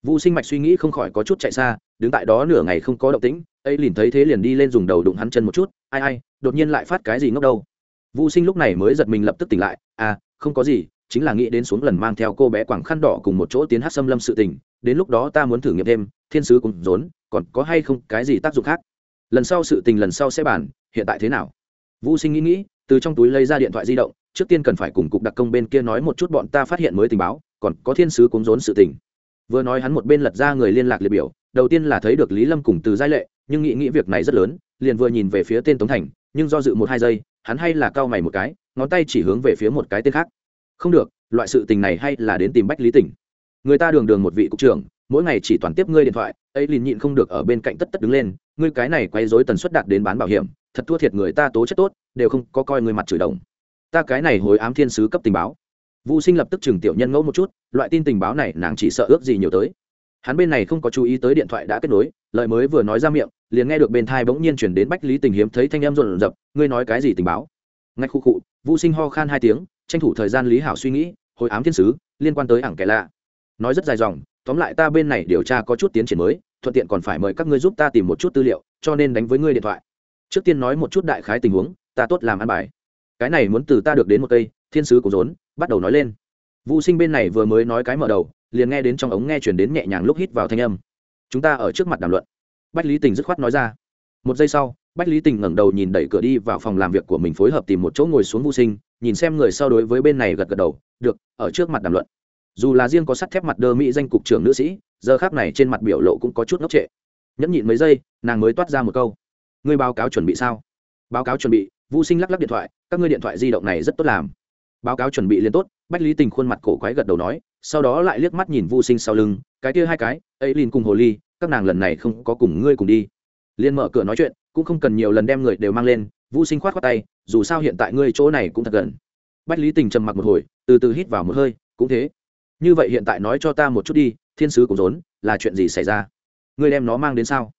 Vu Sinh Mạch suy nghĩ không khỏi có chút chạy xa, đứng tại đó nửa ngày không có động tĩnh, ấy liền thấy thế liền đi lên dùng đầu đụng hắn chân một chút, ai ai, đột nhiên lại phát cái gì ngốc đâu. Vu Sinh lúc này mới giật mình lập tức tỉnh lại, à, không có gì, chính là nghĩ đến xuống lần mang theo cô bé quảng khăn đỏ cùng một chỗ tiến hát xâm lâm sự tình, đến lúc đó ta muốn thử nghiệm thêm, thiên sứ cùng rốn, còn có hay không cái gì tác dụng khác. Lần sau sự tình lần sau sẽ bàn, hiện tại thế nào? Vu Sinh nghĩ nghĩ, từ trong túi lấy ra điện thoại di động, trước tiên cần phải cùng cục đặc công bên kia nói một chút bọn ta phát hiện mới tình báo, còn có thiên sứ cúng rốn sự tình. Vừa nói hắn một bên lật ra người liên lạc liệt biểu đầu tiên là thấy được lý lâm cùng từ giai lệ nhưng nghĩ nghĩ việc này rất lớn liền vừa nhìn về phía tên tống thành nhưng do dự một hai giây hắn hay là cau mày một cái ngón tay chỉ hướng về phía một cái tên khác. Không được loại sự tình này hay là đến tìm bách lý tỉnh. Người ta đường đường một vị cục trưởng mỗi ngày chỉ toàn tiếp ngươi điện thoại ấy liền nhịn không được ở bên cạnh tất tất đứng lên ngươi cái này quay dối tần suất đạt đến bán bảo hiểm, thật thua thiệt người ta tố chất tốt, đều không có coi người mặt chửi đồng. Ta cái này hối ám thiên sứ cấp tình báo. Vũ sinh lập tức chừng tiểu nhân ngẫu một chút, loại tin tình báo này nàng chỉ sợ ước gì nhiều tới. Hắn bên này không có chú ý tới điện thoại đã kết nối, lời mới vừa nói ra miệng, liền nghe được bên thai bỗng nhiên chuyển đến bách lý tình hiếm thấy thanh em rộn rập, ngươi nói cái gì tình báo? Ngay khu cụ vũ sinh ho khan hai tiếng, tranh thủ thời gian lý hảo suy nghĩ, hồi ám thiên sứ, liên quan tới ảng kẻ lạ. Nói rất dài dòng tóm lại ta bên này điều tra có chút tiến triển mới, thuận tiện còn phải mời các ngươi giúp ta tìm một chút tư liệu, cho nên đánh với ngươi điện thoại. Trước tiên nói một chút đại khái tình huống, ta tốt làm ăn bài. Cái này muốn từ ta được đến một cây, thiên sứ cũng rốn, bắt đầu nói lên. Vũ sinh bên này vừa mới nói cái mở đầu, liền nghe đến trong ống nghe chuyển đến nhẹ nhàng lúc hít vào thanh âm. Chúng ta ở trước mặt đàm luận. Bách lý tình dứt khoát nói ra. Một giây sau, bách lý tình ngẩng đầu nhìn đẩy cửa đi vào phòng làm việc của mình phối hợp tìm một chỗ ngồi xuống vũ sinh, nhìn xem người sau đối với bên này gật gật đầu. Được, ở trước mặt đàm luận dù là riêng có sắt thép mặt đơ mỹ danh cục trưởng nữ sĩ, giờ khác này trên mặt biểu lộ cũng có chút ngốc trệ. Nhẫn nhịn mấy giây, nàng mới toát ra một câu. Ngươi báo cáo chuẩn bị sao? Báo cáo chuẩn bị. Vũ sinh lắc lắc điện thoại, các ngươi điện thoại di động này rất tốt làm. Báo cáo chuẩn bị liên tốt. Bách lý tình khuôn mặt cổ quái gật đầu nói, sau đó lại liếc mắt nhìn vô sinh sau lưng, cái kia hai cái ấy liền cùng hồ ly, các nàng lần này không có cùng ngươi cùng đi. Liên mở cửa nói chuyện, cũng không cần nhiều lần đem người đều mang lên vô sinh khoát khoát tay, dù sao hiện tại ngươi chỗ này cũng thật gần. Bách lý tình trầm mặc một hồi, từ từ hít vào một hơi, cũng thế như vậy hiện tại nói cho ta một chút đi, thiên sứ cũng rốn, là chuyện gì xảy ra? Ngươi đem nó mang đến sao?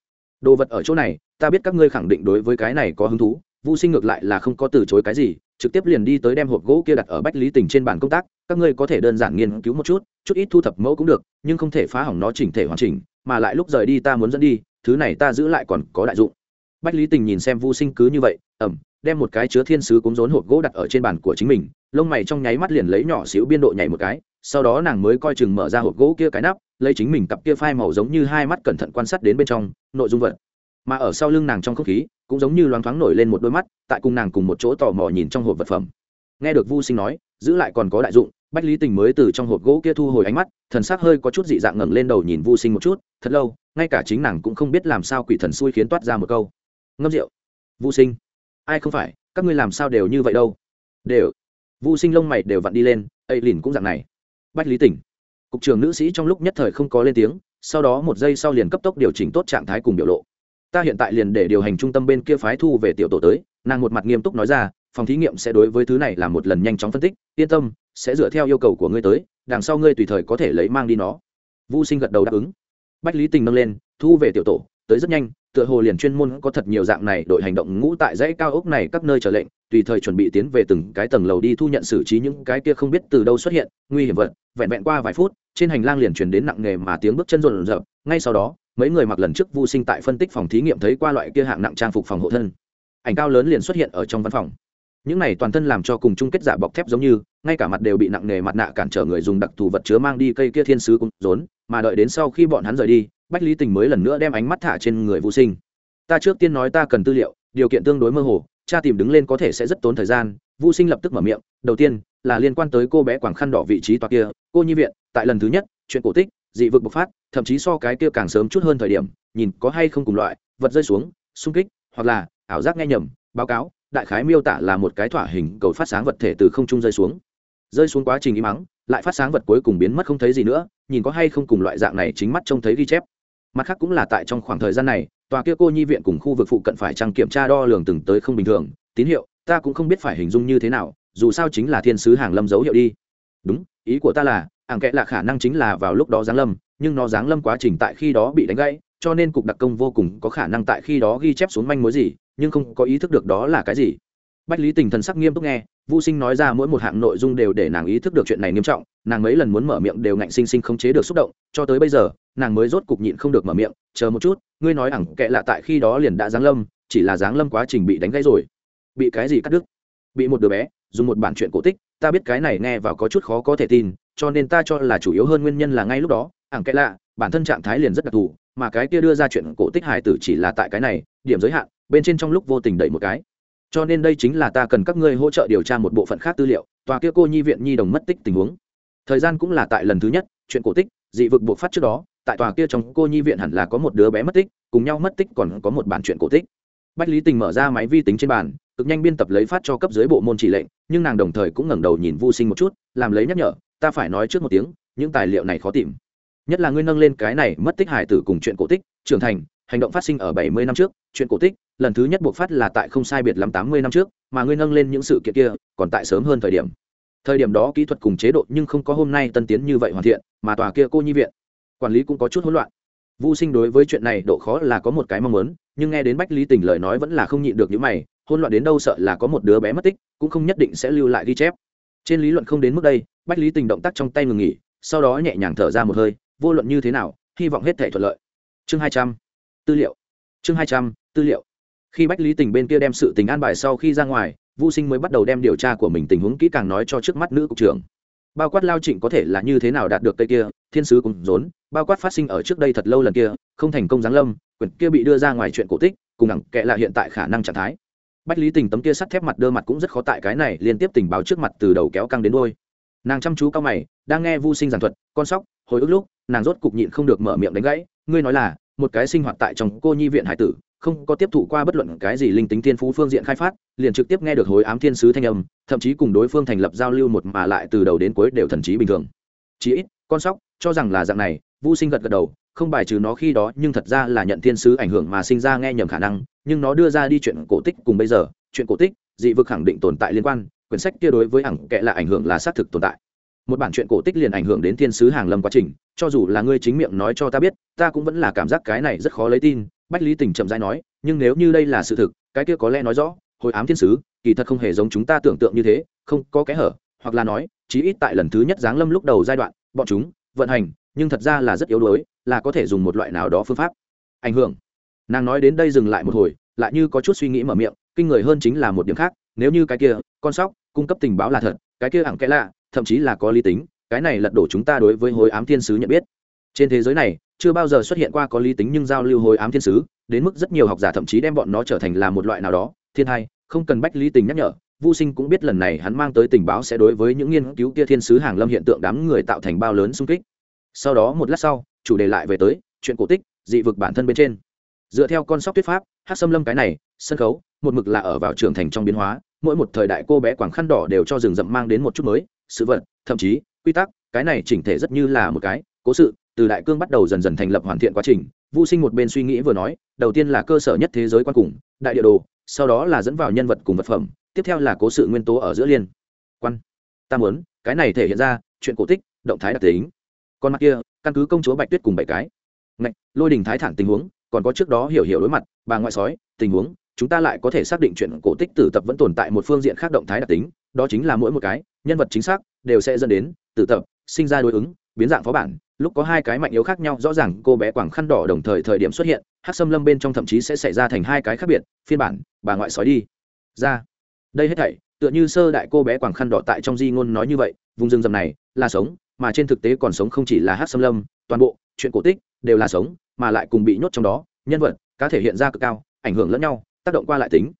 Đồ vật ở chỗ này, ta biết các ngươi khẳng định đối với cái này có hứng thú vô sinh ngược lại là không có từ chối cái gì, trực tiếp liền đi tới đem hộp gỗ kia đặt ở bách lý tình trên bàn công tác, các ngươi có thể đơn giản nghiên cứu một chút chút ít thu thập mẫu cũng được, nhưng không thể phá hỏng nó chỉnh thể hoàn chỉnh, mà lại lúc rời đi ta muốn dẫn đi, thứ này ta giữ lại còn có đại dụng. Bách lý tình nhìn xem vô sinh cứ như vậy ẩm đem một cái chứa thiên sứ cúng rốn hộp gỗ đặt ở trên bàn của chính mình lông mày trong nháy mắt liền lấy nhỏ xíu biên độ nhảy một cái, sau đó nàng mới coi chừng mở ra hộp gỗ kia cái nắp, lấy chính mình cặp kia phai màu giống như hai mắt cẩn thận quan sát đến bên trong, nội dung vật. Mà ở sau lưng nàng trong không khí, cũng giống như loáng thoáng nổi lên một đôi mắt, tại cùng nàng cùng một chỗ tò mò nhìn trong hộp vật phẩm. Nghe được vu sinh nói, giữ lại còn có đại dụng, bách lý tình mới từ trong hộp gỗ kia thu hồi ánh mắt, thần sắc hơi có chút dị dạng ngẩng lên đầu nhìn vu sinh một chút, thật lâu, ngay cả chính nàng cũng không biết làm sao quỷ thần xui khiến toát ra một câu. Ngâm rượu. Vu sinh, ai không phải? Các ngươi làm sao đều như vậy đâu? Đều vu sinh lông mày đều vặn đi lên ấy lìn cũng dạng này. Bách lý tỉnh. Cục trưởng nữ sĩ trong lúc nhất thời không có lên tiếng, sau đó một giây sau liền cấp tốc điều chỉnh tốt trạng thái cùng biểu lộ. Ta hiện tại liền để điều hành trung tâm bên kia phái thu về tiểu tổ tới, nàng một mặt nghiêm túc nói ra, phòng thí nghiệm sẽ đối với thứ này là một lần nhanh chóng phân tích, yên tâm, sẽ dựa theo yêu cầu của ngươi tới, đằng sau ngươi tùy thời có thể lấy mang đi nó. Vu sinh gật đầu đáp ứng. Bách lý tình nâng lên, thu về tiểu tổ tới rất nhanh, tựa hồ liền chuyên môn có thật nhiều dạng này đội hành động ngũ tại dãy cao ốc này các nơi trở lệnh, tùy thời chuẩn bị tiến về từng cái tầng lầu đi thu nhận xử trí những cái kia không biết từ đâu xuất hiện, nguy hiểm vật, vẹn vẹn qua vài phút, trên hành lang liền truyền đến nặng nghề mà tiếng bước chân rộn rợp ngay sau đó, mấy người mặc lần trước Vu sinh tại phân tích phòng thí nghiệm thấy qua loại kia hạng nặng trang phục phòng hộ thân. Ảnh cao lớn liền xuất hiện ở trong văn phòng. Những này toàn thân làm cho cùng chung kết giả bọc thép giống như, ngay cả mặt đều bị nặng nề mặt nạ cản trở người dùng đặc thù vật chứa mang đi cây kia thiên sứ cũng rốn, mà đợi đến sau khi bọn hắn rời đi bách lý tình mới lần nữa đem ánh mắt thả trên người Vu sinh. Ta trước tiên nói ta cần tư liệu, điều kiện tương đối mơ hồ, cha tìm đứng lên có thể sẽ rất tốn thời gian. Vũ sinh lập tức mở miệng, đầu tiên là liên quan tới cô bé quảng khăn đỏ vị trí tòa kia, cô nhi viện, tại lần thứ nhất, chuyện cổ tích, dị vực bộc phát, thậm chí so cái kia càng sớm chút hơn thời điểm, nhìn có hay không cùng loại, vật rơi xuống, xung kích, hoặc là ảo giác nghe nhầm, báo cáo, đại khái miêu tả là một cái thỏa hình cầu phát sáng vật thể từ không trung rơi xuống. Rơi xuống quá trình im mắng lại phát sáng vật cuối cùng biến mất không thấy gì nữa, nhìn có hay không cùng loại dạng này chính mắt trông thấy ghi chép mặt khác cũng là tại trong khoảng thời gian này, tòa kia cô nhi viện cùng khu vực phụ cận phải trăng kiểm tra đo lường từng tới không bình thường. Tín hiệu, ta cũng không biết phải hình dung như thế nào, dù sao chính là thiên sứ hàng lâm dấu hiệu đi. Đúng, ý của ta là, ảng kệ là khả năng chính là vào lúc đó giáng lâm, nhưng nó giáng lâm quá trình tại khi đó bị đánh gãy, cho nên cục đặc công vô cùng có khả năng tại khi đó ghi chép xuống manh mối gì, nhưng không có ý thức được đó là cái gì bách lý tình thần sắc nghiêm túc nghe vũ sinh nói ra mỗi một hạng nội dung đều để nàng ý thức được chuyện này nghiêm trọng, nàng mấy lần muốn mở miệng đều ngạnh sinh sinh không chế được xúc động, cho tới bây giờ, nàng mới rốt cục nhịn không được mở miệng, chờ một chút, ngươi nói ẳng kệ lạ tại khi đó liền đã giáng lâm, chỉ là giáng lâm quá trình bị đánh gãy rồi. Bị cái gì cắt đứt? Bị một đứa bé, dùng một bản chuyện cổ tích, ta biết cái này nghe vào có chút khó có thể tin, cho nên ta cho là chủ yếu hơn nguyên nhân là ngay lúc đó, ẳng kệ lạ, bản thân trạng thái liền rất đặc thù, mà cái kia đưa ra chuyện cổ tích hài tử chỉ là tại cái này, điểm giới hạn, bên trên trong lúc vô tình đẩy một cái cho nên đây chính là ta cần các ngươi hỗ trợ điều tra một bộ phận khác tư liệu, tòa kia cô nhi viện nhi đồng mất tích tình huống. Thời gian cũng là tại lần thứ nhất, chuyện cổ tích, dị vực buộc phát trước đó, tại tòa kia trong cô nhi viện hẳn là có một đứa bé mất tích, cùng nhau mất tích còn có một bản chuyện cổ tích. Bách lý tình mở ra máy vi tính trên bàn, cực nhanh biên tập lấy phát cho cấp dưới bộ môn chỉ lệnh, nhưng nàng đồng thời cũng ngẩng đầu nhìn vô sinh một chút, làm lấy nhắc nhở, ta phải nói trước một tiếng, những tài liệu này khó tìm. Nhất là ngươi nâng lên cái này mất tích hải tử cùng chuyện cổ tích, trưởng thành hành động phát sinh ở bảy mươi năm trước, chuyện cổ tích, lần thứ nhất buộc phát là tại không sai biệt lắm tám mươi năm trước, mà ngươi nâng lên những sự kiện kia, còn tại sớm hơn thời điểm. Thời điểm đó kỹ thuật cùng chế độ nhưng không có hôm nay tân tiến như vậy hoàn thiện, mà tòa kia cô nhi viện, quản lý cũng có chút hỗn loạn. Vô sinh đối với chuyện này độ khó là có một cái mong muốn, nhưng nghe đến bách lý tình lời nói vẫn là không nhịn được những mày, hỗn loạn đến đâu sợ là có một đứa bé mất tích, cũng không nhất định sẽ lưu lại ghi chép. Trên lý luận không đến mức đây, bách lý tình động tác trong tay ngừng nghỉ, sau đó nhẹ nhàng thở ra một hơi, vô luận như thế nào, hy vọng hết thể thuận lợi. Chương hai trăm tư liệu. Chương hai trăm, tư liệu. Khi bách lý tình bên kia đem sự tình an bài sau khi ra ngoài vô sinh mới bắt đầu đem điều tra của mình tình huống kỹ càng nói cho trước mắt nữ cục trưởng. Bao quát lao trịnh có thể là như thế nào đạt được cây kia, thiên sứ cùng rốn, bao quát phát sinh ở trước đây thật lâu lần kia, không thành công giáng lâm, quyển kia bị đưa ra ngoài chuyện cổ tích, cùng đẳng kệ là hiện tại khả năng trạng thái. Bách lý tình tấm kia sắt thép mặt đơ mặt cũng rất khó tại cái này liên tiếp tình báo trước mặt từ đầu kéo căng đến đôi nàng chăm chú cao mày, đang nghe vu sinh giảng thuật, con sóc, hồi ức lúc, nàng rốt cục nhịn không được mở miệng đánh gãy, ngươi nói là một cái sinh hoạt tại trong cô nhi viện hải tử, không có tiếp thụ qua bất luận cái gì linh tính thiên phú phương diện khai phát, liền trực tiếp nghe được hối ám thiên sứ thanh âm, thậm chí cùng đối phương thành lập giao lưu một mà lại từ đầu đến cuối đều thần trí bình thường. Chí ít, con sóc cho rằng là dạng này vô sinh gật gật đầu, không bài trừ nó khi đó, nhưng thật ra là nhận thiên sứ ảnh hưởng mà sinh ra nghe nhầm khả năng, nhưng nó đưa ra đi chuyện cổ tích cùng bây giờ, chuyện cổ tích, dị vực khẳng định tồn tại liên quan, quyển sách kia đối với ẳng kệ là ảnh hưởng là xác thực tồn tại một bản chuyện cổ tích liền ảnh hưởng đến thiên sứ hàng lâm quá trình, cho dù là ngươi chính miệng nói cho ta biết, ta cũng vẫn là cảm giác cái này rất khó lấy tin, bách lý tình chậm dãi nói, nhưng nếu như đây là sự thực, cái kia có lẽ nói rõ, hồi ám thiên sứ, kỳ thật không hề giống chúng ta tưởng tượng như thế, không có kẽ hở, hoặc là nói, chí ít tại lần thứ nhất giáng lâm lúc đầu giai đoạn, bọn chúng vận hành, nhưng thật ra là rất yếu đuối, là có thể dùng một loại nào đó phương pháp ảnh hưởng. Nàng nói đến đây dừng lại một hồi, lại như có chút suy nghĩ mở miệng, kinh người hơn chính là một điểm khác, nếu như cái kia, con sóc, cung cấp tình báo là thật, cái kia ẳng kẽ lạ thậm chí là có lý tính, cái này lật đổ chúng ta đối với hối ám thiên sứ nhận biết. Trên thế giới này, chưa bao giờ xuất hiện qua có lý tính nhưng giao lưu hối ám thiên sứ, đến mức rất nhiều học giả thậm chí đem bọn nó trở thành là một loại nào đó. Thiên hai, không cần bách lý tình nhắc nhở vô sinh cũng biết lần này hắn mang tới tình báo sẽ đối với những nghiên cứu kia thiên sứ hàng lâm hiện tượng đám người tạo thành bao lớn xung kích. Sau đó một lát sau, chủ đề lại về tới chuyện cổ tích, dị vực bản thân bên trên. Dựa theo con sóc tuyết pháp hát xâm lâm cái này, sân khấu, một mực là ở vào trưởng thành trong biến hóa, mỗi một thời đại cô bé quảng khăn đỏ đều cho rừng rậm mang đến một chút mới sự vật, thậm chí, quy tắc, cái này chỉnh thể rất như là một cái cố sự. Từ đại cương bắt đầu dần dần thành lập hoàn thiện quá trình vô sinh một bên suy nghĩ vừa nói, đầu tiên là cơ sở nhất thế giới quan cùng, đại địa đồ, sau đó là dẫn vào nhân vật cùng vật phẩm, tiếp theo là cố sự nguyên tố ở giữa liên quan. Ta muốn, cái này thể hiện ra, chuyện cổ tích, động thái đặc tính. Con mặt kia, căn cứ công chúa bạch tuyết cùng bảy cái. Ngạch, lôi đình thái thản tình huống, còn có trước đó hiểu hiểu đối mặt, bà ngoại sói, tình huống, chúng ta lại có thể xác định chuyện cổ tích tử tập vẫn tồn tại một phương diện khác động thái đặc tính đó chính là mỗi một cái, nhân vật chính xác, đều sẽ dẫn đến tử tập, sinh ra đối ứng, biến dạng phó bản. Lúc có hai cái mạnh yếu khác nhau, rõ ràng cô bé quảng khăn đỏ đồng thời thời điểm xuất hiện, hát xâm lâm bên trong thậm chí sẽ xảy ra thành hai cái khác biệt, phiên bản, bà ngoại sói đi. Ra. Đây hết thảy, tựa như sơ đại cô bé quảng khăn đỏ tại trong di ngôn nói như vậy, vùng rừng rầm này, là sống, mà trên thực tế còn sống không chỉ là hát xâm lâm, toàn bộ, chuyện cổ tích, đều là sống, mà lại cùng bị nhốt trong đó, nhân vật, cá thể hiện ra cực cao, ảnh hưởng lẫn nhau, tác động qua lại tính.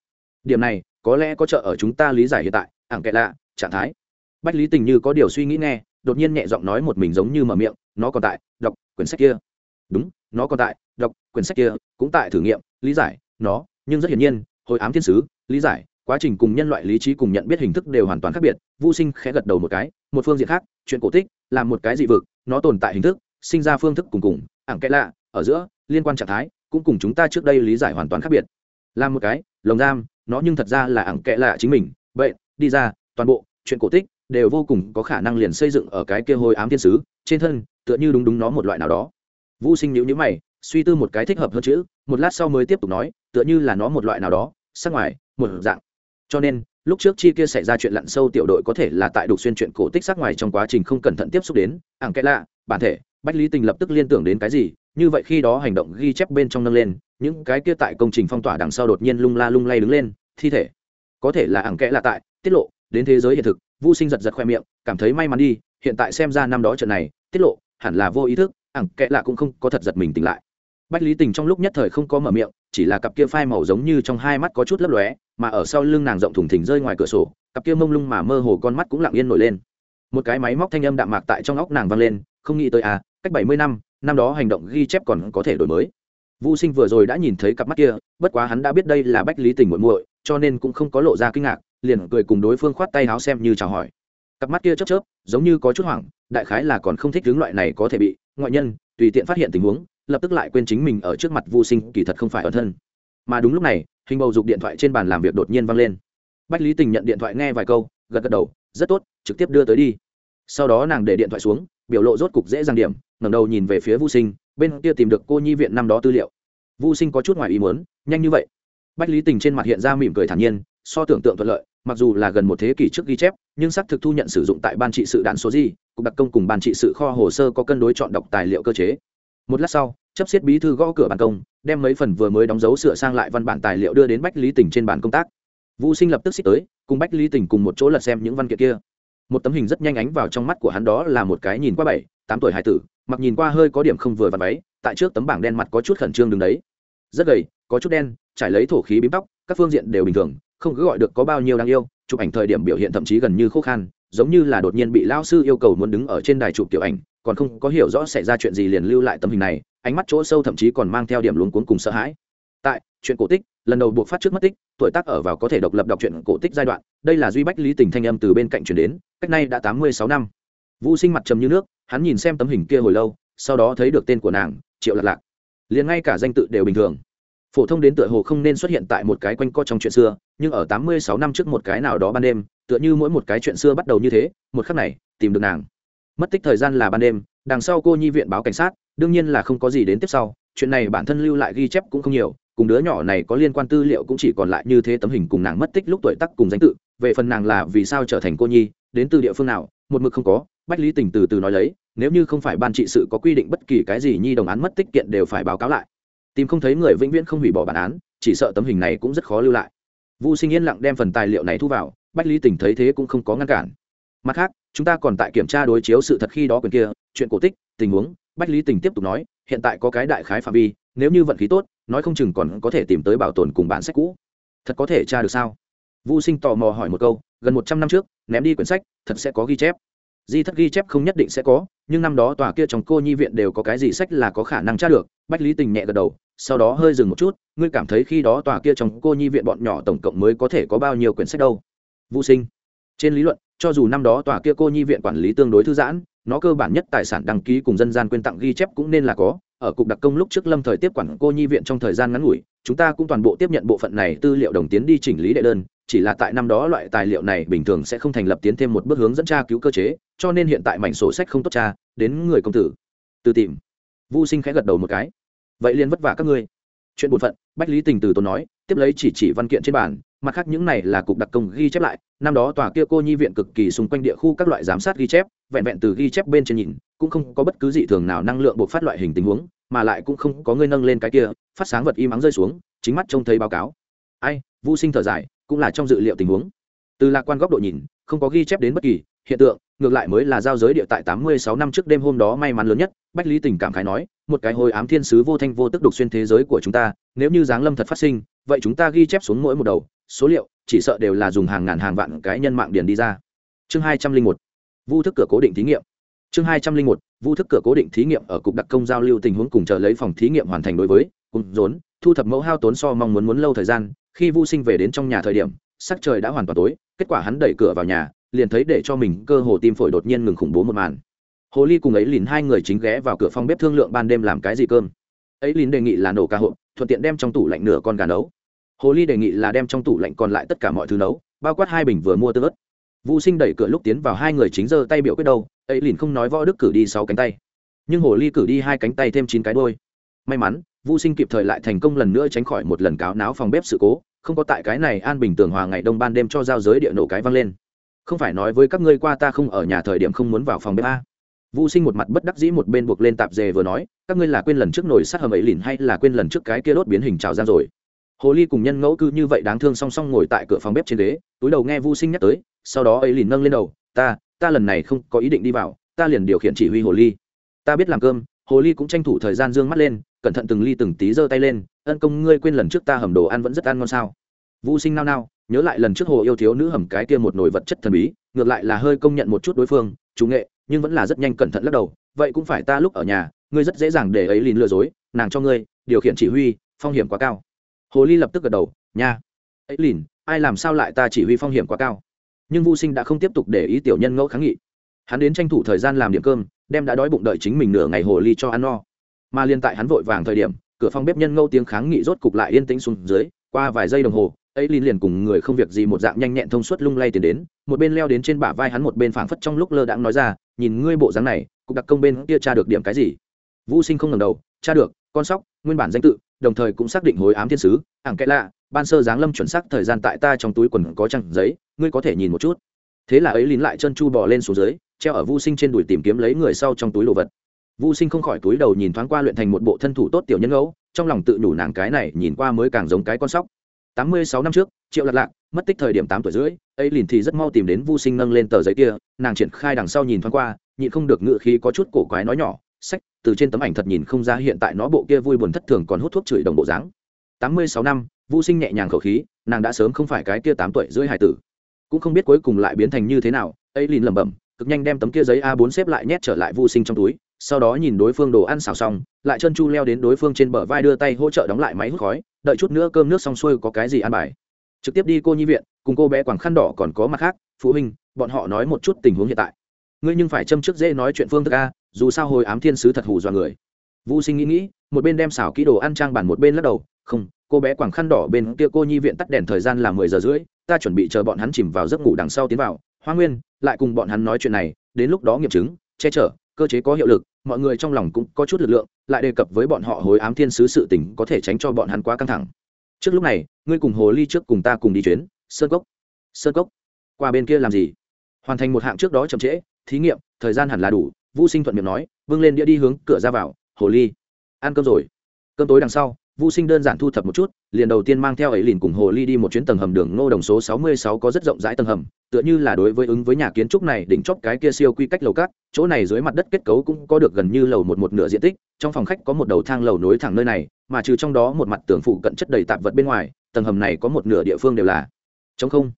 Điểm này, có lẽ có trợ ở chúng ta lý giải hiện tại ảng kệ lạ, trạng thái. Bách lý tình như có điều suy nghĩ nghe, đột nhiên nhẹ giọng nói một mình giống như mở miệng, nó còn tại, đọc, quyển sách kia. Đúng, nó còn tại, đọc, quyển sách kia, cũng tại thử nghiệm, lý giải nó, nhưng rất hiển nhiên, hồi ám thiên sứ, lý giải, quá trình cùng nhân loại lý trí cùng nhận biết hình thức đều hoàn toàn khác biệt. Vô sinh khẽ gật đầu một cái, một phương diện khác, chuyện cổ tích là một cái dị vực, nó tồn tại hình thức, sinh ra phương thức cùng cùng, ảng kẽ lạ, ở giữa, liên quan trạng thái, cũng cùng chúng ta trước đây lý giải hoàn toàn khác biệt. Là một cái, lồng giam, nó nhưng thật ra là ảng kẽ lạ chính mình, vậy đi ra, toàn bộ chuyện cổ tích đều vô cùng có khả năng liền xây dựng ở cái kia hồi ám thiên sứ, trên thân, tựa như đúng đúng nó một loại nào đó. Vũ sinh nhữ nhữ mày, suy tư một cái thích hợp hơn chữ, một lát sau mới tiếp tục nói, tựa như là nó một loại nào đó, sắc ngoài, một dạng. Cho nên, lúc trước chi kia xảy ra chuyện lặn sâu tiểu đội có thể là tại đục xuyên chuyện cổ tích sắc ngoài trong quá trình không cẩn thận tiếp xúc đến, ảng kẽ lạ, bản thể, bách lý tình lập tức liên tưởng đến cái gì, như vậy khi đó hành động ghi chép bên trong nâng lên, những cái kia tại công trình phong tỏa đằng sau đột nhiên lung la lung lay đứng lên, thi thể. Có thể là ảng kẽ lạ tại tiết lộ đến thế giới hiện thực vô sinh giật giật khoe miệng cảm thấy may mắn đi hiện tại xem ra năm đó trận này tiết lộ hẳn là vô ý thức ảng kệ lạ cũng không có thật giật mình tỉnh lại. Bách lý tình trong lúc nhất thời không có mở miệng chỉ là cặp kia phai màu giống như trong hai mắt có chút lấp lóe mà ở sau lưng nàng rộng thùng thình rơi ngoài cửa sổ cặp kia mông lung mà mơ hồ con mắt cũng lặng yên nổi lên. Một cái máy móc thanh âm đạm mạc tại trong óc nàng vang lên không nghĩ tới à cách bảy mươi năm năm đó hành động ghi chép còn có thể đổi mới. Vu Sinh vừa rồi đã nhìn thấy cặp mắt kia, bất quá hắn đã biết đây là Bách Lý Tình muội muội, cho nên cũng không có lộ ra kinh ngạc, liền cười cùng đối phương khoát tay áo xem như chào hỏi. Cặp mắt kia chớp chớp, giống như có chút hoảng, đại khái là còn không thích hướng loại này có thể bị ngoại nhân tùy tiện phát hiện tình huống, lập tức lại quên chính mình ở trước mặt Vu Sinh kỳ thật không phải ở thân. Mà đúng lúc này, hình bầu dục điện thoại trên bàn làm việc đột nhiên vang lên. Bách Lý Tình nhận điện thoại nghe vài câu, gật gật đầu, rất tốt, trực tiếp đưa tới đi. Sau đó nàng để điện thoại xuống, biểu lộ rốt cục dễ dàng điểm, ngẩng đầu nhìn về phía Vu Sinh, bên kia tìm được cô nhi viện năm đó tư liệu Vu Sinh có chút ngoài ý muốn, nhanh như vậy. Bách Lý Tình trên mặt hiện ra mỉm cười thản nhiên, so tưởng tượng thuận lợi, mặc dù là gần một thế kỷ trước ghi chép, nhưng xác thực thu nhận sử dụng tại ban trị sự đạn số gì, cục đặc công cùng ban trị sự kho hồ sơ có cân đối chọn đọc tài liệu cơ chế. Một lát sau, chấp xiết bí thư gõ cửa bàn công, đem mấy phần vừa mới đóng dấu sửa sang lại văn bản tài liệu đưa đến Bách Lý tỉnh trên bàn công tác. Vu Sinh lập tức xích tới, cùng Bách Lý tỉnh cùng một chỗ lật xem những văn kiện kia. Một tấm hình rất nhanh ánh vào trong mắt của hắn đó là một cái nhìn qua bảy, tám tuổi hải tử, mặc nhìn qua hơi có điểm không vừa và váy, tại trước tấm bảng đen mặt có chút khẩn trương đứng đấy rất gầy có chút đen trải lấy thổ khí bím tóc các phương diện đều bình thường không cứ gọi được có bao nhiêu đáng yêu, chụp ảnh thời điểm biểu hiện thậm chí gần như khô khan, giống như là đột nhiên bị lao sư yêu cầu muốn đứng ở trên đài chụp tiểu ảnh, còn không có hiểu rõ xảy ra chuyện gì liền lưu lại tấm hình này, ánh mắt chỗ sâu thậm chí còn mang theo điểm luống cuốn cùng sợ hãi. Tại, chuyện cổ tích, lần đầu buộc phát trước mất tích, tuổi tác ở vào có thể độc lập đọc chuyện cổ tích giai đoạn, đây là duy bách lý tình thanh âm từ bên cạnh chuyển đến, cách nay đã tám mươi sáu năm. Vũ sinh mặt trầm như nước, hắn nhìn xem tấm hình kia hồi lâu, sau đó thấy được tên của nàng, triệu lạc lạc. Liền ngay cả danh tự đều bình thường phổ thông đến tựa hồ không nên xuất hiện tại một cái quanh co trong chuyện xưa, nhưng ở tám mươi sáu năm trước một cái nào đó ban đêm, tựa như mỗi một cái chuyện xưa bắt đầu như thế, một khắc này, tìm được nàng. Mất tích thời gian là ban đêm, đằng sau cô nhi viện báo cảnh sát, đương nhiên là không có gì đến tiếp sau, chuyện này bản thân lưu lại ghi chép cũng không nhiều, cùng đứa nhỏ này có liên quan tư liệu cũng chỉ còn lại như thế tấm hình cùng nàng mất tích lúc tuổi tắc cùng danh tự, về phần nàng là vì sao trở thành cô nhi, đến từ địa phương nào, một mực không có, bách lý tình từ từ nói lấy, nếu như không phải ban trị sự có quy định bất kỳ cái gì nhi đồng án mất tích kiện đều phải báo cáo lại tìm không thấy người vĩnh viễn không hủy bỏ bản án, chỉ sợ tấm hình này cũng rất khó lưu lại. Vũ sinh yên lặng đem phần tài liệu này thu vào, bách lý tình thấy thế cũng không có ngăn cản. Mặt khác, chúng ta còn tại kiểm tra đối chiếu sự thật khi đó quyền kia, chuyện cổ tích, tình huống, bách lý tình tiếp tục nói, hiện tại có cái đại khái phạm vi, nếu như vận khí tốt, nói không chừng còn có thể tìm tới bảo tồn cùng bản sách cũ. Thật có thể tra được sao? Vũ sinh tò mò hỏi một câu, gần một trăm năm trước, ném đi quyển sách, thật sẽ có ghi chép. Di thất ghi chép không nhất định sẽ có, nhưng năm đó tòa kia trong cô nhi viện đều có cái gì sách là có khả năng tra được, bách lý tình nhẹ gật đầu sau đó hơi dừng một chút, ngươi cảm thấy khi đó tòa kia trong cô nhi viện bọn nhỏ tổng cộng mới có thể có bao nhiêu quyển sách đâu? Vũ sinh. Trên lý luận, cho dù năm đó tòa kia cô nhi viện quản lý tương đối thư giãn, nó cơ bản nhất tài sản đăng ký cùng dân gian quyên tặng ghi chép cũng nên là có. Ở cục đặc công lúc trước lâm thời tiếp quản cô nhi viện trong thời gian ngắn ngủi, chúng ta cũng toàn bộ tiếp nhận bộ phận này tư liệu đồng tiến đi chỉnh lý đệ đơn, chỉ là tại năm đó loại tài liệu này bình thường sẽ không thành lập tiến thêm một bước hướng dẫn tra cứu cơ chế, cho nên hiện tại mảnh sổ sách không tốt tra, đến người công tử. Từ tìm. Vô sinh khẽ gật đầu một cái vậy liền vất vả các ngươi. Chuyện bổn phận, bách lý tình từ tôi nói, tiếp lấy chỉ chỉ văn kiện trên bàn, mặt khác những này là cục đặc công ghi chép lại, năm đó tòa kia cô nhi viện cực kỳ xung quanh địa khu các loại giám sát ghi chép, vẹn vẹn từ ghi chép bên trên nhìn, cũng không có bất cứ dị thường nào năng lượng buộc phát loại hình tình huống, mà lại cũng không có người nâng lên cái kia, phát sáng vật im ắng rơi xuống, chính mắt trông thấy báo cáo. Ai vô sinh thở dài, cũng là trong dự liệu tình huống. Từ lạc quan góc độ nhìn, không có ghi chép đến bất kỳ, hiện tượng, ngược lại mới là giao giới địa tại tám mươi sáu năm trước đêm hôm đó may mắn lớn nhất, bách lý tình cảm khái nói một cái hồi ám thiên sứ vô thanh vô tức đục xuyên thế giới của chúng ta, nếu như giáng lâm thật phát sinh, vậy chúng ta ghi chép xuống mỗi một đầu, số liệu, chỉ sợ đều là dùng hàng ngàn hàng vạn cái nhân mạng điền đi ra. Chương hai trăm linh một, vu thức cửa cố định thí nghiệm. Chương hai trăm linh một, vu thức cửa cố định thí nghiệm ở cục đặc công giao lưu tình huống cùng chờ lấy phòng thí nghiệm hoàn thành đối với, cùng rốn thu thập mẫu hao tốn so mong muốn muốn lâu thời gian, khi vu sinh về đến trong nhà thời điểm, sắc trời đã hoàn toàn tối, kết quả hắn đẩy cửa vào nhà, liền thấy để cho mình cơ hồ tim phổi đột nhiên ngừng khủng bố một màn hồ ly cùng ấy lìn hai người chính ghé vào cửa phòng bếp thương lượng ban đêm làm cái gì cơm. Ấy lìn đề nghị là nổ ca hộp, thuận tiện đem trong tủ lạnh nửa con gà nấu. Hồ ly đề nghị là đem trong tủ lạnh còn lại tất cả mọi thứ nấu, bao quát hai bình vừa mua tương ớt. Vũ sinh đẩy cửa lúc tiến vào hai người chính giơ tay biểu quyết đâu ấy lìn không nói võ đức cử đi sáu cánh tay. Nhưng hồ ly cử đi hai cánh tay thêm chín cái đôi may mắn, vũ sinh kịp thời lại thành công lần nữa tránh khỏi một lần cáo náo phòng bếp sự cố, không có tại cái này an bình tường hòa ngày đông ban đêm cho giao giới địa nổ cái văng lên. Không phải nói với các ngươi qua ta không ở nhà thời điểm không muốn vào phòng bếp a? Vu Sinh một mặt bất đắc dĩ một bên buộc lên tạp dề vừa nói, các ngươi là quên lần trước nổi sát hầm ấy lìn hay là quên lần trước cái kia đốt biến hình trào ra rồi. Hồ ly cùng nhân ngẫu cư như vậy đáng thương song song ngồi tại cửa phòng bếp trên đế, túi đầu nghe Vu Sinh nhắc tới, sau đó ấy lìn nâng lên đầu, ta, ta lần này không có ý định đi vào, ta liền điều khiển chỉ huy hồ ly. Ta biết làm cơm, hồ ly cũng tranh thủ thời gian dương mắt lên, cẩn thận từng ly từng tí giơ tay lên, ân công ngươi quên lần trước ta hầm đồ ăn vẫn rất ăn ngon sao? Vu Sinh nao nao, nhớ lại lần trước hồ yêu thiếu nữ hầm cái kia một nồi vật chất thần bí, ngược lại là hơi công nhận một chút đối phương, chủ nghệ, nhưng vẫn là rất nhanh cẩn thận lắc đầu, vậy cũng phải ta lúc ở nhà, ngươi rất dễ dàng để ấy lìn lừa dối, nàng cho ngươi, điều khiển chỉ huy, phong hiểm quá cao. Hồ ly lập tức gật đầu, nha, ấy lìn, ai làm sao lại ta chỉ huy phong hiểm quá cao? Nhưng vô sinh đã không tiếp tục để ý tiểu nhân ngẫu kháng nghị. Hắn đến tranh thủ thời gian làm điểm cơm, đem đã đói bụng đợi chính mình nửa ngày hồ ly cho ăn no. Mà liên tại hắn vội vàng thời điểm, cửa phòng bếp nhân ngẫu tiếng kháng nghị rốt cục lại yên tĩnh xuống dưới, qua vài giây đồng hồ, ấy liền liền cùng người không việc gì một dạng nhanh nhẹn thông suốt lung lay tiền đến, một bên leo đến trên bả vai hắn một bên phảng phất trong lúc lơ đãng nói ra nhìn ngươi bộ dáng này, cục đặc công bên kia tra được điểm cái gì? Vũ sinh không ngẩng đầu, tra được, con sóc, nguyên bản danh tự, đồng thời cũng xác định hối ám thiên sứ, ảng kẽ lạ, ban sơ giáng lâm chuẩn xác thời gian tại ta trong túi quần có trăng giấy, ngươi có thể nhìn một chút. Thế là ấy lín lại chân chu bò lên xuống dưới, treo ở Vu sinh trên đùi tìm kiếm lấy người sau trong túi đồ vật. Vu sinh không khỏi túi đầu nhìn thoáng qua luyện thành một bộ thân thủ tốt tiểu nhân ngẫu, trong lòng tự nhủ nàng cái này nhìn qua mới càng giống cái con sóc tám mươi sáu năm trước, triệu lạc lạc, mất tích thời điểm tám tuổi rưỡi, ấy liền thì rất mau tìm đến Vu sinh nâng lên tờ giấy kia, nàng triển khai đằng sau nhìn thoáng qua, nhịn không được ngựa khí có chút cổ quái nói nhỏ, sách, từ trên tấm ảnh thật nhìn không ra hiện tại nó bộ kia vui buồn thất thường còn hút thuốc chửi đồng bộ dáng. Tám mươi sáu năm, Vu sinh nhẹ nhàng khẩu khí, nàng đã sớm không phải cái kia tám tuổi rưỡi hải tử. Cũng không biết cuối cùng lại biến thành như thế nào, ấy liền lẩm bẩm, cực nhanh đem tấm kia giấy a 4 xếp lại nhét trở lại Vu sinh trong túi sau đó nhìn đối phương đồ ăn xào xong, lại chân chu leo đến đối phương trên bờ vai đưa tay hỗ trợ đóng lại máy hút khói, đợi chút nữa cơm nước xong xuôi có cái gì ăn bài. Trực tiếp đi cô nhi viện, cùng cô bé quảng khăn đỏ còn có mặt khác, phụ huynh, bọn họ nói một chút tình huống hiện tại. Ngươi nhưng phải châm trước dễ nói chuyện phương thức a, dù sao hồi ám thiên sứ thật hù dọa người. Vũ sinh nghĩ nghĩ, một bên đem xảo kỹ đồ ăn trang bàn một bên lắc đầu, không, cô bé quảng khăn đỏ bên kia cô nhi viện tắt đèn thời gian là mười giờ rưỡi, ta chuẩn bị chờ bọn hắn chìm vào giấc ngủ đằng sau tiến vào. Hoa nguyên, lại cùng bọn hắn nói chuyện này, đến lúc đó nghiệm chứng, che chở cơ chế có hiệu lực, mọi người trong lòng cũng có chút lực lượng, lại đề cập với bọn họ hối ám thiên sứ sự tình có thể tránh cho bọn hắn quá căng thẳng. Trước lúc này, ngươi cùng hồ ly trước cùng ta cùng đi chuyến, sơn cốc. Sơn cốc? Qua bên kia làm gì? Hoàn thành một hạng trước đó chậm trễ, thí nghiệm, thời gian hẳn là đủ vũ sinh thuận miệng nói vâng lên đĩa đi hướng cửa ra vào, hồ ly. Ăn cơm rồi. Cơm tối đằng sau Vu Sinh đơn giản thu thập một chút, liền đầu tiên mang theo ấy liền cùng Hồ Ly đi một chuyến tầng hầm đường Ngô Đồng số 66 có rất rộng rãi tầng hầm, tựa như là đối với ứng với nhà kiến trúc này đỉnh chóp cái kia siêu quy cách lầu các, chỗ này dưới mặt đất kết cấu cũng có được gần như lầu một một nửa diện tích, trong phòng khách có một đầu thang lầu nối thẳng nơi này, mà trừ trong đó một mặt tường phụ cận chất đầy tạp vật bên ngoài, tầng hầm này có một nửa địa phương đều là trống không.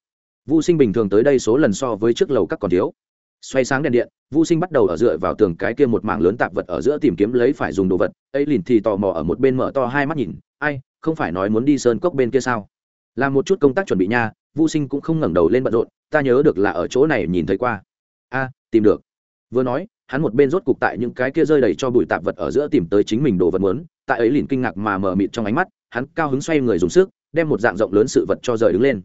Vu Sinh bình thường tới đây số lần so với trước lầu các còn thiếu. Xoay sáng đèn điện, Vu Sinh bắt đầu ở dựa vào tường cái kia một mảng lớn tạp vật ở giữa tìm kiếm lấy phải dùng đồ vật, ấy liền thì tò mò ở một bên mở to hai mắt nhìn, ai, không phải nói muốn đi sơn cốc bên kia sao? Làm một chút công tác chuẩn bị nha. Vô sinh cũng không ngẩng đầu lên bận rộn ta nhớ được là ở chỗ này nhìn thấy qua. A tìm được. Vừa nói hắn một bên rốt cục tại những cái kia rơi đầy cho bụi tạp vật ở giữa tìm tới chính mình đồ vật muốn. Tại ấy liền kinh ngạc mà mờ mịt trong ánh mắt hắn cao hứng xoay người dùng sức đem một dạng rộng lớn sự vật cho rời đứng lên.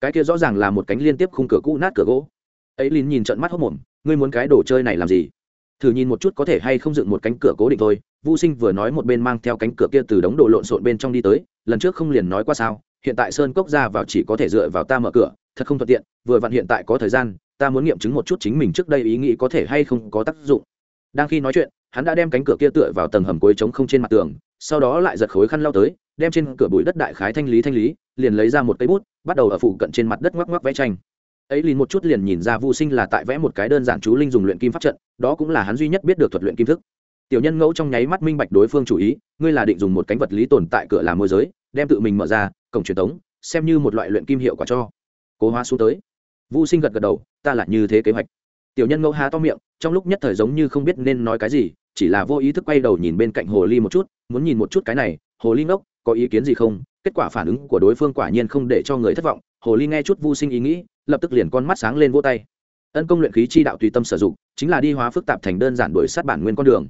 Cái kia rõ ràng là một cánh liên tiếp khung cửa cũ nát cửa gỗ ấy Linh nhìn trận mắt hốc mồm ngươi muốn cái đồ chơi này làm gì thử nhìn một chút có thể hay không dựng một cánh cửa cố định thôi Vu Sinh vừa nói một bên mang theo cánh cửa kia từ đống đồ lộn xộn bên trong đi tới, lần trước không liền nói qua sao, hiện tại sơn cốc ra vào chỉ có thể dựa vào ta mở cửa, thật không thuận tiện, vừa vặn hiện tại có thời gian, ta muốn nghiệm chứng một chút chính mình trước đây ý nghĩ có thể hay không có tác dụng. Đang khi nói chuyện, hắn đã đem cánh cửa kia tựa vào tầng hầm cuối trống không trên mặt tường, sau đó lại giật khối khăn lao tới, đem trên cửa bụi đất đại khái thanh lý thanh lý, liền lấy ra một cây bút, bắt đầu ở phụ cận trên mặt đất ngoắc ngoắc vẽ tranh. Ấy liền một chút liền nhìn ra Vu Sinh là tại vẽ một cái đơn giản chú linh dùng luyện kim pháp trận, đó cũng là hắn duy nhất biết được thuật luyện kim thức. Tiểu nhân ngẫu trong nháy mắt minh bạch đối phương chủ ý ngươi là định dùng một cánh vật lý tồn tại cửa làm môi giới đem tự mình mở ra cổng truyền tống xem như một loại luyện kim hiệu quả cho. Cố hóa xuống tới. Vô sinh gật gật đầu ta là như thế kế hoạch. Tiểu nhân ngẫu há to miệng trong lúc nhất thời giống như không biết nên nói cái gì chỉ là vô ý thức quay đầu nhìn bên cạnh hồ ly một chút muốn nhìn một chút cái này hồ ly ngốc có ý kiến gì không? Kết quả phản ứng của đối phương quả nhiên không để cho người thất vọng. Hồ ly nghe chút vô sinh ý nghĩ lập tức liền con mắt sáng lên vỗ tay. Ân công luyện khí chi đạo tùy tâm sử dụng, chính là đi hóa phức tạp thành đơn giản đổi sát bản nguyên con đường.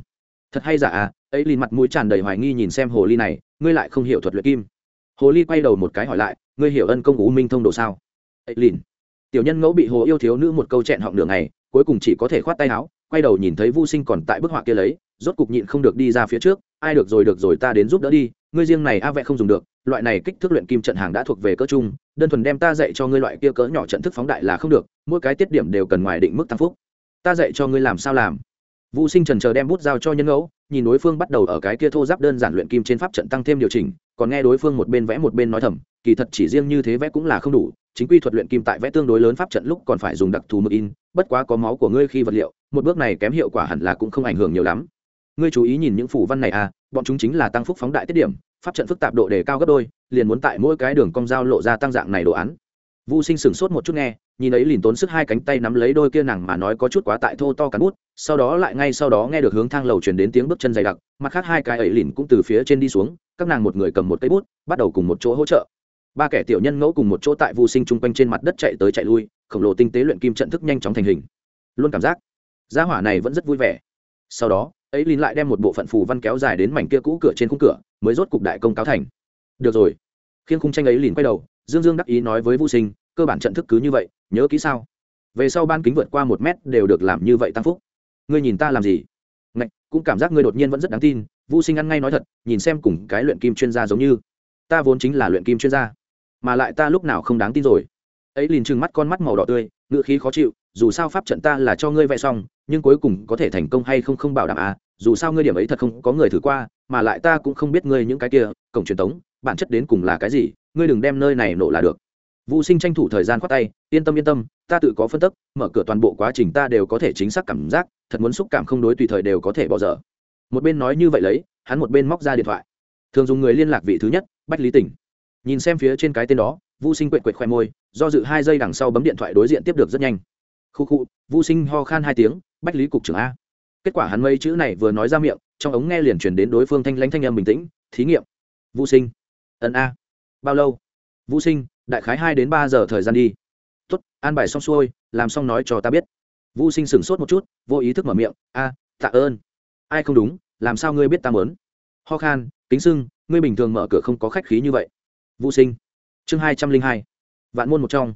Thật hay giả à ấy liền mặt mũi tràn đầy hoài nghi nhìn xem hồ ly này, ngươi lại không hiểu thuật luyện kim. Hồ ly quay đầu một cái hỏi lại, ngươi hiểu ân công u minh thông đồ sao? Ấy liền tiểu nhân ngẫu bị hồ yêu thiếu nữ một câu chẹn họng đường này cuối cùng chỉ có thể khoát tay áo, quay đầu nhìn thấy vu sinh còn tại bức họa kia lấy, rốt cục nhịn không được đi ra phía trước ai được rồi được rồi, ta đến giúp đỡ đi, ngươi riêng này a vẽ không dùng được, loại này kích thước luyện kim trận hàng đã thuộc về cỡ chung đơn thuần đem ta dạy cho ngươi loại kia cỡ nhỏ trận thức phóng đại là không được, mỗi cái tiết điểm đều cần ngoài định mức tăng phúc. Ta dạy cho ngươi làm sao làm. Vũ sinh trần chờ đem bút giao cho nhân ngẫu, nhìn đối phương bắt đầu ở cái kia thô giáp đơn giản luyện kim trên pháp trận tăng thêm điều chỉnh, còn nghe đối phương một bên vẽ một bên nói thầm, kỳ thật chỉ riêng như thế vẽ cũng là không đủ, chính quy thuật luyện kim tại vẽ tương đối lớn pháp trận lúc còn phải dùng đặc thù mực in, bất quá có máu của ngươi khi vật liệu, một bước này kém hiệu quả hẳn là cũng không ảnh hưởng nhiều lắm ngươi chú ý nhìn những phủ văn này à bọn chúng chính là tăng phúc phóng đại tiết điểm pháp trận phức tạp độ đề cao gấp đôi liền muốn tại mỗi cái đường cong giao lộ ra tăng dạng này đồ án Vu Sinh sửng sốt một chút nghe, nhìn ấy liền tốn sức hai cánh tay nắm lấy đôi kia nàng mà nói có chút quá tại thô to cắn bút, sau đó lại ngay sau đó nghe được hướng thang lầu truyền đến tiếng bước chân dày đặc, mặt khác hai cái ấy liền cũng từ phía trên đi xuống, các nàng một người cầm một cây bút, bắt đầu cùng một chỗ hỗ trợ. Ba kẻ tiểu nhân ngẫu cùng một chỗ tại Vu Sinh trung quanh trên mặt đất chạy tới chạy lui, khổng lồ tinh tế luyện kim trận thức nhanh chóng thành hình. Luôn cảm giác, gia hỏa này vẫn rất vui vẻ. Sau đó, ấy liền lại đem một bộ phận phù văn kéo dài đến mảnh kia cũ cửa trên khung cửa, mới rốt cục đại công cáo thành. Được rồi. Khiên khung tranh ấy liền quay đầu, Dương Dương đắc ý nói với vũ Sinh, cơ bản trận thức cứ như vậy nhớ kỹ sao? Về sau ban kính vượt qua một mét đều được làm như vậy tăng phúc. Ngươi nhìn ta làm gì? Ngạch cũng cảm giác ngươi đột nhiên vẫn rất đáng tin Vũ sinh ăn ngay nói thật nhìn xem cùng cái luyện kim chuyên gia giống như. Ta vốn chính là luyện kim chuyên gia mà lại ta lúc nào không đáng tin rồi ấy liền trừng mắt con mắt màu đỏ tươi ngự khí khó chịu dù sao pháp trận ta là cho ngươi vẽ xong nhưng cuối cùng có thể thành công hay không không bảo đảm à dù sao ngươi điểm ấy thật không có người thử qua mà lại ta cũng không biết ngươi những cái kia cổng truyền tống bản chất đến cùng là cái gì ngươi đừng đem nơi này nổ là được Vu Sinh tranh thủ thời gian khoát tay, yên tâm yên tâm, ta tự có phân tích, mở cửa toàn bộ quá trình ta đều có thể chính xác cảm giác, thật muốn xúc cảm không đối tùy thời đều có thể bỏ dở. Một bên nói như vậy lấy, hắn một bên móc ra điện thoại. Thường dùng người liên lạc vị thứ nhất, Bách Lý Tỉnh. Nhìn xem phía trên cái tên đó, Vu Sinh quệt quệt khoe môi, do dự hai giây đằng sau bấm điện thoại đối diện tiếp được rất nhanh. Khu khu, Vu Sinh ho khan hai tiếng, Bách Lý cục trưởng a. Kết quả hắn mấy chữ này vừa nói ra miệng, trong ống nghe liền truyền đến đối phương thanh lãnh thanh âm bình tĩnh, thí nghiệm. Vu Sinh. ẩn a. Bao lâu? Vu Sinh, đại khái hai đến ba giờ thời gian đi tốt an bài xong xuôi làm xong nói cho ta biết vô sinh sửng sốt một chút vô ý thức mở miệng a tạ ơn ai không đúng làm sao ngươi biết ta mớn ho khan kính sưng ngươi bình thường mở cửa không có khách khí như vậy vô sinh chương hai trăm linh hai. Vạn môn một trong.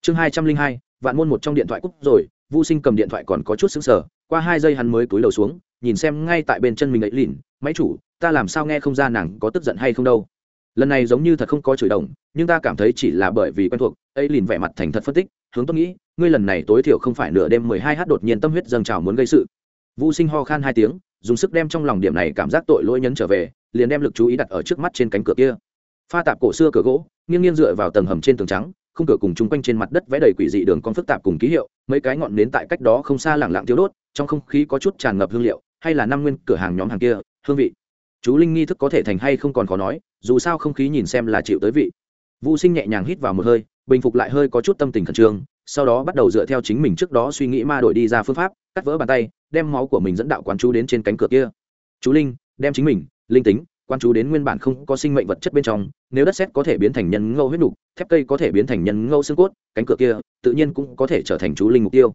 Chương hai trăm linh hai, vạn môn một trong điện thoại cúc rồi, vu sinh cầm điện thoại còn có chút xứng sở qua hai giây hắn mới túi đầu xuống, nhìn xem ngay tại bên chân mình ấy lìn, máy chủ, ta làm sao nghe không ra nàng có tức giận hay không đâu? Lần này giống như thật không có chửi đồng, nhưng ta cảm thấy chỉ là bởi vì quen thuộc, ấy lìn vẻ mặt thành thật phân tích, hướng tôi nghĩ, ngươi lần này tối thiểu không phải nửa đêm mười hai h đột nhiên tâm huyết dâng trào muốn gây sự. Vu sinh ho khan hai tiếng, dùng sức đem trong lòng điểm này cảm giác tội lỗi nhấn trở về, liền đem lực chú ý đặt ở trước mắt trên cánh cửa kia pha tạp cổ xưa cửa gỗ, nghiêng nghiêng dựa vào tầng hầm trên tường trắng, khung cửa cùng chung quanh trên mặt đất vẽ đầy quỷ dị đường con phức tạp cùng ký hiệu, mấy cái ngọn nến tại cách đó không xa lẳng lặng thiếu đốt, trong không khí có chút tràn ngập hương liệu, hay là năm nguyên cửa hàng nhóm hàng kia, hương vị. Chú linh nghi thức có thể thành hay không còn khó nói, dù sao không khí nhìn xem là chịu tới vị. Vũ sinh nhẹ nhàng hít vào một hơi, bình phục lại hơi có chút tâm tình khẩn trương, sau đó bắt đầu dựa theo chính mình trước đó suy nghĩ ma đổi đi ra phương pháp, cắt vỡ bàn tay, đem máu của mình dẫn đạo quán chú đến trên cánh cửa kia. Chú linh, đem chính mình, linh tính quan chú đến nguyên bản không có sinh mệnh vật chất bên trong, nếu đất sét có thể biến thành nhân ngâu huyết nục, thép cây có thể biến thành nhân ngâu xương cốt, cánh cửa kia tự nhiên cũng có thể trở thành chú linh mục tiêu.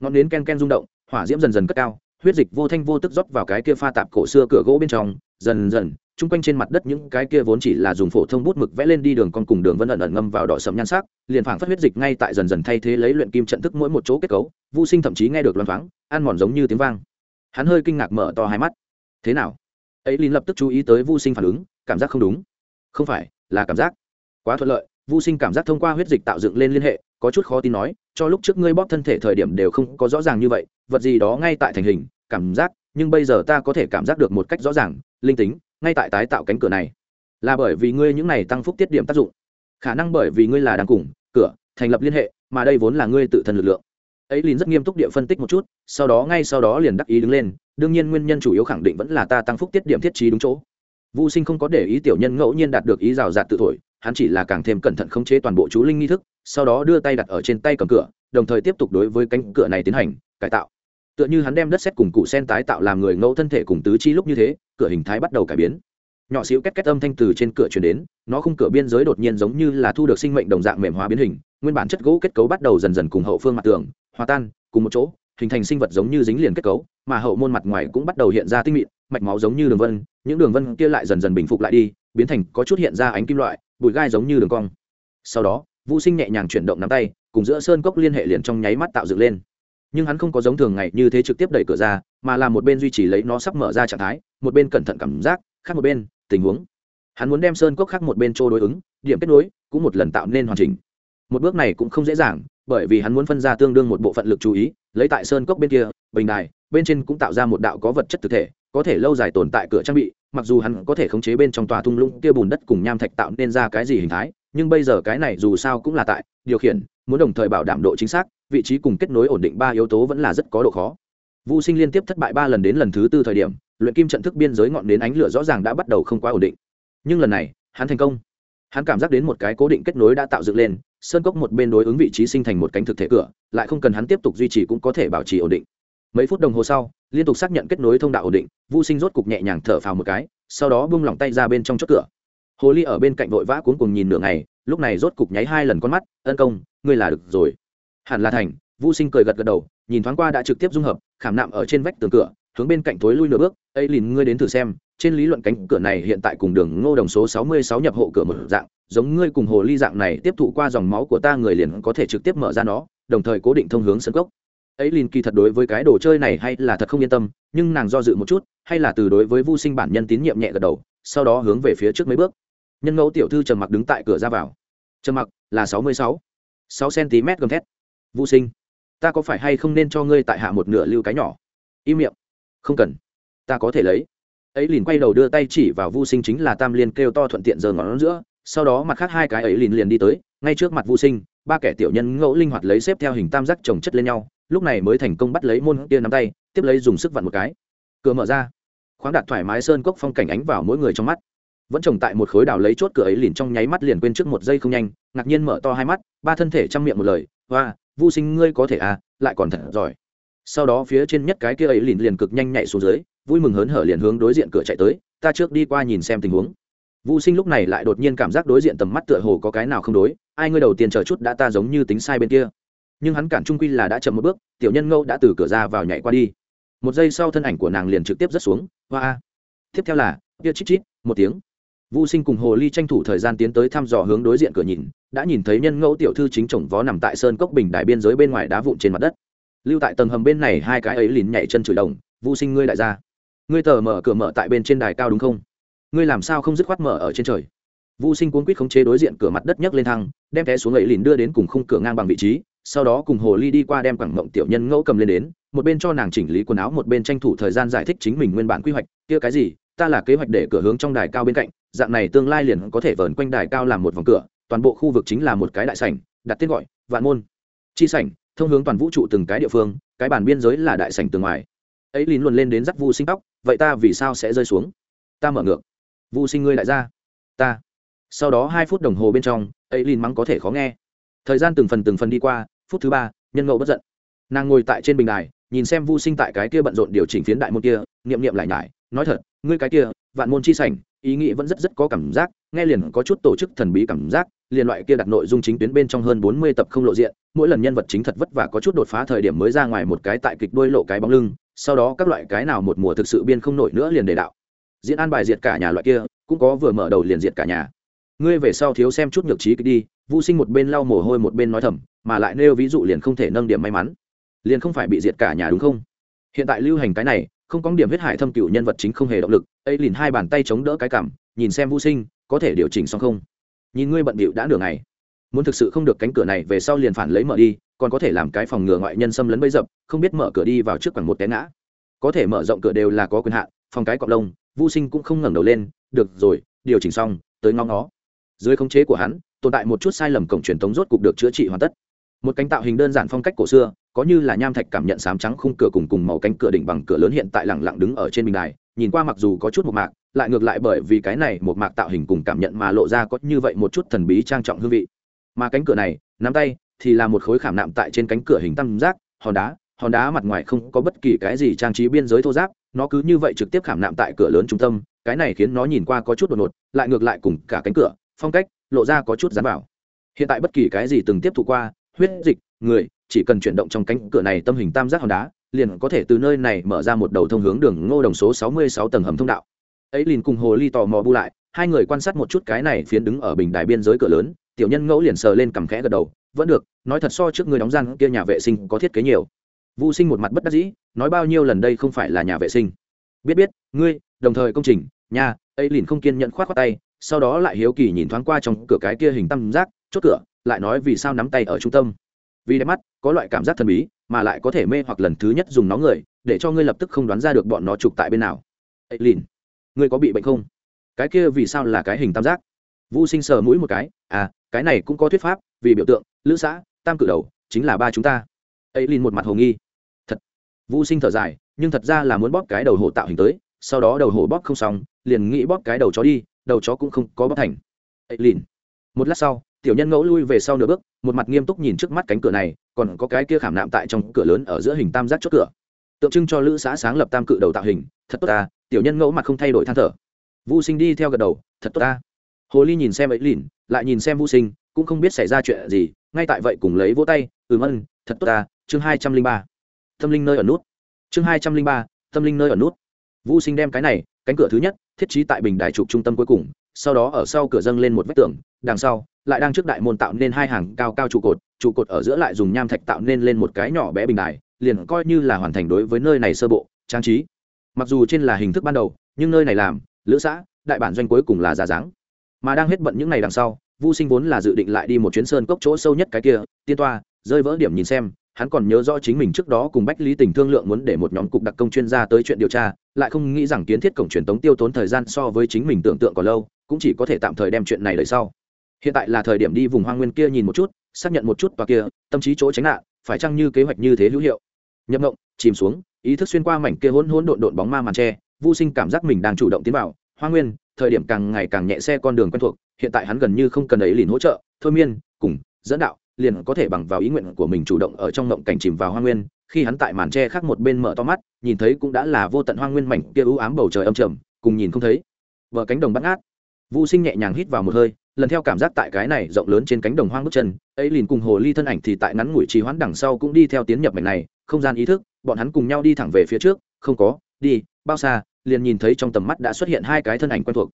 Ngọn nến ken ken rung động, hỏa diễm dần dần cất cao, huyết dịch vô thanh vô tức rót vào cái kia pha tạp cổ xưa cửa gỗ bên trong, dần dần, chung quanh trên mặt đất những cái kia vốn chỉ là dùng phổ thông bút mực vẽ lên đi đường con cùng đường vân ẩn ẩn ngâm vào đỏ sầm nhan sắc, liền phảng phất huyết dịch ngay tại dần dần thay thế lấy luyện kim trận thức mỗi một chỗ kết cấu vô sinh thậm chí nghe được loan thoáng, ăn mòn giống như tiếng vang. Hắn hơi kinh ngạc mở to hai mắt. Thế nào? Ấy linh lập tức chú ý tới vô sinh phản ứng, cảm giác không đúng. Không phải, là cảm giác. Quá thuận lợi vô sinh cảm giác thông qua huyết dịch tạo dựng lên liên hệ, có chút khó tin nói, cho lúc trước ngươi bóp thân thể thời điểm đều không có rõ ràng như vậy, vật gì đó ngay tại thành hình, cảm giác, nhưng bây giờ ta có thể cảm giác được một cách rõ ràng, linh tính, ngay tại tái tạo cánh cửa này. Là bởi vì ngươi những này tăng phúc tiết điểm tác dụng. Khả năng bởi vì ngươi là đang cùng, cửa, thành lập liên hệ, mà đây vốn là ngươi tự thân lực lượng ấy liền rất nghiêm túc địa phân tích một chút, sau đó ngay sau đó liền đắc ý đứng lên, đương nhiên nguyên nhân chủ yếu khẳng định vẫn là ta tăng phúc tiết điểm thiết trí đúng chỗ. Vô sinh không có để ý tiểu nhân ngẫu nhiên đạt được ý rào rạt tự thổi, hắn chỉ là càng thêm cẩn thận khống chế toàn bộ chú linh nghi thức, sau đó đưa tay đặt ở trên tay cầm cửa, đồng thời tiếp tục đối với cánh cửa này tiến hành, cải tạo. Tựa như hắn đem đất xét cùng cụ sen tái tạo làm người ngẫu thân thể cùng tứ chi lúc như thế, cửa hình thái bắt đầu cải biến. Nhỏ xíu két két âm thanh từ trên cửa chuyển đến, nó khung cửa biên giới đột nhiên giống như là thu được sinh mệnh đồng dạng mềm hóa biến hình nguyên bản chất gỗ kết cấu bắt đầu dần dần cùng hậu phương mặt tường, hòa tan, cùng một chỗ, hình thành sinh vật giống như dính liền kết cấu, mà hậu môn mặt ngoài cũng bắt đầu hiện ra tinh mịn, mạch máu giống như đường vân, những đường vân kia lại dần dần bình phục lại đi, biến thành có chút hiện ra ánh kim loại, bụi gai giống như đường cong. Sau đó vũ sinh nhẹ nhàng chuyển động nắm tay, cùng giữa sơn cốc liên hệ liền trong nháy mắt tạo dựng lên. Nhưng hắn không có giống thường ngày như thế trực tiếp đẩy cửa ra, mà là một bên duy trì lấy nó sắp mở ra trạng thái, một bên cẩn thận cảm giác, khác một bên, tình huống. Hắn muốn đem sơn cốc khác một bên chỗ đối ứng, điểm kết nối, cũng một lần tạo nên hoàn chỉnh một bước này cũng không dễ dàng bởi vì hắn muốn phân ra tương đương một bộ phận lực chú ý lấy tại sơn cốc bên kia bình đài bên trên cũng tạo ra một đạo có vật chất thực thể có thể lâu dài tồn tại cửa trang bị mặc dù hắn có thể khống chế bên trong tòa thung lũng kia bùn đất cùng nham thạch tạo nên ra cái gì hình thái nhưng bây giờ cái này dù sao cũng là tại điều khiển muốn đồng thời bảo đảm độ chính xác vị trí cùng kết nối ổn định ba yếu tố vẫn là rất có độ khó Vu Sinh liên tiếp thất bại ba lần đến lần thứ tư thời điểm, luyện kim trận thức biên giới ngọn đến ánh lửa rõ ràng đã bắt đầu không quá ổn định. Nhưng lần này, hắn thành công. Hắn cảm giác đến một cái cố định kết nối đã tạo dựng lên, sơn cốc một bên đối ứng vị trí sinh thành một cánh thực thể cửa, lại không cần hắn tiếp tục duy trì cũng có thể bảo trì ổn định. Mấy phút đồng hồ sau, liên tục xác nhận kết nối thông đạo ổn định, Vu Sinh rốt cục nhẹ nhàng thở phào một cái, sau đó buông lỏng tay ra bên trong chốt cửa. Hồ Ly ở bên cạnh vội vã cuốn cùng nhìn nửa ngày, lúc này rốt cục nháy hai lần con mắt, "Ân công, ngươi là được rồi." Hẳn là thành, Vu Sinh cười gật gật đầu, nhìn thoáng qua đã trực tiếp dung hợp khảm nạm ở trên vách tường cửa hướng bên cạnh thối lui nửa bước ấy lìn ngươi đến thử xem trên lý luận cánh cửa này hiện tại cùng đường ngô đồng số sáu mươi sáu nhập hộ cửa một dạng, giống ngươi cùng hồ ly dạng này tiếp thụ qua dòng máu của ta người liền có thể trực tiếp mở ra nó, đồng thời cố định thông hướng sân gốc ấy liền kỳ thật đối với cái đồ chơi này hay là thật không yên tâm, nhưng nàng do dự một chút, hay là từ đối với vô sinh bản nhân tín nhiệm nhẹ gật đầu, sau đó hướng về phía trước mấy bước. Nhân ngẫu tiểu thư trầm mặc đứng tại cửa ra vào. Trầm mặc, là sáu mươi sáu. Sáu cm gầm thét. Vô sinh, ta có phải hay không nên cho ngươi tại hạ một nửa lưu cái nhỏ? Im miệng. Không cần. Ta có thể lấy ấy liền quay đầu đưa tay chỉ vào vô sinh chính là tam liên kêu to thuận tiện giờ ngón giữa, sau đó mặt khác hai cái ấy liền liền đi tới, ngay trước mặt vô sinh, ba kẻ tiểu nhân ngẫu linh hoạt lấy xếp theo hình tam giác trồng chất lên nhau, lúc này mới thành công bắt lấy môn kia nắm tay, tiếp lấy dùng sức vặn một cái. Cửa mở ra, khoáng đạt thoải mái sơn cốc phong cảnh ánh vào mỗi người trong mắt. Vẫn trồng tại một khối đào lấy chốt cửa ấy liền trong nháy mắt liền quên trước một giây không nhanh, ngạc nhiên mở to hai mắt, ba thân thể chăm miệng một lời, hoa, Vu sinh ngươi có thể à lại còn thật giỏi. Sau đó phía trên nhất cái kia ấy liền liền cực nhanh nhảy xuống dưới vui mừng hớn hở liền hướng đối diện cửa chạy tới ta trước đi qua nhìn xem tình huống. Vu sinh lúc này lại đột nhiên cảm giác đối diện tầm mắt tựa hồ có cái nào không đối ai ngươi đầu tiên chờ chút đã ta giống như tính sai bên kia. Nhưng hắn cản trung quy là đã chậm một bước tiểu nhân ngâu đã từ cửa ra vào nhảy qua đi. Một giây sau thân ảnh của nàng liền trực tiếp rớt xuống hoa tiếp theo là kia chít chít một tiếng. Vu Sinh cùng Hồ Ly tranh thủ thời gian tiến tới thăm dò hướng đối diện cửa nhìn, đã nhìn thấy nhân ngẫu tiểu thư chính chồng vó nằm tại sơn cốc bình đài biên giới bên ngoài đá vụn trên mặt đất. Lưu tại tầng hầm bên này hai cái ấy lìn nhảy chân chửi đồng, Vu Sinh ngươi đại gia, ngươi tờ mở cửa mở tại bên trên đài cao đúng không? Ngươi làm sao không dứt khoát mở ở trên trời? Vu Sinh cuốn quýt khống chế đối diện cửa mặt đất nhấc lên thang, đem té xuống ấy lìn đưa đến cùng khung cửa ngang bằng vị trí, sau đó cùng Hồ Ly đi qua đem quẳng mộng tiểu nhân ngẫu cầm lên đến, một bên cho nàng chỉnh lý quần áo một bên tranh thủ thời gian giải thích chính mình nguyên bản quy hoạch, kia cái gì, ta là kế hoạch để cửa hướng trong đài cao bên cạnh dạng này tương lai liền có thể vờn quanh đài cao làm một vòng cửa toàn bộ khu vực chính là một cái đại sảnh đặt tên gọi vạn môn chi sảnh thông hướng toàn vũ trụ từng cái địa phương cái bản biên giới là đại sảnh từ ngoài ấy lín luôn lên đến dắt vu sinh tóc vậy ta vì sao sẽ rơi xuống? Ta mở ngược. Vu sinh ngươi lại ra. Ta. Sau đó hai phút đồng hồ bên trong ấy lìn mắng có thể khó nghe. Thời gian từng phần từng phần đi qua, phút thứ ba, nhân ngẫu bất giận. Nàng ngồi tại trên bình đài, nhìn xem vu sinh tại cái kia bận rộn điều chỉnh phiến đại môn kia, niệm niệm lại nhải, nói thật, ngươi cái kia, vạn môn chi sảnh, ý nghĩ vẫn rất rất có cảm giác, nghe liền có chút tổ chức thần bí cảm giác, liền loại kia đặt nội dung chính tuyến bên trong hơn bốn mươi tập không lộ diện, mỗi lần nhân vật chính thật vất vả có chút đột phá thời điểm mới ra ngoài một cái tại kịch đuôi lộ cái bóng lưng sau đó các loại cái nào một mùa thực sự biên không nổi nữa liền đề đạo. Diễn an bài diệt cả nhà loại kia, cũng có vừa mở đầu liền diệt cả nhà. Ngươi về sau thiếu xem chút nhược trí kịch đi vô sinh một bên lau mồ hôi một bên nói thầm, mà lại nêu ví dụ liền không thể nâng điểm may mắn. Liền không phải bị diệt cả nhà đúng không? Hiện tại lưu hành cái này, không có điểm huyết hải thâm cựu nhân vật chính không hề động lực, ấy liền hai bàn tay chống đỡ cái cảm, nhìn xem vô sinh, có thể điều chỉnh xong không? Nhìn ngươi bận bịu đã nửa ngày. Muốn thực sự không được cánh cửa này về sau liền phản lấy mở đi còn có thể làm cái phòng ngừa ngoại nhân xâm lấn bấy dập, không biết mở cửa đi vào trước khoảng một té ngã. Có thể mở rộng cửa đều là có quyền hạn, phòng cái cọc lông vô sinh cũng không ngẩng đầu lên, được rồi, điều chỉnh xong, tới ngóng nó. Dưới khống chế của hắn, tồn tại một chút sai lầm cổng truyền thống rốt cục được chữa trị hoàn tất. Một cánh tạo hình đơn giản phong cách cổ xưa, có như là nham thạch cảm nhận sám trắng khung cửa cùng cùng màu cánh cửa đỉnh bằng cửa lớn hiện tại lẳng lặng đứng ở trên bình đài, nhìn qua mặc dù có chút một mạc, lại ngược lại bởi vì cái này một mạc tạo hình cùng cảm nhận mà lộ ra có như vậy một chút thần bí trang trọng hương vị. Mà cánh cửa này, nắm tay thì là một khối khảm nạm tại trên cánh cửa hình tam giác, hòn đá hòn đá mặt ngoài không có bất kỳ cái gì trang trí biên giới thô giáp, nó cứ như vậy trực tiếp khảm nạm tại cửa lớn trung tâm, cái này khiến nó nhìn qua có chút đột ngột, lại ngược lại cùng cả cánh cửa, phong cách lộ ra có chút dán vào. Hiện tại bất kỳ cái gì từng tiếp thụ qua, huyết dịch, người, chỉ cần chuyển động trong cánh cửa này tâm hình tam giác hòn đá, liền có thể từ nơi này mở ra một đầu thông hướng đường ngô đồng số sáu mươi sáu tầng hầm thông đạo. Ấy liền cùng hồ ly tò mò bu lại, hai người quan sát một chút cái này phiến đứng ở bình đài biên giới cửa lớn, tiểu nhân ngẫu liền sờ lên cằm khẽ gật đầu vẫn được nói thật so trước người đóng gian kia nhà vệ sinh có thiết kế nhiều Vu Sinh một mặt bất đắc dĩ, nói bao nhiêu lần đây không phải là nhà vệ sinh. Biết biết, ngươi, đồng thời công trình, nhà, ấy liền không kiên nhận khoát khoát tay, sau đó lại hiếu kỳ nhìn thoáng qua trong cửa cái kia hình tam giác, chốt cửa, lại nói vì sao nắm tay ở trung tâm. Vì đẹp mắt, có loại cảm giác thần bí, mà lại có thể mê hoặc lần thứ nhất dùng nó người, để cho ngươi lập tức không đoán ra được bọn nó chụp tại bên nào. Ấy liền, ngươi có bị bệnh không? Cái kia vì sao là cái hình tam giác? Vu Sinh sờ mũi một cái, à, cái này cũng có thuyết pháp, vì biểu tượng, lữ xã, tam cử đầu, chính là ba chúng ta. Ấy liền một mặt hồ nghi. Thật. vũ sinh thở dài nhưng thật ra là muốn bóp cái đầu hổ tạo hình tới sau đó đầu hổ bóp không xong liền nghĩ bóp cái đầu chó đi đầu chó cũng không có bóp thành. Ấy lìn. Một lát sau tiểu nhân ngẫu lui về sau nửa bước một mặt nghiêm túc nhìn trước mắt cánh cửa này còn có cái kia khảm nạm tại trong cửa lớn ở giữa hình tam giác chốt cửa. Tượng trưng cho lữ xã sáng lập tam cự đầu tạo hình thật tốt ta tiểu nhân ngẫu mặt không thay đổi than thở. Vô sinh đi theo gật đầu thật tốt ta. Hồ ly nhìn xem ấy lìn lại nhìn xem vô sinh cũng không biết xảy ra chuyện gì, ngay tại vậy cùng lấy vỗ tay, ừm ân, thật tốt ta, chương hai trăm linh ba. Tâm linh nơi ở nút. Chương hai trăm linh ba, tâm linh nơi ở nút. Vũ sinh đem cái này, cánh cửa thứ nhất, thiết trí tại bình đại trục trung tâm cuối cùng, sau đó ở sau cửa dâng lên một vách tường, đằng sau, lại đang trước đại môn tạo nên hai hàng cao cao trụ cột trụ cột ở giữa lại dùng nham thạch tạo nên lên một cái nhỏ bé bình đài, liền coi như là hoàn thành đối với nơi này sơ bộ, trang trí. Mặc dù trên là hình thức ban đầu, nhưng nơi này làm, lữ xã, đại bản doanh cuối cùng là giả dáng. Mà đang hết bận những ngày đằng sau Vu Sinh vốn là dự định lại đi một chuyến sơn cốc chỗ sâu nhất cái kia, tiên toa, rơi vỡ điểm nhìn xem, hắn còn nhớ rõ chính mình trước đó cùng bách lý tình thương lượng muốn để một nhóm cục đặc công chuyên gia tới chuyện điều tra lại không nghĩ rằng kiến thiết cổng truyền tống tiêu tốn thời gian so với chính mình tưởng tượng còn lâu cũng chỉ có thể tạm thời đem chuyện này đợi sau. Hiện tại là thời điểm đi vùng hoang nguyên kia nhìn một chút xác nhận một chút và kia tâm trí chỗ tránh nạn phải chăng như kế hoạch như thế hữu hiệu? Nhập ngộng chìm xuống ý thức xuyên qua mảnh kia hỗn hỗn độn độn bóng ma màn tre vô sinh cảm giác mình đang chủ động tiến vào hoang nguyên thời điểm càng ngày càng nhẹ xe con đường quen thuộc hiện tại hắn gần như không cần ấy liền hỗ trợ, thôi miên, cùng, dẫn đạo, liền có thể bằng vào ý nguyện của mình chủ động ở trong ngộng cảnh chìm vào hoa nguyên. Khi hắn tại màn tre khác một bên mở to mắt, nhìn thấy cũng đã là vô tận hoa nguyên mảnh kia ưu ám bầu trời âm trầm, cùng nhìn không thấy. Vợ cánh đồng bắt ngát. Vũ sinh nhẹ nhàng hít vào một hơi, lần theo cảm giác tại cái này rộng lớn trên cánh đồng hoang bước chân, ấy liền cùng hồ ly thân ảnh thì tại ngắn ngủi trì hoãn đằng sau cũng đi theo tiến nhập mảnh này, không gian ý thức, bọn hắn cùng nhau đi thẳng về phía trước, không có, đi, bao xa, liền nhìn thấy trong tầm mắt đã xuất hiện hai cái thân ảnh quen thuộc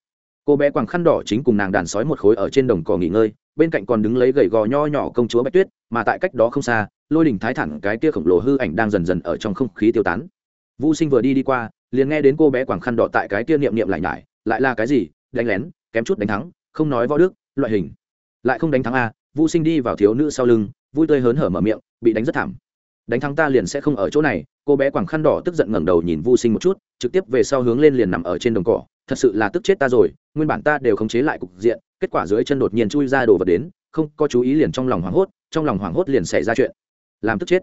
cô bé quàng khăn đỏ chính cùng nàng đàn sói một khối ở trên đồng cỏ nghỉ ngơi bên cạnh còn đứng lấy gầy gò nho nhỏ công chúa bạch tuyết mà tại cách đó không xa lôi đình thái thẳng cái kia khổng lồ hư ảnh đang dần dần ở trong không khí tiêu tán. Vũ sinh vừa đi đi qua liền nghe đến cô bé quàng khăn đỏ tại cái kia niệm niệm lại nhải lại là cái gì? Đánh lén kém chút đánh thắng không nói võ đức loại hình. Lại không đánh thắng à? a vũ sinh đi vào thiếu nữ sau lưng vui tươi hớn hở mở miệng bị đánh rất thảm. Đánh thắng ta liền sẽ không ở chỗ này. Cô bé quàng khăn đỏ tức giận ngẩng đầu nhìn Vu Sinh một chút, trực tiếp về sau hướng lên liền nằm ở trên đồng cỏ, thật sự là tức chết ta rồi, nguyên bản ta đều khống chế lại cục diện, kết quả dưới chân đột nhiên chui ra đồ vật đến, không có chú ý liền trong lòng hoảng hốt, trong lòng hoảng hốt liền xảy ra chuyện, làm tức chết.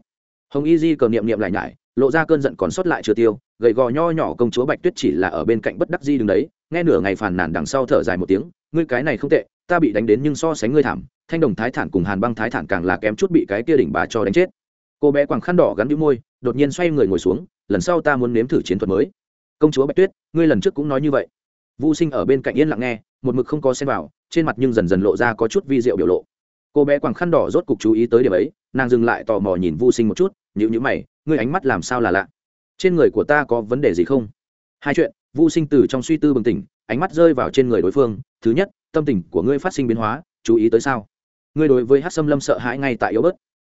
Hồng Y Di cờ niệm niệm lại nhải, lộ ra cơn giận còn sót lại chưa tiêu, gầy gò nho nhỏ công chúa Bạch Tuyết chỉ là ở bên cạnh bất đắc di đứng đấy, nghe nửa ngày phàn nàn đằng sau thở dài một tiếng, ngươi cái này không tệ, ta bị đánh đến nhưng so sánh ngươi thảm, Thanh Đồng Thái Thản cùng Hàn Băng Thái Thản càng là kém chút bị cái kia đỉnh bà cho đánh chết. Cô bé quàng khăn đỏ gắn đĩu môi đột nhiên xoay người ngồi xuống lần sau ta muốn nếm thử chiến thuật mới. Công chúa bạch tuyết ngươi lần trước cũng nói như vậy. Vu sinh ở bên cạnh yên lặng nghe, một mực không có xem vào, trên mặt nhưng dần dần lộ ra có chút vi diệu biểu lộ. Cô bé quàng khăn đỏ rốt cục chú ý tới điểm ấy, nàng dừng lại tò mò nhìn Vu sinh một chút nhữ nhữ mày, ngươi ánh mắt làm sao là lạ? Trên người của ta có vấn đề gì không? Hai chuyện, Vu sinh từ trong suy tư bừng tỉnh, ánh mắt rơi vào trên người đối phương. Thứ nhất, tâm tình của ngươi phát sinh biến hóa, chú ý tới sao? Ngươi đối với hát xâm lâm sợ hãi ngay tại yếu bớt.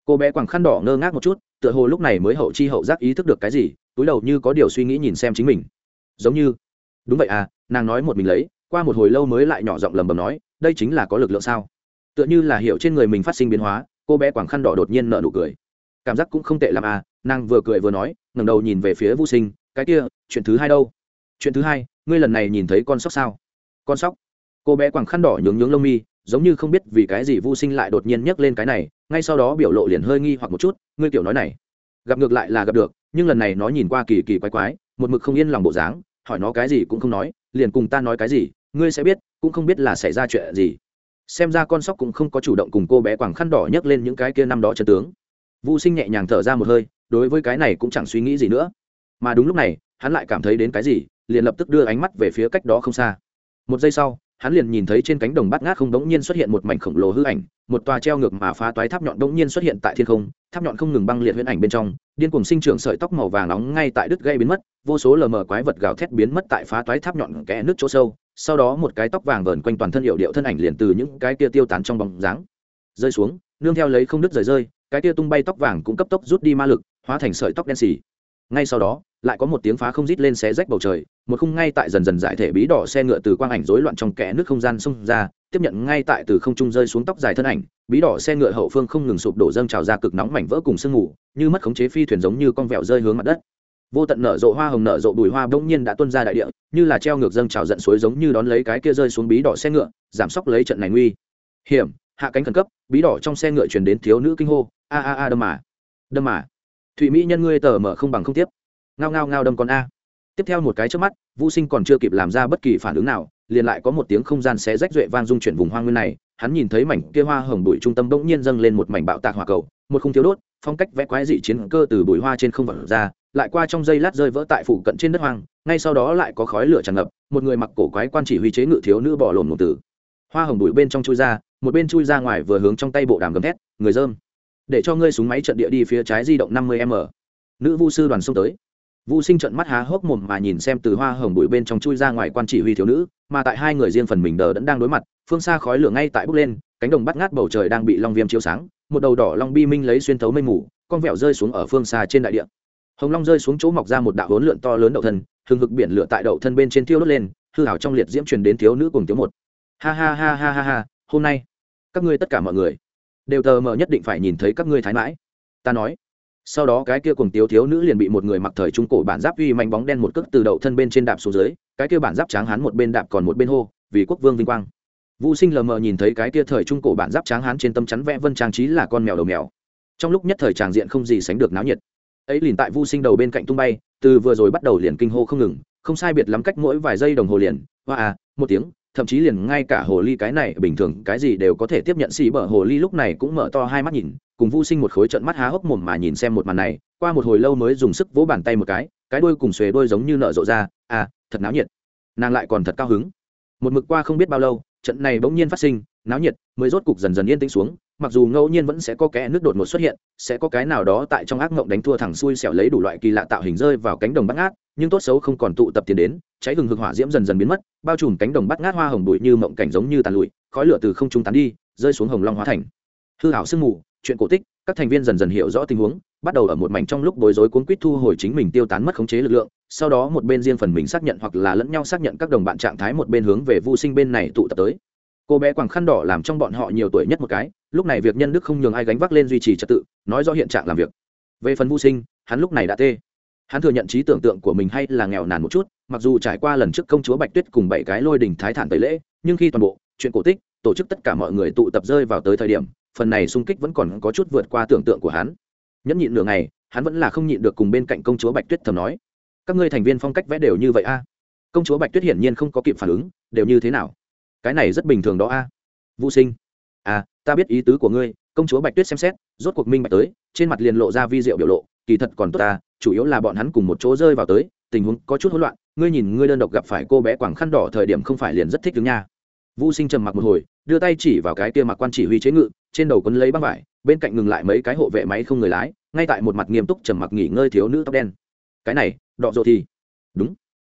Cô bé quàng khăn đỏ ngơ ngác một chút, tựa hồ lúc này mới hậu chi hậu giác ý thức được cái gì, túi đầu như có điều suy nghĩ nhìn xem chính mình. Giống như đúng vậy à nàng nói một mình lấy, qua một hồi lâu mới lại nhỏ giọng lầm bầm nói, đây chính là có lực lượng sao? Tựa như là hiểu trên người mình phát sinh biến hóa, cô bé quàng khăn đỏ đột nhiên nợ nụ cười. Cảm giác cũng không tệ làm à nàng vừa cười vừa nói, ngẩng đầu nhìn về phía vô sinh, cái kia, chuyện thứ hai đâu? Chuyện thứ hai, ngươi lần này nhìn thấy con sóc sao? Con sóc? Cô bé quàng khăn đỏ nhướng nhướng lông mi, giống như không biết vì cái gì vô sinh lại đột nhiên nhắc lên cái này, ngay sau đó biểu lộ liền hơi nghi hoặc một chút, ngươi kiểu nói này. Gặp ngược lại là gặp được, nhưng lần này nó nhìn qua kỳ kỳ quái quái, một mực không yên lòng bộ dáng hỏi nó cái gì cũng không nói, liền cùng ta nói cái gì, ngươi sẽ biết, cũng không biết là xảy ra chuyện gì. Xem ra con sóc cũng không có chủ động cùng cô bé quảng khăn đỏ nhấc lên những cái kia năm đó chân tướng. Vũ sinh nhẹ nhàng thở ra một hơi, đối với cái này cũng chẳng suy nghĩ gì nữa. Mà đúng lúc này, hắn lại cảm thấy đến cái gì, liền lập tức đưa ánh mắt về phía cách đó không xa. Một giây sau, hắn liền nhìn thấy trên cánh đồng bát ngát không đống nhiên xuất hiện một mảnh khổng lồ hư ảnh, một tòa treo ngược mà phá toái tháp nhọn đống nhiên xuất hiện tại thiên không, tháp nhọn không ngừng băng liệt huyễn ảnh bên trong điên cuồng sinh trưởng sợi tóc màu vàng nóng ngay tại đứt gây biến mất, vô số lờ mờ quái vật gào thét biến mất tại phá toái tháp nhọn kẽ nước chỗ sâu, sau đó một cái tóc vàng vờn quanh toàn thân hiệu điệu thân ảnh liền từ những cái kia tiêu tán trong bóng dáng rơi xuống, nương theo lấy không đứt rời rơi, cái kia tung bay tóc vàng cũng cấp tốc rút đi ma lực, hóa thành sợi tóc đen xì. Ngay sau đó lại có một tiếng phá không rít lên xé rách bầu trời, một khung ngay tại dần dần giải thể bí đỏ xe ngựa từ quang ảnh rối loạn trong kẽ nước không gian xông ra, tiếp nhận ngay tại từ không trung rơi xuống tóc dài thân ảnh, bí đỏ xe ngựa hậu phương không ngừng sụp đổ dâng trào ra cực nóng mảnh vỡ cùng sương mù, như mất khống chế phi thuyền giống như con vẹo rơi hướng mặt đất. Vô tận nở rộ hoa hồng nở rộ bùi hoa bỗng nhiên đã tuôn ra đại địa, như là treo ngược dâng trào giận suối giống như đón lấy cái kia rơi xuống bí đỏ xe ngựa, giảm sốc lấy trận này nguy. Hiểm, hạ cánh khẩn cấp, bí đỏ trong xe ngựa chuyển đến thiếu nữ kinh hô, a a a, đâm mà đâm mà. Thụy mỹ nhân ngươi tờ mở không bằng không tiếp ngao ngao ngao đâm con a. Tiếp theo một cái trước mắt vũ sinh còn chưa kịp làm ra bất kỳ phản ứng nào, liền lại có một tiếng không gian xé rách duệ vang dung chuyển vùng hoang nguyên này, hắn nhìn thấy mảnh kia hoa hồng bụi trung tâm bỗng nhiên dâng lên một mảnh bạo tạc hỏa cầu, một khung thiếu đốt, phong cách vẽ quái dị chiến cơ từ bụi hoa trên không vật ra, lại qua trong dây lát rơi vỡ tại phủ cận trên đất hoang, ngay sau đó lại có khói lửa tràn ngập, một người mặc cổ quái quan chỉ huy chế ngự thiếu nữ bỏ lồn một tử hoa hồng bụi bên trong chui ra, một bên chui ra ngoài vừa hướng trong tay bộ đàm gầm thét, người dơm, để cho ngươi súng máy trận địa đi phía trái di động năm mươi m. Nữ vu sư đoàn xông tới vu sinh trận mắt há hốc mồm mà nhìn xem từ hoa hồng bụi bên trong chui ra ngoài quan chỉ huy thiếu nữ, mà tại hai người riêng phần mình đờ đẫn đang đối mặt, phương xa khói lửa ngay tại bốc lên, cánh đồng bắt ngát bầu trời đang bị long viêm chiếu sáng, một đầu đỏ long bi minh lấy xuyên thấu mây mù, con vẹo rơi xuống ở phương xa trên đại địa. Hồng long rơi xuống chỗ mọc ra một đạo hỗn lượn to lớn đậu thân, hừng hực biển lửa tại đậu thân bên trên thiêu đốt lên, hư hảo trong liệt diễm truyền đến thiếu nữ cùng thiếu một. Ha ha ha ha ha ha, hôm nay, các ngươi tất cả mọi người, đều tờ mờ nhất định phải nhìn thấy các ngươi thái mãi. Ta nói sau đó cái kia cùng tiếu thiếu nữ liền bị một người mặc thời trung cổ bản giáp uy manh bóng đen một cước từ đậu thân bên trên đạp xuống dưới cái kia bản giáp tráng hán một bên đạp còn một bên hô vì quốc vương vinh quang. Vũ sinh lờ mờ nhìn thấy cái kia thời trung cổ bản giáp tráng hán trên tâm chắn vẽ vân trang trí là con mèo đầu mèo. Trong lúc nhất thời tràng diện không gì sánh được náo nhiệt. Ấy liền tại Vu Sinh đầu bên cạnh tung bay, từ vừa rồi bắt đầu liền kinh hô không ngừng, không sai biệt lắm cách mỗi vài giây đồng hồ liền, hoa à, một tiếng, thậm chí liền ngay cả hồ ly cái này bình thường cái gì đều có thể tiếp nhận xì bở hồ ly lúc này cũng mở to hai mắt nhìn, cùng Vu Sinh một khối trận mắt há hốc mồm mà nhìn xem một màn này, qua một hồi lâu mới dùng sức vỗ bàn tay một cái, cái đuôi cùng xuề đuôi giống như nở rộ ra, à, thật náo nhiệt. Nàng lại còn thật cao hứng. Một mực qua không biết bao lâu, trận này bỗng nhiên phát sinh, náo nhiệt, mới rốt cục dần dần yên tĩnh xuống, mặc dù ngẫu nhiên vẫn sẽ có kẻ nước đột ngột xuất hiện sẽ có cái nào đó tại trong ác mộng đánh thua thẳng xuôi xẻo lấy đủ loại kỳ lạ tạo hình rơi vào cánh đồng bắt ngát nhưng tốt xấu không còn tụ tập tiền đến cháy hừng hực hỏa diễm dần dần biến mất bao trùm cánh đồng bắt ngát hoa hồng bụi như mộng cảnh giống như tàn lụi khói lửa từ không trung tán đi rơi xuống hồng long hóa thành hư hảo sương mù chuyện cổ tích, các thành viên dần dần hiểu rõ tình huống, bắt đầu ở một mảnh trong lúc bối rối cuốn quýt thu hồi chính mình tiêu tán mất khống chế lực lượng, sau đó một bên riêng phần mình xác nhận hoặc là lẫn nhau xác nhận các đồng bạn trạng thái một bên hướng về vô sinh bên này tụ tập tới. Cô bé quàng khăn đỏ làm trong bọn họ nhiều tuổi nhất một cái, lúc này việc nhân đức không nhường ai gánh vác lên duy trì trật tự, nói rõ hiện trạng làm việc. Về phần vô sinh, hắn lúc này đã tê. Hắn thừa nhận trí tưởng tượng của mình hay là nghèo nàn một chút, mặc dù trải qua lần trước công chúa bạch tuyết cùng bảy cái lôi đình thái thản tẩy lễ, nhưng khi toàn bộ, chuyện cổ tích, tổ chức tất cả mọi người tụ tập rơi vào tới thời điểm phần này xung kích vẫn còn có chút vượt qua tưởng tượng của hắn. Nhẫn nhịn nửa ngày, hắn vẫn là không nhịn được cùng bên cạnh công chúa bạch tuyết thầm nói, các ngươi thành viên phong cách vẽ đều như vậy a? Công chúa bạch tuyết hiển nhiên không có kịp phản ứng, đều như thế nào? Cái này rất bình thường đó a. Vũ sinh. À ta biết ý tứ của ngươi, công chúa bạch tuyết xem xét, rốt cuộc minh bạch tới, trên mặt liền lộ ra vi diệu biểu lộ, kỳ thật còn tốt ta, chủ yếu là bọn hắn cùng một chỗ rơi vào tới, tình huống có chút hỗn loạn, ngươi nhìn ngươi đơn độc gặp phải cô bé quảng khăn đỏ thời điểm không phải liền rất thích đứng nha vũ sinh trầm mặc một hồi, đưa tay chỉ vào cái kia mặc quan chỉ huy chế ngự, trên đầu quấn lấy băng vải, bên cạnh ngừng lại mấy cái hộ vệ máy không người lái, ngay tại một mặt nghiêm túc trầm mặc nghỉ ngơi thiếu nữ tóc đen. Cái này, đọ rồ thì? Đúng.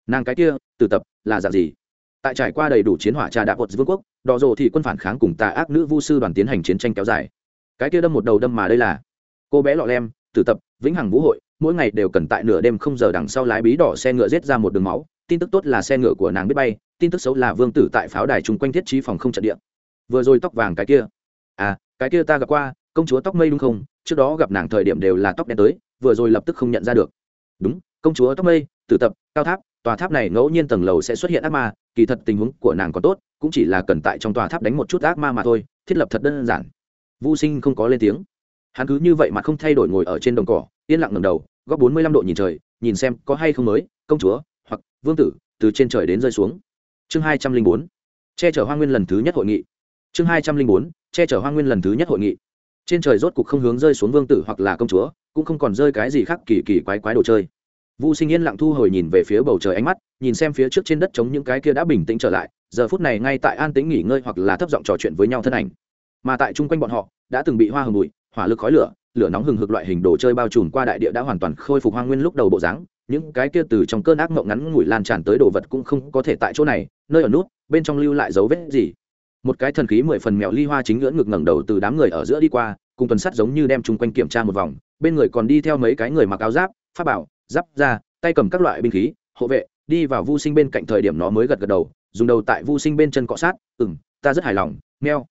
Nàng cái kia từ tập, là dạng gì? Tại trải qua đầy đủ chiến hỏa trà đạp bột vương quốc đỏ rồ thì quân phản kháng cùng tà ác nữ vu sư đoàn tiến hành chiến tranh kéo dài. Cái kia đâm một đầu đâm mà đây là? Cô bé lọ lem, tử tập, vĩnh hằng vũ hội, mỗi ngày đều cần tại nửa đêm không giờ đằng sau lái bí đỏ xe ngựa giết ra một đường máu tin tức tốt là xe ngựa của nàng biết bay, tin tức xấu là vương tử tại pháo đài chung quanh thiết trí phòng không trận địa. Vừa rồi tóc vàng cái kia. À cái kia ta gặp qua, công chúa tóc mây đúng không? Trước đó gặp nàng thời điểm đều là tóc đen tới, vừa rồi lập tức không nhận ra được. Đúng, công chúa tóc mây, tử tập, cao tháp, tòa tháp này ngẫu nhiên tầng lầu sẽ xuất hiện ác ma, kỳ thật tình huống của nàng còn tốt, cũng chỉ là cần tại trong tòa tháp đánh một chút ác ma mà thôi, thiết lập thật đơn giản. Vô sinh không có lên tiếng. Hắn cứ như vậy mà không thay đổi ngồi ở trên đồng cỏ, yên lặng ngầm đầu, góc bốn mươi lăm độ nhìn trời, nhìn xem có hay không mới, công chúa vương tử từ trên trời đến rơi xuống. Chương hai trăm linh bốn che chở hoa nguyên lần thứ nhất hội nghị. Chương hai trăm linh bốn che chở hoa nguyên lần thứ nhất hội nghị. Trên trời rốt cục không hướng rơi xuống vương tử hoặc là công chúa cũng không còn rơi cái gì khác kỳ kỳ quái quái đồ chơi. Vu Sinh Yên lặng thu hồi nhìn về phía bầu trời ánh mắt, nhìn xem phía trước trên đất trống những cái kia đã bình tĩnh trở lại, giờ phút này ngay tại an tĩnh nghỉ ngơi hoặc là thấp giọng trò chuyện với nhau thân ảnh. Mà tại chung quanh bọn họ, đã từng bị hoa hồng bụi, hỏa lực khói lửa, lửa nóng hừng hực loại hình đồ chơi bao trùm qua đại địa đã hoàn toàn khôi phục hoang nguyên lúc đầu bộ dáng, những cái kia từ trong cơn ác mộng ngắn ngủi lan tràn tới đồ vật cũng không có thể tại chỗ này, nơi ở nút, bên trong lưu lại dấu vết gì. Một cái thần khí mười phần mèo ly hoa chính ngưỡng ngực ngẩng đầu từ đám người ở giữa đi qua, cùng tuần sắt giống như đem chung quanh kiểm tra một vòng, bên người còn đi theo mấy cái người mặc áo giáp, pháp bảo, giáp ra, tay cầm các loại binh khí hộ vệ đi vào vu sinh bên cạnh thời điểm nó mới gật gật đầu dùng đầu tại vu sinh bên chân cọ sát ừ ta rất hài lòng mèo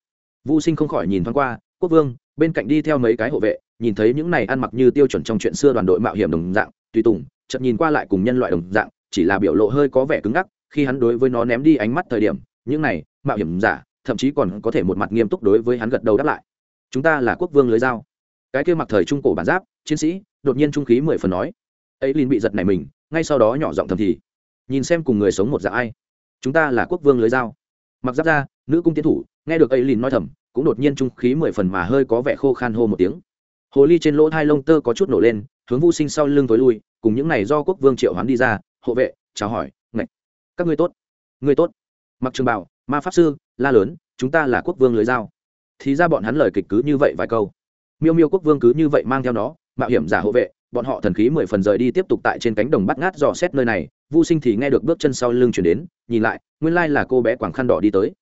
vu sinh không khỏi nhìn thoáng qua quốc vương bên cạnh đi theo mấy cái hộ vệ nhìn thấy những này ăn mặc như tiêu chuẩn trong chuyện xưa đoàn đội mạo hiểm đồng dạng, tùy tùng chậm nhìn qua lại cùng nhân loại đồng dạng, chỉ là biểu lộ hơi có vẻ cứng ngắc, khi hắn đối với nó ném đi ánh mắt thời điểm, những này, mạo hiểm giả, thậm chí còn có thể một mặt nghiêm túc đối với hắn gật đầu đáp lại. Chúng ta là quốc vương lưới dao. Cái kia mặc thời trung cổ bản giáp, chiến sĩ, đột nhiên trung khí mười phần nói. Ấy linh bị giật này mình, ngay sau đó nhỏ giọng thầm thì, nhìn xem cùng người sống một dạng ai. Chúng ta là quốc vương lưới dao. Mặc giáp ra, nữ cung tiến thủ, nghe được ấy linh nói thầm, cũng đột nhiên trung khí mười phần mà hơi có vẻ khô khan hô một tiếng hồ ly trên lỗ thai lông tơ có chút nổ lên, hướng vô sinh sau lưng tối lui, cùng những này do quốc vương triệu hoán đi ra, hộ vệ, chào hỏi, ngạch, các ngươi tốt ngươi tốt. Mặc trường bảo, ma pháp sư, la lớn, chúng ta là quốc vương lưới dao. Thì ra bọn hắn lời kịch cứ như vậy vài câu. Miêu miêu quốc vương cứ như vậy mang theo nó, mạo hiểm giả hộ vệ, bọn họ thần khí mười phần rời đi tiếp tục tại trên cánh đồng bắt ngát dò xét nơi này. Vô sinh thì nghe được bước chân sau lưng chuyển đến, nhìn lại, nguyên lai là cô bé quảng khăn đỏ đi tới.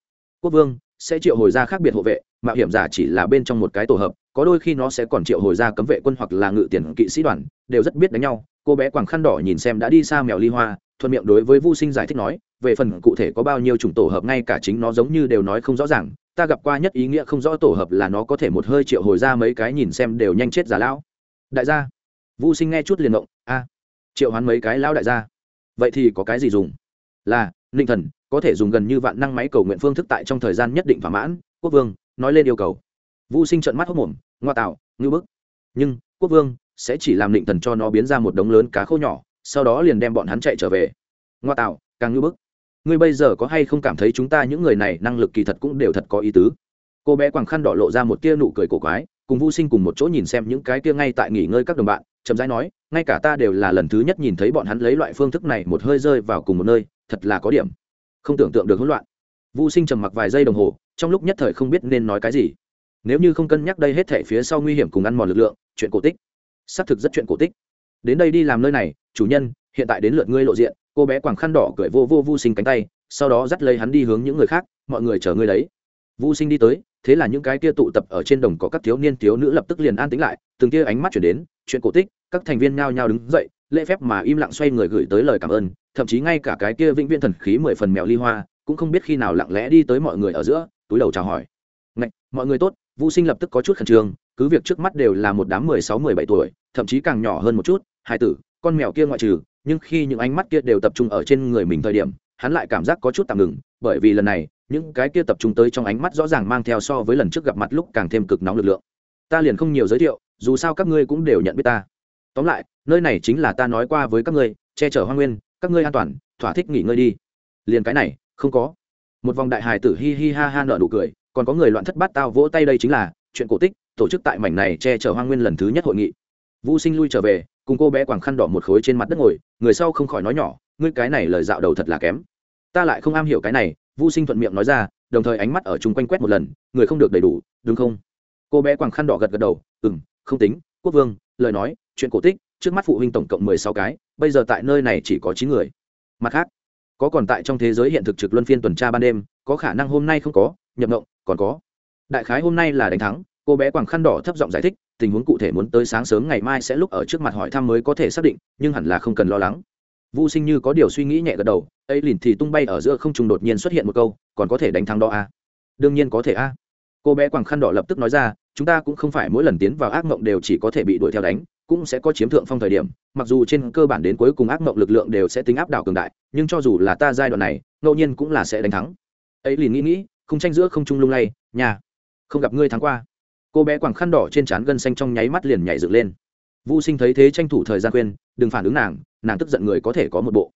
Quốc vương, sẽ triệu hồi ra khác biệt hộ vệ, mạo hiểm giả chỉ là bên trong một cái tổ hợp có đôi khi nó sẽ còn triệu hồi ra cấm vệ quân hoặc là ngự tiền kỵ sĩ đoàn, đều rất biết đánh nhau. Cô bé quảng khăn đỏ nhìn xem đã đi xa mèo ly hoa, thuận miệng đối với vô sinh giải thích nói, về phần cụ thể có bao nhiêu chủng tổ hợp ngay cả chính nó giống như đều nói không rõ ràng, ta gặp qua nhất ý nghĩa không rõ tổ hợp là nó có thể một hơi triệu hồi ra mấy cái nhìn xem đều nhanh chết giả lão. Đại gia vô sinh nghe chút liền động, a, triệu hoán mấy cái lão đại gia. Vậy thì có cái gì dùng? Là, ninh thần, có thể dùng gần như vạn năng máy cầu nguyện phương thức tại trong thời gian nhất định thỏa mãn, quốc vương, nói lên yêu cầu. Vũ sinh trợn mắt hốc mồm ngoa tạo ngưu bức nhưng quốc vương sẽ chỉ làm định thần cho nó biến ra một đống lớn cá khô nhỏ sau đó liền đem bọn hắn chạy trở về ngoa tạo càng ngưu bức ngươi bây giờ có hay không cảm thấy chúng ta những người này năng lực kỳ thật cũng đều thật có ý tứ cô bé quàng khăn đỏ lộ ra một tia nụ cười cổ quái cùng Vu Sinh cùng một chỗ nhìn xem những cái kia ngay tại nghỉ ngơi các đồng bạn, chậm rãi nói, ngay cả ta đều là lần thứ nhất nhìn thấy bọn hắn lấy loại phương thức này một hơi rơi vào cùng một nơi, thật là có điểm. Không tưởng tượng được hỗn loạn. Vu Sinh trầm mặc vài giây đồng hồ, trong lúc nhất thời không biết nên nói cái gì. Nếu như không cân nhắc đây hết thể phía sau nguy hiểm cùng ăn mòn lực lượng, chuyện cổ tích. Xác thực rất chuyện cổ tích. Đến đây đi làm nơi này, chủ nhân, hiện tại đến lượt ngươi lộ diện, cô bé quàng khăn đỏ cười vô vô Vu Sinh cánh tay, sau đó dắt lấy hắn đi hướng những người khác, mọi người chờ ngươi đấy. Vu Sinh đi tới, thế là những cái kia tụ tập ở trên đồng có các thiếu niên thiếu nữ lập tức liền an tĩnh lại từng kia ánh mắt chuyển đến chuyện cổ tích các thành viên nhao nhao đứng dậy lễ phép mà im lặng xoay người gửi tới lời cảm ơn thậm chí ngay cả cái kia vĩnh viễn thần khí mười phần mèo ly hoa cũng không biết khi nào lặng lẽ đi tới mọi người ở giữa túi đầu chào hỏi Ngạch, mọi người tốt vũ sinh lập tức có chút khẩn trương, cứ việc trước mắt đều là một đám mười sáu, mười bảy tuổi, thậm chí càng nhỏ hơn một chút hai tử, con mèo kia ngoại trừ, nhưng khi những ánh mắt kia đều tập trung ở trên người mình thời điểm, hắn lại cảm giác có chút tạm ngừng, bởi vì lần này, những cái kia tập trung tới trong ánh mắt rõ ràng mang theo so với lần trước gặp mặt lúc càng thêm cực nóng lực lượng. Ta liền không nhiều giới thiệu, dù sao các ngươi cũng đều nhận biết ta. Tóm lại, nơi này chính là ta nói qua với các ngươi, che chở Hoang nguyên, các ngươi an toàn, thỏa thích nghỉ ngơi đi. Liền cái này, không có. Một vòng đại hài tử hi hi ha ha nở nụ cười còn có người loạn thất bát tao vỗ tay đây chính là chuyện cổ tích tổ chức tại mảnh này che chở hoa nguyên lần thứ nhất hội nghị vũ sinh lui trở về cùng cô bé quàng khăn đỏ một khối trên mặt đất ngồi người sau không khỏi nói nhỏ ngươi cái này lời dạo đầu thật là kém ta lại không am hiểu cái này Vu Sinh thuận miệng nói ra, đồng thời ánh mắt ở chung quanh quét một lần, người không được đầy đủ, đúng không? Cô bé quàng khăn đỏ gật gật đầu, "Ừm, không tính." Quốc Vương, lời nói, chuyện cổ tích, trước mắt phụ huynh tổng cộng mười sáu cái, bây giờ tại nơi này chỉ có chín người. Mặt khác, có còn tại trong thế giới hiện thực trực luân phiên tuần tra ban đêm, có khả năng hôm nay không có, nhập ngộng, còn có. Đại khái hôm nay là đánh thắng, cô bé quàng khăn đỏ thấp giọng giải thích, tình huống cụ thể muốn tới sáng sớm ngày mai sẽ lúc ở trước mặt hỏi thăm mới có thể xác định, nhưng hẳn là không cần lo lắng Vu Sinh như có điều suy nghĩ nhẹ gật đầu, ấy liền thì tung bay ở giữa không trùng đột nhiên xuất hiện một câu, còn có thể đánh thắng đó à? Đương nhiên có thể a. À. Cô bé quàng khăn đỏ lập tức nói ra, chúng ta cũng không phải mỗi lần tiến vào ác mộng đều chỉ có thể bị đuổi theo đánh, cũng sẽ có chiếm thượng phong thời điểm, mặc dù trên cơ bản đến cuối cùng ác mộng lực lượng đều sẽ tính áp đảo cường đại, nhưng cho dù là ta giai đoạn này, ngẫu nhiên cũng là sẽ đánh thắng. Ấy liền nghĩ nghĩ, không tranh giữa không trung lung lay, nhà, không gặp ngươi tháng qua. Cô bé quảng khăn đỏ trên trán gân xanh trong nháy mắt liền nhảy dựng lên. vô sinh thấy thế tranh thủ thời gian khuyên đừng phản ứng nàng nàng tức giận người có thể có một bộ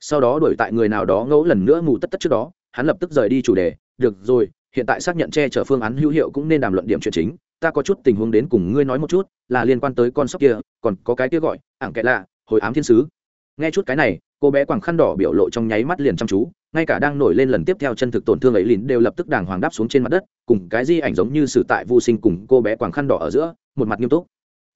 sau đó đuổi tại người nào đó ngẫu lần nữa ngủ tất tất trước đó hắn lập tức rời đi chủ đề được rồi hiện tại xác nhận che chở phương án hữu hiệu cũng nên đàm luận điểm chuyện chính ta có chút tình huống đến cùng ngươi nói một chút là liên quan tới con sóc kia còn có cái kia gọi ảng kệ lạ hồi ám thiên sứ nghe chút cái này cô bé quàng khăn đỏ biểu lộ trong nháy mắt liền chăm chú, ngay cả đang nổi lên lần tiếp theo chân thực tổn thương ấy lín đều lập tức đàng hoàng đáp xuống trên mặt đất, cùng cái di ảnh giống như sử tại vô sinh cùng cô bé quàng khăn đỏ ở giữa, một mặt nghiêm túc.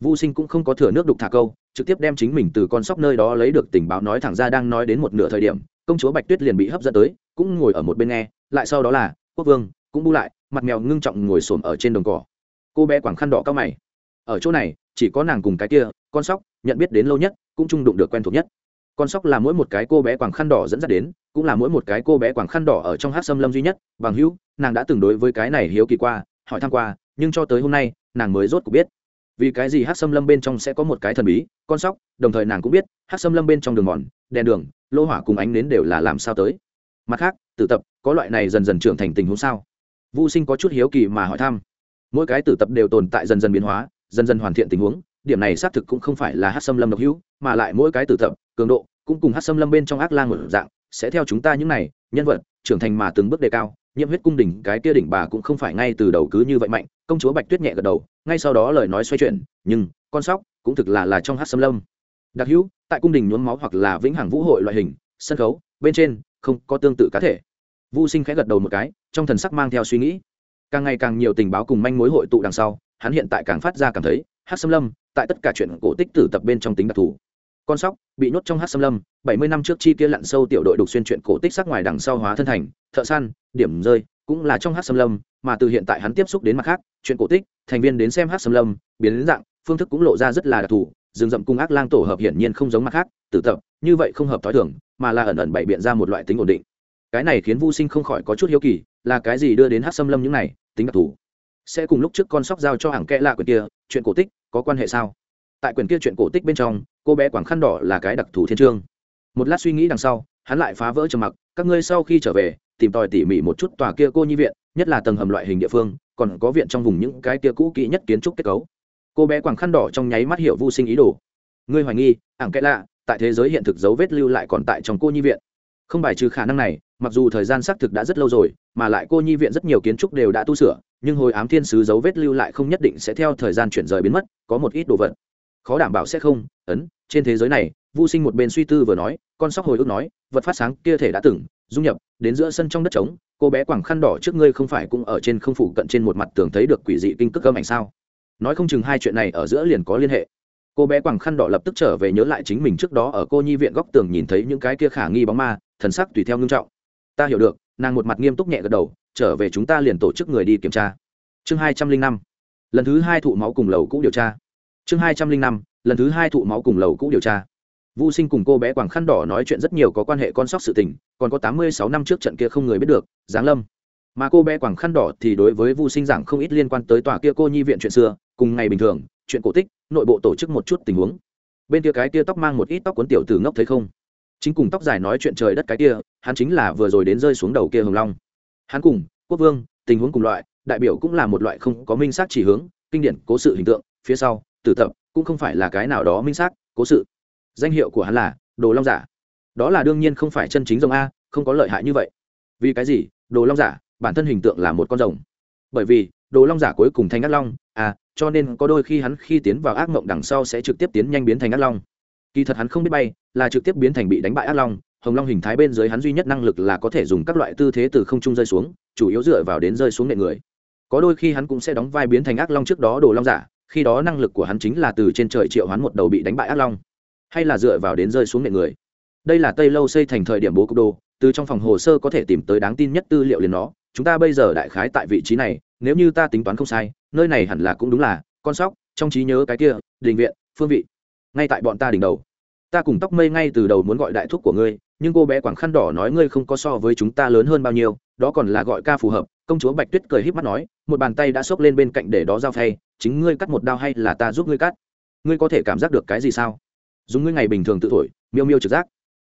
Vô sinh cũng không có thừa nước đục thả câu, trực tiếp đem chính mình từ con sóc nơi đó lấy được tình báo nói thẳng ra đang nói đến một nửa thời điểm, công chúa bạch tuyết liền bị hấp dẫn tới, cũng ngồi ở một bên nghe, lại sau đó là, quốc vương, cũng bu lại. Mặt mèo ngưng trọng ngồi xổm ở trên đồng cỏ. Cô bé quàng khăn đỏ cao mày. Ở chỗ này, chỉ có nàng cùng cái kia, con sóc, nhận biết đến lâu nhất, cũng chung đụng được quen thuộc nhất con sóc là mỗi một cái cô bé quàng khăn đỏ dẫn dắt đến, cũng là mỗi một cái cô bé quàng khăn đỏ ở trong hát xâm lâm duy nhất, bằng hữu, nàng đã từng đối với cái này hiếu kỳ qua, hỏi thăm qua, nhưng cho tới hôm nay, nàng mới rốt cuộc biết. Vì cái gì hát xâm lâm bên trong sẽ có một cái thần bí, con sóc, đồng thời nàng cũng biết, hát xâm lâm bên trong đường mòn, đèn đường lô hỏa cùng ánh nến đều là làm sao tới. Mặt khác, tử tập, có loại này dần dần trưởng thành tình huống sao? Vô sinh có chút hiếu kỳ mà hỏi thăm. Mỗi cái tử tập đều tồn tại dần dần biến hóa, dần dần hoàn thiện tình huống, điểm này xác thực cũng không phải là hát xâm lâm độc hữu, mà lại mỗi cái tử tập, cường độ cũng cùng hát xâm lâm bên trong ác lang một dạng, sẽ theo chúng ta những này, nhân vật, trưởng thành mà từng bước đề cao nhiễm huyết cung đỉnh cái kia đỉnh bà cũng không phải ngay từ đầu cứ như vậy mạnh, công chúa bạch tuyết nhẹ gật đầu, ngay sau đó lời nói xoay chuyển, nhưng, con sóc, cũng thực là là trong hát xâm lâm. Đặc hữu, tại cung đình nhuốm máu hoặc là vĩnh hằng vũ hội loại hình, sân khấu, bên trên, không có tương tự cá thể. Vô sinh khẽ gật đầu một cái, trong thần sắc mang theo suy nghĩ. Càng ngày càng nhiều tình báo cùng manh mối hội tụ đằng sau, hắn hiện tại càng phát ra cảm thấy, hát xâm lâm, tại tất cả chuyện cổ tích tử tập bên trong tính đặc thù con sóc bị nhốt trong hát xâm lâm, bảy mươi năm trước chi kia lặn sâu tiểu đội đục xuyên chuyện cổ tích sắc ngoài đằng sau hóa thân thành, thợ săn, điểm rơi, cũng là trong hát xâm lâm, mà từ hiện tại hắn tiếp xúc đến mặt khác, chuyện cổ tích, thành viên đến xem hát xâm lâm, biến đến dạng, phương thức cũng lộ ra rất là đặc thù, rừng rậm cung ác lang tổ hợp hiển nhiên không giống mặt khác, tử tập, như vậy không hợp t h o i thường, mà là ẩn ẩn bày biện ra một loại tính ổn định. Cái này khiến vô sinh không khỏi có chút hiếu kỳ, là cái gì đưa đến hát xâm lâm những này, tính đặc thù? Sẽ cùng lúc trước con sóc giao cho hàng kẽ lạ quyển kia, chuyện cổ tích có quan hệ sao? Tại quyển kia chuyện cổ tích bên trong cô bé quảng khăn đỏ là cái đặc thù thiên trương. Một lát suy nghĩ đằng sau, hắn lại phá vỡ trầm mặc, các ngươi sau khi trở về, tìm tòi tỉ mỉ một chút tòa kia cô nhi viện, nhất là tầng hầm loại hình địa phương, còn có viện trong vùng những cái kia cũ kỹ nhất kiến trúc kết cấu. Cô bé quảng khăn đỏ trong nháy mắt hiểu vô sinh ý đồ. Ngươi hoài nghi, ảng kẽ lạ, tại thế giới hiện thực dấu vết lưu lại còn tại trong cô nhi viện. Không bài trừ khả năng này, mặc dù thời gian xác thực đã rất lâu rồi, mà lại cô nhi viện rất nhiều kiến trúc đều đã tu sửa, nhưng hồi ám thiên sứ dấu vết lưu lại không nhất định sẽ theo thời gian chuyển rời biến mất, có một ít đồ vật khó đảm bảo sẽ không, ấn, trên thế giới này, vô sinh một bên suy tư vừa nói, con sóc hồi ức nói, vật phát sáng kia thể đã từng dung nhập, đến giữa sân trong đất trống, cô bé quảng khăn đỏ trước ngươi không phải cũng ở trên không phủ cận trên một mặt tường thấy được quỷ dị kinh cước âm ảnh sao? Nói không chừng hai chuyện này ở giữa liền có liên hệ. Cô bé quảng khăn đỏ lập tức trở về nhớ lại chính mình trước đó ở cô nhi viện góc tường nhìn thấy những cái kia khả nghi bóng ma, thần sắc tùy theo ngưng trọng. Ta hiểu được, nàng một mặt nghiêm túc nhẹ gật đầu, trở về chúng ta liền tổ chức người đi kiểm tra. Chương hai trăm linh năm. Lần thứ hai thụ máu cùng lầu cũ điều tra chương hai trăm linh năm lần thứ hai thụ máu cùng lầu cũ điều tra Vu Sinh cùng cô bé quảng khăn đỏ nói chuyện rất nhiều có quan hệ con sóc sự tình, còn có tám mươi sáu năm trước trận kia không người biết được, Giáng Lâm. Mà cô bé quảng khăn đỏ thì đối với Vu Sinh giảng không ít liên quan tới tòa kia cô nhi viện chuyện xưa, cùng ngày bình thường, chuyện cổ tích, nội bộ tổ chức một chút tình huống. Bên kia cái kia tóc mang một ít tóc cuốn tiểu từ ngốc thấy không? chính cùng tóc dài nói chuyện trời đất cái kia hắn chính là vừa rồi đến rơi xuống đầu kia hồng long hắn cùng quốc vương tình huống cùng loại đại biểu cũng là một loại không có minh xác chỉ hướng kinh điển cố sự hình tượng phía sau tử tập, cũng không phải là cái nào đó minh xác, cố sự. Danh hiệu của hắn là đồ long giả. Đó là đương nhiên không phải chân chính rồng a, không có lợi hại như vậy. Vì cái gì? Đồ long giả, bản thân hình tượng là một con rồng. Bởi vì, đồ long giả cuối cùng thành ác long à cho nên có đôi khi hắn khi tiến vào ác mộng đằng sau sẽ trực tiếp tiến nhanh biến thành ác long. Kỳ thật hắn không biết bay, là trực tiếp biến thành bị đánh bại ác long, hồng long hình thái bên dưới hắn duy nhất năng lực là có thể dùng các loại tư thế từ không trung rơi xuống, chủ yếu dựa vào đến rơi xuống nệ người. Có đôi khi hắn cũng sẽ đóng vai biến thành ác long trước đó đồ long giả khi đó năng lực của hắn chính là từ trên trời triệu hắn một đầu bị đánh bại ác long, hay là dựa vào đến rơi xuống nệ người. Đây là tây lâu xây thành thời điểm bố cục đồ, từ trong phòng hồ sơ có thể tìm tới đáng tin nhất tư liệu liền nó. Chúng ta bây giờ đại khái tại vị trí này, nếu như ta tính toán không sai, nơi này hẳn là cũng đúng là con sóc, trong trí nhớ cái kia, đình viện, phương vị. Ngay tại bọn ta đỉnh đầu. Ta cùng tóc mây ngay từ đầu muốn gọi đại thúc của ngươi, nhưng cô bé quảng khăn đỏ nói ngươi không có so với chúng ta lớn hơn bao nhiêu đó còn là gọi ca phù hợp, công chúa bạch tuyết cười híp mắt nói, một bàn tay đã xốc lên bên cạnh để đó giao phay, chính ngươi cắt một đao hay là ta giúp ngươi cắt? Ngươi có thể cảm giác được cái gì sao? Dùng ngươi ngày bình thường tự thổi, miêu miêu trực giác.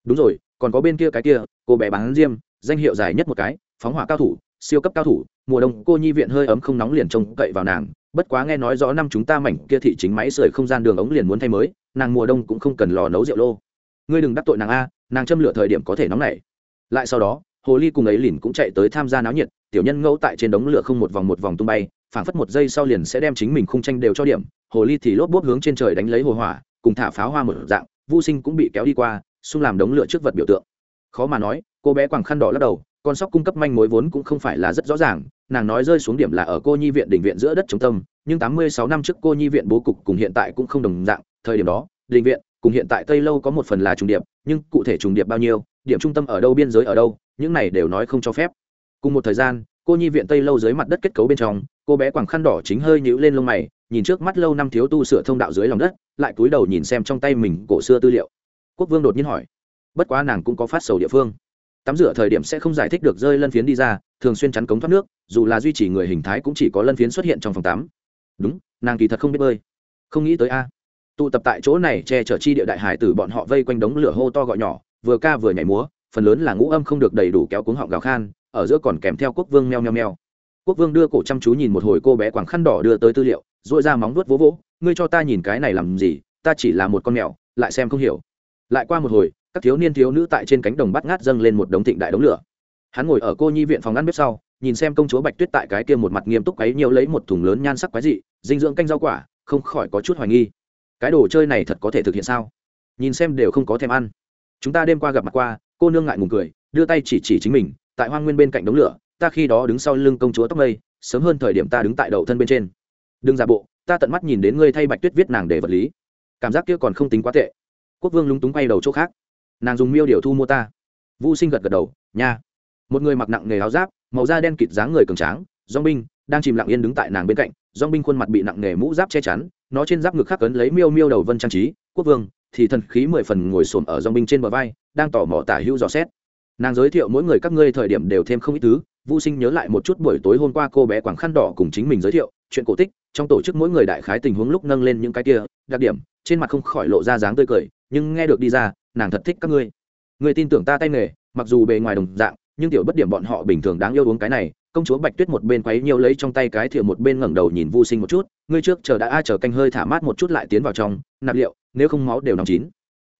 Đúng rồi, còn có bên kia cái kia, cô bé bán diêm, danh hiệu dài nhất một cái, phóng hỏa cao thủ, siêu cấp cao thủ, mùa đông cô nhi viện hơi ấm không nóng liền trông cậy vào nàng, bất quá nghe nói rõ năm chúng ta mảnh kia thị chính máy sưởi không gian đường ống liền muốn thay mới, nàng mùa đông cũng không cần lò nấu rượu lô. Ngươi đừng đắc tội nàng a, nàng châm lửa thời điểm có thể nóng nảy. Lại sau đó hồ ly cùng ấy lìn cũng chạy tới tham gia náo nhiệt, tiểu nhân ngẫu tại trên đống lửa không một vòng một vòng tung bay, phảng phất một giây sau liền sẽ đem chính mình khung tranh đều cho điểm, hồ ly thì lốp bốp hướng trên trời đánh lấy hồ hỏa, cùng thả pháo hoa một dạng, vô sinh cũng bị kéo đi qua, xung làm đống lửa trước vật biểu tượng. Khó mà nói, cô bé quàng khăn đỏ lắc đầu, con sóc cung cấp manh mối vốn cũng không phải là rất rõ ràng, nàng nói rơi xuống điểm là ở cô nhi viện đình viện giữa đất trung tâm, nhưng tám mươi sáu năm trước cô nhi viện bố cục cùng hiện tại cũng không đồng dạng, thời điểm đó đình viện cùng hiện tại tây lâu có một phần là trùng điệp, nhưng cụ thể trùng điệp bao nhiêu, điểm trung tâm ở đâu biên giới ở đâu những này đều nói không cho phép. Cùng một thời gian, cô nhi viện tây lâu dưới mặt đất kết cấu bên trong, cô bé quàng khăn đỏ chính hơi nhíu lên lông mày, nhìn trước mắt lâu năm thiếu tu sửa thông đạo dưới lòng đất, lại cúi đầu nhìn xem trong tay mình cổ xưa tư liệu. Quốc vương đột nhiên hỏi, bất quá nàng cũng có phát sầu địa phương. Tắm rửa thời điểm sẽ không giải thích được rơi lân phiến đi ra, thường xuyên chắn cống thoát nước, dù là duy trì người hình thái cũng chỉ có lân phiến xuất hiện trong phòng tắm. Đúng, nàng kỳ thật không biết bơi. Không nghĩ tới a. Tụ tập tại chỗ này che chở chi địa đại hải tử bọn họ vây quanh đống lửa hô to gọi nhỏ, vừa ca vừa nhảy múa phần lớn là ngũ âm không được đầy đủ kéo cuống họng gào khan, ở giữa còn kèm theo quốc vương meo meo meo. Quốc vương đưa cổ chăm chú nhìn một hồi cô bé quàng khăn đỏ đưa tới tư liệu dội ra móng vuốt vỗ vỗ, ngươi cho ta nhìn cái này làm gì? Ta chỉ là một con mèo, lại xem không hiểu. Lại qua một hồi, các thiếu niên thiếu nữ tại trên cánh đồng bắt ngát dâng lên một đống thịnh đại đống lửa. Hắn ngồi ở cô nhi viện phòng ăn bếp sau, nhìn xem công chúa bạch tuyết tại cái kia một mặt nghiêm túc ấy nhiều lấy một thùng lớn nhan sắc quái dị, dinh dưỡng canh rau quả, không khỏi có chút hoài nghi. Cái đồ chơi này thật có thể thực hiện sao? Nhìn xem đều không có thèm ăn. Chúng ta đêm qua gặp mặt qua cô nương ngại ngùng cười, đưa tay chỉ chỉ chính mình, tại hoang nguyên bên cạnh đống lửa, ta khi đó đứng sau lưng công chúa tóc mây, sớm hơn thời điểm ta đứng tại đầu thân bên trên. Đừng giả bộ, ta tận mắt nhìn đến ngươi thay bạch tuyết viết nàng để vật lý. Cảm giác kia còn không tính quá tệ. Quốc vương lúng túng quay đầu chỗ khác. Nàng dùng miêu điều thu mua ta. Vũ sinh gật gật đầu, nha. Một người mặc nặng nghề áo giáp, màu da đen kịt dáng người cường tráng, dong binh, đang chìm lặng yên đứng tại nàng bên cạnh, dong binh khuôn mặt bị nặng nghề mũ giáp che chắn, nó trên giáp ngực khắc cấn lấy miêu miêu đầu vân trang trí, quốc vương thì thần khí mười phần ngồi xổm ở dong binh trên bờ vai, đang tỏ mỏ tả hữu dò xét. Nàng giới thiệu mỗi người các ngươi thời điểm đều thêm không ít thứ vô sinh nhớ lại một chút buổi tối hôm qua cô bé quảng khăn đỏ cùng chính mình giới thiệu, chuyện cổ tích, trong tổ chức mỗi người đại khái tình huống lúc nâng lên những cái kia, đặc điểm, trên mặt không khỏi lộ ra dáng tươi cười, nhưng nghe được đi ra, nàng thật thích các ngươi. Người tin tưởng ta tay nghề, mặc dù bề ngoài đồng dạng, nhưng tiểu bất điểm bọn họ bình thường đáng yêu uống cái này, công chúa bạch tuyết một bên quấy nhiều lấy trong tay cái thìa một bên ngẩng đầu nhìn vu sinh một chút, ngươi trước chờ đã, a, chờ canh hơi thả mát một chút lại tiến vào trong, nạp liệu nếu không máu đều nóng chín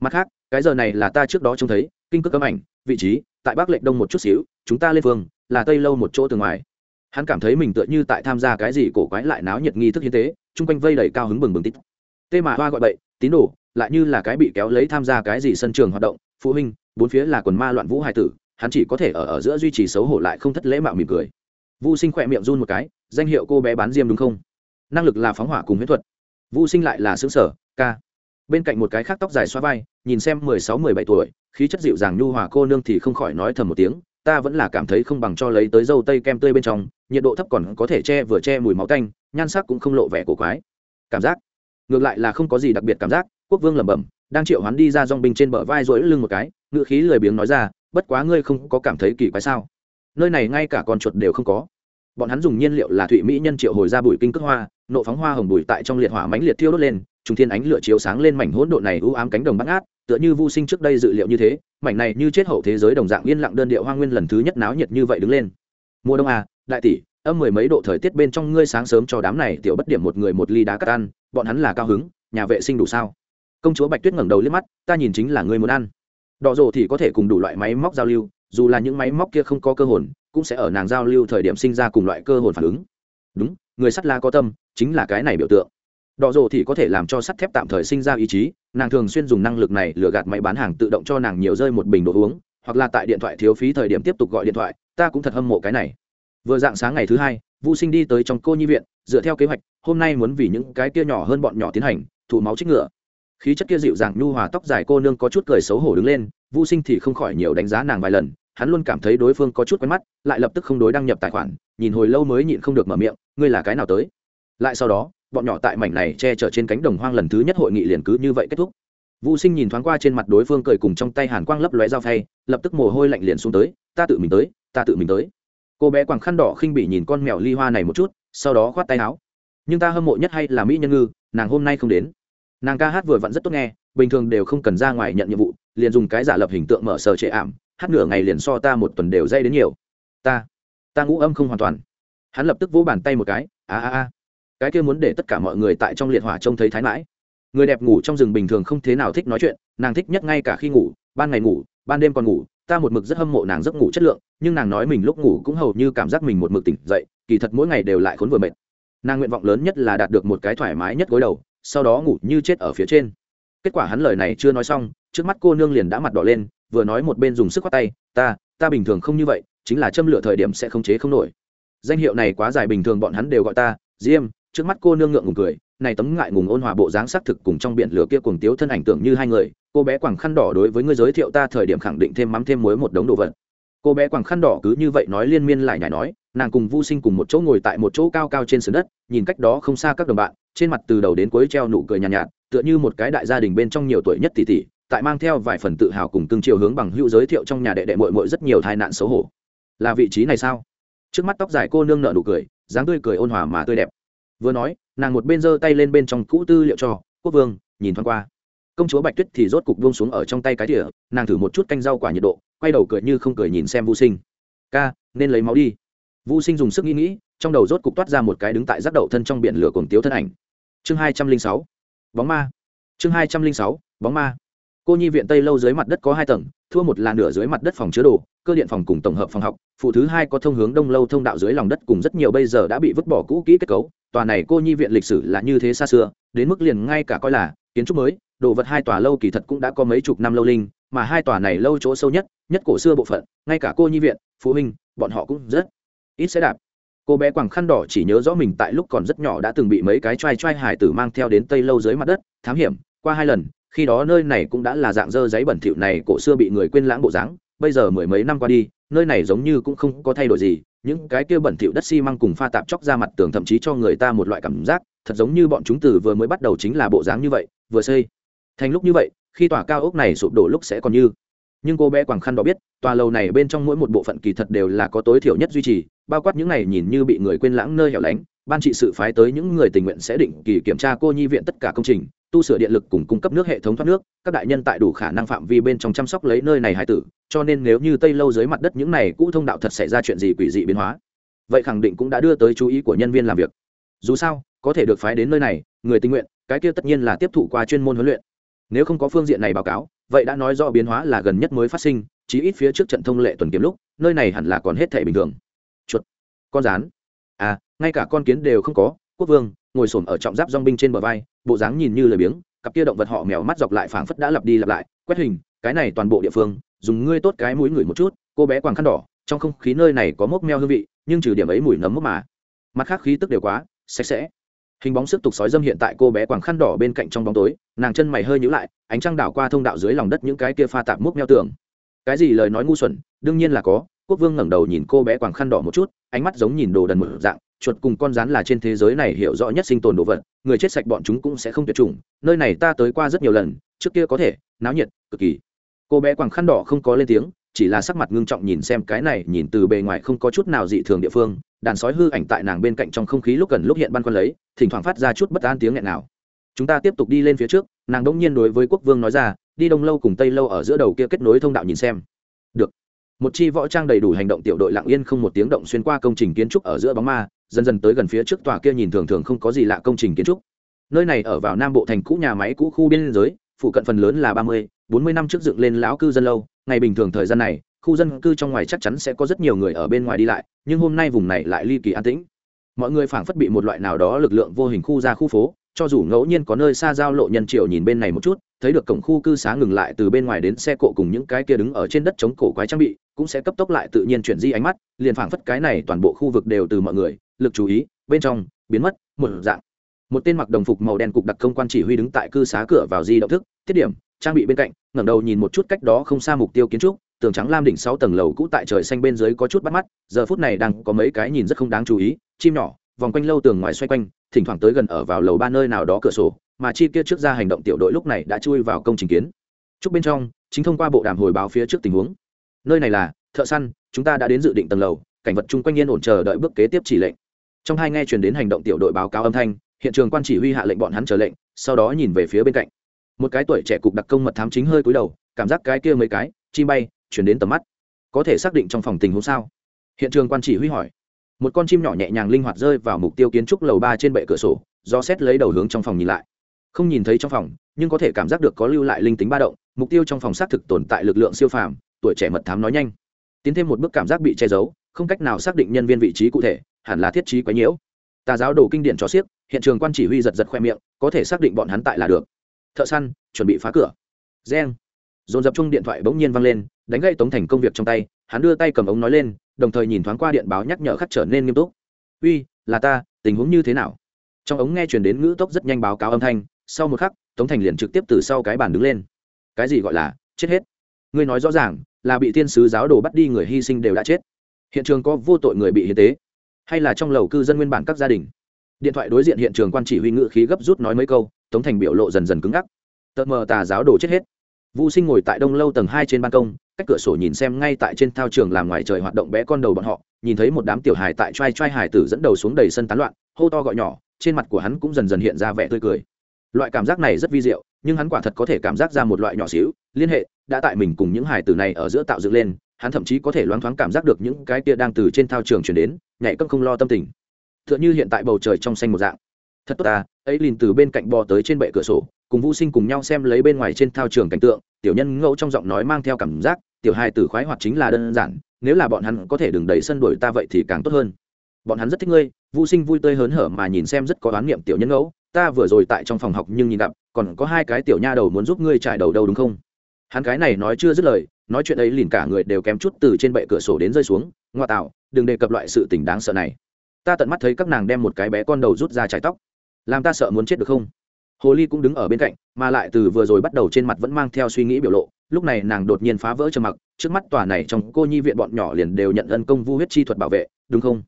mặt khác cái giờ này là ta trước đó trông thấy kinh cước cấm ảnh vị trí tại bắc lệnh đông một chút xíu chúng ta lên phương là tây lâu một chỗ từ ngoài hắn cảm thấy mình tựa như tại tham gia cái gì cổ quái lại náo nhiệt nghi thức hiến tế chung quanh vây đầy cao hứng bừng bừng tít tê mà hoa gọi bậy tín đồ lại như là cái bị kéo lấy tham gia cái gì sân trường hoạt động phụ huynh bốn phía là quần ma loạn vũ hải tử hắn chỉ có thể ở ở giữa duy trì xấu hổ lại không thất lễ mạo mỉm cười Vu Sinh khỏe miệng run một cái, danh hiệu cô bé bán diêm đúng không? Năng lực là phóng hỏa cùng huyết thuật. Vu Sinh lại là sướng sở, ca. Bên cạnh một cái khác tóc dài xóa vai, nhìn xem mười sáu mười bảy tuổi, khí chất dịu dàng nhu hòa cô nương thì không khỏi nói thầm một tiếng, ta vẫn là cảm thấy không bằng cho lấy tới dâu tây kem tươi bên trong, nhiệt độ thấp còn có thể che vừa che mùi máu tanh, nhan sắc cũng không lộ vẻ cổ quái. Cảm giác, ngược lại là không có gì đặc biệt cảm giác, Quốc Vương lẩm bẩm, đang triệu hắn đi ra dong binh trên bờ vai rối lưng một cái, ngựa khí lười biếng nói ra, bất quá ngươi không có cảm thấy kỳ quái sao? nơi này ngay cả con chuột đều không có bọn hắn dùng nhiên liệu là thụy mỹ nhân triệu hồi ra bụi kinh cước hoa, nộ phóng hoa hồng bụi tại trong liệt hỏa mánh liệt thiêu đốt lên, trùng thiên ánh lửa chiếu sáng lên mảnh hỗn độn này u ám cánh đồng bắt ngát, tựa như vô sinh trước đây dự liệu như thế, mảnh này như chết hậu thế giới đồng dạng yên lặng đơn điệu hoa nguyên lần thứ nhất náo nhiệt như vậy đứng lên. Mùa đông à đại tỷ, âm mười mấy độ thời tiết bên trong ngươi sáng sớm cho đám này tiểu bất điểm một người một ly đá cắt ăn, bọn hắn là cao hứng, nhà vệ sinh đủ sao? Công chúa bạch tuyết ngẩng đầu liếc mắt, ta nhìn chính là ngươi muốn ăn. Đỏ rồ thì có thể cùng đủ loại máy móc giao lưu, dù là những máy móc kia không có cơ hồn cũng sẽ ở nàng giao lưu thời điểm sinh ra cùng loại cơ hồn phản ứng. Đúng, người sắt la có tâm, chính là cái này biểu tượng. Đỏ rồ thì có thể làm cho sắt thép tạm thời sinh ra ý chí, nàng thường xuyên dùng năng lực này lừa gạt máy bán hàng tự động cho nàng nhiều rơi một bình đồ uống, hoặc là tại điện thoại thiếu phí thời điểm tiếp tục gọi điện thoại, ta cũng thật hâm mộ cái này. Vừa dạng sáng ngày thứ hai vũ sinh đi tới trong cô nhi viện, dựa theo kế hoạch, hôm nay muốn vì những cái kia nhỏ hơn bọn nhỏ tiến hành, thụ máu trích ngựa. Khí chất kia dịu dàng nhu hòa, tóc dài cô nương có chút cười xấu hổ đứng lên vũ sinh thì không khỏi nhiều đánh giá nàng vài lần hắn luôn cảm thấy đối phương có chút quen mắt, lại lập tức không đối đăng nhập tài khoản, nhìn hồi lâu mới nhịn không được mở miệng, ngươi là cái nào tới? Lại sau đó, bọn nhỏ tại mảnh này che chở trên cánh đồng hoang lần thứ nhất hội nghị liền cứ như vậy kết thúc. Vũ sinh nhìn thoáng qua trên mặt đối phương cười cùng trong tay hàn quang lấp lóe dao phay, lập tức mồ hôi lạnh liền xuống tới, ta tự mình tới, ta tự mình tới. Cô bé quàng khăn đỏ khinh bỉ nhìn con mèo ly hoa này một chút, sau đó khoát tay áo. Nhưng ta hâm mộ nhất hay là mỹ nhân ngư, nàng hôm nay không đến. Nàng ca hát vừa vặn rất tốt nghe, bình thường đều không cần ra ngoài nhận nhiệm vụ, liền dùng cái giả lập hình tượng mở sờ trệ ảm hát nửa ngày liền so ta một tuần đều dây đến nhiều. Ta ta ngũ âm không hoàn toàn. Hắn lập tức vỗ bàn tay một cái, a a a. Cái kia muốn để tất cả mọi người tại trong liệt hỏa trông thấy thái mãi. Người đẹp ngủ trong rừng bình thường không thế nào thích nói chuyện, nàng thích nhất ngay cả khi ngủ, ban ngày ngủ, ban đêm còn ngủ, ta một mực rất hâm mộ nàng giấc ngủ chất lượng, nhưng nàng nói mình lúc ngủ cũng hầu như cảm giác mình một mực tỉnh dậy, kỳ thật mỗi ngày đều lại khốn vừa mệt. Nàng nguyện vọng lớn nhất là đạt được một cái thoải mái nhất gối đầu, sau đó ngủ như chết ở phía trên. Kết quả hắn lời này chưa nói xong, trước mắt cô nương liền đã mặt đỏ lên vừa nói một bên dùng sức khoát tay ta ta bình thường không như vậy chính là châm lửa thời điểm sẽ không chế không nổi. Danh hiệu này quá dài bình thường bọn hắn đều gọi ta diêm. Trước mắt cô nương ngượng ngùng cười này tấm ngại ngùng ôn hòa bộ dáng sắc thực cùng trong biển lửa kia cùng tiếu thân ảnh tưởng như hai người cô bé quàng khăn đỏ đối với ngươi giới thiệu ta thời điểm khẳng định thêm mắm thêm muối một đống đồ vật. Cô bé quàng khăn đỏ cứ như vậy nói liên miên lại nhảy nói nàng cùng vu sinh cùng một chỗ ngồi tại một chỗ cao cao trên sườn đất nhìn cách đó không xa các đồng bạn trên mặt từ đầu đến cuối treo nụ cười nhàn nhạt, nhạt tựa như một cái đại gia đình bên trong nhiều tuổi nhất tỷ tỷ tại mang theo vài phần tự hào cùng cưng chiều hướng bằng hữu giới thiệu trong nhà đệ đệ mội mội rất nhiều tai nạn xấu hổ. Là vị trí này sao? Trước mắt tóc dài cô nương nợ nụ cười, dáng tươi cười ôn hòa mà tươi đẹp. Vừa nói, nàng một bên giơ tay lên bên trong cũ tư liệu cho, quốc vương, nhìn thoáng qua. Công chúa bạch tuyết thì rốt cục buông xuống ở trong tay cái tỉa nàng thử một chút canh rau quả nhiệt độ, quay đầu cười như không cười nhìn xem vô sinh. Ca, nên lấy máu đi. Vô sinh dùng sức nghĩ nghĩ, trong đầu rốt cục toát ra một cái đứng tại rác đậu thân trong biển lửa cồn tiếu thân ảnh. Chương hai trăm linh sáu, bóng ma. Chương hai trăm linh sáu, bóng ma cô nhi viện tây lâu dưới mặt đất có hai tầng, thua một là nửa dưới mặt đất phòng chứa đồ, cơ điện phòng cùng tổng hợp phòng học, phụ thứ hai có thông hướng đông lâu thông đạo dưới lòng đất cùng rất nhiều bây giờ đã bị vứt bỏ cũ kỹ kết cấu, tòa này cô nhi viện lịch sử là như thế xa xưa, đến mức liền ngay cả coi là kiến trúc mới, đồ vật hai tòa lâu kỳ thật cũng đã có mấy chục năm lâu linh, mà hai tòa này lâu chỗ sâu nhất nhất cổ xưa bộ phận, ngay cả cô nhi viện, phụ huynh, bọn họ cũng rất ít sẽ đạp. Cô bé quàng khăn đỏ chỉ nhớ rõ mình tại lúc còn rất nhỏ đã từng bị mấy cái t r a i t r a i hải tử mang theo đến tây lâu dưới mặt đất, thám hiểm, qua hai lần khi đó nơi này cũng đã là dạng dơ giấy bẩn thỉu này cổ xưa bị người quên lãng bộ dáng, bây giờ mười mấy năm qua đi, nơi này giống như cũng không có thay đổi gì, những cái kia bẩn thỉu đất xi măng cùng pha tạp chóc ra mặt tường thậm chí cho người ta một loại cảm giác, thật giống như bọn chúng từ vừa mới bắt đầu chính là bộ dáng như vậy, vừa xây. Thành lúc như vậy, khi tòa cao ốc này sụp đổ lúc sẽ còn như nhưng cô bé quảng khăn đó biết, tòa lầu này bên trong mỗi một bộ phận kỳ thật đều là có tối thiểu nhất duy trì, bao quát những này nhìn như bị người quên lãng nơi hẻo lánh, ban trị sự phái tới những người tình nguyện sẽ định kỳ kiểm tra cô nhi viện tất cả công trình, tu sửa điện lực cùng cung cấp nước hệ thống thoát nước, các đại nhân tại đủ khả năng phạm vi bên trong chăm sóc lấy nơi này hải tử, cho nên nếu như tây lâu dưới mặt đất những này cũ thông đạo thật xảy ra chuyện gì quỷ dị biến hóa, vậy khẳng định cũng đã đưa tới chú ý của nhân viên làm việc. Dù sao, có thể được phái đến nơi này, người tình nguyện, cái kia tất nhiên là tiếp thụ qua chuyên môn huấn luyện. Nếu không có phương diện này báo cáo vậy đã nói rõ biến hóa là gần nhất mới phát sinh, chí ít phía trước trận thông lệ tuần kiếm lúc, nơi này hẳn là còn hết thể bình thường. Chuột. Con rán. À ngay cả con kiến đều không có, quốc vương, ngồi xổm ở trọng giáp dong binh trên bờ vai, bộ dáng nhìn như lười biếng, cặp kia động vật họ mèo mắt dọc lại phảng phất đã lặp đi lặp lại, quét hình, cái này toàn bộ địa phương, dùng ngươi tốt cái mũi ngửi một chút, cô bé quàng khăn đỏ, trong không khí nơi này có mốc meo hương vị, nhưng trừ điểm ấy mùi nấm mốc mà. Mặt khác khí tức đều quá, sạch sẽ hình bóng sức tục sói dâm hiện tại cô bé quàng khăn đỏ bên cạnh trong bóng tối, nàng chân mày hơi nhữ lại, ánh trăng đảo qua thông đạo dưới lòng đất những cái kia pha tạp múc meo tường. Cái gì lời nói ngu xuẩn, đương nhiên là có, quốc vương ngẩng đầu nhìn cô bé quàng khăn đỏ một chút, ánh mắt giống nhìn đồ đần một dạng, chuột cùng con rắn là trên thế giới này hiểu rõ nhất sinh tồn đồ vật, người chết sạch bọn chúng cũng sẽ không tuyệt chủng, nơi này ta tới qua rất nhiều lần, trước kia có thể, náo nhiệt, cực kỳ. Cô bé quàng khăn đỏ không có lên tiếng chỉ là sắc mặt ngưng trọng nhìn xem cái này, nhìn từ bề ngoài không có chút nào dị thường địa phương, đàn sói hư ảnh tại nàng bên cạnh trong không khí lúc gần lúc hiện băn khoăn lấy, thỉnh thoảng phát ra chút bất an tiếng nghẹn nào. Chúng ta tiếp tục đi lên phía trước, nàng đỗng nhiên đối với quốc vương nói ra, đi đông lâu cùng tây lâu ở giữa đầu kia kết nối thông đạo nhìn xem. Được. Một chi võ trang đầy đủ hành động tiểu đội lặng yên không một tiếng động xuyên qua công trình kiến trúc ở giữa bóng ma, dần dần tới gần phía trước tòa kia nhìn thường thường không có gì lạ công trình kiến trúc. Nơi này ở vào nam bộ thành cũ nhà máy cũ khu biên giới, phụ cận phần lớn là ba mươi, bốn mươi năm trước dựng lên lão cư dân lâu ngày bình thường thời gian này, khu dân cư trong ngoài chắc chắn sẽ có rất nhiều người ở bên ngoài đi lại, nhưng hôm nay vùng này lại ly kỳ an tĩnh. Mọi người phảng phất bị một loại nào đó lực lượng vô hình khu ra khu phố, cho dù ngẫu nhiên có nơi xa giao lộ nhân triều nhìn bên này một chút, thấy được cổng khu cư xá ngừng lại từ bên ngoài đến xe cộ cùng những cái kia đứng ở trên đất chống cổ quái trang bị, cũng sẽ cấp tốc lại tự nhiên chuyển di ánh mắt, liền phảng phất cái này toàn bộ khu vực đều từ mọi người, lực chú ý, bên trong, biến mất, một dạng. Một tên mặc đồng phục màu đen cục đặc công quan chỉ huy đứng tại cư xá cửa vào di động thức, tiết điểm trang bị bên cạnh, ngẩng đầu nhìn một chút cách đó không xa mục tiêu kiến trúc, tường trắng lam đỉnh sáu tầng lầu cũ tại trời xanh bên dưới có chút bắt mắt, giờ phút này đang có mấy cái nhìn rất không đáng chú ý, chim nhỏ, vòng quanh lâu tường ngoài xoay quanh, thỉnh thoảng tới gần ở vào lầu ba nơi nào đó cửa sổ, mà chi kia trước ra hành động tiểu đội lúc này đã chui vào công trình kiến. Trúc bên trong, chính thông qua bộ đàm hồi báo phía trước tình huống. Nơi này là, thợ săn, chúng ta đã đến dự định tầng lầu, cảnh vật chung quanh yên ổn chờ đợi bước kế tiếp chỉ lệnh. Trong hai nghe truyền đến hành động tiểu đội báo cáo âm thanh, hiện trường quan chỉ huy hạ lệnh bọn hắn chờ lệnh, sau đó nhìn về phía bên cạnh một cái tuổi trẻ cục đặc công mật thám chính hơi cúi đầu, cảm giác cái kia mấy cái chi bay, chuyển đến tầm mắt. Có thể xác định trong phòng tình huống sao? Hiện trường quan chỉ huy hỏi. Một con chim nhỏ nhẹ nhàng linh hoạt rơi vào mục tiêu kiến trúc lầu ba trên bệ cửa sổ, do xét lấy đầu hướng trong phòng nhìn lại. Không nhìn thấy trong phòng, nhưng có thể cảm giác được có lưu lại linh tính ba động, mục tiêu trong phòng xác thực tồn tại lực lượng siêu phàm, tuổi trẻ mật thám nói nhanh. Tiến thêm một bước cảm giác bị che giấu, không cách nào xác định nhân viên vị trí cụ thể, hẳn là thiết trí quấy nhiễu. Tà giáo đồ kinh điển cho xiếc, hiện trường quan chỉ huy giật giật khoe miệng, có thể xác định bọn hắn tại là được thợ săn, chuẩn bị phá cửa. Reng. Dồn dập chung điện thoại bỗng nhiên văng lên, đánh gây tống thành công việc trong tay, hắn đưa tay cầm ống nói lên, đồng thời nhìn thoáng qua điện báo nhắc nhở khắc trở nên nghiêm túc. Uy, là ta, tình huống như thế nào? Trong ống nghe chuyển đến ngữ tốc rất nhanh báo cáo âm thanh, sau một khắc, tống thành liền trực tiếp từ sau cái bàn đứng lên. Cái gì gọi là, chết hết? Ngươi nói rõ ràng, là bị thiên sứ giáo đồ bắt đi người hy sinh đều đã chết. Hiện trường có vô tội người bị hiến tế, hay là trong lầu cư dân nguyên bản các gia đình? Điện thoại đối diện hiện trường quan chỉ huy ngự khí gấp rút nói mấy câu, tống thành biểu lộ dần dần cứng ngắc. Tờ mờ tà giáo đồ chết hết. Vũ sinh ngồi tại đông lâu tầng hai trên ban công, cách cửa sổ nhìn xem ngay tại trên thao trường làm ngoài trời hoạt động bé con đầu bọn họ, nhìn thấy một đám tiểu hài tại t r a i t r a i hài tử dẫn đầu xuống đầy sân tán loạn, hô to gọi nhỏ, trên mặt của hắn cũng dần dần hiện ra vẻ tươi cười. Loại cảm giác này rất vi diệu, nhưng hắn quả thật có thể cảm giác ra một loại nhỏ xíu, liên hệ đã tại mình cùng những hài tử này ở giữa tạo dựng lên, hắn thậm chí có thể loáng thoáng cảm giác được những cái kia đang từ trên thao trường chuyển đến nhảy cấm không lo tâm tình. Tựa như hiện tại bầu trời trong xanh một dạng. Thật tốt ta, ấy liền từ bên cạnh bò tới trên bệ cửa sổ, cùng vũ sinh cùng nhau xem lấy bên ngoài trên thao trường cảnh tượng, tiểu nhân ngẫu trong giọng nói mang theo cảm giác, tiểu Hai tử khoái hoạt chính là đơn giản, nếu là bọn hắn có thể đừng đẩy sân đuổi ta vậy thì càng tốt hơn. Bọn hắn rất thích ngươi, vũ sinh vui tươi hớn hở mà nhìn xem rất có đoán niệm tiểu nhân ngẫu, ta vừa rồi tại trong phòng học nhưng nhìn gặp, còn có hai cái tiểu nha đầu muốn giúp ngươi trải đầu đâu đúng không? Hắn cái này nói chưa dứt lời, nói chuyện ấy liền cả người đều kém chút từ trên bệ cửa sổ đến rơi xuống, ngoa tạo, đừng đề cập loại sự tình đáng sợ này ta tận mắt thấy các nàng đem một cái bé con đầu rút ra trái tóc. Làm ta sợ muốn chết được không? Hồ ly cũng đứng ở bên cạnh, mà lại từ vừa rồi bắt đầu trên mặt vẫn mang theo suy nghĩ biểu lộ. Lúc này nàng đột nhiên phá vỡ trầm mặc, trước mắt tòa này trong cô nhi viện bọn nhỏ liền đều nhận ân công vu huyết chi thuật bảo vệ, đúng không?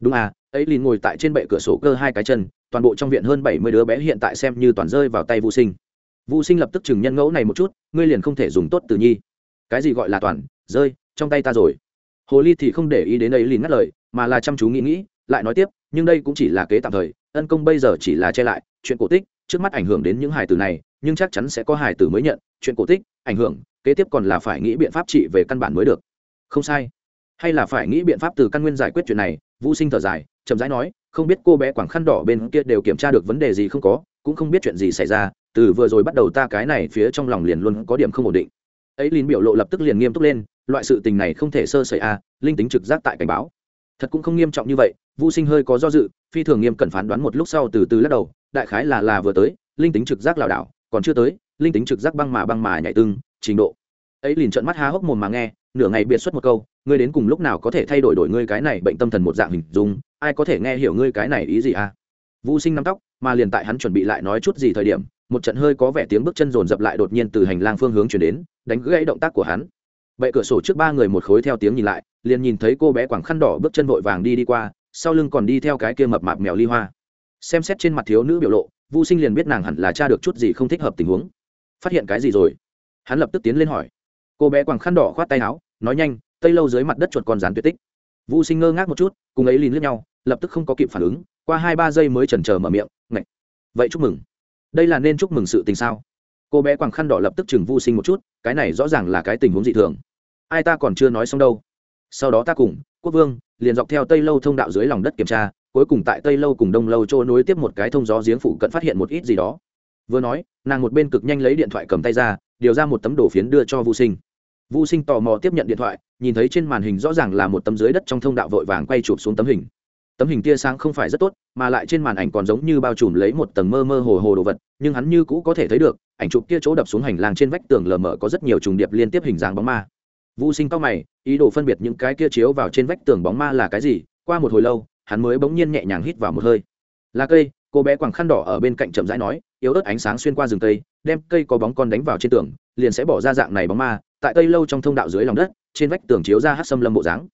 Đúng à ấy liền ngồi tại trên bệ cửa sổ cơ hai cái chân, toàn bộ trong viện hơn bảy mươi đứa bé hiện tại xem như toàn rơi vào tay vũ sinh. Vũ sinh lập tức chừng nhân ngẫu này một chút, ngươi liền không thể dùng tốt từ nhi. Cái gì gọi là toàn, rơi, trong tay ta rồi. Hồ ly thì không để ý đến ấy liền ngắt lời, mà là chăm chú nghĩ nghĩ lại nói tiếp, nhưng đây cũng chỉ là kế tạm thời, ân công bây giờ chỉ là che lại, chuyện cổ tích, trước mắt ảnh hưởng đến những hài tử này, nhưng chắc chắn sẽ có hài tử mới nhận, chuyện cổ tích, ảnh hưởng, kế tiếp còn là phải nghĩ biện pháp trị về căn bản mới được. Không sai. Hay là phải nghĩ biện pháp từ căn nguyên giải quyết chuyện này, vũ sinh thở dài, chậm rãi nói, không biết cô bé quảng khăn đỏ bên kia đều kiểm tra được vấn đề gì không có, cũng không biết chuyện gì xảy ra, từ vừa rồi bắt đầu ta cái này phía trong lòng liền luôn có điểm không ổn định. Ấy linh biểu lộ lập tức liền nghiêm túc lên, loại sự tình này không thể sơ sẩy a linh tính trực giác tại cảnh báo. Thật cũng không nghiêm trọng như vậy vũ sinh hơi có do dự, phi thường nghiêm cẩn phán đoán một lúc sau từ từ lắc đầu, đại khái là là vừa tới, linh tính trực giác lảo đảo, còn chưa tới, linh tính trực giác băng mà băng mà nhảy tưng trình độ. Ấy liền trợn mắt há hốc mồm mà nghe, nửa ngày biệt xuất một câu, ngươi đến cùng lúc nào có thể thay đổi đổi ngươi cái này bệnh tâm thần một dạng hình dung, ai có thể nghe hiểu ngươi cái này ý gì à? Vũ sinh nắm tóc, mà liền tại hắn chuẩn bị lại nói chút gì thời điểm, một trận hơi có vẻ tiếng bước chân rồn rập lại đột nhiên từ hành lang phương hướng chuyển đến, đánh gãy động tác của hắn. Bệ cửa sổ trước ba người một khối theo tiếng nhìn lại, liền nhìn thấy cô bé quảng khăn đỏ bước chân vội vàng đi đi qua sau lưng còn đi theo cái kia mập mạp mèo ly hoa. Xem xét trên mặt thiếu nữ biểu lộ vô sinh liền biết nàng hẳn là cha được chút gì không thích hợp tình huống. Phát hiện cái gì rồi? Hắn lập tức tiến lên hỏi. Cô bé quàng khăn đỏ khoát tay áo, nói nhanh, tây lâu dưới mặt đất chuột còn rán tuyệt tích. Vô sinh ngơ ngác một chút, cùng ấy liền lướt nhau, lập tức không có kịp phản ứng, qua hai ba giây mới chần chờ mở miệng, ngạch, vậy chúc mừng. Đây là nên chúc mừng sự tình sao? Cô bé quàng khăn đỏ lập tức chừng vô sinh một chút, cái này rõ ràng là cái tình huống dị thường. Ai ta còn chưa nói xong đâu. Sau đó ta cùng quốc vương, liền dọc theo tây lâu thông đạo dưới lòng đất kiểm tra, cuối cùng tại tây lâu cùng đông lâu chỗ nối tiếp một cái thông gió giếng phụ cận phát hiện một ít gì đó. Vừa nói, nàng một bên cực nhanh lấy điện thoại cầm tay ra, điều ra một tấm đồ phiến đưa cho vô sinh. Vô sinh tò mò tiếp nhận điện thoại, nhìn thấy trên màn hình rõ ràng là một tấm dưới đất trong thông đạo vội vàng quay chụp xuống tấm hình. Tấm hình tia sáng không phải rất tốt, mà lại trên màn ảnh còn giống như bao trùm lấy một tầng mơ mơ hồ hồ đồ vật, nhưng hắn như cũ có thể thấy được, ảnh chụp kia chỗ đập xuống hành lang trên vách tường lờ mờ có rất nhiều trùng điệp liên tiếp hình dáng bóng ma vũ sinh cao mày, ý đồ phân biệt những cái kia chiếu vào trên vách tường bóng ma là cái gì, qua một hồi lâu, hắn mới bỗng nhiên nhẹ nhàng hít vào một hơi. Là cây, cô bé quàng khăn đỏ ở bên cạnh chậm rãi nói, yếu ớt ánh sáng xuyên qua rừng cây, đem cây có bóng con đánh vào trên tường, liền sẽ bỏ ra dạng này bóng ma, tại cây lâu trong thông đạo dưới lòng đất, trên vách tường chiếu ra hát xâm lâm bộ dáng.